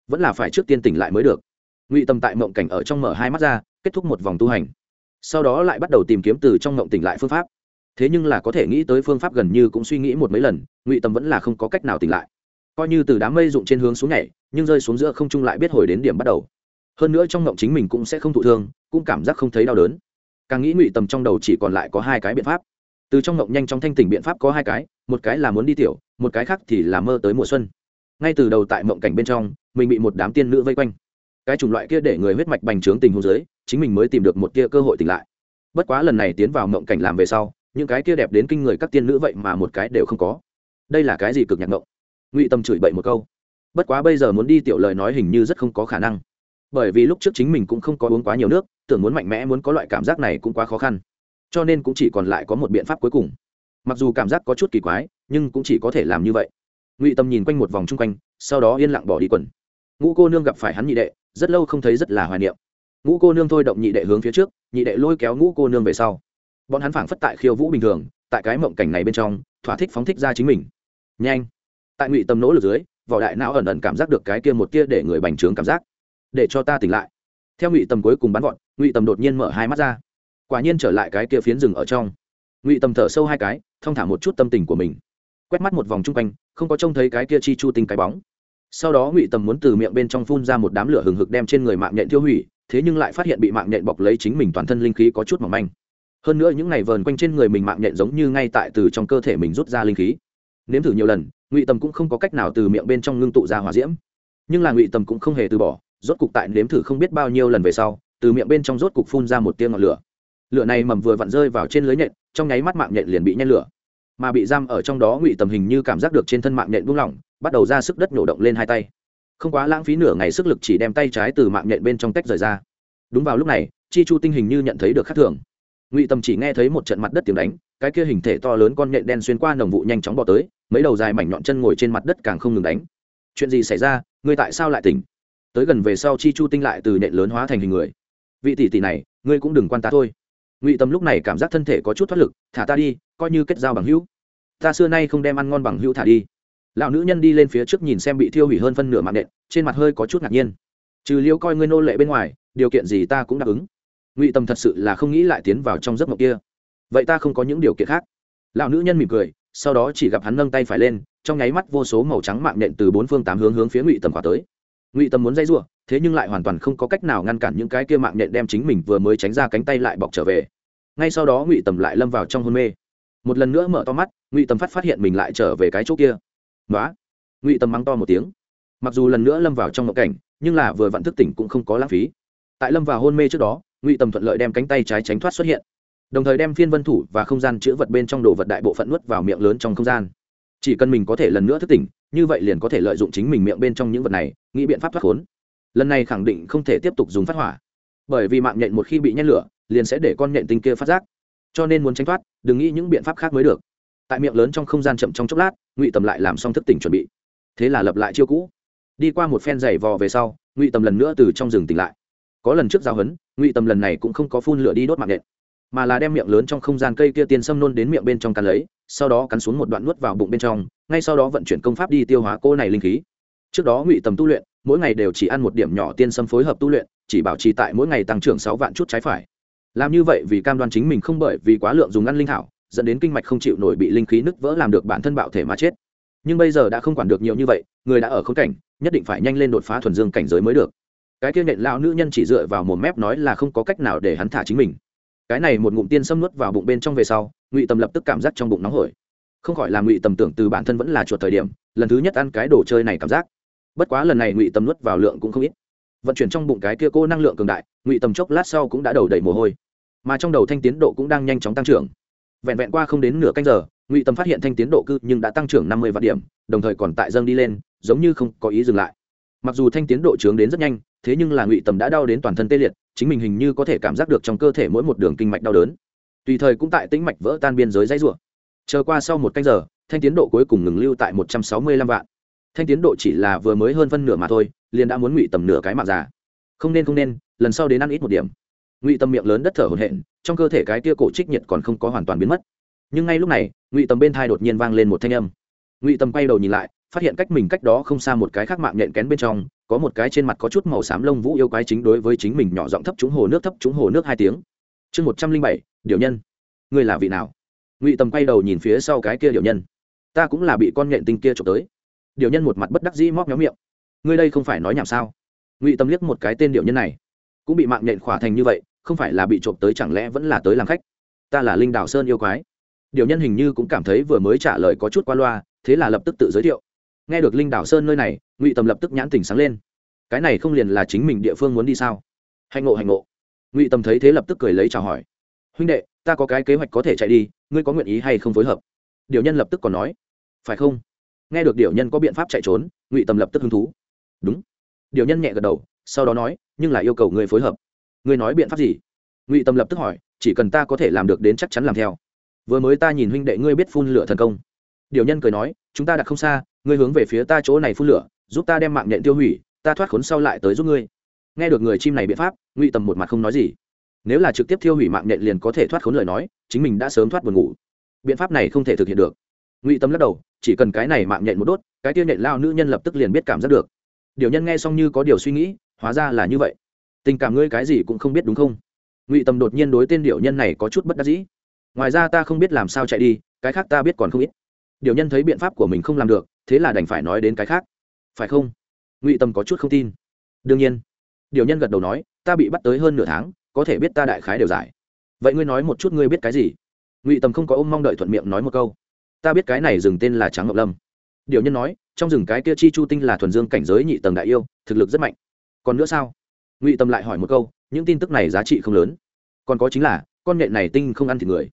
Vẫn là phải trước tiên tỉnh lại mới được. Ngụy tầm tại mộng cảnh ở trong mở hai mắt ra, kết thúc một vòng tu hành. Sau đó lại bắt đầu tìm kiếm từ trong mộng tỉnh lại phương pháp. Thế nhưng là có thể nghĩ tới phương pháp gần như cũng suy nghĩ một mấy lần, ngụy tầm vẫn là không có cách nào tỉnh lại. Coi như từ đám mây dụng trên hướng xuống nhảy nhưng rơi xuống giữa không trung lại biết hồi đến điểm bắt đầu. Hơn nữa trong ngộng chính mình cũng sẽ không thụ thương, cũng cảm giác không thấy đau đớn. Càng nghĩ ngụy tầm trong đầu chỉ còn lại có hai cái biện pháp. Từ trong ngộng nhanh trong thanh tỉnh biện pháp có hai cái, một cái là muốn đi tiểu, một cái khác thì là mơ tới mùa xuân. Ngay từ đầu tại mộng cảnh bên trong, mình bị một đám tiên nữ vây quanh. Cái chủng loại kia để người huyết mạch bành trướng tình hôn giới chính mình mới tìm được một kia cơ hội tỉnh lại. Bất quá lần này tiến vào mộng cảnh làm về sau, những cái kia đẹp đến kinh người các tiên nữ vậy mà một cái đều không có. Đây là cái gì cực nhạc mộng ngụy tâm chửi bậy một câu bất quá bây giờ muốn đi tiểu lời nói hình như rất không có khả năng. Bởi vì lúc trước chính mình cũng không có uống quá nhiều nước, tưởng muốn mạnh mẽ muốn có loại cảm giác này cũng quá khó khăn. Cho nên cũng chỉ còn lại có một biện pháp cuối cùng. Mặc dù cảm giác có chút kỳ quái, nhưng cũng chỉ có thể làm như vậy. Ngụy tâm nhìn quanh một vòng chung quanh, sau đó yên lặng bỏ đi quần. Ngũ cô nương gặp phải hắn nhị đệ, rất lâu không thấy rất là hoài niệm. Ngũ cô nương thôi động nhị đệ hướng phía trước, nhị đệ lôi kéo ngũ cô nương về sau. Bọn hắn phảng phất tại khiêu vũ bình thường, tại cái mộng cảnh này bên trong, thỏa thích phóng thích ra chính mình. Nhanh. Tại ngụy tâm nỗ lực dưới vỏ đại não ẩn ẩn cảm giác được cái kia một tia để người bành trướng cảm giác. Để cho ta tỉnh lại. Theo ngụy tầm cuối cùng bắn gọn ngụy tầm đột nhiên mở hai mắt ra. Quả nhiên trở lại cái kia phiến rừng ở trong. Ngụy tầm thở sâu hai cái thong thả một chút tâm tình của mình. Quét mắt một vòng chung quanh, không có trông thấy cái kia chi chu tinh cái bóng. Sau đó ngụy tầm muốn từ miệng bên trong phun ra một đám lửa hừng hực đem trên người mạng nhện tiêu hủy, thế nhưng lại phát hiện bị mạng nhện bọc lấy chính mình toàn thân linh khí có chút mỏng manh. Hơn nữa những ngày vờn quanh trên người mình mạng nhện giống như ngay tại từ trong cơ thể mình rút ra linh khí. Nếm thử nhiều lần ngụy tầm cũng không có cách nào từ miệng bên trong ngưng tụ ra hỏa diễm. Nhưng là ngụy tầm cũng không hề từ bỏ, rốt cục tại nếm thử không biết bao nhiêu lần về sau, từ miệng bên trong rốt cục phun ra một tia ngọn lửa. Lửa này mầm vừa vặn rơi vào trên lưới nhện, trong nháy mắt mạng nhện liền bị nhen lửa. Mà bị giam ở trong đó ngụy tầm hình như cảm giác được trên thân mạng nhện buông lỏng, bắt đầu ra sức đất nổ động lên hai tay. Không quá lãng phí nửa ngày sức lực chỉ đem tay trái từ mạng nhện bên trong tách rời ra. Đúng vào lúc này, chi chu tinh hình như nhận thấy được khắc thường. Ngụy tầm chỉ nghe thấy một trận mặt đất tiếng đánh cái kia hình thể to lớn con nhện đen xuyên qua nồng vụ nhanh chóng bỏ tới, mấy đầu dài mảnh nhọn chân ngồi trên mặt đất càng không ngừng đánh. Chuyện gì xảy ra? Ngươi tại sao lại tỉnh? Tới gần về sau chi chu tinh lại từ nhện lớn hóa thành hình người. Vị tỷ tỷ này, ngươi cũng đừng quan ta thôi. Ngụy tâm lúc này cảm giác thân thể có chút thoát lực, thả ta đi, coi như kết giao bằng hữu. Ta xưa nay không đem ăn ngon bằng hữu thả đi. Lão nữ nhân đi lên phía trước nhìn xem bị thiêu hủy hơn phân nửa mạng nện trên mặt hơi có chút ngạc nhiên. Trừ liêu coi ngươi nô lệ bên ngoài, điều kiện gì ta cũng đáp ứng. Ngụy tâm thật sự là không nghĩ lại tiến vào trong giấc mộng kia vậy ta không có những điều kiện khác. Lão nữ nhân mỉm cười, sau đó chỉ gặp hắn nâng tay phải lên, trong nháy mắt vô số màu trắng mạng nện từ bốn phương tám hướng hướng phía ngụy tầm khỏa tới. Ngụy tầm muốn dây giụa thế nhưng lại hoàn toàn không có cách nào ngăn cản những cái kia mạng nện đem chính mình vừa mới tránh ra cánh tay lại bọc trở về. Ngay sau đó ngụy tầm lại lâm vào trong hôn mê. Một lần nữa mở to mắt, ngụy tầm phát phát hiện mình lại trở về cái chỗ kia. Nói ngụy tầm mắng to một tiếng. Mặc dù lần nữa lâm vào trong ngộ cảnh, nhưng là vừa vặn thức tỉnh cũng không có lãng phí. Tại lâm vào hôn mê trước đó, ngụy tầm thuận lợi đem cánh tay trái tránh thoát xuất hiện đồng thời đem phiên vân thủ và không gian chữ vật bên trong đồ vật đại bộ phận nuốt vào miệng lớn trong không gian. Chỉ cần mình có thể lần nữa thức tỉnh, như vậy liền có thể lợi dụng chính mình miệng bên trong những vật này, nghĩ biện pháp thoát khốn. Lần này khẳng định không thể tiếp tục dùng phát hỏa. Bởi vì mạng nhện một khi bị nhét lửa, liền sẽ để con nhện tinh kia phát giác. Cho nên muốn tránh thoát, đừng nghĩ những biện pháp khác mới được. Tại miệng lớn trong không gian chậm trong chốc lát, ngụy tầm lại làm xong thức tỉnh chuẩn bị. Thế là lập lại chiêu cũ. Đi qua một phen giày vò về sau, ngụy tầm lần nữa từ trong rừng tỉnh lại. Có lần trước giao hấn ngụy tầm lần này cũng không có phun lửa đi đốt mạng nhện mà là đem miệng lớn trong không gian cây kia tiên sâm nôn đến miệng bên trong cắn lấy, sau đó cắn xuống một đoạn nuốt vào bụng bên trong, ngay sau đó vận chuyển công pháp đi tiêu hóa cô này linh khí. Trước đó ngụy tầm tu luyện, mỗi ngày đều chỉ ăn một điểm nhỏ tiên sâm phối hợp tu luyện, chỉ bảo trì tại mỗi ngày tăng trưởng sáu vạn chút trái phải. Làm như vậy vì cam đoan chính mình không bởi vì quá lượng dùng ăn linh thảo, dẫn đến kinh mạch không chịu nổi bị linh khí nứt vỡ làm được bản thân bạo thể mà chết. Nhưng bây giờ đã không quản được nhiều như vậy, người đã ở khống cảnh, nhất định phải nhanh lên đột phá thuần dương cảnh giới mới được. Cái kia nện lão nữ nhân chỉ dựa vào một mép nói là không có cách nào để hắn thả chính mình cái này một ngụm tiên xâm nuốt vào bụng bên trong về sau, ngụy tầm lập tức cảm giác trong bụng nóng hổi. Không khỏi làm ngụy tầm tưởng từ bản thân vẫn là chuột thời điểm, lần thứ nhất ăn cái đồ chơi này cảm giác. Bất quá lần này ngụy tầm nuốt vào lượng cũng không ít. Vận chuyển trong bụng cái kia cô năng lượng cường đại, ngụy tầm chốc lát sau cũng đã đầu đầy mồ hôi. Mà trong đầu thanh tiến độ cũng đang nhanh chóng tăng trưởng. Vẹn vẹn qua không đến nửa canh giờ, ngụy tầm phát hiện thanh tiến độ cư nhưng đã tăng trưởng năm mươi vạn điểm, đồng thời còn tại dâng đi lên, giống như không có ý dừng lại. Mặc dù thanh tiến độ trướng đến rất nhanh thế nhưng là ngụy tầm đã đau đến toàn thân tê liệt, chính mình hình như có thể cảm giác được trong cơ thể mỗi một đường kinh mạch đau đớn. Tùy thời cũng tại tĩnh mạch vỡ tan biên giới dãy rủa. Chờ qua sau một canh giờ, thanh tiến độ cuối cùng ngừng lưu tại một trăm sáu mươi lăm vạn. Thanh tiến độ chỉ là vừa mới hơn phân nửa mà thôi, liền đã muốn ngụy tầm nửa cái mạng già. Không nên không nên, lần sau đến ăn ít một điểm. Ngụy tầm miệng lớn đất thở hổn hển, trong cơ thể cái tia cổ trích nhiệt còn không có hoàn toàn biến mất. Nhưng ngay lúc này, ngụy tầm bên thai đột nhiên vang lên một thanh âm. Ngụy tầm quay đầu nhìn lại phát hiện cách mình cách đó không xa một cái khác mạng nhện kén bên trong, có một cái trên mặt có chút màu xám lông vũ yêu quái chính đối với chính mình nhỏ giọng thấp trúng hồ nước thấp trúng hồ nước hai tiếng. Chương một trăm linh bảy, điều nhân. Ngươi là vị nào? Ngụy tầm quay đầu nhìn phía sau cái kia điều nhân. Ta cũng là bị con nhện tinh kia trộm tới. Điều nhân một mặt bất đắc dĩ móc méo miệng. Ngươi đây không phải nói nhảm sao? Ngụy tâm liếc một cái tên điệu nhân này. Cũng bị mạng nhện khỏa thành như vậy, không phải là bị trộm tới chẳng lẽ vẫn là tới làm khách? Ta là linh đào sơn yêu quái. Điệu nhân hình như cũng cảm thấy vừa mới trả lời có chút qua loa, thế là lập tức tự giới thiệu nghe được linh đảo sơn nơi này, ngụy tầm lập tức nhãn tỉnh sáng lên. Cái này không liền là chính mình địa phương muốn đi sao? Hạnh ngộ hạnh ngộ. Ngụy tầm thấy thế lập tức cười lấy chào hỏi. Huynh đệ, ta có cái kế hoạch có thể chạy đi, ngươi có nguyện ý hay không phối hợp? Điều nhân lập tức còn nói. Phải không? Nghe được điều nhân có biện pháp chạy trốn, ngụy tầm lập tức hứng thú. Đúng. Điều nhân nhẹ gật đầu, sau đó nói, nhưng là yêu cầu ngươi phối hợp. Ngươi nói biện pháp gì? Ngụy tầm lập tức hỏi, chỉ cần ta có thể làm được đến chắc chắn làm theo. Vừa mới ta nhìn huynh đệ ngươi biết phun lửa thần công. Điều nhân cười nói, chúng ta đặt không xa ngươi hướng về phía ta chỗ này phun lửa, giúp ta đem mạng nhện tiêu hủy, ta thoát khốn sau lại tới giúp ngươi. Nghe được người chim này biện pháp, ngụy tầm một mặt không nói gì. Nếu là trực tiếp tiêu hủy mạng nhện liền có thể thoát khốn lời nói, chính mình đã sớm thoát buồn ngủ. Biện pháp này không thể thực hiện được. Ngụy tâm lắc đầu, chỉ cần cái này mạng nhện một đốt, cái tiêu nhện lao nữ nhân lập tức liền biết cảm giác được. Điều nhân nghe xong như có điều suy nghĩ, hóa ra là như vậy. Tình cảm ngươi cái gì cũng không biết đúng không? Ngụy tâm đột nhiên đối tên điệu nhân này có chút bất đắc dĩ. Ngoài ra ta không biết làm sao chạy đi, cái khác ta biết còn không ít. Điều nhân thấy biện pháp của mình không làm được thế là đành phải nói đến cái khác. Phải không? Ngụy tâm có chút không tin. Đương nhiên. Điều nhân gật đầu nói, ta bị bắt tới hơn nửa tháng, có thể biết ta đại khái đều giải. Vậy ngươi nói một chút ngươi biết cái gì? Ngụy tâm không có ôm mong đợi thuận miệng nói một câu. Ta biết cái này dừng tên là Tráng ngọc lâm. Điều nhân nói, trong rừng cái kia chi chu tinh là thuần dương cảnh giới nhị tầng đại yêu, thực lực rất mạnh. Còn nữa sao? Ngụy tâm lại hỏi một câu, những tin tức này giá trị không lớn. Còn có chính là, con nhện này tinh không ăn thịt người.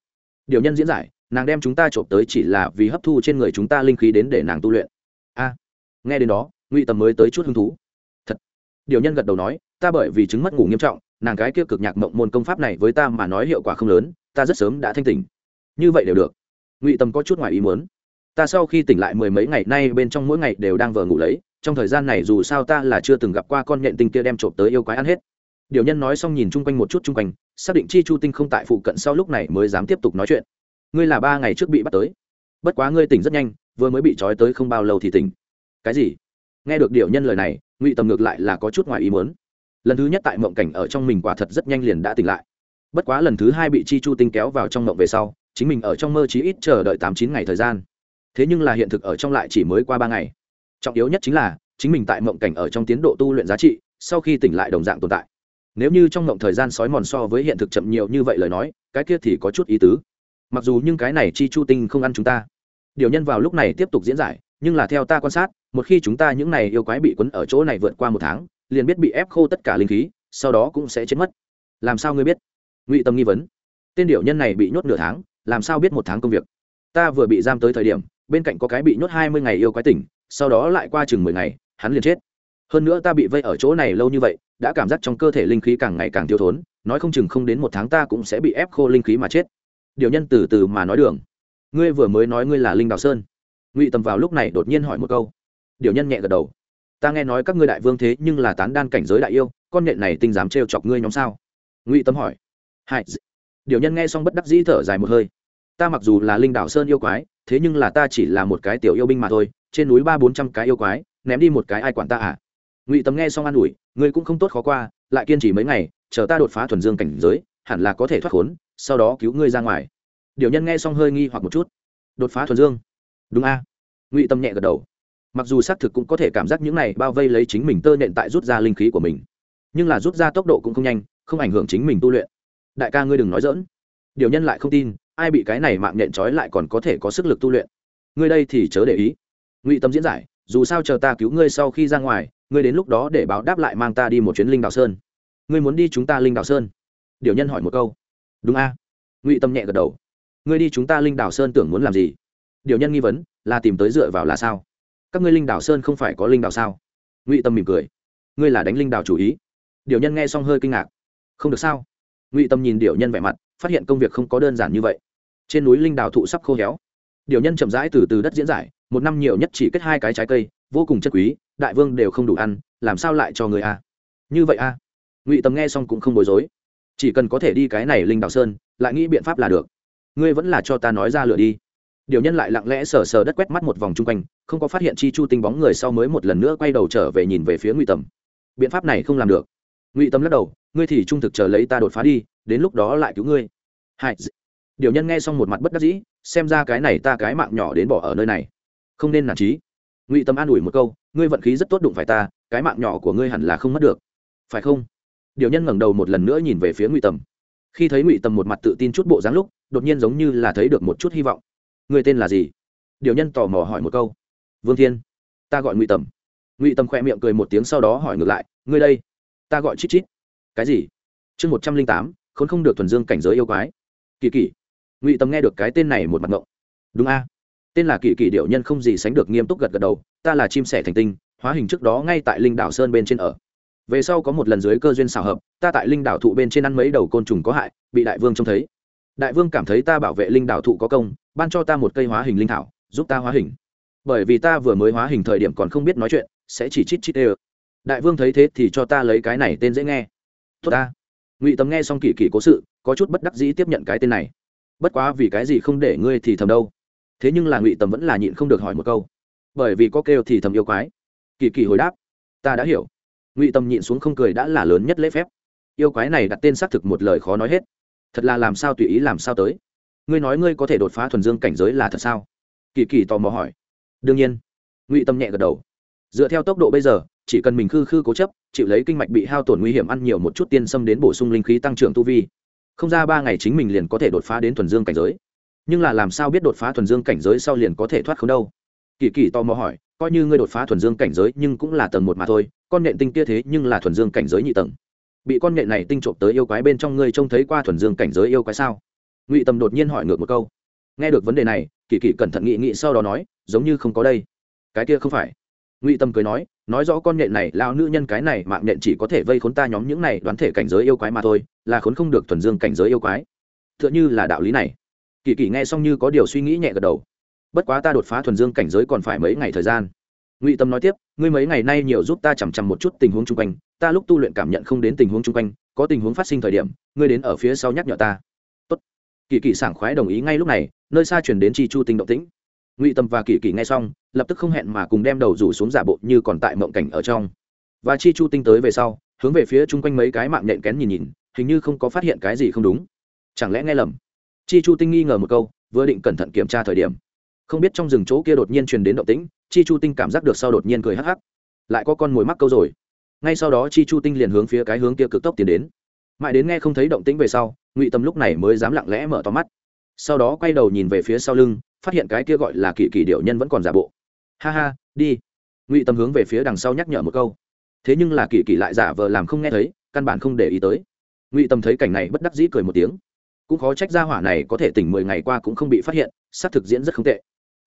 Điều nhân diễn giải nàng đem chúng ta trộm tới chỉ là vì hấp thu trên người chúng ta linh khí đến để nàng tu luyện. A, nghe đến đó, ngụy Tầm mới tới chút hứng thú. Thật. Điều nhân gật đầu nói, ta bởi vì chứng mất ngủ nghiêm trọng, nàng cái kia cực nhạc mộng môn công pháp này với ta mà nói hiệu quả không lớn, ta rất sớm đã thanh tỉnh. Như vậy đều được. Ngụy Tầm có chút ngoài ý muốn. Ta sau khi tỉnh lại mười mấy ngày nay bên trong mỗi ngày đều đang vờ ngủ lấy, trong thời gian này dù sao ta là chưa từng gặp qua con nhện tinh kia đem trộm tới yêu quái ăn hết. Điều nhân nói xong nhìn chung quanh một chút chung quanh, xác định chi chu tinh không tại phụ cận sau lúc này mới dám tiếp tục nói chuyện ngươi là ba ngày trước bị bắt tới. Bất quá ngươi tỉnh rất nhanh, vừa mới bị trói tới không bao lâu thì tỉnh. Cái gì? Nghe được điệu nhân lời này, ngụy tầm ngược lại là có chút ngoài ý muốn. Lần thứ nhất tại mộng cảnh ở trong mình quả thật rất nhanh liền đã tỉnh lại. Bất quá lần thứ hai bị chi chu tinh kéo vào trong mộng về sau, chính mình ở trong mơ chí ít chờ đợi tám chín ngày thời gian. Thế nhưng là hiện thực ở trong lại chỉ mới qua ba ngày. Trọng yếu nhất chính là, chính mình tại mộng cảnh ở trong tiến độ tu luyện giá trị, sau khi tỉnh lại đồng dạng tồn tại. Nếu như trong mộng thời gian sói mòn so với hiện thực chậm nhiều như vậy lời nói, cái kia thì có chút ý tứ mặc dù nhưng cái này chi chu tinh không ăn chúng ta. Điều nhân vào lúc này tiếp tục diễn giải, nhưng là theo ta quan sát, một khi chúng ta những này yêu quái bị quấn ở chỗ này vượt qua một tháng, liền biết bị ép khô tất cả linh khí, sau đó cũng sẽ chết mất. Làm sao ngươi biết? Ngụy tâm nghi vấn. Tên điệu nhân này bị nhốt nửa tháng, làm sao biết một tháng công việc? Ta vừa bị giam tới thời điểm, bên cạnh có cái bị nhốt hai mươi ngày yêu quái tỉnh, sau đó lại qua chừng mười ngày, hắn liền chết. Hơn nữa ta bị vây ở chỗ này lâu như vậy, đã cảm giác trong cơ thể linh khí càng ngày càng thiếu thốn, nói không chừng không đến một tháng ta cũng sẽ bị ép khô linh khí mà chết điều nhân từ từ mà nói đường. Ngươi vừa mới nói ngươi là linh đào sơn. Ngụy tầm vào lúc này đột nhiên hỏi một câu. Điều nhân nhẹ gật đầu. Ta nghe nói các ngươi đại vương thế nhưng là tán đan cảnh giới đại yêu, con nhện này tinh dám trêu chọc ngươi nhóm sao? Ngụy tâm hỏi. Hại điều nhân nghe xong bất đắc dĩ thở dài một hơi. Ta mặc dù là linh đảo sơn yêu quái, thế nhưng là ta chỉ là một cái tiểu yêu binh mà thôi, trên núi ba bốn trăm cái yêu quái, ném đi một cái ai quản ta à? Ngụy tâm nghe xong an ủi, ngươi cũng không tốt khó qua, lại kiên trì mấy ngày, chờ ta đột phá thuần dương cảnh giới, hẳn là có thể thoát khốn sau đó cứu ngươi ra ngoài. Điều nhân nghe xong hơi nghi hoặc một chút. Đột phá thuần dương. Đúng a. Ngụy tâm nhẹ gật đầu. Mặc dù xác thực cũng có thể cảm giác những này bao vây lấy chính mình tơ nện tại rút ra linh khí của mình. Nhưng là rút ra tốc độ cũng không nhanh, không ảnh hưởng chính mình tu luyện. Đại ca ngươi đừng nói dỡn điều nhân lại không tin, ai bị cái này mạng nhện trói lại còn có thể có sức lực tu luyện. Ngươi đây thì chớ để ý. Ngụy tâm diễn giải, dù sao chờ ta cứu ngươi sau khi ra ngoài, ngươi đến lúc đó để báo đáp lại mang ta đi một chuyến linh đào sơn. Ngươi muốn đi chúng ta linh đào sơn? Điều nhân hỏi một câu đúng a. Ngụy tâm nhẹ gật đầu. Ngươi đi chúng ta linh đảo sơn tưởng muốn làm gì? Điều nhân nghi vấn, là tìm tới dựa vào là sao? Các ngươi linh đảo sơn không phải có linh đảo sao? Ngụy tâm mỉm cười. Ngươi là đánh linh đảo chủ ý. Điều nhân nghe xong hơi kinh ngạc. Không được sao? Ngụy tâm nhìn điều nhân vẻ mặt, phát hiện công việc không có đơn giản như vậy. Trên núi linh đảo thụ sắp khô héo. Điều nhân chậm rãi từ từ đất diễn giải, một năm nhiều nhất chỉ kết hai cái trái cây, vô cùng chất quý, đại vương đều không đủ ăn, làm sao lại cho người a? Như vậy a? Ngụy tâm nghe xong cũng không bối rối chỉ cần có thể đi cái này linh đảo sơn, lại nghĩ biện pháp là được. Ngươi vẫn là cho ta nói ra lửa đi. Điều nhân lại lặng lẽ sờ sờ đất quét mắt một vòng chung quanh, không có phát hiện chi chu tinh bóng người sau mới một lần nữa quay đầu trở về nhìn về phía ngụy tầm. Biện pháp này không làm được. Ngụy tâm lắc đầu, ngươi thì trung thực chờ lấy ta đột phá đi, đến lúc đó lại cứu ngươi. Hai điều nhân nghe xong một mặt bất đắc dĩ, xem ra cái này ta cái mạng nhỏ đến bỏ ở nơi này. Không nên nản trí ngụy tâm an ủi một câu, ngươi vận khí rất tốt đụng phải ta, cái mạng nhỏ của ngươi hẳn là không mất được. Phải không? Điều nhân ngẩng đầu một lần nữa nhìn về phía ngụy tầm. Khi thấy ngụy tầm một mặt tự tin chút bộ dáng lúc, đột nhiên giống như là thấy được một chút hy vọng. Người tên là gì? Điều nhân tò mò hỏi một câu. Vương thiên. Ta gọi ngụy tầm. Ngụy tầm khoe miệng cười một tiếng sau đó hỏi ngược lại, ngươi đây? Ta gọi chít chít. Cái gì? Chương một trăm linh tám, khốn không được thuần dương cảnh giới yêu quái. Kỳ kỳ ngụy tầm nghe được cái tên này một mặt ngộng. Đúng a. Tên là kỳ kỳ điệu nhân không gì sánh được nghiêm túc gật gật đầu, ta là chim sẻ thành tinh, hóa hình trước đó ngay tại linh đảo sơn bên trên ở về sau có một lần dưới cơ duyên xào hợp, ta tại linh đảo thụ bên trên ăn mấy đầu côn trùng có hại, bị đại vương trông thấy. Đại vương cảm thấy ta bảo vệ linh đảo thụ có công, ban cho ta một cây hóa hình linh thảo, giúp ta hóa hình. Bởi vì ta vừa mới hóa hình thời điểm còn không biết nói chuyện, sẽ chỉ chít chít ê đại vương thấy thế thì cho ta lấy cái này tên dễ nghe. Tốt ta. Ngụy tấm nghe xong kỳ kỳ cố sự, có chút bất đắc dĩ tiếp nhận cái tên này. Bất quá vì cái gì không để ngươi thì thầm đâu? Thế nhưng là ngụy tầm vẫn là nhịn không được hỏi một câu. Bởi vì có kêu thì thầm yêu quái. Kỳ kỳ hồi đáp, ta đã hiểu ngụy Tâm nhịn xuống không cười đã là lớn nhất lễ phép yêu quái này đặt tên xác thực một lời khó nói hết thật là làm sao tùy ý làm sao tới ngươi nói ngươi có thể đột phá thuần dương cảnh giới là thật sao kỳ kỳ tò mò hỏi đương nhiên ngụy tâm nhẹ gật đầu dựa theo tốc độ bây giờ chỉ cần mình khư khư cố chấp chịu lấy kinh mạch bị hao tổn nguy hiểm ăn nhiều một chút tiên xâm đến bổ sung linh khí tăng trưởng tu vi không ra ba ngày chính mình liền có thể đột phá đến thuần dương cảnh giới nhưng là làm sao biết đột phá thuần dương cảnh giới sau liền có thể thoát không đâu kỳ kỳ tò mò hỏi coi như ngươi đột phá thuần dương cảnh giới nhưng cũng là tầng một mà thôi con nện tinh kia thế nhưng là thuần dương cảnh giới nhị tầng. Bị con nện này tinh trộm tới yêu quái bên trong ngươi trông thấy qua thuần dương cảnh giới yêu quái sao? Ngụy tâm đột nhiên hỏi ngược một câu. Nghe được vấn đề này, kỳ kỳ cẩn thận nghị nghị sau đó nói, giống như không có đây. Cái kia không phải. Ngụy tâm cười nói nói rõ con nhện này lao nữ nhân cái này mạng nhện chỉ có thể vây khốn ta nhóm những này đoán thể cảnh giới yêu quái mà thôi, là khốn không được thuần dương cảnh giới yêu quái. T h ư ợ n h ư là đạo lý này. Kỳ kỳ nghe xong như có điều suy nghĩ nhẹ gật đầu. Bất quá ta đột phá thuần dương cảnh giới còn phải mấy ngày thời gian ngụy tâm nói tiếp, ngươi mấy ngày nay nhiều giúp ta chằm chằm một chút tình huống chung quanh, ta lúc tu luyện cảm nhận không đến tình huống chung quanh, có tình huống phát sinh thời điểm, ngươi đến ở phía sau nhắc nhở ta. Tốt. kỳ kỳ sảng khoái đồng ý ngay lúc này, nơi xa chuyển đến chi chu tinh động tĩnh. Ngụy tâm và kỳ kỳ nghe xong, lập tức không hẹn mà cùng đem đầu rủ xuống giả bộ như còn tại mộng cảnh ở trong. Và chi chu tinh tới về sau, hướng về phía chung quanh mấy cái mạng nhện kén nhìn nhìn, hình như không có phát hiện cái gì không đúng. Chẳng lẽ nghe lầm? Chi chu tinh nghi ngờ một câu, vừa định cẩn thận kiểm tra thời điểm, không biết trong rừng chỗ kia đột nhiên truyền đến động tĩnh chi chu tinh cảm giác được sau đột nhiên cười hắc hắc. Lại có con mồi mắc câu rồi. Ngay sau đó chi chu tinh liền hướng phía cái hướng kia cực tốc tiến đến. Mãi đến nghe không thấy động tĩnh về sau, ngụy tâm lúc này mới dám lặng lẽ mở to mắt. Sau đó quay đầu nhìn về phía sau lưng, phát hiện cái kia gọi là kỳ kỳ điệu nhân vẫn còn giả bộ. Ha ha, đi. Ngụy tâm hướng về phía đằng sau nhắc nhở một câu. Thế nhưng là kỳ kỳ lại giả vờ làm không nghe thấy, căn bản không để ý tới. Ngụy tâm thấy cảnh này bất đắc dĩ cười một tiếng. Cũng khó trách ra hỏa này có thể tỉnh mười ngày qua cũng không bị phát hiện s á c thực diễn rất không tệ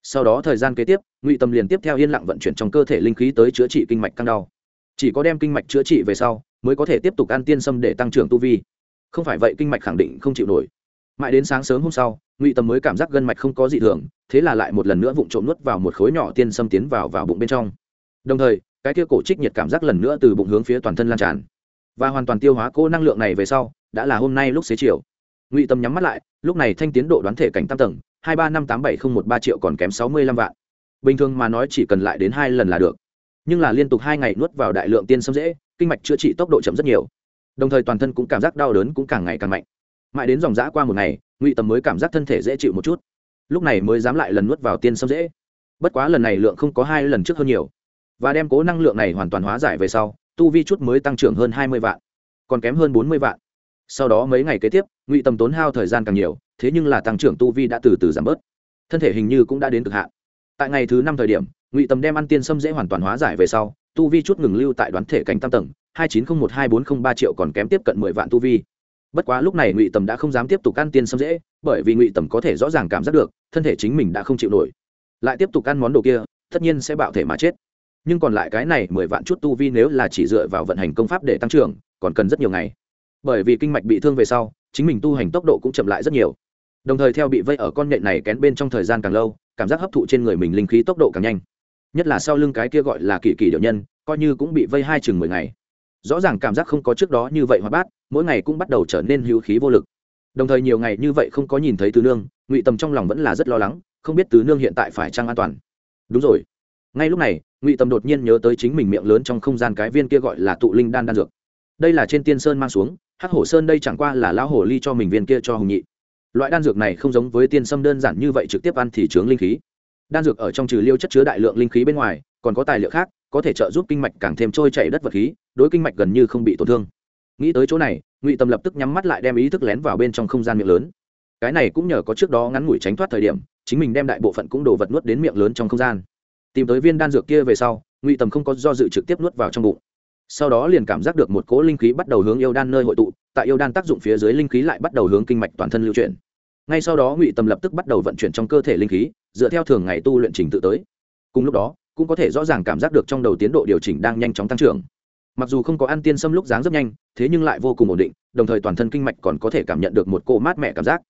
sau đó thời gian kế tiếp, ngụy tâm liền tiếp theo yên lặng vận chuyển trong cơ thể linh khí tới chữa trị kinh mạch căng đau. Chỉ có đem kinh mạch chữa trị về sau, mới có thể tiếp tục ăn tiên sâm để tăng trưởng tu vi. Không phải vậy kinh mạch khẳng định không chịu nổi. Mãi đến sáng sớm hôm sau, ngụy tâm mới cảm giác gân mạch không có dị thường, thế là lại một lần nữa vụng trộm nuốt vào một khối nhỏ tiên sâm tiến vào vào bụng bên trong. Đồng thời, cái kia cổ trích nhiệt cảm giác lần nữa từ bụng hướng phía toàn thân lan tràn. Và hoàn toàn tiêu hóa cô năng lượng này về sau, đã là hôm nay lúc xế chiều. Ngụy tâm nhắm mắt lại, lúc này thanh tiến độ đoán thể cảnh tam tầng hai ba năm tám bảy không một ba triệu còn kém sáu mươi lăm vạn. Bình thường mà nói chỉ cần lại đến hai lần là được. Nhưng là liên tục hai ngày nuốt vào đại lượng tiên sâm dễ, kinh mạch chữa trị tốc độ chậm rất nhiều. Đồng thời toàn thân cũng cảm giác đau đớn cũng càng ngày càng mạnh. Mãi đến dòng dã qua một ngày, ngụy tầm mới cảm giác thân thể dễ chịu một chút. Lúc này mới dám lại lần nuốt vào tiên sâm dễ. Bất quá lần này lượng không có hai lần trước hơn nhiều. Và đem cố năng lượng này hoàn toàn hóa giải về sau, tu vi chút mới tăng trưởng hơn hai mươi vạn, còn kém hơn bốn mươi vạn sau đó mấy ngày kế tiếp, ngụy tầm tốn hao thời gian càng nhiều, thế nhưng là tăng trưởng tu vi đã từ từ giảm bớt. Thân thể hình như cũng đã đến cực hạn. Tại ngày thứ năm thời điểm, ngụy tầm đem ăn tiên sâm dễ hoàn toàn hóa giải về sau, tu vi chút ngừng lưu tại đoán thể cảnh tam tầng, hai chín không một hai bốn không ba triệu còn kém tiếp cận mười vạn tu vi. Bất quá lúc này ngụy tầm đã không dám tiếp tục ăn tiên sâm dễ, bởi vì ngụy tầm có thể rõ ràng cảm giác được, thân thể chính mình đã không chịu nổi. Lại tiếp tục ăn món đồ kia, tất nhiên sẽ bạo thể mà chết. Nhưng còn lại cái này mười vạn chút tu vi nếu là chỉ dựa vào vận hành công pháp để tăng trưởng, còn cần rất nhiều ngày bởi vì kinh mạch bị thương về sau, chính mình tu hành tốc độ cũng chậm lại rất nhiều. Đồng thời theo bị vây ở con nhện này kén bên trong thời gian càng lâu, cảm giác hấp thụ trên người mình linh khí tốc độ càng nhanh. Nhất là sau lưng cái kia gọi là kỳ kỳ điệu nhân, coi như cũng bị vây hai chừng mười ngày. Rõ ràng cảm giác không có trước đó như vậy hoạt bát, mỗi ngày cũng bắt đầu trở nên hữu khí vô lực. Đồng thời nhiều ngày như vậy không có nhìn thấy tứ nương, ngụy tầm trong lòng vẫn là rất lo lắng, không biết tứ nương hiện tại phải trăng an toàn. Đúng rồi. Ngay lúc này, ngụy tầm đột nhiên nhớ tới chính mình miệng lớn trong không gian cái viên kia gọi là tụ linh đan đan dược. Đây là trên tiên sơn mang xuống hắc hổ sơn đây chẳng qua là lão hổ ly cho mình viên kia cho hùng nhị. Loại đan dược này không giống với tiên sâm đơn giản như vậy trực tiếp ăn thì chướng linh khí. Đan dược ở trong trừ liêu chất chứa đại lượng linh khí bên ngoài, còn có tài liệu khác, có thể trợ giúp kinh mạch càng thêm trôi chảy đất vật khí, đối kinh mạch gần như không bị tổn thương. Nghĩ tới chỗ này, ngụy tâm lập tức nhắm mắt lại đem ý thức lén vào bên trong không gian miệng lớn. Cái này cũng nhờ có trước đó ngắn ngủi tránh thoát thời điểm, chính mình đem đại bộ phận cũng đồ vật nuốt đến miệng lớn trong không gian. Tìm tới viên đan dược kia về sau, ngụy tầm không có do dự trực tiếp nuốt vào trong bụng sau đó liền cảm giác được một cỗ linh khí bắt đầu hướng yêu đan nơi hội tụ, tại yêu đan tác dụng phía dưới linh khí lại bắt đầu hướng kinh mạch toàn thân lưu chuyển. Ngay sau đó ngụy tầm lập tức bắt đầu vận chuyển trong cơ thể linh khí, dựa theo thường ngày tu luyện trình tự tới. Cùng lúc đó, cũng có thể rõ ràng cảm giác được trong đầu tiến độ điều chỉnh đang nhanh chóng tăng trưởng. Mặc dù không có ăn tiên sâm lúc dáng rất nhanh, thế nhưng lại vô cùng ổn định, đồng thời toàn thân kinh mạch còn có thể cảm nhận được một cỗ mát mẻ cảm giác.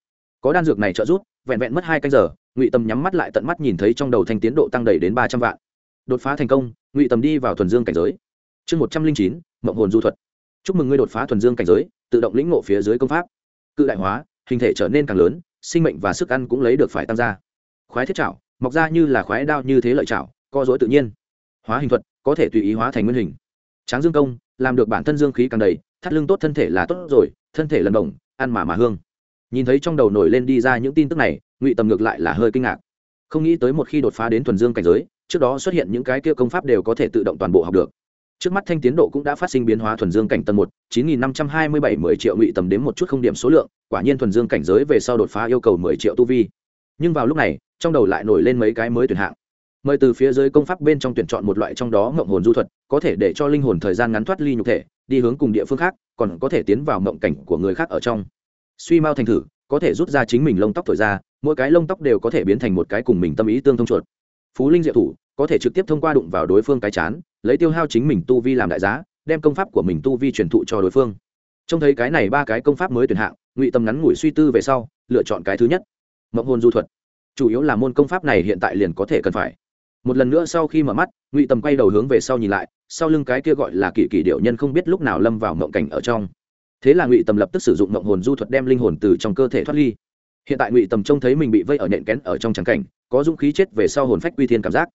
Có đan dược này trợ giúp, vẹn vẹn mất hai canh giờ, ngụy tâm nhắm mắt lại tận mắt nhìn thấy trong đầu thanh tiến độ tăng đầy đến ba trăm vạn. Đột phá thành công, ngụy tâm đi vào thuần dương cảnh giới chương một trăm linh chín, mộng hồn du thuật. Chúc mừng ngươi đột phá thuần dương cảnh giới, tự động lĩnh ngộ phía dưới công pháp. Cự đại hóa, hình thể trở nên càng lớn, sinh mệnh và sức ăn cũng lấy được phải tăng ra. Khoái thiết chảo mọc ra như là khoái đao như thế lợi chảo co dối tự nhiên. Hóa hình thuật, có thể tùy ý hóa thành nguyên hình. Tráng dương công, làm được bản thân dương khí càng đầy, thắt lưng tốt thân thể là tốt rồi, thân thể lần đồng ăn mà mà hương. Nhìn thấy trong đầu nổi lên đi ra những tin tức này, ngụy tầm ngược lại là hơi kinh ngạc. Không nghĩ tới một khi đột phá đến thuần dương cảnh giới, trước đó xuất hiện những cái kia công pháp đều có thể tự động toàn bộ học được trước mắt thanh tiến độ cũng đã phát sinh biến hóa thuần dương cảnh tầng một, chín nghìn năm trăm hai mươi bảy mười triệu ngụy tầm đến một chút không điểm số lượng, quả nhiên thuần dương cảnh giới về sau đột phá yêu cầu mười triệu tu vi. Nhưng vào lúc này, trong đầu lại nổi lên mấy cái mới tuyển hạng. Mời từ phía dưới công pháp bên trong tuyển chọn một loại trong đó mộng hồn du thuật, có thể để cho linh hồn thời gian ngắn thoát ly nhục thể, đi hướng cùng địa phương khác, còn có thể tiến vào mộng cảnh của người khác ở trong. Suy mau thành thử, có thể rút ra chính mình lông tóc thổi ra, mỗi cái lông tóc đều có thể biến thành một cái cùng mình tâm ý tương thông chuột. Phú linh diệu thủ có thể trực tiếp thông qua đụng vào đối phương cái chán, lấy tiêu hao chính mình tu vi làm đại giá, đem công pháp của mình tu vi truyền thụ cho đối phương. Trông thấy cái này ba cái công pháp mới tuyển hạng, ngụy tâm ngắn ngủi suy tư về sau, lựa chọn cái thứ nhất, mộng hồn du thuật. Chủ yếu là môn công pháp này hiện tại liền có thể cần phải. Một lần nữa sau khi mở mắt, ngụy tầm quay đầu hướng về sau nhìn lại, sau lưng cái kia gọi là kỳ kỳ điệu nhân không biết lúc nào lâm vào mộng cảnh ở trong. Thế là ngụy tầm lập tức sử dụng mộng hồn du thuật đem linh hồn từ trong cơ thể thoát ly. Hiện tại ngụy tầm trông thấy mình bị vây ở nện kén ở trong trắng cảnh, có dũng khí chết về sau hồn phách quy thiên cảm giác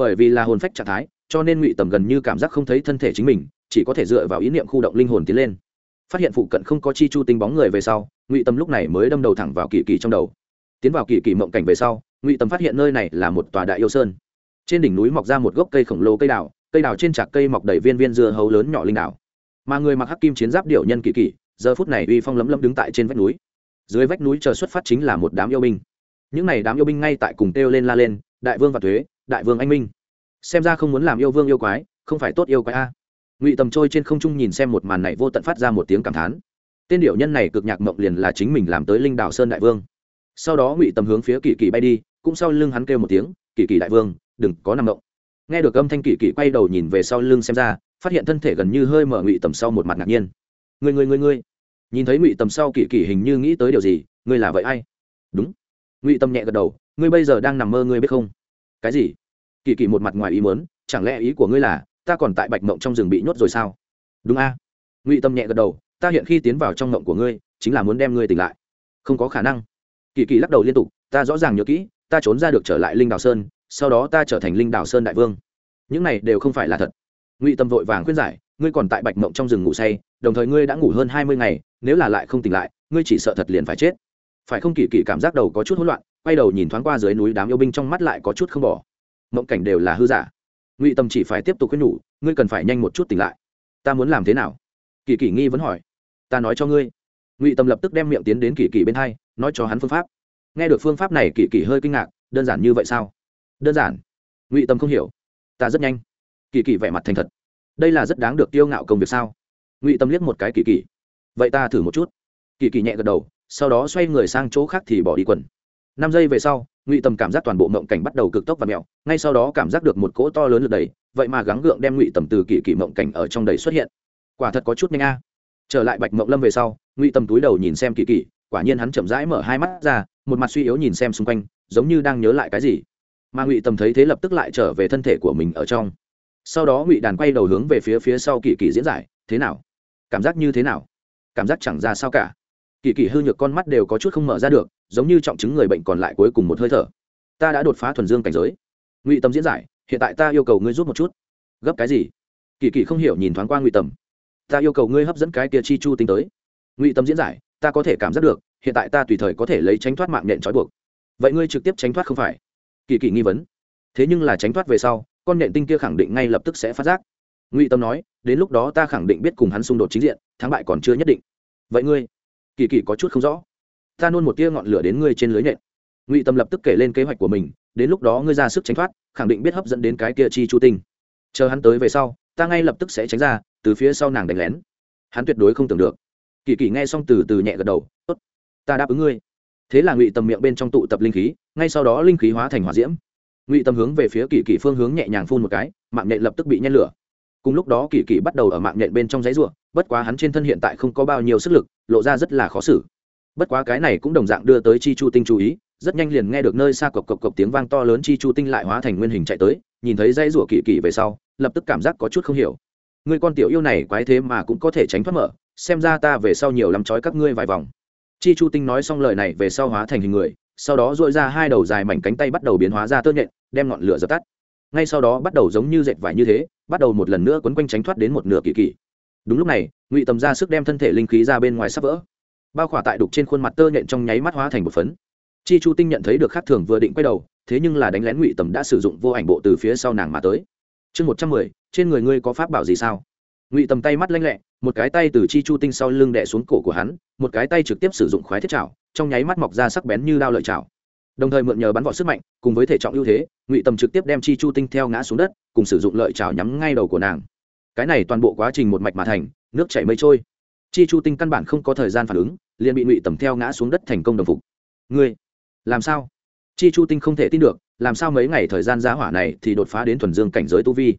bởi vì là hồn phách trạng thái, cho nên ngụy tầm gần như cảm giác không thấy thân thể chính mình, chỉ có thể dựa vào ý niệm khu động linh hồn tiến lên. Phát hiện phụ cận không có chi chu tinh bóng người về sau, ngụy tầm lúc này mới đâm đầu thẳng vào kỳ kỳ trong đầu. Tiến vào kỳ kỳ mộng cảnh về sau, ngụy tầm phát hiện nơi này là một tòa đại yêu sơn. Trên đỉnh núi mọc ra một gốc cây khổng lồ cây đào cây đào trên trạc cây mọc đầy viên viên dưa hấu lớn nhỏ linh đào. Mà người mặc hắc kim chiến giáp điệu nhân kỳ kỳ, giờ phút này uy phong lấm lấm đứng tại trên vách núi. Dưới vách núi chờ xuất phát chính là một đám yêu binh. Những n à y đám yêu binh ngay tại cùng kêu lên la lên, đại vương và thuế đại vương anh minh. Xem ra không muốn làm yêu vương yêu quái, không phải tốt yêu quái a. Ngụy tầm trôi trên không trung nhìn xem một màn này vô tận phát ra một tiếng cảm thán. Tên điệu nhân này cực nhạc mộng liền là chính mình làm tới linh đảo sơn đại vương. Sau đó ngụy tầm hướng phía kỳ kỳ bay đi, cũng sau lưng hắn kêu một tiếng kỳ kỳ đại vương, đừng có nằm mộng nghe được âm thanh kỳ kỳ quay đầu nhìn về sau lưng xem ra, phát hiện thân thể gần như hơi mở ngụy tầm sau một mặt ngạc nhiên. Người người người người nhìn thấy ngụy tầm sau kỳ kỳ hình như nghĩ tới điều gì, ngươi là vậy ai? Đúng. Ngụy tầm nhẹ gật đầu, ngươi bây giờ đang nằm mơ, ngươi biết không? Cái gì? Kỳ kỳ một mặt ngoài ý muốn, chẳng lẽ ý của ngươi là, ta còn tại bạch mộng trong rừng bị nhốt rồi sao? Đúng a. Ngụy tâm nhẹ gật đầu, ta hiện khi tiến vào trong mộng của ngươi, chính là muốn đem ngươi tỉnh lại. Không có khả năng. Kỳ kỳ lắc đầu liên tục, ta rõ ràng nhớ kỹ, ta trốn ra được trở lại linh đào sơn, sau đó ta trở thành linh đào sơn đại vương. Những này đều không phải là thật. Ngụy tâm vội vàng khuyên giải, ngươi còn tại bạch mộng trong rừng ngủ say, đồng thời ngươi đã ngủ hơn hai mươi ngày, nếu là lại không tỉnh lại, ngươi chỉ sợ thật liền phải chết. Phải không, kỳ kỳ cảm giác đầu có chút hỗn loạn, quay đầu nhìn thoáng qua dưới núi đám yêu binh trong mắt lại có chút không bỏ mộng cảnh đều là hư giả. Ngụy tâm chỉ phải tiếp tục khuyên nhủ, ngươi cần phải nhanh một chút tỉnh lại. Ta muốn làm thế nào? Kỳ kỳ nghi vẫn hỏi. Ta nói cho ngươi. Ngụy tâm lập tức đem miệng tiến đến kỳ kỳ bên hai, nói cho hắn phương pháp. Nghe được phương pháp này, kỳ kỳ hơi kinh ngạc, đơn giản như vậy sao? Đơn giản. Ngụy tâm không hiểu. Ta rất nhanh. Kỳ kỳ vẻ mặt thành thật. Đây là rất đáng được tiêu ngạo công việc sao? Ngụy tâm liếc một cái kỳ kỳ. Vậy ta thử một chút. Kỳ kỳ nhẹ gật đầu, sau đó xoay người sang chỗ khác thì bỏ đi quần. Năm giây về sau ngụy tầm cảm giác toàn bộ mộng cảnh bắt đầu cực tốc và mẹo, ngay sau đó cảm giác được một cỗ to lớn lượt đầy vậy mà gắng gượng đem ngụy tầm từ kỳ kỳ mộng cảnh ở trong đầy xuất hiện. Quả thật có chút nhanh a. Trở lại bạch mộng lâm về sau, ngụy tầm túi đầu nhìn xem kỳ kỳ, quả nhiên hắn chậm rãi mở hai mắt ra, một mặt suy yếu nhìn xem xung quanh, giống như đang nhớ lại cái gì. Mà ngụy tầm thấy thế lập tức lại trở về thân thể của mình ở trong. Sau đó ngụy đàn quay đầu hướng về phía phía sau kỳ kỳ diễn giải, thế nào? Cảm giác như thế nào? Cảm giác chẳng ra sao cả. Kỳ kỳ hư nhược con mắt đều có chút không mở ra được giống như trọng chứng người bệnh còn lại cuối cùng một hơi thở. Ta đã đột phá thuần dương cảnh giới. Ngụy tâm diễn giải hiện tại ta yêu cầu ngươi rút một chút. Gấp cái gì? Kỳ kỳ không hiểu nhìn thoáng qua ngụy Tâm, ta yêu cầu ngươi hấp dẫn cái kia chi chu tinh tới. Ngụy tâm diễn giải ta có thể cảm giác được hiện tại ta tùy thời có thể lấy tránh thoát mạng nhện trói buộc. Vậy ngươi trực tiếp tránh thoát không phải? Kỳ kỳ nghi vấn. Thế nhưng là tránh thoát về sau con nhện tinh kia khẳng định ngay lập tức sẽ phát giác. Ngụy tâm nói đến lúc đó ta khẳng định biết cùng hắn xung đột chính diện thắng bại còn chưa nhất định. Vậy ngươi? Kỳ kỳ có chút không rõ ta nôn một tia ngọn lửa đến ngươi trên lưới nện ngụy tâm lập tức kể lên kế hoạch của mình, đến lúc đó ngươi ra sức tránh thoát, khẳng định biết hấp dẫn đến cái kia chi chu tinh. Chờ hắn tới về sau, ta ngay lập tức sẽ tránh ra, từ phía sau nàng đánh lén. Hắn tuyệt đối không tưởng được. Kỳ kỳ nghe xong từ từ nhẹ gật đầu, tốt, ta đáp ứng ngươi. Thế là ngụy Tâm miệng bên trong tụ tập linh khí, ngay sau đó linh khí hóa thành hỏa diễm. Ngụy tâm hướng về phía kỳ kỳ phương hướng nhẹ nhàng phun một cái, mạng nhện lập tức bị nhen lửa. Cùng lúc đó kỳ kỳ bắt đầu ở mạng nhện bên trong giấy ruộng bất quá hắn trên thân hiện tại không có bao nhiêu sức lực, lộ ra rất là khó xử bất quá cái này cũng đồng dạng đưa tới chi chu tinh chú ý, rất nhanh liền nghe được nơi xa cộc cộc cộc tiếng vang to lớn chi chu tinh lại hóa thành nguyên hình chạy tới, nhìn thấy dây rủa kỳ kỳ về sau, lập tức cảm giác có chút không hiểu. Người con tiểu yêu này quái thế mà cũng có thể tránh thoát mở, xem ra ta về sau nhiều lắm trói các ngươi vài vòng. Chi chu tinh nói xong lời này về sau hóa thành hình người, sau đó dội ra hai đầu dài mảnh cánh tay bắt đầu biến hóa ra tơ nhện, đem ngọn lửa dập tắt. Ngay sau đó bắt đầu giống như dệt vải như thế, bắt đầu một lần nữa quấn quanh tránh thoát đến một nửa kỳ kỳ. Đúng lúc này, ngụy tầm ra sức đem thân thể linh khí ra bên ngoài sắp vỡ bao khỏa tại đục trên khuôn mặt tơ nhện trong nháy mắt hóa thành một phấn. Chi chu tinh nhận thấy được khác thường vừa định quay đầu, thế nhưng là đánh lén ngụy tầm đã sử dụng vô ảnh bộ từ phía sau nàng mà tới. Chương một trăm mười, trên người ngươi có pháp bảo gì sao? Ngụy tầm tay mắt lanh lẹ, một cái tay từ chi chu tinh sau lưng đẻ xuống cổ của hắn, một cái tay trực tiếp sử dụng khoái thiết chảo, trong nháy mắt mọc ra sắc bén như đao lợi chảo. Đồng thời mượn nhờ bắn vỏ sức mạnh, cùng với thể trọng ưu thế, ngụy tầm trực tiếp đem chi chu tinh theo ngã xuống đất, cùng sử dụng lợi chảo nhắm ngay đầu của nàng. Cái này toàn bộ quá trình một mạch mà thành, nước chảy mây trôi chi chu tinh căn bản không có thời gian phản ứng, liền bị ngụy tầm theo ngã xuống đất thành công đồng phục. Ngươi, làm sao? Chi chu tinh không thể tin được, làm sao mấy ngày thời gian giá hỏa này thì đột phá đến thuần dương cảnh giới tu vi?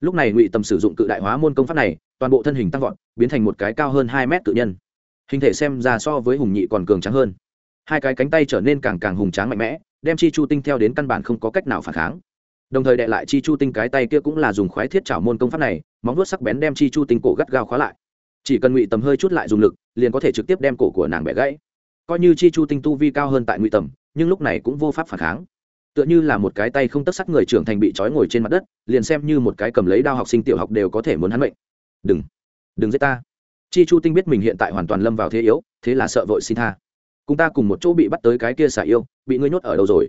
Lúc này ngụy tầm sử dụng cự đại hóa môn công pháp này, toàn bộ thân hình tăng vọt, biến thành một cái cao hơn hai mét tự nhân. Hình thể xem ra so với hùng nhị còn cường trắng hơn. Hai cái cánh tay trở nên càng càng hùng tráng mạnh mẽ, đem chi chu tinh theo đến căn bản không có cách nào phản kháng. Đồng thời đệ lại chi chu tinh cái tay kia cũng là dùng khoái thiết trảo môn công pháp này, móng vuốt sắc bén đem chi chu tinh cổ gắt gao khóa lại chỉ cần ngụy tầm hơi chút lại dùng lực, liền có thể trực tiếp đem cổ của nàng bẻ gãy. Coi như chi chu tinh tu vi cao hơn tại ngụy tầm, nhưng lúc này cũng vô pháp phản kháng. Tựa như là một cái tay không tất sắt người trưởng thành bị trói ngồi trên mặt đất, liền xem như một cái cầm lấy đao học sinh tiểu học đều có thể muốn hắn mệnh. Đừng đừng giết ta. Chi chu tinh biết mình hiện tại hoàn toàn lâm vào thế yếu, thế là sợ vội xin tha. Cùng ta cùng một chỗ bị bắt tới cái kia xả yêu, bị ngươi nhốt ở đâu rồi?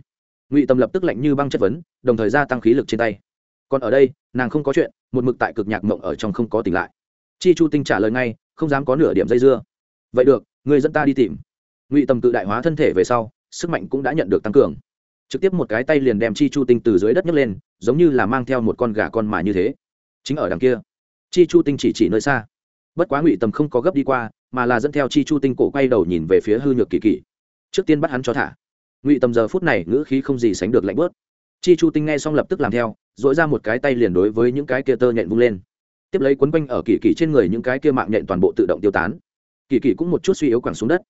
Ngụy tâm lập tức lạnh như băng chất vấn, đồng thời gia tăng khí lực trên tay. Còn ở đây, nàng không có chuyện, một mực tại cực nhạc mộng ở trong không có tỉnh lại chi chu tinh trả lời ngay, không dám có nửa điểm dây dưa. Vậy được, người dẫn ta đi tìm. Ngụy Tầm tự đại hóa thân thể về sau, sức mạnh cũng đã nhận được tăng cường. Trực tiếp một cái tay liền đem chi chu tinh từ dưới đất nhấc lên, giống như là mang theo một con gà con mà như thế. Chính ở đằng kia, chi chu tinh chỉ chỉ nơi xa. Bất quá ngụy tầm không có gấp đi qua, mà là dẫn theo chi chu tinh cổ quay đầu nhìn về phía hư nhược kỳ kỳ. Trước tiên bắt hắn cho thả. Ngụy tầm giờ phút này ngữ khí không gì sánh được lạnh bớt chi chu tinh nghe xong lập tức làm theo dội ra một cái tay liền đối với những cái kia tơ nhện vung lên tiếp lấy quấn quanh ở kỳ kỳ trên người những cái kia mạng nhện toàn bộ tự động tiêu tán. Kỳ kỳ cũng một chút suy yếu quẳng xuống đất.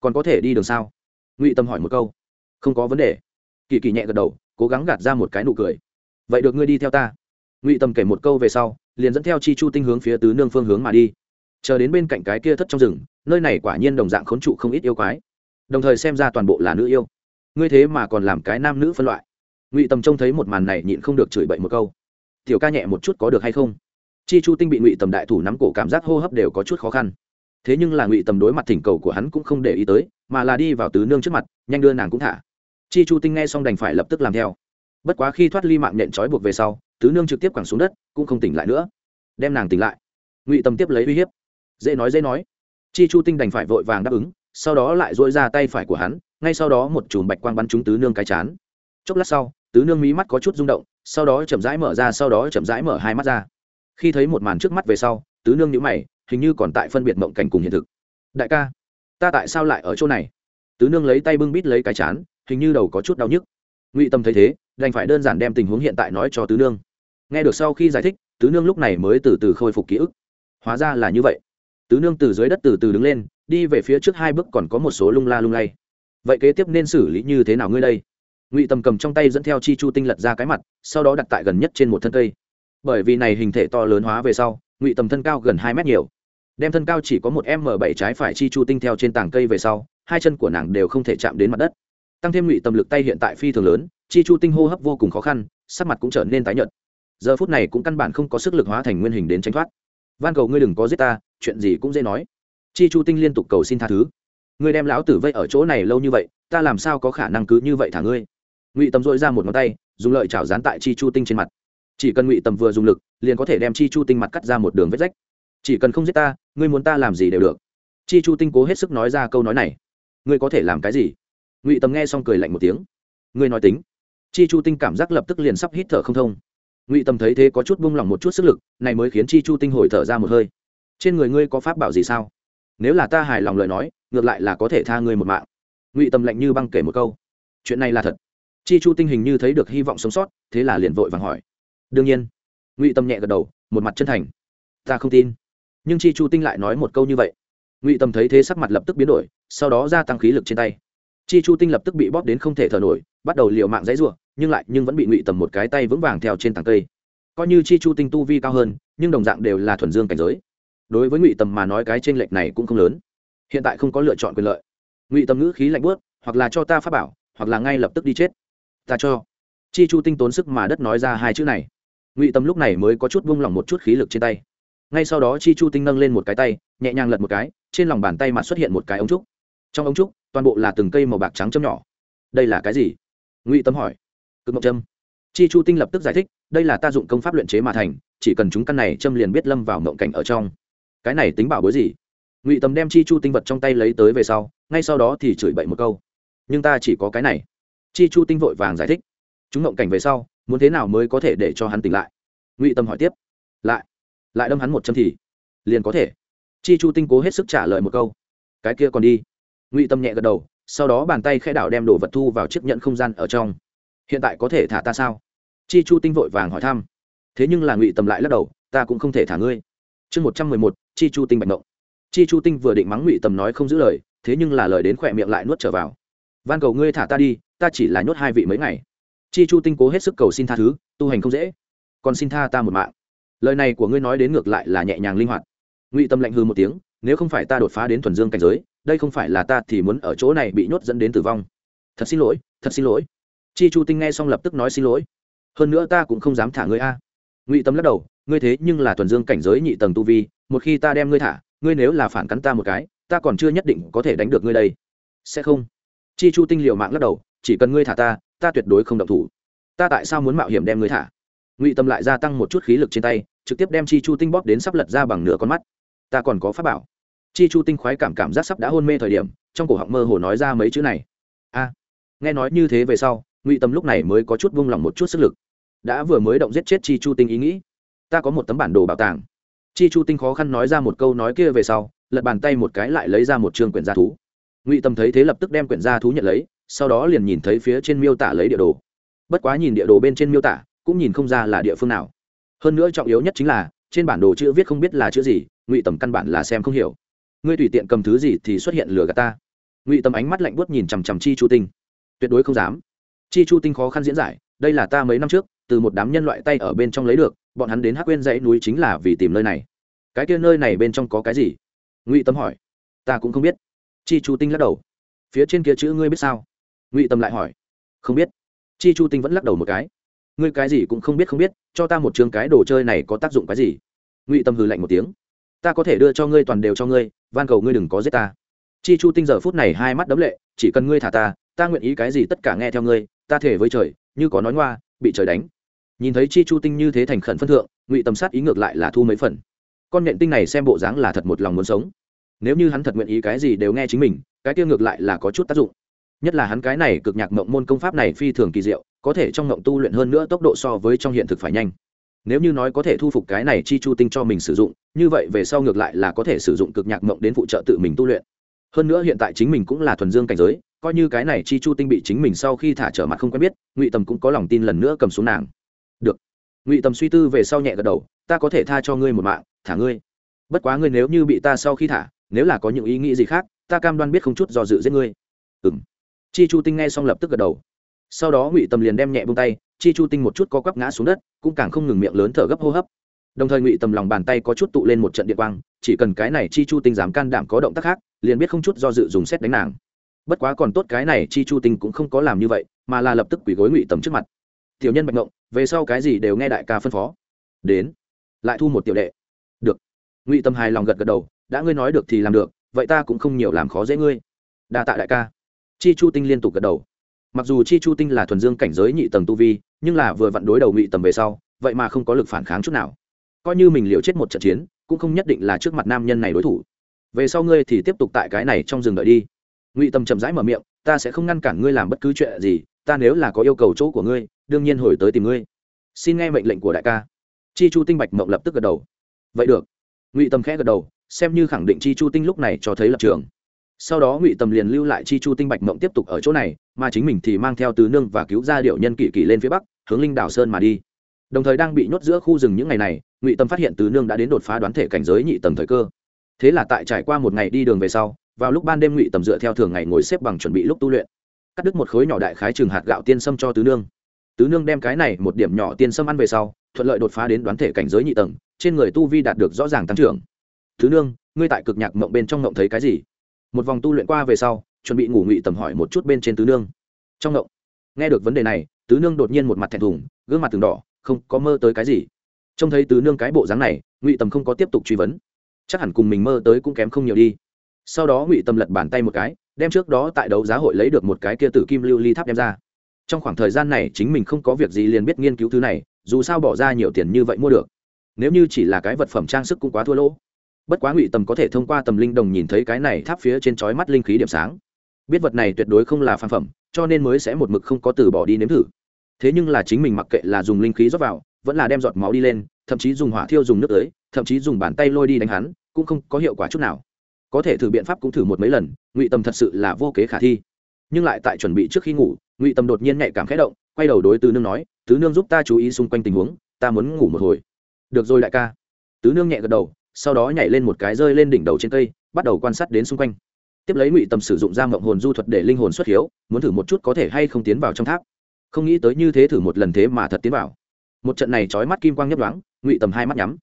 Còn có thể đi đường sao? Ngụy tâm hỏi một câu. Không có vấn đề. Kỳ kỳ nhẹ gật đầu, cố gắng gạt ra một cái nụ cười. Vậy được ngươi đi theo ta. Ngụy tâm kể một câu về sau, liền dẫn theo chi chu tinh hướng phía tứ nương phương hướng mà đi. Chờ đến bên cạnh cái kia thất trong rừng, nơi này quả nhiên đồng dạng khốn trụ không ít yêu quái. Đồng thời xem ra toàn bộ là nữ yêu. Ngươi thế mà còn làm cái nam nữ phân loại. Ngụy tâm trông thấy một màn này nhịn không được chửi bậy một câu. Tiểu ca nhẹ một chút có được hay không? Chi chu tinh bị ngụy tầm đại thủ nắm cổ cảm giác hô hấp đều có chút khó khăn. Thế nhưng là ngụy tầm đối mặt thỉnh cầu của hắn cũng không để ý tới, mà là đi vào tứ nương trước mặt, nhanh đưa nàng cũng thả. Chi chu tinh nghe xong đành phải lập tức làm theo. Bất quá khi thoát ly mạng nhện trói buộc về sau, tứ nương trực tiếp quẳng xuống đất, cũng không tỉnh lại nữa. Đem nàng tỉnh lại. Ngụy tầm tiếp lấy uy hiếp. Dễ nói dễ nói. Chi chu tinh đành phải vội vàng đáp ứng, sau đó lại dội ra tay phải của hắn, ngay sau đó một chùm bạch quang bắn trúng tứ nương cái chán. Chốc lát sau, tứ nương mí mắt có chút rung động, sau đó chậm rãi mở ra, sau đó chậm rãi mở hai mắt ra khi thấy một màn trước mắt về sau, tứ nương nhữ mày, hình như còn tại phân biệt mộng cảnh cùng hiện thực. Đại ca, ta tại sao lại ở chỗ này? Tứ nương lấy tay bưng bít lấy cái chán, hình như đầu có chút đau nhức. Ngụy tâm thấy thế, đành phải đơn giản đem tình huống hiện tại nói cho tứ nương. Nghe được sau khi giải thích, tứ nương lúc này mới từ từ khôi phục ký ức. Hóa ra là như vậy. Tứ nương từ dưới đất từ từ đứng lên, đi về phía trước hai bước còn có một số lung la lung lay. Vậy kế tiếp nên xử lý như thế nào ngươi đây? Ngụy tầm cầm trong tay dẫn theo chi chu tinh lật ra cái mặt, sau đó đặt tại gần nhất trên một thân cây bởi vì này hình thể to lớn hóa về sau, ngụy tầm thân cao gần hai mét nhiều. Đem thân cao chỉ có một m bảy trái phải chi chu tinh theo trên tảng cây về sau, hai chân của nàng đều không thể chạm đến mặt đất. Tăng thêm ngụy tầm lực tay hiện tại phi thường lớn, chi chu tinh hô hấp vô cùng khó khăn, sắc mặt cũng trở nên tái nhợt. Giờ phút này cũng căn bản không có sức lực hóa thành nguyên hình đến tránh thoát. Van cầu ngươi đừng có giết ta, chuyện gì cũng dễ nói. Chi chu tinh liên tục cầu xin tha thứ. Ngươi đem lão tử vây ở chỗ này lâu như vậy, ta làm sao có khả năng cứ như vậy thả ngươi? Ngụy tầm dội ra một ngón tay, dùng lợi chảo dán tại chi chu tinh trên mặt chỉ cần ngụy tầm vừa dùng lực, liền có thể đem chi chu tinh mặt cắt ra một đường vết rách. Chỉ cần không giết ta, ngươi muốn ta làm gì đều được. Chi chu tinh cố hết sức nói ra câu nói này. Ngươi có thể làm cái gì? Ngụy tầm nghe xong cười lạnh một tiếng. Ngươi nói tính. Chi chu tinh cảm giác lập tức liền sắp hít thở không thông. Ngụy tầm thấy thế có chút buông lỏng một chút sức lực, này mới khiến chi chu tinh hồi thở ra một hơi. Trên người ngươi có pháp bảo gì sao? Nếu là ta hài lòng lời nói, ngược lại là có thể tha ngươi một mạng. Ngụy tầm lạnh như băng kể một câu. Chuyện này là thật. Chi chu tinh hình như thấy được hy vọng sống sót, thế là liền vội vàng hỏi đương nhiên. Ngụy tâm nhẹ gật đầu, một mặt chân thành. Ta không tin. Nhưng chi chu tinh lại nói một câu như vậy. Ngụy tâm thấy thế sắc mặt lập tức biến đổi, sau đó gia tăng khí lực trên tay. Chi chu tinh lập tức bị bóp đến không thể thở nổi, bắt đầu liều mạng dãy ruộng nhưng lại, nhưng vẫn bị ngụy tầm một cái tay vững vàng theo trên tảng cây. Coi như chi chu tinh tu vi cao hơn, nhưng đồng dạng đều là thuần dương cảnh giới. Đối với ngụy tầm mà nói cái t r ê n lệch này cũng không lớn. Hiện tại không có lựa chọn quyền lợi. Ngụy tầm ngữ khí lạnh bớt hoặc là cho ta phát bảo, hoặc là ngay lập tức đi chết. Ta cho. Chi chu tinh tốn sức mà đất nói ra hai chữ này ngụy Tâm lúc này mới có chút vung lòng một chút khí lực trên tay ngay sau đó chi chu tinh nâng lên một cái tay nhẹ nhàng lật một cái trên lòng bàn tay mặt xuất hiện một cái ống trúc trong ống trúc toàn bộ là từng cây màu bạc trắng châm nhỏ đây là cái gì ngụy tâm hỏi cực mộc châm chi chu tinh lập tức giải thích đây là ta dụng công pháp luyện chế mà thành chỉ cần chúng căn này châm liền biết lâm vào mộng cảnh ở trong cái này tính bảo bối gì ngụy Tâm đem chi chu tinh vật trong tay lấy tới về sau ngay sau đó thì chửi bậy một câu nhưng ta chỉ có cái này chi chu tinh vội vàng giải thích chúng mộng cảnh về sau muốn thế nào mới có thể để cho hắn tỉnh lại? Ngụy tâm hỏi tiếp. Lại lại đâm hắn một châm thì liền có thể. Chi chu tinh cố hết sức trả lời một câu. Cái kia còn đi. Ngụy tâm nhẹ gật đầu, sau đó bàn tay khẽ đảo đem đồ vật thu vào chiếc nhận không gian ở trong. Hiện tại có thể thả ta sao? Chi chu tinh vội vàng hỏi thăm. Thế nhưng là ngụy tâm lại lắc đầu, ta cũng không thể thả ngươi. Chương một trăm mười một, chi chu tinh bạch mộng chi chu tinh vừa định mắng ngụy tâm nói không giữ lời, thế nhưng là lời đến khỏe miệng lại nuốt trở vào. Van cầu ngươi thả ta đi, ta chỉ là nhốt hai vị mấy ngày chi chu tinh cố hết sức cầu xin tha thứ, tu hành không dễ. Còn xin tha ta một mạng. Lời này của ngươi nói đến ngược lại là nhẹ nhàng linh hoạt. Ngụy tâm lạnh hư một tiếng, nếu không phải ta đột phá đến thuần dương cảnh giới, đây không phải là ta thì muốn ở chỗ này bị nhốt dẫn đến tử vong. Thật xin lỗi, thật xin lỗi. Chi chu tinh nghe xong lập tức nói xin lỗi. Hơn nữa ta cũng không dám thả ngươi a. Ngụy tâm lắc đầu, ngươi thế nhưng là thuần dương cảnh giới nhị tầng tu vi, một khi ta đem ngươi thả, ngươi nếu là phản cắn ta một cái, ta còn chưa nhất định có thể đánh được ngươi đây. Sẽ không. Chi chu tinh liều mạng lắc đầu, chỉ cần ngươi thả ta ta tuyệt đối không động thủ. Ta tại sao muốn mạo hiểm đem ngươi thả? Ngụy tâm lại gia tăng một chút khí lực trên tay, trực tiếp đem chi chu tinh bóp đến sắp lật ra bằng nửa con mắt. Ta còn có pháp bảo. Chi chu tinh khoái cảm cảm giác sắp đã hôn mê thời điểm, trong cổ họng mơ hồ nói ra mấy chữ này. A. Nghe nói như thế về sau, ngụy tâm lúc này mới có chút vung lòng một chút sức lực. Đã vừa mới động giết chết chi chu tinh ý nghĩ, ta có một tấm bản đồ bảo tàng. Chi chu tinh khó khăn nói ra một câu nói kia về sau, lật bàn tay một cái lại lấy ra một chương quyển gia thú. Ngụy tâm thấy thế lập tức đem quyển gia thú nhận lấy sau đó liền nhìn thấy phía trên miêu tả lấy địa đồ. Bất quá nhìn địa đồ bên trên miêu tả, cũng nhìn không ra là địa phương nào. Hơn nữa trọng yếu nhất chính là, trên bản đồ chữ viết không biết là chữ gì, ngụy tầm căn bản là xem không hiểu. Ngươi tùy tiện cầm thứ gì thì xuất hiện lừa gạt ta. Ngụy tầm ánh mắt lạnh buốt nhìn chằm chằm chi chu tinh. Tuyệt đối không dám. Chi chu tinh khó khăn diễn giải, đây là ta mấy năm trước, từ một đám nhân loại tay ở bên trong lấy được, bọn hắn đến hắc quên dãy núi chính là vì tìm nơi này. Cái kia nơi này bên trong có cái gì? Ngụy tâm hỏi. Ta cũng không biết. Chi chu tinh lắc đầu. Phía trên kia chữ ngươi biết sao? Ngụy tâm lại hỏi, không biết. Chi chu tinh vẫn lắc đầu một cái, ngươi cái gì cũng không biết không biết, cho ta một chương cái đồ chơi này có tác dụng cái gì? Ngụy tâm hừ lạnh một tiếng, ta có thể đưa cho ngươi toàn đều cho ngươi, van cầu ngươi đừng có giết ta. Chi chu tinh giờ phút này hai mắt đấm lệ, chỉ cần ngươi thả ta ta nguyện ý cái gì tất cả nghe theo ngươi, ta thể với trời, như có nói ngoa, bị trời đánh. Nhìn thấy chi chu tinh như thế thành khẩn phân thượng, ngụy Tâm sát ý ngược lại là thu mấy phần. Con nhện tinh này xem bộ dáng là thật một lòng muốn sống. Nếu như hắn thật nguyện ý cái gì đều nghe chính mình, cái kia ngược lại là có chút tác dụng nhất là hắn cái này cực nhạc mộng môn công pháp này phi thường kỳ diệu, có thể trong mộng tu luyện hơn nữa tốc độ so với trong hiện thực phải nhanh. Nếu như nói có thể thu phục cái này chi chu tinh cho mình sử dụng, như vậy về sau ngược lại là có thể sử dụng cực nhạc mộng đến phụ trợ tự mình tu luyện. Hơn nữa hiện tại chính mình cũng là thuần dương cảnh giới, coi như cái này chi chu tinh bị chính mình sau khi thả trở mặt không quen biết, ngụy tầm cũng có lòng tin lần nữa cầm xuống nàng. Được. Ngụy tầm suy tư về sau nhẹ gật đầu, ta có thể tha cho ngươi một mạng, thả ngươi. Bất quá ngươi nếu như bị ta sau khi thả, nếu là có những ý nghĩ gì khác, ta cam đoan biết không chút do dự giết ngươi. Ừ m chi chu tinh nghe xong lập tức gật đầu. Sau đó ngụy tầm liền đem nhẹ bông tay, chi chu tinh một chút co quắp ngã xuống đất, cũng càng không ngừng miệng lớn thở gấp hô hấp. Đồng thời ngụy tầm lòng bàn tay có chút tụ lên một trận điện quang, chỉ cần cái này chi chu tinh dám can đảm có động tác khác, liền biết không chút do dự dùng xét đánh nàng. Bất quá còn tốt cái này chi chu tinh cũng không có làm như vậy, mà là lập tức quỳ gối ngụy tầm trước mặt. Tiểu nhân bạch ngộng, về sau cái gì đều nghe đại ca phân phó. Đến. Lại thu một tiểu đệ. Được. Ngụy tâm hài lòng gật gật đầu, đã ngươi nói được thì làm được, vậy ta cũng không nhiều làm khó dễ ngươi. Đa tạ đại ca chi chu tinh liên tục gật đầu. Mặc dù chi chu tinh là thuần dương cảnh giới nhị tầng tu vi, nhưng là vừa vặn đối đầu ngụy tầm về sau, vậy mà không có lực phản kháng chút nào. Coi như mình liều chết một trận chiến, cũng không nhất định là trước mặt nam nhân này đối thủ. Về sau ngươi thì tiếp tục tại cái này trong rừng đợi đi. Ngụy tầm chậm rãi mở miệng, ta sẽ không ngăn cản ngươi làm bất cứ chuyện gì, ta nếu là có yêu cầu chỗ của ngươi, đương nhiên hồi tới tìm ngươi. Xin nghe mệnh lệnh của đại ca. Chi chu tinh bạch mộng lập tức gật đầu. Vậy được. Ngụy tầm khẽ gật đầu, xem như khẳng định chi chu tinh lúc này cho thấy lập trường sau đó ngụy tầm liền lưu lại chi chu tinh bạch mộng tiếp tục ở chỗ này, mà chính mình thì mang theo tứ nương và cứu ra điệu nhân kỷ kỷ lên phía bắc, hướng linh đảo sơn mà đi. Đồng thời đang bị nhốt giữa khu rừng những ngày này, ngụy tầm phát hiện tứ nương đã đến đột phá đoán thể cảnh giới nhị tầm thời cơ. Thế là tại trải qua một ngày đi đường về sau, vào lúc ban đêm ngụy tầm dựa theo thường ngày ngồi xếp bằng chuẩn bị lúc tu luyện, cắt đứt một khối nhỏ đại khái trường hạt gạo tiên sâm cho tứ nương. Tứ nương đem cái này một điểm nhỏ tiên sâm ăn về sau, thuận lợi đột phá đến đoán thể cảnh giới nhị tầng, trên người tu vi đạt được rõ ràng tăng trưởng. Tứ nương, ngươi tại cực nhạc mộng bên trong mộng thấy cái gì? Một vòng tu luyện qua về sau, chuẩn bị ngủ ngụy tầm hỏi một chút bên trên tứ nương. Trong ngộng, nghe được vấn đề này, tứ nương đột nhiên một mặt thẹn thùng, gương mặt từng đỏ, không có mơ tới cái gì. Trông thấy tứ nương cái bộ dáng này, ngụy tầm không có tiếp tục truy vấn. Chắc hẳn cùng mình mơ tới cũng kém không nhiều đi. Sau đó ngụy tầm lật bàn tay một cái, đem trước đó tại đấu giá hội lấy được một cái kia tử kim lưu ly tháp đem ra. Trong khoảng thời gian này, chính mình không có việc gì liền biết nghiên cứu thứ này, dù sao bỏ ra nhiều tiền như vậy mua được. Nếu như chỉ là cái vật phẩm trang sức cũng quá thua lỗ bất quá ngụy tầm có thể thông qua tầm linh đồng nhìn thấy cái này tháp phía trên chói mắt linh khí điểm sáng. Biết vật này tuyệt đối không là phan phẩm, cho nên mới sẽ một mực không có từ bỏ đi nếm thử. Thế nhưng là chính mình mặc kệ là dùng linh khí rót vào, vẫn là đem giọt máu đi lên, thậm chí dùng hỏa thiêu dùng nước tới thậm chí dùng bàn tay lôi đi đánh hắn, cũng không có hiệu quả chút nào. Có thể thử biện pháp cũng thử một mấy lần, ngụy tầm thật sự là vô kế khả thi. Nhưng lại tại chuẩn bị trước khi ngủ, ngụy tầm đột nhiên nhạy cảm khẽ động, quay đầu đối tứ nương nói, tứ nương giúp ta chú ý xung quanh tình huống, ta muốn ngủ một hồi. Được rồi đại ca. Tứ nương nhẹ gật đầu sau đó nhảy lên một cái rơi lên đỉnh đầu trên cây, bắt đầu quan sát đến xung quanh. Tiếp lấy ngụy tầm sử dụng giam mộng hồn du thuật để linh hồn xuất hiếu, muốn thử một chút có thể hay không tiến vào trong tháp. Không nghĩ tới như thế thử một lần thế mà thật tiến vào. Một trận này trói mắt kim quang nhấp đoáng ngụy tầm hai mắt nhắm.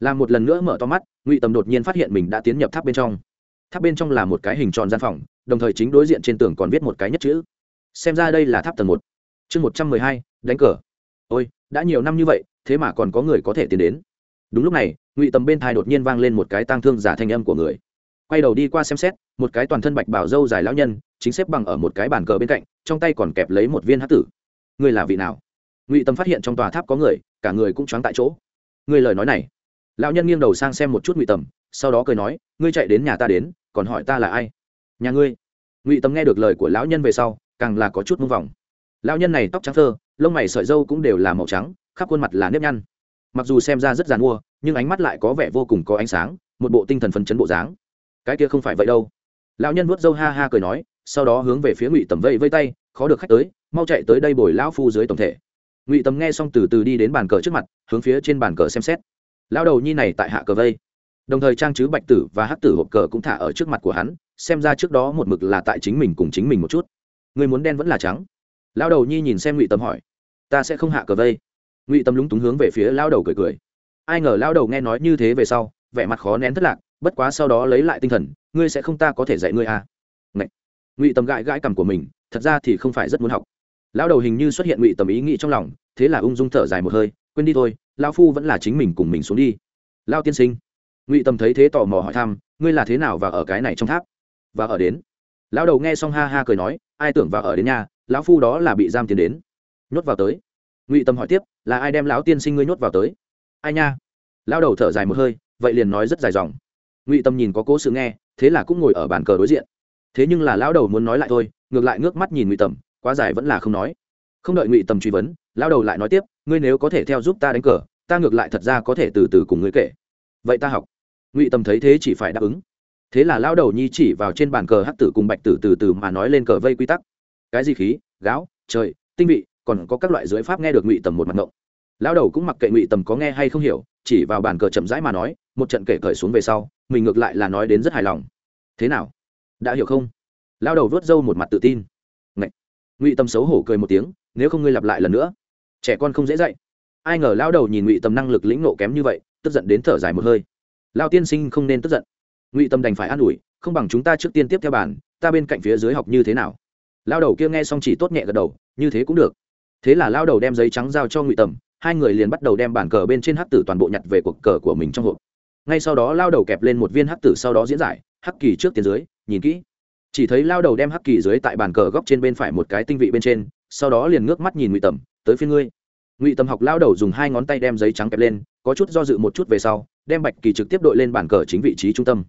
Làm một lần nữa mở to mắt, ngụy tầm đột nhiên phát hiện mình đã tiến nhập tháp bên trong. Tháp bên trong là một cái hình tròn gian phòng, đồng thời chính đối diện trên tường còn viết một cái nhất chữ. Xem ra đây là tháp tầng một. Chương một trăm mười hai, đánh cờ. Ôi, đã nhiều năm như vậy, thế mà còn có người có thể tiến đến đúng lúc này, ngụy tầm bên thai đột nhiên vang lên một cái tang thương giả thanh âm của người. Quay đầu đi qua xem xét, một cái toàn thân bạch bảo dâu dài lão nhân, chính xếp bằng ở một cái bàn cờ bên cạnh, trong tay còn kẹp lấy một viên hát tử. Người là vị nào? Ngụy tầm phát hiện trong tòa tháp có người, cả người cũng choáng tại chỗ. Người lời nói này. Lão nhân nghiêng đầu sang xem một chút ngụy tầm, sau đó cười nói, ngươi chạy đến nhà ta đến, còn hỏi ta là ai? Nhà ngươi. Ngụy tầm nghe được lời của lão nhân về sau, càng là có chút mông vòng. Lão nhân này tóc trắng thơ, lông mày sợi dâu cũng đều là màu trắng, khắp khuôn mặt là nếp nhăn mặc dù xem ra rất dàn mua, nhưng ánh mắt lại có vẻ vô cùng có ánh sáng, một bộ tinh thần phấn chấn bộ dáng. Cái kia không phải vậy đâu. Lão nhân vuốt dâu ha ha cười nói, sau đó hướng về phía ngụy tầm vây vây tay, khó được khách tới, mau chạy tới đây bồi lão phu dưới tổng thể. Ngụy tầm nghe xong từ từ đi đến bàn cờ trước mặt, hướng phía trên bàn cờ xem xét. Lão đầu nhi này tại hạ cờ vây. Đồng thời trang chứ bạch tử và hắc tử hộp cờ cũng thả ở trước mặt của hắn, xem ra trước đó một mực là tại chính mình cùng chính mình một chút. Người muốn đen vẫn là trắng. Lão đầu nhi nhìn xem ngụy tầm hỏi, ta sẽ không hạ cờ vây ngụy tâm lúng túng hướng về phía lão đầu cười cười. Ai ngờ lão đầu nghe nói như thế về sau, vẻ mặt khó nén thất lạc, bất quá sau đó lấy lại tinh thần, ngươi sẽ không ta có thể dạy ngươi à? Ngậy. ngụy tâm gãi gãi cằm của mình, thật ra thì không phải rất muốn học. Lão đầu hình như xuất hiện ngụy tâm ý nghĩ trong lòng, thế là ung dung thở dài một hơi, quên đi thôi, lão phu vẫn là chính mình cùng mình xuống đi. Lao tiên sinh. Ngụy tâm thấy thế tò mò hỏi thăm, ngươi là thế nào và ở cái này trong tháp? Và ở đến. Lão đầu nghe xong ha ha cười nói, ai tưởng vào ở đến nhà, lão phu đó là bị giam tiến đến. Nhốt vào tới ngụy tâm hỏi tiếp là ai đem lão tiên sinh ngươi nhốt vào tới ai nha lão đầu thở dài một hơi vậy liền nói rất dài dòng ngụy tâm nhìn có cố sự nghe thế là cũng ngồi ở bàn cờ đối diện thế nhưng là lão đầu muốn nói lại thôi ngược lại ngước mắt nhìn ngụy tầm quá dài vẫn là không nói không đợi ngụy tầm truy vấn lão đầu lại nói tiếp ngươi nếu có thể theo giúp ta đánh cờ ta ngược lại thật ra có thể từ từ cùng ngươi kể vậy ta học ngụy tầm thấy thế chỉ phải đáp ứng thế là lao đầu nhi chỉ vào trên bàn cờ hắc tử cùng bạch tử từ từ mà nói lên cờ vây quy tắc cái gì khí gáo trời tinh vị còn có các loại dưới pháp nghe được ngụy tầm một mặt ngộng. Lao đầu cũng mặc kệ ngụy tầm có nghe hay không hiểu, chỉ vào bàn cờ chậm rãi mà nói, một trận kể cởi xuống về sau, mình ngược lại là nói đến rất hài lòng. Thế nào? Đã hiểu không? Lao đầu vớt râu một mặt tự tin. Ngậy. ngụy tầm xấu hổ cười một tiếng, nếu không ngươi lặp lại lần nữa. Trẻ con không dễ dạy. Ai ngờ lao đầu nhìn ngụy tầm năng lực lĩnh nộ kém như vậy, tức giận đến thở dài một hơi. Lao tiên sinh không nên tức giận. Ngụy tâm đành phải an ủi, không bằng chúng ta trước tiên tiếp theo bản ta bên cạnh phía dưới học như thế nào? Lao đầu kia nghe xong chỉ tốt nhẹ gật đầu, như thế cũng được thế là lao đầu đem giấy trắng giao cho ngụy tầm, hai người liền bắt đầu đem bản cờ bên trên hắc tử toàn bộ nhặt về cuộc cờ của mình trong hộp. Ngay sau đó lao đầu kẹp lên một viên hắc tử sau đó diễn giải, hắc kỳ trước tiền dưới, nhìn kỹ. Chỉ thấy lao đầu đem hắc kỳ dưới tại bàn cờ góc trên bên phải một cái tinh vị bên trên, sau đó liền ngước mắt nhìn ngụy tầm, tới phía ngươi. Ngụy tầm học lao đầu dùng hai ngón tay đem giấy trắng kẹp lên, có chút do dự một chút về sau, đem bạch kỳ trực tiếp đội lên bàn cờ chính vị trí trung tâm.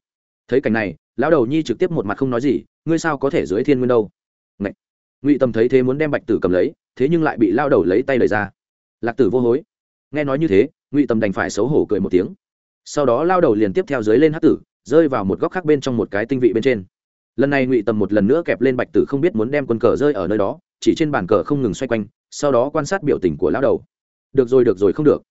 Thấy cảnh này, lão đầu nhi trực tiếp một mặt không nói gì, ngươi sao có thể dưới thiên nguyên đâu? Ngụy tầm thấy thế muốn đem bạch tử cầm lấy thế nhưng lại bị lao đầu lấy tay lời ra. Lạc tử vô hối. Nghe nói như thế, ngụy tâm đành phải xấu hổ cười một tiếng. Sau đó lao đầu liền tiếp theo dưới lên hát tử, rơi vào một góc khác bên trong một cái tinh vị bên trên. Lần này ngụy tâm một lần nữa kẹp lên bạch tử không biết muốn đem quân cờ rơi ở nơi đó, chỉ trên bàn cờ không ngừng xoay quanh, sau đó quan sát biểu tình của lão đầu. Được rồi được rồi, không được.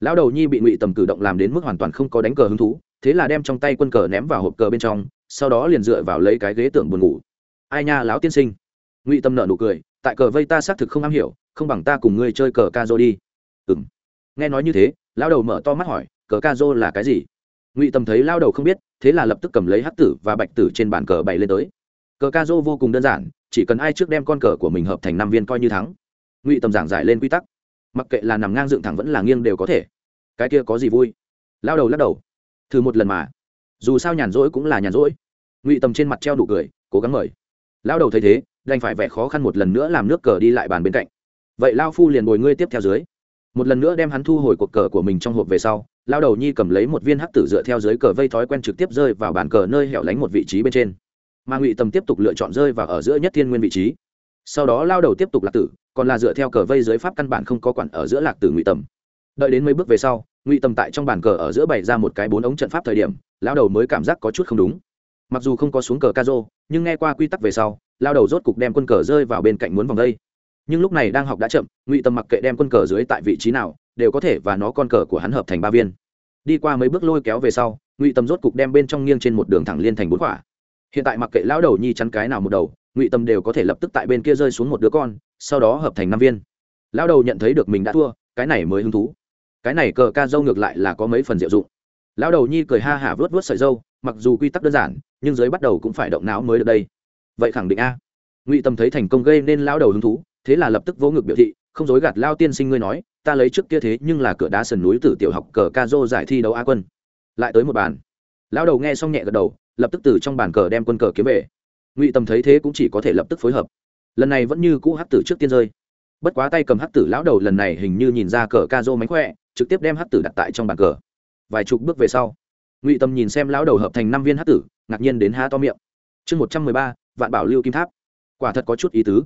Lão đầu nhi bị ngụy tầm cử động làm đến mức hoàn toàn không có đánh cờ hứng thú, thế là đem trong tay quân cờ ném vào hộp cờ bên trong, sau đó liền dựa vào lấy cái ghế tưởng buồn ngủ. Ai nha, lão tiên sinh. Ngụy tâm nợ nụ cười tại cờ vây ta xác thực không am hiểu, không bằng ta cùng ngươi chơi cờ ca dô đi. Ừng nghe nói như thế, lão đầu mở to mắt hỏi, cờ ca dô là cái gì? Ngụy Tầm thấy lao đầu không biết, thế là lập tức cầm lấy hắc tử và bạch tử trên bàn cờ bày lên tới. Cờ ca dô vô cùng đơn giản, chỉ cần ai trước đem con cờ của mình hợp thành năm viên coi như thắng. Ngụy Tầm giảng giải lên quy tắc. Mặc kệ là nằm ngang dựng thẳng vẫn là nghiêng đều có thể. Cái kia có gì vui? Lao đầu lắc đầu. Thử một lần mà. Dù sao nhàn rỗi cũng là nhàn rỗi. Ngụy tầm trên mặt treo đủ cười, cố gắng mời. Lao đầu thấy thế đành phải vẻ khó khăn một lần nữa làm nước cờ đi lại bàn bên cạnh. Vậy lao phu liền bồi ngươi tiếp theo dưới. Một lần nữa đem hắn thu hồi cuộc cờ của mình trong hộp về sau, lao đầu nhi cầm lấy một viên hắc tử dựa theo dưới cờ vây thói quen trực tiếp rơi vào bàn cờ nơi hẻo lánh một vị trí bên trên. Mà ngụy tầm tiếp tục lựa chọn rơi vào ở giữa nhất thiên nguyên vị trí. Sau đó lao đầu tiếp tục lạc tử, còn là dựa theo cờ vây dưới pháp căn bản không có quản ở giữa lạc tử ngụy tầm. Đợi đến mấy bước về sau, ngụy tầm tại trong bàn cờ ở giữa bày ra một cái bốn ống trận pháp thời điểm, lao đầu mới cảm giác có chút không đúng. Mặc dù không có xuống cờ ca rô nhưng nghe qua quy tắc về sau lao đầu rốt cục đem quân cờ rơi vào bên cạnh muốn vòng đây. Nhưng lúc này đang học đã chậm, ngụy tầm mặc kệ đem quân cờ dưới tại vị trí nào, đều có thể và nó con cờ của hắn hợp thành ba viên. Đi qua mấy bước lôi kéo về sau, ngụy tầm rốt cục đem bên trong nghiêng trên một đường thẳng liên thành bốn quả. Hiện tại mặc kệ lão đầu nhi chắn cái nào một đầu, ngụy tầm đều có thể lập tức tại bên kia rơi xuống một đứa con, sau đó hợp thành năm viên. Lão đầu nhận thấy được mình đã thua, cái này mới hứng thú. Cái này cờ ca dâu ngược lại là có mấy phần diệu dụng. Lão đầu nhi cười ha hả vớt vớt sợi dâu, mặc dù quy tắc đơn giản, nhưng giới bắt đầu cũng phải động não mới được đây vậy khẳng định a. Ngụy tâm thấy thành công gây nên lão đầu hứng thú, thế là lập tức vỗ ngực biểu thị, không dối gạt lao tiên sinh ngươi nói, ta lấy trước kia thế nhưng là cửa đá sườn núi từ tiểu học cờ ca dô giải thi đấu a quân. Lại tới một bàn. Lão đầu nghe xong nhẹ gật đầu, lập tức từ trong bàn cờ đem quân cờ kiếm về. Ngụy tâm thấy thế cũng chỉ có thể lập tức phối hợp. Lần này vẫn như cũ hắc tử trước tiên rơi. Bất quá tay cầm hắc tử lão đầu lần này hình như nhìn ra cờ ca dô mánh khỏe, trực tiếp đem hắc tử đặt tại trong bàn cờ. Vài chục bước về sau, ngụy tâm nhìn xem lão đầu hợp thành năm viên hắc tử, ngạc nhiên đến há to miệng. Chương một trăm mười ba vạn bảo lưu kim tháp. Quả thật có chút ý tứ.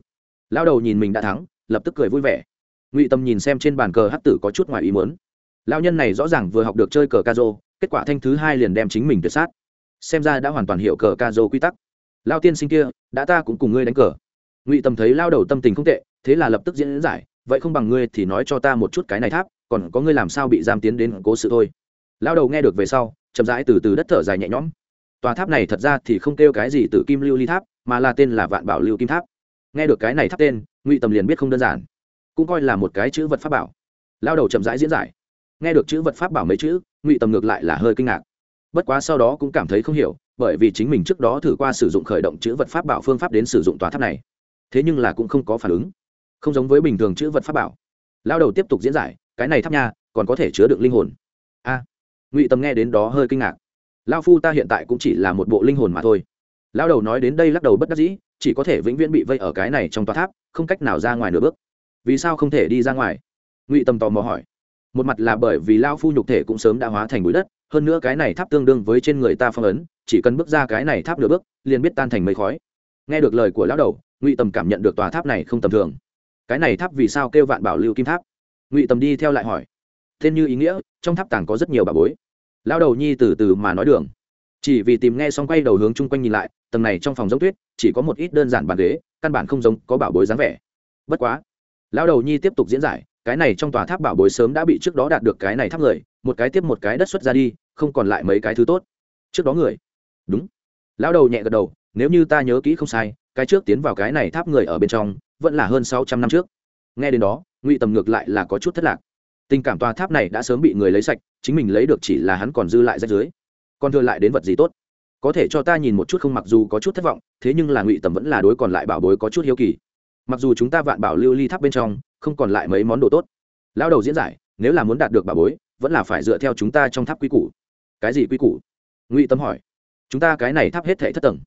Lão đầu nhìn mình đã thắng, lập tức cười vui vẻ. Ngụy tâm nhìn xem trên bàn cờ hát tử có chút ngoài ý muốn. Lão nhân này rõ ràng vừa học được chơi cờ ca dô kết quả thanh thứ hai liền đem chính mình tuyệt sát. Xem ra đã hoàn toàn hiểu cờ ca dô quy tắc. Lao tiên sinh kia, đã ta cũng cùng ngươi đánh cờ. Ngụy tâm thấy lao đầu tâm tình không tệ, thế là lập tức diễn giải, vậy không bằng ngươi thì nói cho ta một chút cái này tháp, còn có ngươi làm sao bị giam tiến đến cố sự thôi. Lao đầu nghe được về sau, chậm rãi từ từ đất thở dài nhẹ nhõm. Tòa tháp này thật ra thì không kêu cái gì từ kim lưu ly tháp mà là tên là vạn bảo lưu kim tháp. Nghe được cái này tháp tên, ngụy tầm liền biết không đơn giản, cũng coi là một cái chữ vật pháp bảo. Lao đầu chậm rãi diễn giải. Nghe được chữ vật pháp bảo mấy chữ, ngụy tầm ngược lại là hơi kinh ngạc. Bất quá sau đó cũng cảm thấy không hiểu, bởi vì chính mình trước đó thử qua sử dụng khởi động chữ vật pháp bảo phương pháp đến sử dụng tòa tháp này. Thế nhưng là cũng không có phản ứng. Không giống với bình thường chữ vật pháp bảo. Lao đầu tiếp tục diễn giải, cái này tháp nha, còn có thể chứa đựng linh hồn. A. Ngụy tầm nghe đến đó hơi kinh ngạc. Lao phu ta hiện tại cũng chỉ là một bộ linh hồn mà thôi lao đầu nói đến đây lắc đầu bất đắc dĩ, chỉ có thể vĩnh viễn bị vây ở cái này trong tòa tháp, không cách nào ra ngoài nửa bước. Vì sao không thể đi ra ngoài? Ngụy Tầm tò mò hỏi. Một mặt là bởi vì lao phu nhục thể cũng sớm đã hóa thành bụi đất, hơn nữa cái này tháp tương đương với trên người ta phong ấn, chỉ cần bước ra cái này tháp nửa bước, liền biết tan thành mây khói. Nghe được lời của lão đầu, ngụy tầm cảm nhận được tòa tháp này không tầm thường. Cái này tháp vì sao kêu vạn bảo lưu kim tháp? Ngụy tầm đi theo lại hỏi. Tên như ý nghĩa, trong tháp tàng có rất nhiều bà bối. Lão đầu nhi từ từ mà nói đường chỉ vì tìm nghe xong quay đầu hướng chung quanh nhìn lại, tầng này trong phòng giống tuyết, chỉ có một ít đơn giản bàn ghế, căn bản không giống, có bảo bối dáng vẻ. Bất quá, lão đầu nhi tiếp tục diễn giải, cái này trong tòa tháp bảo bối sớm đã bị trước đó đạt được cái này tháp người, một cái tiếp một cái đất xuất ra đi, không còn lại mấy cái thứ tốt. Trước đó người. Đúng. Lão đầu nhẹ gật đầu, nếu như ta nhớ kỹ không sai, cái trước tiến vào cái này tháp người ở bên trong, vẫn là hơn sáu trăm năm trước. Nghe đến đó, ngụy tầm ngược lại là có chút thất lạc. Tình cảm tòa tháp này đã sớm bị người lấy sạch, chính mình lấy được chỉ là hắn còn dư lại rách dưới còn thừa lại đến vật gì tốt? Có thể cho ta nhìn một chút không mặc dù có chút thất vọng thế nhưng là ngụy tầm vẫn là đối còn lại bảo bối có chút hiếu kỳ. Mặc dù chúng ta vạn bảo lưu ly tháp bên trong không còn lại mấy món đồ tốt. Lao đầu diễn giải nếu là muốn đạt được bảo bối vẫn là phải dựa theo chúng ta trong tháp quy củ. Cái gì quy củ? Ngụy tâm hỏi. Chúng ta cái này tháp hết thể thất tầng.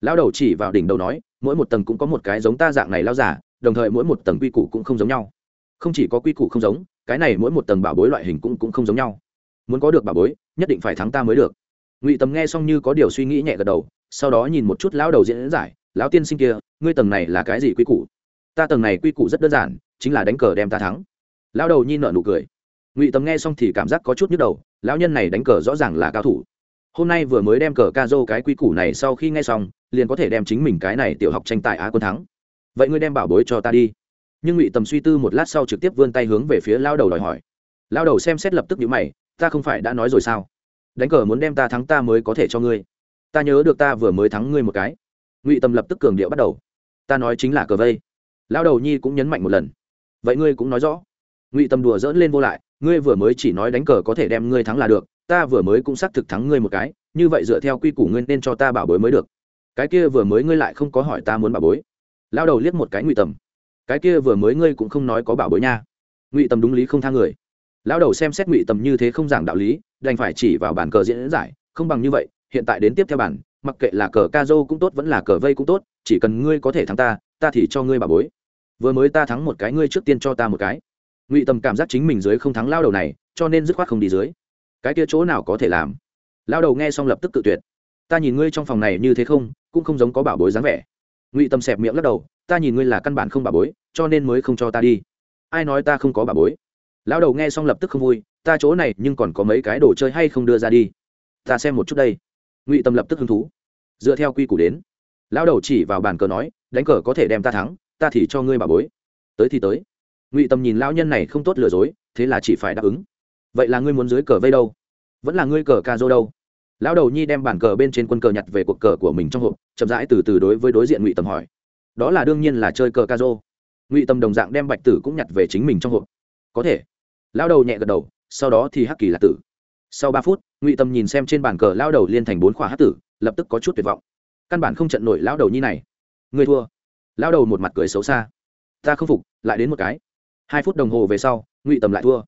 Lao đầu chỉ vào đỉnh đầu nói mỗi một tầng cũng có một cái giống ta dạng này lao giả đồng thời mỗi một tầng quy củ cũng không giống nhau. Không chỉ có quy củ không giống cái này mỗi một tầng bảo bối loại hình cũng, cũng không giống nhau. Muốn có được bảo bối nhất định phải thắng ta mới được ngụy tầm nghe xong như có điều suy nghĩ nhẹ gật đầu sau đó nhìn một chút lão đầu diễn giải lão tiên sinh kia ngươi tầng này là cái gì quy củ ta tầng này quy củ rất đơn giản chính là đánh cờ đem ta thắng lão đầu nhi nợ nụ cười ngụy tầm nghe xong thì cảm giác có chút nhức đầu lão nhân này đánh cờ rõ ràng là cao thủ hôm nay vừa mới đem cờ ca dô cái quy củ này sau khi nghe xong liền có thể đem chính mình cái này tiểu học tranh tài á quân thắng vậy ngươi đem bảo bối cho ta đi nhưng ngụy tầm suy tư một lát sau trực tiếp vươn tay hướng về phía lao đầu đòi hỏi lao đầu xem xét lập tức nhữ mày ta không phải đã nói rồi sao đánh cờ muốn đem ta thắng ta mới có thể cho ngươi. Ta nhớ được ta vừa mới thắng ngươi một cái. Ngụy tầm lập tức cường điệu bắt đầu. Ta nói chính là cờ vây. Lao đầu nhi cũng nhấn mạnh một lần. Vậy ngươi cũng nói rõ. Ngụy tầm đùa dỡn lên vô lại. Ngươi vừa mới chỉ nói đánh cờ có thể đem ngươi thắng là được. Ta vừa mới cũng xác thực thắng ngươi một cái. Như vậy dựa theo quy củ ngươi nên cho ta bảo bối mới được. Cái kia vừa mới ngươi lại không có hỏi ta muốn bảo bối. Lao đầu liếc một cái ngụy tầm cái kia vừa mới ngươi cũng không nói có bảo bối nha. Ngụy tầm đúng lý không tha người. Lão đầu xem xét ngụy tầm như thế không giảng đạo lý đành phải chỉ vào bản cờ diễn giải, không bằng như vậy, hiện tại đến tiếp theo bản mặc kệ là cờ ca dô cũng tốt vẫn là cờ vây cũng tốt, chỉ cần ngươi có thể thắng ta ta thì cho ngươi bà bối. Vừa mới ta thắng một cái, ngươi trước tiên cho ta một cái. Ngụy tầm cảm giác chính mình dưới không thắng lao đầu này, cho nên dứt khoát không đi dưới. Cái kia chỗ nào có thể làm? Lao đầu nghe xong lập tức cự tuyệt. Ta nhìn ngươi trong phòng này như thế không, cũng không giống có bảo bối dáng vẻ. Ngụy tâm xẹp miệng lắc đầu, ta nhìn ngươi là căn bản không bảo bối, cho nên mới không cho ta đi. Ai nói ta không có bảo bối? Lão đầu nghe xong lập tức không vui ta chỗ này nhưng còn có mấy cái đồ chơi hay không đưa ra đi. Ta xem một chút đây. Ngụy tâm lập tức hứng thú. Dựa theo quy củ đến, lão đầu chỉ vào bàn cờ nói, đánh cờ có thể đem ta thắng, ta thì cho ngươi bảo bối. Tới thì tới. Ngụy tâm nhìn lão nhân này không tốt lừa dối, thế là chỉ phải đáp ứng. Vậy là ngươi muốn dưới cờ vây đâu? Vẫn là ngươi cờ ca dô đâu? Lão đầu nhi đem bàn cờ bên trên quân cờ nhặt về cuộc cờ của mình trong hộp, chậm rãi từ từ đối với đối diện ngụy tâm hỏi. Đó là đương nhiên là chơi cờ ca dô ngụy tâm đồng dạng đem bạch tử cũng nhặt về chính mình trong hộp. Có thể. Lao đầu nhẹ gật đầu sau đó thì hắc kỳ là tử. Sau ba phút, ngụy tâm nhìn xem trên bàn cờ lao đầu liên thành bốn khỏa hắc tử, lập tức có chút tuyệt vọng. Căn bản không trận nổi lao đầu như này. Người thua. Lao đầu một mặt cười xấu xa. Ta không phục, lại đến một cái. Hai phút đồng hồ về sau, ngụy tâm lại thua.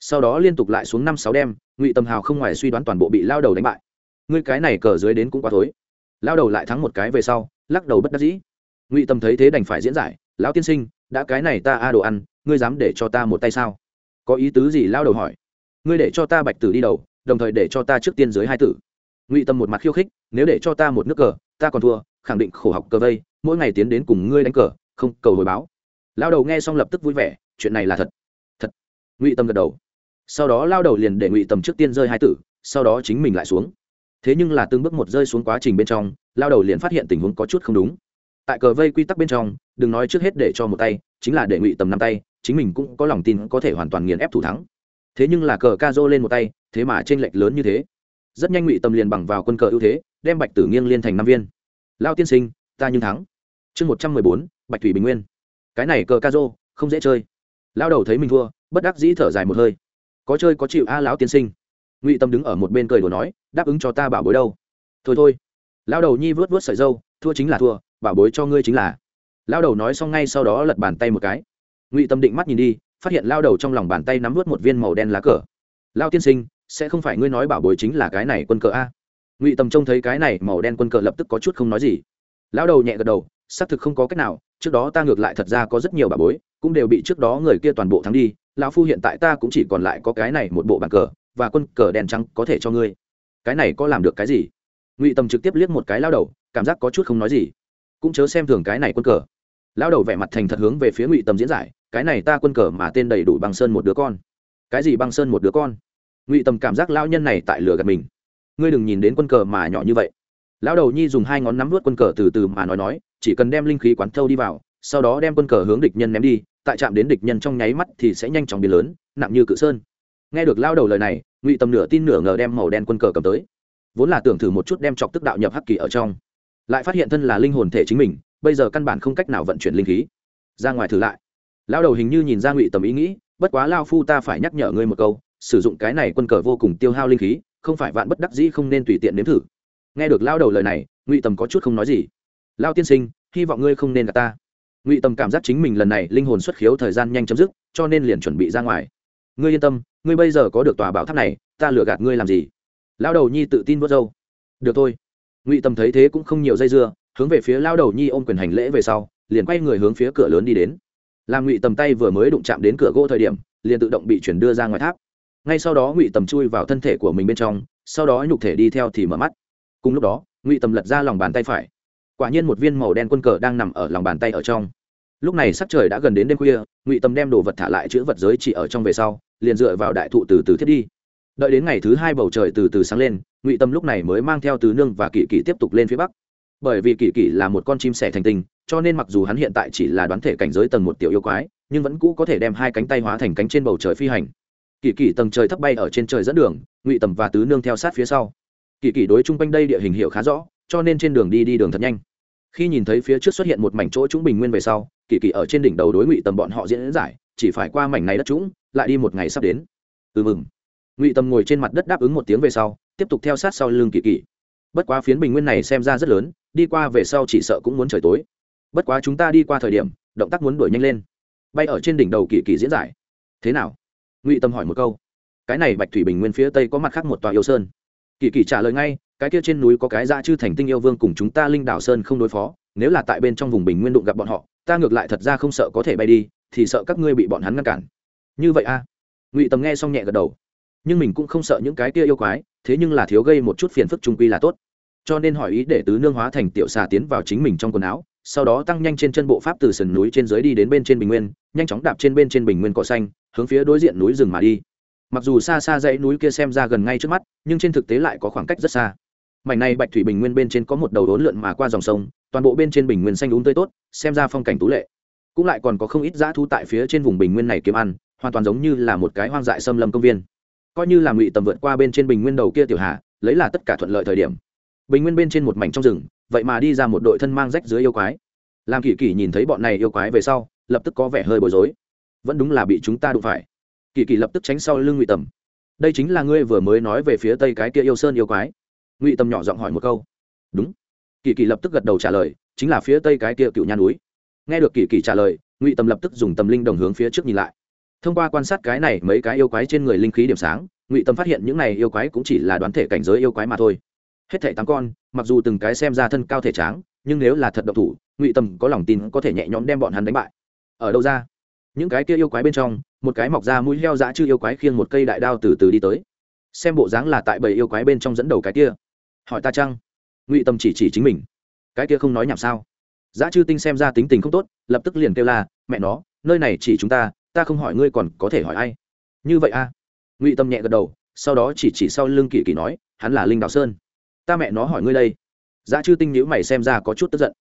Sau đó liên tục lại xuống năm sáu đêm ngụy tâm hào không ngoài suy đoán toàn bộ bị lao đầu đánh bại. Ngươi cái này cờ dưới đến cũng quá thối. Lao đầu lại thắng một cái về sau, lắc đầu bất đắc dĩ. Ngụy tâm thấy thế đành phải diễn giải. Lão tiên sinh, đã cái này ta a đồ ăn, ngươi dám để cho ta một tay sao? Có ý tứ gì? Lao đầu hỏi ngươi để cho ta bạch tử đi đầu, đồng thời để cho ta trước tiên dưới hai tử. Ngụy tâm một mặt khiêu khích, nếu để cho ta một nước cờ, ta còn thua, khẳng định khổ học cờ vây, mỗi ngày tiến đến cùng ngươi đánh cờ, không, cầu hồi báo. Lao đầu nghe xong lập tức vui vẻ, chuyện này là thật. Thật. Ngụy tâm gật đầu. Sau đó lao đầu liền để ngụy tâm trước tiên rơi hai tử, sau đó chính mình lại xuống. Thế nhưng là từng bước một rơi xuống quá trình bên trong, lao đầu liền phát hiện tình huống có chút không đúng. Tại cờ vây quy tắc bên trong, đừng nói trước hết để cho một tay, chính là để ngụy tầm năm tay, chính mình cũng có lòng tin có thể hoàn toàn nghiền ép thủ thắng thế nhưng là cờ ca dô lên một tay, thế mà t r ê n lệch lớn như thế. Rất nhanh ngụy Tâm liền bằng vào quân cờ ưu thế, đem bạch tử nghiêng liên thành năm viên. Lao tiên sinh, ta nhưng thắng. Chương một trăm mười bốn, bạch thủy bình nguyên. Cái này cờ ca dô không dễ chơi. Lao đầu thấy mình thua, bất đắc dĩ thở dài một hơi. Có chơi có chịu a, lão tiên sinh. Ngụy tâm đứng ở một bên cười đồ nói, đáp ứng cho ta bảo bối đâu. Thôi thôi. Lao đầu nhi vớt vớt sợi dâu, thua chính là thua, bảo bối cho ngươi chính là. Lao đầu nói xong ngay sau đó lật bàn tay một cái. Ngụy tâm định mắt nhìn đi phát hiện lao đầu trong lòng bàn tay nắm vớt một viên màu đen lá cờ. Lao tiên sinh, sẽ không phải ngươi nói bảo bối chính là cái này quân cờ a? Ngụy tầm trông thấy cái này màu đen quân cờ lập tức có chút không nói gì. Lao đầu nhẹ gật đầu, xác thực không có cách nào, trước đó ta ngược lại thật ra có rất nhiều bảo bối, cũng đều bị trước đó người kia toàn bộ thắng đi, lão phu hiện tại ta cũng chỉ còn lại có cái này một bộ bàn cờ, và quân cờ đen trắng có thể cho ngươi. Cái này có làm được cái gì? Ngụy tầm trực tiếp liếc một cái lao đầu, cảm giác có chút không nói gì. Cũng chớ xem thường cái này quân cờ. Lao đầu vẻ mặt thành thật hướng về phía ngụy tầm diễn giải cái này ta quân cờ mà tên đầy đủ băng sơn một đứa con. Cái gì băng sơn một đứa con? Ngụy tâm cảm giác lao nhân này tại lửa gạt mình. Ngươi đừng nhìn đến quân cờ mà nhỏ như vậy. Lão đầu nhi dùng hai ngón nắm vớt quân cờ từ từ mà nói nói, chỉ cần đem linh khí quán thâu đi vào, sau đó đem quân cờ hướng địch nhân ném đi, tại chạm đến địch nhân trong nháy mắt thì sẽ nhanh chóng biến lớn, nặng như cự sơn. Nghe được lao đầu lời này, ngụy tầm nửa tin nửa ngờ đem màu đen quân cờ cầm tới. Vốn là tưởng thử một chút đem chọc tức đạo nhập hắc kỳ ở trong. Lại phát hiện thân là linh hồn thể chính mình, bây giờ căn bản không cách nào vận chuyển linh khí. Ra ngoài thử lại lao đầu hình như nhìn ra ngụy tầm ý nghĩ, bất quá lao phu ta phải nhắc nhở ngươi một câu, sử dụng cái này quân cờ vô cùng tiêu hao linh khí, không phải vạn bất đắc dĩ không nên tùy tiện nếm thử. Nghe được lao đầu lời này, ngụy tầm có chút không nói gì. Lao tiên sinh, hy vọng ngươi không nên gặp ta. Ngụy tầm cảm giác chính mình lần này linh hồn xuất khiếu thời gian nhanh chấm dứt, cho nên liền chuẩn bị ra ngoài. Ngươi yên tâm, ngươi bây giờ có được tòa bảo tháp này, ta lừa gạt ngươi làm gì? Lao đầu nhi tự tin vớt râu. Được thôi. Ngụy tầm thấy thế cũng không nhiều dây dưa, hướng về phía lao đầu nhi ôm quyền hành lễ về sau, liền quay người hướng phía cửa lớn đi đến làm ngụy tầm tay vừa mới đụng chạm đến cửa gỗ thời điểm, liền tự động bị chuyển đưa ra ngoài tháp. Ngay sau đó ngụy tầm chui vào thân thể của mình bên trong, sau đó nhục thể đi theo thì mở mắt. Cùng lúc đó, ngụy tầm lật ra lòng bàn tay phải. Quả nhiên một viên màu đen quân cờ đang nằm ở lòng bàn tay ở trong. Lúc này sắc trời đã gần đến đêm khuya, ngụy tầm đem đồ vật thả lại chữ vật giới chỉ ở trong về sau, liền dựa vào đại thụ từ từ thiết đi. Đợi đến ngày thứ hai bầu trời từ từ sáng lên, ngụy tâm lúc này mới mang theo tứ nương và kỷ kỷ tiếp tục lên phía bắc. Bởi vì kỷ kỷ là một con chim sẻ thành tình cho nên mặc dù hắn hiện tại chỉ là đoán thể cảnh giới tầng một tiểu yêu quái, nhưng vẫn cũ có thể đem hai cánh tay hóa thành cánh trên bầu trời phi hành. Kỳ kỳ tầng trời thấp bay ở trên trời dẫn đường, ngụy tầm và tứ nương theo sát phía sau. Kỳ kỳ đối chung quanh đây địa hình hiệu khá rõ, cho nên trên đường đi đi đường thật nhanh. Khi nhìn thấy phía trước xuất hiện một mảnh chỗ trũng bình nguyên về sau, kỳ kỳ ở trên đỉnh đầu đối ngụy tầm bọn họ diễn giải, chỉ phải qua mảnh này đất trũng lại đi một ngày sắp đến. Ừ mừng. Ngụy tầm ngồi trên mặt đất đáp ứng một tiếng về sau, tiếp tục theo sát sau lưng kỳ kỳ. Bất quá phiến bình nguyên này xem ra rất lớn, đi qua về sau chỉ sợ cũng muốn trời tối bất quá chúng ta đi qua thời điểm, động tác muốn đuổi nhanh lên. Bay ở trên đỉnh đầu kỳ kỳ diễn giải. Thế nào? Ngụy tâm hỏi một câu. Cái này bạch thủy bình nguyên phía tây có mặt khác một tòa yêu sơn. Kỳ kỳ trả lời ngay, cái kia trên núi có cái dã chư thành tinh yêu vương cùng chúng ta linh đảo sơn không đối phó, nếu là tại bên trong vùng bình nguyên đụng gặp bọn họ, ta ngược lại thật ra không sợ có thể bay đi, thì sợ các ngươi bị bọn hắn ngăn cản. Như vậy a à? ngụy tầm nghe xong nhẹ gật đầu. Nhưng mình cũng không sợ những cái kia yêu quái, thế nhưng là thiếu gây một chút phiền phức trung quy là tốt. Cho nên hỏi ý để tứ nương hóa thành tiểu xà tiến vào chính mình trong quần áo sau đó tăng nhanh trên chân bộ pháp từ sườn núi trên dưới đi đến bên trên bình nguyên, nhanh chóng đạp trên bên trên bình nguyên cỏ xanh, hướng phía đối diện núi rừng mà đi. Mặc dù xa xa dãy núi kia xem ra gần ngay trước mắt, nhưng trên thực tế lại có khoảng cách rất xa. Mảnh này bạch thủy bình nguyên bên trên có một đầu đốn lượn mà qua dòng sông, toàn bộ bên trên bình nguyên xanh đúng tươi tốt, xem ra phong cảnh tú lệ. Cũng lại còn có không ít dã thu tại phía trên vùng bình nguyên này kiếm ăn, hoàn toàn giống như là một cái hoang dại xâm lâm công viên. Coi như là ngụy tầm vượt qua bên trên bình nguyên đầu kia tiểu hà, lấy là tất cả thuận lợi thời điểm bình nguyên bên trên một mảnh trong rừng, vậy mà đi ra một đội thân mang rách dưới yêu quái. Làm kỳ kỳ nhìn thấy bọn này yêu quái về sau, lập tức có vẻ hơi bối rối. Vẫn đúng là bị chúng ta đụng phải. Kỳ kỳ lập tức tránh sau lưng ngụy tầm. Đây chính là ngươi vừa mới nói về phía tây cái kia yêu sơn yêu quái. Ngụy tầm nhỏ giọng hỏi một câu. Đúng. Kỳ kỳ lập tức gật đầu trả lời, chính là phía tây cái kia cựu nhà núi. Nghe được kỳ kỳ trả lời, ngụy tầm lập tức dùng tầm linh đồng hướng phía trước nhìn lại. Thông qua quan sát cái này, mấy cái yêu quái trên người linh khí điểm sáng, ngụy tâm phát hiện những này yêu quái cũng chỉ là đoán thể cảnh giới yêu quái mà thôi hết thảy tám con, mặc dù từng cái xem ra thân cao thể tráng, nhưng nếu là thật độc thủ, ngụy tâm có lòng tin có thể nhẹ nhõm đem bọn hắn đánh bại. Ở đâu ra? Những cái kia yêu quái bên trong, một cái mọc ra mũi heo dã chư yêu quái khiêng một cây đại đao từ từ đi tới. Xem bộ dáng là tại bầy yêu quái bên trong dẫn đầu cái kia. Hỏi ta chăng? Ngụy tâm chỉ chỉ chính mình. Cái kia không nói nhảm sao? Dã chư tinh xem ra tính tình không tốt, lập tức liền kêu là mẹ nó, nơi này chỉ chúng ta ta không hỏi ngươi còn có thể hỏi ai? Như vậy a à? ngụy tâm nhẹ gật đầu, sau đó chỉ chỉ sau lưng kỳ kỳ nói, hắn là linh đào sơn ta mẹ nó hỏi ngươi đây. Giá chư tinh nhữ mày xem ra có chút tức giận.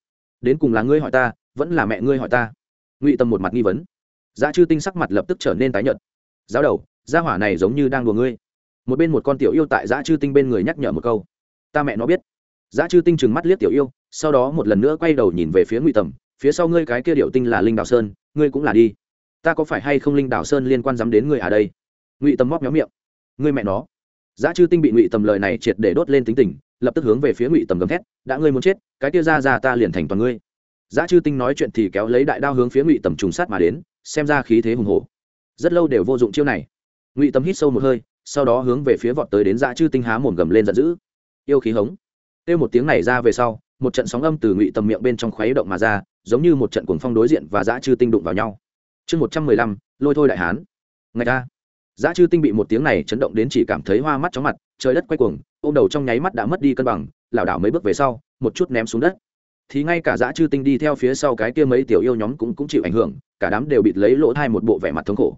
Đến cùng là ngươi hỏi ta, vẫn là mẹ ngươi hỏi ta? Ngụy tâm một mặt nghi vấn. Giá chư tinh sắc mặt lập tức trở nên tái nhợt. Giáo đầu, gia hỏa này giống như đang đùa ngươi. Một bên một con tiểu yêu tại giá chư tinh bên người nhắc nhở một câu. Ta mẹ nó biết. Giá chư tinh trừng mắt liếc tiểu yêu, sau đó một lần nữa quay đầu nhìn về phía ngụy tầm phía sau ngươi cái kia điệu tinh là linh đào sơn, ngươi cũng là đi. Ta có phải hay không linh đảo sơn liên quan dám đến ngươi à đây? Ngụy tầm móc méo miệng. Ngươi mẹ nó. Giá chư tinh bị ngụy tầm lời này triệt để đốt lên tính tình lập tức hướng về phía ngụy tầm gầm thét, đã ngươi muốn chết, cái kia ra ra ta liền thành toàn ngươi. Giá chư tinh nói chuyện thì kéo lấy đại đao hướng phía ngụy tầm trùng sát mà đến, xem ra khí thế hùng hồ rất lâu đều vô dụng chiêu này. Ngụy tầm hít sâu một hơi, sau đó hướng về phía vọt tới đến giá chư tinh há mồm gầm lên giận dữ. Yêu khí hống. Kêu một tiếng này ra về sau, một trận sóng âm từ ngụy tầm miệng bên trong khuấy động mà ra, giống như một trận cuồng phong đối diện và Giá chư tinh đụng vào nhau. Chương một trăm mười lăm, lôi thôi đại hán. Ngày ta giá chư tinh bị một tiếng này chấn động đến chỉ cảm thấy hoa mắt chóng mặt, trời đất quay cuồng ôm đầu trong nháy mắt đã mất đi cân bằng, lảo đảo mấy bước về sau, một chút ném xuống đất. Thì ngay cả giá chư tinh đi theo phía sau cái kia mấy tiểu yêu nhóm cũng cũng chịu ảnh hưởng, cả đám đều bịt lấy lỗ thai một bộ vẻ mặt thống khổ.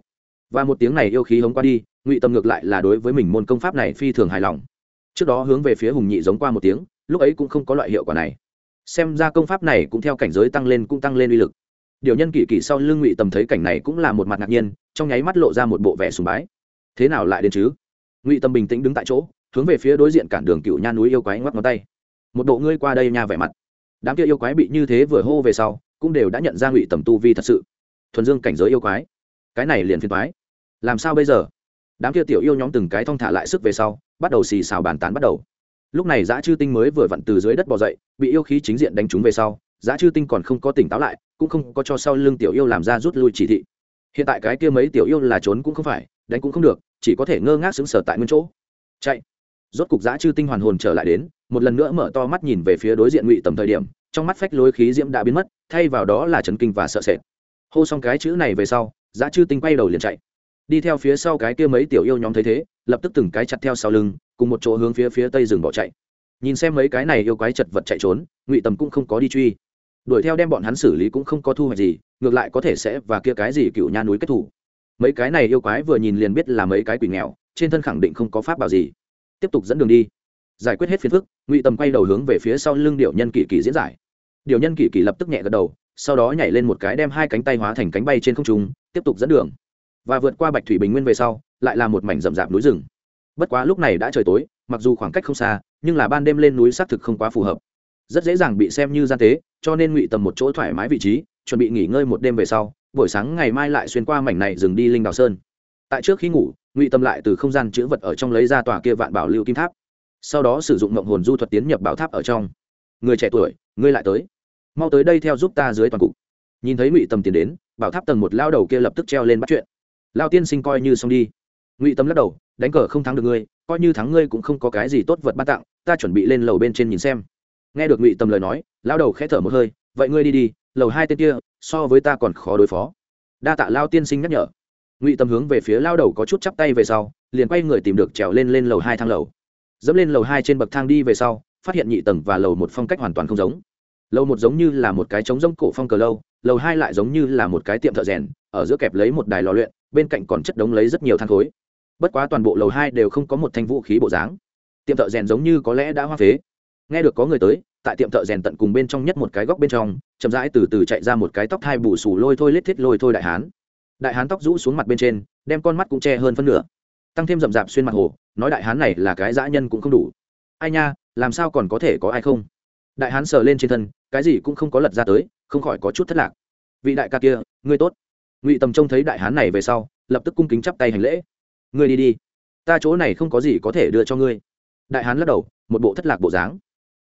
Và một tiếng này yêu khí hống qua đi, ngụy tâm ngược lại là đối với mình môn công pháp này phi thường hài lòng. Trước đó hướng về phía hùng nhị giống qua một tiếng, lúc ấy cũng không có loại hiệu quả này. Xem ra công pháp này cũng theo cảnh giới tăng lên cũng tăng lên uy lực. Điều nhân kỳ kỳ sau lưng ngụy tầm thấy cảnh này cũng là một mặt ngạc nhiên, trong nháy mắt lộ ra một bộ vẻ sùng bái. Thế nào lại đến chứ? Ngụy tầm bình tĩnh đứng tại chỗ hướng về phía đối diện cản đường cựu nha núi yêu quái ngoắc ngón tay. Một bộ ngươi qua đây nha vẻ mặt. Đám kia yêu quái bị như thế vừa hô về sau, cũng đều đã nhận ra ngụy tầm tu vi thật sự. Thuần dương cảnh giới yêu quái. Cái này liền phiền toái. Làm sao bây giờ? Đám kia tiểu yêu nhóm từng cái thong thả lại sức về sau, bắt đầu xì xào bàn tán bắt đầu. Lúc này giã chư tinh mới vừa vặn từ dưới đất bỏ dậy, bị yêu khí chính diện đánh trúng về sau, giã chư tinh còn không có tỉnh táo lại, cũng không có cho sau lưng tiểu yêu làm ra rút lui chỉ thị. Hiện tại cái kia mấy tiểu yêu là trốn cũng không phải, đánh cũng không được, chỉ có thể ngơ ngác xứng sở tại nguyên chỗ. Chạy rốt cục giã chư tinh hoàn hồn trở lại đến, một lần nữa mở to mắt nhìn về phía đối diện ngụy tầm thời điểm, trong mắt phách lối khí diễm đã biến mất, thay vào đó là trấn kinh và sợ sệt. Hô xong cái chữ này về sau, giã chư tinh quay đầu liền chạy. Đi theo phía sau cái kia mấy tiểu yêu nhóm thấy thế, lập tức từng cái chặt theo sau lưng, cùng một chỗ hướng phía phía tây rừng bỏ chạy. Nhìn xem mấy cái này yêu quái chật vật chạy trốn, ngụy tầm cũng không có đi truy. Đuổi theo đem bọn hắn xử lý cũng không có thu hoạch gì, ngược lại có thể sẽ và kia cái gì cựu nha núi kết thủ. Mấy cái này yêu quái vừa nhìn liền biết là mấy cái quỷ nghèo, trên thân khẳng định không có pháp bảo gì tiếp tục dẫn đường đi. Giải quyết hết phiền phức, ngụy tầm quay đầu hướng về phía sau lưng điệu nhân kỳ kỳ diễn giải. Điệu nhân kỳ kỳ lập tức nhẹ gật đầu, sau đó nhảy lên một cái đem hai cánh tay hóa thành cánh bay trên không trung, tiếp tục dẫn đường. Và vượt qua bạch thủy bình nguyên về sau, lại là một mảnh rậm rạp núi rừng. Bất quá lúc này đã trời tối, mặc dù khoảng cách không xa, nhưng là ban đêm lên núi xác thực không quá phù hợp. Rất dễ dàng bị xem như gian tế, cho nên ngụy tầm một chỗ thoải mái vị trí, chuẩn bị nghỉ ngơi một đêm về sau, buổi sáng ngày mai lại xuyên qua mảnh này rừng đi linh đào sơn tại trước khi ngủ, ngụy tâm lại từ không gian chữ vật ở trong lấy ra tòa kia vạn bảo lưu kim tháp, sau đó sử dụng mộng hồn du thuật tiến nhập bảo tháp ở trong. Người trẻ tuổi, ngươi lại tới. Mau tới đây theo giúp ta dưới toàn cục. Nhìn thấy ngụy tâm tiến đến, bảo tháp tầng một lao đầu kia lập tức treo lên bắt chuyện. Lao tiên sinh coi như xong đi. Ngụy tâm lắc đầu, đánh cờ không thắng được ngươi, coi như thắng ngươi cũng không có cái gì tốt vật ban tặng, ta chuẩn bị lên lầu bên trên nhìn xem. Nghe được ngụy tâm lời nói, lao đầu khẽ thở một hơi, vậy ngươi đi đi, lầu hai tên kia, so với ta còn khó đối phó. Đa tạ lao tiên sinh nhắc nhở ngụy tâm hướng về phía lao đầu có chút chắp tay về sau, liền quay người tìm được trèo lên lên lầu hai thang lầu. Dẫm lên lầu hai trên bậc thang đi về sau, phát hiện nhị tầng và lầu một phong cách hoàn toàn không giống. Lầu một giống như là một cái trống rỗng cổ phong cờ lâu, lầu hai lại giống như là một cái tiệm thợ rèn, ở giữa kẹp lấy một đài lò luyện, bên cạnh còn chất đống lấy rất nhiều than khối. Bất quá toàn bộ lầu hai đều không có một thanh vũ khí bộ dáng. Tiệm thợ rèn giống như có lẽ đã hoa phế. Nghe được có người tới, tại tiệm thợ rèn tận cùng bên trong nhất một cái góc bên trong, chậm rãi từ từ chạy ra một cái tóc hai bù xù lôi thôi lết thiết lôi thôi đại hán đại hán tóc rũ xuống mặt bên trên, đem con mắt cũng che hơn phân nửa. Tăng thêm rậm rạp xuyên mặt hồ, nói đại hán này là cái dã nhân cũng không đủ. Ai nha, làm sao còn có thể có ai không? Đại hán sờ lên trên thân, cái gì cũng không có lật ra tới, không khỏi có chút thất lạc. Vị đại ca kia, ngươi tốt. Ngụy tầm trông thấy đại hán này về sau, lập tức cung kính chắp tay hành lễ. Ngươi đi đi. Ta chỗ này không có gì có thể đưa cho ngươi. Đại hán lắc đầu, một bộ thất lạc bộ dáng.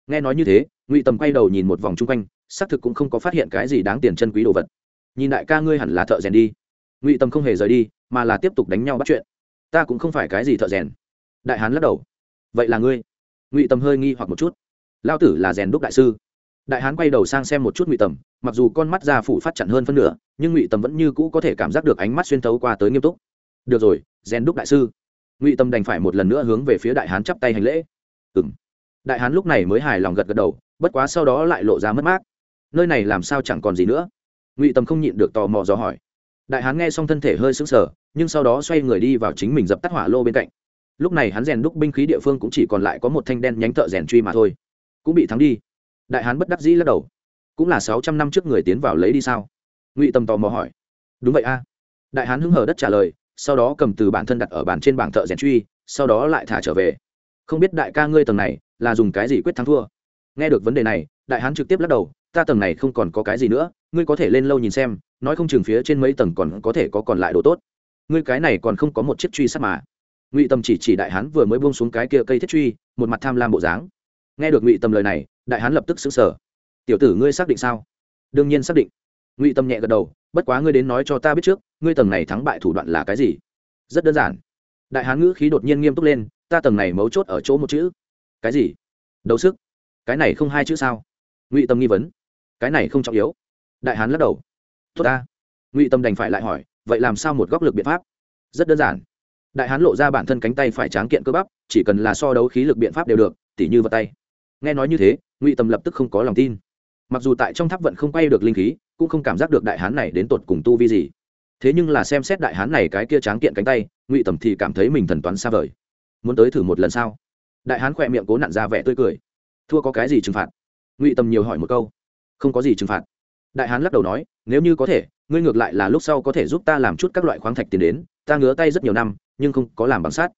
Nghe nói như thế, ngụy tầm quay đầu nhìn một vòng chung quanh, xác thực cũng không có phát hiện cái gì đáng tiền chân quý đồ vật. Nhìn đại ca ngươi hẳn là thợ rèn đi ngụy Tâm không hề rời đi, mà là tiếp tục đánh nhau bắt chuyện. Ta cũng không phải cái gì thợ rèn. Đại hán lắc đầu. Vậy là ngươi? Ngụy Tâm hơi nghi hoặc một chút. Lao tử là rèn đúc đại sư. Đại hán quay đầu sang xem một chút ngụy tầm mặc dù con mắt ra phủ phát chặn hơn phân nửa, nhưng ngụy tầm vẫn như cũ có thể cảm giác được ánh mắt xuyên thấu qua tới nghiêm túc. Được rồi, rèn đúc đại sư. Ngụy Tâm đành phải một lần nữa hướng về phía đại hán chắp tay hành lễ. Ừ m đại hán lúc này mới hài lòng gật gật đầu, bất quá sau đó lại lộ ra mất mát. Nơi này làm sao chẳng còn gì nữa? Ngụy Tâm không nhịn được tò mò dò hỏi đại hán nghe xong thân thể hơi sững sờ, nhưng sau đó xoay người đi vào chính mình dập tắt hỏa lô bên cạnh. Lúc này hắn rèn đúc binh khí địa phương cũng chỉ còn lại có một thanh đen nhánh thợ rèn truy mà thôi. Cũng bị thắng đi. Đại hán bất đắc dĩ lắc đầu. Cũng là sáu trăm năm trước người tiến vào lấy đi sao? Ngụy tầm tò mò hỏi. Đúng vậy a. Đại hán hứng hờ đất trả lời, sau đó cầm từ bản thân đặt ở bàn trên bảng thợ rèn truy, sau đó lại thả trở về. Không biết đại ca ngươi tầng này là dùng cái gì quyết thắng thua? Nghe được vấn đề này, đại hán trực tiếp lắc đầu ta tầng này không còn có cái gì nữa, ngươi có thể lên lâu nhìn xem, nói không chừng phía trên mấy tầng còn có thể có còn lại đồ tốt. Ngươi cái này còn không có một chiếc truy sát mà. Ngụy tâm chỉ chỉ đại hán vừa mới buông xuống cái kia cây thiết truy, một mặt tham lam bộ dáng. Nghe được ngụy tâm lời này, đại hán lập tức xứng sở tiểu tử, ngươi xác định sao? Đương nhiên xác định. Ngụy tâm nhẹ gật đầu. Bất quá ngươi đến nói cho ta biết trước, ngươi tầng này thắng bại thủ đoạn là cái gì? Rất đơn giản. Đại hán ngữ khí đột nhiên nghiêm túc lên. Ta tầng này mấu chốt ở chỗ một chữ. Cái gì? Đấu sức. Cái này không hai chữ sao? Ngụy tâm nghi vấn cái này không trọng yếu. Đại hán lắc đầu. Tốt ta. Ngụy tâm đành phải lại hỏi, vậy làm sao một góc lực biện pháp? Rất đơn giản. Đại hán lộ ra bản thân cánh tay phải tráng kiện cơ bắp, chỉ cần là so đấu khí lực biện pháp đều được, tỉ như vật tay. Nghe nói như thế, ngụy tâm lập tức không có lòng tin. Mặc dù tại trong tháp vận không quay được linh khí, cũng không cảm giác được đại hán này đến tột cùng tu vi gì. Thế nhưng là xem xét đại hán này cái kia tráng kiện cánh tay, ngụy tầm thì cảm thấy mình thần toán xa vời. Muốn tới thử một lần sao? Đại hán khỏe miệng cố nặn ra vẻ tươi cười. Thua có cái gì trừng phạt? Ngụy tầm nhiều hỏi một câu không có gì trừng phạt đại hán lắc đầu nói, nếu như có thể, ngươi ngược lại là lúc sau có thể giúp ta làm chút các loại khoáng thạch tiền đến, ta ngứa tay rất nhiều năm, nhưng không có làm bằng sát.